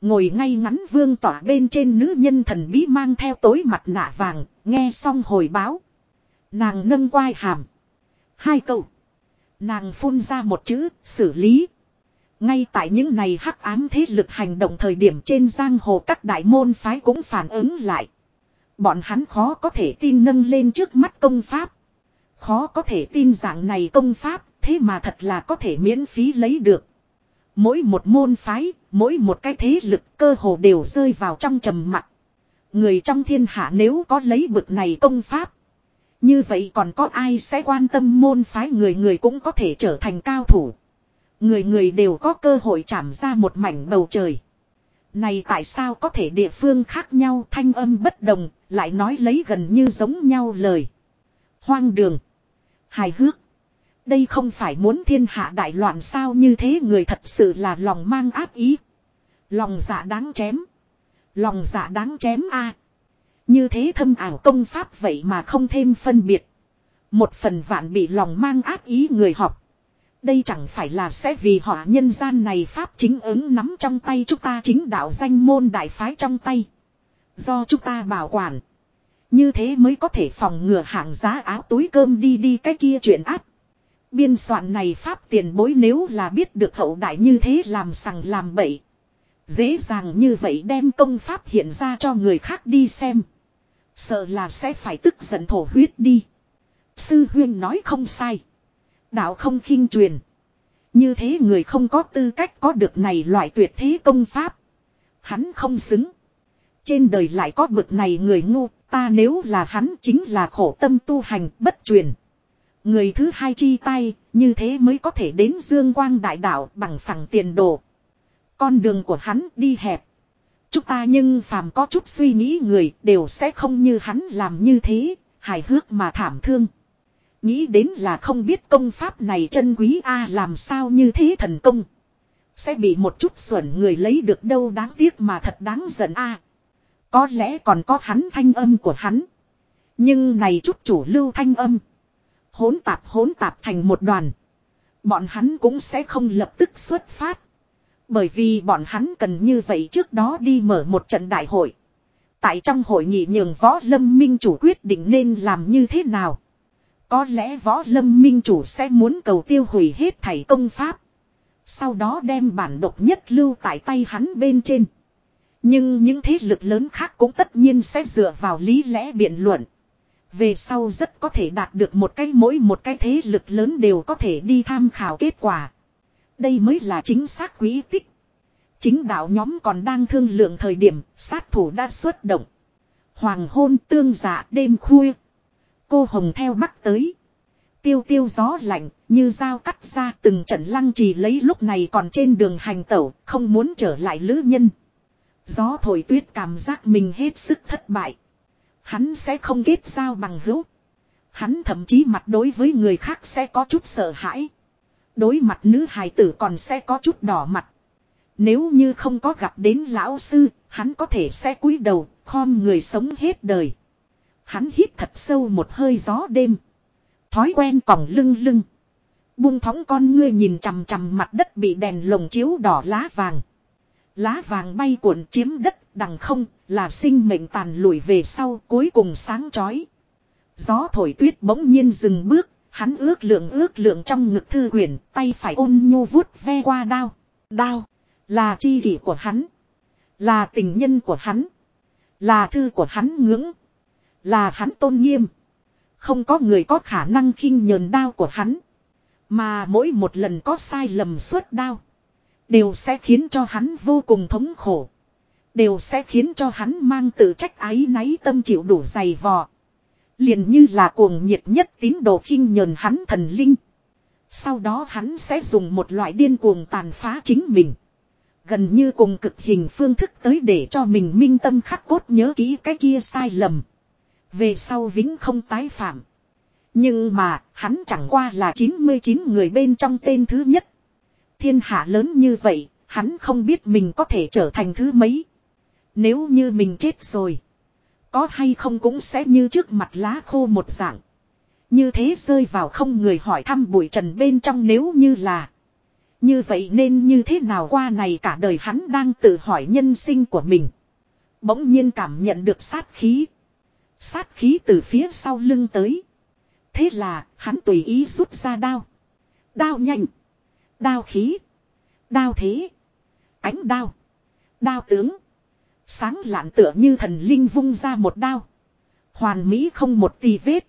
Ngồi ngay ngắn vương tỏa bên trên nữ nhân thần bí mang theo tối mặt nạ vàng, nghe xong hồi báo. Nàng nâng quai hàm. Hai câu. Nàng phun ra một chữ, xử lý. Ngay tại những này hắc ám thế lực hành động thời điểm trên giang hồ các đại môn phái cũng phản ứng lại. Bọn hắn khó có thể tin nâng lên trước mắt công pháp. Khó có thể tin dạng này công pháp, thế mà thật là có thể miễn phí lấy được. Mỗi một môn phái, mỗi một cái thế lực cơ hồ đều rơi vào trong trầm mặc. Người trong thiên hạ nếu có lấy bực này công pháp. Như vậy còn có ai sẽ quan tâm môn phái người người cũng có thể trở thành cao thủ. Người người đều có cơ hội chạm ra một mảnh bầu trời. Này tại sao có thể địa phương khác nhau thanh âm bất đồng, lại nói lấy gần như giống nhau lời. Hoang đường. Hài hước. Đây không phải muốn thiên hạ đại loạn sao như thế người thật sự là lòng mang ác ý. Lòng dạ đáng chém. Lòng dạ đáng chém a. Như thế thâm ảo công pháp vậy mà không thêm phân biệt. Một phần vạn bị lòng mang ác ý người học. Đây chẳng phải là sẽ vì họ nhân gian này pháp chính ứng nắm trong tay chúng ta chính đạo danh môn đại phái trong tay. Do chúng ta bảo quản. Như thế mới có thể phòng ngừa hạng giá áo túi cơm đi đi cái kia chuyện áp. Biên soạn này pháp tiền bối nếu là biết được hậu đại như thế làm sằng làm bậy. Dễ dàng như vậy đem công pháp hiện ra cho người khác đi xem. Sợ là sẽ phải tức giận thổ huyết đi. Sư huyên nói không sai. Đạo không khinh truyền. Như thế người không có tư cách có được này loại tuyệt thế công pháp. Hắn không xứng. Trên đời lại có bực này người ngu, ta nếu là hắn chính là khổ tâm tu hành bất truyền. Người thứ hai chi tay, như thế mới có thể đến dương quang đại đạo bằng phẳng tiền đồ. Con đường của hắn đi hẹp. Chúng ta nhưng phàm có chút suy nghĩ người đều sẽ không như hắn làm như thế, hài hước mà thảm thương. Nghĩ đến là không biết công pháp này chân quý A làm sao như thế thần công. Sẽ bị một chút xuẩn người lấy được đâu đáng tiếc mà thật đáng giận A. Có lẽ còn có hắn thanh âm của hắn. Nhưng này chút chủ lưu thanh âm. Hỗn tạp hỗn tạp thành một đoàn. Bọn hắn cũng sẽ không lập tức xuất phát. Bởi vì bọn hắn cần như vậy trước đó đi mở một trận đại hội. Tại trong hội nghị nhường võ lâm minh chủ quyết định nên làm như thế nào. Có lẽ võ lâm minh chủ sẽ muốn cầu tiêu hủy hết thảy công pháp. Sau đó đem bản độc nhất lưu tại tay hắn bên trên. Nhưng những thế lực lớn khác cũng tất nhiên sẽ dựa vào lý lẽ biện luận. Về sau rất có thể đạt được một cái mỗi một cái thế lực lớn đều có thể đi tham khảo kết quả. Đây mới là chính xác quý tích. Chính đạo nhóm còn đang thương lượng thời điểm, sát thủ đã xuất động. Hoàng hôn tương dạ đêm khuya. Cô Hồng theo bắc tới. Tiêu tiêu gió lạnh, như dao cắt ra từng trận lăng trì lấy lúc này còn trên đường hành tẩu, không muốn trở lại lữ nhân. Gió thổi tuyết cảm giác mình hết sức thất bại. Hắn sẽ không kết giao bằng hữu. Hắn thậm chí mặt đối với người khác sẽ có chút sợ hãi. Đối mặt nữ hài tử còn sẽ có chút đỏ mặt. Nếu như không có gặp đến lão sư, hắn có thể sẽ cúi đầu, khom người sống hết đời. Hắn hít thật sâu một hơi gió đêm. Thói quen còng lưng lưng. Buông thóng con ngươi nhìn chằm chằm mặt đất bị đèn lồng chiếu đỏ lá vàng. Lá vàng bay cuộn chiếm đất đằng không là sinh mệnh tàn lùi về sau cuối cùng sáng chói. Gió thổi tuyết bỗng nhiên dừng bước, hắn ước lượng ước lượng trong ngực thư quyển, tay phải ôn nhu vuốt ve qua đao. Đao, là chi kỷ của hắn, là tình nhân của hắn, là thư của hắn ngưỡng, là hắn tôn nghiêm. Không có người có khả năng khinh nhờn đao của hắn. Mà mỗi một lần có sai lầm suốt đao. Đều sẽ khiến cho hắn vô cùng thống khổ. Đều sẽ khiến cho hắn mang tự trách ái náy tâm chịu đủ dày vò. Liền như là cuồng nhiệt nhất tín đồ khinh nhờn hắn thần linh. Sau đó hắn sẽ dùng một loại điên cuồng tàn phá chính mình. Gần như cùng cực hình phương thức tới để cho mình minh tâm khắc cốt nhớ kỹ cái kia sai lầm. Về sau vĩnh không tái phạm. Nhưng mà, hắn chẳng qua là 99 người bên trong tên thứ nhất. Thiên hạ lớn như vậy, hắn không biết mình có thể trở thành thứ mấy. Nếu như mình chết rồi. Có hay không cũng sẽ như trước mặt lá khô một dạng. Như thế rơi vào không người hỏi thăm bụi trần bên trong nếu như là. Như vậy nên như thế nào qua này cả đời hắn đang tự hỏi nhân sinh của mình. Bỗng nhiên cảm nhận được sát khí. Sát khí từ phía sau lưng tới. Thế là, hắn tùy ý rút ra đao. Đao nhanh. Đao khí. Đao thế. Ánh đao. Đao tướng. Sáng lạn tựa như thần linh vung ra một đao. Hoàn mỹ không một tì vết.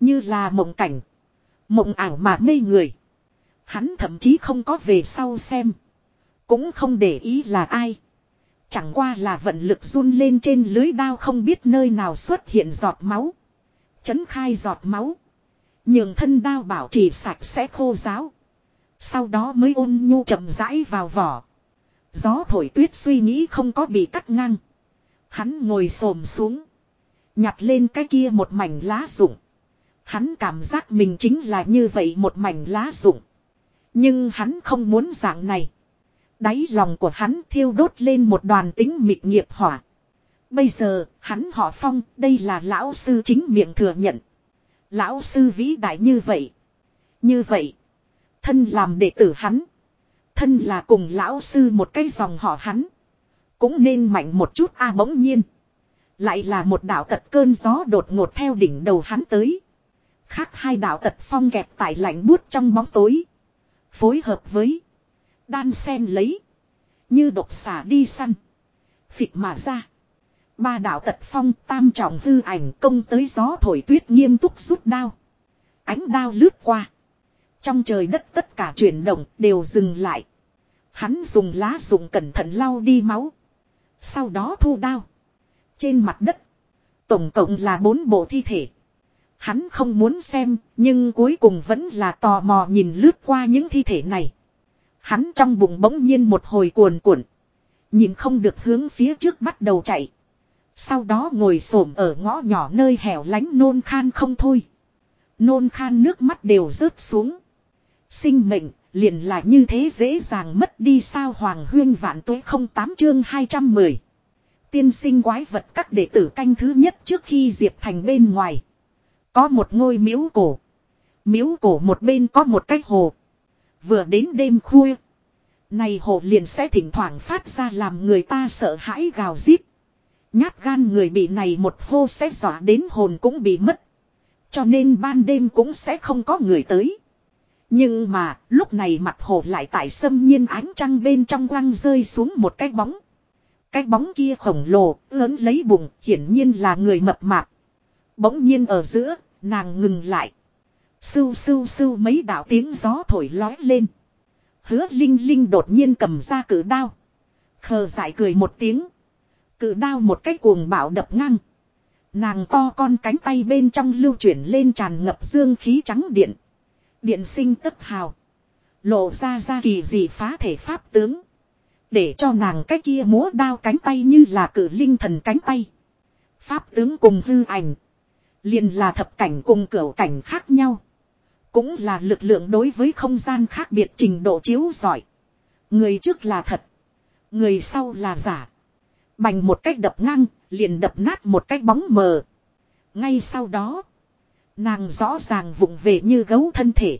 Như là mộng cảnh. Mộng ảo mà mê người. Hắn thậm chí không có về sau xem. Cũng không để ý là ai. Chẳng qua là vận lực run lên trên lưới đao không biết nơi nào xuất hiện giọt máu. Chấn khai giọt máu. Nhường thân đao bảo trì sạch sẽ khô giáo. Sau đó mới ôn nhu chậm rãi vào vỏ. Gió thổi tuyết suy nghĩ không có bị cắt ngang. Hắn ngồi xổm xuống. Nhặt lên cái kia một mảnh lá rụng. Hắn cảm giác mình chính là như vậy một mảnh lá rụng. Nhưng hắn không muốn dạng này. Đáy lòng của hắn thiêu đốt lên một đoàn tính mịt nghiệp hỏa. Bây giờ, hắn họ phong, đây là lão sư chính miệng thừa nhận. Lão sư vĩ đại như vậy. Như vậy, thân làm đệ tử hắn. Thân là cùng lão sư một cái dòng họ hắn. Cũng nên mạnh một chút a à, bỗng nhiên. Lại là một đạo tật cơn gió đột ngột theo đỉnh đầu hắn tới. Khác hai đạo tật phong kẹp tại lạnh buốt trong bóng tối. Phối hợp với. Đan sen lấy. Như độc xả đi săn. Phịch mà ra. Ba đạo tật phong tam trọng hư ảnh công tới gió thổi tuyết nghiêm túc rút đao. Ánh đao lướt qua. Trong trời đất tất cả chuyển động đều dừng lại. Hắn dùng lá dùng cẩn thận lau đi máu. Sau đó thu đao. Trên mặt đất. Tổng cộng là bốn bộ thi thể. Hắn không muốn xem, nhưng cuối cùng vẫn là tò mò nhìn lướt qua những thi thể này. Hắn trong bụng bỗng nhiên một hồi cuồn cuộn. Nhìn không được hướng phía trước bắt đầu chạy. Sau đó ngồi xổm ở ngõ nhỏ nơi hẻo lánh nôn khan không thôi. Nôn khan nước mắt đều rớt xuống. Sinh mệnh liền là như thế dễ dàng mất đi sao hoàng huyên vạn tuế không tám chương 210. Tiên sinh quái vật các đệ tử canh thứ nhất trước khi Diệp Thành bên ngoài. Có một ngôi miếu cổ. Miếu cổ một bên có một cái hồ. Vừa đến đêm khuya. Này hồ liền sẽ thỉnh thoảng phát ra làm người ta sợ hãi gào rít. Nhát gan người bị này một hô sẽ dọa đến hồn cũng bị mất. Cho nên ban đêm cũng sẽ không có người tới. Nhưng mà lúc này mặt hồ lại tại sâm nhiên ánh trăng bên trong quăng rơi xuống một cái bóng. Cái bóng kia khổng lồ, lớn lấy bụng, hiển nhiên là người mập mạp. Bỗng nhiên ở giữa, nàng ngừng lại. Sưu sưu sưu mấy đạo tiếng gió thổi lói lên. Hứa Linh Linh đột nhiên cầm ra cử đao. Khờ dại cười một tiếng. Cử đao một cái cuồng bạo đập ngang. Nàng to con cánh tay bên trong lưu chuyển lên tràn ngập dương khí trắng điện. Điện sinh tức hào. Lộ ra ra kỳ gì phá thể pháp tướng. Để cho nàng cái kia múa đao cánh tay như là cử linh thần cánh tay. Pháp tướng cùng hư ảnh. liền là thập cảnh cùng cửu cảnh khác nhau. Cũng là lực lượng đối với không gian khác biệt trình độ chiếu giỏi. Người trước là thật. Người sau là giả. Bành một cách đập ngang, liền đập nát một cái bóng mờ. Ngay sau đó, nàng rõ ràng vụng về như gấu thân thể.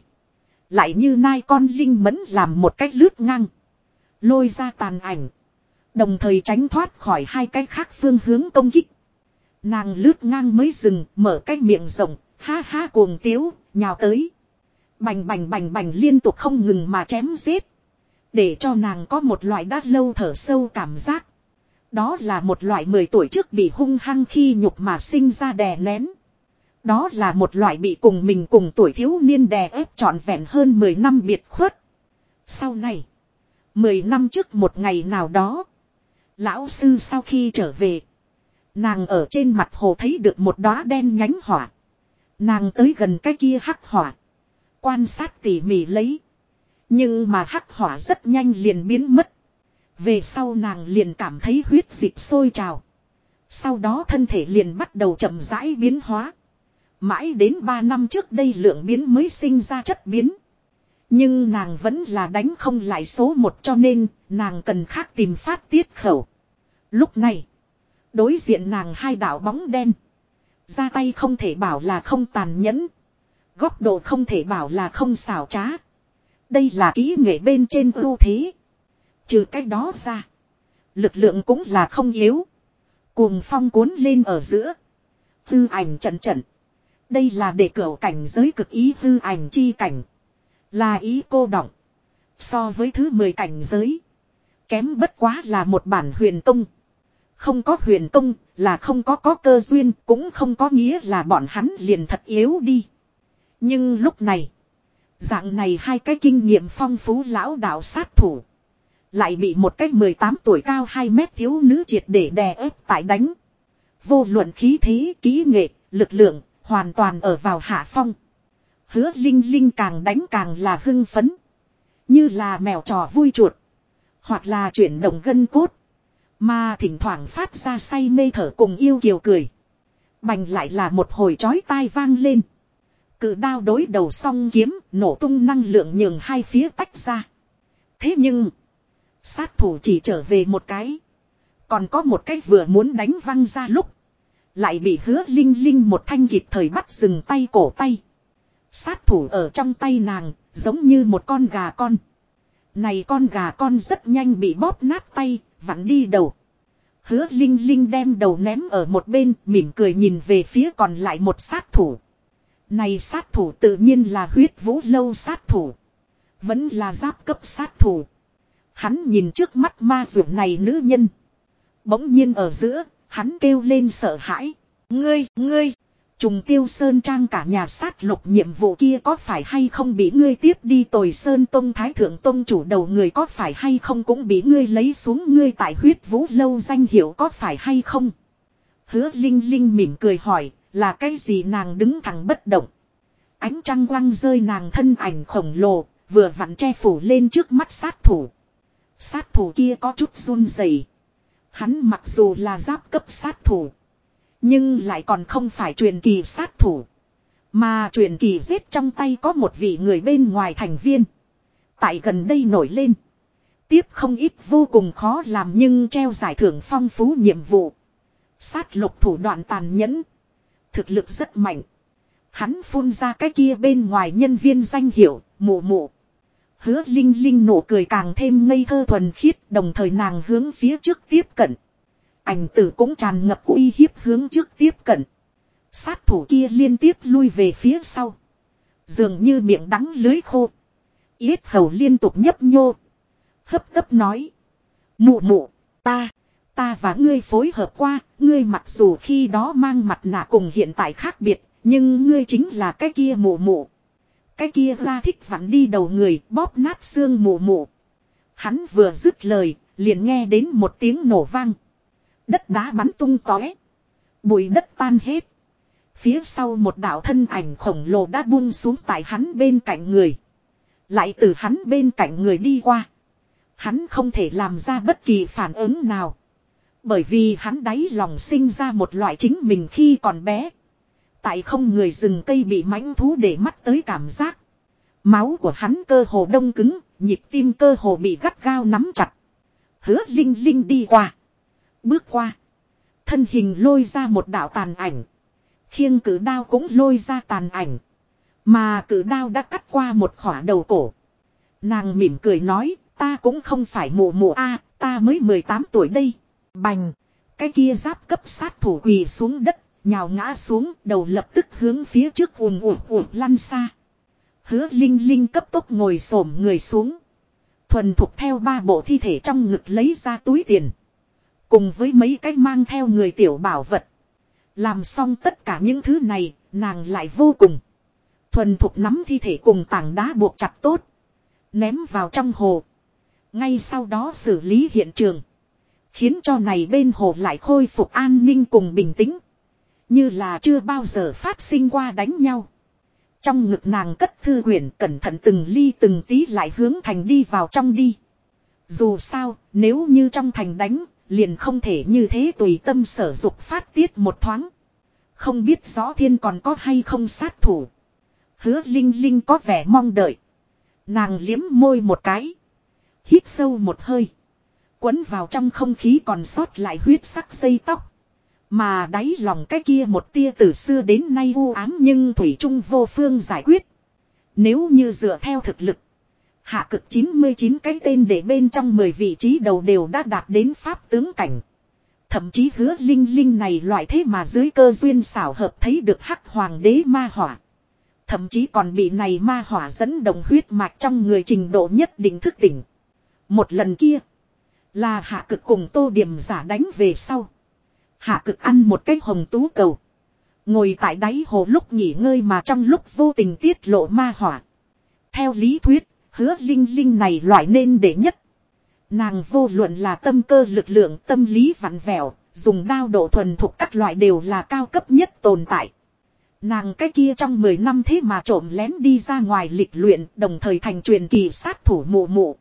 Lại như nai con linh mẫn làm một cách lướt ngang. Lôi ra tàn ảnh. Đồng thời tránh thoát khỏi hai cái khác phương hướng công kích. Nàng lướt ngang mới dừng, mở cái miệng rộng, ha ha cuồng tiếu, nhào tới. Bành bành bành bành liên tục không ngừng mà chém giết. Để cho nàng có một loại đát lâu thở sâu cảm giác. Đó là một loại 10 tuổi trước bị hung hăng khi nhục mà sinh ra đè nén. Đó là một loại bị cùng mình cùng tuổi thiếu niên đè ép trọn vẹn hơn 10 năm biệt khuất. Sau này, 10 năm trước một ngày nào đó, lão sư sau khi trở về, nàng ở trên mặt hồ thấy được một đóa đen nhánh hỏa. Nàng tới gần cái kia hắc hỏa, quan sát tỉ mỉ lấy. Nhưng mà hắc hỏa rất nhanh liền biến mất. Về sau nàng liền cảm thấy huyết dịch sôi trào. Sau đó thân thể liền bắt đầu chậm rãi biến hóa. Mãi đến 3 năm trước đây lượng biến mới sinh ra chất biến. Nhưng nàng vẫn là đánh không lại số một cho nên nàng cần khác tìm phát tiết khẩu. Lúc này, đối diện nàng hai đạo bóng đen. Ra tay không thể bảo là không tàn nhẫn. Góc độ không thể bảo là không xảo trá. Đây là kỹ nghệ bên trên ưu thế. Trừ cái đó ra. Lực lượng cũng là không yếu. Cuồng phong cuốn lên ở giữa. Tư ảnh trận trận. Đây là để cửa cảnh giới cực ý tư ảnh chi cảnh. Là ý cô động. So với thứ 10 cảnh giới. Kém bất quá là một bản huyền tông. Không có huyền tông là không có có cơ duyên cũng không có nghĩa là bọn hắn liền thật yếu đi. Nhưng lúc này. Dạng này hai cái kinh nghiệm phong phú lão đạo sát thủ. Lại bị một cách 18 tuổi cao 2 mét thiếu nữ triệt để đè ép tại đánh. Vô luận khí thế, kỹ nghệ, lực lượng, hoàn toàn ở vào hạ phong. Hứa Linh Linh càng đánh càng là hưng phấn. Như là mèo trò vui chuột. Hoặc là chuyển động gân cốt. Mà thỉnh thoảng phát ra say mê thở cùng yêu kiều cười. Bành lại là một hồi chói tai vang lên. Cự đao đối đầu song kiếm, nổ tung năng lượng nhường hai phía tách ra. Thế nhưng, Sát thủ chỉ trở về một cái. Còn có một cái vừa muốn đánh văng ra lúc. Lại bị hứa linh linh một thanh kịp thời bắt dừng tay cổ tay. Sát thủ ở trong tay nàng, giống như một con gà con. Này con gà con rất nhanh bị bóp nát tay, vặn đi đầu. Hứa Linh Linh đem đầu ném ở một bên, mỉm cười nhìn về phía còn lại một sát thủ. Này sát thủ tự nhiên là huyết vũ lâu sát thủ. Vẫn là giáp cấp sát thủ. Hắn nhìn trước mắt ma dược này nữ nhân. Bỗng nhiên ở giữa, hắn kêu lên sợ hãi. Ngươi, ngươi, trùng tiêu sơn trang cả nhà sát lục nhiệm vụ kia có phải hay không bị ngươi tiếp đi tồi sơn tông thái thượng tông chủ đầu người có phải hay không cũng bị ngươi lấy xuống ngươi tại huyết vũ lâu danh hiệu có phải hay không. Hứa Linh Linh mỉm cười hỏi, là cái gì nàng đứng thẳng bất động. Ánh trăng quăng rơi nàng thân ảnh khổng lồ, vừa vặn che phủ lên trước mắt sát thủ. Sát thủ kia có chút run rẩy. Hắn mặc dù là giáp cấp sát thủ. Nhưng lại còn không phải truyền kỳ sát thủ. Mà truyền kỳ giết trong tay có một vị người bên ngoài thành viên. Tại gần đây nổi lên. Tiếp không ít vô cùng khó làm nhưng treo giải thưởng phong phú nhiệm vụ. Sát lục thủ đoạn tàn nhẫn. Thực lực rất mạnh. Hắn phun ra cái kia bên ngoài nhân viên danh hiệu, mụ mụ. Hứa Linh Linh nụ cười càng thêm ngây thơ thuần khiết đồng thời nàng hướng phía trước tiếp cận. Ảnh tử cũng tràn ngập uy hiếp hướng trước tiếp cận. Sát thủ kia liên tiếp lui về phía sau. Dường như miệng đắng lưới khô. Yết hầu liên tục nhấp nhô. Hấp tấp nói. Mụ mụ, ta, ta và ngươi phối hợp qua, ngươi mặc dù khi đó mang mặt nạ cùng hiện tại khác biệt, nhưng ngươi chính là cái kia mụ mụ. Cái kia ra thích vặn đi đầu người bóp nát xương mụ mụ. Hắn vừa dứt lời, liền nghe đến một tiếng nổ vang. Đất đá bắn tung tóe. Bụi đất tan hết. Phía sau một đạo thân ảnh khổng lồ đã buông xuống tại hắn bên cạnh người. Lại từ hắn bên cạnh người đi qua. Hắn không thể làm ra bất kỳ phản ứng nào. Bởi vì hắn đáy lòng sinh ra một loại chính mình khi còn bé. Tại không người rừng cây bị mãnh thú để mắt tới cảm giác. Máu của hắn cơ hồ đông cứng, nhịp tim cơ hồ bị gắt gao nắm chặt. Hứa Linh Linh đi qua. Bước qua. Thân hình lôi ra một đạo tàn ảnh. Khiêng cử đao cũng lôi ra tàn ảnh. Mà cử đao đã cắt qua một khỏa đầu cổ. Nàng mỉm cười nói, ta cũng không phải mụ mụ a, ta mới 18 tuổi đây. Bành, cái kia giáp cấp sát thủ quỳ xuống đất, nhào ngã xuống, đầu lập tức hướng phía trước ùm ùm ùm lăn xa. Hứa Linh Linh cấp tốc ngồi xổm người xuống. Thuần thục theo ba bộ thi thể trong ngực lấy ra túi tiền. Cùng với mấy cái mang theo người tiểu bảo vật. Làm xong tất cả những thứ này, nàng lại vô cùng. Thuần thục nắm thi thể cùng tảng đá buộc chặt tốt. Ném vào trong hồ. Ngay sau đó xử lý hiện trường. Khiến cho này bên hồ lại khôi phục an ninh cùng bình tĩnh. Như là chưa bao giờ phát sinh qua đánh nhau. Trong ngực nàng cất thư quyển cẩn thận từng ly từng tí lại hướng thành đi vào trong đi. Dù sao, nếu như trong thành đánh, liền không thể như thế tùy tâm sở dục phát tiết một thoáng. Không biết rõ thiên còn có hay không sát thủ. Hứa Linh Linh có vẻ mong đợi. Nàng liếm môi một cái. Hít sâu một hơi. Quấn vào trong không khí còn sót lại huyết sắc dây tóc. Mà đáy lòng cái kia một tia từ xưa đến nay u ám nhưng Thủy Trung vô phương giải quyết. Nếu như dựa theo thực lực. Hạ cực 99 cái tên để bên trong 10 vị trí đầu đều đã đạt đến pháp tướng cảnh. Thậm chí hứa linh linh này loại thế mà dưới cơ duyên xảo hợp thấy được hắc hoàng đế ma hỏa. Thậm chí còn bị này ma hỏa dẫn đồng huyết mạch trong người trình độ nhất định thức tỉnh. Một lần kia. Là hạ cực cùng tô điểm giả đánh về sau. Hạ cực ăn một cái hồng tú cầu. Ngồi tại đáy hồ lúc nghỉ ngơi mà trong lúc vô tình tiết lộ ma hỏa. Theo lý thuyết, hứa linh linh này loại nên để nhất. Nàng vô luận là tâm cơ lực lượng tâm lý vặn vẹo, dùng đao độ thuần thuộc các loại đều là cao cấp nhất tồn tại. Nàng cái kia trong 10 năm thế mà trộm lén đi ra ngoài lịch luyện đồng thời thành truyền kỳ sát thủ mụ mụ.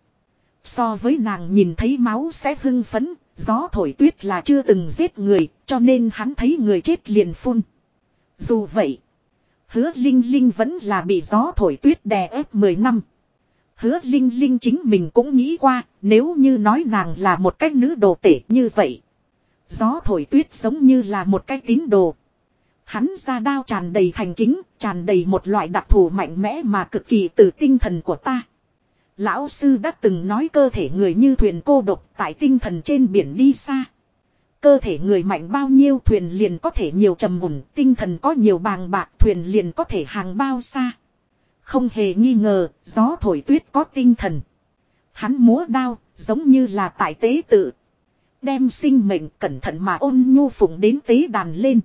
So với nàng nhìn thấy máu sẽ hưng phấn, gió thổi tuyết là chưa từng giết người, cho nên hắn thấy người chết liền phun. Dù vậy, hứa Linh Linh vẫn là bị gió thổi tuyết đè ép 10 năm. Hứa Linh Linh chính mình cũng nghĩ qua, nếu như nói nàng là một cách nữ đồ tể như vậy. Gió thổi tuyết giống như là một cái tín đồ. Hắn ra đao tràn đầy thành kính, tràn đầy một loại đặc thù mạnh mẽ mà cực kỳ từ tinh thần của ta. Lão sư đã từng nói cơ thể người như thuyền cô độc tại tinh thần trên biển đi xa. Cơ thể người mạnh bao nhiêu thuyền liền có thể nhiều trầm mùn, tinh thần có nhiều bàng bạc thuyền liền có thể hàng bao xa. Không hề nghi ngờ, gió thổi tuyết có tinh thần. Hắn múa đao, giống như là tại tế tự. Đem sinh mệnh cẩn thận mà ôn nhu phụng đến tế đàn lên.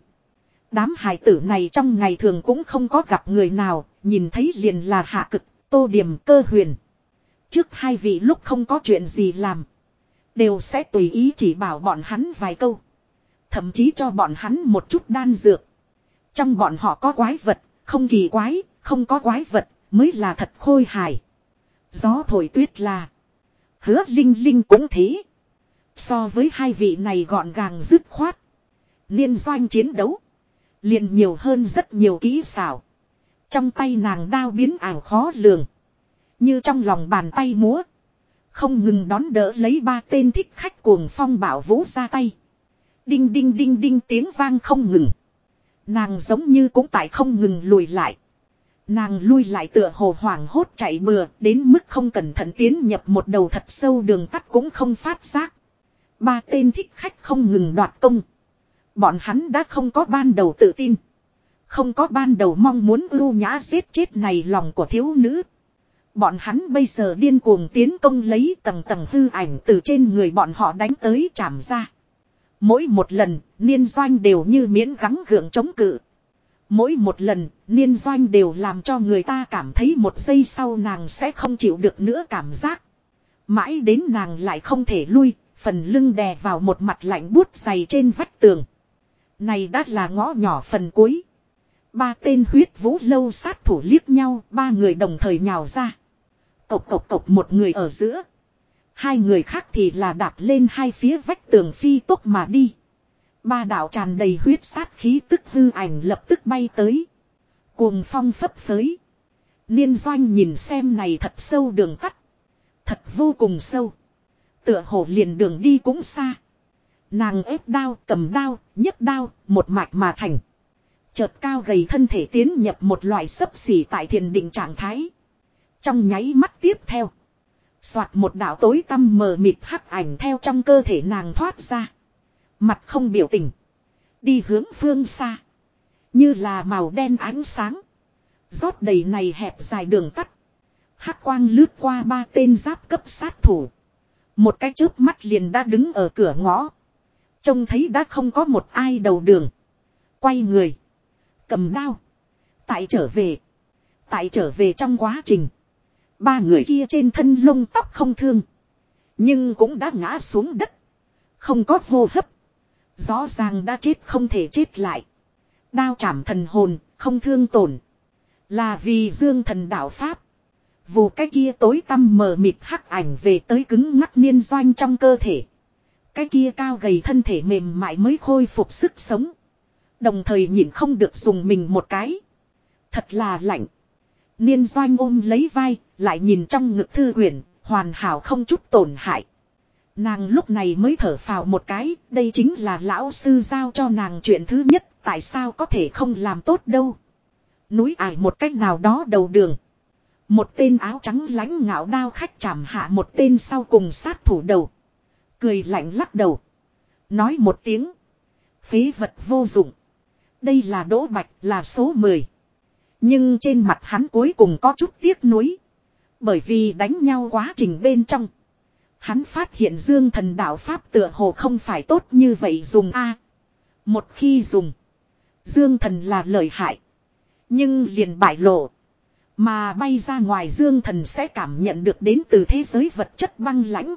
Đám hải tử này trong ngày thường cũng không có gặp người nào, nhìn thấy liền là hạ cực, tô điểm cơ huyền. Trước hai vị lúc không có chuyện gì làm. Đều sẽ tùy ý chỉ bảo bọn hắn vài câu. Thậm chí cho bọn hắn một chút đan dược. Trong bọn họ có quái vật, không kỳ quái, không có quái vật, mới là thật khôi hài. Gió thổi tuyết là. Hứa Linh Linh cũng thế. So với hai vị này gọn gàng dứt khoát. liên doanh chiến đấu. liền nhiều hơn rất nhiều kỹ xảo. Trong tay nàng đao biến ảo khó lường. Như trong lòng bàn tay múa. Không ngừng đón đỡ lấy ba tên thích khách cuồng phong bảo vũ ra tay. Đinh đinh đinh đinh tiếng vang không ngừng. Nàng giống như cũng tại không ngừng lùi lại. Nàng lui lại tựa hồ hoảng hốt chạy bừa, đến mức không cẩn thận tiến nhập một đầu thật sâu đường tắt cũng không phát giác. Ba tên thích khách không ngừng đoạt công. Bọn hắn đã không có ban đầu tự tin. Không có ban đầu mong muốn ưu nhã giết chết này lòng của thiếu nữ. Bọn hắn bây giờ điên cuồng tiến công lấy tầng tầng hư ảnh từ trên người bọn họ đánh tới chạm ra. Mỗi một lần, niên doanh đều như miễn gắng gượng chống cự. Mỗi một lần, niên doanh đều làm cho người ta cảm thấy một giây sau nàng sẽ không chịu được nữa cảm giác. Mãi đến nàng lại không thể lui, phần lưng đè vào một mặt lạnh bút dày trên vách tường. Này đã là ngõ nhỏ phần cuối. Ba tên huyết vũ lâu sát thủ liếc nhau, ba người đồng thời nhào ra. Cộc cộc cộc một người ở giữa. Hai người khác thì là đạp lên hai phía vách tường phi tốc mà đi. Ba đạo tràn đầy huyết sát khí tức hư ảnh lập tức bay tới. Cuồng phong phấp phới. Niên doanh nhìn xem này thật sâu đường tắt. Thật vô cùng sâu. Tựa hồ liền đường đi cũng xa. Nàng ép đao, cầm đao, nhấc đao, một mạch mà thành. Chợt cao gầy thân thể tiến nhập một loại sấp xỉ tại thiền định trạng thái. Trong nháy mắt tiếp theo. Soạt một đạo tối tăm mờ mịt hắc ảnh theo trong cơ thể nàng thoát ra. Mặt không biểu tình. Đi hướng phương xa. Như là màu đen ánh sáng. rót đầy này hẹp dài đường tắt. Hắc quang lướt qua ba tên giáp cấp sát thủ. Một cái chớp mắt liền đã đứng ở cửa ngõ. Trông thấy đã không có một ai đầu đường. Quay người. Cầm đao. Tại trở về. Tại trở về trong quá trình. Ba người kia trên thân lông tóc không thương. Nhưng cũng đã ngã xuống đất. Không có hô hấp. Rõ ràng đã chết không thể chết lại. Đao chảm thần hồn, không thương tổn. Là vì dương thần đạo Pháp. Vù cái kia tối tăm mờ mịt hắc ảnh về tới cứng ngắc niên doanh trong cơ thể. Cái kia cao gầy thân thể mềm mại mới khôi phục sức sống. Đồng thời nhìn không được dùng mình một cái. Thật là lạnh. Niên doanh ôm lấy vai, lại nhìn trong ngực thư quyển, hoàn hảo không chút tổn hại. Nàng lúc này mới thở phào một cái, đây chính là lão sư giao cho nàng chuyện thứ nhất, tại sao có thể không làm tốt đâu. Núi ải một cách nào đó đầu đường. Một tên áo trắng lãnh ngạo đao khách chạm hạ một tên sau cùng sát thủ đầu. Cười lạnh lắc đầu. Nói một tiếng. Phế vật vô dụng. Đây là đỗ bạch là số 10. Nhưng trên mặt hắn cuối cùng có chút tiếc nuối. Bởi vì đánh nhau quá trình bên trong. Hắn phát hiện dương thần đạo Pháp tựa hồ không phải tốt như vậy dùng A. một khi dùng. Dương thần là lợi hại. Nhưng liền bại lộ. Mà bay ra ngoài dương thần sẽ cảm nhận được đến từ thế giới vật chất băng lãnh.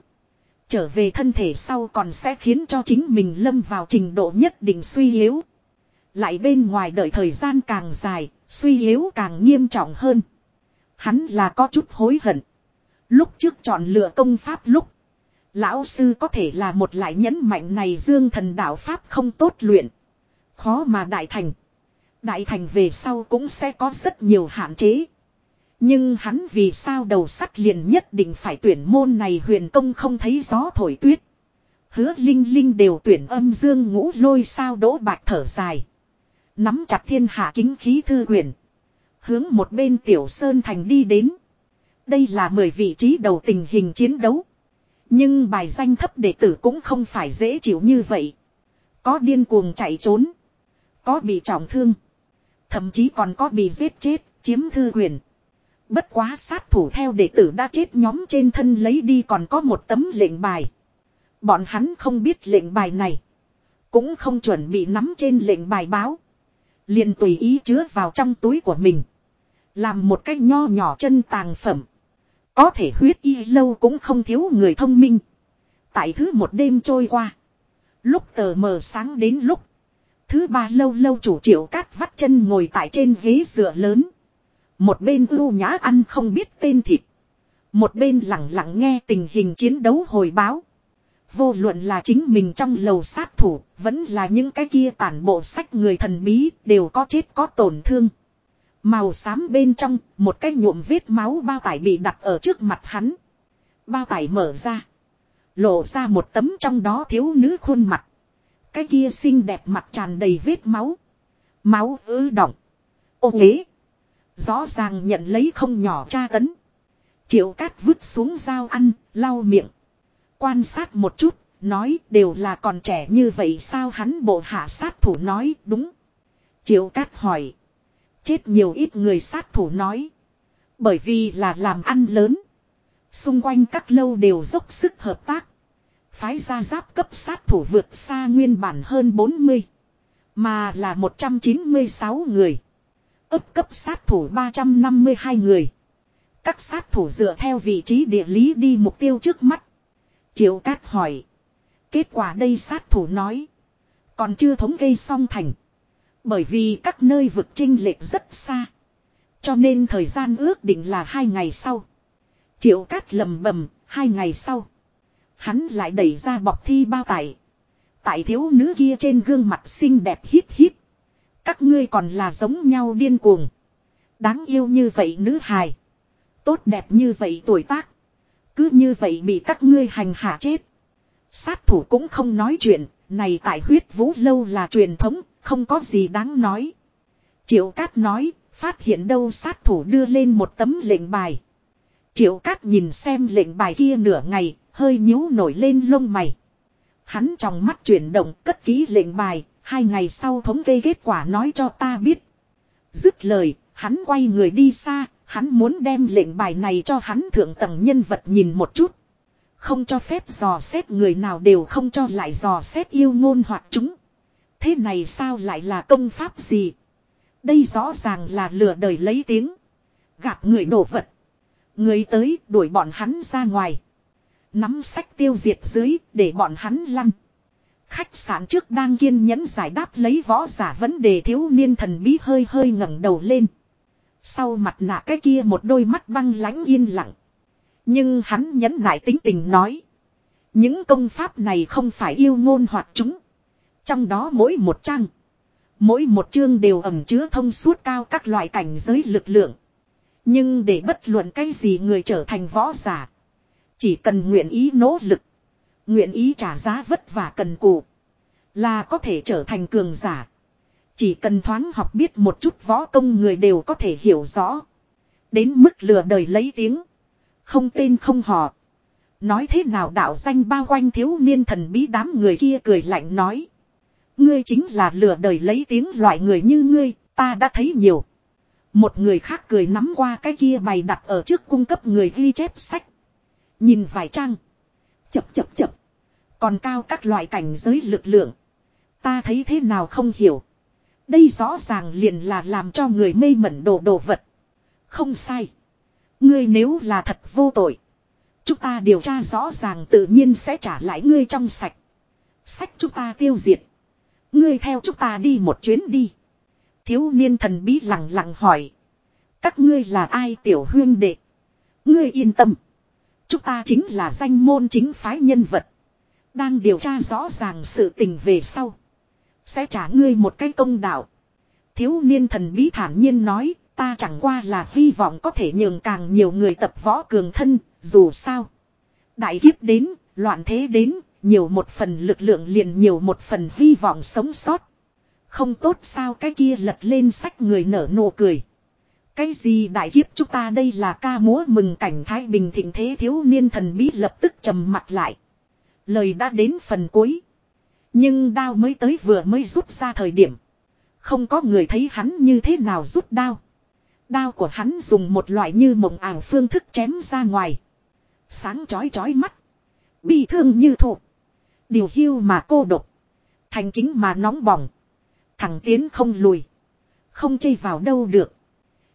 Trở về thân thể sau còn sẽ khiến cho chính mình lâm vào trình độ nhất định suy yếu. Lại bên ngoài đợi thời gian càng dài, suy yếu càng nghiêm trọng hơn. Hắn là có chút hối hận. Lúc trước chọn lựa công pháp lúc. Lão sư có thể là một lại nhấn mạnh này dương thần đạo pháp không tốt luyện. Khó mà đại thành. Đại thành về sau cũng sẽ có rất nhiều hạn chế. Nhưng hắn vì sao đầu sắt liền nhất định phải tuyển môn này huyền công không thấy gió thổi tuyết. Hứa linh linh đều tuyển âm dương ngũ lôi sao đỗ bạc thở dài. Nắm chặt thiên hạ kính khí thư huyền. Hướng một bên tiểu sơn thành đi đến. Đây là mười vị trí đầu tình hình chiến đấu. Nhưng bài danh thấp đệ tử cũng không phải dễ chịu như vậy. Có điên cuồng chạy trốn. Có bị trọng thương. Thậm chí còn có bị giết chết, chiếm thư quyền. Bất quá sát thủ theo đệ tử đã chết nhóm trên thân lấy đi còn có một tấm lệnh bài. Bọn hắn không biết lệnh bài này. Cũng không chuẩn bị nắm trên lệnh bài báo liền tùy ý chứa vào trong túi của mình. Làm một cái nho nhỏ chân tàng phẩm. Có thể huyết y lâu cũng không thiếu người thông minh. Tại thứ một đêm trôi qua. Lúc tờ mờ sáng đến lúc. Thứ ba lâu lâu chủ triệu cát vắt chân ngồi tại trên ghế dựa lớn. Một bên ưu nhã ăn không biết tên thịt. Một bên lặng lặng nghe tình hình chiến đấu hồi báo. Vô luận là chính mình trong lầu sát thủ, vẫn là những cái kia tản bộ sách người thần bí, đều có chết có tổn thương. Màu xám bên trong, một cái nhuộm vết máu bao tải bị đặt ở trước mặt hắn. Bao tải mở ra. Lộ ra một tấm trong đó thiếu nữ khuôn mặt. Cái kia xinh đẹp mặt tràn đầy vết máu. Máu ư động. Ô ghế. Rõ ràng nhận lấy không nhỏ tra tấn. Triệu cát vứt xuống dao ăn, lau miệng. Quan sát một chút, nói đều là còn trẻ như vậy sao hắn bộ hạ sát thủ nói đúng. Triệu cát hỏi. Chết nhiều ít người sát thủ nói. Bởi vì là làm ăn lớn. Xung quanh các lâu đều dốc sức hợp tác. Phái ra giáp cấp sát thủ vượt xa nguyên bản hơn 40. Mà là 196 người. ấp cấp sát thủ 352 người. Các sát thủ dựa theo vị trí địa lý đi mục tiêu trước mắt. Triệu Cát hỏi. Kết quả đây sát thủ nói. Còn chưa thống kê xong thành. Bởi vì các nơi vực trinh lệch rất xa. Cho nên thời gian ước định là hai ngày sau. Triệu Cát lầm bầm, hai ngày sau. Hắn lại đẩy ra bọc thi bao tải. Tại thiếu nữ kia trên gương mặt xinh đẹp hít hít. Các ngươi còn là giống nhau điên cuồng. Đáng yêu như vậy nữ hài. Tốt đẹp như vậy tuổi tác. Cứ như vậy bị các ngươi hành hạ chết. Sát thủ cũng không nói chuyện. Này tại huyết vũ lâu là truyền thống. Không có gì đáng nói. Triệu Cát nói. Phát hiện đâu sát thủ đưa lên một tấm lệnh bài. Triệu Cát nhìn xem lệnh bài kia nửa ngày, hơi nhíu nổi lên lông mày. Hắn trong mắt chuyển động cất ký lệnh bài, hai ngày sau thống kê kết quả nói cho ta biết. Dứt lời, hắn quay người đi xa, hắn muốn đem lệnh bài này cho hắn thượng tầng nhân vật nhìn một chút. Không cho phép dò xét người nào đều không cho lại dò xét yêu ngôn hoặc chúng. Thế này sao lại là công pháp gì? Đây rõ ràng là lừa đời lấy tiếng. Gạt người đổ vật. Người tới đuổi bọn hắn ra ngoài. Nắm sách tiêu diệt dưới để bọn hắn lăn. Khách sạn trước đang kiên nhẫn giải đáp lấy võ giả vấn đề thiếu niên thần bí hơi hơi ngẩng đầu lên. Sau mặt nạ cái kia một đôi mắt băng lãnh yên lặng. Nhưng hắn nhẫn nại tính tình nói. Những công pháp này không phải yêu ngôn hoặc chúng. Trong đó mỗi một trang. Mỗi một chương đều ẩm chứa thông suốt cao các loại cảnh giới lực lượng. Nhưng để bất luận cái gì người trở thành võ giả. Chỉ cần nguyện ý nỗ lực. Nguyện ý trả giá vất vả cần cù. Là có thể trở thành cường giả. Chỉ cần thoáng học biết một chút võ công người đều có thể hiểu rõ. Đến mức lừa đời lấy tiếng. Không tên không họ. Nói thế nào đạo danh bao quanh thiếu niên thần bí đám người kia cười lạnh nói. Ngươi chính là lừa đời lấy tiếng loại người như ngươi, ta đã thấy nhiều. Một người khác cười nắm qua cái kia bày đặt ở trước cung cấp người ghi chép sách. Nhìn vài trang. Chập chập chập. Còn cao các loại cảnh giới lực lượng. Ta thấy thế nào không hiểu. Đây rõ ràng liền là làm cho người mê mẩn đồ đồ vật. Không sai. Ngươi nếu là thật vô tội. Chúng ta điều tra rõ ràng tự nhiên sẽ trả lại ngươi trong sạch. Sách chúng ta tiêu diệt. Ngươi theo chúng ta đi một chuyến đi. Thiếu niên thần bí lặng lặng hỏi. Các ngươi là ai tiểu huyên đệ? Ngươi yên tâm. Chúng ta chính là danh môn chính phái nhân vật. Đang điều tra rõ ràng sự tình về sau. Sẽ trả ngươi một cái công đạo. Thiếu niên thần bí thản nhiên nói, ta chẳng qua là hy vọng có thể nhường càng nhiều người tập võ cường thân, dù sao. Đại kiếp đến, loạn thế đến, nhiều một phần lực lượng liền nhiều một phần hy vọng sống sót. Không tốt sao cái kia lật lên sách người nở nụ cười. Cái gì đại kiếp chúng ta đây là ca múa mừng cảnh thái bình thịnh thế thiếu niên thần bí lập tức trầm mặt lại. Lời đã đến phần cuối. Nhưng đao mới tới vừa mới rút ra thời điểm. Không có người thấy hắn như thế nào rút đao. Đao của hắn dùng một loại như mộng ảo phương thức chém ra ngoài. Sáng chói chói mắt. Bi thương như thụ. Điều hưu mà cô độc. Thành kính mà nóng bỏng. Thẳng tiến không lùi. Không chây vào đâu được.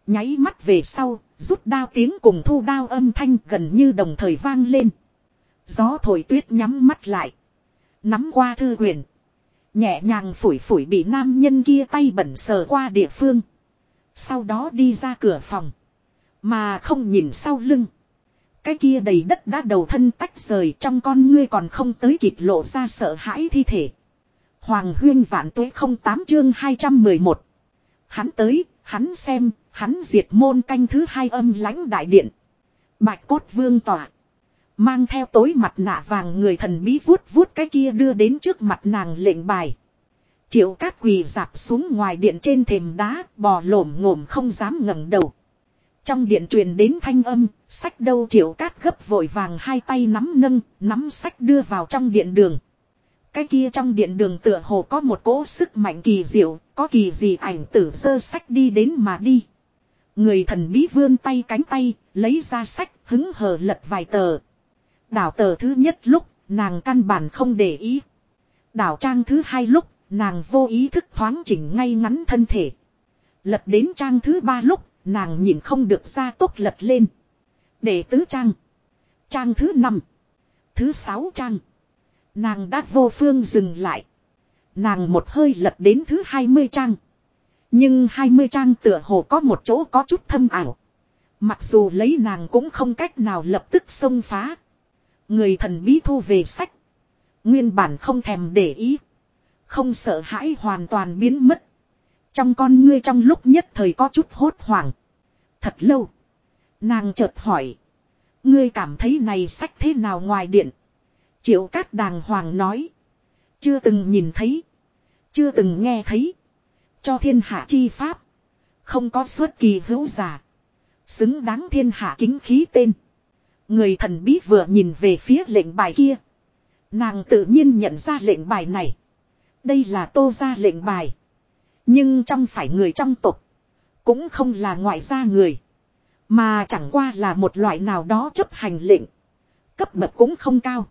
Nháy mắt về sau, rút đao tiếng cùng thu đao âm thanh gần như đồng thời vang lên. Gió thổi tuyết nhắm mắt lại. Nắm qua thư quyển. Nhẹ nhàng phủi phủi bị nam nhân kia tay bẩn sờ qua địa phương. Sau đó đi ra cửa phòng. Mà không nhìn sau lưng. Cái kia đầy đất đã đầu thân tách rời trong con ngươi còn không tới kịp lộ ra sợ hãi thi thể. Hoàng huyên vạn tuế không tám chương 211. Hắn tới, hắn xem, hắn diệt môn canh thứ hai âm lãnh đại điện. Bạch cốt vương tỏa. Mang theo tối mặt nạ vàng người thần bí vuốt vuốt cái kia đưa đến trước mặt nàng lệnh bài. Triệu cát quỳ dạp xuống ngoài điện trên thềm đá, bò lổm ngổm không dám ngẩng đầu. Trong điện truyền đến thanh âm, sách đâu triệu cát gấp vội vàng hai tay nắm nâng, nắm sách đưa vào trong điện đường. Cái kia trong điện đường tựa hồ có một cỗ sức mạnh kỳ diệu, có kỳ gì ảnh tử sơ sách đi đến mà đi. Người thần bí vươn tay cánh tay, lấy ra sách, hứng hờ lật vài tờ. Đảo tờ thứ nhất lúc, nàng căn bản không để ý. Đảo trang thứ hai lúc, nàng vô ý thức thoáng chỉnh ngay ngắn thân thể. Lật đến trang thứ ba lúc, nàng nhìn không được ra tốt lật lên. Để tứ trang. Trang thứ năm. Thứ sáu trang. Nàng đã vô phương dừng lại. Nàng một hơi lật đến thứ hai mươi trang. Nhưng hai mươi trang tựa hồ có một chỗ có chút thâm ảo. Mặc dù lấy nàng cũng không cách nào lập tức xông phá. Người thần bí thu về sách. Nguyên bản không thèm để ý. Không sợ hãi hoàn toàn biến mất. Trong con ngươi trong lúc nhất thời có chút hốt hoảng. Thật lâu. Nàng chợt hỏi. Ngươi cảm thấy này sách thế nào ngoài điện? Triệu cát đàng hoàng nói. Chưa từng nhìn thấy. Chưa từng nghe thấy. Cho thiên hạ chi pháp. Không có xuất kỳ hữu giả. Xứng đáng thiên hạ kính khí tên. Người thần bí vừa nhìn về phía lệnh bài kia. Nàng tự nhiên nhận ra lệnh bài này. Đây là tô ra lệnh bài. Nhưng trong phải người trong tục. Cũng không là ngoại gia người. Mà chẳng qua là một loại nào đó chấp hành lệnh. Cấp bậc cũng không cao.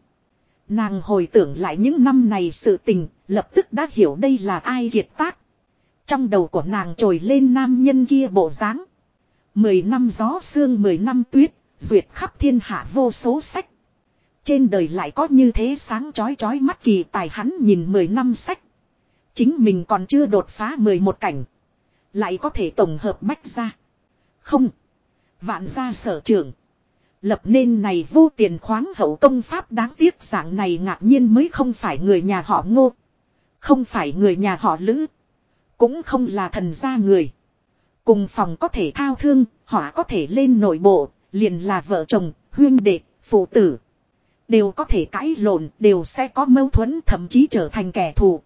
Nàng hồi tưởng lại những năm này sự tình, lập tức đã hiểu đây là ai kiệt tác. Trong đầu của nàng trồi lên nam nhân kia bộ dáng. Mười năm gió sương mười năm tuyết, duyệt khắp thiên hạ vô số sách. Trên đời lại có như thế sáng chói chói mắt kỳ tài hắn nhìn mười năm sách. Chính mình còn chưa đột phá mười một cảnh. Lại có thể tổng hợp bách ra. Không. Vạn gia sở trưởng. Lập nên này vô tiền khoáng hậu công pháp đáng tiếc dạng này ngạc nhiên mới không phải người nhà họ ngô. Không phải người nhà họ lữ. Cũng không là thần gia người. Cùng phòng có thể thao thương, họ có thể lên nội bộ, liền là vợ chồng, huyên đệ, phụ tử. Đều có thể cãi lộn, đều sẽ có mâu thuẫn thậm chí trở thành kẻ thù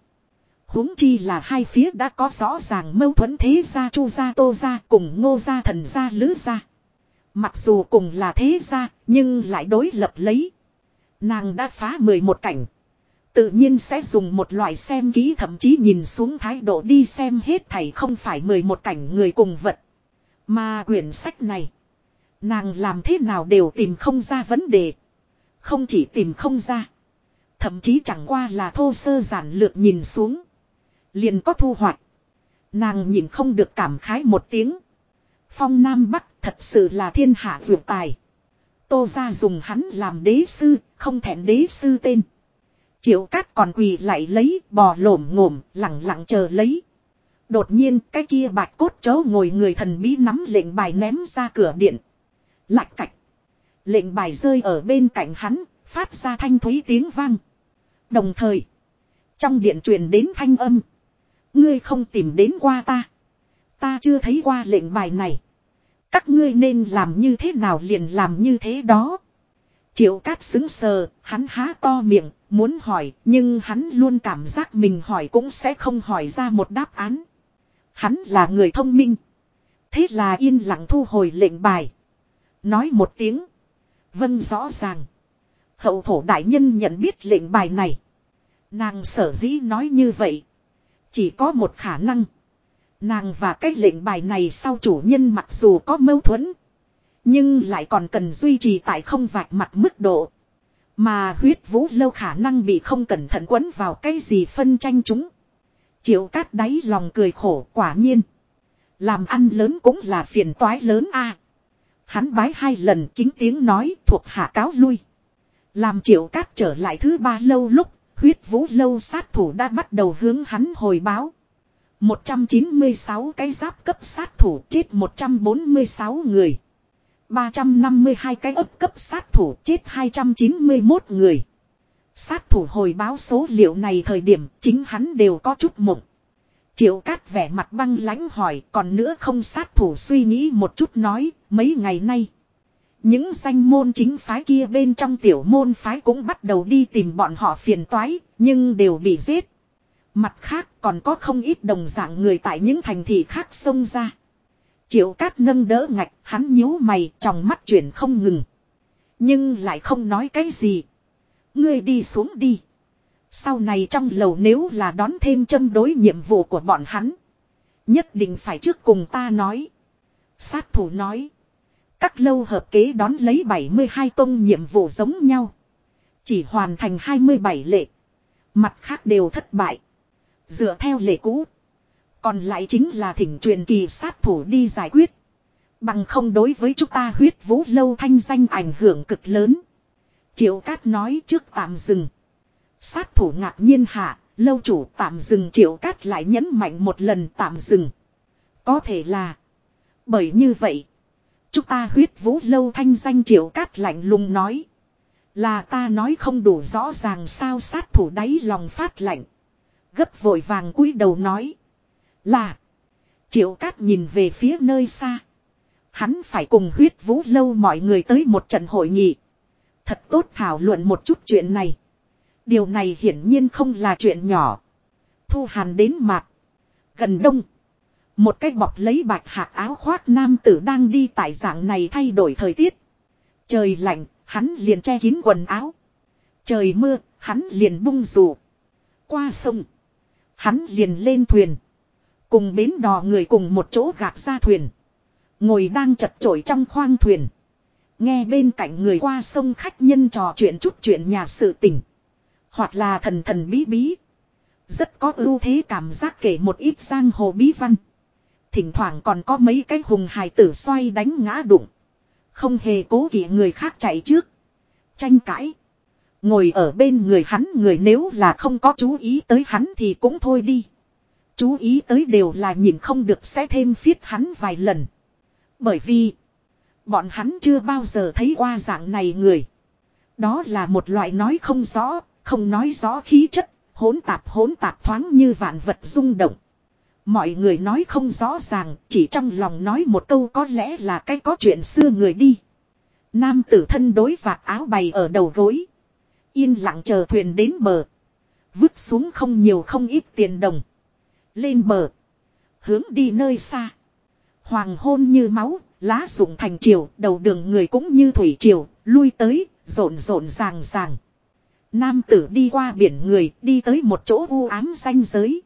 huống chi là hai phía đã có rõ ràng mâu thuẫn thế gia chu gia tô gia cùng ngô gia thần gia lữ gia. Mặc dù cùng là thế gia, nhưng lại đối lập lấy. Nàng đã phá 11 cảnh. Tự nhiên sẽ dùng một loại xem ký, thậm chí nhìn xuống thái độ đi xem hết thảy không phải 11 cảnh người cùng vật. Mà quyển sách này, nàng làm thế nào đều tìm không ra vấn đề. Không chỉ tìm không ra. Thậm chí chẳng qua là thô sơ giản lược nhìn xuống. Liền có thu hoạch. Nàng nhìn không được cảm khái một tiếng. Phong Nam Bắc thật sự là thiên hạ vượt tài. Tô ra dùng hắn làm đế sư, không thẹn đế sư tên. Triệu cát còn quỳ lại lấy, bò lổm ngổm, lặng lặng chờ lấy. Đột nhiên, cái kia bạch cốt chấu ngồi người thần bí nắm lệnh bài ném ra cửa điện. Lạch cạch. Lệnh bài rơi ở bên cạnh hắn, phát ra thanh thúy tiếng vang. Đồng thời, trong điện truyền đến thanh âm. Ngươi không tìm đến qua ta. Ta chưa thấy qua lệnh bài này. Các ngươi nên làm như thế nào liền làm như thế đó. Triệu cát xứng sờ, hắn há to miệng, muốn hỏi, nhưng hắn luôn cảm giác mình hỏi cũng sẽ không hỏi ra một đáp án. Hắn là người thông minh. Thế là yên lặng thu hồi lệnh bài. Nói một tiếng. vân rõ ràng. Hậu thổ đại nhân nhận biết lệnh bài này. Nàng sở dĩ nói như vậy. Chỉ có một khả năng. Nàng và cái lệnh bài này sau chủ nhân mặc dù có mâu thuẫn. Nhưng lại còn cần duy trì tại không vạch mặt mức độ. Mà huyết vũ lâu khả năng bị không cẩn thận quấn vào cái gì phân tranh chúng. Triệu cát đáy lòng cười khổ, quả nhiên. Làm ăn lớn cũng là phiền toái lớn a. Hắn bái hai lần kính tiếng nói thuộc hạ cáo lui. Làm triệu cát trở lại thứ ba lâu lúc, Huyết vũ lâu sát thủ đã bắt đầu hướng hắn hồi báo. 196 cái giáp cấp sát thủ chết 146 người. 352 cái ấp cấp sát thủ chết 291 người. Sát thủ hồi báo số liệu này thời điểm chính hắn đều có chút mộng. Triệu cát vẻ mặt băng lãnh hỏi, còn nữa không sát thủ suy nghĩ một chút nói, mấy ngày nay. Những danh môn chính phái kia bên trong tiểu môn phái cũng bắt đầu đi tìm bọn họ phiền toái, nhưng đều bị giết. Mặt khác, còn có không ít đồng dạng người tại những thành thị khác xông ra. Triệu cát nâng đỡ ngạch, hắn nhíu mày, trong mắt chuyển không ngừng. Nhưng lại không nói cái gì. Ngươi đi xuống đi. Sau này trong lầu nếu là đón thêm châm đối nhiệm vụ của bọn hắn. Nhất định phải trước cùng ta nói. Sát thủ nói. Các lâu hợp kế đón lấy 72 tông nhiệm vụ giống nhau. Chỉ hoàn thành 27 lệ. Mặt khác đều thất bại. Dựa theo lệ cũ. Còn lại chính là thỉnh truyền kỳ sát thủ đi giải quyết. Bằng không đối với chúng ta huyết vũ lâu thanh danh ảnh hưởng cực lớn. Triệu Cát nói trước tạm dừng. Sát thủ ngạc nhiên hạ, lâu chủ tạm dừng Triệu Cát lại nhấn mạnh một lần tạm dừng. Có thể là. Bởi như vậy. Chúng ta huyết vũ lâu thanh danh Triệu Cát lạnh lùng nói. Là ta nói không đủ rõ ràng sao sát thủ đáy lòng phát lạnh. Gấp vội vàng cúi đầu nói. Là. Triệu Cát nhìn về phía nơi xa. Hắn phải cùng huyết vũ lâu mọi người tới một trận hội nghị. Thật tốt thảo luận một chút chuyện này. Điều này hiển nhiên không là chuyện nhỏ. Thu hàn đến mạc. Gần đông. Một cái bọc lấy bạch hạt áo khoác nam tử đang đi tại dạng này thay đổi thời tiết. Trời lạnh, hắn liền che kín quần áo. Trời mưa, hắn liền bung rủ. Qua sông. Hắn liền lên thuyền. Cùng bến đò người cùng một chỗ gạt ra thuyền. Ngồi đang chật chội trong khoang thuyền. Nghe bên cạnh người qua sông khách nhân trò chuyện chút chuyện nhà sự tình. Hoặc là thần thần bí bí. Rất có ưu thế cảm giác kể một ít giang hồ bí văn. Thỉnh thoảng còn có mấy cái hùng hài tử xoay đánh ngã đụng. Không hề cố kỵ người khác chạy trước. Tranh cãi. Ngồi ở bên người hắn người nếu là không có chú ý tới hắn thì cũng thôi đi. Chú ý tới đều là nhìn không được sẽ thêm phiết hắn vài lần. Bởi vì bọn hắn chưa bao giờ thấy qua dạng này người. Đó là một loại nói không rõ, không nói rõ khí chất, hỗn tạp hỗn tạp thoáng như vạn vật rung động. Mọi người nói không rõ ràng, chỉ trong lòng nói một câu có lẽ là cái có chuyện xưa người đi. Nam tử thân đối vạt áo bày ở đầu gối. Yên lặng chờ thuyền đến bờ. Vứt xuống không nhiều không ít tiền đồng. Lên bờ. Hướng đi nơi xa. Hoàng hôn như máu, lá rụng thành triều, đầu đường người cũng như thủy triều, lui tới, rộn rộn ràng ràng. Nam tử đi qua biển người, đi tới một chỗ u ám danh giới.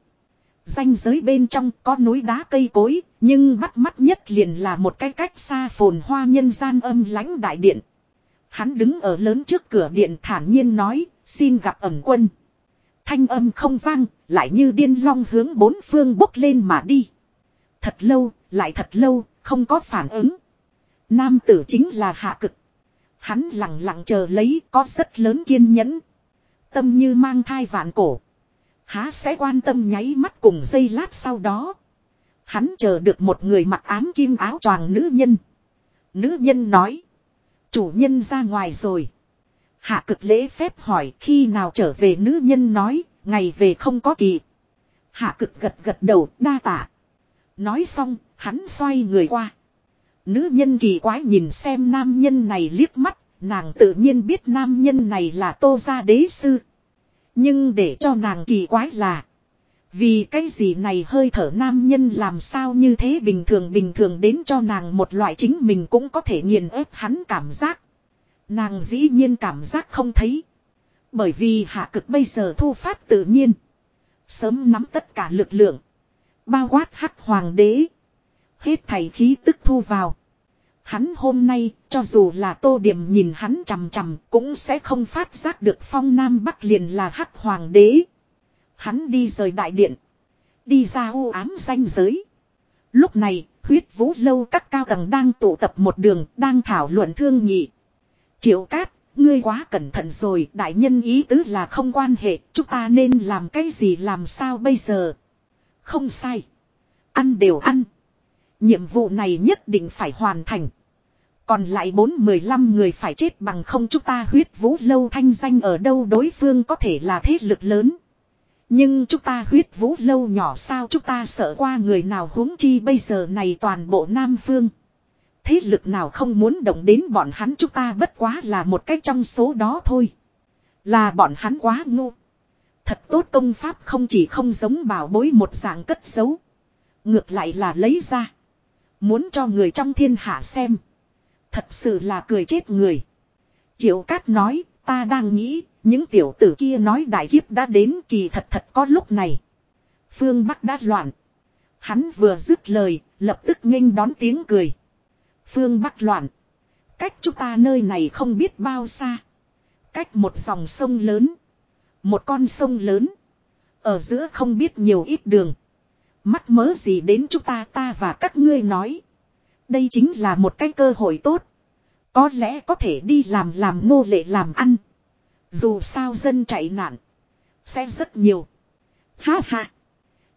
Danh giới bên trong có núi đá cây cối, nhưng bắt mắt nhất liền là một cái cách xa phồn hoa nhân gian âm lãnh đại điện. Hắn đứng ở lớn trước cửa điện thản nhiên nói, xin gặp ẩm quân. Thanh âm không vang, lại như điên long hướng bốn phương bốc lên mà đi. Thật lâu, lại thật lâu, không có phản ứng. Nam tử chính là hạ cực. Hắn lặng lặng chờ lấy có rất lớn kiên nhẫn. Tâm như mang thai vạn cổ. Há sẽ quan tâm nháy mắt cùng giây lát sau đó. Hắn chờ được một người mặc ám kim áo choàng nữ nhân. Nữ nhân nói. Chủ nhân ra ngoài rồi. Hạ cực lễ phép hỏi khi nào trở về nữ nhân nói, ngày về không có kỳ. Hạ cực gật gật đầu, đa tạ. Nói xong, hắn xoay người qua. Nữ nhân kỳ quái nhìn xem nam nhân này liếc mắt, nàng tự nhiên biết nam nhân này là tô gia đế sư. Nhưng để cho nàng kỳ quái là, vì cái gì này hơi thở nam nhân làm sao như thế bình thường bình thường đến cho nàng một loại chính mình cũng có thể nghiền ép hắn cảm giác. Nàng dĩ nhiên cảm giác không thấy. Bởi vì hạ cực bây giờ thu phát tự nhiên. Sớm nắm tất cả lực lượng. Bao quát hắc hoàng đế. Hết thầy khí tức thu vào. Hắn hôm nay, cho dù là tô điểm nhìn hắn chằm chằm, cũng sẽ không phát giác được phong nam bắc liền là hắc hoàng đế. Hắn đi rời đại điện. Đi ra u ám danh giới. Lúc này, huyết vũ lâu các cao tầng đang tụ tập một đường, đang thảo luận thương nghị. Triệu cát, ngươi quá cẩn thận rồi, đại nhân ý tứ là không quan hệ, chúng ta nên làm cái gì làm sao bây giờ. Không sai. Ăn đều ăn. Nhiệm vụ này nhất định phải hoàn thành. Còn lại bốn mười lăm người phải chết bằng không chúng ta huyết vũ lâu thanh danh ở đâu đối phương có thể là thế lực lớn. Nhưng chúng ta huyết vũ lâu nhỏ sao chúng ta sợ qua người nào huống chi bây giờ này toàn bộ Nam Phương. Thế lực nào không muốn động đến bọn hắn chúng ta bất quá là một cách trong số đó thôi. Là bọn hắn quá ngu. Thật tốt công pháp không chỉ không giống bảo bối một dạng cất giấu. Ngược lại là lấy ra. Muốn cho người trong thiên hạ xem. Thật sự là cười chết người. Triệu Cát nói, ta đang nghĩ, những tiểu tử kia nói đại kiếp đã đến kỳ thật thật có lúc này. Phương Bắc đã loạn. Hắn vừa dứt lời, lập tức nghênh đón tiếng cười. Phương Bắc loạn. Cách chúng ta nơi này không biết bao xa. Cách một dòng sông lớn. Một con sông lớn. Ở giữa không biết nhiều ít đường. Mắt mớ gì đến chúng ta ta và các ngươi nói. Đây chính là một cái cơ hội tốt. Có lẽ có thể đi làm làm nô lệ làm ăn. Dù sao dân chạy nạn. Sẽ rất nhiều. Ha ha.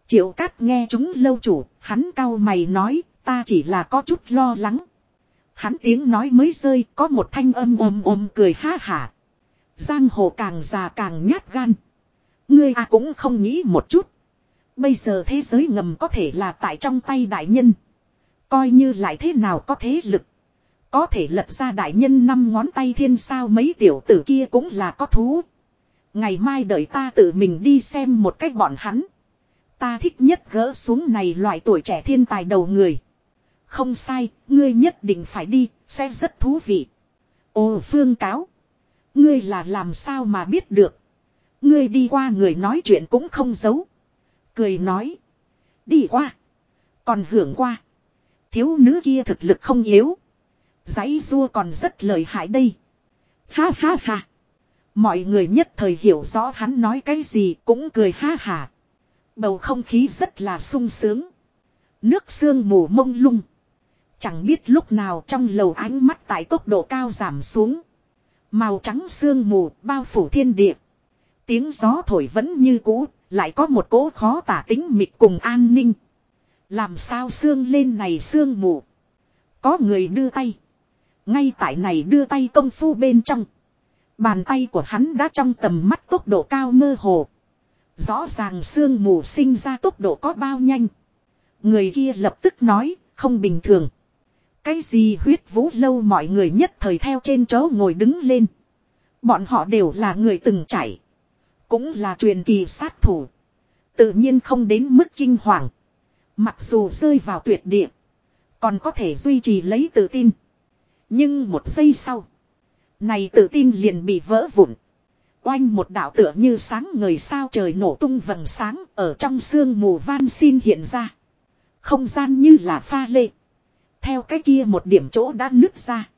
Triệu cát nghe chúng lâu chủ. Hắn cao mày nói. Ta chỉ là có chút lo lắng. Hắn tiếng nói mới rơi. Có một thanh âm ồm ồm cười ha hả. Giang hồ càng già càng nhát gan. Ngươi à cũng không nghĩ một chút. Bây giờ thế giới ngầm có thể là tại trong tay đại nhân. Coi như lại thế nào có thế lực. Có thể lật ra đại nhân năm ngón tay thiên sao mấy tiểu tử kia cũng là có thú. Ngày mai đợi ta tự mình đi xem một cách bọn hắn. Ta thích nhất gỡ xuống này loại tuổi trẻ thiên tài đầu người. Không sai, ngươi nhất định phải đi, sẽ rất thú vị. Ồ phương cáo. Ngươi là làm sao mà biết được. Ngươi đi qua người nói chuyện cũng không giấu. Cười nói. Đi qua. Còn hưởng qua. Thiếu nữ kia thực lực không yếu. Giấy rua còn rất lợi hại đây. Ha ha ha. Mọi người nhất thời hiểu rõ hắn nói cái gì cũng cười ha ha. Bầu không khí rất là sung sướng. Nước sương mù mông lung. Chẳng biết lúc nào trong lầu ánh mắt tại tốc độ cao giảm xuống. Màu trắng sương mù bao phủ thiên địa. Tiếng gió thổi vẫn như cũ, lại có một cỗ khó tả tính mịt cùng an ninh. Làm sao xương lên này xương mù. Có người đưa tay. Ngay tại này đưa tay công phu bên trong. Bàn tay của hắn đã trong tầm mắt tốc độ cao mơ hồ. Rõ ràng xương mù sinh ra tốc độ có bao nhanh. Người kia lập tức nói, không bình thường. Cái gì huyết vũ lâu mọi người nhất thời theo trên chỗ ngồi đứng lên. Bọn họ đều là người từng chảy. Cũng là truyền kỳ sát thủ. Tự nhiên không đến mức kinh hoàng. Mặc dù rơi vào tuyệt địa. Còn có thể duy trì lấy tự tin. Nhưng một giây sau. Này tự tin liền bị vỡ vụn. Oanh một đạo tựa như sáng người sao trời nổ tung vầng sáng ở trong sương mù van xin hiện ra. Không gian như là pha lê. Theo cái kia một điểm chỗ đã nứt ra.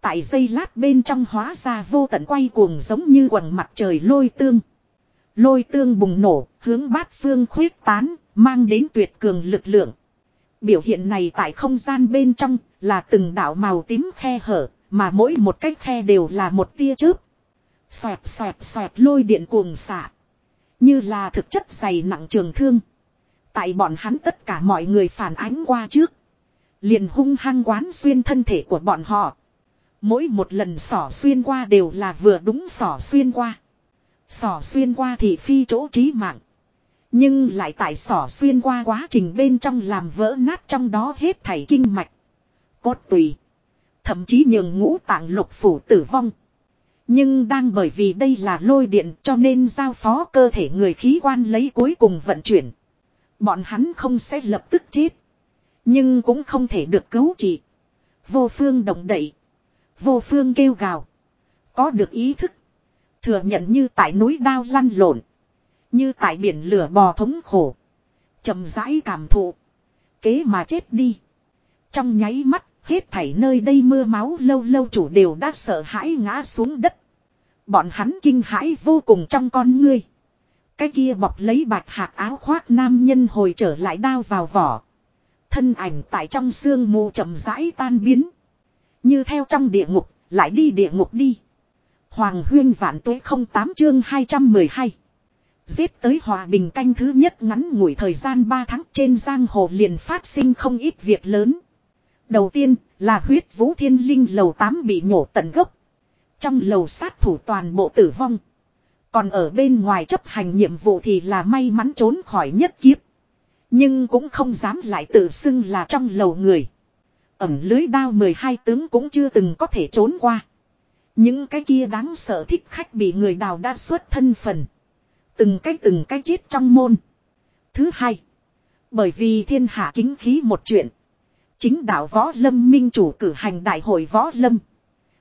Tại dây lát bên trong hóa ra vô tận quay cuồng giống như quần mặt trời lôi tương. Lôi tương bùng nổ, hướng bát phương khuyết tán, mang đến tuyệt cường lực lượng. Biểu hiện này tại không gian bên trong là từng đạo màu tím khe hở, mà mỗi một cái khe đều là một tia chớp. Xoẹt xoẹt xoẹt lôi điện cuồng xạ. Như là thực chất dày nặng trường thương. Tại bọn hắn tất cả mọi người phản ánh qua trước. Liền hung hăng quán xuyên thân thể của bọn họ. Mỗi một lần sỏ xuyên qua đều là vừa đúng sỏ xuyên qua. Sỏ xuyên qua thì phi chỗ trí mạng. Nhưng lại tại sỏ xuyên qua quá trình bên trong làm vỡ nát trong đó hết thảy kinh mạch. Cốt tùy. Thậm chí nhường ngũ tạng lục phủ tử vong. Nhưng đang bởi vì đây là lôi điện cho nên giao phó cơ thể người khí quan lấy cuối cùng vận chuyển. Bọn hắn không sẽ lập tức chết. Nhưng cũng không thể được cứu trị. Vô phương động đậy. Vô phương kêu gào. Có được ý thức. Thừa nhận như tại núi đao lăn lộn. Như tại biển lửa bò thống khổ. chậm rãi cảm thụ. Kế mà chết đi. Trong nháy mắt, hết thảy nơi đây mưa máu lâu lâu chủ đều đã sợ hãi ngã xuống đất. Bọn hắn kinh hãi vô cùng trong con ngươi. Cái kia bọc lấy bạch hạt áo khoác nam nhân hồi trở lại đao vào vỏ. Thân ảnh tại trong sương mù chậm rãi tan biến. Như theo trong địa ngục, lại đi địa ngục đi. Hoàng huyên vạn tuế không tám chương 212. Giết tới hòa bình canh thứ nhất ngắn ngủi thời gian 3 tháng trên giang hồ liền phát sinh không ít việc lớn. Đầu tiên là huyết vũ thiên linh lầu 8 bị nhổ tận gốc. Trong lầu sát thủ toàn bộ tử vong. Còn ở bên ngoài chấp hành nhiệm vụ thì là may mắn trốn khỏi nhất kiếp. Nhưng cũng không dám lại tự xưng là trong lầu người. Ẩm lưới đao 12 tướng cũng chưa từng có thể trốn qua. Những cái kia đáng sợ thích khách bị người đào đã xuất thân phần. Từng cái từng cái chết trong môn. Thứ hai. Bởi vì thiên hạ kính khí một chuyện. Chính đạo võ lâm minh chủ cử hành đại hội võ lâm.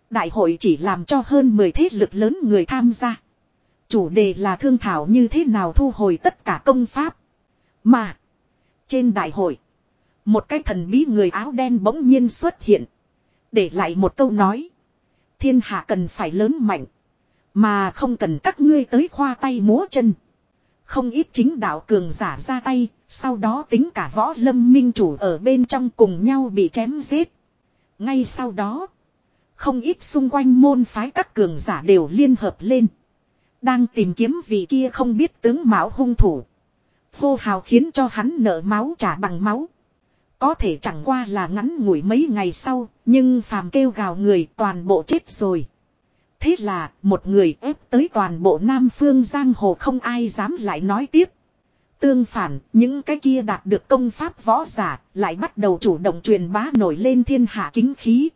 Đại hội chỉ làm cho hơn 10 thế lực lớn người tham gia. Chủ đề là thương thảo như thế nào thu hồi tất cả công pháp. Mà. Trên đại hội. Một cái thần bí người áo đen bỗng nhiên xuất hiện. Để lại một câu nói. Thiên hạ cần phải lớn mạnh. Mà không cần các ngươi tới khoa tay múa chân. Không ít chính đạo cường giả ra tay, sau đó tính cả võ lâm minh chủ ở bên trong cùng nhau bị chém giết. Ngay sau đó, không ít xung quanh môn phái các cường giả đều liên hợp lên. Đang tìm kiếm vị kia không biết tướng mạo hung thủ. Hô hào khiến cho hắn nợ máu trả bằng máu. Có thể chẳng qua là ngắn ngủi mấy ngày sau, nhưng phàm kêu gào người toàn bộ chết rồi. Thế là, một người ép tới toàn bộ Nam Phương Giang Hồ không ai dám lại nói tiếp. Tương phản, những cái kia đạt được công pháp võ giả, lại bắt đầu chủ động truyền bá nổi lên thiên hạ kính khí.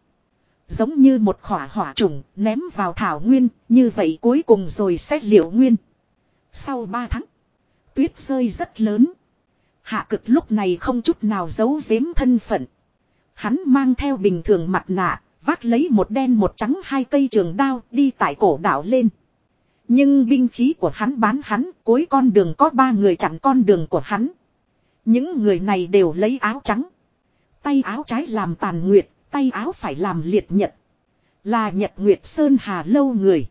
Giống như một khỏa hỏa trùng, ném vào thảo nguyên, như vậy cuối cùng rồi xét liệu nguyên. Sau 3 tháng, tuyết rơi rất lớn. Hạ cực lúc này không chút nào giấu giếm thân phận. Hắn mang theo bình thường mặt nạ, vác lấy một đen một trắng hai cây trường đao đi tại cổ đảo lên. Nhưng binh khí của hắn bán hắn, cuối con đường có ba người chặn con đường của hắn. Những người này đều lấy áo trắng. Tay áo trái làm tàn nguyệt, tay áo phải làm liệt nhật. Là nhật nguyệt sơn hà lâu người.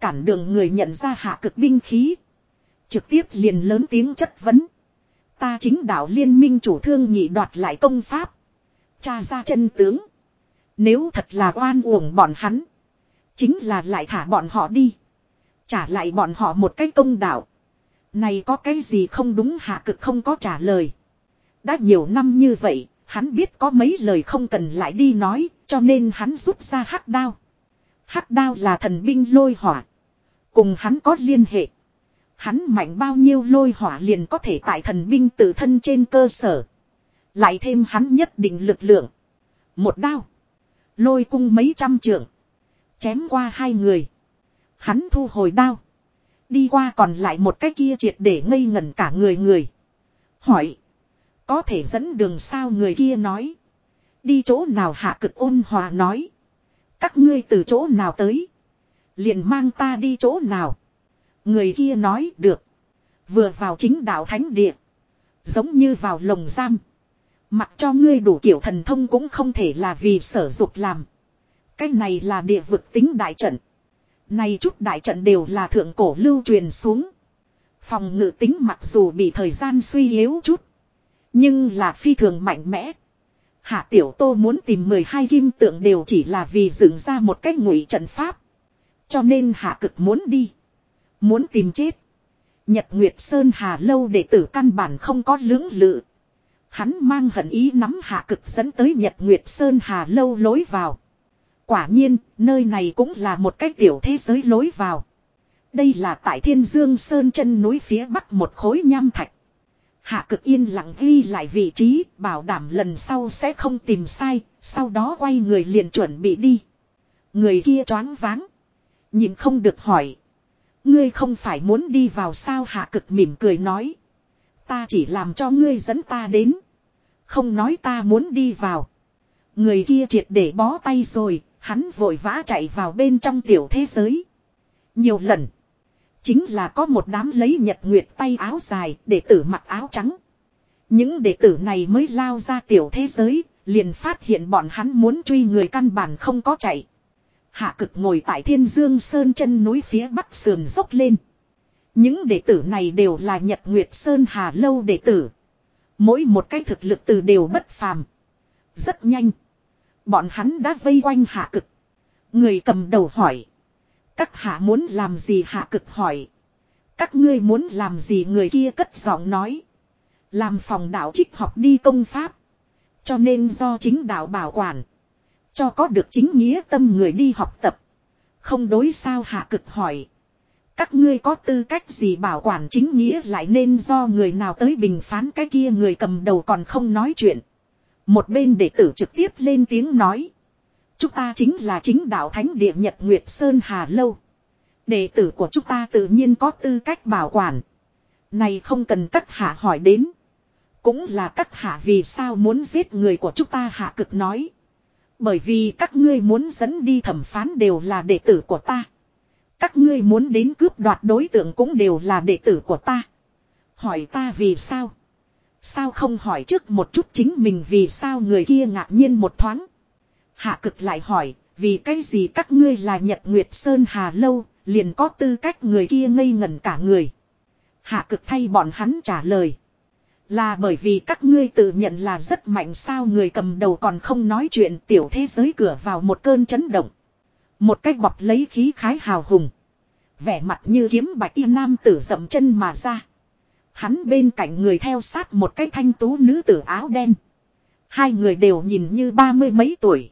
Cản đường người nhận ra hạ cực binh khí. Trực tiếp liền lớn tiếng chất vấn. Ta chính đạo liên minh chủ thương nhị đoạt lại công pháp. Cha ra chân tướng. Nếu thật là oan uổng bọn hắn. Chính là lại thả bọn họ đi. Trả lại bọn họ một cái công đạo. Này có cái gì không đúng hạ cực không có trả lời. Đã nhiều năm như vậy, hắn biết có mấy lời không cần lại đi nói, cho nên hắn rút ra hắc đao. Hắc đao là thần binh lôi hỏa. Cùng hắn có liên hệ. Hắn mạnh bao nhiêu lôi hỏa liền có thể tại thần binh tự thân trên cơ sở. Lại thêm hắn nhất định lực lượng. Một đao. Lôi cung mấy trăm trượng. Chém qua hai người. Hắn thu hồi đao. Đi qua còn lại một cái kia triệt để ngây ngẩn cả người người. Hỏi. Có thể dẫn đường sao người kia nói. Đi chỗ nào hạ cực ôn hòa nói. Các ngươi từ chỗ nào tới. Liền mang ta đi chỗ nào. Người kia nói, được. Vừa vào chính đạo thánh địa. Giống như vào lồng giam. Mặc cho ngươi đủ kiểu thần thông cũng không thể là vì sở dục làm. Cái này là địa vực tính đại trận. Này chút đại trận đều là thượng cổ lưu truyền xuống. Phòng ngự tính mặc dù bị thời gian suy yếu chút. Nhưng là phi thường mạnh mẽ. Hạ Tiểu Tô muốn tìm 12 kim tượng đều chỉ là vì dựng ra một cách ngụy trận pháp. Cho nên Hạ Cực muốn đi. Muốn tìm chết. Nhật Nguyệt Sơn Hà Lâu đệ tử căn bản không có lưỡng lự. Hắn mang hận ý nắm hạ cực dẫn tới Nhật Nguyệt Sơn Hà Lâu lối vào. Quả nhiên, nơi này cũng là một cái tiểu thế giới lối vào. Đây là tại Thiên Dương Sơn chân núi phía bắc một khối nham thạch. Hạ cực yên lặng ghi lại vị trí, bảo đảm lần sau sẽ không tìm sai, sau đó quay người liền chuẩn bị đi. Người kia choáng váng. Nhìn không được hỏi. Ngươi không phải muốn đi vào sao hạ cực mỉm cười nói. Ta chỉ làm cho ngươi dẫn ta đến. Không nói ta muốn đi vào. Người kia triệt để bó tay rồi, hắn vội vã chạy vào bên trong tiểu thế giới. Nhiều lần. Chính là có một đám lấy nhật nguyệt tay áo dài, đệ tử mặc áo trắng. Những đệ tử này mới lao ra tiểu thế giới, liền phát hiện bọn hắn muốn truy người căn bản không có chạy. Hạ cực ngồi tại thiên dương sơn chân núi phía bắc sườn dốc lên. Những đệ tử này đều là Nhật Nguyệt Sơn Hà Lâu đệ tử. Mỗi một cái thực lực từ đều bất phàm. Rất nhanh. Bọn hắn đã vây quanh hạ cực. Người cầm đầu hỏi. Các hạ muốn làm gì hạ cực hỏi. Các ngươi muốn làm gì người kia cất giọng nói. Làm phòng đạo trích học đi công pháp. Cho nên do chính đạo bảo quản. Cho có được chính nghĩa tâm người đi học tập. Không đối sao hạ cực hỏi. Các ngươi có tư cách gì bảo quản chính nghĩa lại nên do người nào tới bình phán cái kia người cầm đầu còn không nói chuyện. Một bên đệ tử trực tiếp lên tiếng nói. Chúng ta chính là chính đạo thánh địa Nhật Nguyệt Sơn Hà Lâu. Đệ tử của chúng ta tự nhiên có tư cách bảo quản. Này không cần các hạ hỏi đến. Cũng là các hạ vì sao muốn giết người của chúng ta hạ cực nói. Bởi vì các ngươi muốn dẫn đi thẩm phán đều là đệ tử của ta. Các ngươi muốn đến cướp đoạt đối tượng cũng đều là đệ tử của ta. Hỏi ta vì sao? Sao không hỏi trước một chút chính mình vì sao người kia ngạc nhiên một thoáng. Hạ cực lại hỏi, vì cái gì các ngươi là Nhật Nguyệt Sơn Hà Lâu, liền có tư cách người kia ngây ngẩn cả người. Hạ cực thay bọn hắn trả lời. Là bởi vì các ngươi tự nhận là rất mạnh sao người cầm đầu còn không nói chuyện tiểu thế giới cửa vào một cơn chấn động. Một cách bọc lấy khí khái hào hùng. Vẻ mặt như kiếm bạch y nam tử dậm chân mà ra. Hắn bên cạnh người theo sát một cái thanh tú nữ tử áo đen. Hai người đều nhìn như ba mươi mấy tuổi.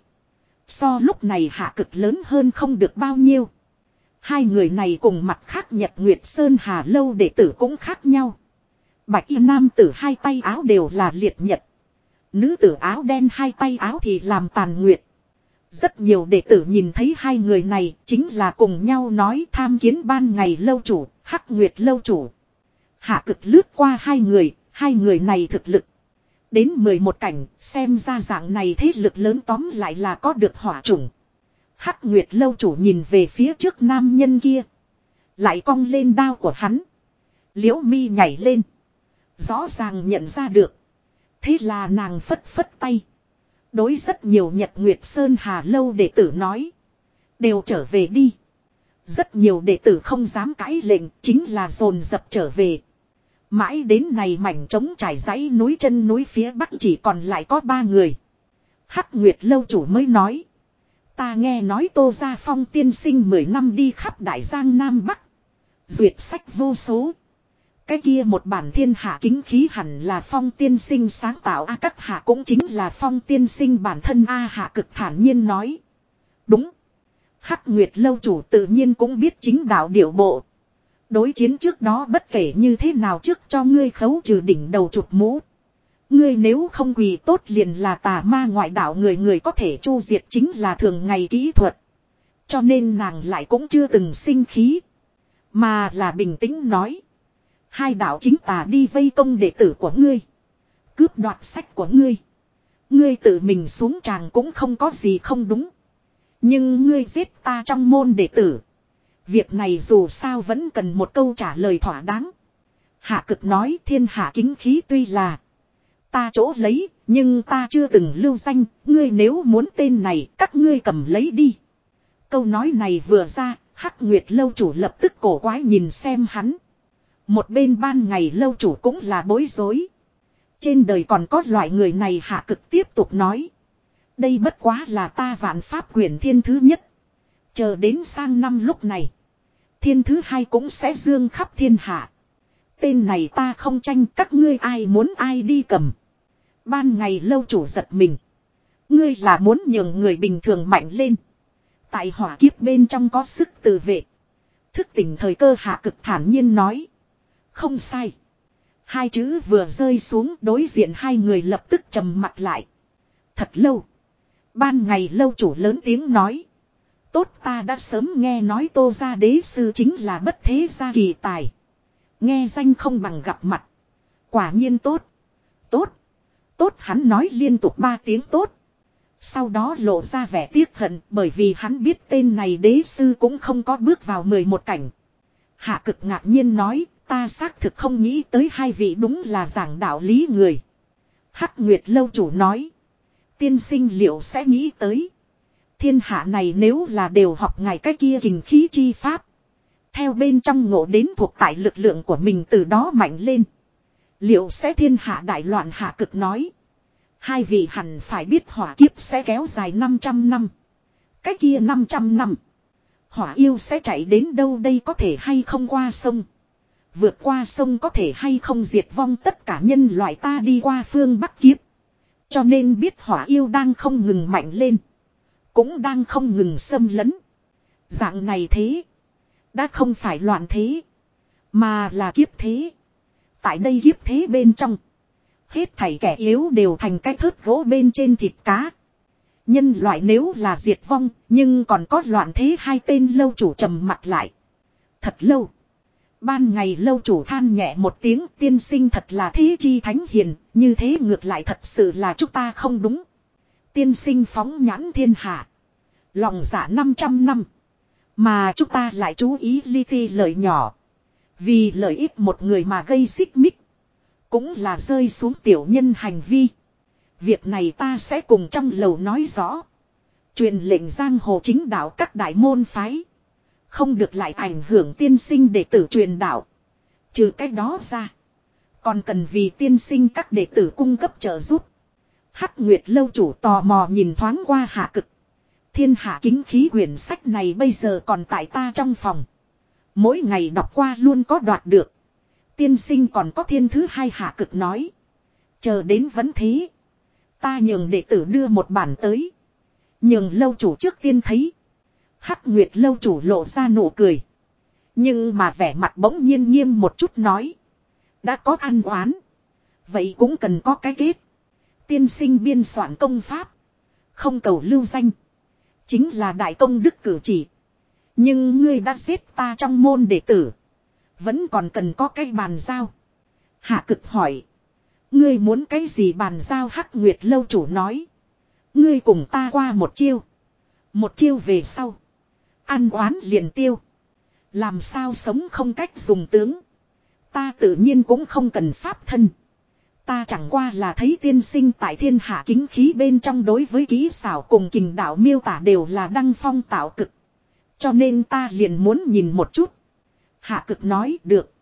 So lúc này hạ cực lớn hơn không được bao nhiêu. Hai người này cùng mặt khác Nhật Nguyệt Sơn Hà Lâu đệ tử cũng khác nhau. Bạch y nam tử hai tay áo đều là liệt nhật. Nữ tử áo đen hai tay áo thì làm tàn nguyệt. Rất nhiều đệ tử nhìn thấy hai người này chính là cùng nhau nói tham kiến ban ngày lâu chủ, hắc nguyệt lâu chủ. Hạ cực lướt qua hai người, hai người này thực lực. Đến 11 cảnh, xem ra dạng này thế lực lớn tóm lại là có được hỏa chủng. Hắc Nguyệt lâu chủ nhìn về phía trước nam nhân kia. Lại cong lên đao của hắn. Liễu mi nhảy lên. Rõ ràng nhận ra được. Thế là nàng phất phất tay. Đối rất nhiều Nhật Nguyệt Sơn Hà Lâu đệ tử nói. Đều trở về đi. Rất nhiều đệ tử không dám cãi lệnh, chính là dồn dập trở về. Mãi đến này mảnh trống trải dãy núi chân núi phía bắc chỉ còn lại có ba người. Hắc Nguyệt Lâu chủ mới nói. Ta nghe nói Tô Gia Phong tiên sinh 10 năm đi khắp Đại Giang Nam Bắc. Duyệt sách vô số. Cái kia một bản thiên hạ kính khí hẳn là phong tiên sinh sáng tạo A, các hạ cũng chính là phong tiên sinh bản thân A, hạ cực thản nhiên nói. Đúng. Hắc Nguyệt lâu chủ tự nhiên cũng biết chính đạo điệu bộ. Đối chiến trước đó bất kể như thế nào trước cho ngươi khấu trừ đỉnh đầu chụp mũ. Ngươi nếu không quỳ tốt liền là tà ma ngoại đạo người người có thể chu diệt chính là thường ngày kỹ thuật. Cho nên nàng lại cũng chưa từng sinh khí. Mà là bình tĩnh nói. Hai đạo chính tà đi vây công đệ tử của ngươi. Cướp đoạt sách của ngươi. Ngươi tự mình xuống tràng cũng không có gì không đúng. Nhưng ngươi giết ta trong môn đệ tử. Việc này dù sao vẫn cần một câu trả lời thỏa đáng. Hạ cực nói thiên hạ kính khí tuy là. Ta chỗ lấy, nhưng ta chưa từng lưu danh, ngươi nếu muốn tên này, các ngươi cầm lấy đi. Câu nói này vừa ra, Hắc Nguyệt lâu chủ lập tức cổ quái nhìn xem hắn. Một bên ban ngày lâu chủ cũng là bối rối. Trên đời còn có loại người này hạ cực tiếp tục nói. Đây bất quá là ta vạn pháp quyền thiên thứ nhất. Chờ đến sang năm lúc này. Thiên thứ hai cũng sẽ dương khắp thiên hạ. Tên này ta không tranh các ngươi ai muốn ai đi cầm. Ban ngày lâu chủ giật mình. Ngươi là muốn nhường người bình thường mạnh lên. Tại hỏa kiếp bên trong có sức tự vệ. Thức tỉnh thời cơ hạ cực thản nhiên nói. Không sai. Hai chữ vừa rơi xuống đối diện hai người lập tức trầm mặt lại. Thật lâu. Ban ngày lâu chủ lớn tiếng nói. Tốt ta đã sớm nghe nói tô gia đế sư chính là bất thế gia kỳ tài. Nghe danh không bằng gặp mặt. Quả nhiên tốt. Tốt. Tốt hắn nói liên tục ba tiếng tốt. Sau đó lộ ra vẻ tiếc hận bởi vì hắn biết tên này đế sư cũng không có bước vào 11 cảnh. Hạ cực ngạc nhiên nói Ta xác thực không nghĩ tới hai vị đúng là giảng đạo lý người. Hắc Nguyệt lâu chủ nói. Tiên sinh liệu sẽ nghĩ tới. Thiên hạ này nếu là đều học ngài cái kia kình khí chi pháp. Theo bên trong ngộ đến thuộc tại lực lượng của mình từ đó mạnh lên. Liệu sẽ thiên hạ đại loạn hạ cực nói. Hai vị hẳn phải biết hỏa kiếp sẽ kéo dài 500 năm. Cái kia 500 năm. Hỏa yêu sẽ chạy đến đâu đây có thể hay không qua sông. Vượt qua sông có thể hay không diệt vong tất cả nhân loại ta đi qua phương Bắc Kiếp. Cho nên biết hỏa yêu đang không ngừng mạnh lên. Cũng đang không ngừng xâm lấn. Dạng này thế. Đã không phải loạn thế. Mà là kiếp thế. Tại đây kiếp thế bên trong. Hết thảy kẻ yếu đều thành cái thớt gỗ bên trên thịt cá. Nhân loại nếu là diệt vong, nhưng còn có loạn thế hai tên lâu chủ trầm mặt lại. Thật lâu. Ban ngày lâu chủ than nhẹ một tiếng tiên sinh thật là thế chi thánh hiền, như thế ngược lại thật sự là chúng ta không đúng. Tiên sinh phóng nhãn thiên hạ. Lòng dạ 500 năm. Mà chúng ta lại chú ý ly ti lợi nhỏ. Vì lợi ích một người mà gây xích mích. Cũng là rơi xuống tiểu nhân hành vi. Việc này ta sẽ cùng trong lầu nói rõ. Truyền lệnh giang hồ chính đạo các đại môn phái. Không được lại ảnh hưởng tiên sinh đệ tử truyền đạo. Trừ cách đó ra. Còn cần vì tiên sinh các đệ tử cung cấp trợ giúp. Hắc Nguyệt lâu chủ tò mò nhìn thoáng qua hạ cực. Thiên hạ kính khí quyển sách này bây giờ còn tại ta trong phòng. Mỗi ngày đọc qua luôn có đoạt được. Tiên sinh còn có thiên thứ hai hạ cực nói. Chờ đến vẫn thế. Ta nhường đệ tử đưa một bản tới. Nhường lâu chủ trước tiên thấy. Hắc Nguyệt lâu chủ lộ ra nụ cười. Nhưng mà vẻ mặt bỗng nhiên nghiêm một chút nói. Đã có ăn oán. Vậy cũng cần có cái kết. Tiên sinh biên soạn công pháp. Không cầu lưu danh. Chính là đại công đức cử chỉ. Nhưng ngươi đã xếp ta trong môn đệ tử. Vẫn còn cần có cái bàn giao. Hạ cực hỏi. Ngươi muốn cái gì bàn giao hắc nguyệt lâu chủ nói. Ngươi cùng ta qua một chiêu. Một chiêu về sau. Ăn oán liền tiêu. Làm sao sống không cách dùng tướng. Ta tự nhiên cũng không cần pháp thân. Ta chẳng qua là thấy tiên sinh tại thiên hạ kính khí bên trong đối với ký xảo cùng kình đạo miêu tả đều là đăng phong tạo cực. Cho nên ta liền muốn nhìn một chút. Hạ cực nói được.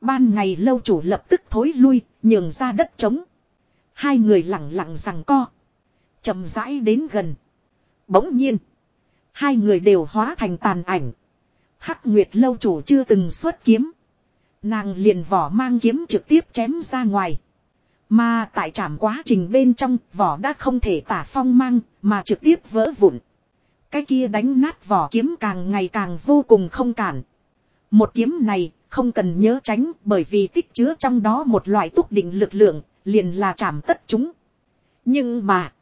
Ban ngày lâu chủ lập tức thối lui, nhường ra đất trống. Hai người lặng lặng rằng co. chậm rãi đến gần. Bỗng nhiên. Hai người đều hóa thành tàn ảnh. Hắc Nguyệt lâu chủ chưa từng xuất kiếm. Nàng liền vỏ mang kiếm trực tiếp chém ra ngoài. Mà tại trảm quá trình bên trong, vỏ đã không thể tả phong mang, mà trực tiếp vỡ vụn. Cái kia đánh nát vỏ kiếm càng ngày càng vô cùng không cản. Một kiếm này, không cần nhớ tránh, bởi vì tích chứa trong đó một loại túc định lực lượng, liền là chạm tất chúng. Nhưng mà,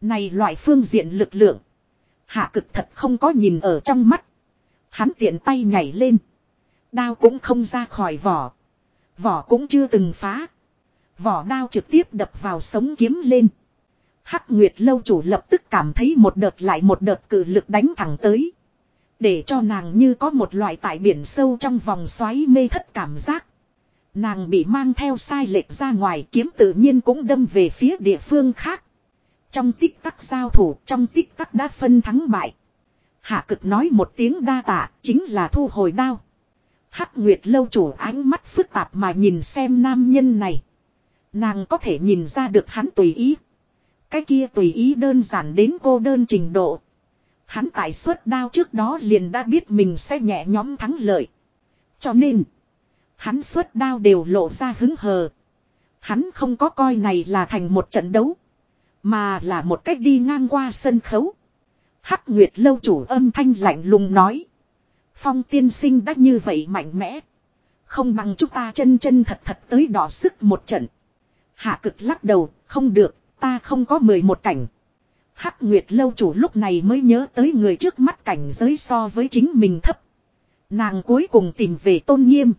này loại phương diện lực lượng hạ cực thật không có nhìn ở trong mắt. Hắn tiện tay nhảy lên. Đao cũng không ra khỏi vỏ. Vỏ cũng chưa từng phá. Vỏ đao trực tiếp đập vào sống kiếm lên. Hắc Nguyệt lâu chủ lập tức cảm thấy một đợt lại một đợt cử lực đánh thẳng tới. Để cho nàng như có một loại tại biển sâu trong vòng xoáy mê thất cảm giác. Nàng bị mang theo sai lệch ra ngoài kiếm tự nhiên cũng đâm về phía địa phương khác. Trong tích tắc giao thủ trong tích tắc đã phân thắng bại. Hạ cực nói một tiếng đa tạ chính là thu hồi đao. Hắc Nguyệt lâu chủ ánh mắt phức tạp mà nhìn xem nam nhân này. Nàng có thể nhìn ra được hắn tùy ý. Cái kia tùy ý đơn giản đến cô đơn trình độ. Hắn tại suất đao trước đó liền đã biết mình sẽ nhẹ nhóm thắng lợi. Cho nên, hắn suất đao đều lộ ra hứng hờ. Hắn không có coi này là thành một trận đấu. Mà là một cách đi ngang qua sân khấu. Hắc Nguyệt lâu chủ âm thanh lạnh lùng nói. Phong tiên sinh đã như vậy mạnh mẽ. Không bằng chúng ta chân chân thật thật tới đỏ sức một trận. Hạ cực lắc đầu, không được, ta không có mười một cảnh. Hắc Nguyệt lâu chủ lúc này mới nhớ tới người trước mắt cảnh giới so với chính mình thấp. Nàng cuối cùng tìm về tôn nghiêm.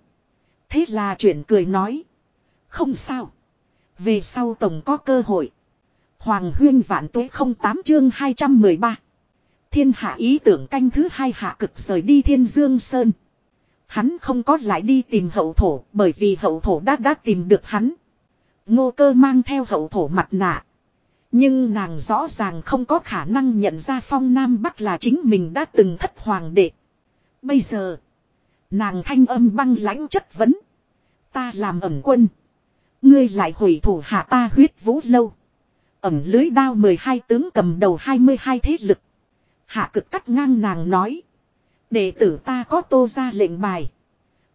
Thế là chuyện cười nói. Không sao. Về sau tổng có cơ hội. Hoàng huyên vạn tuế không tám chương 213. Thiên hạ ý tưởng canh thứ hai hạ cực rời đi thiên dương sơn. Hắn không có lại đi tìm hậu thổ, bởi vì hậu thổ đã đã tìm được hắn. Ngô cơ mang theo hậu thổ mặt nạ. Nhưng nàng rõ ràng không có khả năng nhận ra phong Nam Bắc là chính mình đã từng thất hoàng đệ. Bây giờ. Nàng thanh âm băng lãnh chất vấn. Ta làm ẩn quân. Ngươi lại hủy thủ hạ ta huyết vũ lâu. Ẩm lưới đao 12 tướng cầm đầu 22 thế lực. Hạ cực cắt ngang nàng nói. Đệ tử ta có tô ra lệnh bài.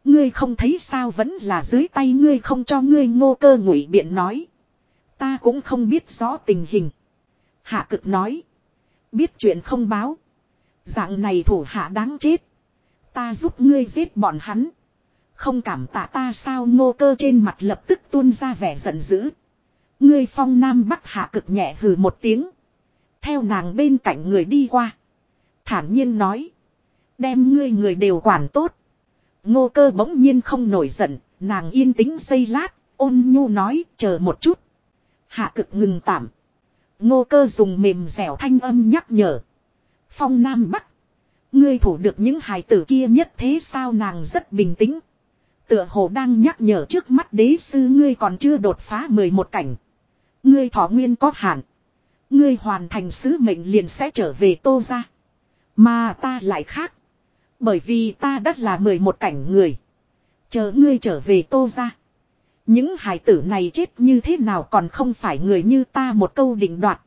Ngươi không thấy sao vẫn là dưới tay ngươi không cho ngươi ngô cơ ngụy biện nói. Ta cũng không biết rõ tình hình. Hạ cực nói. Biết chuyện không báo. Dạng này thủ hạ đáng chết. Ta giúp ngươi giết bọn hắn. Không cảm tạ ta sao ngô cơ trên mặt lập tức tuôn ra vẻ giận dữ. Ngươi phong nam bắc hạ cực nhẹ hừ một tiếng. Theo nàng bên cạnh người đi qua. Thản nhiên nói. Đem ngươi người đều quản tốt. Ngô cơ bỗng nhiên không nổi giận. Nàng yên tĩnh xây lát. Ôn nhu nói, chờ một chút. Hạ cực ngừng tạm. Ngô cơ dùng mềm dẻo thanh âm nhắc nhở. Phong Nam Bắc. Ngươi thủ được những hài tử kia nhất thế sao nàng rất bình tĩnh. Tựa hồ đang nhắc nhở trước mắt đế sư ngươi còn chưa đột phá 11 cảnh. Ngươi thọ nguyên có hạn. Ngươi hoàn thành sứ mệnh liền sẽ trở về tô ra. Mà ta lại khác. Bởi vì ta đã là 11 cảnh người. Chờ ngươi trở về tô ra. Những hài tử này chết như thế nào còn không phải người như ta một câu định đoạt.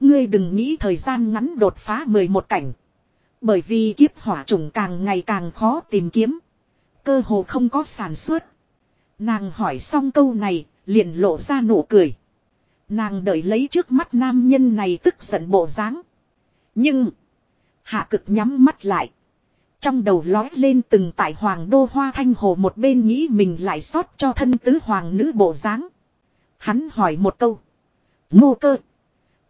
Ngươi đừng nghĩ thời gian ngắn đột phá 11 cảnh. Bởi vì kiếp hỏa trùng càng ngày càng khó tìm kiếm. Cơ hồ không có sản xuất. Nàng hỏi xong câu này, liền lộ ra nụ cười. Nàng đợi lấy trước mắt nam nhân này tức giận bộ dáng. Nhưng, hạ cực nhắm mắt lại. Trong đầu lói lên từng tại hoàng đô hoa thanh hồ một bên nghĩ mình lại sót cho thân tứ hoàng nữ bộ dáng. Hắn hỏi một câu. Ngô cơ.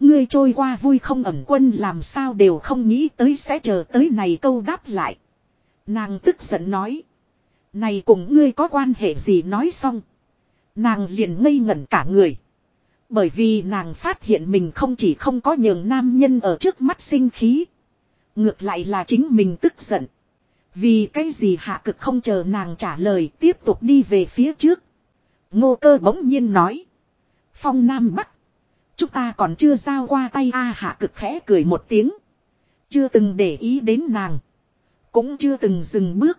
Ngươi trôi qua vui không ẩm quân làm sao đều không nghĩ tới sẽ chờ tới này câu đáp lại. Nàng tức giận nói. Này cùng ngươi có quan hệ gì nói xong. Nàng liền ngây ngẩn cả người. Bởi vì nàng phát hiện mình không chỉ không có nhường nam nhân ở trước mắt sinh khí. Ngược lại là chính mình tức giận. Vì cái gì hạ cực không chờ nàng trả lời tiếp tục đi về phía trước. Ngô cơ bỗng nhiên nói. Phong Nam Bắc. Chúng ta còn chưa giao qua tay A hạ cực khẽ cười một tiếng. Chưa từng để ý đến nàng. Cũng chưa từng dừng bước.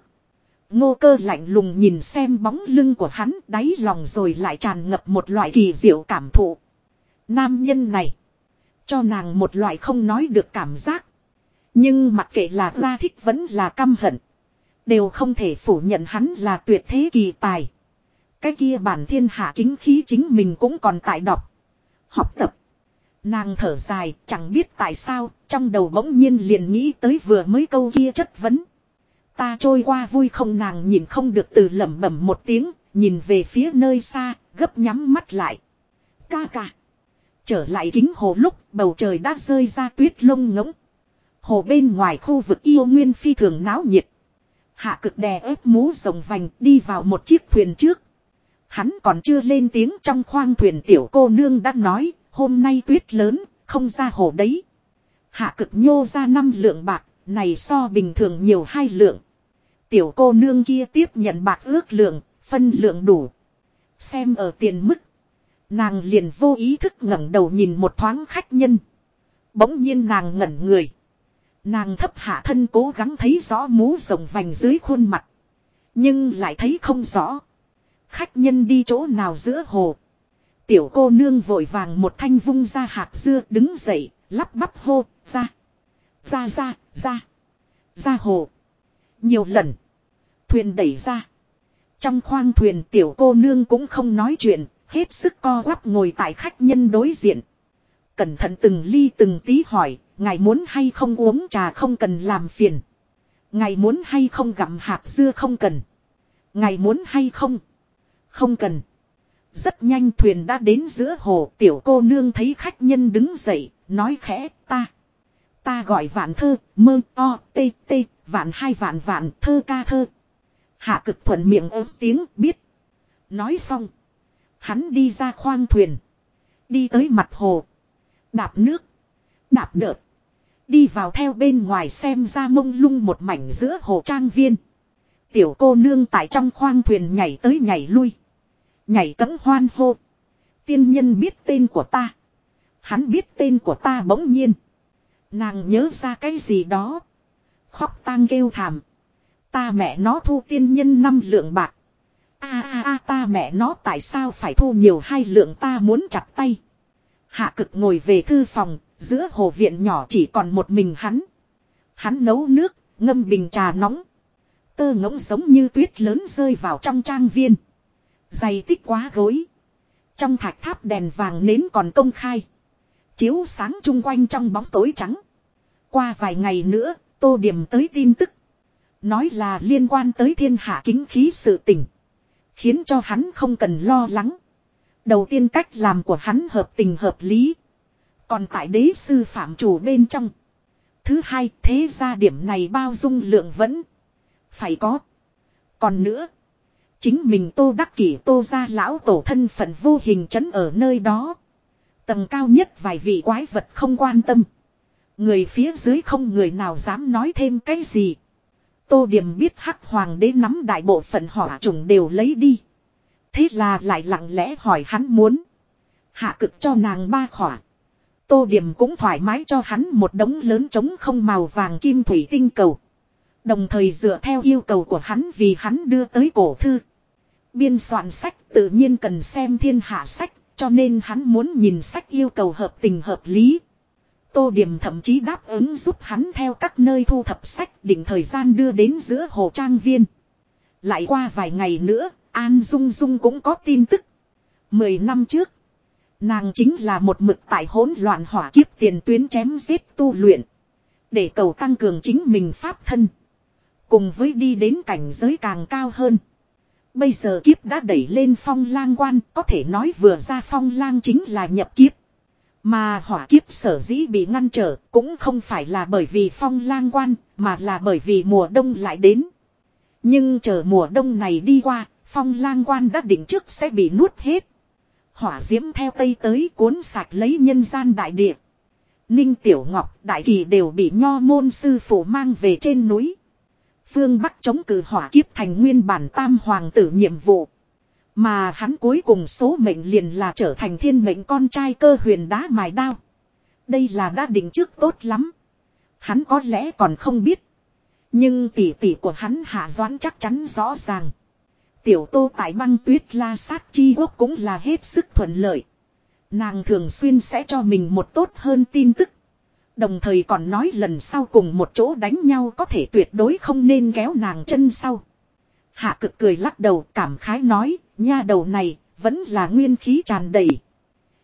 Ngô cơ lạnh lùng nhìn xem bóng lưng của hắn đáy lòng rồi lại tràn ngập một loại kỳ diệu cảm thụ. Nam nhân này. Cho nàng một loại không nói được cảm giác. Nhưng mặc kệ là ra thích vẫn là căm hận. Đều không thể phủ nhận hắn là tuyệt thế kỳ tài. Cái kia bản thiên hạ kính khí chính mình cũng còn tại đọc. Học tập. Nàng thở dài, chẳng biết tại sao, trong đầu bỗng nhiên liền nghĩ tới vừa mới câu kia chất vấn. Ta trôi qua vui không nàng nhìn không được từ lẩm bẩm một tiếng, nhìn về phía nơi xa, gấp nhắm mắt lại. Ca ca. Trở lại kính hồ lúc bầu trời đã rơi ra tuyết lông ngỗng. Hồ bên ngoài khu vực yêu nguyên phi thường náo nhiệt. Hạ cực đè ép mũ rồng vành đi vào một chiếc thuyền trước. Hắn còn chưa lên tiếng trong khoang thuyền tiểu cô nương đã nói, hôm nay tuyết lớn, không ra hồ đấy. Hạ cực nhô ra năm lượng bạc, này so bình thường nhiều hai lượng. Tiểu cô nương kia tiếp nhận bạc ước lượng, phân lượng đủ. Xem ở tiền mức. Nàng liền vô ý thức ngẩng đầu nhìn một thoáng khách nhân. Bỗng nhiên nàng ngẩn người. Nàng thấp hạ thân cố gắng thấy rõ mũ rồng vành dưới khuôn mặt. Nhưng lại thấy không rõ. Khách nhân đi chỗ nào giữa hồ. Tiểu cô nương vội vàng một thanh vung ra hạt dưa đứng dậy, lắp bắp hô, ra. Ra ra, ra. Ra hồ. Nhiều lần. Thuyền đẩy ra. Trong khoang thuyền tiểu cô nương cũng không nói chuyện, hết sức co quắp ngồi tại khách nhân đối diện. Cẩn thận từng ly từng tí hỏi, ngài muốn hay không uống trà không cần làm phiền. Ngài muốn hay không gặm hạt dưa không cần. Ngài muốn hay không? Không cần. Rất nhanh thuyền đã đến giữa hồ, tiểu cô nương thấy khách nhân đứng dậy, nói khẽ, ta. Ta gọi vạn thơ, mơ, o, tê, tê, vạn hai vạn vạn, thơ ca thơ. Hạ cực thuận miệng ớm tiếng, biết. Nói xong. Hắn đi ra khoang thuyền. Đi tới mặt hồ. Đạp nước. Đạp đợt. Đi vào theo bên ngoài xem ra mông lung một mảnh giữa hồ trang viên. Tiểu cô nương tại trong khoang thuyền nhảy tới nhảy lui. Nhảy cấm hoan hô. Tiên nhân biết tên của ta. Hắn biết tên của ta bỗng nhiên. Nàng nhớ ra cái gì đó. Khóc tang kêu thảm. Ta mẹ nó thu tiên nhân năm lượng bạc. a a a ta mẹ nó tại sao phải thu nhiều hai lượng ta muốn chặt tay. Hạ cực ngồi về thư phòng, giữa hồ viện nhỏ chỉ còn một mình hắn. Hắn nấu nước, ngâm bình trà nóng. Tơ ngỗng giống như tuyết lớn rơi vào trong trang viên. Dày tích quá gối. Trong thạch tháp đèn vàng nến còn công khai. Chiếu sáng chung quanh trong bóng tối trắng. Qua vài ngày nữa, tô điểm tới tin tức. Nói là liên quan tới thiên hạ kính khí sự tình. Khiến cho hắn không cần lo lắng. Đầu tiên cách làm của hắn hợp tình hợp lý. Còn tại đế sư phạm chủ bên trong. Thứ hai, thế ra điểm này bao dung lượng vẫn phải có. Còn nữa, chính mình tô đắc kỷ tô ra lão tổ thân phận vô hình chấn ở nơi đó. Tầng cao nhất vài vị quái vật không quan tâm. Người phía dưới không người nào dám nói thêm cái gì. Tô Điểm biết hắc hoàng đế nắm đại bộ phận hỏa trùng đều lấy đi. Thế là lại lặng lẽ hỏi hắn muốn. Hạ cực cho nàng ba khỏa. Tô Điểm cũng thoải mái cho hắn một đống lớn trống không màu vàng kim thủy tinh cầu. Đồng thời dựa theo yêu cầu của hắn vì hắn đưa tới cổ thư. Biên soạn sách tự nhiên cần xem thiên hạ sách, cho nên hắn muốn nhìn sách yêu cầu hợp tình hợp lý. Tô Điểm thậm chí đáp ứng giúp hắn theo các nơi thu thập sách định thời gian đưa đến giữa hồ trang viên. Lại qua vài ngày nữa, An Dung Dung cũng có tin tức. Mười năm trước, nàng chính là một mực tại hỗn loạn hỏa kiếp tiền tuyến chém giết tu luyện. Để cầu tăng cường chính mình pháp thân. Cùng với đi đến cảnh giới càng cao hơn. Bây giờ kiếp đã đẩy lên phong lang quan, có thể nói vừa ra phong lang chính là nhập kiếp. Mà hỏa kiếp sở dĩ bị ngăn trở cũng không phải là bởi vì phong lang quan, mà là bởi vì mùa đông lại đến. Nhưng chờ mùa đông này đi qua, phong lang quan đã định trước sẽ bị nuốt hết. Hỏa diễm theo tây tới cuốn sạch lấy nhân gian đại địa. Ninh Tiểu Ngọc, Đại Kỳ đều bị nho môn sư phụ mang về trên núi. Phương Bắc chống cử hỏa kiếp thành nguyên bản tam hoàng tử nhiệm vụ. Mà hắn cuối cùng số mệnh liền là trở thành thiên mệnh con trai cơ huyền đá mài đao. Đây là đã định trước tốt lắm. Hắn có lẽ còn không biết. Nhưng tỷ tỷ của hắn hạ doãn chắc chắn rõ ràng. Tiểu tô tại băng tuyết la sát chi quốc cũng là hết sức thuận lợi. Nàng thường xuyên sẽ cho mình một tốt hơn tin tức. Đồng thời còn nói lần sau cùng một chỗ đánh nhau có thể tuyệt đối không nên kéo nàng chân sau. Hạ cực cười lắc đầu cảm khái nói, nha đầu này, vẫn là nguyên khí tràn đầy.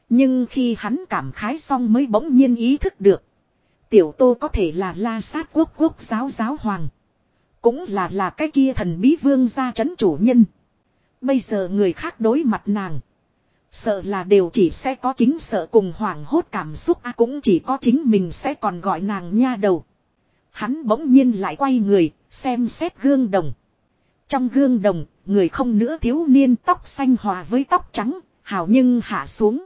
Nhưng khi hắn cảm khái xong mới bỗng nhiên ý thức được. Tiểu tô có thể là la sát quốc quốc giáo giáo hoàng. Cũng là là cái kia thần bí vương gia chấn chủ nhân. Bây giờ người khác đối mặt nàng. Sợ là đều chỉ sẽ có kính sợ cùng hoảng hốt cảm xúc à cũng chỉ có chính mình sẽ còn gọi nàng nha đầu. Hắn bỗng nhiên lại quay người, xem xét gương đồng. Trong gương đồng, người không nữa thiếu niên tóc xanh hòa với tóc trắng, hào nhưng hạ xuống.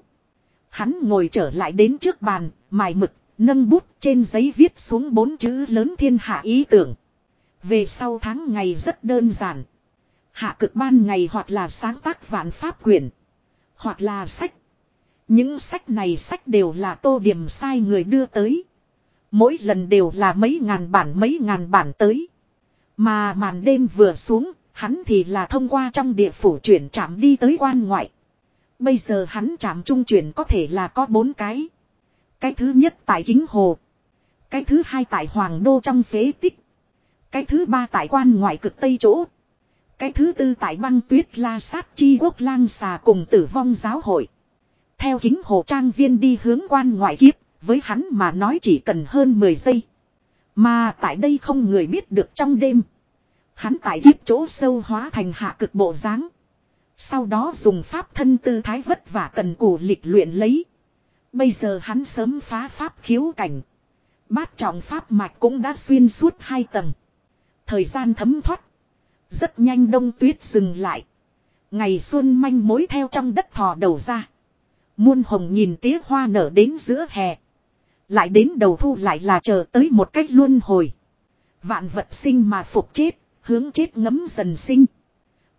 Hắn ngồi trở lại đến trước bàn, mài mực, nâng bút trên giấy viết xuống bốn chữ lớn thiên hạ ý tưởng. Về sau tháng ngày rất đơn giản. Hạ cực ban ngày hoặc là sáng tác vạn pháp quyển. Hoặc là sách. Những sách này sách đều là tô điểm sai người đưa tới. Mỗi lần đều là mấy ngàn bản mấy ngàn bản tới. Mà màn đêm vừa xuống, hắn thì là thông qua trong địa phủ chuyển trạm đi tới quan ngoại. Bây giờ hắn trạm trung chuyển có thể là có bốn cái. Cái thứ nhất tại Kính Hồ. Cái thứ hai tại Hoàng Đô trong phế tích. Cái thứ ba tại quan ngoại cực Tây chỗ. Cái thứ tư tại băng tuyết la sát chi quốc lang xà cùng tử vong giáo hội. Theo kính hồ trang viên đi hướng quan ngoại kiếp, với hắn mà nói chỉ cần hơn 10 giây. Mà tại đây không người biết được trong đêm. Hắn tại kiếp chỗ sâu hóa thành hạ cực bộ dáng Sau đó dùng pháp thân tư thái vất vả cần củ lịch luyện lấy. Bây giờ hắn sớm phá pháp khiếu cảnh. Bát trọng pháp mạch cũng đã xuyên suốt hai tầng. Thời gian thấm thoát. Rất nhanh đông tuyết dừng lại. Ngày xuân manh mối theo trong đất thò đầu ra. Muôn hồng nhìn tía hoa nở đến giữa hè. Lại đến đầu thu lại là chờ tới một cách luân hồi. Vạn vật sinh mà phục chết, hướng chết ngấm dần sinh.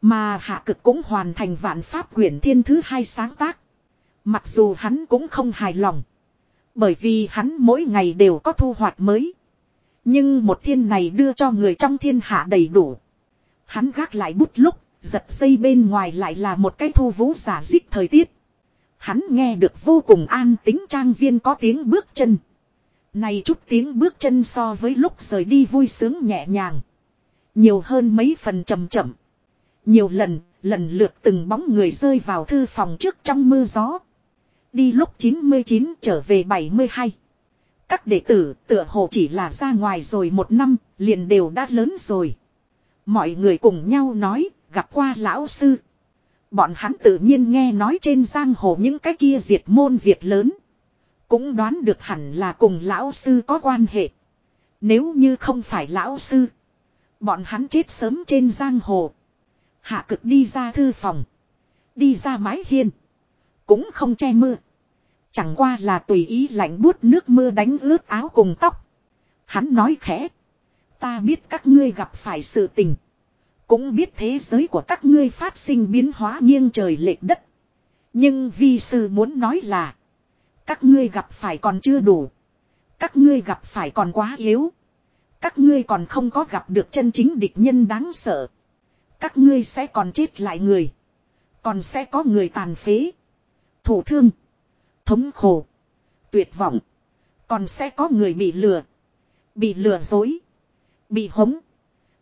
Mà hạ cực cũng hoàn thành vạn pháp quyển thiên thứ hai sáng tác. Mặc dù hắn cũng không hài lòng. Bởi vì hắn mỗi ngày đều có thu hoạch mới. Nhưng một thiên này đưa cho người trong thiên hạ đầy đủ. Hắn gác lại bút lúc, giật dây bên ngoài lại là một cái thu vũ giả dích thời tiết. Hắn nghe được vô cùng an tính trang viên có tiếng bước chân. Này chút tiếng bước chân so với lúc rời đi vui sướng nhẹ nhàng. Nhiều hơn mấy phần chậm chậm. Nhiều lần, lần lượt từng bóng người rơi vào thư phòng trước trong mưa gió. Đi lúc 99 trở về 72. Các đệ tử tựa hồ chỉ là ra ngoài rồi một năm, liền đều đã lớn rồi. Mọi người cùng nhau nói, gặp qua lão sư. Bọn hắn tự nhiên nghe nói trên giang hồ những cái kia diệt môn việc lớn. Cũng đoán được hẳn là cùng lão sư có quan hệ. Nếu như không phải lão sư. Bọn hắn chết sớm trên giang hồ. Hạ cực đi ra thư phòng. Đi ra mái hiên. Cũng không che mưa. Chẳng qua là tùy ý lạnh buốt nước mưa đánh ướt áo cùng tóc. Hắn nói khẽ. Ta biết các ngươi gặp phải sự tình. Cũng biết thế giới của các ngươi phát sinh biến hóa nghiêng trời lệch đất. Nhưng vi sư muốn nói là. Các ngươi gặp phải còn chưa đủ. Các ngươi gặp phải còn quá yếu. Các ngươi còn không có gặp được chân chính địch nhân đáng sợ. Các ngươi sẽ còn chết lại người. Còn sẽ có người tàn phế. Thủ thương. Thống khổ. Tuyệt vọng. Còn sẽ có người bị lừa. Bị lừa dối. Bị hống.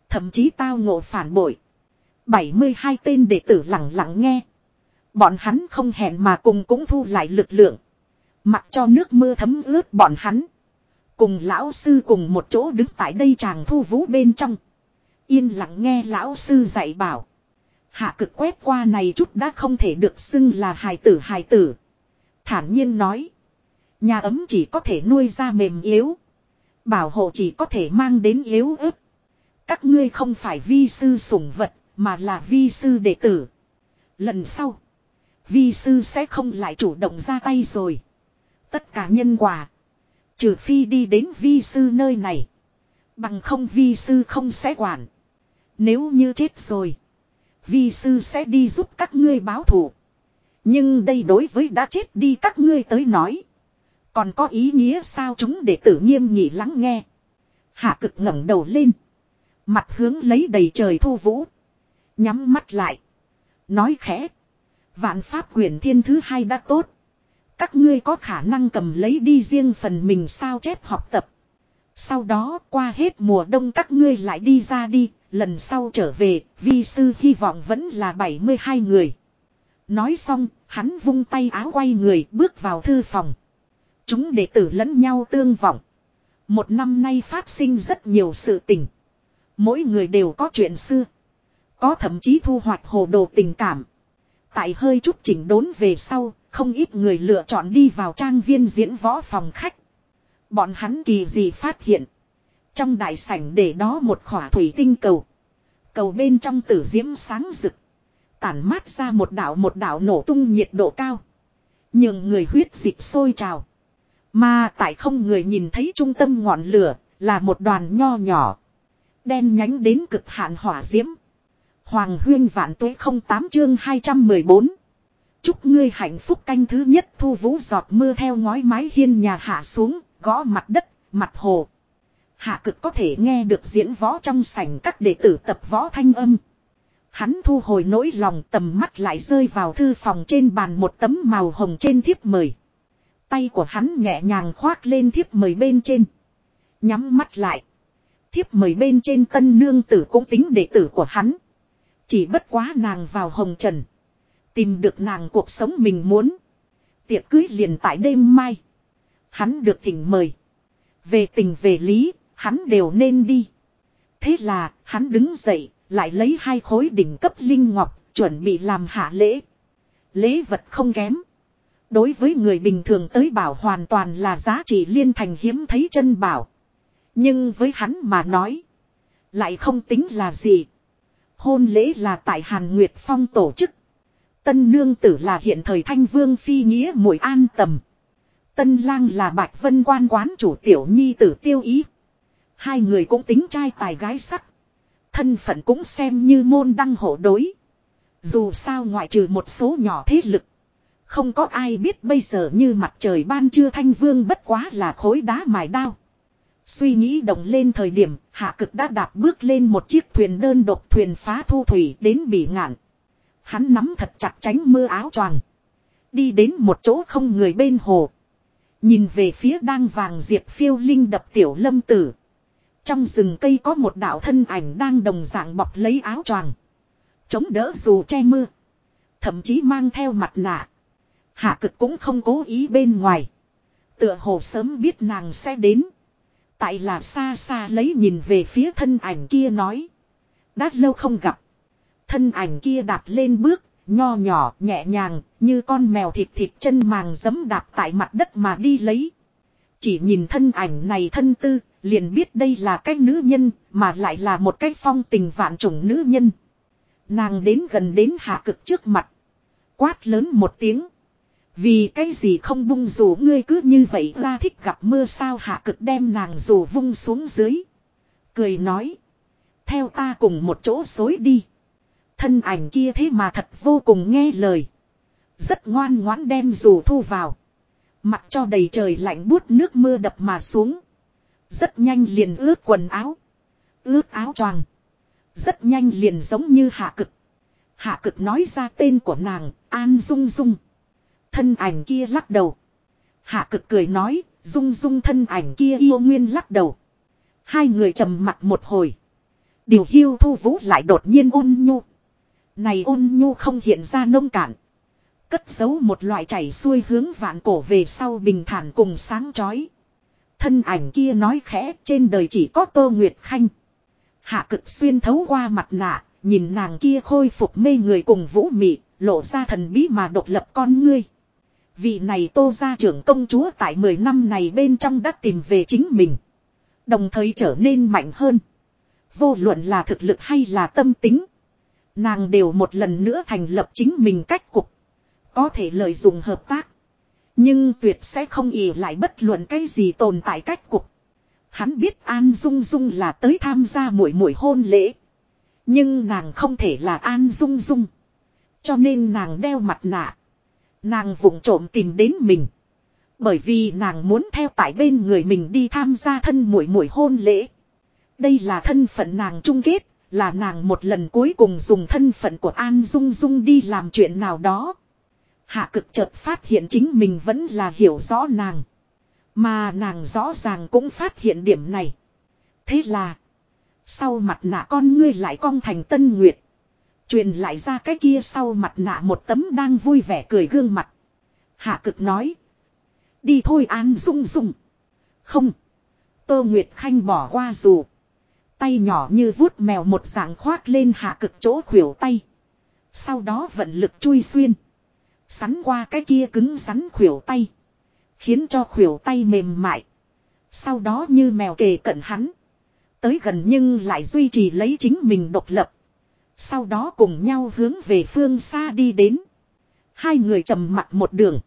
Thậm chí tao ngộ phản bội. 72 tên đệ tử lặng lặng nghe. Bọn hắn không hẹn mà cùng cũng thu lại lực lượng. Mặc cho nước mưa thấm ướt bọn hắn. Cùng lão sư cùng một chỗ đứng tại đây chàng thu vũ bên trong. Yên lặng nghe lão sư dạy bảo. Hạ cực quét qua này chút đã không thể được xưng là hài tử hài tử. Thản nhiên nói. Nhà ấm chỉ có thể nuôi ra mềm yếu. Bảo hộ chỉ có thể mang đến yếu ớt. Các ngươi không phải vi sư sủng vật, mà là vi sư đệ tử. Lần sau, vi sư sẽ không lại chủ động ra tay rồi. Tất cả nhân quả. Trừ phi đi đến vi sư nơi này. Bằng không vi sư không sẽ quản. Nếu như chết rồi. Vi sư sẽ đi giúp các ngươi báo thù. Nhưng đây đối với đã chết đi các ngươi tới nói. Còn có ý nghĩa sao chúng để tử nghiêm nhị lắng nghe. Hạ cực ngẩng đầu lên. Mặt hướng lấy đầy trời thu vũ. Nhắm mắt lại. Nói khẽ. Vạn pháp quyền thiên thứ hai đã tốt. Các ngươi có khả năng cầm lấy đi riêng phần mình sao chép học tập. Sau đó qua hết mùa đông các ngươi lại đi ra đi, lần sau trở về, vi sư hy vọng vẫn là 72 người. Nói xong, hắn vung tay áo quay người bước vào thư phòng. Chúng đệ tử lẫn nhau tương vọng. Một năm nay phát sinh rất nhiều sự tình. Mỗi người đều có chuyện xưa. Có thậm chí thu hoạch hồ đồ tình cảm. Tại hơi chút chỉnh đốn về sau, không ít người lựa chọn đi vào trang viên diễn võ phòng khách. Bọn hắn kỳ gì phát hiện. Trong đại sảnh để đó một khỏa thủy tinh cầu. Cầu bên trong tử diễm sáng rực. Tản mát ra một đảo một đảo nổ tung nhiệt độ cao. Nhưng người huyết dịch sôi trào. Mà tại không người nhìn thấy trung tâm ngọn lửa là một đoàn nho nhỏ. Đen nhánh đến cực hạn hỏa diễm. Hoàng huyên vạn tuế không tám chương 214. Chúc ngươi hạnh phúc canh thứ nhất thu vũ giọt mưa theo ngói mái hiên nhà hạ xuống, gõ mặt đất, mặt hồ. Hạ cực có thể nghe được diễn võ trong sảnh các đệ tử tập võ thanh âm. Hắn thu hồi nỗi lòng tầm mắt lại rơi vào thư phòng trên bàn một tấm màu hồng trên thiếp mời. Tay của hắn nhẹ nhàng khoác lên thiếp mời bên trên. Nhắm mắt lại. Thiếp mời bên trên tân nương tử cũng tính đệ tử của hắn. Chỉ bất quá nàng vào hồng trần. Tìm được nàng cuộc sống mình muốn. Tiệc cưới liền tại đêm mai. Hắn được thỉnh mời. Về tình về lý, hắn đều nên đi. Thế là, hắn đứng dậy, lại lấy hai khối đỉnh cấp linh ngọc, chuẩn bị làm hạ lễ. Lễ vật không kém. Đối với người bình thường tới bảo hoàn toàn là giá trị liên thành hiếm thấy chân bảo. Nhưng với hắn mà nói. Lại không tính là gì. Hôn lễ là tại Hàn Nguyệt Phong tổ chức. Tân nương tử là hiện thời thanh vương phi nghĩa mùi an tầm. Tân lang là bạch vân quan quán chủ tiểu nhi tử tiêu ý. Hai người cũng tính trai tài gái sắc. Thân phận cũng xem như môn đăng hộ đối. Dù sao ngoại trừ một số nhỏ thế lực. Không có ai biết bây giờ như mặt trời ban trưa thanh vương bất quá là khối đá mài đao. Suy nghĩ động lên thời điểm, hạ cực đã đạp bước lên một chiếc thuyền đơn độc thuyền phá thu thủy đến bỉ ngạn. Hắn nắm thật chặt tránh mưa áo choàng. Đi đến một chỗ không người bên hồ. Nhìn về phía đang vàng diệp phiêu linh đập tiểu lâm tử. Trong rừng cây có một đạo thân ảnh đang đồng dạng bọc lấy áo choàng. Chống đỡ dù che mưa. Thậm chí mang theo mặt nạ. Hạ cực cũng không cố ý bên ngoài. Tựa hồ sớm biết nàng sẽ đến. Tại là xa xa lấy nhìn về phía thân ảnh kia nói. Đã lâu không gặp. Thân ảnh kia đạp lên bước, nho nhỏ, nhẹ nhàng, như con mèo thịt thịt chân màng giấm đạp tại mặt đất mà đi lấy. Chỉ nhìn thân ảnh này thân tư, liền biết đây là cái nữ nhân, mà lại là một cái phong tình vạn trùng nữ nhân. Nàng đến gần đến hạ cực trước mặt. Quát lớn một tiếng. Vì cái gì không bung rủ ngươi cứ như vậy ra thích gặp mưa sao hạ cực đem nàng rủ vung xuống dưới. Cười nói. Theo ta cùng một chỗ xối đi. Thân ảnh kia thế mà thật vô cùng nghe lời. Rất ngoan ngoãn đem rủ thu vào. Mặc cho đầy trời lạnh buốt nước mưa đập mà xuống. Rất nhanh liền ướt quần áo. Ướt áo choàng. Rất nhanh liền giống như hạ cực. Hạ cực nói ra tên của nàng, An Dung Dung. Thân ảnh kia lắc đầu. Hạ cực cười nói, Dung Dung thân ảnh kia yêu nguyên lắc đầu. Hai người trầm mặt một hồi. Điều hiu thu vũ lại đột nhiên ôn nhu. Này ôn nhu không hiện ra nông cạn. Cất giấu một loại chảy xuôi hướng vạn cổ về sau bình thản cùng sáng chói. Thân ảnh kia nói khẽ trên đời chỉ có Tô Nguyệt Khanh. Hạ cực xuyên thấu qua mặt nạ, nhìn nàng kia khôi phục mê người cùng vũ mị, lộ ra thần bí mà độc lập con ngươi. Vị này tô gia trưởng công chúa tại 10 năm này bên trong đã tìm về chính mình. Đồng thời trở nên mạnh hơn. Vô luận là thực lực hay là tâm tính. Nàng đều một lần nữa thành lập chính mình cách cục. Có thể lợi dụng hợp tác. Nhưng tuyệt sẽ không ỉ lại bất luận cái gì tồn tại cách cục. Hắn biết An Dung Dung là tới tham gia mỗi mỗi hôn lễ. Nhưng nàng không thể là An Dung Dung. Cho nên nàng đeo mặt nạ. Nàng vụng trộm tìm đến mình. Bởi vì nàng muốn theo tại bên người mình đi tham gia thân mũi mũi hôn lễ. Đây là thân phận nàng chung kết, là nàng một lần cuối cùng dùng thân phận của An Dung Dung đi làm chuyện nào đó. Hạ cực chợt phát hiện chính mình vẫn là hiểu rõ nàng. Mà nàng rõ ràng cũng phát hiện điểm này. Thế là. Sau mặt nạ con ngươi lại cong thành tân nguyệt. Truyền lại ra cái kia sau mặt nạ một tấm đang vui vẻ cười gương mặt. Hạ cực nói. Đi thôi An Dung Dung. Không. Tô Nguyệt Khanh bỏ qua dù. Tay nhỏ như vuốt mèo một dạng khoát lên hạ cực chỗ khuỷu tay. Sau đó vận lực chui xuyên. Sắn qua cái kia cứng sắn khuỷu tay. Khiến cho khuỷu tay mềm mại. Sau đó như mèo kề cận hắn. Tới gần nhưng lại duy trì lấy chính mình độc lập. Sau đó cùng nhau hướng về phương xa đi đến. Hai người trầm mặt một đường.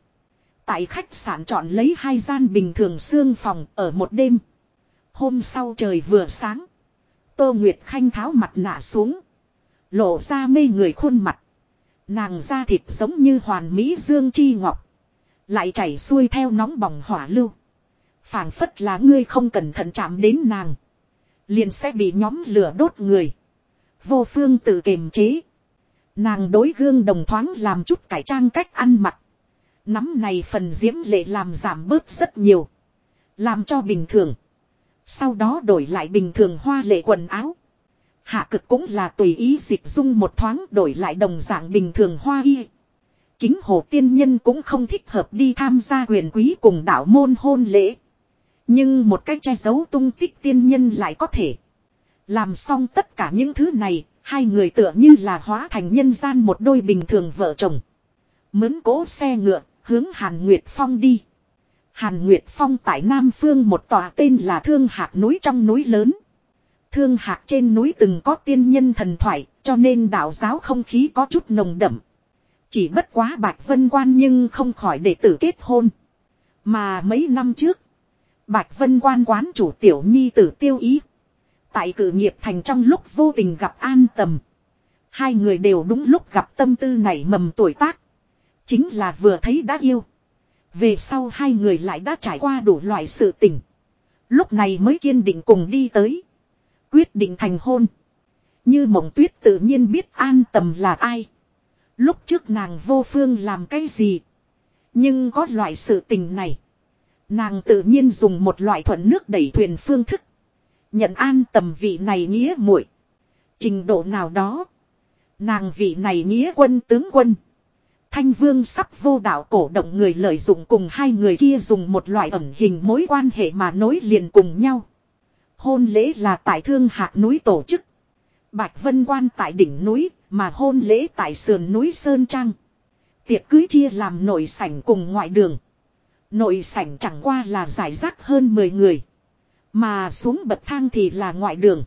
Tại khách sạn chọn lấy hai gian bình thường xương phòng ở một đêm. Hôm sau trời vừa sáng. Tô Nguyệt Khanh tháo mặt nạ xuống. Lộ ra mê người khuôn mặt. Nàng da thịt giống như hoàn mỹ dương chi ngọc. Lại chảy xuôi theo nóng bỏng hỏa lưu. phảng phất là ngươi không cẩn thận chạm đến nàng. Liền sẽ bị nhóm lửa đốt người. Vô phương tự kiềm chế. Nàng đối gương đồng thoáng làm chút cải trang cách ăn mặc. Nắm này phần diễm lệ làm giảm bớt rất nhiều. Làm cho bình thường. Sau đó đổi lại bình thường hoa lệ quần áo. Hạ cực cũng là tùy ý dịch dung một thoáng đổi lại đồng dạng bình thường hoa y. Kính hồ tiên nhân cũng không thích hợp đi tham gia quyền quý cùng đạo môn hôn lễ. Nhưng một cách che giấu tung tích tiên nhân lại có thể. Làm xong tất cả những thứ này, hai người tựa như là hóa thành nhân gian một đôi bình thường vợ chồng. Mướn cố xe ngựa, hướng Hàn Nguyệt Phong đi. Hàn Nguyệt Phong tại Nam Phương một tòa tên là Thương Hạc núi trong núi lớn. Thương Hạc trên núi từng có tiên nhân thần thoại, cho nên đạo giáo không khí có chút nồng đậm. Chỉ bất quá Bạch Vân Quan nhưng không khỏi để tử kết hôn. Mà mấy năm trước, Bạch Vân Quan quán chủ tiểu nhi tử tiêu ý. Tại cử nghiệp thành trong lúc vô tình gặp an tầm. Hai người đều đúng lúc gặp tâm tư này mầm tuổi tác. Chính là vừa thấy đã yêu. Về sau hai người lại đã trải qua đủ loại sự tình. Lúc này mới kiên định cùng đi tới. Quyết định thành hôn. Như mộng tuyết tự nhiên biết an tầm là ai. Lúc trước nàng vô phương làm cái gì. Nhưng có loại sự tình này. Nàng tự nhiên dùng một loại thuận nước đẩy thuyền phương thức. Nhận an tầm vị này nghĩa muội Trình độ nào đó. Nàng vị này nghĩa quân tướng quân. Thanh vương sắp vô đạo cổ động người lợi dụng cùng hai người kia dùng một loại ẩn hình mối quan hệ mà nối liền cùng nhau. Hôn lễ là tại thương hạ núi tổ chức. Bạch Vân Quan tại đỉnh núi, mà hôn lễ tại sườn núi Sơn trang Tiệc cưới chia làm nội sảnh cùng ngoại đường. Nội sảnh chẳng qua là giải rác hơn 10 người. Mà xuống bậc thang thì là ngoại đường.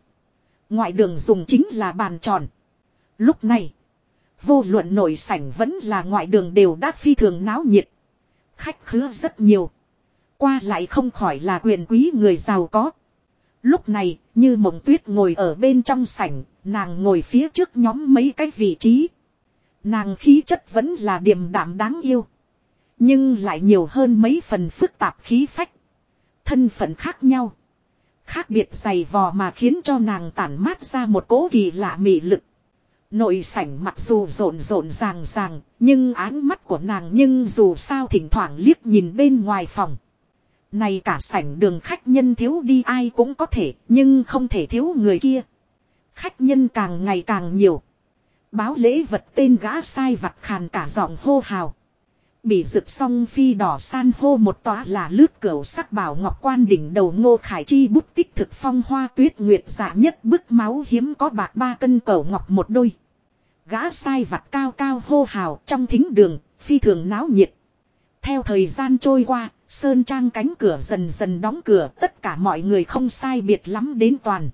Ngoại đường dùng chính là bàn tròn. Lúc này, vô luận nội sảnh vẫn là ngoại đường đều đã phi thường náo nhiệt. Khách khứa rất nhiều. Qua lại không khỏi là quyền quý người giàu có. Lúc này, như mộng tuyết ngồi ở bên trong sảnh, nàng ngồi phía trước nhóm mấy cái vị trí. Nàng khí chất vẫn là điềm đạm đáng yêu. Nhưng lại nhiều hơn mấy phần phức tạp khí phách. Thân phận khác nhau. Khác biệt dày vò mà khiến cho nàng tản mát ra một cố kỳ lạ mị lực. Nội sảnh mặc dù rộn rộn ràng ràng, nhưng áng mắt của nàng nhưng dù sao thỉnh thoảng liếc nhìn bên ngoài phòng. Này cả sảnh đường khách nhân thiếu đi ai cũng có thể, nhưng không thể thiếu người kia. Khách nhân càng ngày càng nhiều. Báo lễ vật tên gã sai vặt khàn cả giọng hô hào. Bị rực song phi đỏ san hô một tòa là lướt cửu sắc bảo ngọc quan đỉnh đầu ngô khải chi bút tích thực phong hoa tuyết nguyệt dạ nhất bức máu hiếm có bạc ba cân cẩu ngọc một đôi. Gã sai vặt cao cao hô hào trong thính đường, phi thường náo nhiệt. Theo thời gian trôi qua, Sơn Trang cánh cửa dần dần đóng cửa tất cả mọi người không sai biệt lắm đến toàn.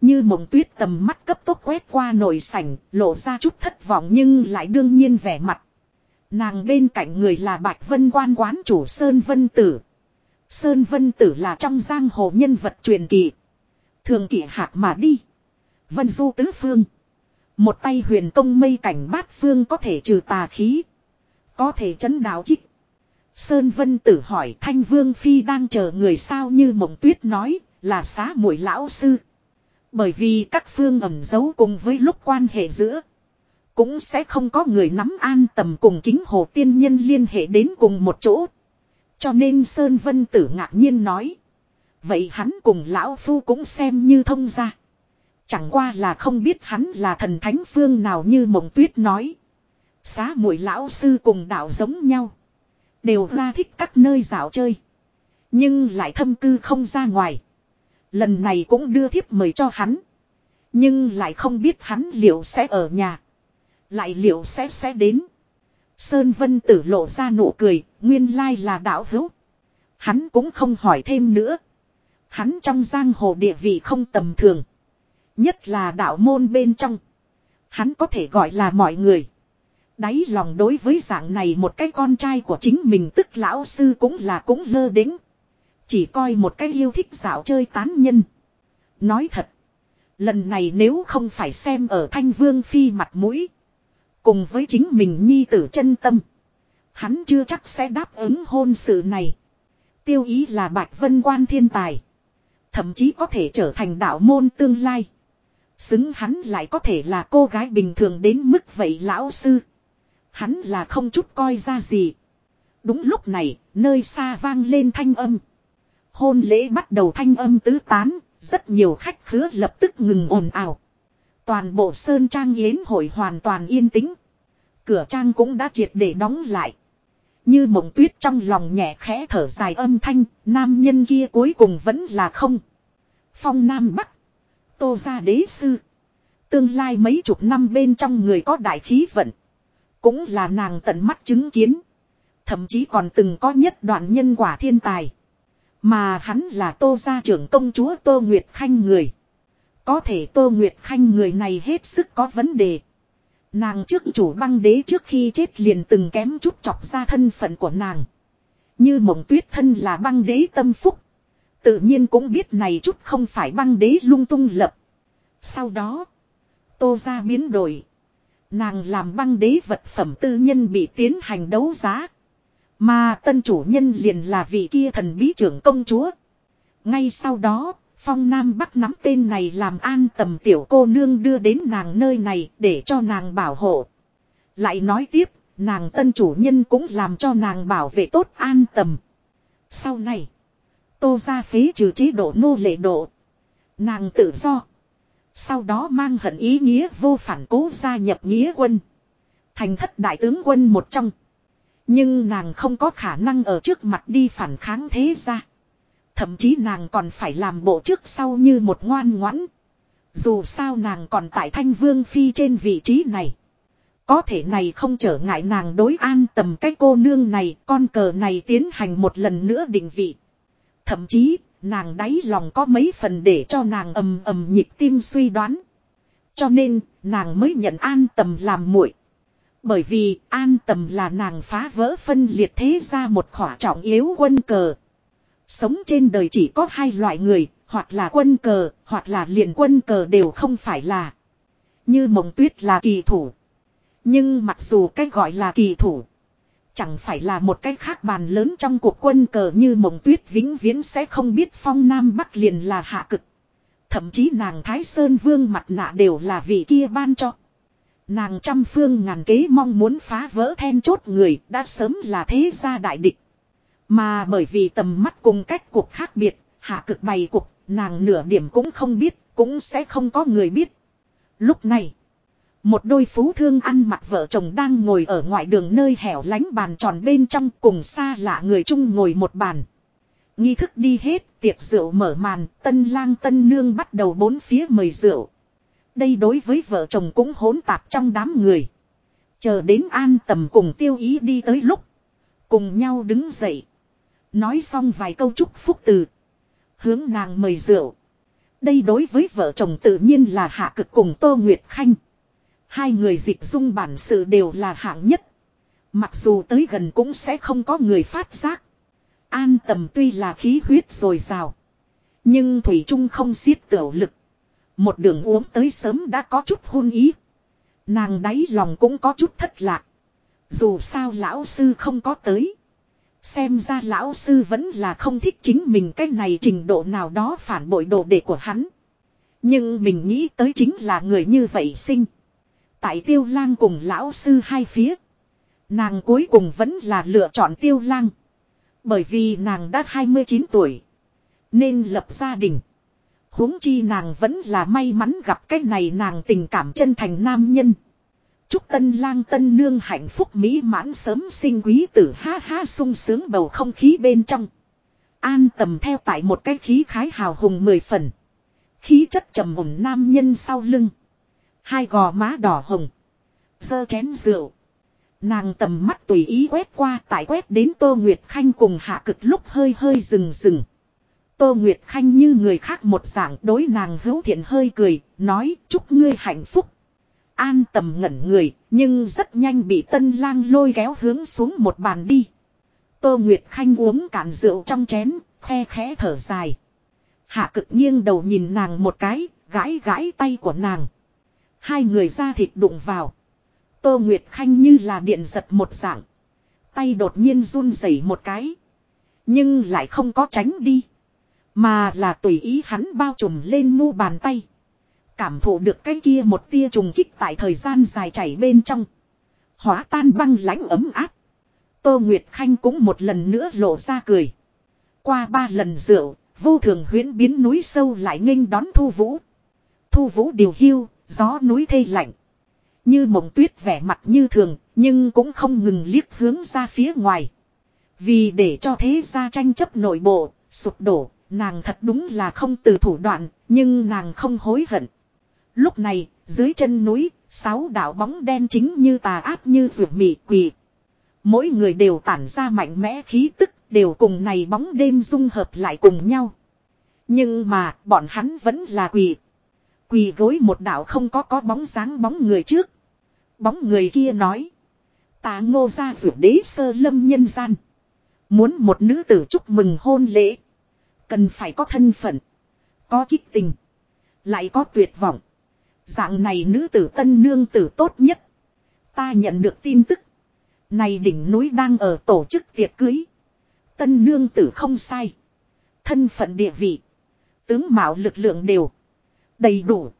Như mộng tuyết tầm mắt cấp tốc quét qua nồi sảnh, lộ ra chút thất vọng nhưng lại đương nhiên vẻ mặt. Nàng bên cạnh người là Bạch Vân quan quán chủ Sơn Vân Tử. Sơn Vân Tử là trong giang hồ nhân vật truyền kỳ. Thường kỷ hạc mà đi. Vân du tứ phương. Một tay huyền công mây cảnh bát phương có thể trừ tà khí. Có thể chấn đạo trích. Sơn Vân Tử hỏi Thanh Vương Phi đang chờ người sao như mộng tuyết nói là xá muội lão sư. Bởi vì các phương ẩm giấu cùng với lúc quan hệ giữa. Cũng sẽ không có người nắm an tầm cùng kính hồ tiên nhân liên hệ đến cùng một chỗ. Cho nên Sơn Vân Tử ngạc nhiên nói. Vậy hắn cùng lão phu cũng xem như thông ra. Chẳng qua là không biết hắn là thần thánh phương nào như mộng tuyết nói. Xá mũi lão sư cùng đạo giống nhau. Đều ra thích các nơi dạo chơi. Nhưng lại thâm cư không ra ngoài. Lần này cũng đưa thiếp mời cho hắn. Nhưng lại không biết hắn liệu sẽ ở nhà. Lại liệu sẽ sẽ đến. Sơn Vân tử lộ ra nụ cười, nguyên lai là đạo hữu. Hắn cũng không hỏi thêm nữa. Hắn trong giang hồ địa vị không tầm thường. Nhất là đạo môn bên trong. Hắn có thể gọi là mọi người. Đáy lòng đối với dạng này một cái con trai của chính mình tức lão sư cũng là cũng lơ đính. Chỉ coi một cái yêu thích dạo chơi tán nhân. Nói thật. Lần này nếu không phải xem ở thanh vương phi mặt mũi. Cùng với chính mình nhi tử chân tâm. Hắn chưa chắc sẽ đáp ứng hôn sự này. Tiêu ý là bạch vân quan thiên tài. Thậm chí có thể trở thành đạo môn tương lai. Xứng hắn lại có thể là cô gái bình thường đến mức vậy lão sư. Hắn là không chút coi ra gì. Đúng lúc này, nơi xa vang lên thanh âm. Hôn lễ bắt đầu thanh âm tứ tán, rất nhiều khách khứa lập tức ngừng ồn ào. Toàn bộ sơn trang yến hội hoàn toàn yên tĩnh. Cửa trang cũng đã triệt để đóng lại. Như mộng tuyết trong lòng nhẹ khẽ thở dài âm thanh, nam nhân kia cuối cùng vẫn là không. Phong Nam Bắc. Tô gia đế sư. Tương lai mấy chục năm bên trong người có đại khí vận. Cũng là nàng tận mắt chứng kiến. Thậm chí còn từng có nhất đoạn nhân quả thiên tài. Mà hắn là tô gia trưởng công chúa Tô Nguyệt Khanh người. Có thể Tô Nguyệt Khanh người này hết sức có vấn đề. Nàng trước chủ băng đế trước khi chết liền từng kém chút chọc ra thân phận của nàng. Như mộng tuyết thân là băng đế tâm phúc. Tự nhiên cũng biết này chút không phải băng đế lung tung lập. Sau đó, tô ra biến đổi. Nàng làm băng đế vật phẩm tư nhân bị tiến hành đấu giá. Mà tân chủ nhân liền là vị kia thần bí trưởng công chúa. Ngay sau đó, phong nam bắc nắm tên này làm an tầm tiểu cô nương đưa đến nàng nơi này để cho nàng bảo hộ. Lại nói tiếp, nàng tân chủ nhân cũng làm cho nàng bảo vệ tốt an tầm. Sau này, tô ra phế trừ chế độ nô lệ độ. Nàng tự do. Sau đó mang hận ý nghĩa vô phản cố gia nhập nghĩa quân. Thành thất đại tướng quân một trong. Nhưng nàng không có khả năng ở trước mặt đi phản kháng thế ra. Thậm chí nàng còn phải làm bộ trước sau như một ngoan ngoãn. Dù sao nàng còn tại thanh vương phi trên vị trí này. Có thể này không trở ngại nàng đối an tầm cái cô nương này, con cờ này tiến hành một lần nữa định vị. Thậm chí, nàng đáy lòng có mấy phần để cho nàng ầm ầm nhịp tim suy đoán. Cho nên, nàng mới nhận an tầm làm muội. Bởi vì an tầm là nàng phá vỡ phân liệt thế ra một khỏa trọng yếu quân cờ. Sống trên đời chỉ có hai loại người, hoặc là quân cờ, hoặc là liền quân cờ đều không phải là. Như mộng tuyết là kỳ thủ. Nhưng mặc dù cái gọi là kỳ thủ. Chẳng phải là một cái khác bàn lớn trong cuộc quân cờ như mộng tuyết vĩnh viễn sẽ không biết phong nam bắc liền là hạ cực. Thậm chí nàng Thái Sơn Vương mặt nạ đều là vị kia ban cho. Nàng trăm phương ngàn kế mong muốn phá vỡ then chốt người đã sớm là thế gia đại địch. Mà bởi vì tầm mắt cùng cách cuộc khác biệt, hạ cực bày cuộc, nàng nửa điểm cũng không biết, cũng sẽ không có người biết. Lúc này, một đôi phú thương ăn mặc vợ chồng đang ngồi ở ngoại đường nơi hẻo lánh bàn tròn bên trong cùng xa lạ người chung ngồi một bàn. Nghi thức đi hết, tiệc rượu mở màn, tân lang tân nương bắt đầu bốn phía mời rượu. Đây đối với vợ chồng cũng hỗn tạp trong đám người. Chờ đến an tầm cùng tiêu ý đi tới lúc. Cùng nhau đứng dậy. Nói xong vài câu chúc phúc từ. Hướng nàng mời rượu. Đây đối với vợ chồng tự nhiên là hạ cực cùng Tô Nguyệt Khanh. Hai người dịch dung bản sự đều là hạng nhất. Mặc dù tới gần cũng sẽ không có người phát giác. An tầm tuy là khí huyết rồi rào. Nhưng Thủy Trung không xiết tiểu lực. Một đường uống tới sớm đã có chút hôn ý. Nàng đáy lòng cũng có chút thất lạc. Dù sao lão sư không có tới. Xem ra lão sư vẫn là không thích chính mình cái này trình độ nào đó phản bội đồ đệ của hắn. Nhưng mình nghĩ tới chính là người như vậy sinh. Tại tiêu lang cùng lão sư hai phía. Nàng cuối cùng vẫn là lựa chọn tiêu lang. Bởi vì nàng đã 29 tuổi. Nên lập gia đình huống chi nàng vẫn là may mắn gặp cái này nàng tình cảm chân thành nam nhân. Chúc tân lang tân nương hạnh phúc mỹ mãn sớm sinh quý tử ha ha sung sướng bầu không khí bên trong. An tầm theo tại một cái khí khái hào hùng mười phần. Khí chất trầm mùn nam nhân sau lưng. Hai gò má đỏ hồng. Dơ chén rượu. Nàng tầm mắt tùy ý quét qua tại quét đến Tô Nguyệt Khanh cùng hạ cực lúc hơi hơi rừng rừng. Tô Nguyệt Khanh như người khác một dạng đối nàng hữu thiện hơi cười, nói chúc ngươi hạnh phúc. An tầm ngẩn người, nhưng rất nhanh bị tân lang lôi kéo hướng xuống một bàn đi. Tô Nguyệt Khanh uống cạn rượu trong chén, khe khẽ thở dài. Hạ cực nghiêng đầu nhìn nàng một cái, gãi gãi tay của nàng. Hai người ra thịt đụng vào. Tô Nguyệt Khanh như là điện giật một dạng. Tay đột nhiên run rẩy một cái. Nhưng lại không có tránh đi. Mà là tùy ý hắn bao trùm lên mu bàn tay. Cảm thụ được cái kia một tia trùng kích tại thời gian dài chảy bên trong. Hóa tan băng lãnh ấm áp. Tô Nguyệt Khanh cũng một lần nữa lộ ra cười. Qua ba lần rượu, vô thường huyến biến núi sâu lại nghênh đón thu vũ. Thu vũ điều hưu, gió núi thê lạnh. Như mộng tuyết vẻ mặt như thường, nhưng cũng không ngừng liếc hướng ra phía ngoài. Vì để cho thế gia tranh chấp nội bộ, sụp đổ, Nàng thật đúng là không từ thủ đoạn, nhưng nàng không hối hận. Lúc này, dưới chân núi, sáu đạo bóng đen chính như tà áp như rượu mị quỳ. Mỗi người đều tản ra mạnh mẽ khí tức, đều cùng này bóng đêm dung hợp lại cùng nhau. Nhưng mà, bọn hắn vẫn là quỳ. Quỳ gối một đạo không có có bóng dáng bóng người trước. Bóng người kia nói. Ta ngô ra rượu đế sơ lâm nhân gian. Muốn một nữ tử chúc mừng hôn lễ. Cần phải có thân phận. Có kích tình. Lại có tuyệt vọng. Dạng này nữ tử tân nương tử tốt nhất. Ta nhận được tin tức. Này đỉnh núi đang ở tổ chức tiệc cưới. Tân nương tử không sai. Thân phận địa vị. Tướng mạo lực lượng đều. Đầy đủ.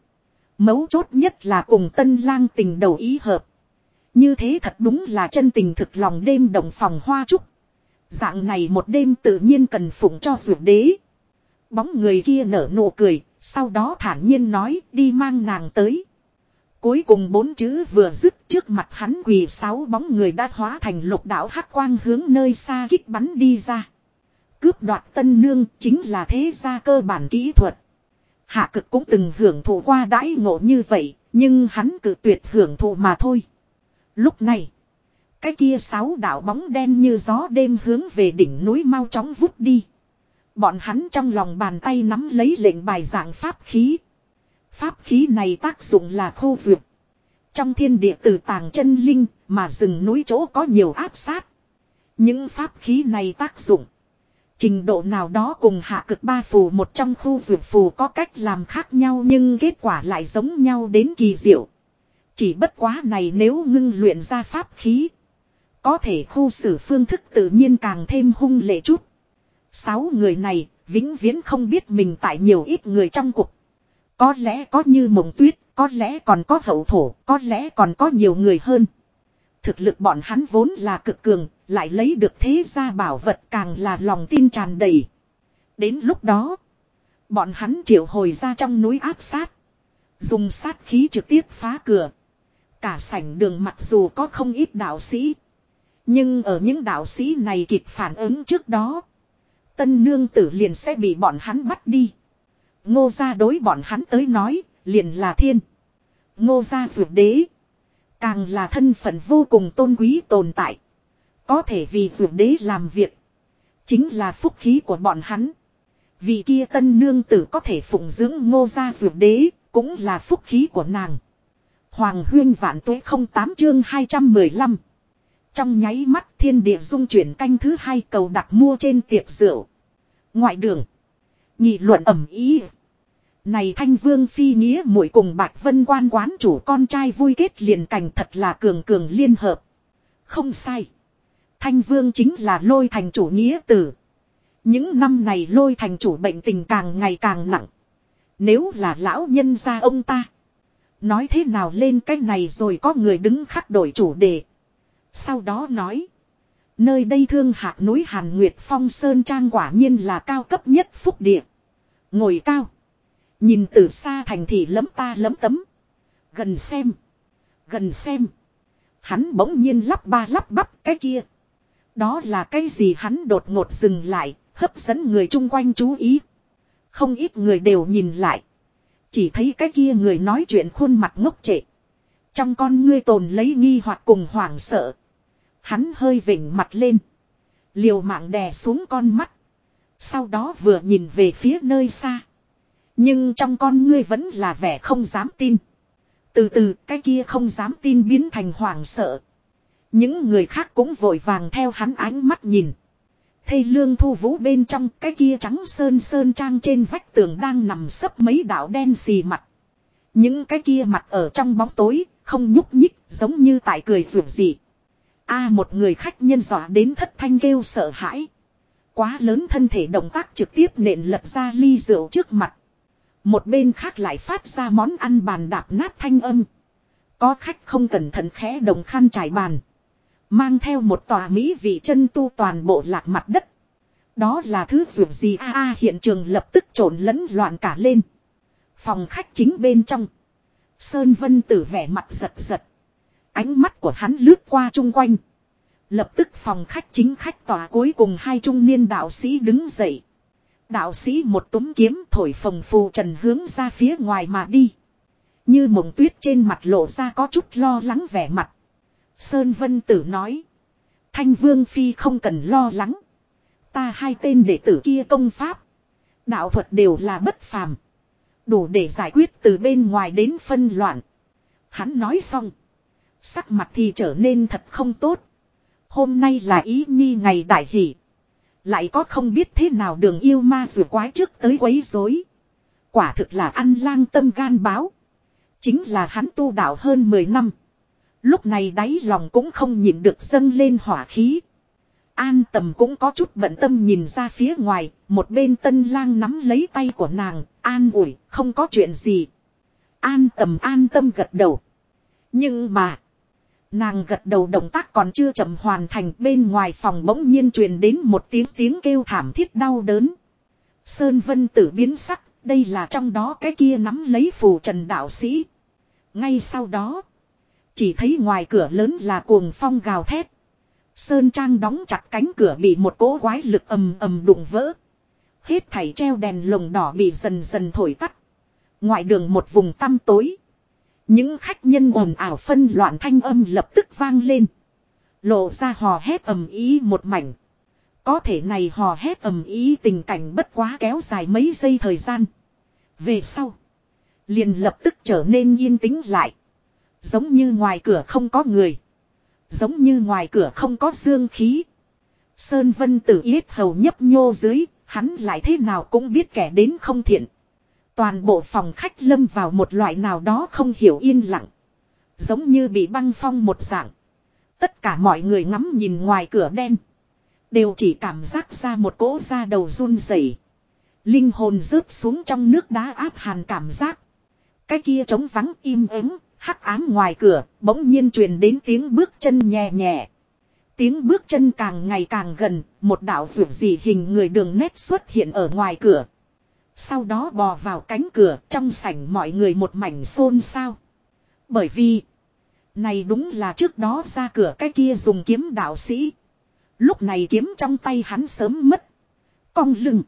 Mấu chốt nhất là cùng tân lang tình đầu ý hợp. Như thế thật đúng là chân tình thực lòng đêm đồng phòng hoa trúc. Dạng này một đêm tự nhiên cần phụng cho ruột đế. Bóng người kia nở nụ cười, sau đó thản nhiên nói đi mang nàng tới. Cuối cùng bốn chữ vừa dứt trước mặt hắn quỳ sáu bóng người đã hóa thành lục đạo hắc quang hướng nơi xa kích bắn đi ra. Cướp đoạt tân nương chính là thế gia cơ bản kỹ thuật. Hạ cực cũng từng hưởng thụ qua đãi ngộ như vậy, nhưng hắn cự tuyệt hưởng thụ mà thôi. Lúc này, cái kia sáu đạo bóng đen như gió đêm hướng về đỉnh núi mau chóng vút đi. Bọn hắn trong lòng bàn tay nắm lấy lệnh bài dạng pháp khí. Pháp khí này tác dụng là khô vượt. Trong thiên địa tử tàng chân linh mà rừng núi chỗ có nhiều áp sát. Những pháp khí này tác dụng. Trình độ nào đó cùng hạ cực ba phù một trong khu vượt phù có cách làm khác nhau nhưng kết quả lại giống nhau đến kỳ diệu. Chỉ bất quá này nếu ngưng luyện ra pháp khí. Có thể khu xử phương thức tự nhiên càng thêm hung lệ chút. Sáu người này vĩnh viễn không biết mình tại nhiều ít người trong cuộc. Có lẽ có như mộng tuyết, có lẽ còn có hậu thổ, có lẽ còn có nhiều người hơn. Thực lực bọn hắn vốn là cực cường, lại lấy được thế gia bảo vật càng là lòng tin tràn đầy. Đến lúc đó, bọn hắn triệu hồi ra trong núi áp sát. Dùng sát khí trực tiếp phá cửa. Cả sảnh đường mặc dù có không ít đạo sĩ. Nhưng ở những đạo sĩ này kịp phản ứng trước đó. Tân nương tử liền sẽ bị bọn hắn bắt đi. Ngô gia đối bọn hắn tới nói, liền là thiên. Ngô gia ruột đế. Càng là thân phận vô cùng tôn quý tồn tại. Có thể vì ruột đế làm việc. Chính là phúc khí của bọn hắn. Vì kia tân nương tử có thể phụng dưỡng ngô gia ruột đế, cũng là phúc khí của nàng. Hoàng huyên vạn tuế không tám chương 215. Trong nháy mắt thiên địa dung chuyển canh thứ hai cầu đặt mua trên tiệc rượu. Ngoại đường. nhị luận ẩm ý. Này thanh vương phi nghĩa muội cùng bạc vân quan quán chủ con trai vui kết liền cảnh thật là cường cường liên hợp. Không sai. Thanh vương chính là lôi thành chủ nghĩa tử. Những năm này lôi thành chủ bệnh tình càng ngày càng nặng. Nếu là lão nhân gia ông ta. Nói thế nào lên cái này rồi có người đứng khắc đổi chủ đề. Sau đó nói. Nơi đây thương hạ núi Hàn Nguyệt Phong Sơn Trang quả nhiên là cao cấp nhất phúc địa. Ngồi cao. Nhìn từ xa thành thị lấm ta lấm tấm. Gần xem. Gần xem. Hắn bỗng nhiên lắp ba lắp bắp cái kia. Đó là cái gì hắn đột ngột dừng lại, hấp dẫn người chung quanh chú ý. Không ít người đều nhìn lại. Chỉ thấy cái kia người nói chuyện khuôn mặt ngốc trệ. Trong con ngươi tồn lấy nghi hoặc cùng hoảng sợ. Hắn hơi vỉnh mặt lên. Liều mạng đè xuống con mắt. Sau đó vừa nhìn về phía nơi xa. Nhưng trong con ngươi vẫn là vẻ không dám tin. Từ từ cái kia không dám tin biến thành hoảng sợ. Những người khác cũng vội vàng theo hắn ánh mắt nhìn. Thây lương thu vũ bên trong cái kia trắng sơn sơn trang trên vách tường đang nằm sấp mấy đạo đen xì mặt. Những cái kia mặt ở trong bóng tối, không nhúc nhích, giống như tại cười rượu gì. A một người khách nhân dọa đến thất thanh kêu sợ hãi. Quá lớn thân thể động tác trực tiếp nện lật ra ly rượu trước mặt. Một bên khác lại phát ra món ăn bàn đạp nát thanh âm. Có khách không cẩn thận khẽ đồng khăn trải bàn. Mang theo một tòa mỹ vị chân tu toàn bộ lạc mặt đất. Đó là thứ dù gì a a, hiện trường lập tức trộn lẫn loạn cả lên. Phòng khách chính bên trong. Sơn Vân tử vẻ mặt giật giật. Ánh mắt của hắn lướt qua chung quanh. Lập tức phòng khách chính khách tòa cuối cùng hai trung niên đạo sĩ đứng dậy. Đạo sĩ một túm kiếm thổi phồng phù trần hướng ra phía ngoài mà đi. Như mộng tuyết trên mặt lộ ra có chút lo lắng vẻ mặt. Sơn Vân Tử nói. Thanh Vương Phi không cần lo lắng. Ta hai tên đệ tử kia công pháp. Đạo thuật đều là bất phàm. Đủ để giải quyết từ bên ngoài đến phân loạn. Hắn nói xong. Sắc mặt thì trở nên thật không tốt. Hôm nay là ý nhi ngày đại hỷ. Lại có không biết thế nào đường yêu ma rửa quái trước tới quấy rối. Quả thực là ăn lang tâm gan báo. Chính là hắn tu đạo hơn 10 năm. Lúc này đáy lòng cũng không nhịn được dâng lên hỏa khí. An tầm cũng có chút bận tâm nhìn ra phía ngoài, một bên tân lang nắm lấy tay của nàng, an ủi, không có chuyện gì. An tầm an tâm gật đầu. Nhưng mà, nàng gật đầu động tác còn chưa chậm hoàn thành bên ngoài phòng bỗng nhiên truyền đến một tiếng tiếng kêu thảm thiết đau đớn. Sơn vân tử biến sắc, Đây là trong đó cái kia nắm lấy phù trần đạo sĩ. Ngay sau đó. Chỉ thấy ngoài cửa lớn là cuồng phong gào thét. Sơn Trang đóng chặt cánh cửa bị một cỗ quái lực ầm ầm đụng vỡ. Hết thảy treo đèn lồng đỏ bị dần dần thổi tắt. Ngoại đường một vùng tăm tối. Những khách nhân ồn ào phân loạn thanh âm lập tức vang lên. Lộ ra hò hét ầm ý một mảnh. Có thể này hò hét ầm ý tình cảnh bất quá kéo dài mấy giây thời gian. Về sau. Liền lập tức trở nên yên tĩnh lại. Giống như ngoài cửa không có người. Giống như ngoài cửa không có dương khí. Sơn Vân tử yết hầu nhấp nhô dưới, hắn lại thế nào cũng biết kẻ đến không thiện. Toàn bộ phòng khách lâm vào một loại nào đó không hiểu yên lặng. Giống như bị băng phong một dạng. Tất cả mọi người ngắm nhìn ngoài cửa đen. Đều chỉ cảm giác ra một cỗ da đầu run rẩy, Linh hồn rớt xuống trong nước đá áp hàn cảm giác. Cái kia trống vắng im ắng, hắc ám ngoài cửa, bỗng nhiên truyền đến tiếng bước chân nhẹ nhẹ. Tiếng bước chân càng ngày càng gần, một đạo rượu gì hình người đường nét xuất hiện ở ngoài cửa. Sau đó bò vào cánh cửa, trong sảnh mọi người một mảnh xôn xao. Bởi vì, này đúng là trước đó ra cửa cái kia dùng kiếm đạo sĩ. Lúc này kiếm trong tay hắn sớm mất. Cong lưng.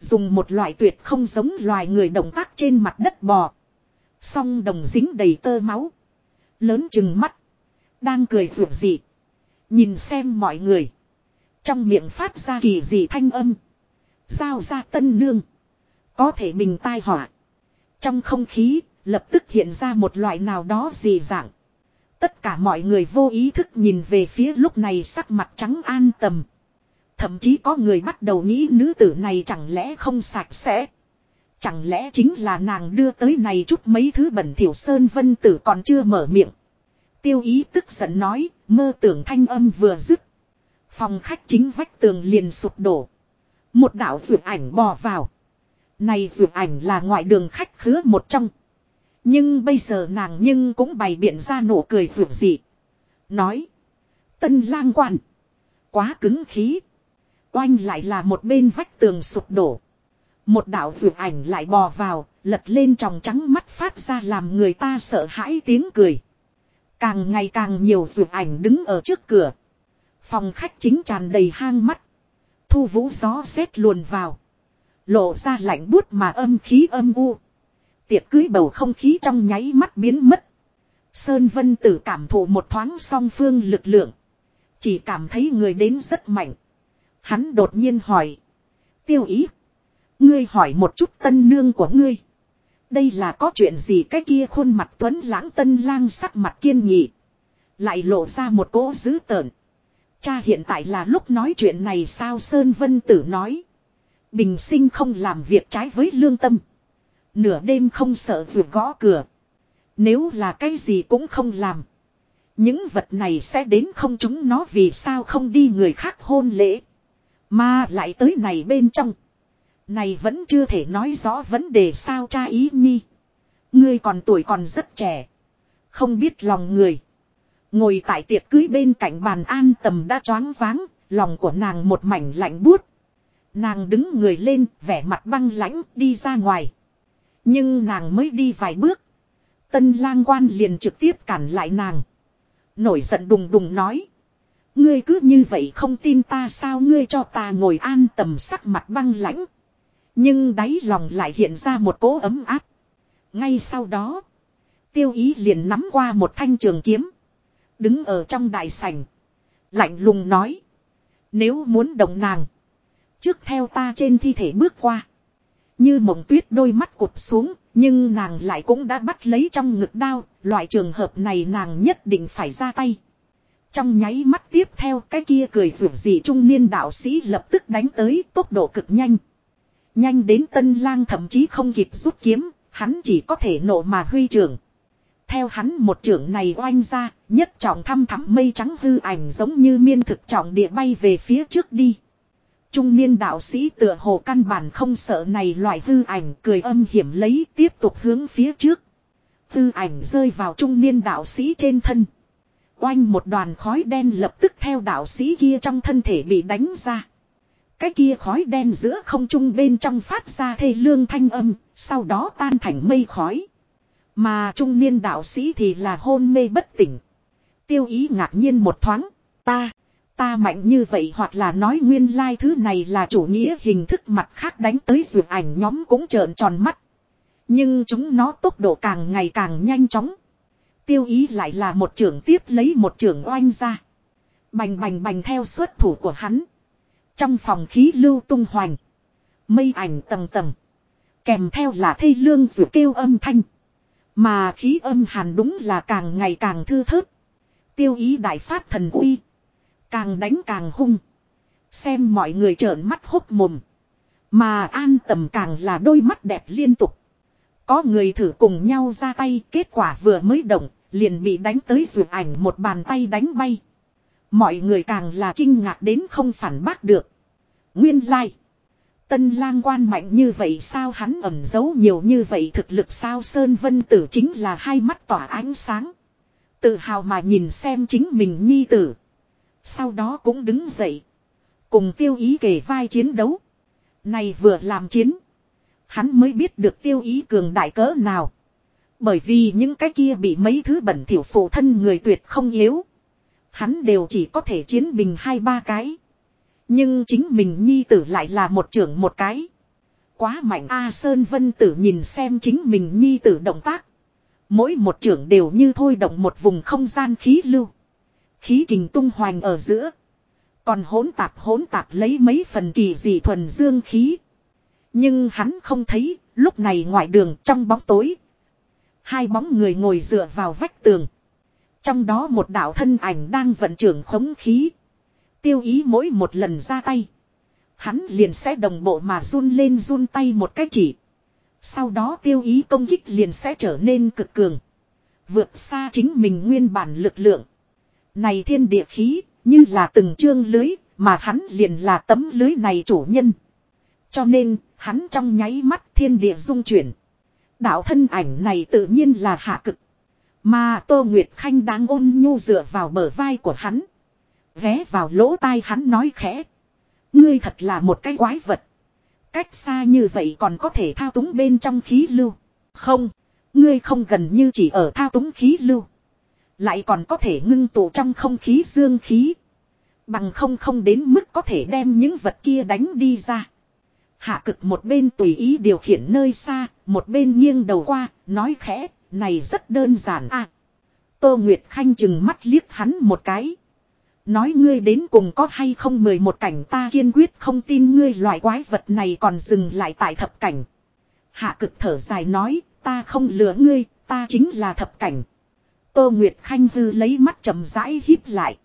Dùng một loại tuyệt không giống loài người động tác trên mặt đất bò. Song đồng dính đầy tơ máu. Lớn chừng mắt. Đang cười rượu dị. Nhìn xem mọi người. Trong miệng phát ra kỳ dị thanh âm. Giao ra tân nương. Có thể bình tai họa. Trong không khí, lập tức hiện ra một loại nào đó dị dạng. Tất cả mọi người vô ý thức nhìn về phía lúc này sắc mặt trắng an tầm. Thậm chí có người bắt đầu nghĩ nữ tử này chẳng lẽ không sạch sẽ. Chẳng lẽ chính là nàng đưa tới này chút mấy thứ bẩn thiểu sơn vân tử còn chưa mở miệng. Tiêu ý tức giận nói, mơ tưởng thanh âm vừa dứt. Phòng khách chính vách tường liền sụp đổ. Một đạo rượu ảnh bò vào. Này dù ảnh là ngoại đường khách khứa một trong. Nhưng bây giờ nàng nhưng cũng bày biện ra nụ cười dù dị. Nói. Tân lang quan. Quá cứng khí. Oanh lại là một bên vách tường sụp đổ. Một đạo dù ảnh lại bò vào, lật lên tròng trắng mắt phát ra làm người ta sợ hãi tiếng cười. Càng ngày càng nhiều dù ảnh đứng ở trước cửa. Phòng khách chính tràn đầy hang mắt. Thu vũ gió xét luồn vào. Lộ ra lạnh buốt mà âm khí âm u. Tiệc cưới bầu không khí trong nháy mắt biến mất. Sơn Vân Tử cảm thụ một thoáng song phương lực lượng. Chỉ cảm thấy người đến rất mạnh. Hắn đột nhiên hỏi. Tiêu ý. Ngươi hỏi một chút tân nương của ngươi. Đây là có chuyện gì cái kia khuôn mặt tuấn lãng tân lang sắc mặt kiên nghị. Lại lộ ra một cỗ dữ tợn. Cha hiện tại là lúc nói chuyện này sao Sơn Vân Tử nói. Bình sinh không làm việc trái với lương tâm. Nửa đêm không sợ vượt gõ cửa. Nếu là cái gì cũng không làm. Những vật này sẽ đến không chúng nó vì sao không đi người khác hôn lễ. Mà lại tới này bên trong. Này vẫn chưa thể nói rõ vấn đề sao cha ý nhi. Ngươi còn tuổi còn rất trẻ. Không biết lòng người. Ngồi tại tiệc cưới bên cạnh bàn an tầm đã choáng váng, lòng của nàng một mảnh lạnh buốt. Nàng đứng người lên, vẻ mặt băng lãnh, đi ra ngoài. Nhưng nàng mới đi vài bước. Tân lang quan liền trực tiếp cản lại nàng. Nổi giận đùng đùng nói. Ngươi cứ như vậy không tin ta sao ngươi cho ta ngồi an tầm sắc mặt băng lãnh. Nhưng đáy lòng lại hiện ra một cỗ ấm áp. Ngay sau đó. Tiêu ý liền nắm qua một thanh trường kiếm. Đứng ở trong đại sảnh. Lạnh lùng nói. Nếu muốn động nàng. Trước theo ta trên thi thể bước qua. Như mộng tuyết đôi mắt cụp xuống. Nhưng nàng lại cũng đã bắt lấy trong ngực đao. Loại trường hợp này nàng nhất định phải ra tay. Trong nháy mắt tiếp theo cái kia cười rủ gì trung niên đạo sĩ lập tức đánh tới tốc độ cực nhanh. Nhanh đến tân lang thậm chí không kịp rút kiếm, hắn chỉ có thể nộ mà huy trưởng. Theo hắn một trưởng này oanh ra, nhất trọng thăm thắm mây trắng hư ảnh giống như miên thực trọng địa bay về phía trước đi. Trung niên đạo sĩ tựa hồ căn bản không sợ này loại hư ảnh cười âm hiểm lấy tiếp tục hướng phía trước. Hư ảnh rơi vào trung niên đạo sĩ trên thân. Oanh một đoàn khói đen lập tức theo đạo sĩ kia trong thân thể bị đánh ra. Cái kia khói đen giữa không trung bên trong phát ra thê lương thanh âm, sau đó tan thành mây khói. Mà trung niên đạo sĩ thì là hôn mê bất tỉnh. Tiêu ý ngạc nhiên một thoáng. Ta, ta mạnh như vậy hoặc là nói nguyên lai thứ này là chủ nghĩa hình thức mặt khác đánh tới dự ảnh nhóm cũng trợn tròn mắt. Nhưng chúng nó tốc độ càng ngày càng nhanh chóng. Tiêu ý lại là một trưởng tiếp lấy một trưởng oanh ra. Bành bành bành theo xuất thủ của hắn. Trong phòng khí lưu tung hoành. Mây ảnh tầng tầng. Kèm theo là thây lương rượu kêu âm thanh. Mà khí âm hàn đúng là càng ngày càng thư thớt. Tiêu ý đại phát thần uy. Càng đánh càng hung. Xem mọi người trợn mắt hốc mồm. Mà an tầm càng là đôi mắt đẹp liên tục. Có người thử cùng nhau ra tay, kết quả vừa mới động, liền bị đánh tới rượu ảnh một bàn tay đánh bay. Mọi người càng là kinh ngạc đến không phản bác được. Nguyên lai. Like. Tân lang quan mạnh như vậy sao hắn ẩn giấu nhiều như vậy thực lực sao Sơn Vân Tử chính là hai mắt tỏa ánh sáng. Tự hào mà nhìn xem chính mình nhi tử. Sau đó cũng đứng dậy. Cùng tiêu ý kể vai chiến đấu. Này vừa làm chiến. Hắn mới biết được tiêu ý cường đại cỡ nào. Bởi vì những cái kia bị mấy thứ bẩn thiểu phụ thân người tuyệt không yếu. Hắn đều chỉ có thể chiến bình hai ba cái. Nhưng chính mình nhi tử lại là một trưởng một cái. Quá mạnh A Sơn Vân Tử nhìn xem chính mình nhi tử động tác. Mỗi một trưởng đều như thôi động một vùng không gian khí lưu. Khí kình tung hoành ở giữa. Còn hỗn tạp hỗn tạp lấy mấy phần kỳ dị thuần dương khí. Nhưng hắn không thấy, lúc này ngoài đường trong bóng tối. Hai bóng người ngồi dựa vào vách tường. Trong đó một đạo thân ảnh đang vận trưởng khống khí. Tiêu ý mỗi một lần ra tay. Hắn liền sẽ đồng bộ mà run lên run tay một cách chỉ. Sau đó tiêu ý công kích liền sẽ trở nên cực cường. Vượt xa chính mình nguyên bản lực lượng. Này thiên địa khí, như là từng chương lưới, mà hắn liền là tấm lưới này chủ nhân. Cho nên, hắn trong nháy mắt thiên địa dung chuyển. Đạo thân ảnh này tự nhiên là hạ cực. Mà Tô Nguyệt Khanh đang ôn nhu dựa vào bờ vai của hắn. Ghé vào lỗ tai hắn nói khẽ. Ngươi thật là một cái quái vật. Cách xa như vậy còn có thể thao túng bên trong khí lưu. Không, ngươi không gần như chỉ ở thao túng khí lưu. Lại còn có thể ngưng tụ trong không khí dương khí. Bằng không không đến mức có thể đem những vật kia đánh đi ra. Hạ cực một bên tùy ý điều khiển nơi xa, một bên nghiêng đầu qua, nói khẽ, này rất đơn giản à. Tô Nguyệt Khanh chừng mắt liếc hắn một cái. Nói ngươi đến cùng có hay không mười một cảnh ta kiên quyết không tin ngươi loại quái vật này còn dừng lại tại thập cảnh. Hạ cực thở dài nói, ta không lừa ngươi, ta chính là thập cảnh. Tô Nguyệt Khanh hư lấy mắt chầm rãi hít lại.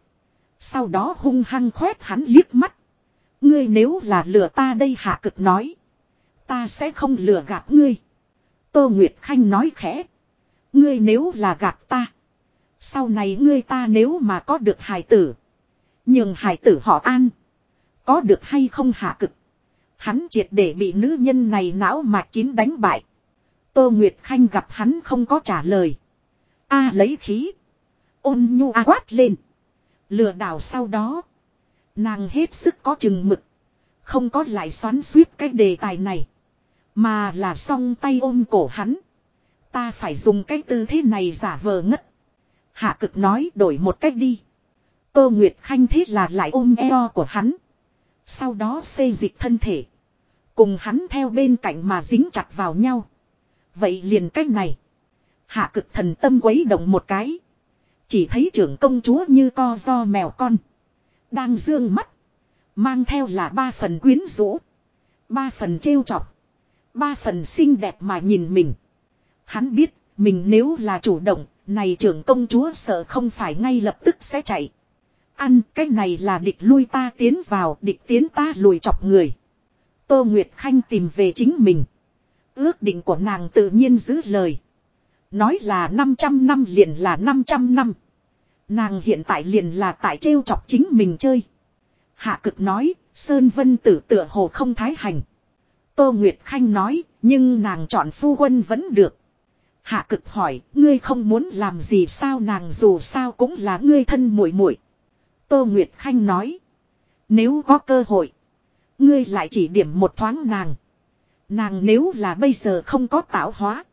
Sau đó hung hăng khoét hắn liếc mắt. Ngươi nếu là lừa ta đây hạ cực nói. Ta sẽ không lừa gạt ngươi. Tô Nguyệt Khanh nói khẽ. Ngươi nếu là gạt ta. Sau này ngươi ta nếu mà có được hài tử. Nhưng hài tử họ an. Có được hay không hạ cực. Hắn triệt để bị nữ nhân này não mà kín đánh bại. Tô Nguyệt Khanh gặp hắn không có trả lời. A lấy khí. Ôn nhu a quát lên. Lừa đảo sau đó. Nàng hết sức có chừng mực. Không có lại xoắn suýt cái đề tài này. Mà là song tay ôm cổ hắn. Ta phải dùng cái tư thế này giả vờ ngất. Hạ cực nói đổi một cách đi. Tô Nguyệt Khanh thế là lại ôm eo của hắn. Sau đó xây dịch thân thể. Cùng hắn theo bên cạnh mà dính chặt vào nhau. Vậy liền cách này. Hạ cực thần tâm quấy động một cái. Chỉ thấy trưởng công chúa như co do mèo con. Đang dương mắt. Mang theo là ba phần quyến rũ. Ba phần trêu chọc. Ba phần xinh đẹp mà nhìn mình. Hắn biết mình nếu là chủ động. Này trưởng công chúa sợ không phải ngay lập tức sẽ chạy. Ăn, cái này là địch lui ta tiến vào, địch tiến ta lùi chọc người. Tô Nguyệt Khanh tìm về chính mình. Ước định của nàng tự nhiên giữ lời. Nói là 500 năm liền là 500 năm. Nàng hiện tại liền là tại trêu chọc chính mình chơi. Hạ cực nói, Sơn Vân tử tựa hồ không thái hành. Tô Nguyệt Khanh nói, nhưng nàng chọn phu quân vẫn được. Hạ cực hỏi, ngươi không muốn làm gì sao nàng dù sao cũng là ngươi thân muội muội. Tô Nguyệt Khanh nói, nếu có cơ hội, Ngươi lại chỉ điểm một thoáng nàng. Nàng nếu là bây giờ không có tạo hóa.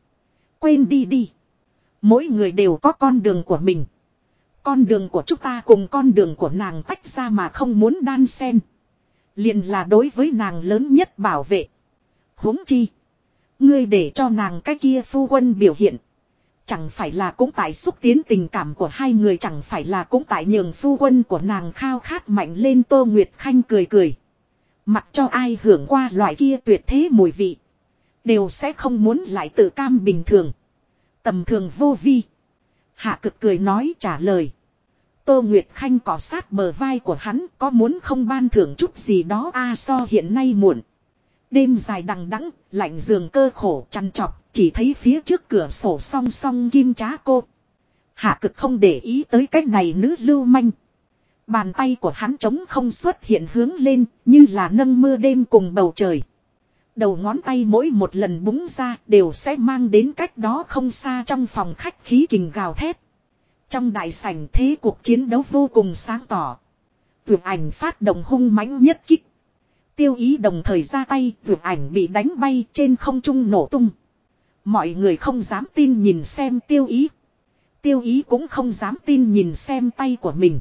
Quên đi đi. Mỗi người đều có con đường của mình. Con đường của chúng ta cùng con đường của nàng tách ra mà không muốn đan xen. Liền là đối với nàng lớn nhất bảo vệ. huống chi. Ngươi để cho nàng cái kia phu quân biểu hiện. Chẳng phải là cũng tại xúc tiến tình cảm của hai người, chẳng phải là cũng tại nhường phu quân của nàng khao khát mạnh lên Tô Nguyệt Khanh cười cười. Mặc cho ai hưởng qua loại kia tuyệt thế mùi vị. Đều sẽ không muốn lại tự cam bình thường. Tầm thường vô vi. Hạ cực cười nói trả lời. Tô Nguyệt Khanh cỏ sát bờ vai của hắn có muốn không ban thưởng chút gì đó a so hiện nay muộn. Đêm dài đằng đẵng, lạnh giường cơ khổ chăn chọc, chỉ thấy phía trước cửa sổ song song kim trá cô. Hạ cực không để ý tới cách này nữ lưu manh. Bàn tay của hắn trống không xuất hiện hướng lên, như là nâng mưa đêm cùng bầu trời. Đầu ngón tay mỗi một lần búng ra đều sẽ mang đến cách đó không xa trong phòng khách khí kình gào thét. Trong đại sảnh thế cuộc chiến đấu vô cùng sáng tỏ. Vượt ảnh phát động hung mãnh nhất kích. Tiêu ý đồng thời ra tay, vượt ảnh bị đánh bay trên không trung nổ tung. Mọi người không dám tin nhìn xem tiêu ý. Tiêu ý cũng không dám tin nhìn xem tay của mình.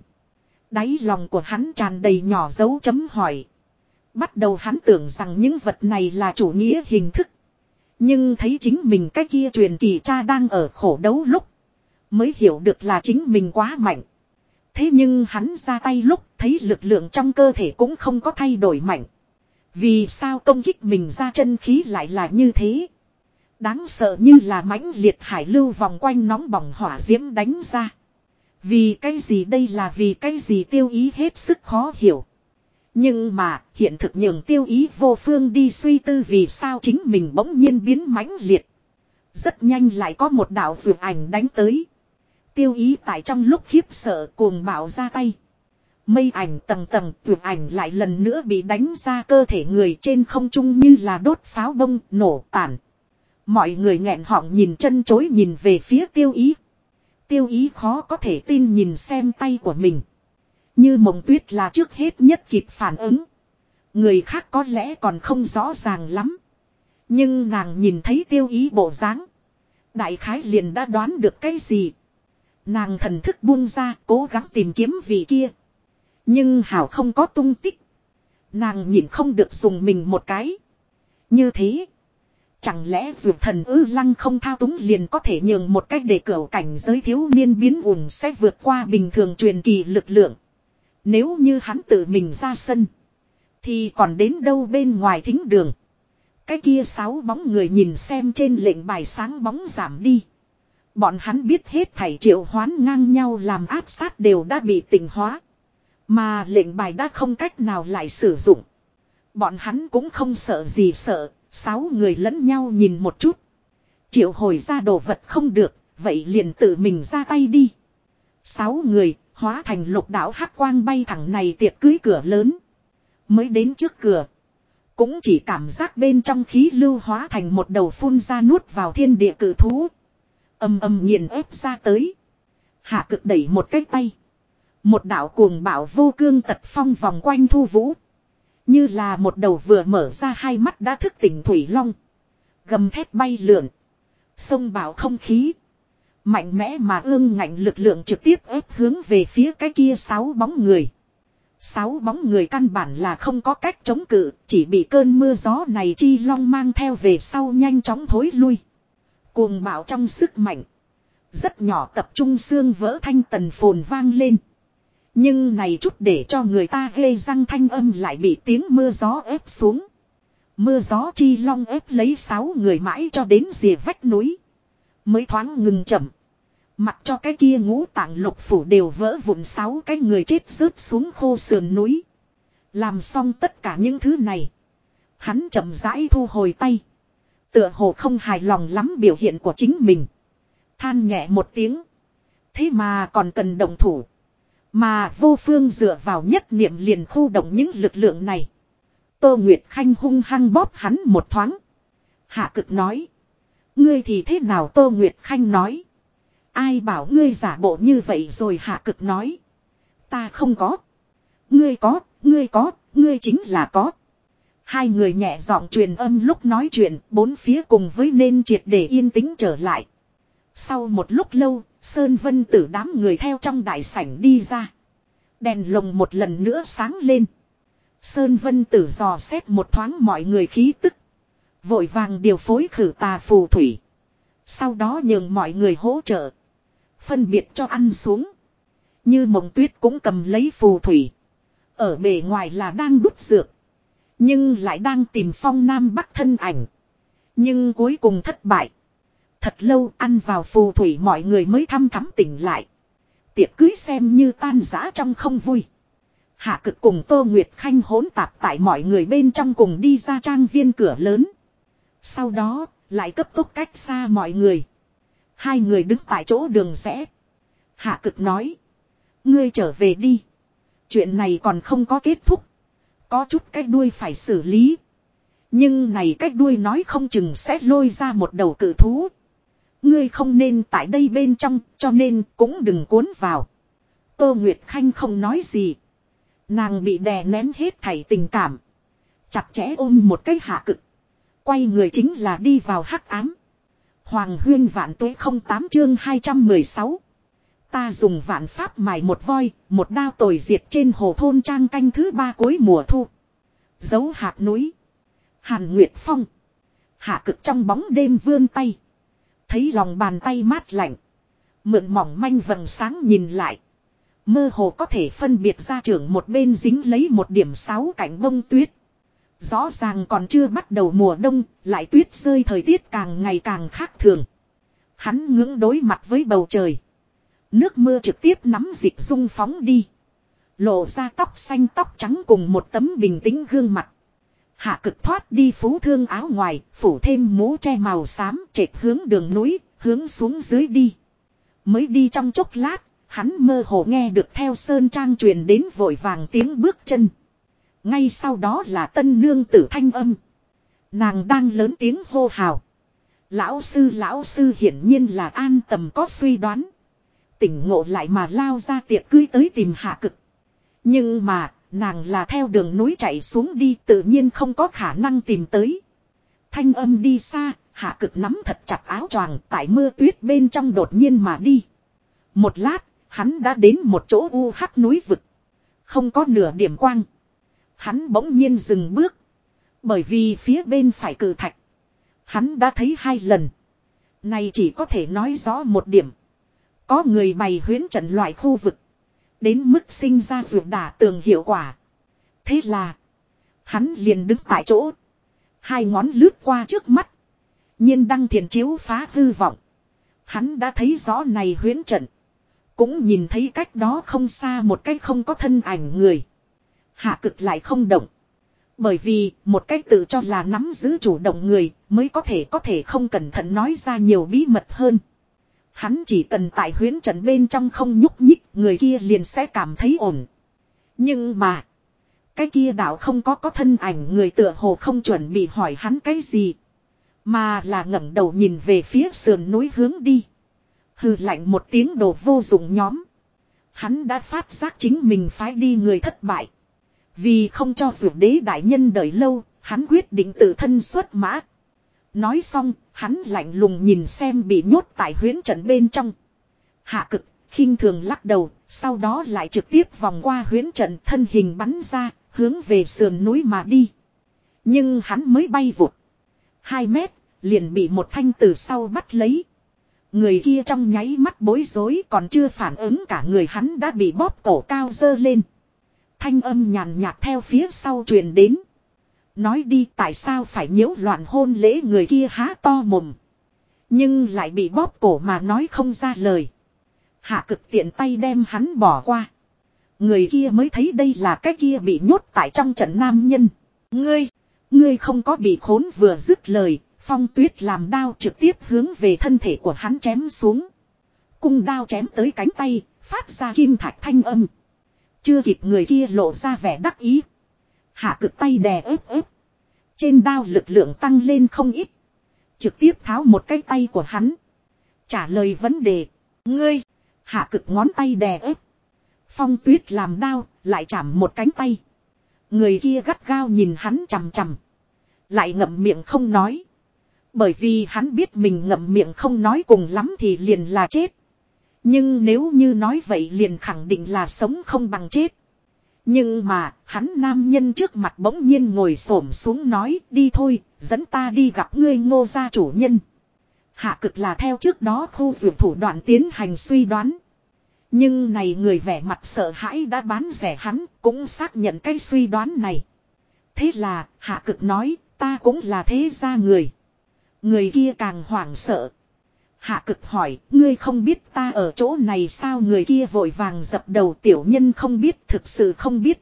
Đáy lòng của hắn tràn đầy nhỏ dấu chấm hỏi. Bắt đầu hắn tưởng rằng những vật này là chủ nghĩa hình thức. Nhưng thấy chính mình cái kia truyền kỳ cha đang ở khổ đấu lúc. Mới hiểu được là chính mình quá mạnh. Thế nhưng hắn ra tay lúc, thấy lực lượng trong cơ thể cũng không có thay đổi mạnh. Vì sao công kích mình ra chân khí lại là như thế? Đáng sợ như là mãnh liệt hải lưu vòng quanh nóng bỏng hỏa diễm đánh ra. Vì cái gì đây là vì cái gì tiêu ý hết sức khó hiểu. Nhưng mà, hiện thực nhường tiêu ý vô phương đi suy tư vì sao chính mình bỗng nhiên biến mãnh liệt. Rất nhanh lại có một đạo vượt ảnh đánh tới. Tiêu ý tại trong lúc khiếp sợ cuồng bạo ra tay. Mây ảnh tầng tầng, vượt ảnh lại lần nữa bị đánh ra cơ thể người trên không trung như là đốt pháo bông, nổ tản. Mọi người nghẹn họng nhìn chân chối nhìn về phía tiêu ý. Tiêu ý khó có thể tin nhìn xem tay của mình. Như mộng tuyết là trước hết nhất kịp phản ứng. Người khác có lẽ còn không rõ ràng lắm. Nhưng nàng nhìn thấy tiêu ý bộ dáng Đại khái liền đã đoán được cái gì. Nàng thần thức buông ra, cố gắng tìm kiếm vị kia. Nhưng hảo không có tung tích. Nàng nhìn không được dùng mình một cái. Như thế. Chẳng lẽ dù thần ư lăng không thao túng liền có thể nhường một cách để cửa cảnh giới thiếu niên biến vùng sẽ vượt qua bình thường truyền kỳ lực lượng. Nếu như hắn tự mình ra sân. Thì còn đến đâu bên ngoài thính đường. Cái kia sáu bóng người nhìn xem trên lệnh bài sáng bóng giảm đi. Bọn hắn biết hết thảy triệu hoán ngang nhau làm áp sát đều đã bị tình hóa. Mà lệnh bài đã không cách nào lại sử dụng. Bọn hắn cũng không sợ gì sợ, sáu người lẫn nhau nhìn một chút. Triệu hồi ra đồ vật không được, vậy liền tự mình ra tay đi. Sáu người, hóa thành lục đảo hắc quang bay thẳng này tiệc cưới cửa lớn. Mới đến trước cửa. Cũng chỉ cảm giác bên trong khí lưu hóa thành một đầu phun ra nuốt vào thiên địa cử thú. Âm âm nghiền ép ra tới. Hạ cực đẩy một cái tay. Một đạo cuồng bạo vô cương tật phong vòng quanh thu vũ. Như là một đầu vừa mở ra hai mắt đã thức tỉnh thủy long. Gầm thét bay lượn. Sông bạo không khí. Mạnh mẽ mà ương ngạnh lực lượng trực tiếp ép hướng về phía cái kia sáu bóng người. Sáu bóng người căn bản là không có cách chống cự, chỉ bị cơn mưa gió này chi long mang theo về sau nhanh chóng thối lui. Cuồng bạo trong sức mạnh. Rất nhỏ tập trung xương vỡ thanh tần phồn vang lên. Nhưng này chút để cho người ta ghê răng thanh âm lại bị tiếng mưa gió ép xuống. Mưa gió chi long ép lấy sáu người mãi cho đến rìa vách núi. Mới thoáng ngừng chậm. Mặc cho cái kia ngũ tạng lục phủ đều vỡ vụn sáu cái người chết rớt xuống khô sườn núi. Làm xong tất cả những thứ này. Hắn chậm rãi thu hồi tay. Tựa hồ không hài lòng lắm biểu hiện của chính mình. Than nhẹ một tiếng. Thế mà còn cần động thủ. Mà vô phương dựa vào nhất niệm liền khu động những lực lượng này. Tô Nguyệt Khanh hung hăng bóp hắn một thoáng. Hạ cực nói. Ngươi thì thế nào Tô Nguyệt Khanh nói. Ai bảo ngươi giả bộ như vậy rồi hạ cực nói. Ta không có. Ngươi có, ngươi có, ngươi chính là có. Hai người nhẹ giọng truyền âm lúc nói chuyện, bốn phía cùng với nên triệt để yên tĩnh trở lại. Sau một lúc lâu, Sơn Vân tử đám người theo trong đại sảnh đi ra. Đèn lồng một lần nữa sáng lên. Sơn Vân tử dò xét một thoáng mọi người khí tức. Vội vàng điều phối khử tà phù thủy. Sau đó nhường mọi người hỗ trợ. Phân biệt cho ăn xuống. Như mộng tuyết cũng cầm lấy phù thủy. Ở bề ngoài là đang đút dược. Nhưng lại đang tìm phong nam bắc thân ảnh. Nhưng cuối cùng thất bại. Thật lâu ăn vào phù thủy mọi người mới thăm thắm tỉnh lại. Tiệc cưới xem như tan giã trong không vui. Hạ cực cùng Tô Nguyệt Khanh hỗn tạp tại mọi người bên trong cùng đi ra trang viên cửa lớn. Sau đó, lại cấp tốc cách xa mọi người. Hai người đứng tại chỗ đường rẽ. Hạ cực nói. Ngươi trở về đi. Chuyện này còn không có kết thúc. Có chút cách đuôi phải xử lý. Nhưng này cách đuôi nói không chừng sẽ lôi ra một đầu cự thú. Ngươi không nên tại đây bên trong, cho nên cũng đừng cuốn vào. Tô Nguyệt Khanh không nói gì. Nàng bị đè nén hết thảy tình cảm. Chặt chẽ ôm một cái hạ cực. Quay người chính là đi vào hắc ám. Hoàng huyên vạn tuế không tám chương 216. Ta dùng vạn pháp mài một voi, một đao tồi diệt trên hồ thôn trang canh thứ ba cuối mùa thu. Dấu hạt núi. Hàn Nguyệt Phong. Hạ cực trong bóng đêm vươn tay. Thấy lòng bàn tay mát lạnh. Mượn mỏng manh vầng sáng nhìn lại. Mơ hồ có thể phân biệt ra trưởng một bên dính lấy một điểm sáu cảnh bông tuyết. Rõ ràng còn chưa bắt đầu mùa đông, lại tuyết rơi thời tiết càng ngày càng khác thường. Hắn ngưỡng đối mặt với bầu trời. Nước mưa trực tiếp nắm dịch dung phóng đi. Lộ ra tóc xanh tóc trắng cùng một tấm bình tĩnh gương mặt. Hạ cực thoát đi phú thương áo ngoài, phủ thêm mũ che màu xám trệt hướng đường núi, hướng xuống dưới đi. Mới đi trong chốc lát, hắn mơ hồ nghe được theo sơn trang truyền đến vội vàng tiếng bước chân. Ngay sau đó là tân nương tử thanh âm. Nàng đang lớn tiếng hô hào. Lão sư lão sư hiển nhiên là an tầm có suy đoán. Tỉnh ngộ lại mà lao ra tiệc cưới tới tìm hạ cực. Nhưng mà, nàng là theo đường núi chạy xuống đi tự nhiên không có khả năng tìm tới. Thanh âm đi xa, hạ cực nắm thật chặt áo choàng tại mưa tuyết bên trong đột nhiên mà đi. Một lát, hắn đã đến một chỗ u hắc núi vực. Không có nửa điểm quang. Hắn bỗng nhiên dừng bước. Bởi vì phía bên phải cử thạch. Hắn đã thấy hai lần. Này chỉ có thể nói rõ một điểm. Có người bày huyến trận loại khu vực. Đến mức sinh ra vượt đả tường hiệu quả. Thế là. Hắn liền đứng tại chỗ. Hai ngón lướt qua trước mắt. nhiên đăng thiền chiếu phá hư vọng. Hắn đã thấy rõ này huyến trận. Cũng nhìn thấy cách đó không xa một cái không có thân ảnh người. Hạ cực lại không động. Bởi vì, một cách tự cho là nắm giữ chủ động người, mới có thể có thể không cẩn thận nói ra nhiều bí mật hơn. Hắn chỉ cần tại huyến trận bên trong không nhúc nhích, người kia liền sẽ cảm thấy ổn. Nhưng mà. Cái kia đạo không có có thân ảnh người tựa hồ không chuẩn bị hỏi hắn cái gì. Mà là ngẩng đầu nhìn về phía sườn núi hướng đi. Hừ lạnh một tiếng đồ vô dụng nhóm. Hắn đã phát giác chính mình phái đi người thất bại. Vì không cho dược đế đại nhân đợi lâu, hắn quyết định tự thân xuất mã. Nói xong, hắn lạnh lùng nhìn xem bị nhốt tại huyến trận bên trong. Hạ cực, khinh thường lắc đầu, sau đó lại trực tiếp vòng qua huyến trận thân hình bắn ra, hướng về sườn núi mà đi. Nhưng hắn mới bay vụt. Hai mét, liền bị một thanh từ sau bắt lấy. Người kia trong nháy mắt bối rối còn chưa phản ứng cả người hắn đã bị bóp cổ cao dơ lên. Thanh âm nhàn nhạt theo phía sau truyền đến. Nói đi tại sao phải nhiễu loạn hôn lễ người kia há to mồm. Nhưng lại bị bóp cổ mà nói không ra lời. Hạ cực tiện tay đem hắn bỏ qua. Người kia mới thấy đây là cái kia bị nhốt tại trong trận nam nhân. Ngươi, ngươi không có bị khốn vừa dứt lời, phong tuyết làm đao trực tiếp hướng về thân thể của hắn chém xuống. Cung đao chém tới cánh tay, phát ra kim thạch thanh âm. Chưa kịp người kia lộ ra vẻ đắc ý. Hạ cực tay đè ép ép. Trên đao lực lượng tăng lên không ít. Trực tiếp tháo một cái tay của hắn. Trả lời vấn đề. Ngươi. Hạ cực ngón tay đè ép. Phong tuyết làm đao, lại chạm một cánh tay. Người kia gắt gao nhìn hắn chằm chằm. Lại ngậm miệng không nói. Bởi vì hắn biết mình ngậm miệng không nói cùng lắm thì liền là chết. Nhưng nếu như nói vậy liền khẳng định là sống không bằng chết. Nhưng mà, hắn nam nhân trước mặt bỗng nhiên ngồi xổm xuống nói, đi thôi, dẫn ta đi gặp ngươi ngô gia chủ nhân. Hạ cực là theo trước đó khu vượt thủ đoạn tiến hành suy đoán. Nhưng này người vẻ mặt sợ hãi đã bán rẻ hắn, cũng xác nhận cái suy đoán này. Thế là, hạ cực nói, ta cũng là thế gia người. Người kia càng hoảng sợ. Hạ cực hỏi, ngươi không biết ta ở chỗ này sao người kia vội vàng dập đầu tiểu nhân không biết thực sự không biết.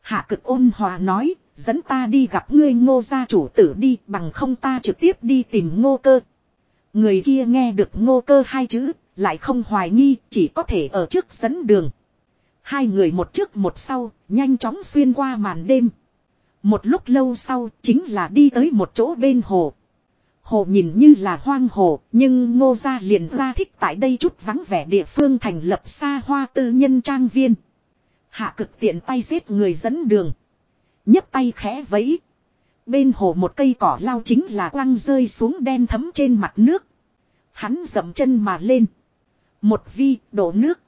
Hạ cực ôn hòa nói, dẫn ta đi gặp ngươi ngô gia chủ tử đi bằng không ta trực tiếp đi tìm ngô cơ. Người kia nghe được ngô cơ hai chữ, lại không hoài nghi, chỉ có thể ở trước dẫn đường. Hai người một trước một sau, nhanh chóng xuyên qua màn đêm. Một lúc lâu sau, chính là đi tới một chỗ bên hồ. Hồ nhìn như là hoang hồ, nhưng ngô gia liền ra thích tại đây chút vắng vẻ địa phương thành lập xa hoa tư nhân trang viên. Hạ cực tiện tay giết người dẫn đường. nhấc tay khẽ vẫy. Bên hồ một cây cỏ lao chính là quăng rơi xuống đen thấm trên mặt nước. Hắn dậm chân mà lên. Một vi, đổ nước.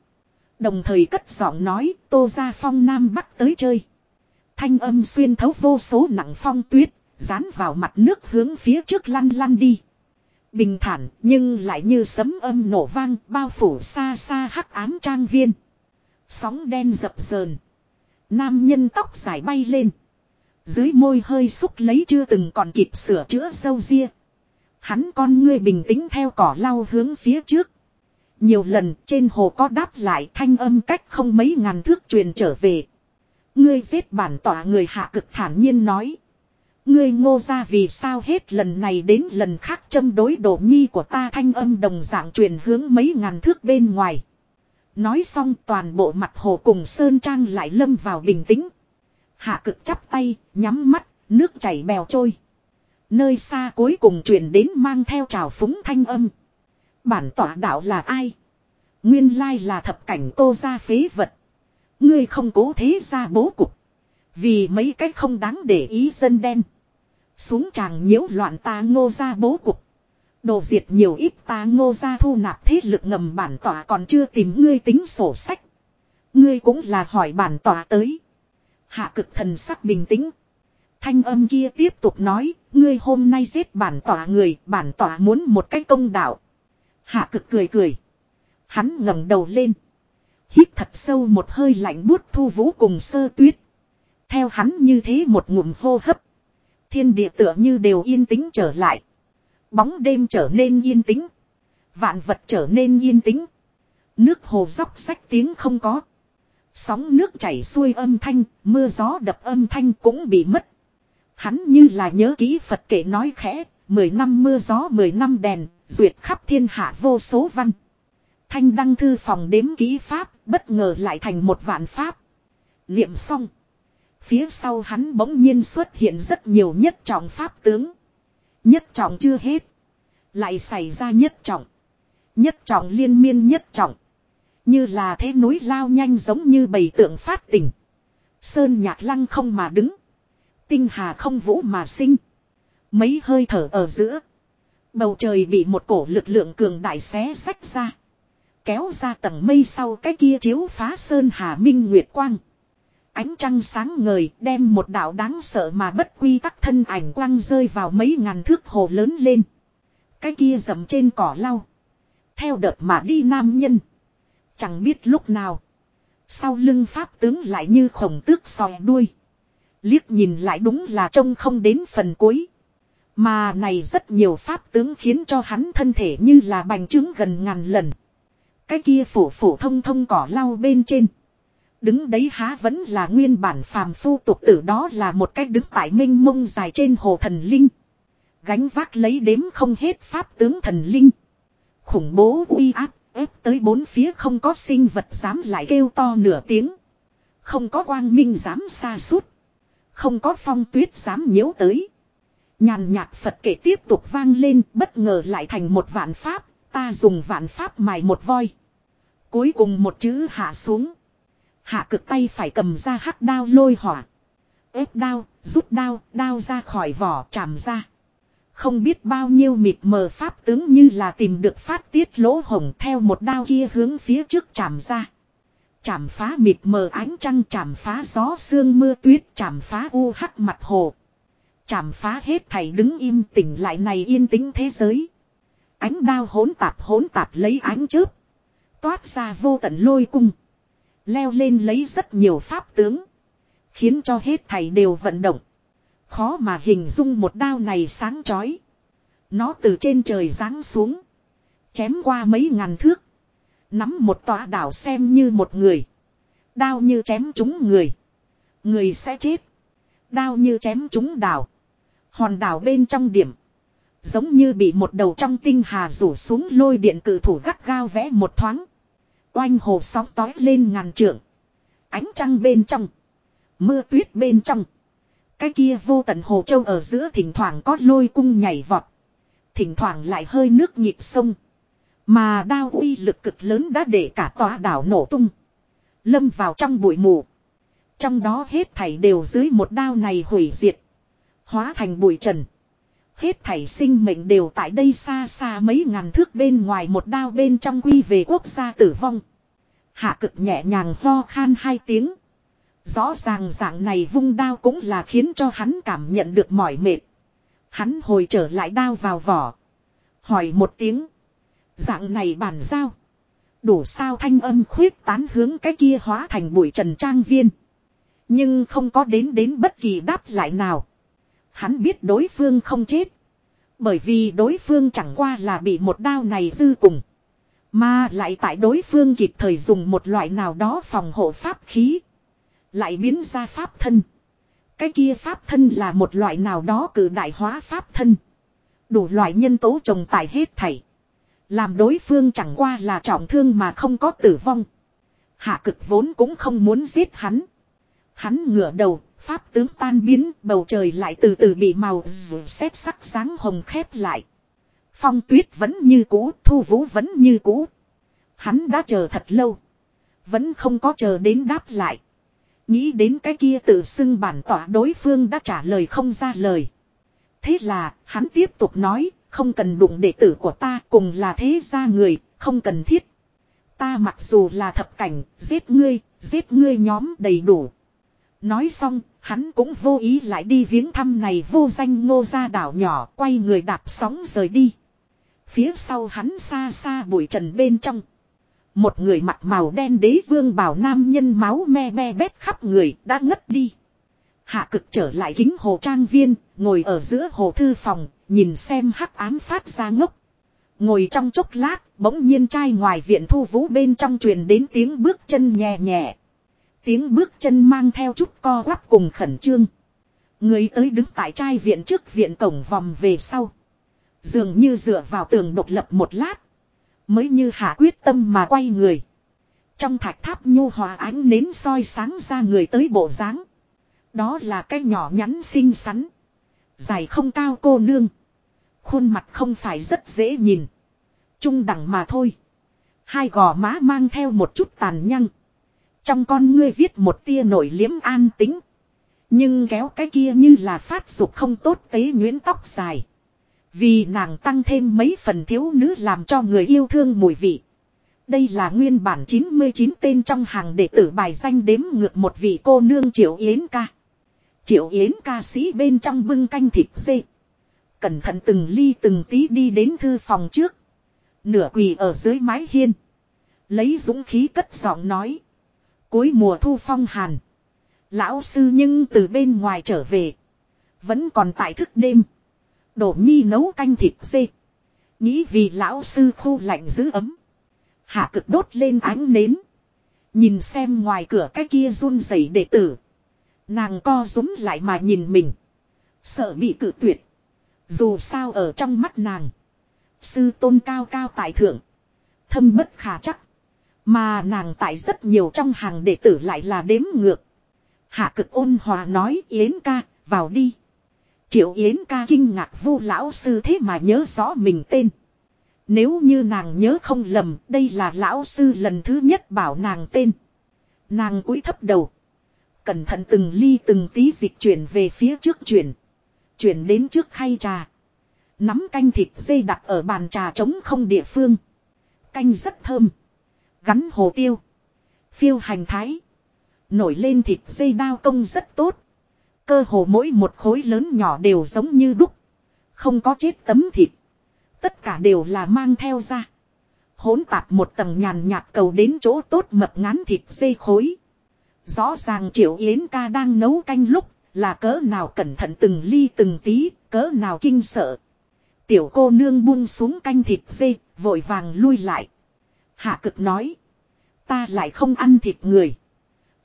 Đồng thời cất giọng nói, tô ra phong nam bắc tới chơi. Thanh âm xuyên thấu vô số nặng phong tuyết, dán vào mặt nước hướng phía trước lăn lăn đi. Bình thản, nhưng lại như sấm âm nổ vang, bao phủ xa xa hắc ám trang viên. Sóng đen dập dờn. Nam nhân tóc dài bay lên. Dưới môi hơi xúc lấy chưa từng còn kịp sửa chữa sâu ria. Hắn con ngươi bình tĩnh theo cỏ lau hướng phía trước. Nhiều lần trên hồ có đáp lại thanh âm cách không mấy ngàn thước truyền trở về. Ngươi giết bản tỏa người hạ cực thản nhiên nói. Ngươi ngô ra vì sao hết lần này đến lần khác châm đối đổ nhi của ta thanh âm đồng dạng truyền hướng mấy ngàn thước bên ngoài. Nói xong toàn bộ mặt hồ cùng Sơn Trang lại lâm vào bình tĩnh. Hạ cực chắp tay, nhắm mắt, nước chảy bèo trôi. Nơi xa cuối cùng truyền đến mang theo trào phúng thanh âm. Bản tỏa đạo là ai? Nguyên lai là thập cảnh tô ra phế vật. Ngươi không cố thế ra bố cục. Vì mấy cái không đáng để ý dân đen. Xuống chàng nhiễu loạn ta ngô ra bố cục. Đồ diệt nhiều ít ta ngô ra thu nạp thế lực ngầm bản tỏa còn chưa tìm ngươi tính sổ sách. Ngươi cũng là hỏi bản tỏa tới. Hạ cực thần sắc bình tĩnh. Thanh âm kia tiếp tục nói, ngươi hôm nay giết bản tỏa người, bản tỏa muốn một cái công đạo. Hạ cực cười cười. Hắn ngẩng đầu lên. Hít thật sâu một hơi lạnh buốt thu vũ cùng sơ tuyết. Theo hắn như thế một ngụm hô hấp. Thiên địa tựa như đều yên tĩnh trở lại. Bóng đêm trở nên yên tĩnh. Vạn vật trở nên yên tĩnh. Nước hồ dốc sách tiếng không có. Sóng nước chảy xuôi âm thanh, mưa gió đập âm thanh cũng bị mất. Hắn như là nhớ kỹ Phật kể nói khẽ, mười năm mưa gió mười năm đèn, duyệt khắp thiên hạ vô số văn. Thanh đăng thư phòng đếm ký pháp, bất ngờ lại thành một vạn pháp. Niệm xong. Phía sau hắn bỗng nhiên xuất hiện rất nhiều nhất trọng pháp tướng. Nhất trọng chưa hết. Lại xảy ra nhất trọng. Nhất trọng liên miên nhất trọng. Như là thế núi lao nhanh giống như bầy tượng phát tỉnh. Sơn nhạc lăng không mà đứng. Tinh hà không vũ mà sinh. Mấy hơi thở ở giữa. Bầu trời bị một cổ lực lượng cường đại xé sách ra. Kéo ra tầng mây sau cái kia chiếu phá sơn hà minh nguyệt quang. Ánh trăng sáng ngời đem một đạo đáng sợ mà bất quy tắc thân ảnh quăng rơi vào mấy ngàn thước hồ lớn lên. Cái kia dầm trên cỏ lau. Theo đợt mà đi nam nhân. Chẳng biết lúc nào. Sau lưng pháp tướng lại như khổng tước sòi đuôi. Liếc nhìn lại đúng là trông không đến phần cuối. Mà này rất nhiều pháp tướng khiến cho hắn thân thể như là bành trướng gần ngàn lần. Cái kia phủ phủ thông thông cỏ lau bên trên. Đứng đấy há vẫn là nguyên bản phàm phu tục tử đó là một cách đứng tại minh mông dài trên hồ thần linh. Gánh vác lấy đếm không hết pháp tướng thần linh. Khủng bố uy áp, ép tới bốn phía không có sinh vật dám lại kêu to nửa tiếng. Không có quang minh dám xa suốt. Không có phong tuyết dám nhiễu tới. Nhàn nhạt Phật kể tiếp tục vang lên, bất ngờ lại thành một vạn pháp. Ta dùng vạn pháp mài một voi. Cuối cùng một chữ hạ xuống. Hạ cực tay phải cầm ra hắc đao lôi hỏa. ép đao, rút đao, đao ra khỏi vỏ chạm ra. Không biết bao nhiêu mịt mờ pháp tướng như là tìm được phát tiết lỗ hồng theo một đao kia hướng phía trước chạm ra. Chạm phá mịt mờ ánh trăng chạm phá gió sương mưa tuyết chạm phá u hắc mặt hồ. Chạm phá hết thảy đứng im tỉnh lại này yên tĩnh thế giới. Ánh đao hỗn tạp hỗn tạp lấy ánh chớp. Toát ra vô tận lôi cung. Leo lên lấy rất nhiều pháp tướng. Khiến cho hết thảy đều vận động. Khó mà hình dung một đao này sáng chói. Nó từ trên trời giáng xuống. Chém qua mấy ngàn thước. Nắm một tòa đảo xem như một người. Đao như chém chúng người. Người sẽ chết. Đao như chém chúng đảo. Hòn đảo bên trong điểm. Giống như bị một đầu trong tinh hà rủ xuống lôi điện cự thủ gắt gao vẽ một thoáng. Oanh hồ sóng tói lên ngàn trượng. Ánh trăng bên trong. Mưa tuyết bên trong. Cái kia vô tận hồ châu ở giữa thỉnh thoảng có lôi cung nhảy vọt. Thỉnh thoảng lại hơi nước nhịp sông. Mà đao uy lực cực lớn đã để cả tòa đảo nổ tung. Lâm vào trong bụi mù. Trong đó hết thảy đều dưới một đao này hủy diệt. Hóa thành bụi trần. Hết thảy sinh mệnh đều tại đây xa xa mấy ngàn thước bên ngoài một đao bên trong quy về quốc gia tử vong. Hạ cực nhẹ nhàng ho khan hai tiếng. Rõ ràng dạng này vung đao cũng là khiến cho hắn cảm nhận được mỏi mệt. Hắn hồi trở lại đao vào vỏ. Hỏi một tiếng. Dạng này bàn giao. Đủ sao thanh âm khuyết tán hướng cái kia hóa thành bụi trần trang viên. Nhưng không có đến đến bất kỳ đáp lại nào. Hắn biết đối phương không chết. Bởi vì đối phương chẳng qua là bị một đao này dư cùng. Mà lại tại đối phương kịp thời dùng một loại nào đó phòng hộ pháp khí. Lại biến ra pháp thân. Cái kia pháp thân là một loại nào đó cử đại hóa pháp thân. Đủ loại nhân tố trồng tại hết thảy. Làm đối phương chẳng qua là trọng thương mà không có tử vong. Hạ cực vốn cũng không muốn giết hắn. Hắn ngửa đầu, pháp tướng tan biến, bầu trời lại từ từ bị màu xếp sắc sáng hồng khép lại. Phong tuyết vẫn như cũ, thu vũ vẫn như cũ. Hắn đã chờ thật lâu. Vẫn không có chờ đến đáp lại. Nghĩ đến cái kia tự xưng bản tỏa đối phương đã trả lời không ra lời. Thế là, hắn tiếp tục nói, không cần đụng đệ tử của ta cùng là thế gia người, không cần thiết. Ta mặc dù là thập cảnh, giết ngươi, giết ngươi nhóm đầy đủ. Nói xong, hắn cũng vô ý lại đi viếng thăm này vô danh ngô gia đảo nhỏ, quay người đạp sóng rời đi. Phía sau hắn xa xa bụi trần bên trong. Một người mặt màu đen đế vương bảo nam nhân máu me me bét khắp người đã ngất đi. Hạ cực trở lại kính hồ trang viên, ngồi ở giữa hồ thư phòng, nhìn xem hắc ám phát ra ngốc. Ngồi trong chốc lát, bỗng nhiên trai ngoài viện thu vũ bên trong truyền đến tiếng bước chân nhẹ nhẹ. Tiếng bước chân mang theo chút co quắp cùng khẩn trương. Người tới đứng tại trai viện trước viện cổng vòng về sau. Dường như dựa vào tường độc lập một lát. Mới như hạ quyết tâm mà quay người. Trong thạch tháp nhu hòa ánh nến soi sáng ra người tới bộ dáng. Đó là cái nhỏ nhắn xinh xắn. Dài không cao cô nương. Khuôn mặt không phải rất dễ nhìn. Trung đẳng mà thôi. Hai gò má mang theo một chút tàn nhăng. Trong con ngươi viết một tia nổi liếm an tính. Nhưng kéo cái kia như là phát dục không tốt tế nhuyễn tóc dài. Vì nàng tăng thêm mấy phần thiếu nữ làm cho người yêu thương mùi vị. Đây là nguyên bản 99 tên trong hàng đệ tử bài danh đếm ngược một vị cô nương Triệu Yến ca. Triệu Yến ca sĩ bên trong bưng canh thịt dê. Cẩn thận từng ly từng tí đi đến thư phòng trước. Nửa quỳ ở dưới mái hiên. Lấy dũng khí cất giọng nói. Cuối mùa thu phong hàn. Lão sư nhưng từ bên ngoài trở về. Vẫn còn tại thức đêm. Đổ nhi nấu canh thịt dê. Nghĩ vì lão sư khu lạnh giữ ấm. Hạ cực đốt lên ánh nến. Nhìn xem ngoài cửa cái kia run rẩy đệ tử. Nàng co rúm lại mà nhìn mình. Sợ bị cự tuyệt. Dù sao ở trong mắt nàng. Sư tôn cao cao tại thượng. Thâm bất khả chắc. Mà nàng tại rất nhiều trong hàng đệ tử lại là đếm ngược. Hạ cực ôn hòa nói Yến ca, vào đi. Triệu Yến ca kinh ngạc vu lão sư thế mà nhớ rõ mình tên. Nếu như nàng nhớ không lầm, đây là lão sư lần thứ nhất bảo nàng tên. Nàng cúi thấp đầu. Cẩn thận từng ly từng tí dịch chuyển về phía trước chuyển. Chuyển đến trước khay trà. Nắm canh thịt dây đặt ở bàn trà trống không địa phương. Canh rất thơm. Gắn hồ tiêu. Phiêu hành thái. Nổi lên thịt dây đao công rất tốt. Cơ hồ mỗi một khối lớn nhỏ đều giống như đúc. Không có chết tấm thịt. Tất cả đều là mang theo ra. Hỗn tạp một tầng nhàn nhạt cầu đến chỗ tốt mập ngán thịt dây khối. Rõ ràng Triệu Yến ca đang nấu canh lúc là cỡ nào cẩn thận từng ly từng tí, cỡ nào kinh sợ. Tiểu cô nương buông xuống canh thịt dê, vội vàng lui lại. Hạ cực nói. Ta lại không ăn thịt người.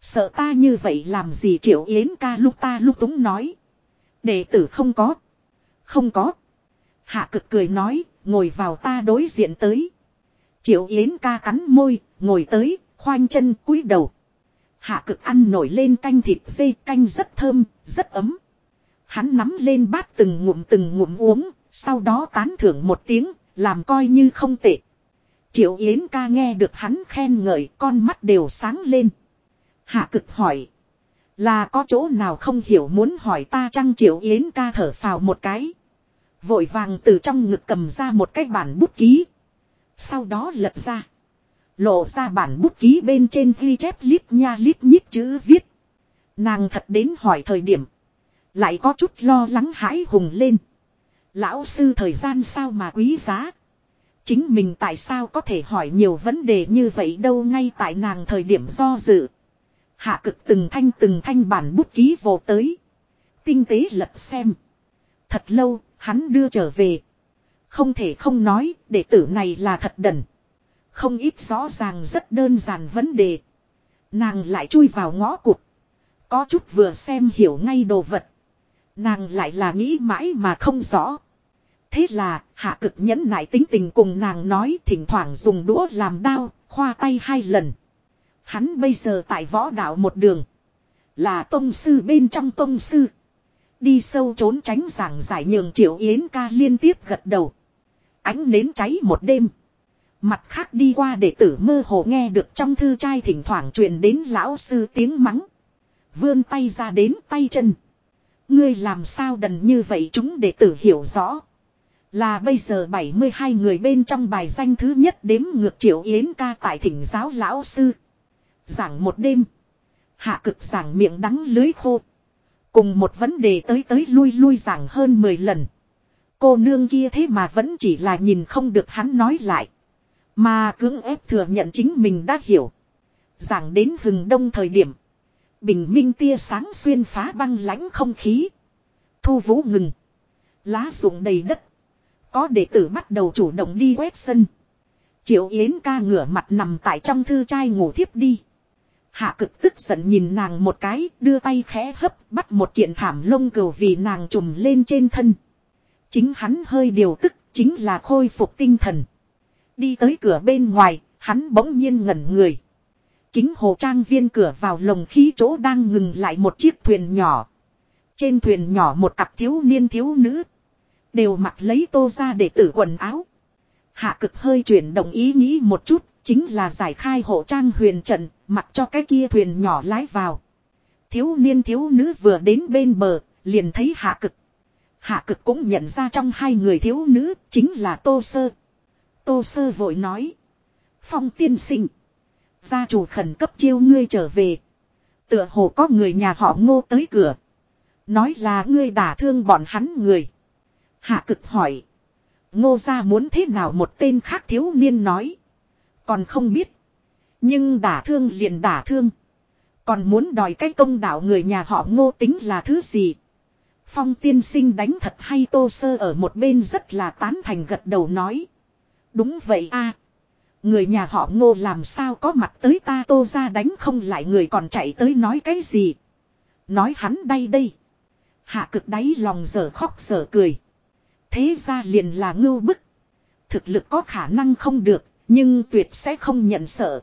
Sợ ta như vậy làm gì triệu yến ca lúc ta lúc túng nói. Đệ tử không có. Không có. Hạ cực cười nói, ngồi vào ta đối diện tới. Triệu yến ca cắn môi, ngồi tới, khoanh chân cúi đầu. Hạ cực ăn nổi lên canh thịt dê canh rất thơm, rất ấm. Hắn nắm lên bát từng ngụm từng ngụm uống, sau đó tán thưởng một tiếng, làm coi như không tệ. Triệu Yến ca nghe được hắn khen ngợi, con mắt đều sáng lên. Hạ cực hỏi. Là có chỗ nào không hiểu muốn hỏi ta chăng Triệu Yến ca thở phào một cái. Vội vàng từ trong ngực cầm ra một cái bản bút ký. Sau đó lật ra. Lộ ra bản bút ký bên trên ghi chép lít nha lít nhít chữ viết. Nàng thật đến hỏi thời điểm. Lại có chút lo lắng hãi hùng lên. Lão sư, thời gian sao mà quý giá. Chính mình tại sao có thể hỏi nhiều vấn đề như vậy đâu ngay tại nàng thời điểm do dự. Hạ cực từng thanh từng thanh bản bút ký vô tới. Tinh tế lật xem. Thật lâu, hắn đưa trở về. Không thể không nói, đệ tử này là thật đần. Không ít rõ ràng rất đơn giản vấn đề. Nàng lại chui vào ngõ cụt. Có chút vừa xem hiểu ngay đồ vật. Nàng lại là nghĩ mãi mà không rõ. Thế là, hạ cực nhẫn nại tính tình cùng nàng nói thỉnh thoảng dùng đũa làm đao, khoa tay hai lần. Hắn bây giờ tại võ đạo một đường. Là tông sư bên trong tông sư. Đi sâu trốn tránh giảng giải nhường triệu yến ca liên tiếp gật đầu. Ánh nến cháy một đêm. Mặt khác đi qua đệ tử mơ hồ nghe được trong thư trai thỉnh thoảng truyền đến lão sư tiếng mắng. Vươn tay ra đến tay chân. Ngươi làm sao đần như vậy chúng đệ tử hiểu rõ. Là bây giờ 72 người bên trong bài danh thứ nhất đếm ngược triệu yến ca tại thỉnh giáo lão sư. Giảng một đêm. Hạ cực giảng miệng đắng lưới khô. Cùng một vấn đề tới tới lui lui giảng hơn 10 lần. Cô nương kia thế mà vẫn chỉ là nhìn không được hắn nói lại. Mà cưỡng ép thừa nhận chính mình đã hiểu. Giảng đến hừng đông thời điểm. Bình minh tia sáng xuyên phá băng lãnh không khí. Thu vũ ngừng. Lá rụng đầy đất. Có đệ tử bắt đầu chủ động đi quét sân. Triệu Yến ca ngửa mặt nằm tại trong thư trai ngủ thiếp đi. Hạ cực tức giận nhìn nàng một cái, đưa tay khẽ hấp, bắt một kiện thảm lông cừu vì nàng trùm lên trên thân. Chính hắn hơi điều tức, chính là khôi phục tinh thần. Đi tới cửa bên ngoài, hắn bỗng nhiên ngẩn người. Kính hồ trang viên cửa vào lồng khí chỗ đang ngừng lại một chiếc thuyền nhỏ. Trên thuyền nhỏ một cặp thiếu niên thiếu nữ. Đều mặc lấy tô ra để tử quần áo. Hạ cực hơi chuyển động ý nghĩ một chút, chính là giải khai hộ trang huyền trận, mặc cho cái kia thuyền nhỏ lái vào. Thiếu niên thiếu nữ vừa đến bên bờ, liền thấy hạ cực. Hạ cực cũng nhận ra trong hai người thiếu nữ, chính là tô sơ. Tô sơ vội nói. Phong tiên sinh. Gia chủ khẩn cấp chiêu ngươi trở về. Tựa hồ có người nhà họ ngô tới cửa. Nói là ngươi đả thương bọn hắn người. Hạ cực hỏi. Ngô gia muốn thế nào một tên khác thiếu niên nói. Còn không biết. Nhưng đả thương liền đả thương. Còn muốn đòi cái công đạo người nhà họ ngô tính là thứ gì. Phong tiên sinh đánh thật hay tô sơ ở một bên rất là tán thành gật đầu nói. Đúng vậy a Người nhà họ ngô làm sao có mặt tới ta tô ra đánh không lại người còn chạy tới nói cái gì. Nói hắn đây đây. Hạ cực đáy lòng giờ khóc giờ cười. Thế ra liền là ngưu bức. Thực lực có khả năng không được, nhưng tuyệt sẽ không nhận sợ.